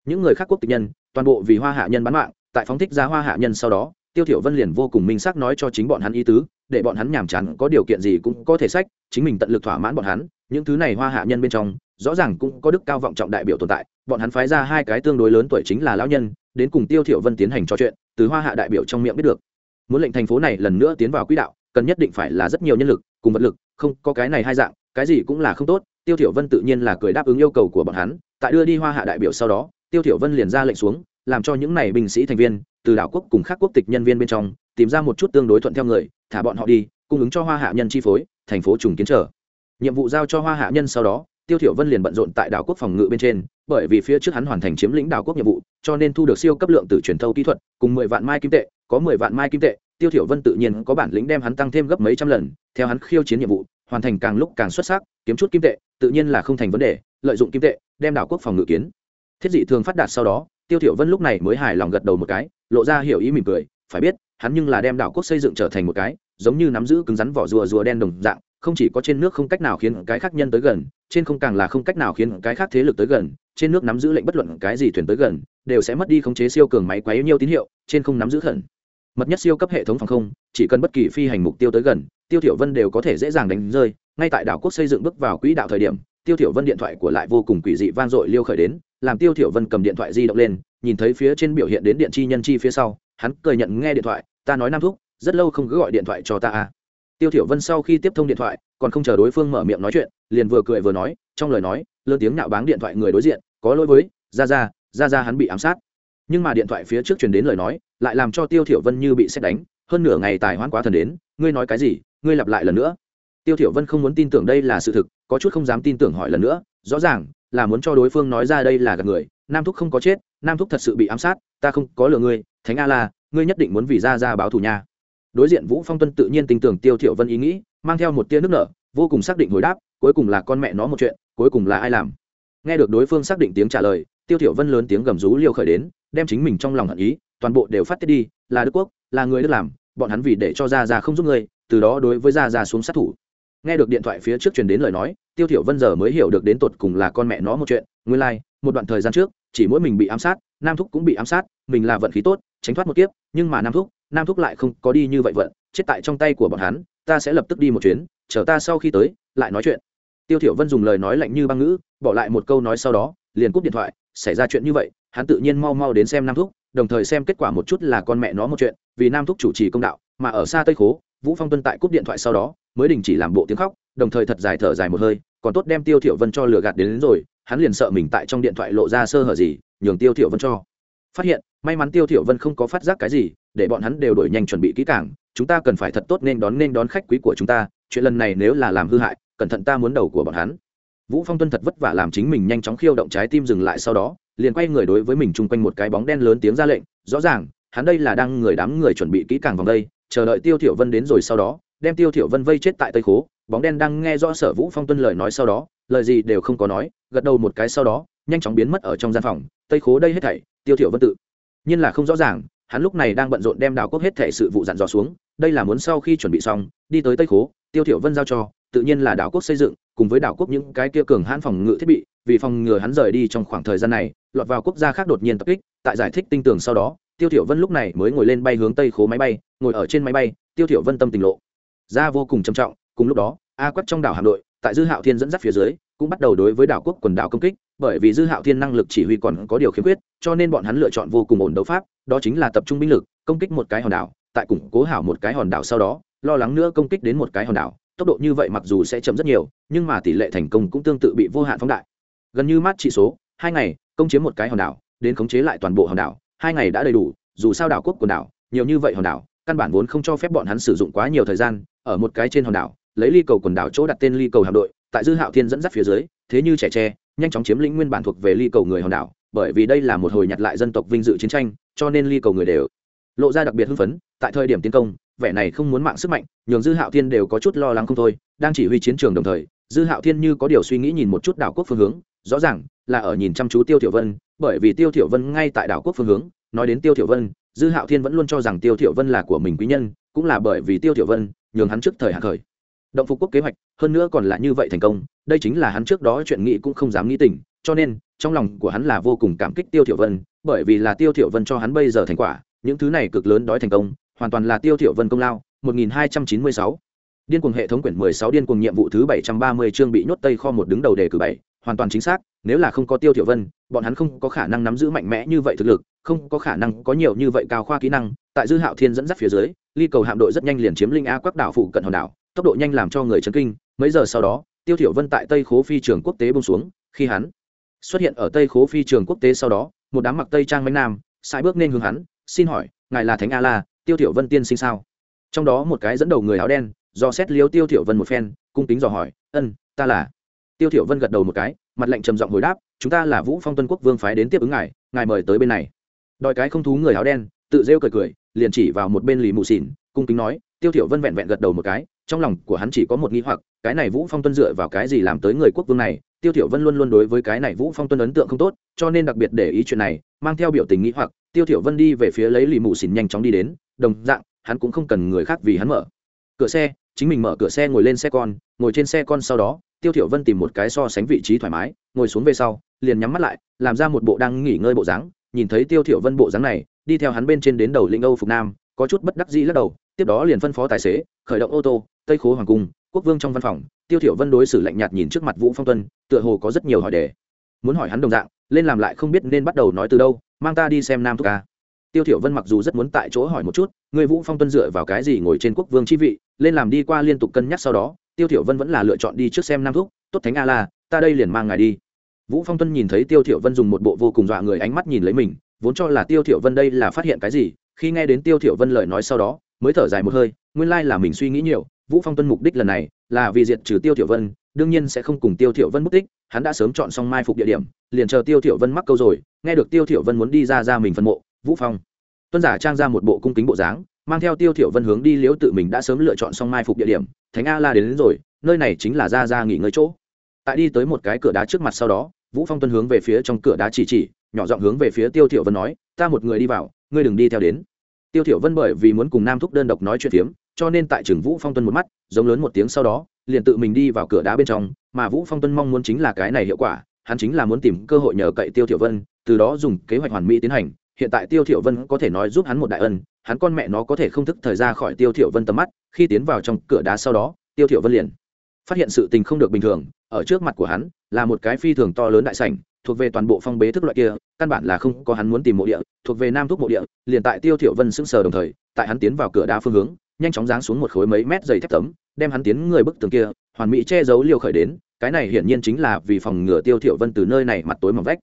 những người khác quốc tịch nhân, toàn bộ vì hoa hạ nhân bán mạng, tại phóng thích ra hoa hạ nhân sau đó, tiêu thiểu vân liền vô cùng minh xác nói cho chính bọn hắn ý tứ, để bọn hắn nhảm chán, có điều kiện gì cũng có thể sách, chính mình tận lực thỏa mãn bọn hắn, những thứ này hoa hạ nhân bên trong, rõ ràng cũng có đức cao vọng trọng đại biểu tồn tại bọn hắn phái ra hai cái tương đối lớn tuổi chính là lão nhân, đến cùng tiêu thiểu vân tiến hành trò chuyện, từ hoa hạ đại biểu trong miệng biết được. Muốn lệnh thành phố này lần nữa tiến vào quỹ đạo, cần nhất định phải là rất nhiều nhân lực, cùng vật lực, không, có cái này hai dạng, cái gì cũng là không tốt, tiêu thiểu vân tự nhiên là cười đáp ứng yêu cầu của bọn hắn, tại đưa đi hoa hạ đại biểu sau đó, tiêu thiểu vân liền ra lệnh xuống, làm cho những này binh sĩ thành viên, từ đảo quốc cùng khác quốc tịch nhân viên bên trong, tìm ra một chút tương đối thuận theo người, thả bọn họ đi, cung ứng cho hoa hạ nhân chi phối, thành phố trùng kiến trở. Nhiệm vụ giao cho hoa hạ nhân sau đó tiêu thiểu vân liền bận rộn tại đảo quốc phòng ngự bên trên, bởi vì phía trước hắn hoàn thành chiếm lĩnh đảo quốc nhiệm vụ, cho nên thu được siêu cấp lượng từ truyền thâu kỹ thuật, cùng mười vạn mai kim tệ, có mười vạn mai kim tệ, tiêu thiểu vân tự nhiên có bản lĩnh đem hắn tăng thêm gấp mấy trăm lần, theo hắn khiêu chiến nhiệm vụ, hoàn thành càng lúc càng xuất sắc, kiếm chút kim tệ, tự nhiên là không thành vấn đề, lợi dụng kim tệ, đem đảo quốc phòng ngự kiến. Thiết dị thường phát đạt sau đó, tiêu thiểu vân lúc này mới hài lòng gật đầu một cái, lộ ra hiểu ý mỉm cười, phải biết, hắn nhưng là đem đảo quốc xây dựng trở thành một cái, giống như nắm giữ cứng rắn vỏ rùa rùa đen đồng dạng không chỉ có trên nước không cách nào khiến cái khác nhân tới gần, trên không càng là không cách nào khiến cái khác thế lực tới gần, trên nước nắm giữ lệnh bất luận cái gì thuyền tới gần, đều sẽ mất đi khống chế siêu cường máy quấy nhiều tín hiệu, trên không nắm giữ khẩn. Mật nhất siêu cấp hệ thống phòng không, chỉ cần bất kỳ phi hành mục tiêu tới gần, tiêu thiểu vân đều có thể dễ dàng đánh rơi. Ngay tại đảo quốc xây dựng bước vào quỹ đạo thời điểm, tiêu thiểu vân điện thoại của lại vô cùng quỷ dị vang dội liêu khởi đến, làm tiêu thiểu vân cầm điện thoại di động lên, nhìn thấy phía trên biểu hiện đến điện chi nhân chi phía sau, hắn cười nhận nghe điện thoại, ta nói nam thúc, rất lâu không cứ gọi điện thoại cho ta à tiêu thiểu vân sau khi tiếp thông điện thoại, còn không chờ đối phương mở miệng nói chuyện, liền vừa cười vừa nói, trong lời nói, lớn tiếng nạo báng điện thoại người đối diện, có lỗi với, ra ra ra ra hắn bị ám sát. Nhưng mà điện thoại phía trước truyền đến lời nói, lại làm cho tiêu thiểu vân như bị xét đánh, hơn nửa ngày tài hoãn quá thần đến, ngươi nói cái gì, ngươi lặp lại lần nữa. Tiêu thiểu vân không muốn tin tưởng đây là sự thực, có chút không dám tin tưởng hỏi lần nữa, rõ ràng, là muốn cho đối phương nói ra đây là gạt người, nam thúc không có chết, nam thúc thật sự bị ám sát, ta không có lừa ngươi, thánh a la, ngươi nhất định muốn vì ra ra báo thù nha đối diện vũ phong tuân tự nhiên tin tưởng tiêu thiểu vân ý nghĩ mang theo một tia nước nở vô cùng xác định hồi đáp cuối cùng là con mẹ nó một chuyện cuối cùng là ai làm. Nghe được đối phương xác định tiếng trả lời tiêu thiểu vân lớn tiếng gầm rú liêu khởi đến đem chính mình trong lòng hận ý toàn bộ đều phát tiết đi là đức quốc là người đức làm bọn hắn vì để cho gia gia không giúp người từ đó đối với gia gia xuống sát thủ. Nghe được điện thoại phía trước truyền đến lời nói tiêu thiểu vân giờ mới hiểu được đến tột cùng là con mẹ nó một chuyện nguyên lai like, một đoạn thời gian trước chỉ mỗi mình bị ám sát nam thúc cũng bị ám sát mình là vận khí tốt tránh thoát một kiếp nhưng mà nam thúc nam thúc lại không có đi như vậy vận chết tại trong tay của bọn hắn ta sẽ lập tức đi một chuyến chờ ta sau khi tới lại nói chuyện. Tiêu thiểu vân dùng lời nói lạnh như băng ngữ bỏ lại một câu nói sau đó liền cúp điện thoại xảy ra chuyện như vậy hắn tự nhiên mau mau đến xem nam thúc đồng thời xem kết quả một chút là con mẹ nó một chuyện vì nam thúc chủ trì công đạo mà ở xa tây khố vũ phong tuân tại cúp điện thoại sau đó mới đình chỉ làm bộ tiếng khóc đồng thời thật dài thở dài một hơi còn tốt đem tiêu thiểu vân cho lừa gạt đến, đến rồi hắn liền sợ mình tại trong điện thoại lộ ra sơ hở gì nhường tiêu thiểu vân cho. Phát hiện may mắn tiêu thiểu vân không có phát giác cái gì để bọn hắn đều đổi nhanh chuẩn bị kỹ càng, chúng ta cần phải thật tốt nên đón nên đón khách quý của chúng ta, chuyện lần này nếu là làm hư hại, cẩn thận ta muốn đầu của bọn hắn. Vũ phong tuân thật vất vả làm chính mình nhanh chóng khiêu động trái tim dừng lại sau đó, liền quay người đối với mình chung quanh một cái bóng đen lớn tiếng ra lệnh, rõ ràng, hắn đây là đang người đám người chuẩn bị kỹ càng vòng đây, chờ đợi tiêu thiểu vân đến rồi sau đó, đem tiêu thiểu vân vây chết tại tây khố. Bóng đen đang nghe rõ sở vũ phong tuân lời nói sau đó, lời gì đều không có nói, gật đầu một cái sau đó, nhanh chóng biến mất ở trong gian phòng, tây khố đây hết thảy, tiêu thiểu vân tự. Nhiên là không rõ ràng hắn lúc này đang bận rộn đem đảo quốc hết thể sự vụ dặn dò xuống, đây là muốn sau khi chuẩn bị xong, đi tới tây khố, tiêu thiểu vân giao cho, tự nhiên là đảo quốc xây dựng, cùng với đảo quốc những cái kia cường hãn phòng ngự thiết bị, vì phòng ngừa hắn rời đi trong khoảng thời gian này, lọt vào quốc gia khác đột nhiên tập kích, tại giải thích tinh tường sau đó, tiêu thiểu vân lúc này mới ngồi lên bay hướng tây khố máy bay, ngồi ở trên máy bay, tiêu thiểu vân tâm tình lộ ra vô cùng trầm trọng, cùng lúc đó, a quắc trong đảo hạm đội, tại dư hạo thiên dẫn dắt phía dưới cũng bắt đầu đối với đảo quốc quần đảo công kích, bởi vì dư hạo thiên năng lực chỉ huy còn có điều khiếm khuyết cho nên bọn hắn lựa chọn vô cùng ổn đấu pháp, đó chính là tập trung binh lực, công kích một cái hòn đảo, tại củng cố hảo một cái hòn đảo sau đó, lo lắng nữa công kích đến một cái hòn đảo, tốc độ như vậy mặc dù sẽ chậm rất nhiều, nhưng mà tỷ lệ thành công cũng tương tự bị vô hạn phóng đại. Gần như mát trị số, hai ngày, công chiếm một cái hòn đảo, đến khống chế lại toàn bộ hòn đảo, hai ngày đã đầy đủ, dù sao đảo quốc quần đảo, nhiều như vậy hòn đảo, căn bản vốn không cho phép bọn hắn sử dụng quá nhiều thời gian, ở một cái trên hòn đảo, lấy ly cầu quần đảo chỗ đặt tên ly cầu hạm đội tại dư hạo thiên dẫn dắt phía dưới, thế như trẻ tre, nhanh chóng chiếm lĩnh nguyên bản thuộc về ly cầu người hòn đảo, bởi vì đây là một hồi nhặt lại dân tộc vinh dự chiến tranh, cho nên ly cầu người đều lộ ra đặc biệt hưng phấn. Tại thời điểm tiến công, vẻ này không muốn mạng sức mạnh, nhường dư hạo thiên đều có chút lo lắng không thôi, đang chỉ huy chiến trường đồng thời, dư hạo thiên như có điều suy nghĩ nhìn một chút đảo quốc phương hướng, rõ ràng là ở nhìn chăm chú tiêu thiểu vân, bởi vì tiêu thiểu vân ngay tại đảo quốc phương hướng, nói đến tiêu thiểu vân, dư hạo thiên vẫn luôn cho rằng tiêu thiểu vân là của mình quý nhân, cũng là bởi vì tiêu thiểu vân nhường hắn trước thời hạn khởi động phục quốc kế hoạch, hơn nữa còn là như vậy thành công, đây chính là hắn trước đó chuyện nghị cũng không dám nghĩ tình cho nên, trong lòng của hắn là vô cùng cảm kích tiêu thiểu vân, bởi vì là tiêu thiểu vân cho hắn bây giờ thành quả, những thứ này cực lớn đói thành công, hoàn toàn là tiêu thiểu vân công lao 1296 điên cuồng hệ thống quyển 16 điên cuồng nhiệm vụ thứ 730 chương bị nhốt tây kho một đứng đầu đề cử bảy, hoàn toàn chính xác, nếu là không có tiêu thiểu vân, bọn hắn không có khả năng nắm giữ mạnh mẽ như vậy thực lực, không có khả năng có nhiều như vậy cao khoa kỹ năng, tại dư hạo thiên dẫn dắt phía dưới, ly cầu hạm đội rất nhanh liền chiếm linh a quắc đảo phụ cận hòn đảo tốc độ nhanh làm cho người chấn kinh, mấy giờ sau đó, tiêu thiểu vân tại tây khố phi trường quốc tế bông xuống, khi hắn xuất hiện ở tây khố phi trường quốc tế sau đó, một đám mặc tây trang mánh nam sai bước nên hướng hắn, xin hỏi, ngài là thánh a la tiêu thiểu vân tiên sinh sao? Trong đó một cái dẫn đầu người áo đen, do xét liếu tiêu thiểu vân một phen, cung kính dò hỏi, ân, ta là? Tiêu thiểu vân gật đầu một cái, mặt lạnh trầm giọng hồi đáp, chúng ta là vũ phong tuân quốc vương phái đến tiếp ứng ngài ngài mời tới bên này. Đòi cái không thú người áo đen, tự rêu cười cười, liền chỉ vào một bên lì mù xỉn cung kính nói, tiêu thiểu vân vẹn vẹn gật đầu một cái trong lòng của hắn chỉ có một nghi hoặc, cái này vũ phong tuân dựa vào cái gì làm tới người quốc vương này? Tiêu thiểu vân luôn luôn đối với cái này vũ phong tuân ấn tượng không tốt, cho nên đặc biệt để ý chuyện này, mang theo biểu tình nghĩ hoặc, tiêu thiểu vân đi về phía lấy lì mù xỉn nhanh chóng đi đến, đồng dạng, hắn cũng không cần người khác vì hắn mở cửa xe, chính mình mở cửa xe ngồi lên xe con, ngồi trên xe con sau đó, tiêu thiểu vân tìm một cái so sánh vị trí thoải mái, ngồi xuống về sau, liền nhắm mắt lại, làm ra một bộ đang nghỉ ngơi bộ dáng, nhìn thấy tiêu thiểu vân bộ dáng này, đi theo hắn bên trên đến đầu lĩnh âu phục nam, có chút bất đắc dĩ lắc đầu, tiếp đó liền phân phó tài xế, khởi động ô tô tây khố hoàng cung, quốc vương trong văn phòng, tiêu thiểu vân đối xử lạnh nhạt nhìn trước mặt vũ phong tuân, tựa hồ có rất nhiều hỏi đề. Muốn hỏi hắn đồng dạng, lên làm lại không biết nên bắt đầu nói từ đâu, mang ta đi xem nam thúc ca. Tiêu thiểu vân mặc dù rất muốn tại chỗ hỏi một chút, người vũ phong tuân dựa vào cái gì ngồi trên quốc vương chi vị, lên làm đi qua liên tục cân nhắc sau đó, tiêu thiểu vân vẫn là lựa chọn đi trước xem nam thúc, tốt thánh a la ta đây liền mang ngài đi. Vũ phong tuân nhìn thấy tiêu thiểu vân dùng một bộ vô cùng dọa người ánh mắt nhìn lấy mình, vốn cho là tiêu thiểu vân đây là phát hiện cái gì, khi nghe đến tiêu thiểu vân lời nói sau đó, mới thở dài một hơi, nguyên lai là mình suy nghĩ nhiều vũ phong tuân mục đích lần này là vì diệt trừ tiêu thiểu vân đương nhiên sẽ không cùng tiêu thiểu vân mất tích hắn đã sớm chọn xong mai phục địa điểm liền chờ tiêu thiểu vân mắc câu rồi nghe được tiêu thiểu vân muốn đi ra ra mình phân mộ vũ phong. Tuân giả trang ra một bộ cung kính bộ dáng mang theo tiêu thiểu vân hướng đi liễu tự mình đã sớm lựa chọn xong mai phục địa điểm thánh a la đến, đến rồi nơi này chính là ra ra nghỉ ngơi chỗ. Tại đi tới một cái cửa đá trước mặt sau đó vũ phong tuân hướng về phía trong cửa đá chỉ chỉ nhỏ giọng hướng về phía tiêu thiểu vân nói ta một người đi vào ngươi đừng đi theo đến. Tiêu thiểu vân bởi vì muốn cùng nam thúc đơn độc nói chuyện phiếm cho nên tại trường vũ phong tuân một mắt, giống lớn một tiếng sau đó, liền tự mình đi vào cửa đá bên trong, mà vũ phong tuân mong muốn chính là cái này hiệu quả, hắn chính là muốn tìm cơ hội nhờ cậy tiêu thiểu vân, từ đó dùng kế hoạch hoàn mỹ tiến hành. Hiện tại tiêu thiểu vân có thể nói giúp hắn một đại ân, hắn con mẹ nó có thể không thức thời ra khỏi tiêu thiểu vân tầm mắt, khi tiến vào trong cửa đá sau đó, tiêu thiểu vân liền phát hiện sự tình không được bình thường, ở trước mặt của hắn là một cái phi thường to lớn đại sảnh, thuộc về toàn bộ phong bế thức loại kia, căn bản là không có hắn muốn tìm mộ địa, thuộc về nam thúc mộ địa, liền tại tiêu thiểu vân sững sờ đồng thời, tại hắn tiến vào cửa đá phương hướng nhanh chóng giáng xuống một khối mấy mét dày thép tấm, đem hắn tiến người bức tường kia, hoàn mỹ che giấu liều khởi đến, cái này hiển nhiên chính là vì phòng ngừa tiêu thiểu vân từ nơi này mặt tối mỏng vách.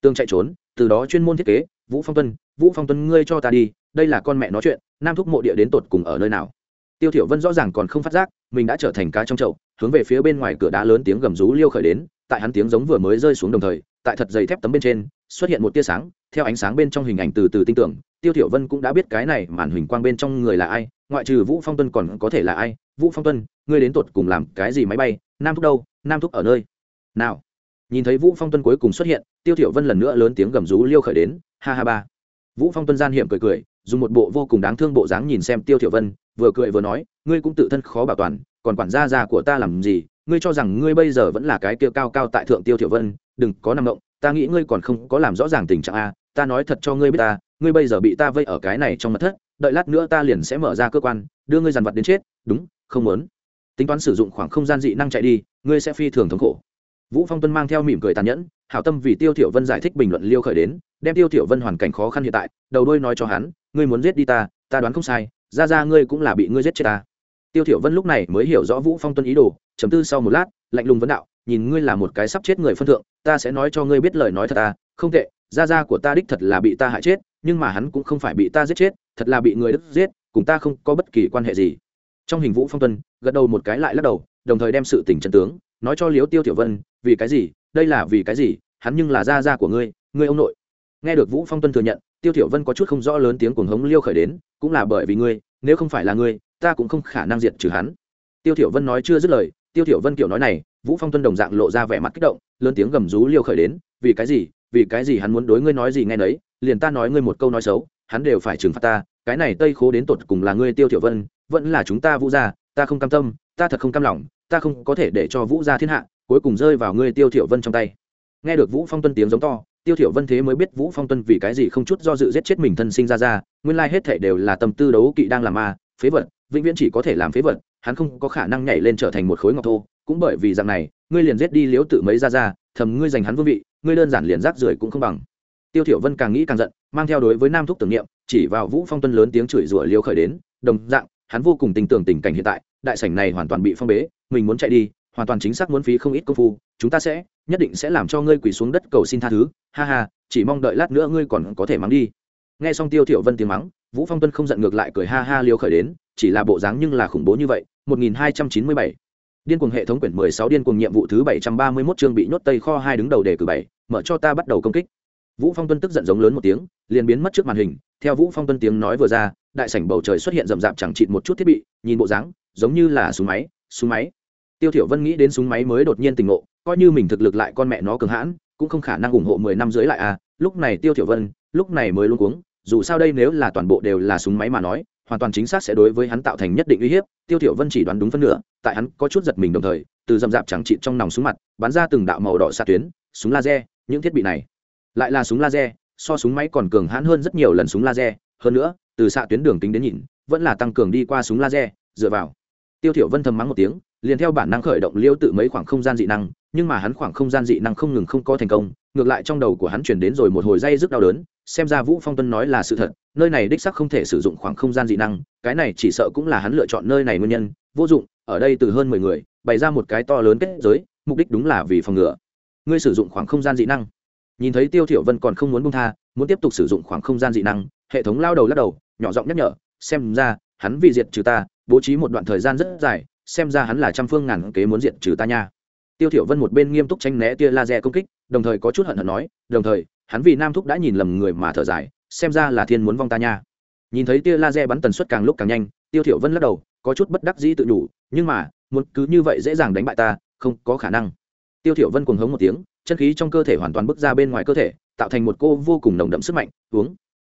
Tương chạy trốn, từ đó chuyên môn thiết kế, vũ phong tuân, vũ phong tuân, ngươi cho ta đi, đây là con mẹ nói chuyện, nam thúc mộ địa đến tột cùng ở nơi nào? Tiêu thiểu vân rõ ràng còn không phát giác, mình đã trở thành cá trong chậu, hướng về phía bên ngoài cửa đá lớn tiếng gầm rú liêu khởi đến, tại hắn tiếng giống vừa mới rơi xuống đồng thời, tại thật dày thép tấm bên trên, xuất hiện một tia sáng theo ánh sáng bên trong hình ảnh từ từ tinh tưởng, tiêu thiểu vân cũng đã biết cái này màn hình quang bên trong người là ai, ngoại trừ vũ phong tuân còn có thể là ai? Vũ phong tuân, ngươi đến tột cùng làm cái gì máy bay? Nam thúc đâu? Nam thúc ở nơi nào? Nhìn thấy vũ phong tuân cuối cùng xuất hiện, tiêu thiểu vân lần nữa lớn tiếng gầm rú liêu khởi đến, ha ha ba. Vũ phong tuân gian hiểm cười cười, dùng một bộ vô cùng đáng thương bộ dáng nhìn xem tiêu thiểu vân, vừa cười vừa nói, ngươi cũng tự thân khó bảo toàn, còn quản gia già của ta làm gì? Ngươi cho rằng ngươi bây giờ vẫn là cái kia cao cao tại thượng tiêu thiểu vân, đừng có nằm động, ta nghĩ ngươi còn không có làm rõ ràng tình trạng a ta nói thật cho ngươi biết ta, ngươi bây giờ bị ta vây ở cái này trong mật thất, đợi lát nữa ta liền sẽ mở ra cơ quan, đưa ngươi dàn vật đến chết, đúng, không muốn. Tính toán sử dụng khoảng không gian dị năng chạy đi, ngươi sẽ phi thường thống khổ. Vũ phong tuân mang theo mỉm cười tàn nhẫn, hảo tâm vì tiêu thiểu vân giải thích bình luận liêu khởi đến, đem tiêu thiểu vân hoàn cảnh khó khăn hiện tại, đầu đuôi nói cho hắn, ngươi muốn giết đi ta ta đoán không sai, ra ra ngươi cũng là bị ngươi giết chết ta. Tiêu thiểu vân lúc này mới hiểu rõ vũ phong tuân ý đồ, trầm tư sau một lát, lạnh lùng vấn đạo, nhìn ngươi là một cái sắp chết người phân thượng, ta sẽ nói cho ngươi biết lời nói thật ta, không tệ gia gia của ta đích thật là bị ta hại chết, nhưng mà hắn cũng không phải bị ta giết chết, thật là bị người đức giết, cùng ta không có bất kỳ quan hệ gì. Trong hình vũ phong tuân, gật đầu một cái lại lắc đầu, đồng thời đem sự tình chân tướng, nói cho liếu tiêu tiểu vân, vì cái gì, đây là vì cái gì, hắn nhưng là gia gia của ngươi ngươi ông nội. Nghe được vũ phong tuân thừa nhận, tiêu tiểu vân có chút không rõ lớn tiếng cuồng hống liêu khởi đến, cũng là bởi vì ngươi, nếu không phải là ngươi, ta cũng không khả năng diệt trừ hắn. Tiêu tiểu vân nói chưa dứt lời, tiêu tiểu vân kiểu nói này, vũ phong tuân đồng dạng lộ ra vẻ mặt kích động, lớn tiếng gầm rú liêu khởi đến, vì cái gì vì cái gì hắn muốn đối ngươi nói gì nghe nấy, liền ta nói ngươi một câu nói xấu, hắn đều phải trừng phạt ta, cái này tây khố đến tột cùng là ngươi tiêu tiểu vân, vẫn là chúng ta vũ gia, ta không cam tâm, ta thật không cam lòng, ta không có thể để cho vũ gia thiên hạ, cuối cùng rơi vào ngươi tiêu tiểu vân trong tay. Nghe được vũ phong tuân tiếng giống to, tiêu tiểu vân thế mới biết vũ phong tuân vì cái gì không chút do dự giết chết mình thân sinh ra ra, nguyên lai hết thể đều là tâm tư đấu kỵ đang làm ma, phế vật, vĩnh viễn chỉ có thể làm phế vật, hắn không có khả năng nhảy lên trở thành một khối ngọc thô, cũng bởi vì rằng này, ngươi liền giết đi liếu tự mấy ra ra, thầm ngươi giành hắn vương vị ngươi đơn giản liền rác rưởi cũng không bằng. Tiêu thiểu vân càng nghĩ càng giận, mang theo đối với nam thúc tưởng niệm, chỉ vào vũ phong tuân lớn tiếng chửi rủa liêu khởi đến, đồng dạng, hắn vô cùng tin tưởng tình cảnh hiện tại, đại sảnh này hoàn toàn bị phong bế, mình muốn chạy đi, hoàn toàn chính xác muốn phí không ít công phu, chúng ta sẽ, nhất định sẽ làm cho ngươi quỳ xuống đất cầu xin tha thứ, ha ha, chỉ mong đợi lát nữa ngươi còn có thể mắng đi. Nghe xong tiêu thiểu vân tiếng mắng, vũ phong tuân không giận ngược lại cười ha ha liêu khởi đến, chỉ là bộ dáng nhưng là khủng bố như vậy 1297 điên cuồng hệ thống quyển 16 điên cuồng nhiệm vụ thứ 731 chương bị nhốt tây kho hai đứng đầu đề cử bảy, mở cho ta bắt đầu công kích. Vũ phong tuân tức giận giống lớn một tiếng, liền biến mất trước màn hình. Theo vũ phong tuân tiếng nói vừa ra, đại sảnh bầu trời xuất hiện rậm rạp chẳng chịt một chút thiết bị, nhìn bộ dáng, giống như là súng máy súng máy. Tiêu thiểu vân nghĩ đến súng máy mới đột nhiên tỉnh ngộ, coi như mình thực lực lại con mẹ nó cường hãn, cũng không khả năng ủng hộ mười năm dưới lại à. Lúc này tiêu thiểu vân, lúc này mới luống cuống, dù sao đây nếu là toàn bộ đều là súng máy mà nói hoàn toàn chính xác sẽ đối với hắn tạo thành nhất định uy hiếp, tiêu thiểu vân chỉ đoán đúng phân nửa, tại hắn có chút giật mình đồng thời, từ dầm dạp chẳng trị trong nòng súng mặt, bắn ra từng đạo màu đỏ xạ tuyến, súng laser, những thiết bị này. Lại là súng laser, so súng máy còn cường hãn hơn rất nhiều lần súng laser, hơn nữa, từ xạ tuyến đường tính đến nhìn, vẫn là tăng cường đi qua súng laser, dựa vào. Tiêu thiểu vân thầm mắng một tiếng liền theo bản năng khởi động liêu tự mấy khoảng không gian dị năng, nhưng mà hắn khoảng không gian dị năng không ngừng không có thành công, ngược lại trong đầu của hắn chuyển đến rồi một hồi dây rất đau đớn, xem ra vũ phong tuân nói là sự thật, nơi này đích sắc không thể sử dụng khoảng không gian dị năng, cái này chỉ sợ cũng là hắn lựa chọn nơi này nguyên nhân, vô dụng, ở đây từ hơn mười người, bày ra một cái to lớn kết giới, mục đích đúng là vì phòng ngừa. Ngươi sử dụng khoảng không gian dị năng. Nhìn thấy tiêu thiểu vân còn không muốn buông tha, muốn tiếp tục sử dụng khoảng không gian dị năng, hệ thống lao đầu lắc đầu, nhỏ giọng nhắc nhở, xem ra, hắn vì diệt trừ ta, bố trí một đoạn thời gian rất dài xem ra hắn là trăm phương ngàn kế muốn diệt trừ ta nha. Tiêu thiểu vân một bên nghiêm túc tránh né tia laser công kích, đồng thời có chút hận hận nói, đồng thời, hắn vì nam thúc đã nhìn lầm người mà thở dài, xem ra là thiên muốn vong ta nha. Nhìn thấy tia laser bắn tần suất càng lúc càng nhanh, tiêu thiểu vân lắc đầu, có chút bất đắc dĩ tự đủ nhưng mà, muốn cứ như vậy dễ dàng đánh bại ta, không có khả năng. Tiêu thiểu vân cuồng hống một tiếng, chân khí trong cơ thể hoàn toàn bức ra bên ngoài cơ thể, tạo thành một cô vô cùng nồng đậm sức mạnh, uống.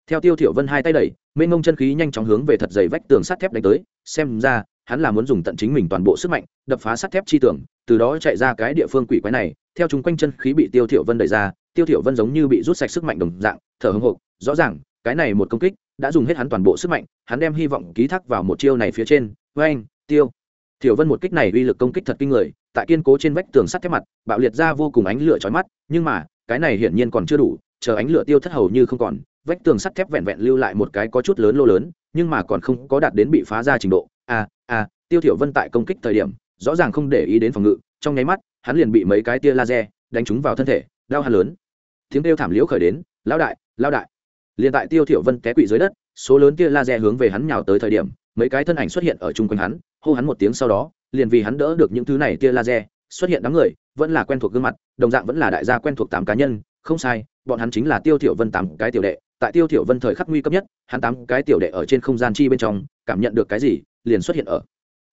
Theo tiêu thiểu vân hai tay đẩy, mênh ngông chân khí nhanh chóng hướng về thật dày vách tường sắt thép đánh tới, xem ra hắn là muốn dùng tận chính mình toàn bộ sức mạnh đập phá sắt thép chi tưởng, từ đó chạy ra cái địa phương quỷ quái này theo chúng quanh chân khí bị tiêu thiểu vân đẩy ra tiêu thiểu vân giống như bị rút sạch sức mạnh đồng dạng thở hững hộc rõ ràng cái này một công kích đã dùng hết hắn toàn bộ sức mạnh hắn đem hy vọng ký thác vào một chiêu này phía trên. Với anh tiêu. Thiểu vân một kích này uy lực công kích thật kinh người tại kiên cố trên vách tường sắt thép mặt bạo liệt ra vô cùng ánh lửa chói mắt nhưng mà cái này hiển nhiên còn chưa đủ chờ ánh lửa tiêu thất hầu như không còn vách tường sắt thép vẹn vẹn lưu lại một cái có chút lớn lô lớn nhưng mà còn không có đạt đến bị phá ra trình độ. À, à, tiêu thiểu vân tại công kích thời điểm rõ ràng không để ý đến phòng ngự trong nháy mắt hắn liền bị mấy cái tia laser đánh trúng vào thân thể đau hắn lớn. Tiếng kêu thảm liễu khởi đến lão đại lão đại. Liền tại tiêu thiểu vân té quỵ dưới đất số lớn tia laser hướng về hắn nhào tới thời điểm mấy cái thân ảnh xuất hiện ở chung quanh hắn hô hắn một tiếng sau đó liền vì hắn đỡ được những thứ này tia laser xuất hiện đám người vẫn là quen thuộc gương mặt đồng dạng vẫn là đại gia quen thuộc tám cá nhân không sai bọn hắn chính là tiêu thiểu vân tám cái tiểu đệ, tại tiêu thiểu vân thời khắc nguy cấp nhất, hắn tám cái tiểu đệ ở trên không gian chi bên trong, cảm nhận được cái gì, liền xuất hiện ở.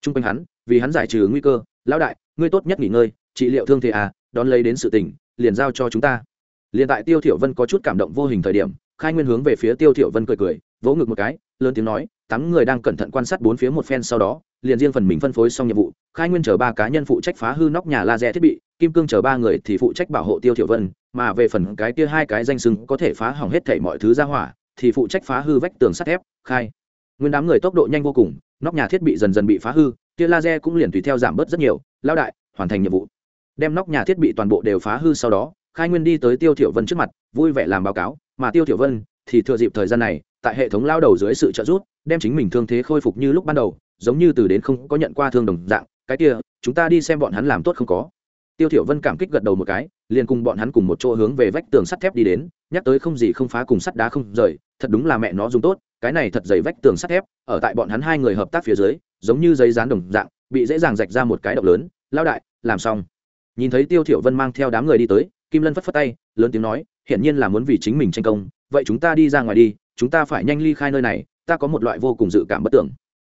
Trung quanh hắn, vì hắn giải trừ nguy cơ, lão đại, ngươi tốt nhất nghỉ ngơi, trị liệu thương thế à đón lấy đến sự tình, liền giao cho chúng ta. Liền tại tiêu thiểu vân có chút cảm động vô hình thời điểm, khai nguyên hướng về phía tiêu thiểu vân cười cười, vỗ ngực một cái, lớn tiếng nói, tám người đang cẩn thận quan sát bốn phía một phen sau đó, liền riêng phần mình phân phối xong nhiệm vụ, khai nguyên chờ ba cá nhân phụ trách phá hư nóc nhà laser thiết bị, kim cương chờ ba người thì phụ trách bảo hộ tiêu thiểu vân mà về phần cái kia hai cái danh sừng có thể phá hỏng hết thảy mọi thứ ra hỏa, thì phụ trách phá hư vách tường sắt thép, khai. Nguyên đám người tốc độ nhanh vô cùng, nóc nhà thiết bị dần dần bị phá hư tia laser cũng liền tùy theo giảm bớt rất nhiều lao đại, hoàn thành nhiệm vụ. Đem nóc nhà thiết bị toàn bộ đều phá hư sau đó, khai nguyên đi tới tiêu thiểu vân trước mặt, vui vẻ làm báo cáo, mà tiêu thiểu vân thì thừa dịp thời gian này, tại hệ thống lao đầu dưới sự trợ giúp, đem chính mình thương thế khôi phục như lúc ban đầu, giống như từ đến không có nhận qua thương đồng dạng, cái kia, chúng ta đi xem bọn hắn làm tốt không có. Tiêu thiểu vân cảm kích gật đầu một cái liền cùng bọn hắn cùng một chỗ hướng về vách tường sắt thép đi đến, nhắc tới không gì không phá cùng sắt đá không rời, thật đúng là mẹ nó dùng tốt, cái này thật dày vách tường sắt thép, ở tại bọn hắn hai người hợp tác phía dưới, giống như giấy dán đồng dạng, bị dễ dàng rạch ra một cái động lớn lao đại, làm xong. Nhìn thấy tiêu thiểu vân mang theo đám người đi tới, kim lân phất phất tay, lớn tiếng nói hiện nhiên là muốn vì chính mình tranh công, vậy chúng ta đi ra ngoài đi, chúng ta phải nhanh ly khai nơi này, ta có một loại vô cùng dự cảm bất tưởng.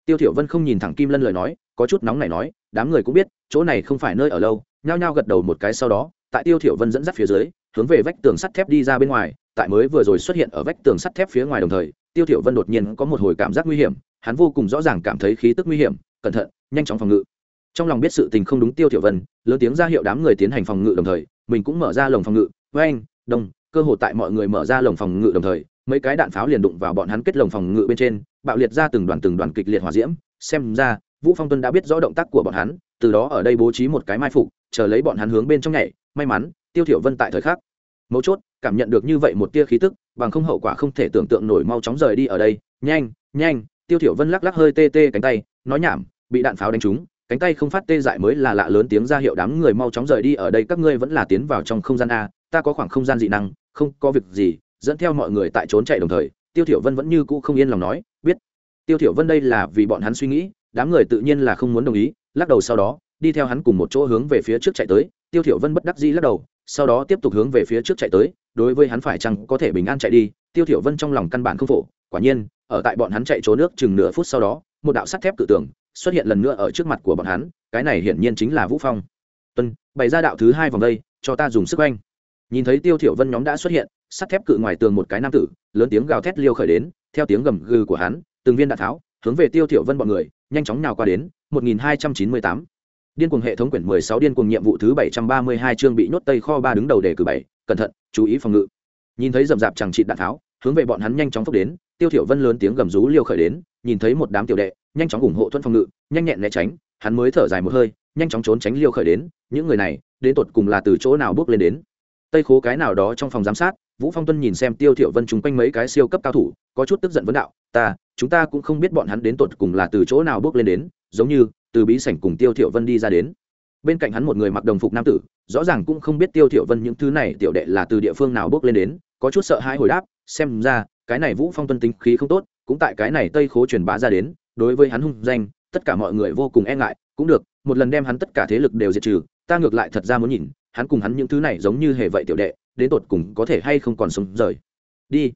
Tiêu thiểu vân không nhìn thẳng kim lân lời nói, có chút nóng này nói, đám người cũng biết, chỗ này không phải nơi ở lâu. Nhao nhao gật đầu một cái sau đó tại tiêu thiểu vân dẫn dắt phía dưới, hướng về vách tường sắt thép đi ra bên ngoài, tại mới vừa rồi xuất hiện ở vách tường sắt thép phía ngoài đồng thời, tiêu thiểu vân đột nhiên có một hồi cảm giác nguy hiểm, hắn vô cùng rõ ràng cảm thấy khí tức nguy hiểm, cẩn thận, nhanh chóng phòng ngự. Trong lòng biết sự tình không đúng, tiêu thiểu vân, lớn tiếng ra hiệu đám người tiến hành phòng ngự đồng thời, mình cũng mở ra lồng phòng ngự anh đông, cơ hội tại mọi người mở ra lồng phòng ngự đồng thời, mấy cái đạn pháo liền đụng vào bọn hắn kết lồng phòng ngự bên trên, bạo liệt ra từng đoàn từng đoàn kịch liệt hỏa diễm, xem ra, vũ phong tuân đã biết rõ động tác của bọn hắn, từ đó ở đây bố trí một cái mai phục, chờ lấy bọn hắn hướng bên trong nhảy may mắn, tiêu thiểu vân tại thời khắc mấu chốt cảm nhận được như vậy một tia khí tức, bằng không hậu quả không thể tưởng tượng nổi mau chóng rời đi ở đây. Nhanh nhanh, tiêu thiểu vân lắc lắc hơi tê tê cánh tay, nói nhảm, bị đạn pháo đánh trúng, cánh tay không phát tê dại mới là lạ lớn tiếng ra hiệu đám người mau chóng rời đi ở đây, các ngươi vẫn là tiến vào trong không gian a, ta có khoảng không gian dị năng, không có việc gì, dẫn theo mọi người tại trốn chạy đồng thời, tiêu thiểu vân vẫn như cũ không yên lòng nói, biết, tiêu thiểu vân đây là vì bọn hắn suy nghĩ, đám người tự nhiên là không muốn đồng ý, lắc đầu sau đó, đi theo hắn cùng một chỗ hướng về phía trước chạy tới tiêu thiểu vân bất đắc dĩ lắc đầu, sau đó tiếp tục hướng về phía trước chạy tới, đối với hắn phải chăng có thể bình an chạy đi, tiêu thiểu vân trong lòng căn bản không phổ, quả nhiên, ở tại bọn hắn chạy trốn nước chừng nửa phút sau đó, một đạo sắt thép cự tường xuất hiện lần nữa ở trước mặt của bọn hắn, cái này hiển nhiên chính là vũ phong tuân, bày ra đạo thứ hai vòng đây, cho ta dùng sức anh. nhìn thấy tiêu thiểu vân nhóm đã xuất hiện, sắt thép cự ngoài tường một cái nam tử, lớn tiếng gào thét liêu khởi đến, theo tiếng gầm gừ của hắn, từng viên đạn tháo, hướng về tiêu thiểu vân bọn người, nhanh chóng nào qua đến 1298 điên cuồng hệ thống quyển 16 điên cuồng nhiệm vụ thứ 732 chương bị nhốt tây kho ba đứng đầu đề cử bảy, cẩn thận, chú ý phòng ngự. Nhìn thấy rầm rạp chẳng trị đạn tháo, hướng về bọn hắn nhanh chóng phốc đến, tiêu thiểu vân lớn tiếng gầm rú liêu khởi đến, nhìn thấy một đám tiểu đệ, nhanh chóng ủng hộ thuận phòng ngự, nhanh nhẹn né tránh, hắn mới thở dài một hơi, nhanh chóng trốn tránh liêu khởi đến, những người này, đến tột cùng là từ chỗ nào bước lên đến. Tây khố cái nào đó trong phòng giám sát, vũ phong tuân nhìn xem tiêu thiểu vân chúng quanh mấy cái siêu cấp cao thủ, có chút tức giận vấn đạo, ta, chúng ta cũng không biết bọn hắn đến tột cùng là từ chỗ nào bước lên đến, giống như từ bí sảnh cùng tiêu thiểu vân đi ra đến. Bên cạnh hắn một người mặc đồng phục nam tử, rõ ràng cũng không biết tiêu thiểu vân những thứ này tiểu đệ là từ địa phương nào bước lên đến, có chút sợ hãi hồi đáp, xem ra, cái này vũ phong tuân tính khí không tốt, cũng tại cái này tây khố truyền bá ra đến, đối với hắn hung danh, tất cả mọi người vô cùng e ngại, cũng được, một lần đem hắn tất cả thế lực đều diệt trừ, ta ngược lại thật ra muốn nhìn, hắn cùng hắn những thứ này giống như hề vậy tiểu đệ, đến tột cùng có thể hay không còn sống rời. Đi.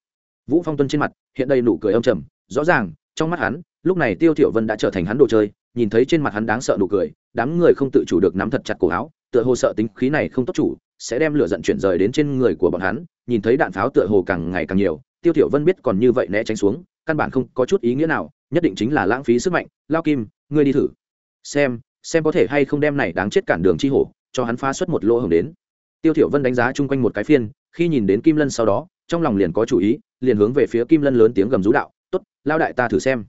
Vũ phong tuân trên mặt, hiện đây nụ cười âm trầm, rõ ràng, trong mắt hắn, lúc này tiêu thiểu vân đã trở thành hắn đồ chơi nhìn thấy trên mặt hắn đáng sợ nụ cười, đám người không tự chủ được nắm thật chặt cổ áo, tựa hồ sợ tính khí này không tốt chủ, sẽ đem lửa giận chuyển rời đến trên người của bọn hắn, nhìn thấy đạn pháo tựa hồ càng ngày càng nhiều, tiêu thiểu vân biết còn như vậy né tránh xuống, căn bản không có chút ý nghĩa nào, nhất định chính là lãng phí sức mạnh. Lao kim, ngươi đi thử. Xem xem có thể hay không đem này đáng chết cản đường chi hổ, cho hắn phá xuất một lỗ hổng đến. Tiêu thiểu vân đánh giá chung quanh một cái phiên, khi nhìn đến kim lân sau đó, trong lòng liền có chủ ý, liền hướng về phía kim lân lớn tiếng gầm rú đạo, tốt, lao đại ta thử xem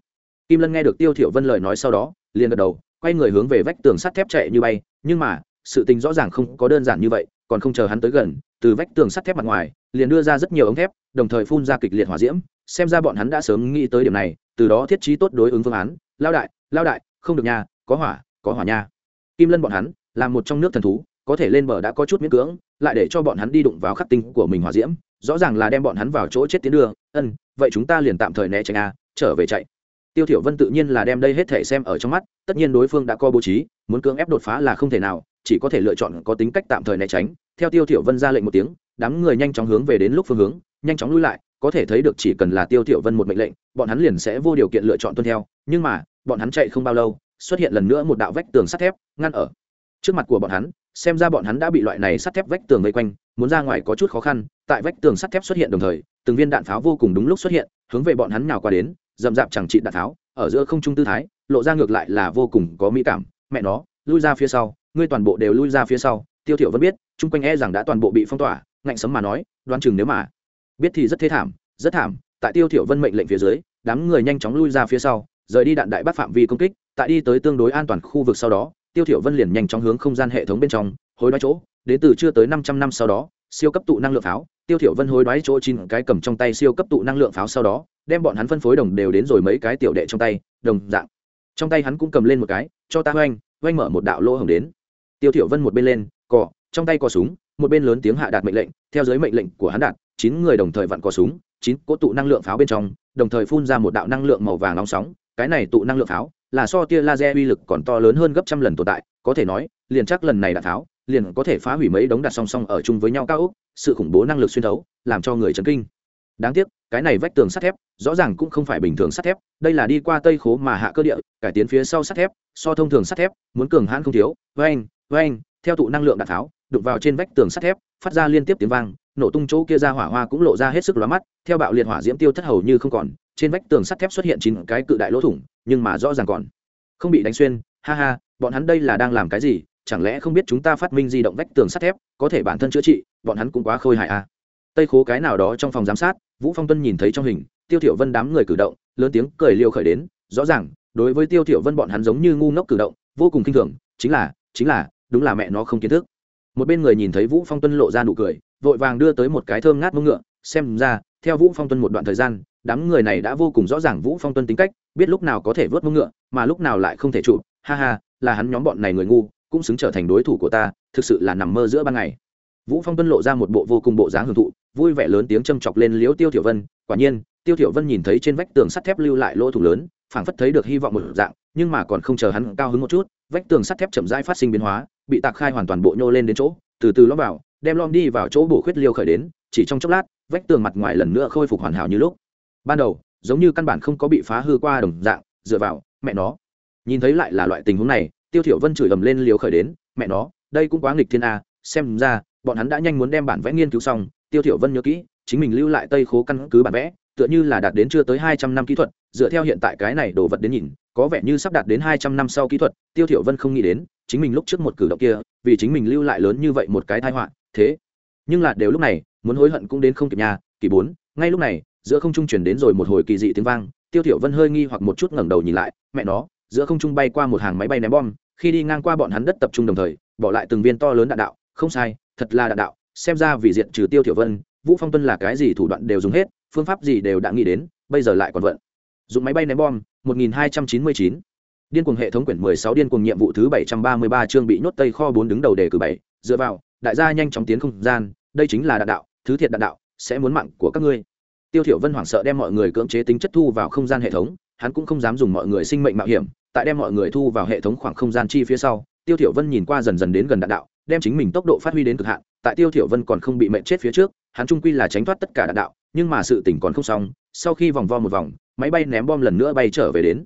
kim lân nghe được tiêu thiểu vân lời nói sau đó, liền gật đầu, quay người hướng về vách tường sắt thép chạy như bay, nhưng mà, sự tình rõ ràng không có đơn giản như vậy, còn không chờ hắn tới gần, từ vách tường sắt thép mặt ngoài, liền đưa ra rất nhiều ống thép, đồng thời phun ra kịch liệt hỏa diễm, xem ra bọn hắn đã sớm nghĩ tới điểm này, từ đó thiết trí tốt đối ứng phương án, lao đại lao đại, không được nha, có hỏa có hỏa nha. Kim lân bọn hắn, là một trong nước thần thú, có thể lên bờ đã có chút miễn cưỡng, lại để cho bọn hắn đi đụng vào khắc tinh của mình hỏa diễm, rõ ràng là đem bọn hắn vào chỗ chết tiến đưa ân, vậy chúng ta liền tạm thời né tránh a, trở về chạy tiêu thiểu vân tự nhiên là đem đây hết thể xem ở trong mắt, tất nhiên đối phương đã co bố trí, muốn cưỡng ép đột phá là không thể nào, chỉ có thể lựa chọn có tính cách tạm thời né tránh. Theo tiêu thiểu vân ra lệnh một tiếng, đám người nhanh chóng hướng về đến lúc phương hướng, nhanh chóng lui lại, có thể thấy được chỉ cần là tiêu thiểu vân một mệnh lệnh, bọn hắn liền sẽ vô điều kiện lựa chọn tuân theo. Nhưng mà, bọn hắn chạy không bao lâu, xuất hiện lần nữa một đạo vách tường sắt thép, ngăn ở trước mặt của bọn hắn, xem ra bọn hắn đã bị loại này sắt thép vách tường vây quanh, muốn ra ngoài có chút khó khăn. Tại vách tường sắt thép xuất hiện đồng thời, từng viên đạn pháo vô cùng đúng lúc xuất hiện, hướng về bọn hắn nhào qua đến dậm dạp chẳng trị đạn tháo, ở giữa không trung tư thái, lộ ra ngược lại là vô cùng có mỹ cảm. Mẹ nó, lui ra phía sau, ngươi toàn bộ đều lui ra phía sau. Tiêu thiểu vẫn biết, chung quanh e rằng đã toàn bộ bị phong tỏa, ngạnh sấm mà nói, đoán chừng nếu mà biết thì rất thế thảm, rất thảm. Tại tiêu thiểu vân mệnh lệnh phía dưới, đám người nhanh chóng lui ra phía sau, rời đi đạn đại bác phạm vi công kích, tại đi tới tương đối an toàn khu vực sau đó, tiêu thiểu vân liền nhanh chóng hướng không gian hệ thống bên trong, hối đoái chỗ, đến từ chưa tới 500 năm sau đó siêu cấp tụ năng lượng pháo, tiêu thiểu vân hối đoái chỗ chín cái cầm trong tay siêu cấp tụ năng lượng pháo sau đó, đem bọn hắn phân phối đồng đều đến rồi mấy cái tiểu đệ trong tay, đồng dạng. Trong tay hắn cũng cầm lên một cái, cho ta hoanh hoanh mở một đạo lỗ hồng đến. Tiêu thiểu vân một bên lên, cò, trong tay cò súng, một bên lớn tiếng hạ đạt mệnh lệnh, theo dưới mệnh lệnh của hắn đạt, chín người đồng thời vặn cò súng, chín cỗ tụ năng lượng pháo bên trong, đồng thời phun ra một đạo năng lượng màu vàng nóng sóng, cái này tụ năng lượng pháo là so tia laser uy lực còn to lớn hơn gấp trăm lần tồn tại, có thể nói, liền chắc lần này đạn pháo liền có thể phá hủy mấy đống đặt song song ở chung với nhau cao ốc, sự khủng bố năng lực xuyên thấu, làm cho người chấn kinh. Đáng tiếc, cái này vách tường sắt thép, rõ ràng cũng không phải bình thường sắt thép, đây là đi qua tây khố mà hạ cơ địa, cải tiến phía sau sắt thép, so thông thường sắt thép, muốn cường hãn không thiếu. Vain vain theo tụ năng lượng đạn tháo đục vào trên vách tường sắt thép, phát ra liên tiếp tiếng vang, nổ tung chỗ kia ra hỏa hoa cũng lộ ra hết sức lóa mắt, theo bạo liệt hỏa diễm tiêu thất hầu như không còn, trên vách tường sắt thép xuất hiện chín cái cự đại lỗ thủng, nhưng mà rõ ràng còn không bị đánh xuyên. Ha ha, bọn hắn đây là đang làm cái gì? Chẳng lẽ không biết chúng ta phát minh di động vách tường sắt thép, có thể bản thân chữa trị, bọn hắn cũng quá khôi hài à? Tây khố cái nào đó trong phòng giám sát, vũ phong tuân nhìn thấy trong hình, tiêu thiểu vân đám người cử động, lớn tiếng cười liều khởi đến, rõ ràng, đối với tiêu thiểu vân bọn hắn giống như ngu ngốc cử động, vô cùng kinh thường, chính là chính là, đúng là mẹ nó không kiến thức. Một bên người nhìn thấy vũ phong tuân lộ ra nụ cười, vội vàng đưa tới một cái thơm ngát mông ngựa, xem ra, theo vũ phong tuân một đoạn thời gian, đám người này đã vô cùng rõ ràng vũ phong tuân tính cách, biết lúc nào có thể vớt mông ngựa, mà lúc nào lại không thể trụ ha ha, là hắn nhóm bọn này người ngu cũng xứng trở thành đối thủ của ta, thực sự là nằm mơ giữa ban ngày. Vũ phong tuân lộ ra một bộ vô cùng bộ dáng hưởng thụ, vui vẻ lớn tiếng châm chọc lên liễu tiêu tiểu vân, quả nhiên, tiêu tiểu vân nhìn thấy trên vách tường sắt thép lưu lại lỗ thủ lớn, phảng phất thấy được hy vọng một dạng, nhưng mà còn không chờ hắn cao hứng một chút, vách tường sắt thép chậm rãi phát sinh biến hóa, bị tạc khai hoàn toàn bộ nhô lên đến chỗ, từ từ lõm vào, đem lom đi vào chỗ bổ khuyết liêu khởi đến, chỉ trong chốc lát, vách tường mặt ngoài lần nữa khôi phục hoàn hảo như lúc. Ban đầu, giống như căn bản không có bị phá hư qua đồng dạng, dựa vào, mẹ nó. Nhìn thấy lại là loại tình huống này tiêu thiểu vân chửi ầm lên liều khởi đến, mẹ nó, đây cũng quá nghịch thiên a, xem ra, bọn hắn đã nhanh muốn đem bản vẽ nghiên cứu xong. Tiêu thiểu vân nhớ kỹ, chính mình lưu lại tây khố căn cứ bản vẽ, tựa như là đạt đến chưa tới hai trăm năm kỹ thuật, dựa theo hiện tại cái này đồ vật đến nhìn, có vẻ như sắp đạt đến hai trăm năm sau kỹ thuật, tiêu thiểu vân không nghĩ đến, chính mình lúc trước một cử động kia, vì chính mình lưu lại lớn như vậy một cái tai họa, thế. Nhưng là đều lúc này, muốn hối hận cũng đến không kịp nhà kỳ bốn, ngay lúc này, giữa không trung chuyển đến rồi một hồi kỳ dị tiếng vang, tiêu thiểu vân hơi nghi hoặc một chút ngẩng đầu nhìn lại, mẹ nó, giữa không trung bay qua một hàng máy bay ném bom khi đi ngang qua bọn hắn đất tập trung đồng thời bỏ lại từng viên to lớn đạn đạo. Không sai thật là đạn đạo. Xem ra vì diện trừ tiêu thiểu vân vũ phong tuân là cái gì thủ đoạn đều dùng hết phương pháp gì đều đã nghĩ đến bây giờ lại còn vận. Dùng máy bay ném bom 1299 điên cuồng hệ thống quyển 16 điên cuồng nhiệm vụ thứ 733 chương bị nhốt tây kho 4 đứng đầu đề cử 7, dựa vào đại gia nhanh chóng tiến không gian đây chính là đạn đạo thứ thiệt đạn đạo sẽ muốn mạng của các ngươi. Tiêu thiểu vân hoảng sợ đem mọi người cưỡng chế tính chất thu vào không gian hệ thống hắn cũng không dám dùng mọi người sinh mệnh mạo hiểm tại đem mọi người thu vào hệ thống khoảng không gian chi phía sau, tiêu thiểu vân nhìn qua dần dần đến gần đạn đạo, đem chính mình tốc độ phát huy đến cực hạn, tại tiêu thiểu vân còn không bị mệnh chết phía trước, hắn trung quy là tránh thoát tất cả đạn đạo, nhưng mà sự tỉnh còn không xong, sau khi vòng vo một vòng, máy bay ném bom lần nữa bay trở về đến.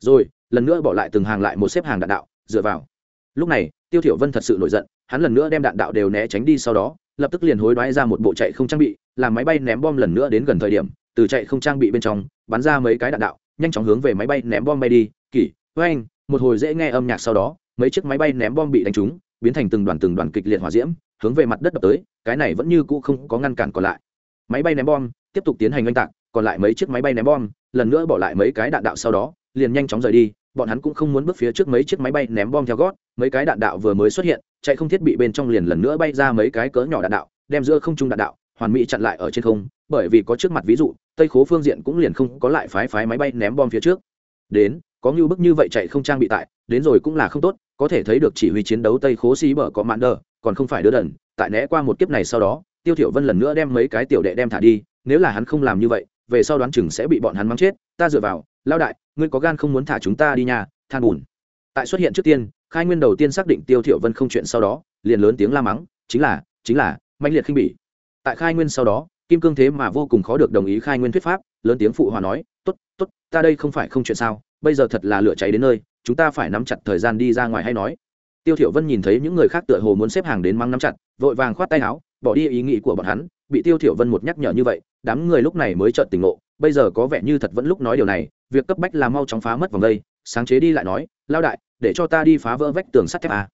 Rồi, lần nữa bỏ lại từng hàng lại một xếp hàng đạn đạo, dựa vào. Lúc này, tiêu thiểu vân thật sự nổi giận, hắn lần nữa đem đạn đạo đều né tránh đi sau đó, lập tức liền hối đoái ra một bộ chạy không trang bị, làm máy bay ném bom lần nữa đến gần thời điểm, từ chạy không trang bị bên trong, bắn ra mấy cái đạn đạo, nhanh chóng hướng về máy bay ném bom bay đi kỷ với anh, một hồi dễ nghe âm nhạc sau đó, mấy chiếc máy bay ném bom bị đánh trúng, biến thành từng đoàn từng đoàn kịch liệt hỏa diễm, hướng về mặt đất đập tới, cái này vẫn như cũ không có ngăn cản còn lại. Máy bay ném bom, tiếp tục tiến hành oanh tạc, còn lại mấy chiếc máy bay ném bom, lần nữa bỏ lại mấy cái đạn đạo sau đó, liền nhanh chóng rời đi, bọn hắn cũng không muốn bước phía trước mấy chiếc máy bay ném bom theo gót, mấy cái đạn đạo vừa mới xuất hiện, chạy không thiết bị bên trong liền lần nữa bay ra mấy cái cỡ nhỏ đạn đạo, đem giữa không trung đạn đạo, hoàn mỹ chặn lại ở trên không, bởi vì có trước mặt ví dụ, tây khố phương diện cũng liền không có lại phái phái máy bay ném bom phía trước. Đến có như bức như vậy chạy không trang bị tại, đến rồi cũng là không tốt, có thể thấy được chỉ huy chiến đấu tây khố xí bở có mạn đờ, còn không phải đứa đần, tại né qua một kiếp này sau đó, tiêu thiểu vân lần nữa đem mấy cái tiểu đệ đem thả đi, nếu là hắn không làm như vậy, về sau đoán chừng sẽ bị bọn hắn mắng chết, ta dựa vào lao đại, ngươi có gan không muốn thả chúng ta đi nhà, than buồn tại xuất hiện trước tiên, khai nguyên đầu tiên xác định tiêu thiểu vân không chuyện sau đó, liền lớn tiếng la mắng, chính là chính là manh liệt khinh bỉ. Tại khai nguyên sau đó, kim cương thế mà vô cùng khó được đồng ý khai nguyên thuyết pháp, lớn tiếng phụ hòa nói, tốt tốt ta đây không phải không chuyện sao, bây giờ thật là lửa cháy đến nơi, chúng ta phải nắm chặt thời gian đi ra ngoài hay nói tiêu thiểu vân nhìn thấy những người khác tựa hồ muốn xếp hàng đến mang nắm chặt, vội vàng khoát tay áo, bỏ đi ý nghĩ của bọn hắn, bị tiêu thiểu vân một nhắc nhở như vậy, đám người lúc này mới chợt tỉnh ngộ, bây giờ có vẻ như thật vẫn lúc nói điều này, việc cấp bách là mau chóng phá mất vòng đây, sáng chế đi lại nói lao đại, để cho ta đi phá vỡ vách tường sắt thép à.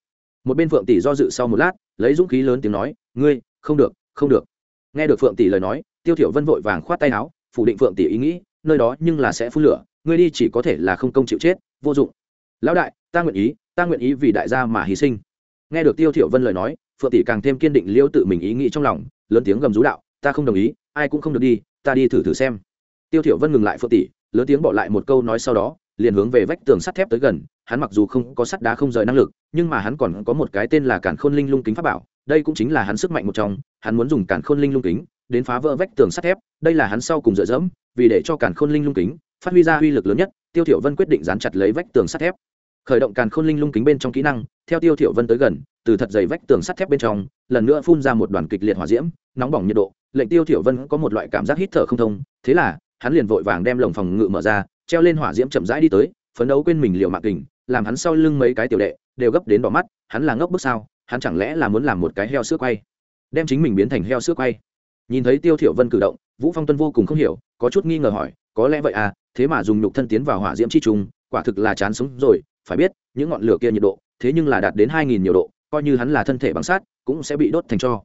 một bên phượng tỷ do dự sau một lát, lấy dũng khí lớn tiếng nói, ngươi, không được không được nghe được phượng tỷ lời nói, tiêu thiểu vân vội vàng khoát tay áo, phủ định phượng tỷ ý nghĩ nơi đó nhưng là sẽ phun lửa, ngươi đi chỉ có thể là không công chịu chết, vô dụng. Lão đại, ta nguyện ý, ta nguyện ý vì đại gia mà hy sinh. Nghe được tiêu thiểu vân lời nói, phượng tỷ càng thêm kiên định liêu tự mình ý nghĩ trong lòng, lớn tiếng gầm rú đạo, ta không đồng ý, ai cũng không được đi, ta đi thử thử xem. Tiêu thiểu vân ngừng lại phượng tỷ, lớn tiếng bỏ lại một câu nói sau đó, liền hướng về vách tường sắt thép tới gần, hắn mặc dù không có sắt đá không rời năng lực, nhưng mà hắn còn có một cái tên là cản khôn linh lung kính pháp bảo đây cũng chính là hắn sức mạnh một trong, hắn muốn dùng cản khôn linh lung kính đến phá vỡ vách tường sắt thép, đây là hắn sau cùng dựa dẫm, vì để cho cản khôn linh lung kính phát huy ra uy lực lớn nhất, tiêu thiểu vân quyết định dán chặt lấy vách tường sắt thép. Khởi động càn khôn linh lung kính bên trong kỹ năng, theo tiêu thiểu vân tới gần, từ thật dày vách tường sắt thép bên trong, lần nữa phun ra một đoàn kịch liệt hỏa diễm, nóng bỏng nhiệt độ, lệnh tiêu thiểu vân có một loại cảm giác hít thở không thông, thế là, hắn liền vội vàng đem lồng phòng ngự mở ra, treo lên hỏa diễm chậm rãi đi tới, phấn đấu quên mình liều mạng kình, làm hắn sau lưng mấy cái tiểu đệ đều gấp đến đỏ mắt, hắn là ngốc bước sao? Hắn chẳng lẽ là muốn làm một cái heo sữa quay? Đem chính mình biến thành heo sữa quay. Nhìn thấy tiêu thiểu vân cử động, vũ phong tuân vô cùng không hiểu, có chút nghi ngờ hỏi, có lẽ vậy à thế mà dùng nhục thân tiến vào hỏa diễm chi trùng, quả thực là chán sống rồi, phải biết, những ngọn lửa kia nhiệt độ, thế nhưng là đạt đến hai nghìn nhiều độ, coi như hắn là thân thể bằng sát cũng sẽ bị đốt thành cho.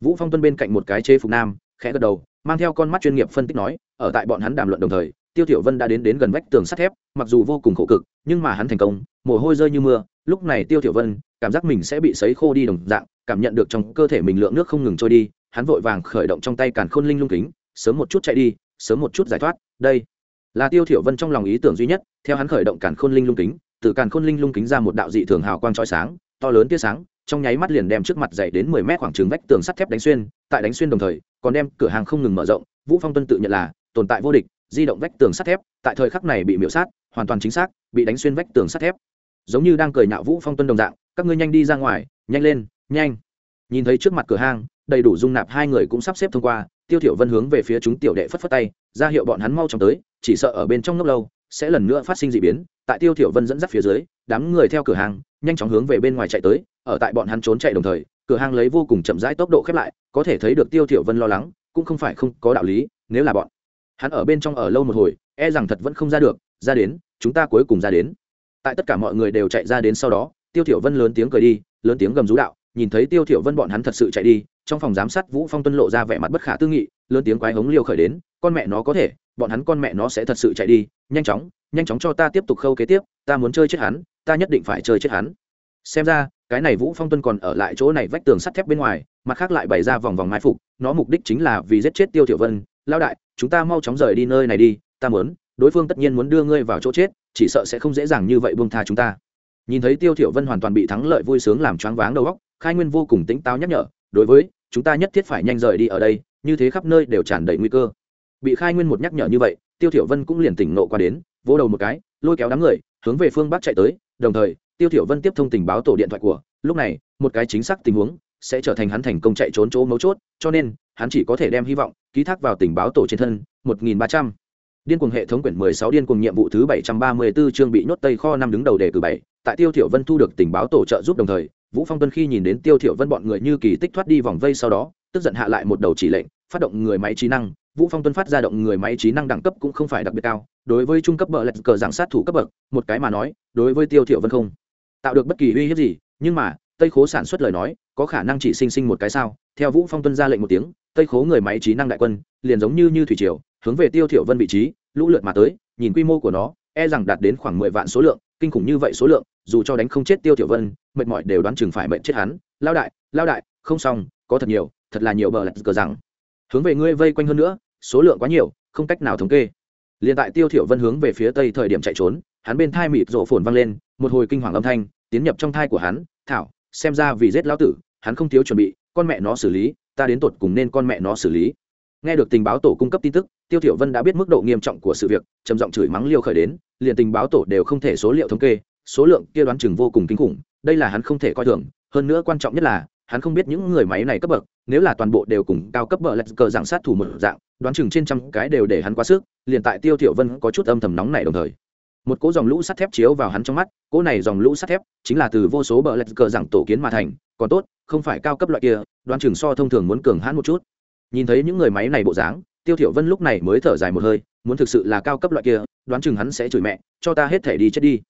Vũ phong tuân bên cạnh một cái chế phục nam, khẽ gật đầu, mang theo con mắt chuyên nghiệp phân tích nói, ở tại bọn hắn đàm luận đồng thời, tiêu tiểu vân đã đến đến gần vách tường sắt thép, mặc dù vô cùng khổ cực, nhưng mà hắn thành công mồ hôi rơi như mưa, lúc này tiêu tiểu vân, cảm giác mình sẽ bị sấy khô đi đồng dạng, cảm nhận được trong cơ thể mình lượng nước không ngừng trôi đi, hắn vội vàng khởi động trong tay càn khôn linh lung kính, sớm một chút chạy đi, sớm một chút giải thoát, đây là tiêu thiểu vân trong lòng ý tưởng duy nhất, theo hắn khởi động càn khôn linh lung kính, từ càn khôn linh lung kính ra một đạo dị thường hào quang chói sáng, to lớn tia sáng, trong nháy mắt liền đem trước mặt dậy đến mười mét khoảng trường vách tường sắt thép đánh xuyên, tại đánh xuyên đồng thời, còn đem cửa hàng không ngừng mở rộng, vũ phong tuân tự nhận là tồn tại vô địch, di động vách tường sắt thép, tại thời khắc này bị miễu sát, hoàn toàn chính xác, bị đánh xuyên vách tường sắt thép giống như đang cười nhạo vũ phong tuân đồng dạng, các ngươi nhanh đi ra ngoài, nhanh lên, nhanh. Nhìn thấy trước mặt cửa hang, đầy đủ dung nạp hai người cũng sắp xếp thông qua, tiêu thiểu vân hướng về phía chúng tiểu đệ phất phất tay, ra hiệu bọn hắn mau chóng tới, chỉ sợ ở bên trong ngốc lâu, sẽ lần nữa phát sinh dị biến. Tại tiêu thiểu vân dẫn dắt phía dưới, đám người theo cửa hàng nhanh chóng hướng về bên ngoài chạy tới, ở tại bọn hắn trốn chạy đồng thời, cửa hàng lấy vô cùng chậm rãi tốc độ khép lại, có thể thấy được tiêu thiểu vân lo lắng, cũng không phải không có đạo lý, nếu là bọn hắn ở bên trong ở lâu một hồi e rằng thật vẫn không ra được, ra đến, chúng ta cuối cùng ra đến tại tất cả mọi người đều chạy ra đến sau đó, tiêu thiểu vân lớn tiếng cười đi, lớn tiếng gầm rú đạo, nhìn thấy tiêu thiểu vân bọn hắn thật sự chạy đi, trong phòng giám sát vũ phong tuân lộ ra vẻ mặt bất khả tư nghị, lớn tiếng quái hống liêu khởi đến, con mẹ nó có thể, bọn hắn con mẹ nó sẽ thật sự chạy đi, nhanh chóng nhanh chóng cho ta tiếp tục khâu kế tiếp, ta muốn chơi chết hắn, ta nhất định phải chơi chết hắn. Xem ra, cái này vũ phong tuân còn ở lại chỗ này vách tường sắt thép bên ngoài, mặt khác lại bày ra vòng vòng mai phục, nó mục đích chính là vì giết chết tiêu thiểu vân lao đại, chúng ta mau chóng rời đi nơi này đi, ta muốn đối phương tất nhiên muốn đưa ngươi vào chỗ chết, chỉ sợ sẽ không dễ dàng như vậy buông tha chúng ta. Nhìn thấy tiêu thiểu vân hoàn toàn bị thắng lợi vui sướng làm choáng váng đầu óc, khai nguyên vô cùng tĩnh táo nhắc nhở, đối với, chúng ta nhất thiết phải nhanh rời đi ở đây, như thế khắp nơi đều tràn đầy nguy cơ. Bị khai nguyên một nhắc nhở như vậy, tiêu thiểu vân cũng liền tỉnh nộ qua đến, vỗ đầu một cái, lôi kéo đám người, hướng về phương bắc chạy tới, đồng thời, tiêu thiểu vân tiếp thông tình báo tổ điện thoại của, lúc này, một cái chính xác tình huống sẽ trở thành hắn thành công chạy trốn chỗ mấu chốt, cho nên, hắn chỉ có thể đem hy vọng ký thác vào tình báo tổ trên thân 1.300 điên cuồng hệ thống quyển 16 điên cuồng nhiệm vụ thứ 734 chương bị nhốt tây kho năm đứng đầu đề cử bảy, tại tiêu thiểu vân thu được tình báo tổ trợ giúp đồng thời, vũ phong tuân khi nhìn đến tiêu thiểu vân bọn người như kỳ tích thoát đi vòng vây sau đó, tức giận hạ lại một đầu chỉ lệnh, phát động người máy trí năng. Vũ phong tuân phát ra động người máy trí năng đẳng cấp cũng không phải đặc biệt cao, đối với trung cấp bợ lật cờ giảng sát thủ cấp bậc, một cái mà nói, đối với tiêu thiểu vân không tạo được bất kỳ uy hiếp gì, nhưng mà, tây khố sản xuất lời nói, có khả năng chỉ sinh sinh một cái sao? Theo vũ phong tuân ra lệnh một tiếng tây khố người máy trí năng đại quân, liền giống như như thủy triều, hướng về tiêu thiểu vân vị trí, lũ lượt mà tới, nhìn quy mô của nó e rằng đạt đến khoảng mười vạn số lượng, kinh khủng như vậy số lượng, dù cho đánh không chết tiêu thiểu vân, mệt mỏi đều đoán chừng phải mệt chết hắn. Lao đại lao đại, không xong, có thật nhiều, thật là nhiều bờ lạch cờ rằng. Hướng về ngươi vây quanh hơn nữa, số lượng quá nhiều, không cách nào thống kê. Liền tại tiêu thiểu vân hướng về phía tây thời điểm chạy trốn, hắn bên thai mịt rộ phồn vang lên, một hồi kinh hoàng âm thanh, tiến nhập trong thai của hắn, thảo, xem ra vì giết lão tử, hắn không thiếu chuẩn bị, con mẹ nó xử lý ta đến tột cùng nên con mẹ nó xử lý. Nghe được tình báo tổ cung cấp tin tức, tiêu thiểu vân đã biết mức độ nghiêm trọng của sự việc, trầm giọng chửi mắng liêu khởi đến, liền tình báo tổ đều không thể số liệu thống kê, số lượng kia đoán chừng vô cùng kinh khủng, đây là hắn không thể coi thường, hơn nữa quan trọng nhất là, hắn không biết những người máy này cấp bậc, nếu là toàn bộ đều cùng cao cấp bậc lạch cờ dạng sát thủ một dạng, đoán chừng trên trăm cái đều để hắn quá sức, liền tại tiêu thiểu vân có chút âm thầm nóng này đồng thời. Một cỗ dòng lũ sắt thép chiếu vào hắn trong mắt, cỗ này dòng lũ sắt thép chính là từ vô số bờ lạch cờ dạng tổ kiến mà thành, còn tốt không phải cao cấp loại kia, đoán chừng so thông thường muốn cường hãn một chút. Nhìn thấy những người máy này bộ dáng, tiêu thiểu vân lúc này mới thở dài một hơi, muốn thực sự là cao cấp loại kia, đoán chừng hắn sẽ chửi mẹ, cho ta hết thể đi chết đi.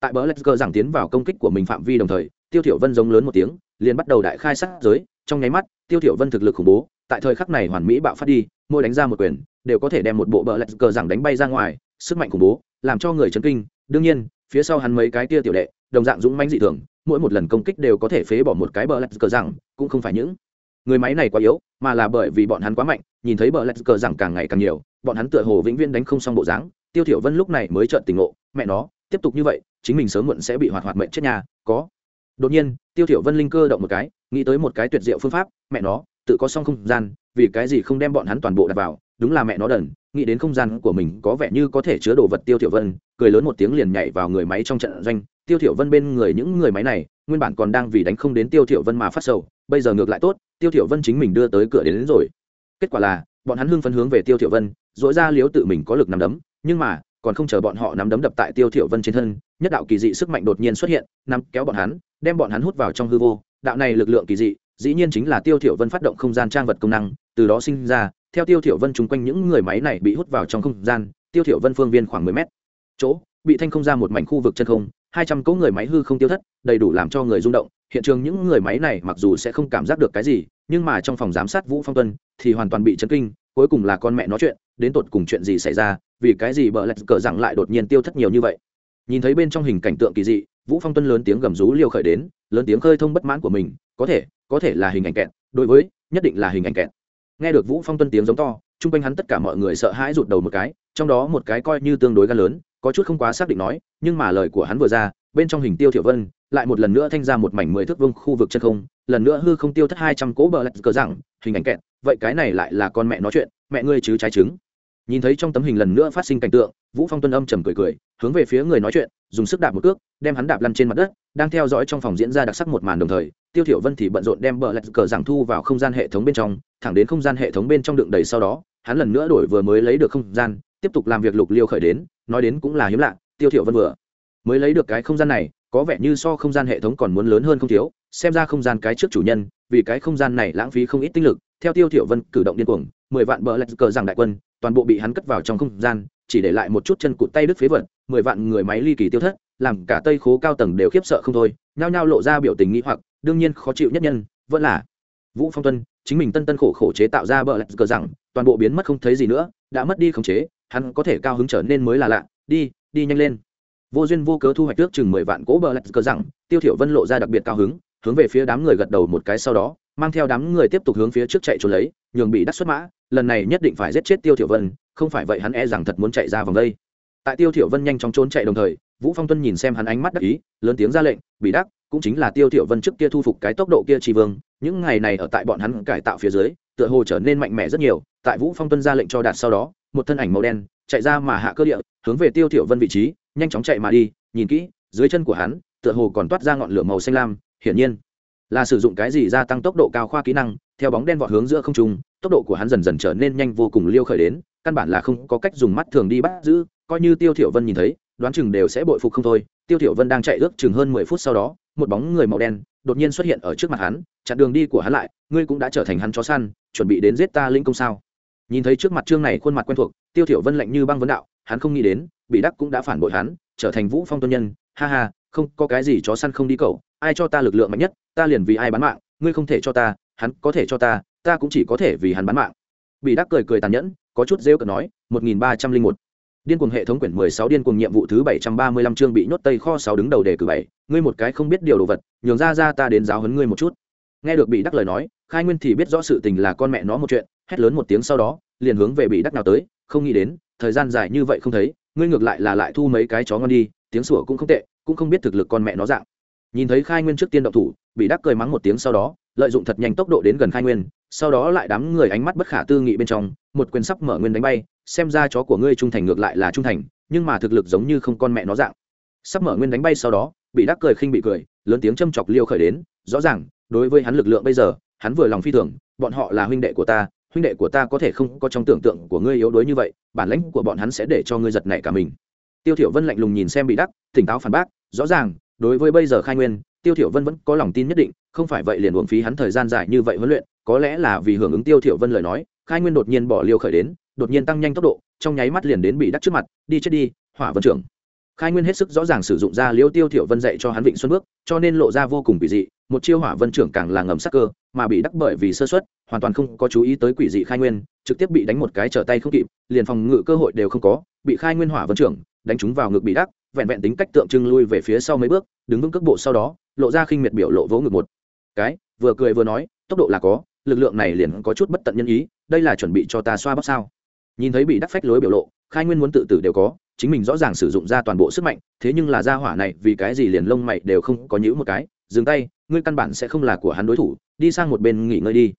Tại bờ lexger giảng tiến vào công kích của mình phạm vi đồng thời, tiêu thiểu vân giống lớn một tiếng, liền bắt đầu đại khai sát giới. Trong nháy mắt, tiêu thiểu vân thực lực khủng bố, tại thời khắc này hoàn mỹ bạo phát đi, mỗi đánh ra một quyền, đều có thể đem một bộ bờ lexger giảng đánh bay ra ngoài, sức mạnh khủng bố, làm cho người chấn kinh. Đương nhiên, phía sau hắn mấy cái tia tiểu đệ, đồng dạng dũng mãnh dị thường mỗi một lần công kích đều có thể phế bỏ một cái bờ lạch cờ rằng, cũng không phải những người máy này quá yếu, mà là bởi vì bọn hắn quá mạnh, nhìn thấy bờ lạch cờ rằng càng ngày càng nhiều, bọn hắn tựa hồ vĩnh viễn đánh không xong bộ dáng. Tiêu thiểu vân lúc này mới chợt tỉnh ngộ, mẹ nó, tiếp tục như vậy, chính mình sớm muộn sẽ bị hoạt hoạt mệnh chết nhà có. Đột nhiên, tiêu thiểu vân linh cơ động một cái, nghĩ tới một cái tuyệt diệu phương pháp, mẹ nó, tự có xong không gian, vì cái gì không đem bọn hắn toàn bộ đặt vào? Đúng là mẹ nó đần, nghĩ đến không gian của mình có vẻ như có thể chứa đồ vật. Tiêu thiểu vân cười lớn một tiếng liền nhảy vào người máy trong trận doanh tiêu thiểu vân bên người những người máy này nguyên bản còn đang vì đánh không đến tiêu thiểu vân mà phát sầu bây giờ ngược lại tốt tiêu thiểu vân chính mình đưa tới cửa đến, đến rồi. Kết quả là bọn hắn hưng phấn hướng về tiêu thiểu vân dỗi ra liếu tự mình có lực nắm đấm nhưng mà còn không chờ bọn họ nắm đấm đập tại tiêu thiểu vân trên thân nhất đạo kỳ dị sức mạnh đột nhiên xuất hiện nắm kéo bọn hắn đem bọn hắn hút vào trong hư vô. Đạo này lực lượng kỳ dị dĩ nhiên chính là tiêu thiểu vân phát động không gian trang vật công năng từ đó sinh ra theo tiêu thiểu vân chung quanh những người máy này bị hút vào trong không gian tiêu thiểu vân phương viên khoảng 10 mét chỗ bị thanh không ra một mảnh khu vực chân không hai trăm cỗ người máy hư không tiêu thất, đầy đủ làm cho người rung động. Hiện trường những người máy này mặc dù sẽ không cảm giác được cái gì, nhưng mà trong phòng giám sát vũ phong tuân thì hoàn toàn bị chấn kinh, cuối cùng là con mẹ nói chuyện, đến tột cùng chuyện gì xảy ra, vì cái gì bờ lạch cờ rằng lại đột nhiên tiêu thất nhiều như vậy? Nhìn thấy bên trong hình cảnh tượng kỳ dị, vũ phong tuân lớn tiếng gầm rú liều khởi đến, lớn tiếng khơi thông bất mãn của mình, có thể có thể là hình ảnh kẹt, đối với, nhất định là hình ảnh kẹt. Nghe được vũ phong tuân tiếng giống to, chung quanh hắn tất cả mọi người sợ hãi rụt đầu một cái, trong đó một cái coi như tương đối gan lớn có chút không quá xác định nói, nhưng mà lời của hắn vừa ra, bên trong hình tiêu thiểu vân lại một lần nữa thanh ra một mảnh mười thước vuông khu vực chân không, lần nữa hư không tiêu thất hai trăm cỗ bờ lạch cờ rằng hình ảnh kẹt, vậy cái này lại là con mẹ nói chuyện, mẹ ngươi chứ trái trứng. Nhìn thấy trong tấm hình lần nữa phát sinh cảnh tượng, vũ phong tuân âm trầm cười cười, hướng về phía người nói chuyện, dùng sức đạp một cước, đem hắn đạp lăn trên mặt đất, đang theo dõi trong phòng diễn ra đặc sắc một màn đồng thời, tiêu thiểu vân thì bận rộn đem bờ lạch cờ giảng thu vào không gian hệ thống bên trong, thẳng đến không gian hệ thống bên trong đựng đầy sau đó, hắn lần nữa đổi vừa mới lấy được không gian tiếp tục làm việc lục liêu khởi đến, nói đến cũng là hiếm lạ, tiêu thiểu vân vừa. Mới lấy được cái không gian này, có vẻ như so không gian hệ thống còn muốn lớn hơn không thiếu, xem ra không gian cái trước chủ nhân, vì cái không gian này lãng phí không ít tinh lực, theo tiêu thiểu vân cử động điên cuồng, mười vạn bờ lạch cờ rằng đại quân, toàn bộ bị hắn cất vào trong không gian, chỉ để lại một chút chân cụt tay đứt phế vật, mười vạn người máy ly kỳ tiêu thất, làm cả tây khố cao tầng đều khiếp sợ không thôi, nhao nhao lộ ra biểu tình nghĩ hoặc, đương nhiên khó chịu nhất nhân, vẫn là vũ phong tuân, chính mình tân tân khổ khổ chế tạo ra bờ lạch cờ rằng toàn bộ biến mất không thấy gì nữa, đã mất đi khống chế hắn có thể cao hứng trở nên mới là lạ, đi đi nhanh lên. Vô duyên vô cớ thu hoạch trước chừng mười vạn cỗ bờ lạch cờ rằng tiêu thiểu vân lộ ra đặc biệt cao hứng, hướng về phía đám người gật đầu một cái sau đó, mang theo đám người tiếp tục hướng phía trước chạy trốn lấy, nhường bị đắc xuất mã, lần này nhất định phải giết chết tiêu thiểu vân, không phải vậy hắn e rằng thật muốn chạy ra vòng đây. Tại tiêu thiểu vân nhanh chóng trốn chạy đồng thời, vũ phong tuân nhìn xem hắn ánh mắt đắc ý, lớn tiếng ra lệnh, bị đắc, cũng chính là tiêu thiểu vân trước kia thu phục cái tốc độ kia trì vương, những ngày này ở tại bọn hắn cải tạo phía dưới, tựa hồ trở nên mạnh mẽ rất nhiều. Tại vũ phong tuân ra lệnh cho đạt sau đó một thân ảnh màu đen, chạy ra mà hạ cơ địa, hướng về tiêu thiểu vân vị trí, nhanh chóng chạy mà đi, nhìn kỹ, dưới chân của hắn, tựa hồ còn toát ra ngọn lửa màu xanh lam, hiển nhiên là sử dụng cái gì gia tăng tốc độ cao khoa kỹ năng, theo bóng đen vọt hướng giữa không trung, tốc độ của hắn dần dần trở nên nhanh vô cùng liêu khởi đến, căn bản là không có cách dùng mắt thường đi bắt giữ, coi như tiêu thiểu vân nhìn thấy, đoán chừng đều sẽ bội phục không thôi. Tiêu thiểu vân đang chạy ước chừng hơn mười phút sau đó, một bóng người màu đen đột nhiên xuất hiện ở trước mặt hắn, chặn đường đi của hắn lại, ngươi cũng đã trở thành hắn chó săn, chuẩn bị đến giết ta linh công sao? Nhìn thấy trước mặt trương này khuôn mặt quen thuộc, tiêu thiểu vân lạnh như băng vấn đạo, hắn không nghĩ đến, bị đắc cũng đã phản bội hắn, trở thành vũ phong tôn nhân. Ha ha, không, có cái gì chó săn không đi cầu ai cho ta lực lượng mạnh nhất, ta liền vì ai bán mạng, ngươi không thể cho ta, hắn có thể cho ta ta cũng chỉ có thể vì hắn bán mạng. Bị đắc cười cười tàn nhẫn, có chút rêu cợt nói, một nghìn ba trăm linh một, điên cuồng hệ thống quyển mười sáu điên cuồng nhiệm vụ thứ bảy trăm ba mươi lăm chương bị nhốt tây kho sáu đứng đầu đề cử bảy, ngươi một cái không biết điều đồ vật, nhường ra ra ta đến giáo huấn ngươi một chút. Nghe được bị đắc lời nói khai nguyên thì biết rõ sự tình là con mẹ nó một chuyện, hét lớn một tiếng sau đó, liền hướng về bị đắc nào tới, không nghĩ đến, thời gian dài như vậy không thấy, ngươi ngược lại là lại thu mấy cái chó ngon đi, tiếng sủa cũng không tệ, cũng không biết thực lực con mẹ nó dạng. Nhìn thấy khai nguyên trước tiên động thủ, bị đắc cười mắng một tiếng sau đó, lợi dụng thật nhanh tốc độ đến gần khai nguyên, sau đó lại đám người ánh mắt bất khả tư nghị bên trong, một quyền sắp mở nguyên đánh bay, xem ra chó của ngươi trung thành ngược lại là trung thành, nhưng mà thực lực giống như không con mẹ nó dạng. Sắp mở nguyên đánh bay sau đó, bị đắc cười khinh bị cười, lớn tiếng châm chọc liêu khởi đến, rõ ràng, đối với hắn lực lượng bây giờ hắn vừa lòng phi thường, bọn họ là huynh đệ của ta, huynh đệ của ta có thể không có trong tưởng tượng của ngươi yếu đuối như vậy, bản lãnh của bọn hắn sẽ để cho ngươi giật nảy cả mình. Tiêu thiểu vân lạnh lùng nhìn xem bị đắc tỉnh táo phản bác, rõ ràng, đối với bây giờ khai nguyên, tiêu thiểu vân vẫn có lòng tin nhất định, không phải vậy liền uổng phí hắn thời gian dài như vậy huấn luyện, có lẽ là vì hưởng ứng tiêu thiểu vân lời nói, khai nguyên đột nhiên bỏ liều khởi đến, đột nhiên tăng nhanh tốc độ, trong nháy mắt liền đến bị đắc trước mặt, đi chết đi, hỏa vân trưởng. Khai nguyên hết sức rõ ràng sử dụng ra liêu tiêu thiểu vân dạy cho hắn vịnh xuân bước, cho nên lộ ra vô cùng kỳ dị, một chiêu hỏa vân trưởng càng là ngầm sắc cơ mà bị đắc bởi vì sơ suất, hoàn toàn không có chú ý tới quỷ dị khai nguyên, trực tiếp bị đánh một cái trở tay không kịp, liền phòng ngự cơ hội đều không có, bị khai nguyên hỏa vân trưởng, đánh trúng vào ngực bị đắc, vẹn vẹn tính cách tượng trưng lui về phía sau mấy bước, đứng vững cước bộ sau đó, lộ ra khinh miệt biểu lộ vỗ ngực một. Cái, vừa cười vừa nói, tốc độ là có, lực lượng này liền có chút bất tận nhân ý, đây là chuẩn bị cho ta xoa bóc sao? Nhìn thấy bị đắc phách lối biểu lộ, khai nguyên muốn tự tử đều có, chính mình rõ ràng sử dụng ra toàn bộ sức mạnh, thế nhưng là ra hỏa này vì cái gì liền lông mày đều không có nhữ một cái dừng tay, ngươi căn bản sẽ không là của hắn đối thủ, đi sang một bên nghỉ ngơi đi.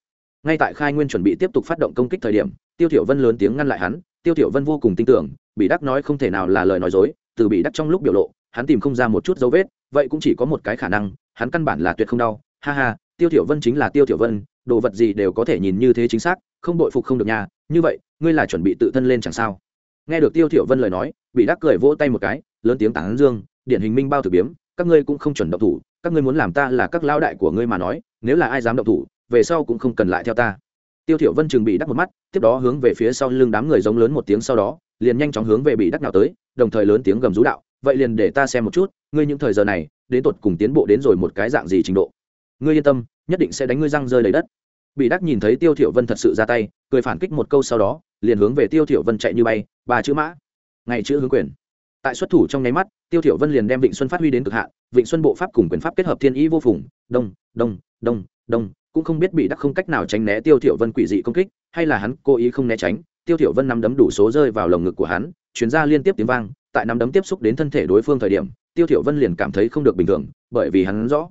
Ngay tại khai nguyên chuẩn bị tiếp tục phát động công kích thời điểm, tiêu thiểu vân lớn tiếng ngăn lại hắn, tiêu thiểu vân vô cùng tin tưởng, bị đắc nói không thể nào là lời nói dối, từ bị đắc trong lúc biểu lộ, hắn tìm không ra một chút dấu vết, vậy cũng chỉ có một cái khả năng, hắn căn bản là tuyệt không đau. Ha ha, tiêu thiểu vân chính là tiêu thiểu vân, đồ vật gì đều có thể nhìn như thế chính xác, không bội phục không được nhà như vậy, ngươi là chuẩn bị tự thân lên chẳng sao? Nghe được tiêu thiểu vân lời nói, bị đắc cười vỗ tay một cái, lớn tiếng tán dương, điển hình minh bao tử biếm các ngươi cũng không chuẩn động thủ, các ngươi muốn làm ta là các lão đại của ngươi mà nói, nếu là ai dám động thủ, về sau cũng không cần lại theo ta. Tiêu thiểu vân chừng bị đắc một mắt, tiếp đó hướng về phía sau lưng đám người giống lớn một tiếng sau đó, liền nhanh chóng hướng về bị đắc nào tới, đồng thời lớn tiếng gầm rú đạo, vậy liền để ta xem một chút, ngươi những thời giờ này, đến tột cùng tiến bộ đến rồi một cái dạng gì trình độ? Ngươi yên tâm, nhất định sẽ đánh ngươi răng rơi đầy đất. Bị đắc nhìn thấy tiêu thiểu vân thật sự ra tay, cười phản kích một câu sau đó, liền hướng về tiêu thiểu vân chạy như bay, ba chữ mã. Ngày chữ hướng quyền tại xuất thủ trong nháy mắt, tiêu thiểu vân liền đem vịnh xuân phát huy đến cực hạn, vịnh xuân bộ pháp cùng quyền pháp kết hợp thiên ý vô phùng, đông đông đông đông, cũng không biết bị đắc không cách nào tránh né tiêu thiểu vân quỷ dị công kích, hay là hắn cố ý không né tránh, tiêu thiểu vân nắm đấm đủ số rơi vào lồng ngực của hắn truyền ra liên tiếp tiếng vang, tại nắm đấm tiếp xúc đến thân thể đối phương thời điểm, tiêu thiểu vân liền cảm thấy không được bình thường, bởi vì hắn rõ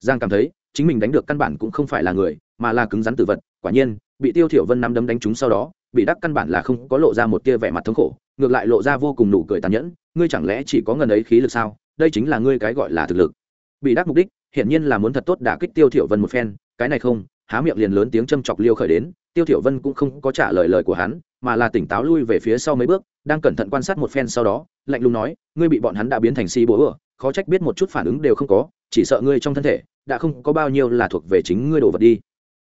giang cảm thấy, chính mình đánh được căn bản cũng không phải là người, mà là cứng rắn tử vật, quả nhiên, bị tiêu thiểu vân nắm đấm đánh trúng sau đó, bị đắc căn bản là không có lộ ra một tia vẻ mặt thống khổ ngược lại lộ ra vô cùng nụ cười tàn nhẫn, ngươi chẳng lẽ chỉ có ngần ấy khí lực sao? Đây chính là ngươi cái gọi là thực lực. Bị đắc mục đích, hiển nhiên là muốn thật tốt đả kích tiêu thiểu vân một phen, cái này không, há miệng liền lớn tiếng châm chọc liêu khởi đến, tiêu thiểu vân cũng không có trả lời lời của hắn, mà là tỉnh táo lui về phía sau mấy bước, đang cẩn thận quan sát một phen sau đó, lạnh lùng nói, ngươi bị bọn hắn đã biến thành si bố ửa khó trách biết một chút phản ứng đều không có, chỉ sợ ngươi trong thân thể đã không có bao nhiêu là thuộc về chính ngươi đồ vật đi.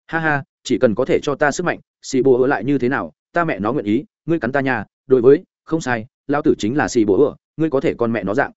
Ha ha, chỉ cần có thể cho ta sức mạnh, si bố ửa lại như thế nào, ta mẹ nó nguyện ý, ngươi cắn ta nhà, đối với không sai lao tử chính là xì bố ựa, ngươi có thể con mẹ nó dạng.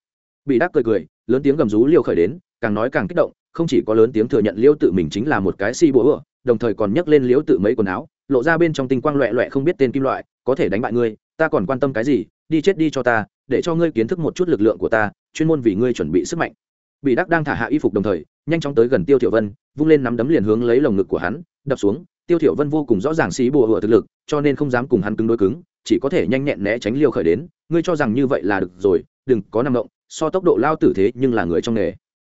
Bị đắc cười cười, lớn tiếng gầm rú liêu khởi đến, càng nói càng kích động, không chỉ có lớn tiếng thừa nhận liêu tự mình chính là một cái xì bố ựa, đồng thời còn nhấc lên liêu tự mấy quần áo, lộ ra bên trong tinh quang loẹ loẹ không biết tên kim loại, có thể đánh bại ngươi, ta còn quan tâm cái gì, đi chết đi cho ta, để cho ngươi kiến thức một chút lực lượng của ta, chuyên môn vì ngươi chuẩn bị sức mạnh. Bị đắc đang thả hạ y phục đồng thời, nhanh chóng tới gần tiêu thiểu vân, vung lên nắm đấm liền hướng lấy lồng ngực của hắn, đập xuống. Tiêu thiểu vân vô cùng rõ ràng xí bùa hựa thực lực, cho nên không dám cùng hắn cứng đối cứng chỉ có thể nhanh nhẹn né tránh liêu khởi đến. Ngươi cho rằng như vậy là được rồi, đừng có năng động, so tốc độ lao tử thế nhưng là người trong nghề.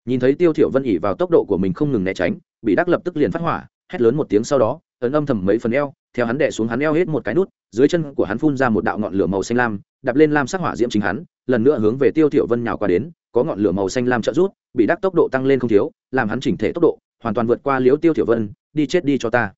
Nhìn thấy tiêu thiểu vân ỉ vào tốc độ của mình không ngừng né tránh, bị đắc lập tức liền phát hỏa, hét lớn một tiếng sau đó, ấn âm thầm mấy phần eo, theo hắn đè xuống hắn eo hết một cái nút, dưới chân của hắn phun ra một đạo ngọn lửa màu xanh lam đạp lên lam sắc hỏa diễm chính hắn, lần nữa hướng về tiêu thiểu vân nhào qua đến, có ngọn lửa màu xanh lam trợ rút bị đắc tốc độ tăng lên không thiếu, làm hắn chỉnh thể tốc độ, hoàn toàn vượt qua liễu tiêu thiểu vân, đi chết đi cho ta.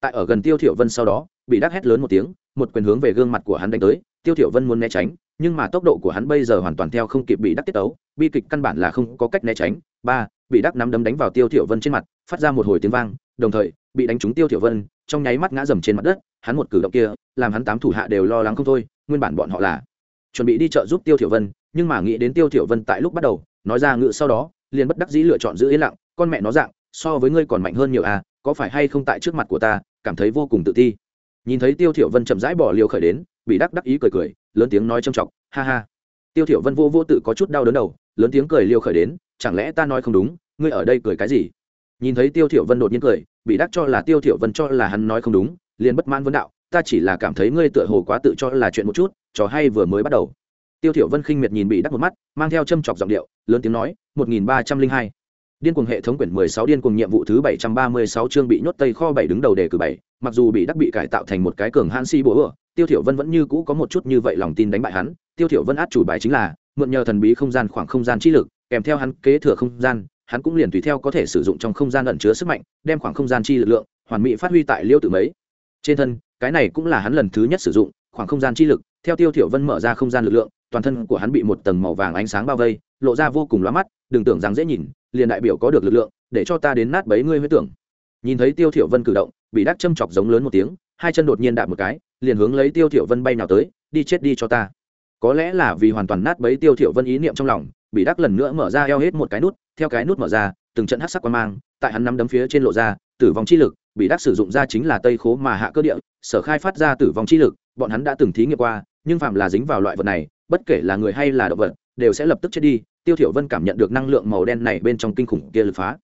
Tại ở gần tiêu thiểu vân sau đó, bị đắc hét lớn một tiếng một quyền hướng về gương mặt của hắn đánh tới, tiêu thiểu vân muốn né tránh, nhưng mà tốc độ của hắn bây giờ hoàn toàn theo không kịp bị đắc tiết tấu, bi kịch căn bản là không có cách né tránh. Ba, bị đắc nắm đấm đánh vào tiêu thiểu vân trên mặt, phát ra một hồi tiếng vang, đồng thời, bị đánh trúng tiêu thiểu vân, trong nháy mắt ngã dầm trên mặt đất, hắn một cử động kia, làm hắn tám thủ hạ đều lo lắng không thôi, nguyên bản bọn họ là chuẩn bị đi chợ giúp tiêu thiểu vân, nhưng mà nghĩ đến tiêu thiểu vân tại lúc bắt đầu, nói ra ngựa sau đó, liền bất đắc dĩ lựa chọn giữ yên lặng, con mẹ nó dạng, so với ngươi còn mạnh hơn nhiều à có phải hay không tại trước mặt của ta, cảm thấy vô cùng tự ti? nhìn thấy tiêu thiểu vân chậm rãi bỏ liều khởi đến bị đắc đắc ý cười cười, lớn tiếng nói trâm trọng, ha ha. Tiêu thiểu vân vô vô tự có chút đau đớn đầu, lớn tiếng cười liều khởi đến, chẳng lẽ ta nói không đúng? Ngươi ở đây cười cái gì? Nhìn thấy tiêu thiểu vân đột nhiên cười bị đắc cho là tiêu thiểu vân cho là hắn nói không đúng, liền bất mãn vấn đạo, ta chỉ là cảm thấy ngươi tựa hồ quá tự cho là chuyện một chút, trò hay vừa mới bắt đầu. Tiêu thiểu vân khinh miệt nhìn bị đắc một mắt, mang theo trâm trọng giọng điệu, lớn tiếng nói 1302 điên cuồng hệ thống quyển mười sáu, điên cuồng nhiệm vụ thứ bảy trăm ba mươi sáu chương bị nhốt tây kho bảy đứng đầu đề cử bảy. Mặc dù bị đắc bị cải tạo thành một cái cường hãn si bố tiêu thiểu vân vẫn như cũ có một chút như vậy lòng tin đánh bại hắn. Tiêu thiểu vân át chủ bài chính là, mượn nhờ thần bí không gian khoảng không gian chi lực, kèm theo hắn kế thừa không gian, hắn cũng liền tùy theo có thể sử dụng trong không gian ẩn chứa sức mạnh, đem khoảng không gian chi lực lượng, hoàn mỹ phát huy tại liêu tử mấy. Trên thân, cái này cũng là hắn lần thứ nhất sử dụng, khoảng không gian chi lực. Theo tiêu thiểu vân mở ra không gian lực lượng, toàn thân của hắn bị một tầng màu vàng ánh sáng bao vây lộ ra vô cùng lóa mắt, đừng tưởng rằng dễ nhìn, liền đại biểu có được lực lượng, để cho ta đến nát bấy ngươi huyết tưởng. Nhìn thấy tiêu thiểu vân cử động, bị đắc châm chọc giống lớn một tiếng, hai chân đột nhiên đạp một cái, liền hướng lấy tiêu thiểu vân bay nào tới, đi chết đi cho ta. Có lẽ là vì hoàn toàn nát bấy tiêu thiểu vân ý niệm trong lòng, bị đắc lần nữa mở ra eo hết một cái nút, theo cái nút mở ra, từng trận hắc sắc quang mang, tại hắn nắm đấm phía trên lộ ra, tử vong chi lực, bị đắc sử dụng ra chính là tây khố mà hạ cơ địa, sở khai phát ra tử vong chi lực, bọn hắn đã từng thí nghiệm qua, nhưng phạm là dính vào loại vật này, bất kể là người hay là động vật, đều sẽ lập tức chết đi tiêu thiểu vân cảm nhận được năng lượng màu đen này bên trong kinh khủng kia lực phá.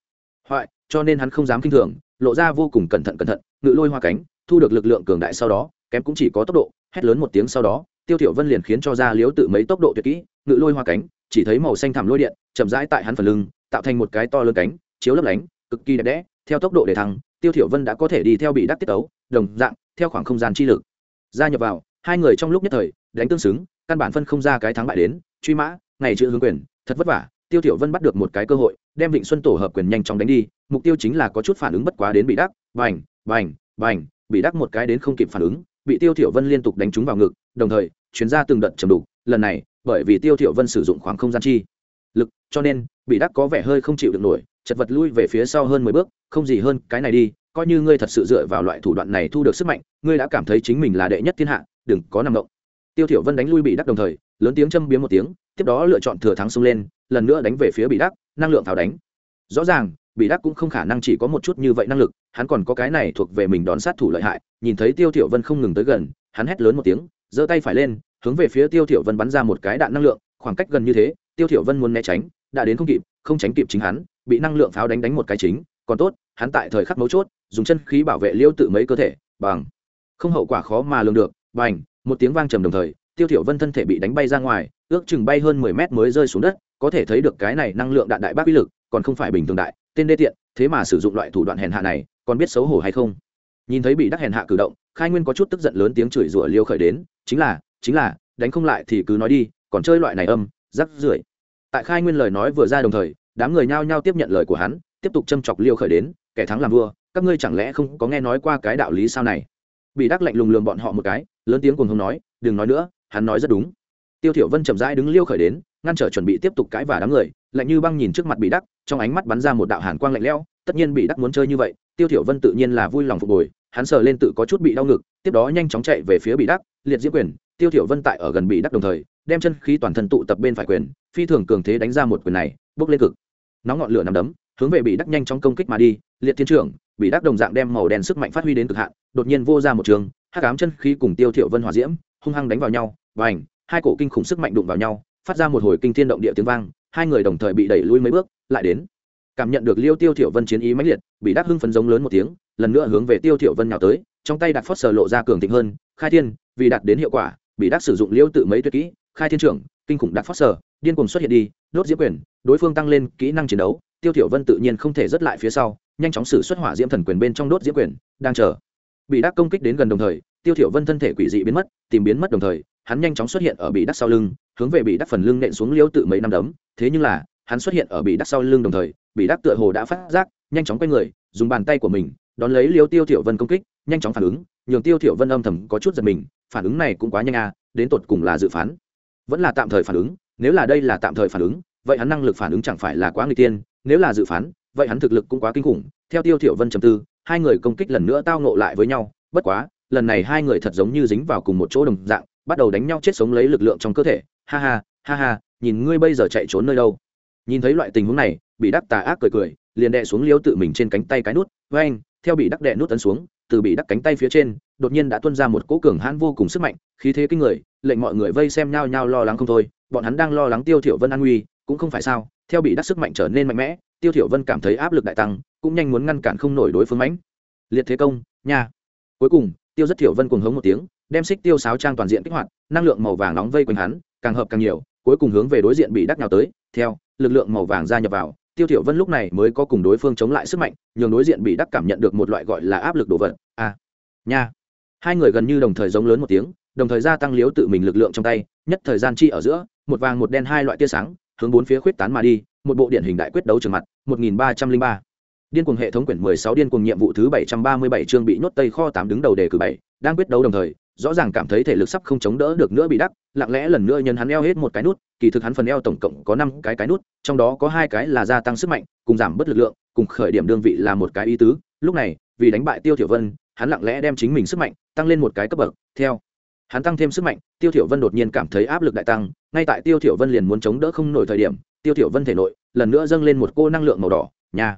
Hoại, cho nên hắn không dám kinh thường, lộ ra vô cùng cẩn thận cẩn thận, ngự lôi hoa cánh, thu được lực lượng cường đại sau đó, kém cũng chỉ có tốc độ, hét lớn một tiếng sau đó, tiêu thiểu vân liền khiến cho ra liếu tự mấy tốc độ tuyệt kỹ, ngự lôi hoa cánh, chỉ thấy màu xanh thẳm lôi điện, chậm rãi tại hắn phần lưng, tạo thành một cái to lớn cánh, chiếu lấp lánh, cực kỳ đẹp đẽ, theo tốc độ để thăng, tiêu thiểu vân đã có thể đi theo bị đắc tiết tấu, đồng dạng, theo khoảng không gian chi lực. Gia nhập vào, hai người trong lúc nhất thời, đánh tương xứng, căn bản phân không ra cái thắng bại đến, truy mã, ngày chữ hướng quyền thật vất vả, tiêu tiểu vân bắt được một cái cơ hội, đem vịnh xuân tổ hợp quyền nhanh chóng đánh đi, mục tiêu chính là có chút phản ứng bất quá đến bị đắc vành vành vành bị đắc một cái đến không kịp phản ứng, bị tiêu tiểu vân liên tục đánh trúng vào ngực, đồng thời, chuyến ra từng đợt trầm đục, lần này, bởi vì tiêu tiểu vân sử dụng khoảng không gian chi lực, cho nên, bị đắc có vẻ hơi không chịu được nổi, chật vật lui về phía sau hơn mười bước, không gì hơn cái này đi, coi như ngươi thật sự dựa vào loại thủ đoạn này thu được sức mạnh, ngươi đã cảm thấy chính mình là đệ nhất thiên hạ, đừng có nằm động. Tiêu tiểu vân đánh lui bị đắc đồng thời, lớn tiếng châm biếm một tiếng tiếp đó lựa chọn thừa thắng xông lên, lần nữa đánh về phía bị đắc, năng lượng tháo đánh. Rõ ràng bị đắc cũng không khả năng chỉ có một chút như vậy năng lực, hắn còn có cái này thuộc về mình đón sát thủ lợi hại, nhìn thấy tiêu thiểu vân không ngừng tới gần, hắn hét lớn một tiếng, giơ tay phải lên, hướng về phía tiêu thiểu vân bắn ra một cái đạn năng lượng, khoảng cách gần như thế, tiêu thiểu vân muốn né tránh, đã đến không kịp, không tránh kịp chính hắn, bị năng lượng pháo đánh đánh một cái chính, còn tốt, hắn tại thời khắc mấu chốt, dùng chân khí bảo vệ liêu tự mấy cơ thể, bằng, không hậu quả khó mà lường được, bành, một tiếng vang trầm đồng thời tiêu thiểu vân thân thể bị đánh bay ra ngoài, ước chừng bay hơn 10 mét mới rơi xuống đất, có thể thấy được cái này năng lượng đạn đại bác uy lực, còn không phải bình thường đại, tên đê tiện, thế mà sử dụng loại thủ đoạn hèn hạ này, còn biết xấu hổ hay không? Nhìn thấy bị đắc hèn hạ cử động, khai nguyên có chút tức giận lớn tiếng chửi rủa liêu khởi đến, chính là chính là, đánh không lại thì cứ nói đi, còn chơi loại này âm, rắc rưởi. Tại khai nguyên lời nói vừa ra đồng thời, đám người nhao nhao tiếp nhận lời của hắn, tiếp tục châm chọc liêu khởi đến, kẻ thắng làm vua, các ngươi chẳng lẽ không có nghe nói qua cái đạo lý sao này? Bị đắc lạnh lùng lường bọn họ một cái, lớn tiếng cùng hùng nói, đừng nói nữa hắn nói rất đúng. Tiêu thiểu vân chậm rãi đứng liêu khởi đến, ngăn trở chuẩn bị tiếp tục cãi vả đám người, lạnh như băng nhìn trước mặt bị đắc, trong ánh mắt bắn ra một đạo hàn quang lạnh lẽo, tất nhiên bị đắc muốn chơi như vậy, tiêu thiểu vân tự nhiên là vui lòng phục hồi, hắn sờ lên tự có chút bị đau ngực, tiếp đó nhanh chóng chạy về phía bị đắc, liệt diễm quyền, tiêu thiểu vân tại ở gần bị đắc đồng thời, đem chân khí toàn thân tụ tập bên phải quyền, phi thường cường thế đánh ra một quyền này, bước lên cực. Nóng ngọn lửa nằm đấm, hướng về bị đắc nhanh chóng công kích mà đi, liệt thiên trưởng bị đắc đồng dạng đem màu đen sức mạnh phát huy đến cực hạn, đột nhiên vô ra một trường, hắc ám chân khí cùng tiêu thiểu vân hỏa diễm hung hăng đánh vào nhau và ảnh hai cổ kinh khủng sức mạnh đụng vào nhau, phát ra một hồi kinh thiên động địa tiếng vang, hai người đồng thời bị đẩy lui mấy bước, lại đến. Cảm nhận được liêu tiêu thiểu vân chiến ý mãnh liệt, bị đắc hưng phấn giống lớn một tiếng, lần nữa hướng về tiêu thiểu vân nhào tới, trong tay đặt phất sờ lộ ra cường thịnh hơn, khai thiên, vì đạt đến hiệu quả, bị đắc sử dụng liêu tự mấy tuyệt kỹ, khai thiên trưởng, kinh khủng đặt phất sờ điên cuồng xuất hiện đi, đốt diễm quyền, đối phương tăng lên kỹ năng chiến đấu, tiêu thiểu vân tự nhiên không thể dứt lại phía sau, nhanh chóng sử xuất hỏa diễm thần quyền bên trong đốt diễm quyền, đang chờ. Bị đắc công kích đến gần đồng thời tiêu thiểu vân thân thể quỷ dị biến mất, tìm biến mất đồng thời, hắn nhanh chóng xuất hiện ở bị đắc sau lưng, hướng về bị đắc phần lưng nện xuống liêu tự mấy năm đấm. Thế nhưng là, hắn xuất hiện ở bị đắc sau lưng đồng thời bị đắc tựa hồ đã phát giác, nhanh chóng quay người, dùng bàn tay của mình, đón lấy liêu tiêu thiểu vân công kích, nhanh chóng phản ứng, nhường tiêu thiểu vân âm thầm có chút giật mình, phản ứng này cũng quá nhanh à đến tột cùng là dự phán. Vẫn là tạm thời phản ứng, nếu là đây là tạm thời phản ứng, vậy hắn năng lực phản ứng chẳng phải là quá nguy tiên, nếu là dự phán, vậy hắn thực lực cũng quá kinh khủng. Theo tiêu thiểu vân trầm tư, hai người công kích lần nữa tao ngộ lại với nhau, bất quá lần này hai người thật giống như dính vào cùng một chỗ đồng dạng, bắt đầu đánh nhau chết sống lấy lực lượng trong cơ thể. Ha ha ha ha, nhìn ngươi bây giờ chạy trốn nơi đâu. Nhìn thấy loại tình huống này, bị đắc tà ác cười cười, liền đè xuống liêu tự mình trên cánh tay cái nút với anh theo bị đắc đè nút tấn xuống, từ bị đắc cánh tay phía trên, đột nhiên đã tuôn ra một cỗ cường hãn vô cùng sức mạnh, khí thế kinh người, lệnh mọi người vây xem nhau nhau lo lắng không thôi, bọn hắn đang lo lắng tiêu thiểu vân an nguy, cũng không phải sao, theo bị đắc sức mạnh trở nên mạnh mẽ, tiêu thiểu vân cảm thấy áp lực đại tăng, cũng nhanh muốn ngăn cản không nổi đối phương mãnh. Liệt thế công, nha. Cuối cùng tiêu rất thiểu vân cuồng hống một tiếng đem xích tiêu sáo trang toàn diện kích hoạt năng lượng màu vàng nóng vây quanh hắn càng hợp càng nhiều cuối cùng hướng về đối diện bị đắc nhào tới theo lực lượng màu vàng gia nhập vào tiêu thiểu vân lúc này mới có cùng đối phương chống lại sức mạnh nhường đối diện bị đắc cảm nhận được một loại gọi là áp lực đổ vật a à, nha. Hai người gần như đồng thời giống lớn một tiếng đồng thời gia tăng liếu tự mình lực lượng trong tay nhất thời gian chi ở giữa một vàng một đen hai loại tia sáng hướng bốn phía khuyết tán mà đi một bộ điển hình đại quyết đấu trường mặt 1303 điên cuồng hệ thống quyển 16 điên cuồng nhiệm vụ thứ 737 chương bị nhốt tây kho tám đứng đầu đề cử bảy, đang quyết đấu đồng thời, rõ ràng cảm thấy thể lực sắp không chống đỡ được nữa bị đắc, lặng lẽ lần nữa nhân hắn eo hết một cái nút, kỳ thực hắn phần eo tổng cộng có năm cái cái nút, trong đó có hai cái là gia tăng sức mạnh, cùng giảm bớt lực lượng, cùng khởi điểm đương vị là một cái ý tứ. Lúc này, vì đánh bại tiêu tiểu vân, hắn lặng lẽ đem chính mình sức mạnh tăng lên một cái cấp bậc. Theo, hắn tăng thêm sức mạnh, tiêu thiểu vân đột nhiên cảm thấy áp lực đại tăng, ngay tại tiêu thiểu vân liền muốn chống đỡ không nổi thời điểm, tiêu thiểu vân thể nội lần nữa dâng lên một cô năng lượng màu đỏ nha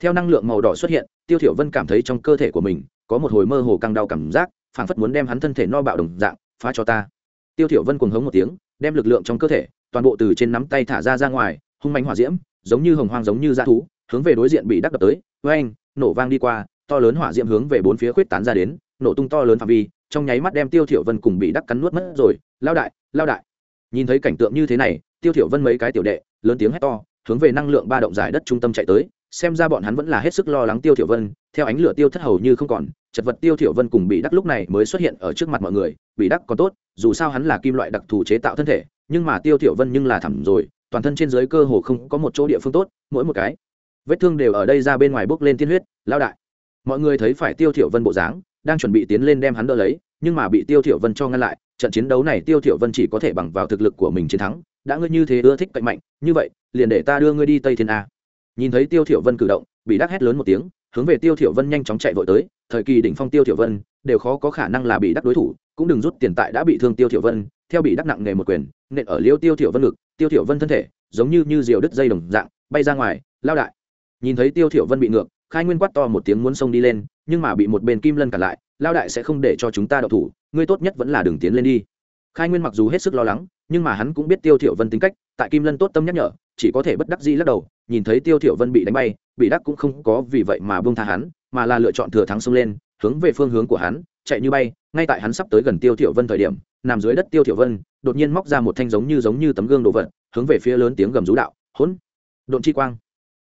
theo năng lượng màu đỏ xuất hiện tiêu thiểu vân cảm thấy trong cơ thể của mình có một hồi mơ hồ căng đau cảm giác phảng phất muốn đem hắn thân thể no bạo đồng dạng phá cho ta. Tiêu thiểu vân cuồng hống một tiếng đem lực lượng trong cơ thể toàn bộ từ trên nắm tay thả ra ra ngoài hung mạnh hỏa diễm giống như hồng hoang giống như dã thú hướng về đối diện bị đắc đập tới Vang, nổ vang đi qua to lớn hỏa diễm hướng về bốn phía khuyết tán ra đến nổ tung to lớn phạm vi trong nháy mắt đem tiêu thiểu vân cùng bị đắc cắn nuốt mất rồi lao đại lao đại. Nhìn thấy cảnh tượng như thế này tiêu thiểu vân mấy cái tiểu đệ lớn tiếng hét to hướng về năng lượng ba động giải đất trung tâm chạy tới xem ra bọn hắn vẫn là hết sức lo lắng tiêu thiểu vân, theo ánh lửa tiêu thất hầu như không còn, chật vật tiêu thiểu vân cùng bị đắc lúc này mới xuất hiện ở trước mặt mọi người bị đắc còn tốt, dù sao hắn là kim loại đặc thù chế tạo thân thể, nhưng mà tiêu thiểu vân nhưng là thầm rồi, toàn thân trên dưới cơ hồ không có một chỗ địa phương tốt, mỗi một cái vết thương đều ở đây ra bên ngoài bốc lên tiên huyết lao đại. Mọi người thấy phải tiêu thiểu vân bộ dáng, đang chuẩn bị tiến lên đem hắn đỡ lấy, nhưng mà bị tiêu thiểu vân cho ngăn lại, trận chiến đấu này tiêu thiểu vân chỉ có thể bằng vào thực lực của mình chiến thắng, đã ngươi như thế ưa thích cạnh mạnh, như vậy, liền để ta đưa ngươi đi tây thiên a nhìn thấy tiêu thiểu vân cử động bị đắc hét lớn một tiếng, hướng về tiêu thiểu vân nhanh chóng chạy vội tới, thời kỳ đỉnh phong tiêu thiểu vân, đều khó có khả năng là bị đắc đối thủ, cũng đừng rút tiền tại đã bị thương tiêu thiểu vân, theo bị đắc nặng nghề một quyền, nện ở liêu tiêu thiểu vân ngực, tiêu thiểu vân thân thể, giống như như diều đứt dây đồng dạng, bay ra ngoài, lao đại. Nhìn thấy tiêu thiểu vân bị ngược, khai nguyên quát to một tiếng muốn xông đi lên, nhưng mà bị một bên kim lân cản lại, lao đại sẽ không để cho chúng ta đậu thủ, ngươi tốt nhất vẫn là đừng tiến lên đi khai nguyên mặc dù hết sức lo lắng, nhưng mà hắn cũng biết tiêu thiểu vân tính cách, tại kim lân tốt tâm nhắc nhở, chỉ có thể bất đắc dĩ lắc đầu, nhìn thấy tiêu thiểu vân bị đánh bay, bị đắc cũng không có vì vậy mà buông tha hắn, mà là lựa chọn thừa thắng xông lên, hướng về phương hướng của hắn, chạy như bay, ngay tại hắn sắp tới gần tiêu thiểu vân thời điểm, nằm dưới đất tiêu thiểu vân, đột nhiên móc ra một thanh giống như giống như tấm gương đồ vật, hướng về phía lớn tiếng gầm rú đạo, hỗn, độn chi quang.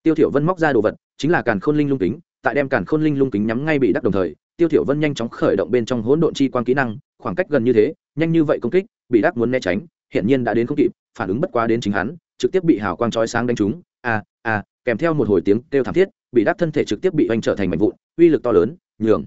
Tiêu thiểu vân móc ra đồ vật, chính là càn khôn linh lung kính, tại đem càn khôn linh lung kính nhắm ngay bị đắc đồng thời, tiêu thiểu vân nhanh chóng khởi động bên trong hỗn độn chi quang kỹ năng, khoảng cách gần như thế nhanh như vậy công kích, bị đắc muốn né tránh hiện nhiên đã đến không kịp, phản ứng bất quá đến chính hắn, trực tiếp bị hào quang chói sáng đánh trúng. A a kèm theo một hồi tiếng kêu thảm thiết, bị đắc thân thể trực tiếp bị oanh trở thành mảnh vụn, uy lực to lớn, nhường.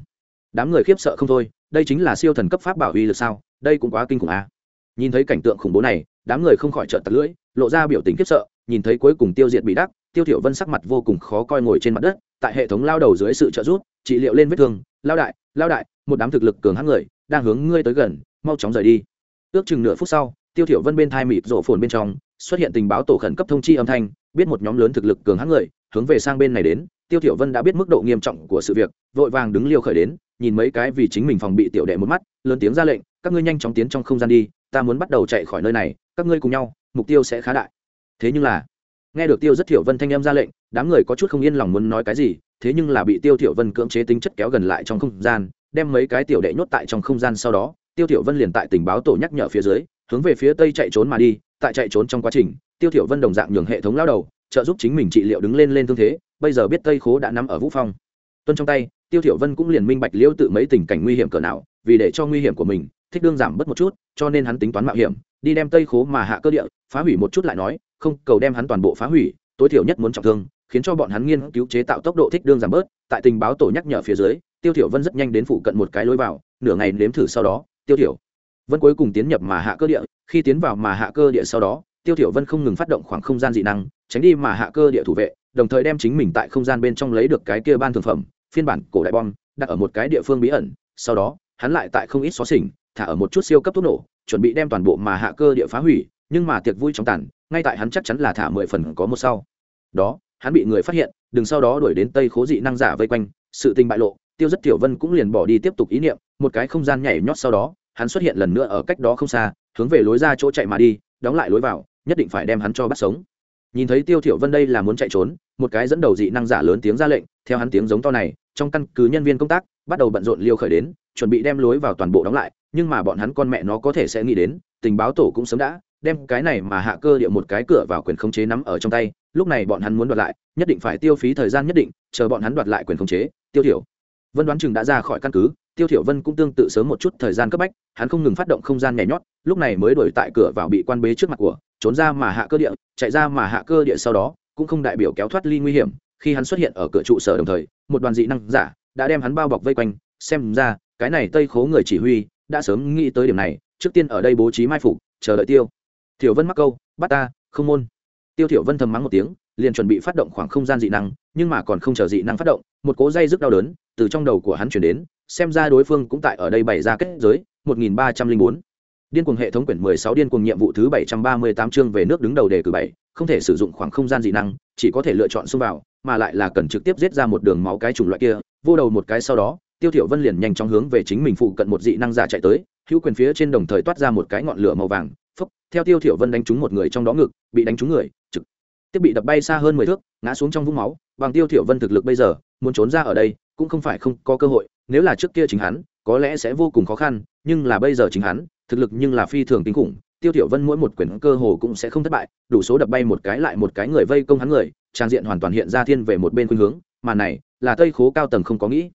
Đám người khiếp sợ không thôi, đây chính là siêu thần cấp pháp bảo uy lực sao, đây cũng quá kinh khủng a nhìn thấy cảnh tượng khủng bố này, đám người không khỏi trợn tật lưỡi, lộ ra biểu tình khiếp sợ, nhìn thấy cuối cùng tiêu diệt bị đắc, tiêu thiểu vân sắc mặt vô cùng khó coi ngồi trên mặt đất, tại hệ thống lao đầu dưới sự trợ giúp, trị liệu lên vết thương. Lao đại lao đại, một đám thực lực cường hãn người, đang hướng ngươi tới gần mau chóng rời đi. Ước chừng nửa phút sau, tiêu thiểu vân bên thai mịt rộ phồn bên trong, xuất hiện tình báo tổ khẩn cấp thông chi âm thanh, biết một nhóm lớn thực lực cường hãn người, hướng về sang bên này đến. Tiêu thiểu vân đã biết mức độ nghiêm trọng của sự việc, vội vàng đứng liêu khởi đến, nhìn mấy cái vì chính mình phòng bị tiểu đệ một mắt, lớn tiếng ra lệnh, các ngươi nhanh chóng tiến trong không gian đi, ta muốn bắt đầu chạy khỏi nơi này, các ngươi cùng nhau, mục tiêu sẽ khá đại. Thế nhưng là, nghe được tiêu rất thiểu vân thanh âm ra lệnh, đám người có chút không yên lòng muốn nói cái gì, thế nhưng là bị tiêu thiểu vân cưỡng chế tính chất kéo gần lại trong không gian, đem mấy cái tiểu đệ nhốt tại trong không gian sau đó tiêu thiểu vân liền tại tình báo tổ nhắc nhở phía dưới, hướng về phía tây chạy trốn mà đi, tại chạy trốn trong quá trình, tiêu thiểu vân đồng dạng nhường hệ thống lao đầu, trợ giúp chính mình trị liệu đứng lên lên thương thế, bây giờ biết tây khố đã nắm ở vũ phong. Tuân trong tay, tiêu thiểu vân cũng liền minh bạch liễu tự mấy tình cảnh nguy hiểm cỡ nào, vì để cho nguy hiểm của mình, thích đương giảm bớt một chút, cho nên hắn tính toán mạo hiểm, đi đem tây khố mà hạ cơ địa, phá hủy một chút lại nói, không, cầu đem hắn toàn bộ phá hủy, tối thiểu nhất muốn trọng thương, khiến cho bọn hắn nghiên cứu chế tạo tốc độ thích đương giảm bớt. Tại tình báo tổ nhắc nhở phía dưới, tiêu thiểu vân rất nhanh đến phụ cận một cái lối vào, nửa ngày nếm thử sau đó tiêu thiểu. Vân cuối cùng tiến nhập mà hạ cơ địa, khi tiến vào mà hạ cơ địa sau đó, tiêu thiểu vân không ngừng phát động khoảng không gian dị năng, tránh đi mà hạ cơ địa thủ vệ, đồng thời đem chính mình tại không gian bên trong lấy được cái kia ban thường phẩm, phiên bản cổ đại bom, đặt ở một cái địa phương bí ẩn. Sau đó, hắn lại tại không ít xóa xỉnh, thả ở một chút siêu cấp thuốc nổ, chuẩn bị đem toàn bộ mà hạ cơ địa phá hủy, nhưng mà tiệc vui trong tàn, ngay tại hắn chắc chắn là thả mười phần có một sau. Đó, hắn bị người phát hiện, đừng sau đó đuổi đến tây khố dị năng giả vây quanh, sự tình bại lộ, tiêu rất tiểu vân cũng liền bỏ đi tiếp tục ý niệm, một cái không gian nhảy nhót sau đó hắn xuất hiện lần nữa ở cách đó không xa, hướng về lối ra chỗ chạy mà đi, đóng lại lối vào, nhất định phải đem hắn cho bắt sống. Nhìn thấy tiêu thiểu vân đây là muốn chạy trốn, một cái dẫn đầu dị năng giả lớn tiếng ra lệnh, theo hắn tiếng giống to này, trong căn cứ nhân viên công tác, bắt đầu bận rộn liêu khởi đến, chuẩn bị đem lối vào toàn bộ đóng lại, nhưng mà bọn hắn con mẹ nó có thể sẽ nghĩ đến, tình báo tổ cũng sớm đã, đem cái này mà hạ cơ địa một cái cửa vào quyền khống chế nắm ở trong tay, lúc này bọn hắn muốn đoạt lại, nhất định phải tiêu phí thời gian nhất định, chờ bọn hắn đoạt lại quyền khống chế, tiêu thiểu vân đoán chừng đã ra khỏi căn cứ, tiêu thiểu vân cũng tương tự sớm một chút thời gian cấp bách, hắn không ngừng phát động không gian nhảy nhót, lúc này mới đuổi tại cửa vào bị quan bế trước mặt của, trốn ra mà hạ cơ địa, chạy ra mà hạ cơ địa sau đó, cũng không đại biểu kéo thoát ly nguy hiểm, khi hắn xuất hiện ở cửa trụ sở đồng thời, một đoàn dị năng giả đã đem hắn bao bọc vây quanh, xem ra, cái này tây khố người chỉ huy đã sớm nghĩ tới điểm này, trước tiên ở đây bố trí mai phục, chờ đợi tiêu thiểu vân mắc câu, bắt ta, không môn. Tiêu thiểu vân thầm mắng một tiếng liền chuẩn bị phát động khoảng không gian dị năng nhưng mà còn không chờ dị năng phát động một cố dây rất đau đớn từ trong đầu của hắn chuyển đến xem ra đối phương cũng tại ở đây bày ra kết giới 1304 điên cuồng hệ thống quyển 16 điên cuồng nhiệm vụ thứ 738 chương về nước đứng đầu đề cử 7, không thể sử dụng khoảng không gian dị năng chỉ có thể lựa chọn xung vào mà lại là cần trực tiếp giết ra một đường máu cái chủng loại kia vô đầu một cái sau đó tiêu thiểu vân liền nhanh chóng hướng về chính mình phụ cận một dị năng giả chạy tới hữu quyền phía trên đồng thời toát ra một cái ngọn lửa màu vàng phốc, theo tiêu thiểu vân đánh trúng một người trong đó ngực bị đánh trúng người tiếp bị đập bay xa hơn mười thước, ngã xuống trong vũng máu, bằng tiêu thiểu vân thực lực bây giờ, muốn trốn ra ở đây, cũng không phải không có cơ hội, nếu là trước kia chính hắn, có lẽ sẽ vô cùng khó khăn, nhưng là bây giờ chính hắn, thực lực nhưng là phi thường kinh khủng, tiêu thiểu vân mỗi một quyền cơ hồ cũng sẽ không thất bại, đủ số đập bay một cái lại một cái người vây công hắn người, trang diện hoàn toàn hiện ra thiên về một bên khuynh hướng, mà này, là tây khố cao tầng không có nghĩ.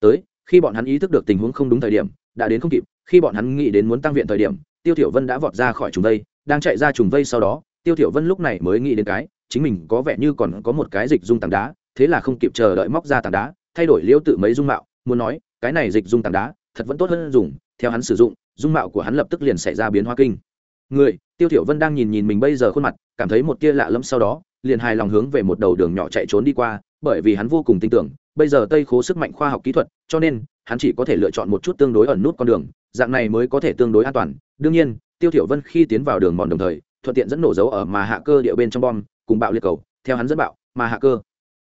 Tới, khi bọn hắn ý thức được tình huống không đúng thời điểm, đã đến không kịp, khi bọn hắn nghĩ đến muốn tăng viện thời điểm, tiêu thiểu vân đã vọt ra khỏi trùng vây, đang chạy ra trùng vây sau đó, tiêu thiểu vân lúc này mới nghĩ đến cái chính mình có vẻ như còn có một cái dịch dung tảng đá, thế là không kịp chờ đợi móc ra tảng đá, thay đổi liễu tự mấy dung mạo, muốn nói, cái này dịch dung tảng đá, thật vẫn tốt hơn dùng, theo hắn sử dụng, dung mạo của hắn lập tức liền xảy ra biến hóa kinh. Người, tiêu thiểu vân đang nhìn nhìn mình bây giờ khuôn mặt, cảm thấy một tia lạ lẫm sau đó, liền hài lòng hướng về một đầu đường nhỏ chạy trốn đi qua, bởi vì hắn vô cùng tin tưởng, bây giờ tây khố sức mạnh khoa học kỹ thuật, cho nên, hắn chỉ có thể lựa chọn một chút tương đối ẩn nút con đường, dạng này mới có thể tương đối an toàn. Đương nhiên, tiêu thiểu vân khi tiến vào đường mòn đồng thời, thuận tiện dẫn nổ dấu ở mà hạ cơ địa bên trong bom cùng bạo liệt cầu, theo hắn dẫn bạo, mà hạ cơ.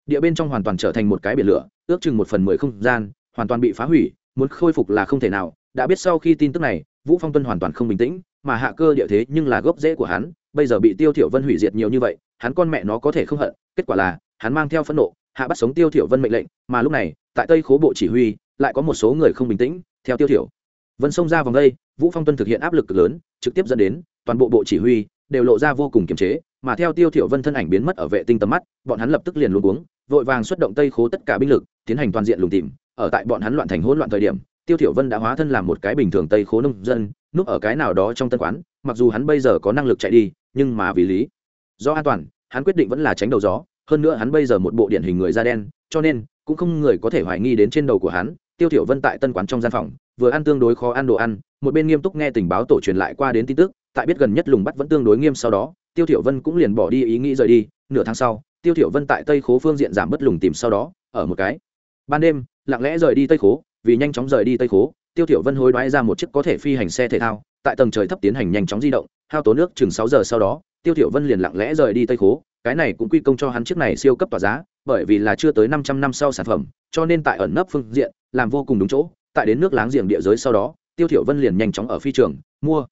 Địa bên trong hoàn toàn trở thành một cái biển lửa, ước chừng một phần mười không gian, hoàn toàn bị phá hủy, muốn khôi phục là không thể nào. Đã biết sau khi tin tức này, vũ phong tuân hoàn toàn không bình tĩnh, mà hạ cơ địa thế nhưng là gốc rễ của hắn, bây giờ bị tiêu thiểu vân hủy diệt nhiều như vậy, hắn con mẹ nó có thể không hận, kết quả là, hắn mang theo phẫn nộ, hạ bắt sống tiêu thiểu vân mệnh lệnh, mà lúc này, tại tây khố bộ chỉ huy, lại có một số người không bình tĩnh, theo tiêu thiểu. Vân xông ra vòng đây, vũ phong tuân thực hiện áp lực cực lớn, trực tiếp dẫn đến, toàn bộ bộ chỉ huy đều lộ ra vô cùng kiềm chế mà theo tiêu thiểu vân thân ảnh biến mất ở vệ tinh tầm mắt, bọn hắn lập tức liền luống cuống, vội vàng xuất động tây khố tất cả binh lực, tiến hành toàn diện lùng tìm. Ở tại bọn hắn loạn thành hỗn loạn thời điểm, tiêu thiểu vân đã hóa thân làm một cái bình thường tây khố nông dân, núp ở cái nào đó trong tân quán, mặc dù hắn bây giờ có năng lực chạy đi, nhưng mà vì lý, do an toàn, hắn quyết định vẫn là tránh đầu gió. Hơn nữa hắn bây giờ một bộ điển hình người da đen, cho nên cũng không người có thể hoài nghi đến trên đầu của hắn. Tiêu thiểu vân tại tân quán trong gian phòng, vừa ăn tương đối khó ăn đồ ăn, một bên nghiêm túc nghe tình báo tổ truyền lại qua đến tin tức, tại biết gần nhất lùng bắt vẫn tương đối nghiêm sau đó tiêu thiểu vân cũng liền bỏ đi ý nghĩ rời đi, nửa tháng sau, tiêu thiểu vân tại tây khố phương diện giảm bất lùng tìm sau đó, ở một cái. Ban đêm, lặng lẽ rời đi tây khố, vì nhanh chóng rời đi tây khố, tiêu thiểu vân hối đoái ra một chiếc có thể phi hành xe thể thao, tại tầng trời thấp tiến hành nhanh chóng di động, hao tốn nước chừng sáu giờ sau đó, tiêu thiểu vân liền lặng lẽ rời đi tây khố, cái này cũng quy công cho hắn chiếc này siêu cấp tỏa giá, bởi vì là chưa tới 500 năm sau sản phẩm, cho nên tại ẩn nấp phương diện, làm vô cùng đúng chỗ, tại đến nước láng giềng địa giới sau đó, tiêu thiểu vân liền nhanh chóng ở phi trường, mua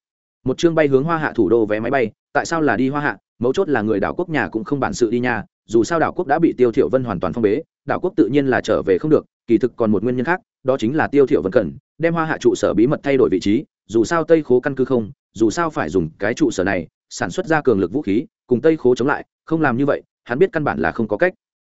một chương bay hướng hoa hạ thủ đô vé máy bay, tại sao là đi hoa hạ? Mấu chốt là người đảo quốc nhà cũng không bản sự đi nhà dù sao đảo quốc đã bị tiêu thiểu vân hoàn toàn phong bế, đảo quốc tự nhiên là trở về không được, kỳ thực còn một nguyên nhân khác, đó chính là tiêu thiểu vân cần đem hoa hạ trụ sở bí mật thay đổi vị trí, dù sao tây khố căn cứ không, dù sao phải dùng cái trụ sở này sản xuất ra cường lực vũ khí, cùng tây khố chống lại, không làm như vậy, hắn biết căn bản là không có cách.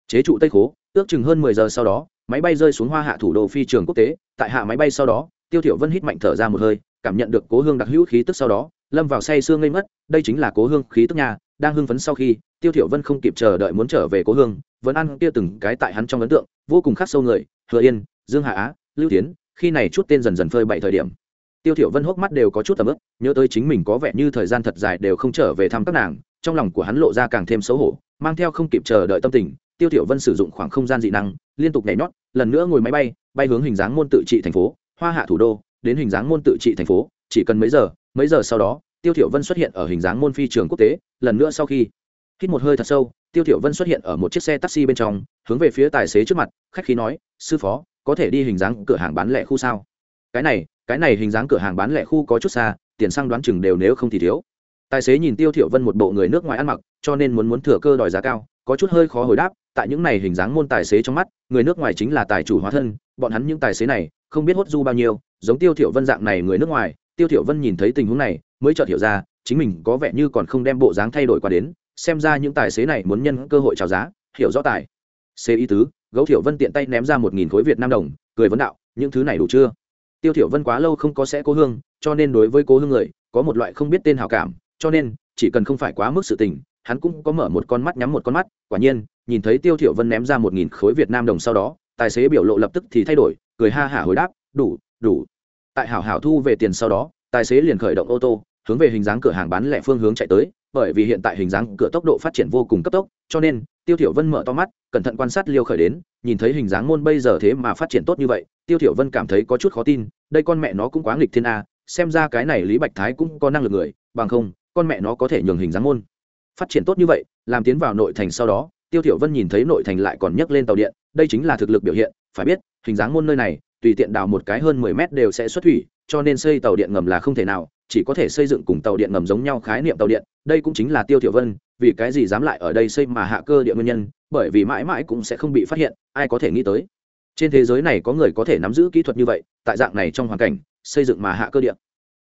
Chế trụ tây khố, ước chừng hơn mười giờ sau đó, máy bay rơi xuống hoa hạ thủ đô phi trường quốc tế, tại hạ máy bay sau đó, tiêu thiểu vân hít mạnh thở ra một hơi cảm nhận được cố hương đặc hữu khí tức sau đó, lâm vào say sương ngây mất đây chính là cố hương khí tức nhà đang hưng phấn sau khi, tiêu thiểu vân không kịp chờ đợi muốn trở về cố hương, vẫn ăn kia từng cái tại hắn trong ấn tượng, vô cùng khắc sâu người, hứa yên, dương hạ á, lưu tiến khi này chút tên dần dần phơi bậy thời điểm. Tiêu thiểu vân hốc mắt đều có chút tầm ướp nhớ tới chính mình có vẻ như thời gian thật dài đều không trở về thăm các nàng, trong lòng của hắn lộ ra càng thêm xấu hổ, mang theo không kịp chờ đợi tâm tình, tiêu thiểu vân sử dụng khoảng không gian dị năng, liên tục nhảy nhót, lần nữa ngồi máy bay bay hướng hình dáng môn tự trị thành phố, hoa hạ thủ đô đến hình dáng môn tự trị thành phố, chỉ cần mấy giờ mấy giờ sau đó, tiêu thiểu vân xuất hiện ở hình dáng môn phi trường quốc tế, lần nữa sau khi hít một hơi thật sâu, tiêu thiểu vân xuất hiện ở một chiếc xe taxi bên trong, hướng về phía tài xế trước mặt, khách khí nói, sư phó, có thể đi hình dáng cửa hàng bán lẻ khu sao? Cái này cái này hình dáng cửa hàng bán lẻ khu có chút xa, tiền xăng đoán chừng đều nếu không thì thiếu. Tài xế nhìn tiêu thiểu vân một bộ người nước ngoài ăn mặc, cho nên muốn muốn thừa cơ đòi giá cao, có chút hơi khó hồi đáp, tại những này hình dáng môn tài xế trong mắt, người nước ngoài chính là tài chủ hóa thân, bọn hắn những tài xế này không biết hốt du bao nhiêu, giống tiêu thiểu vân dạng này người nước ngoài, tiêu thiểu vân nhìn thấy tình huống này, mới chợt hiểu ra, chính mình có vẻ như còn không đem bộ dáng thay đổi qua đến, xem ra những tài xế này muốn nhân cơ hội chào giá, hiểu rõ tài. Xế ý tứ, gấu thiểu vân tiện tay ném ra một nghìn khối việt nam đồng, cười vấn đạo, những thứ này đủ chưa? Tiêu thiểu vân quá lâu không có sẽ cố hương, cho nên đối với cố hương người, có một loại không biết tên hảo cảm, cho nên, chỉ cần không phải quá mức sự tình, hắn cũng có mở một con mắt nhắm một con mắt, quả nhiên, nhìn thấy tiêu thiểu vân ném ra một nghìn khối việt nam đồng sau đó, tài xế biểu lộ lập tức thì thay đổi cười ha hả hồi đáp, đủ đủ. Tại hảo hảo thu về tiền sau đó, tài xế liền khởi động ô tô, hướng về hình dáng cửa hàng bán lẻ phương hướng chạy tới, bởi vì hiện tại hình dáng cửa tốc độ phát triển vô cùng cấp tốc, cho nên, tiêu thiểu vân mở to mắt, cẩn thận quan sát liêu khởi đến, nhìn thấy hình dáng môn bây giờ thế mà phát triển tốt như vậy, tiêu thiểu vân cảm thấy có chút khó tin, đây con mẹ nó cũng quá nghịch thiên a, xem ra cái này lý bạch thái cũng có năng lực người, bằng không, con mẹ nó có thể nhường hình dáng môn phát triển tốt như vậy, làm tiến vào nội thành sau đó tiêu thiểu vân nhìn thấy nội thành lại còn nhấc lên tàu điện, đây chính là thực lực biểu hiện, phải biết, hình dáng môn nơi này, tùy tiện đào một cái hơn 10 mét đều sẽ xuất thủy, cho nên xây tàu điện ngầm là không thể nào, chỉ có thể xây dựng cùng tàu điện ngầm giống nhau khái niệm tàu điện, đây cũng chính là tiêu thiểu vân, vì cái gì dám lại ở đây xây mà hạ cơ địa nguyên nhân, bởi vì mãi mãi cũng sẽ không bị phát hiện, ai có thể nghĩ tới. Trên thế giới này có người có thể nắm giữ kỹ thuật như vậy, tại dạng này trong hoàn cảnh, xây dựng mà hạ cơ địa.